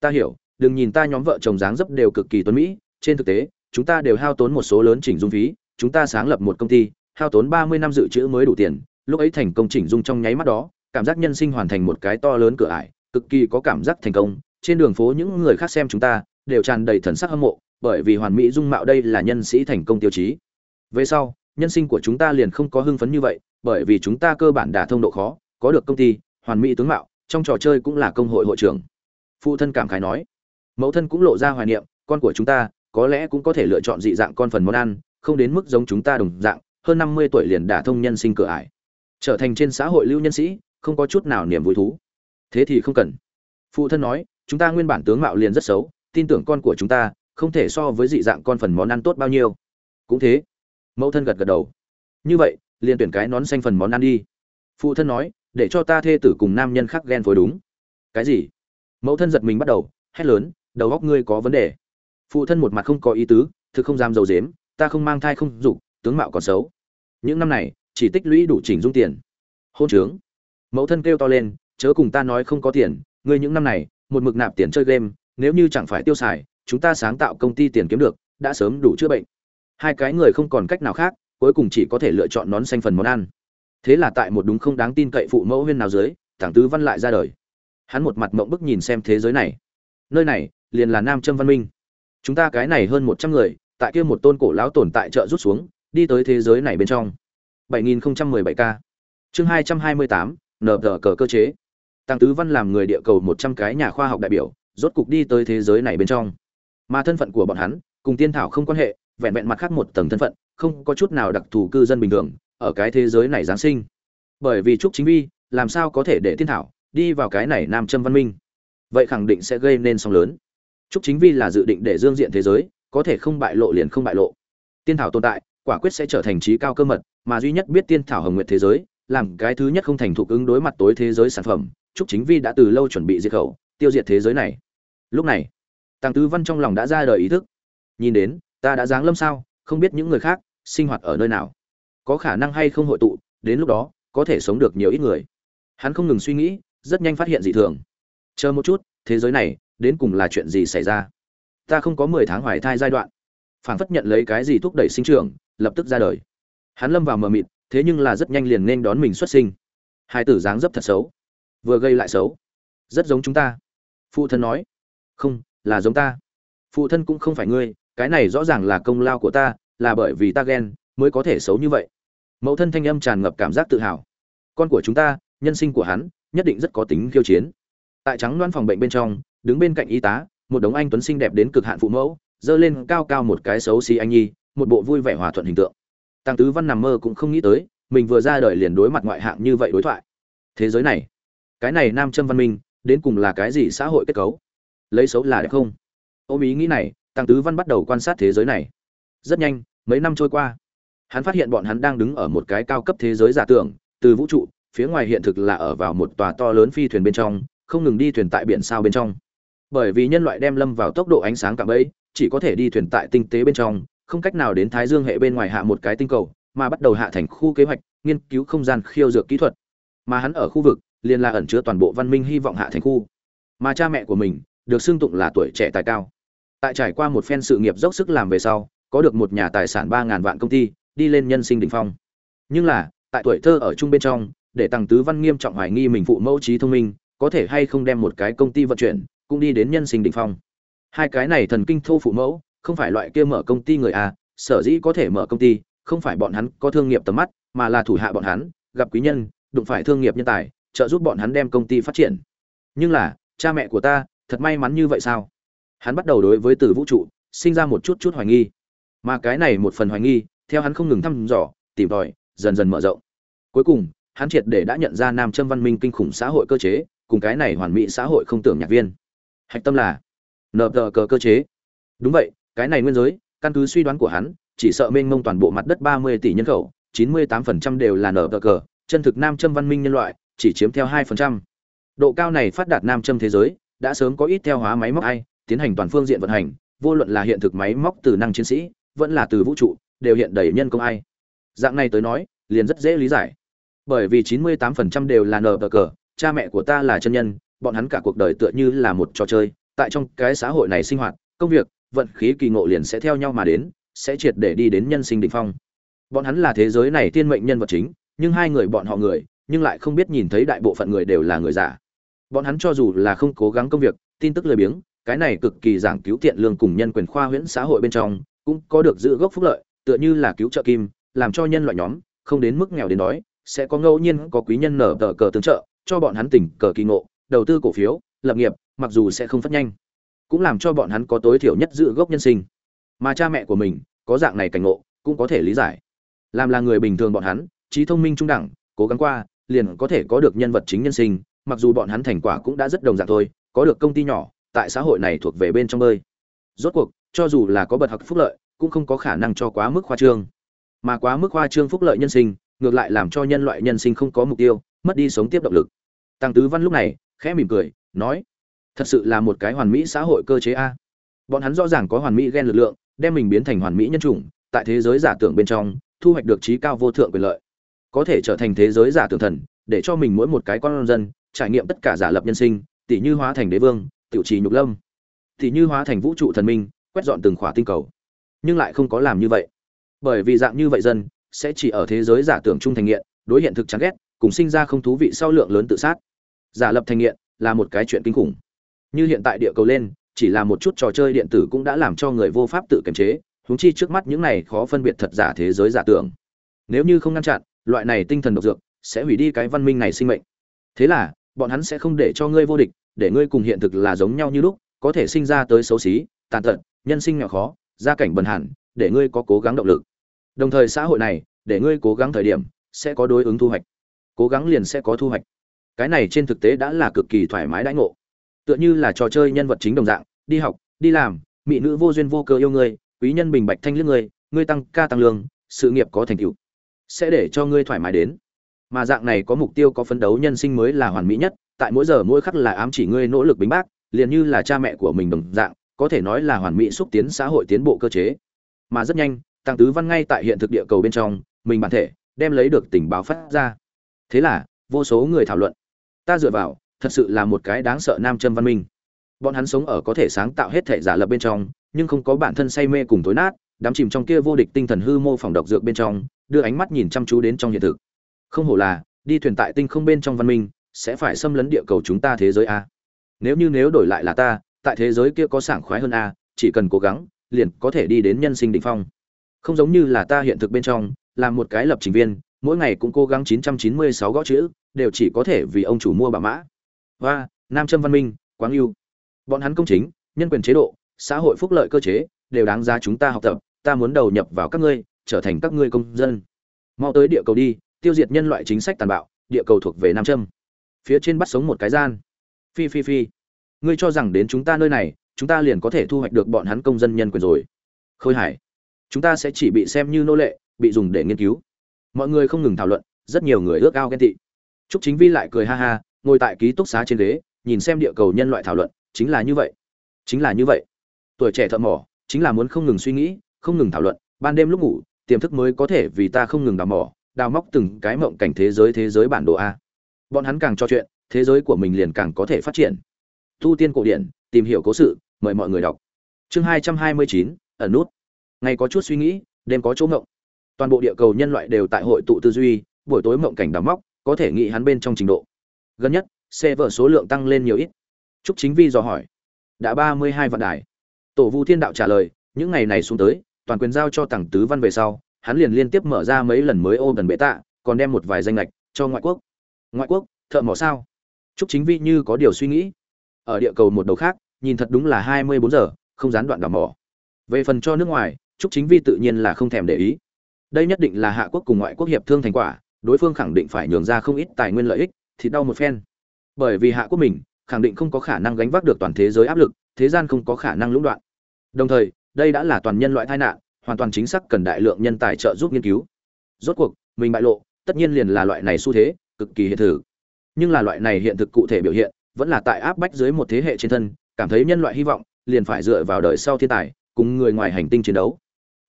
Ta hiểu, đừng nhìn ta nhóm vợ chồng dáng dấp đều cực kỳ tuấn mỹ, trên thực tế, chúng ta đều hao tốn một số lớn chỉnh dung phí, chúng ta sáng lập một công ty, hao tốn ba mươi năm dự trữ mới đủ tiền, lúc ấy thành công chỉnh dung trong nháy mắt đó, cảm giác nhân sinh hoàn thành một cái to lớn cửa ải, cực kỳ có cảm giác thành công trên đường phố những người khác xem chúng ta đều tràn đầy thần sắc hâm mộ, bởi vì hoàn mỹ dung mạo đây là nhân sĩ thành công tiêu chí. Về sau, nhân sinh của chúng ta liền không có hưng phấn như vậy, bởi vì chúng ta cơ bản đả thông độ khó, có được công ty, hoàn mỹ tướng mạo, trong trò chơi cũng là công hội hội trưởng. Phụ thân cảm khái nói. Mẫu thân cũng lộ ra hoài niệm, con của chúng ta có lẽ cũng có thể lựa chọn dị dạng con phần món ăn, không đến mức giống chúng ta đồng dạng, hơn năm mươi tuổi liền đả thông nhân sinh cửa ải. Trở thành trên xã hội lưu nhân sĩ, không có chút nào niềm vui thú. Thế thì không cần. Phụ thân nói chúng ta nguyên bản tướng mạo liền rất xấu, tin tưởng con của chúng ta, không thể so với dị dạng con phần món ăn tốt bao nhiêu. Cũng thế, mẫu thân gật gật đầu. Như vậy, liền tuyển cái nón xanh phần món ăn đi. Phụ thân nói, để cho ta thê tử cùng nam nhân khác ghen phối đúng. Cái gì? Mẫu thân giật mình bắt đầu, hét lớn, đầu góc ngươi có vấn đề. Phụ thân một mặt không có ý tứ, thực không dám dầu dếm, ta không mang thai không dục, tướng mạo còn xấu. Những năm này, chỉ tích lũy đủ chỉnh dung tiền. Hôn trướng. Mẫu thân kêu to lên, chớ cùng ta nói không có tiền, ngươi những năm này một mực nạp tiền chơi game nếu như chẳng phải tiêu xài chúng ta sáng tạo công ty tiền kiếm được đã sớm đủ chữa bệnh. Hai cái người không còn cách nào khác cuối cùng chỉ có thể lựa chọn nón xanh phần món ăn. Thế là tại một đúng không đáng tin cậy phụ mẫu huyên nào dưới thẳng tứ văn lại ra đời. Hắn một mặt mộng bức nhìn xem thế giới này. Nơi này liền là nam trâm văn minh. Chúng ta cái này hơn một trăm người tại kia một tôn cổ lão tồn tại chợ rút xuống đi tới thế giới này bên trong. 7017 k. Chương 228, nở tờ cờ cơ chế tăng tứ văn làm người địa cầu một trăm cái nhà khoa học đại biểu, rốt cục đi tới thế giới này bên trong. Mà thân phận của bọn hắn, cùng tiên thảo không quan hệ, vẹn vẹn mặt khác một tầng thân phận, không có chút nào đặc thù cư dân bình thường, ở cái thế giới này giáng sinh. Bởi vì trúc chính vi, làm sao có thể để tiên thảo đi vào cái này nam châm văn minh? Vậy khẳng định sẽ gây nên sóng lớn. Trúc chính vi là dự định để dương diện thế giới, có thể không bại lộ liền không bại lộ. Tiên thảo tồn tại, quả quyết sẽ trở thành trí cao cơ mật, mà duy nhất biết tiên thảo hồng nguyệt thế giới, làm cái thứ nhất không thành thục ứng đối mặt tối thế giới sản phẩm trúc chính vi đã từ lâu chuẩn bị diệt khẩu, tiêu diệt thế giới này. Lúc này tăng tứ văn trong lòng đã ra đời ý thức. Nhìn đến, ta đã giáng lâm sao, không biết những người khác sinh hoạt ở nơi nào. Có khả năng hay không hội tụ, đến lúc đó, có thể sống được nhiều ít người. Hắn không ngừng suy nghĩ, rất nhanh phát hiện dị thường. Chờ một chút, thế giới này, đến cùng là chuyện gì xảy ra? Ta không có mười tháng hoài thai giai đoạn. Phảng phất nhận lấy cái gì thúc đẩy sinh trưởng, lập tức ra đời. Hắn lâm vào mờ mịt, thế nhưng là rất nhanh liền nên đón mình xuất sinh. Hai tử dáng dấp thật xấu vừa gây lại xấu. Rất giống chúng ta. Phụ thân nói. Không, là giống ta. Phụ thân cũng không phải ngươi, cái này rõ ràng là công lao của ta, là bởi vì ta ghen, mới có thể xấu như vậy. Mẫu thân thanh âm tràn ngập cảm giác tự hào. Con của chúng ta, nhân sinh của hắn, nhất định rất có tính khiêu chiến. Tại trắng loan phòng bệnh bên trong, đứng bên cạnh y tá, một đống anh tuấn xinh đẹp đến cực hạn phụ mẫu dơ lên cao cao một cái xấu xí anh nhi, một bộ vui vẻ hòa thuận hình tượng. Tăng tứ văn nằm mơ cũng không nghĩ tới, mình vừa ra đời liền đối mặt ngoại hạng như vậy đối thoại. Thế giới này cái này nam châm văn minh, đến cùng là cái gì xã hội kết cấu? Lấy xấu là đẹp không? Ôm ý nghĩ này, tăng tứ văn bắt đầu quan sát thế giới này. Rất nhanh, mấy năm trôi qua, hắn phát hiện bọn hắn đang đứng ở một cái cao cấp thế giới giả tưởng, từ vũ trụ, phía ngoài hiện thực là ở vào một tòa to lớn phi thuyền bên trong, không ngừng đi thuyền tại biển sao bên trong. Bởi vì nhân loại đem lâm vào tốc độ ánh sáng cạm ấy chỉ có thể đi thuyền tại tinh tế bên trong, không cách nào đến thái dương hệ bên ngoài hạ một cái tinh cầu, mà bắt đầu hạ thành khu kế hoạch, nghiên cứu không gian khiêu dược kỹ thuật. Mà hắn ở khu vực liền là ẩn chứa toàn bộ văn minh hy vọng hạ thành khu. Mà cha mẹ của mình được xưng tụng là tuổi trẻ tài cao. Tại trải qua một phen sự nghiệp dốc sức làm về sau, có được một nhà tài sản ba ngàn vạn công ty, đi lên nhân sinh đỉnh phong. Nhưng là, tại tuổi thơ ở chung bên trong, để tăng tứ văn nghiêm trọng hoài nghi mình phụ mẫu trí thông minh, có thể hay không đem một cái công ty vận chuyển, cũng đi đến nhân sinh đỉnh phong. Hai cái này thần kinh thô phụ mẫu, không phải loại kia mở công ty người a sở dĩ có thể mở công ty, không phải bọn hắn có thương nghiệp tầm mắt, mà là thủ hạ bọn hắn, gặp quý nhân, đụng phải thương nghiệp nhân tài trợ giúp bọn hắn đem công ty phát triển. Nhưng là, cha mẹ của ta, thật may mắn như vậy sao? Hắn bắt đầu đối với từ vũ trụ, sinh ra một chút chút hoài nghi. Mà cái này một phần hoài nghi, theo hắn không ngừng thăm dò, tìm tòi, dần dần mở rộng. Cuối cùng, hắn triệt để đã nhận ra nam châm văn minh kinh khủng xã hội cơ chế, cùng cái này hoàn mỹ xã hội không tưởng nhạc viên. Hạch tâm là, nợ tờ cờ cơ chế. Đúng vậy, cái này nguyên giới, căn cứ suy đoán của hắn, chỉ sợ mênh mông toàn bộ mặt đất ba mươi tỷ nhân khẩu, chín mươi tám phần trăm đều là nợ tờ cờ. Chân thực nam châm văn minh nhân loại chỉ chiếm theo 2% độ cao này phát đạt nam châm thế giới, đã sớm có ít theo hóa máy móc ai, tiến hành toàn phương diện vận hành, vô luận là hiện thực máy móc từ năng chiến sĩ, vẫn là từ vũ trụ, đều hiện đầy nhân công ai. Dạng này tới nói, liền rất dễ lý giải. Bởi vì chín mươi tám phần trăm đều là nờ cờ, cha mẹ của ta là chân nhân, bọn hắn cả cuộc đời tựa như là một trò chơi, tại trong cái xã hội này sinh hoạt, công việc, vận khí kỳ ngộ liền sẽ theo nhau mà đến, sẽ triệt để đi đến nhân sinh đỉnh phong. Bọn hắn là thế giới này tiên mệnh nhân vật chính, nhưng hai người bọn họ người nhưng lại không biết nhìn thấy đại bộ phận người đều là người giả bọn hắn cho dù là không cố gắng công việc, tin tức lười biếng, cái này cực kỳ giảng cứu tiện lương cùng nhân quyền khoa huyễn xã hội bên trong, cũng có được giữ gốc phúc lợi, tựa như là cứu trợ kim, làm cho nhân loại nhóm, không đến mức nghèo đến đói, sẽ có ngẫu nhiên có quý nhân nở tờ cờ tương trợ, cho bọn hắn tỉnh cờ kỳ ngộ, đầu tư cổ phiếu, lập nghiệp, mặc dù sẽ không phát nhanh. Cũng làm cho bọn hắn có tối thiểu nhất giữ gốc nhân sinh. Mà cha mẹ của mình, có dạng này cảnh ngộ, cũng có thể lý giải. Làm là người bình thường bọn hắn, trí thông minh trung đẳng, cố gắng qua liền có thể có được nhân vật chính nhân sinh, mặc dù bọn hắn thành quả cũng đã rất đồng dạng thôi, có được công ty nhỏ, tại xã hội này thuộc về bên trong bơi. Rốt cuộc, cho dù là có bật học phúc lợi, cũng không có khả năng cho quá mức khoa trương. Mà quá mức khoa trương phúc lợi nhân sinh, ngược lại làm cho nhân loại nhân sinh không có mục tiêu, mất đi sống tiếp động lực. Tăng tứ văn lúc này, khẽ mỉm cười, nói, thật sự là một cái hoàn mỹ xã hội cơ chế a. Bọn hắn rõ ràng có hoàn mỹ ghen lực lượng, đem mình biến thành hoàn mỹ nhân chủng, tại thế giới giả tưởng bên trong, thu hoạch được trí cao vô thượng quyền lợi có thể trở thành thế giới giả tưởng thần, để cho mình mỗi một cái con dân trải nghiệm tất cả giả lập nhân sinh tỷ như hóa thành đế vương, tiểu trì nhục lâm tỷ như hóa thành vũ trụ thần minh, quét dọn từng khỏa tinh cầu. Nhưng lại không có làm như vậy. Bởi vì dạng như vậy dân sẽ chỉ ở thế giới giả tưởng trung thành nghiện, đối hiện thực chán ghét, cùng sinh ra không thú vị sau lượng lớn tự sát. Giả lập thành nghiện là một cái chuyện kinh khủng. Như hiện tại địa cầu lên, chỉ là một chút trò chơi điện tử cũng đã làm cho người vô pháp tự kiềm chế, huống chi trước mắt những này khó phân biệt thật giả thế giới giả tưởng. Nếu như không ngăn chặn loại này tinh thần độc dược sẽ hủy đi cái văn minh này sinh mệnh. Thế là, bọn hắn sẽ không để cho ngươi vô địch, để ngươi cùng hiện thực là giống nhau như lúc, có thể sinh ra tới xấu xí, tàn tật, nhân sinh nghèo khó, gia cảnh bần hẳn, để ngươi có cố gắng động lực. Đồng thời xã hội này, để ngươi cố gắng thời điểm, sẽ có đối ứng thu hoạch. Cố gắng liền sẽ có thu hoạch. Cái này trên thực tế đã là cực kỳ thoải mái đãi ngộ. Tựa như là trò chơi nhân vật chính đồng dạng, đi học, đi làm, mỹ nữ vô duyên vô cớ yêu ngươi, quý nhân bình bạch thanh liếc ngươi ngươi tăng ca tăng lương, sự nghiệp có thành tựu sẽ để cho ngươi thoải mái đến. Mà dạng này có mục tiêu có phấn đấu nhân sinh mới là hoàn mỹ nhất, tại mỗi giờ mỗi khắc là ám chỉ ngươi nỗ lực bính bác, liền như là cha mẹ của mình đồng dạng, có thể nói là hoàn mỹ xúc tiến xã hội tiến bộ cơ chế. Mà rất nhanh tăng tứ văn ngay tại hiện thực địa cầu bên trong, mình bản thể, đem lấy được tình báo phát ra. Thế là, vô số người thảo luận. Ta dựa vào, thật sự là một cái đáng sợ nam châm văn minh. Bọn hắn sống ở có thể sáng tạo hết thể giả lập bên trong, nhưng không có bản thân say mê cùng tối nát đắm chìm trong kia vô địch tinh thần hư mô phỏng độc dược bên trong, đưa ánh mắt nhìn chăm chú đến trong hiện thực. Không hổ là, đi thuyền tại tinh không bên trong văn minh, sẽ phải xâm lấn địa cầu chúng ta thế giới a. Nếu như nếu đổi lại là ta, tại thế giới kia có sảng khoái hơn a, chỉ cần cố gắng, liền có thể đi đến nhân sinh đỉnh phong. Không giống như là ta hiện thực bên trong làm một cái lập trình viên, mỗi ngày cũng cố gắng 996 gõ chữ, đều chỉ có thể vì ông chủ mua bà mã. Và nam châm văn minh quáng Ưu. bọn hắn công chính, nhân quyền chế độ, xã hội phúc lợi cơ chế, đều đáng giá chúng ta học tập ta muốn đầu nhập vào các ngươi trở thành các ngươi công dân. Mau tới địa cầu đi tiêu diệt nhân loại chính sách tàn bạo địa cầu thuộc về nam châm. Phía trên bắt sống một cái gian. Phi phi phi. Ngươi cho rằng đến chúng ta nơi này chúng ta liền có thể thu hoạch được bọn hắn công dân nhân quyền rồi. Khôi hải. Chúng ta sẽ chỉ bị xem như nô lệ bị dùng để nghiên cứu. Mọi người không ngừng thảo luận rất nhiều người ước ao ghen tị. Trúc Chính Vi lại cười ha ha, ngồi tại ký túc xá trên ghế, nhìn xem địa cầu nhân loại thảo luận, chính là như vậy. Chính là như vậy. Tuổi trẻ thợ mỏ, chính là muốn không ngừng suy nghĩ, không ngừng thảo luận, ban đêm lúc ngủ, tiềm thức mới có thể vì ta không ngừng đào mỏ, đào móc từng cái mộng cảnh thế giới thế giới bản đồ a. Bọn hắn càng trò chuyện, thế giới của mình liền càng có thể phát triển. Tu tiên cổ điển, tìm hiểu cố sự, mời mọi người đọc. Chương hai trăm hai mươi chín, ẩn nút. Ngày có chút suy nghĩ, đêm có chỗ ngộng. Toàn bộ địa cầu nhân loại đều tại hội tụ tư duy, buổi tối mộng cảnh đào móc, có thể nghĩ hắn bên trong trình độ gần nhất xe vở số lượng tăng lên nhiều ít trúc chính vi dò hỏi đã ba mươi hai vạn đài tổ vu thiên đạo trả lời những ngày này xuống tới toàn quyền giao cho tặng tứ văn về sau, hắn liền liên tiếp mở ra mấy lần mới ô gần bệ tạ, còn đem một vài danh lệch cho ngoại quốc. Ngoại quốc, thợ mỏ sao? Trúc chính vi như có điều suy nghĩ. Ở địa cầu một đầu khác, nhìn thật đúng là hai mươi bốn giờ, không gián đoạn đào mỏ. Về phần cho nước ngoài, trúc chính vi tự nhiên là không thèm để ý. Đây nhất định là hạ quốc cùng ngoại quốc hiệp thương thành quả, đối phương khẳng định phải nhường ra không ít tài nguyên lợi ích, thì đau một phen. Bởi vì hạ quốc mình, khẳng định không có khả năng gánh vác được toàn thế giới áp lực, thế gian không có khả năng lũng đoạn. Đồng thời đây đã là toàn nhân loại tai nạn hoàn toàn chính xác cần đại lượng nhân tài trợ giúp nghiên cứu. Rốt cuộc mình bại lộ tất nhiên liền là loại này xu thế cực kỳ hiện thực. Nhưng là loại này hiện thực cụ thể biểu hiện vẫn là tại áp bách dưới một thế hệ trên thân cảm thấy nhân loại hy vọng liền phải dựa vào đời sau thiên tài cùng người ngoài hành tinh chiến đấu.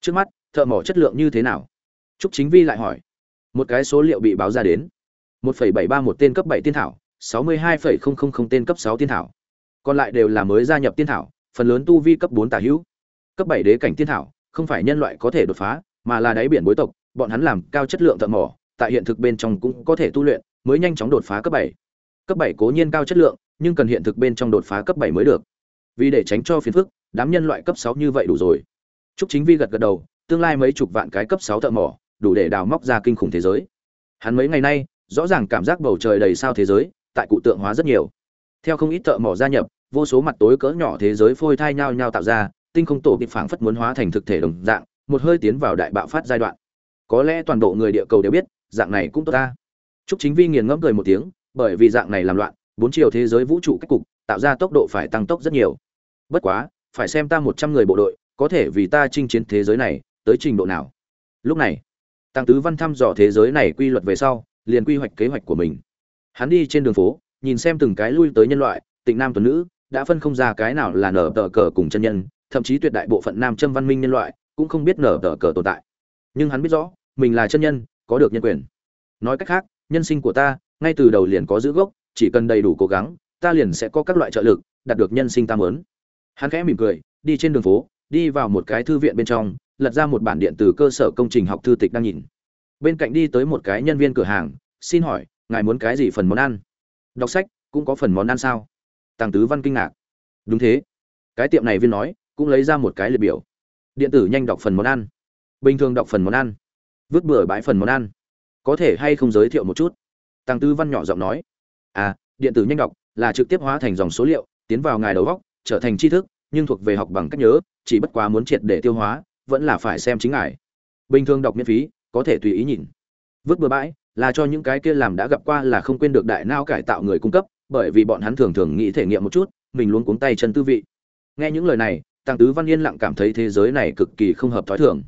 Trước mắt thợ mỏ chất lượng như thế nào? Trúc chính vi lại hỏi. Một cái số liệu bị báo ra đến. 1,73 một tên cấp 7 tiên thảo 62,000 tên cấp 6 tiên thảo. Còn lại đều là mới gia nhập tiên thảo phần lớn tu vi cấp 4 tả hữu cấp 7 đế cảnh tiên thảo không phải nhân loại có thể đột phá mà là đáy biển bối tộc bọn hắn làm cao chất lượng thợ mỏ tại hiện thực bên trong cũng có thể tu luyện mới nhanh chóng đột phá cấp 7. cấp 7 cố nhiên cao chất lượng nhưng cần hiện thực bên trong đột phá cấp 7 mới được vì để tránh cho phiền phức đám nhân loại cấp 6 như vậy đủ rồi Trúc Chính Vi gật gật đầu, tương lai mấy chục vạn cái cấp 6 thợ mỏ, đủ để đào móc ra kinh khủng thế giới. Hắn mấy ngày nay, rõ ràng cảm giác bầu trời đầy sao thế giới, tại cụ tượng hóa rất nhiều. Theo không ít thợ mỏ gia nhập, vô số mặt tối cỡ nhỏ thế giới phôi thai nhau nhau tạo ra, tinh không tổ kịp phảng phất muốn hóa thành thực thể đồng dạng, một hơi tiến vào đại bạo phát giai đoạn. Có lẽ toàn bộ người địa cầu đều biết, dạng này cũng tốt ta. Trúc Chính Vi nghiền ngẫm cười một tiếng, bởi vì dạng này làm loạn, bốn chiều thế giới vũ trụ cách cục, tạo ra tốc độ phải tăng tốc rất nhiều. Bất quá, phải xem ta 100 người bộ đội, có thể vì ta chinh chiến thế giới này tới trình độ nào lúc này tăng tứ văn thăm dò thế giới này quy luật về sau liền quy hoạch kế hoạch của mình hắn đi trên đường phố nhìn xem từng cái lui tới nhân loại tịnh nam tuần nữ đã phân không ra cái nào là nở tờ cờ cùng chân nhân thậm chí tuyệt đại bộ phận nam châm văn minh nhân loại cũng không biết nở tờ cờ tồn tại. Nhưng hắn biết rõ, mình là chân nhân, có được nhân quyền. Nói cách khác, nhân sinh của ta, ngay từ đầu liền có giữ gốc, chỉ cần đầy đủ cố gắng, ta liền sẽ có các loại trợ lực, đạt được nhân sinh ta mớn hắn khẽ mỉm cười, đi trên đường phố, đi vào một cái thư viện bên trong, lật ra một bản điện từ cơ sở công trình học thư tịch đang nhìn. Bên cạnh đi tới một cái nhân viên cửa hàng, xin hỏi, ngài muốn cái gì phần món ăn? Đọc sách, cũng có phần món ăn sao? Tàng tứ văn kinh ngạc. Đúng thế. Cái tiệm này viên nói cũng lấy ra một cái liệt biểu. Điện tử nhanh đọc phần món ăn. Bình thường đọc phần món ăn. Vứt bừa bãi phần món ăn. Có thể hay không giới thiệu một chút? Tăng tư văn nhỏ giọng nói. À điện tử nhanh đọc là trực tiếp hóa thành dòng số liệu, tiến vào ngài đầu góc, trở thành tri thức, nhưng thuộc về học bằng cách nhớ, chỉ bất quá muốn triệt để tiêu hóa, vẫn là phải xem chính ngài. Bình thường đọc miễn phí, có thể tùy ý nhìn. Vứt bừa bãi là cho những cái kia làm đã gặp qua là không quên được đại nao cải tạo người cung cấp, bởi vì bọn hắn thường thường nghĩ thể nghiệm một chút, mình luôn cuống tay chân tư vị. Nghe những lời này tăng tứ văn yên lặng cảm thấy thế giới này cực kỳ không hợp thói thường.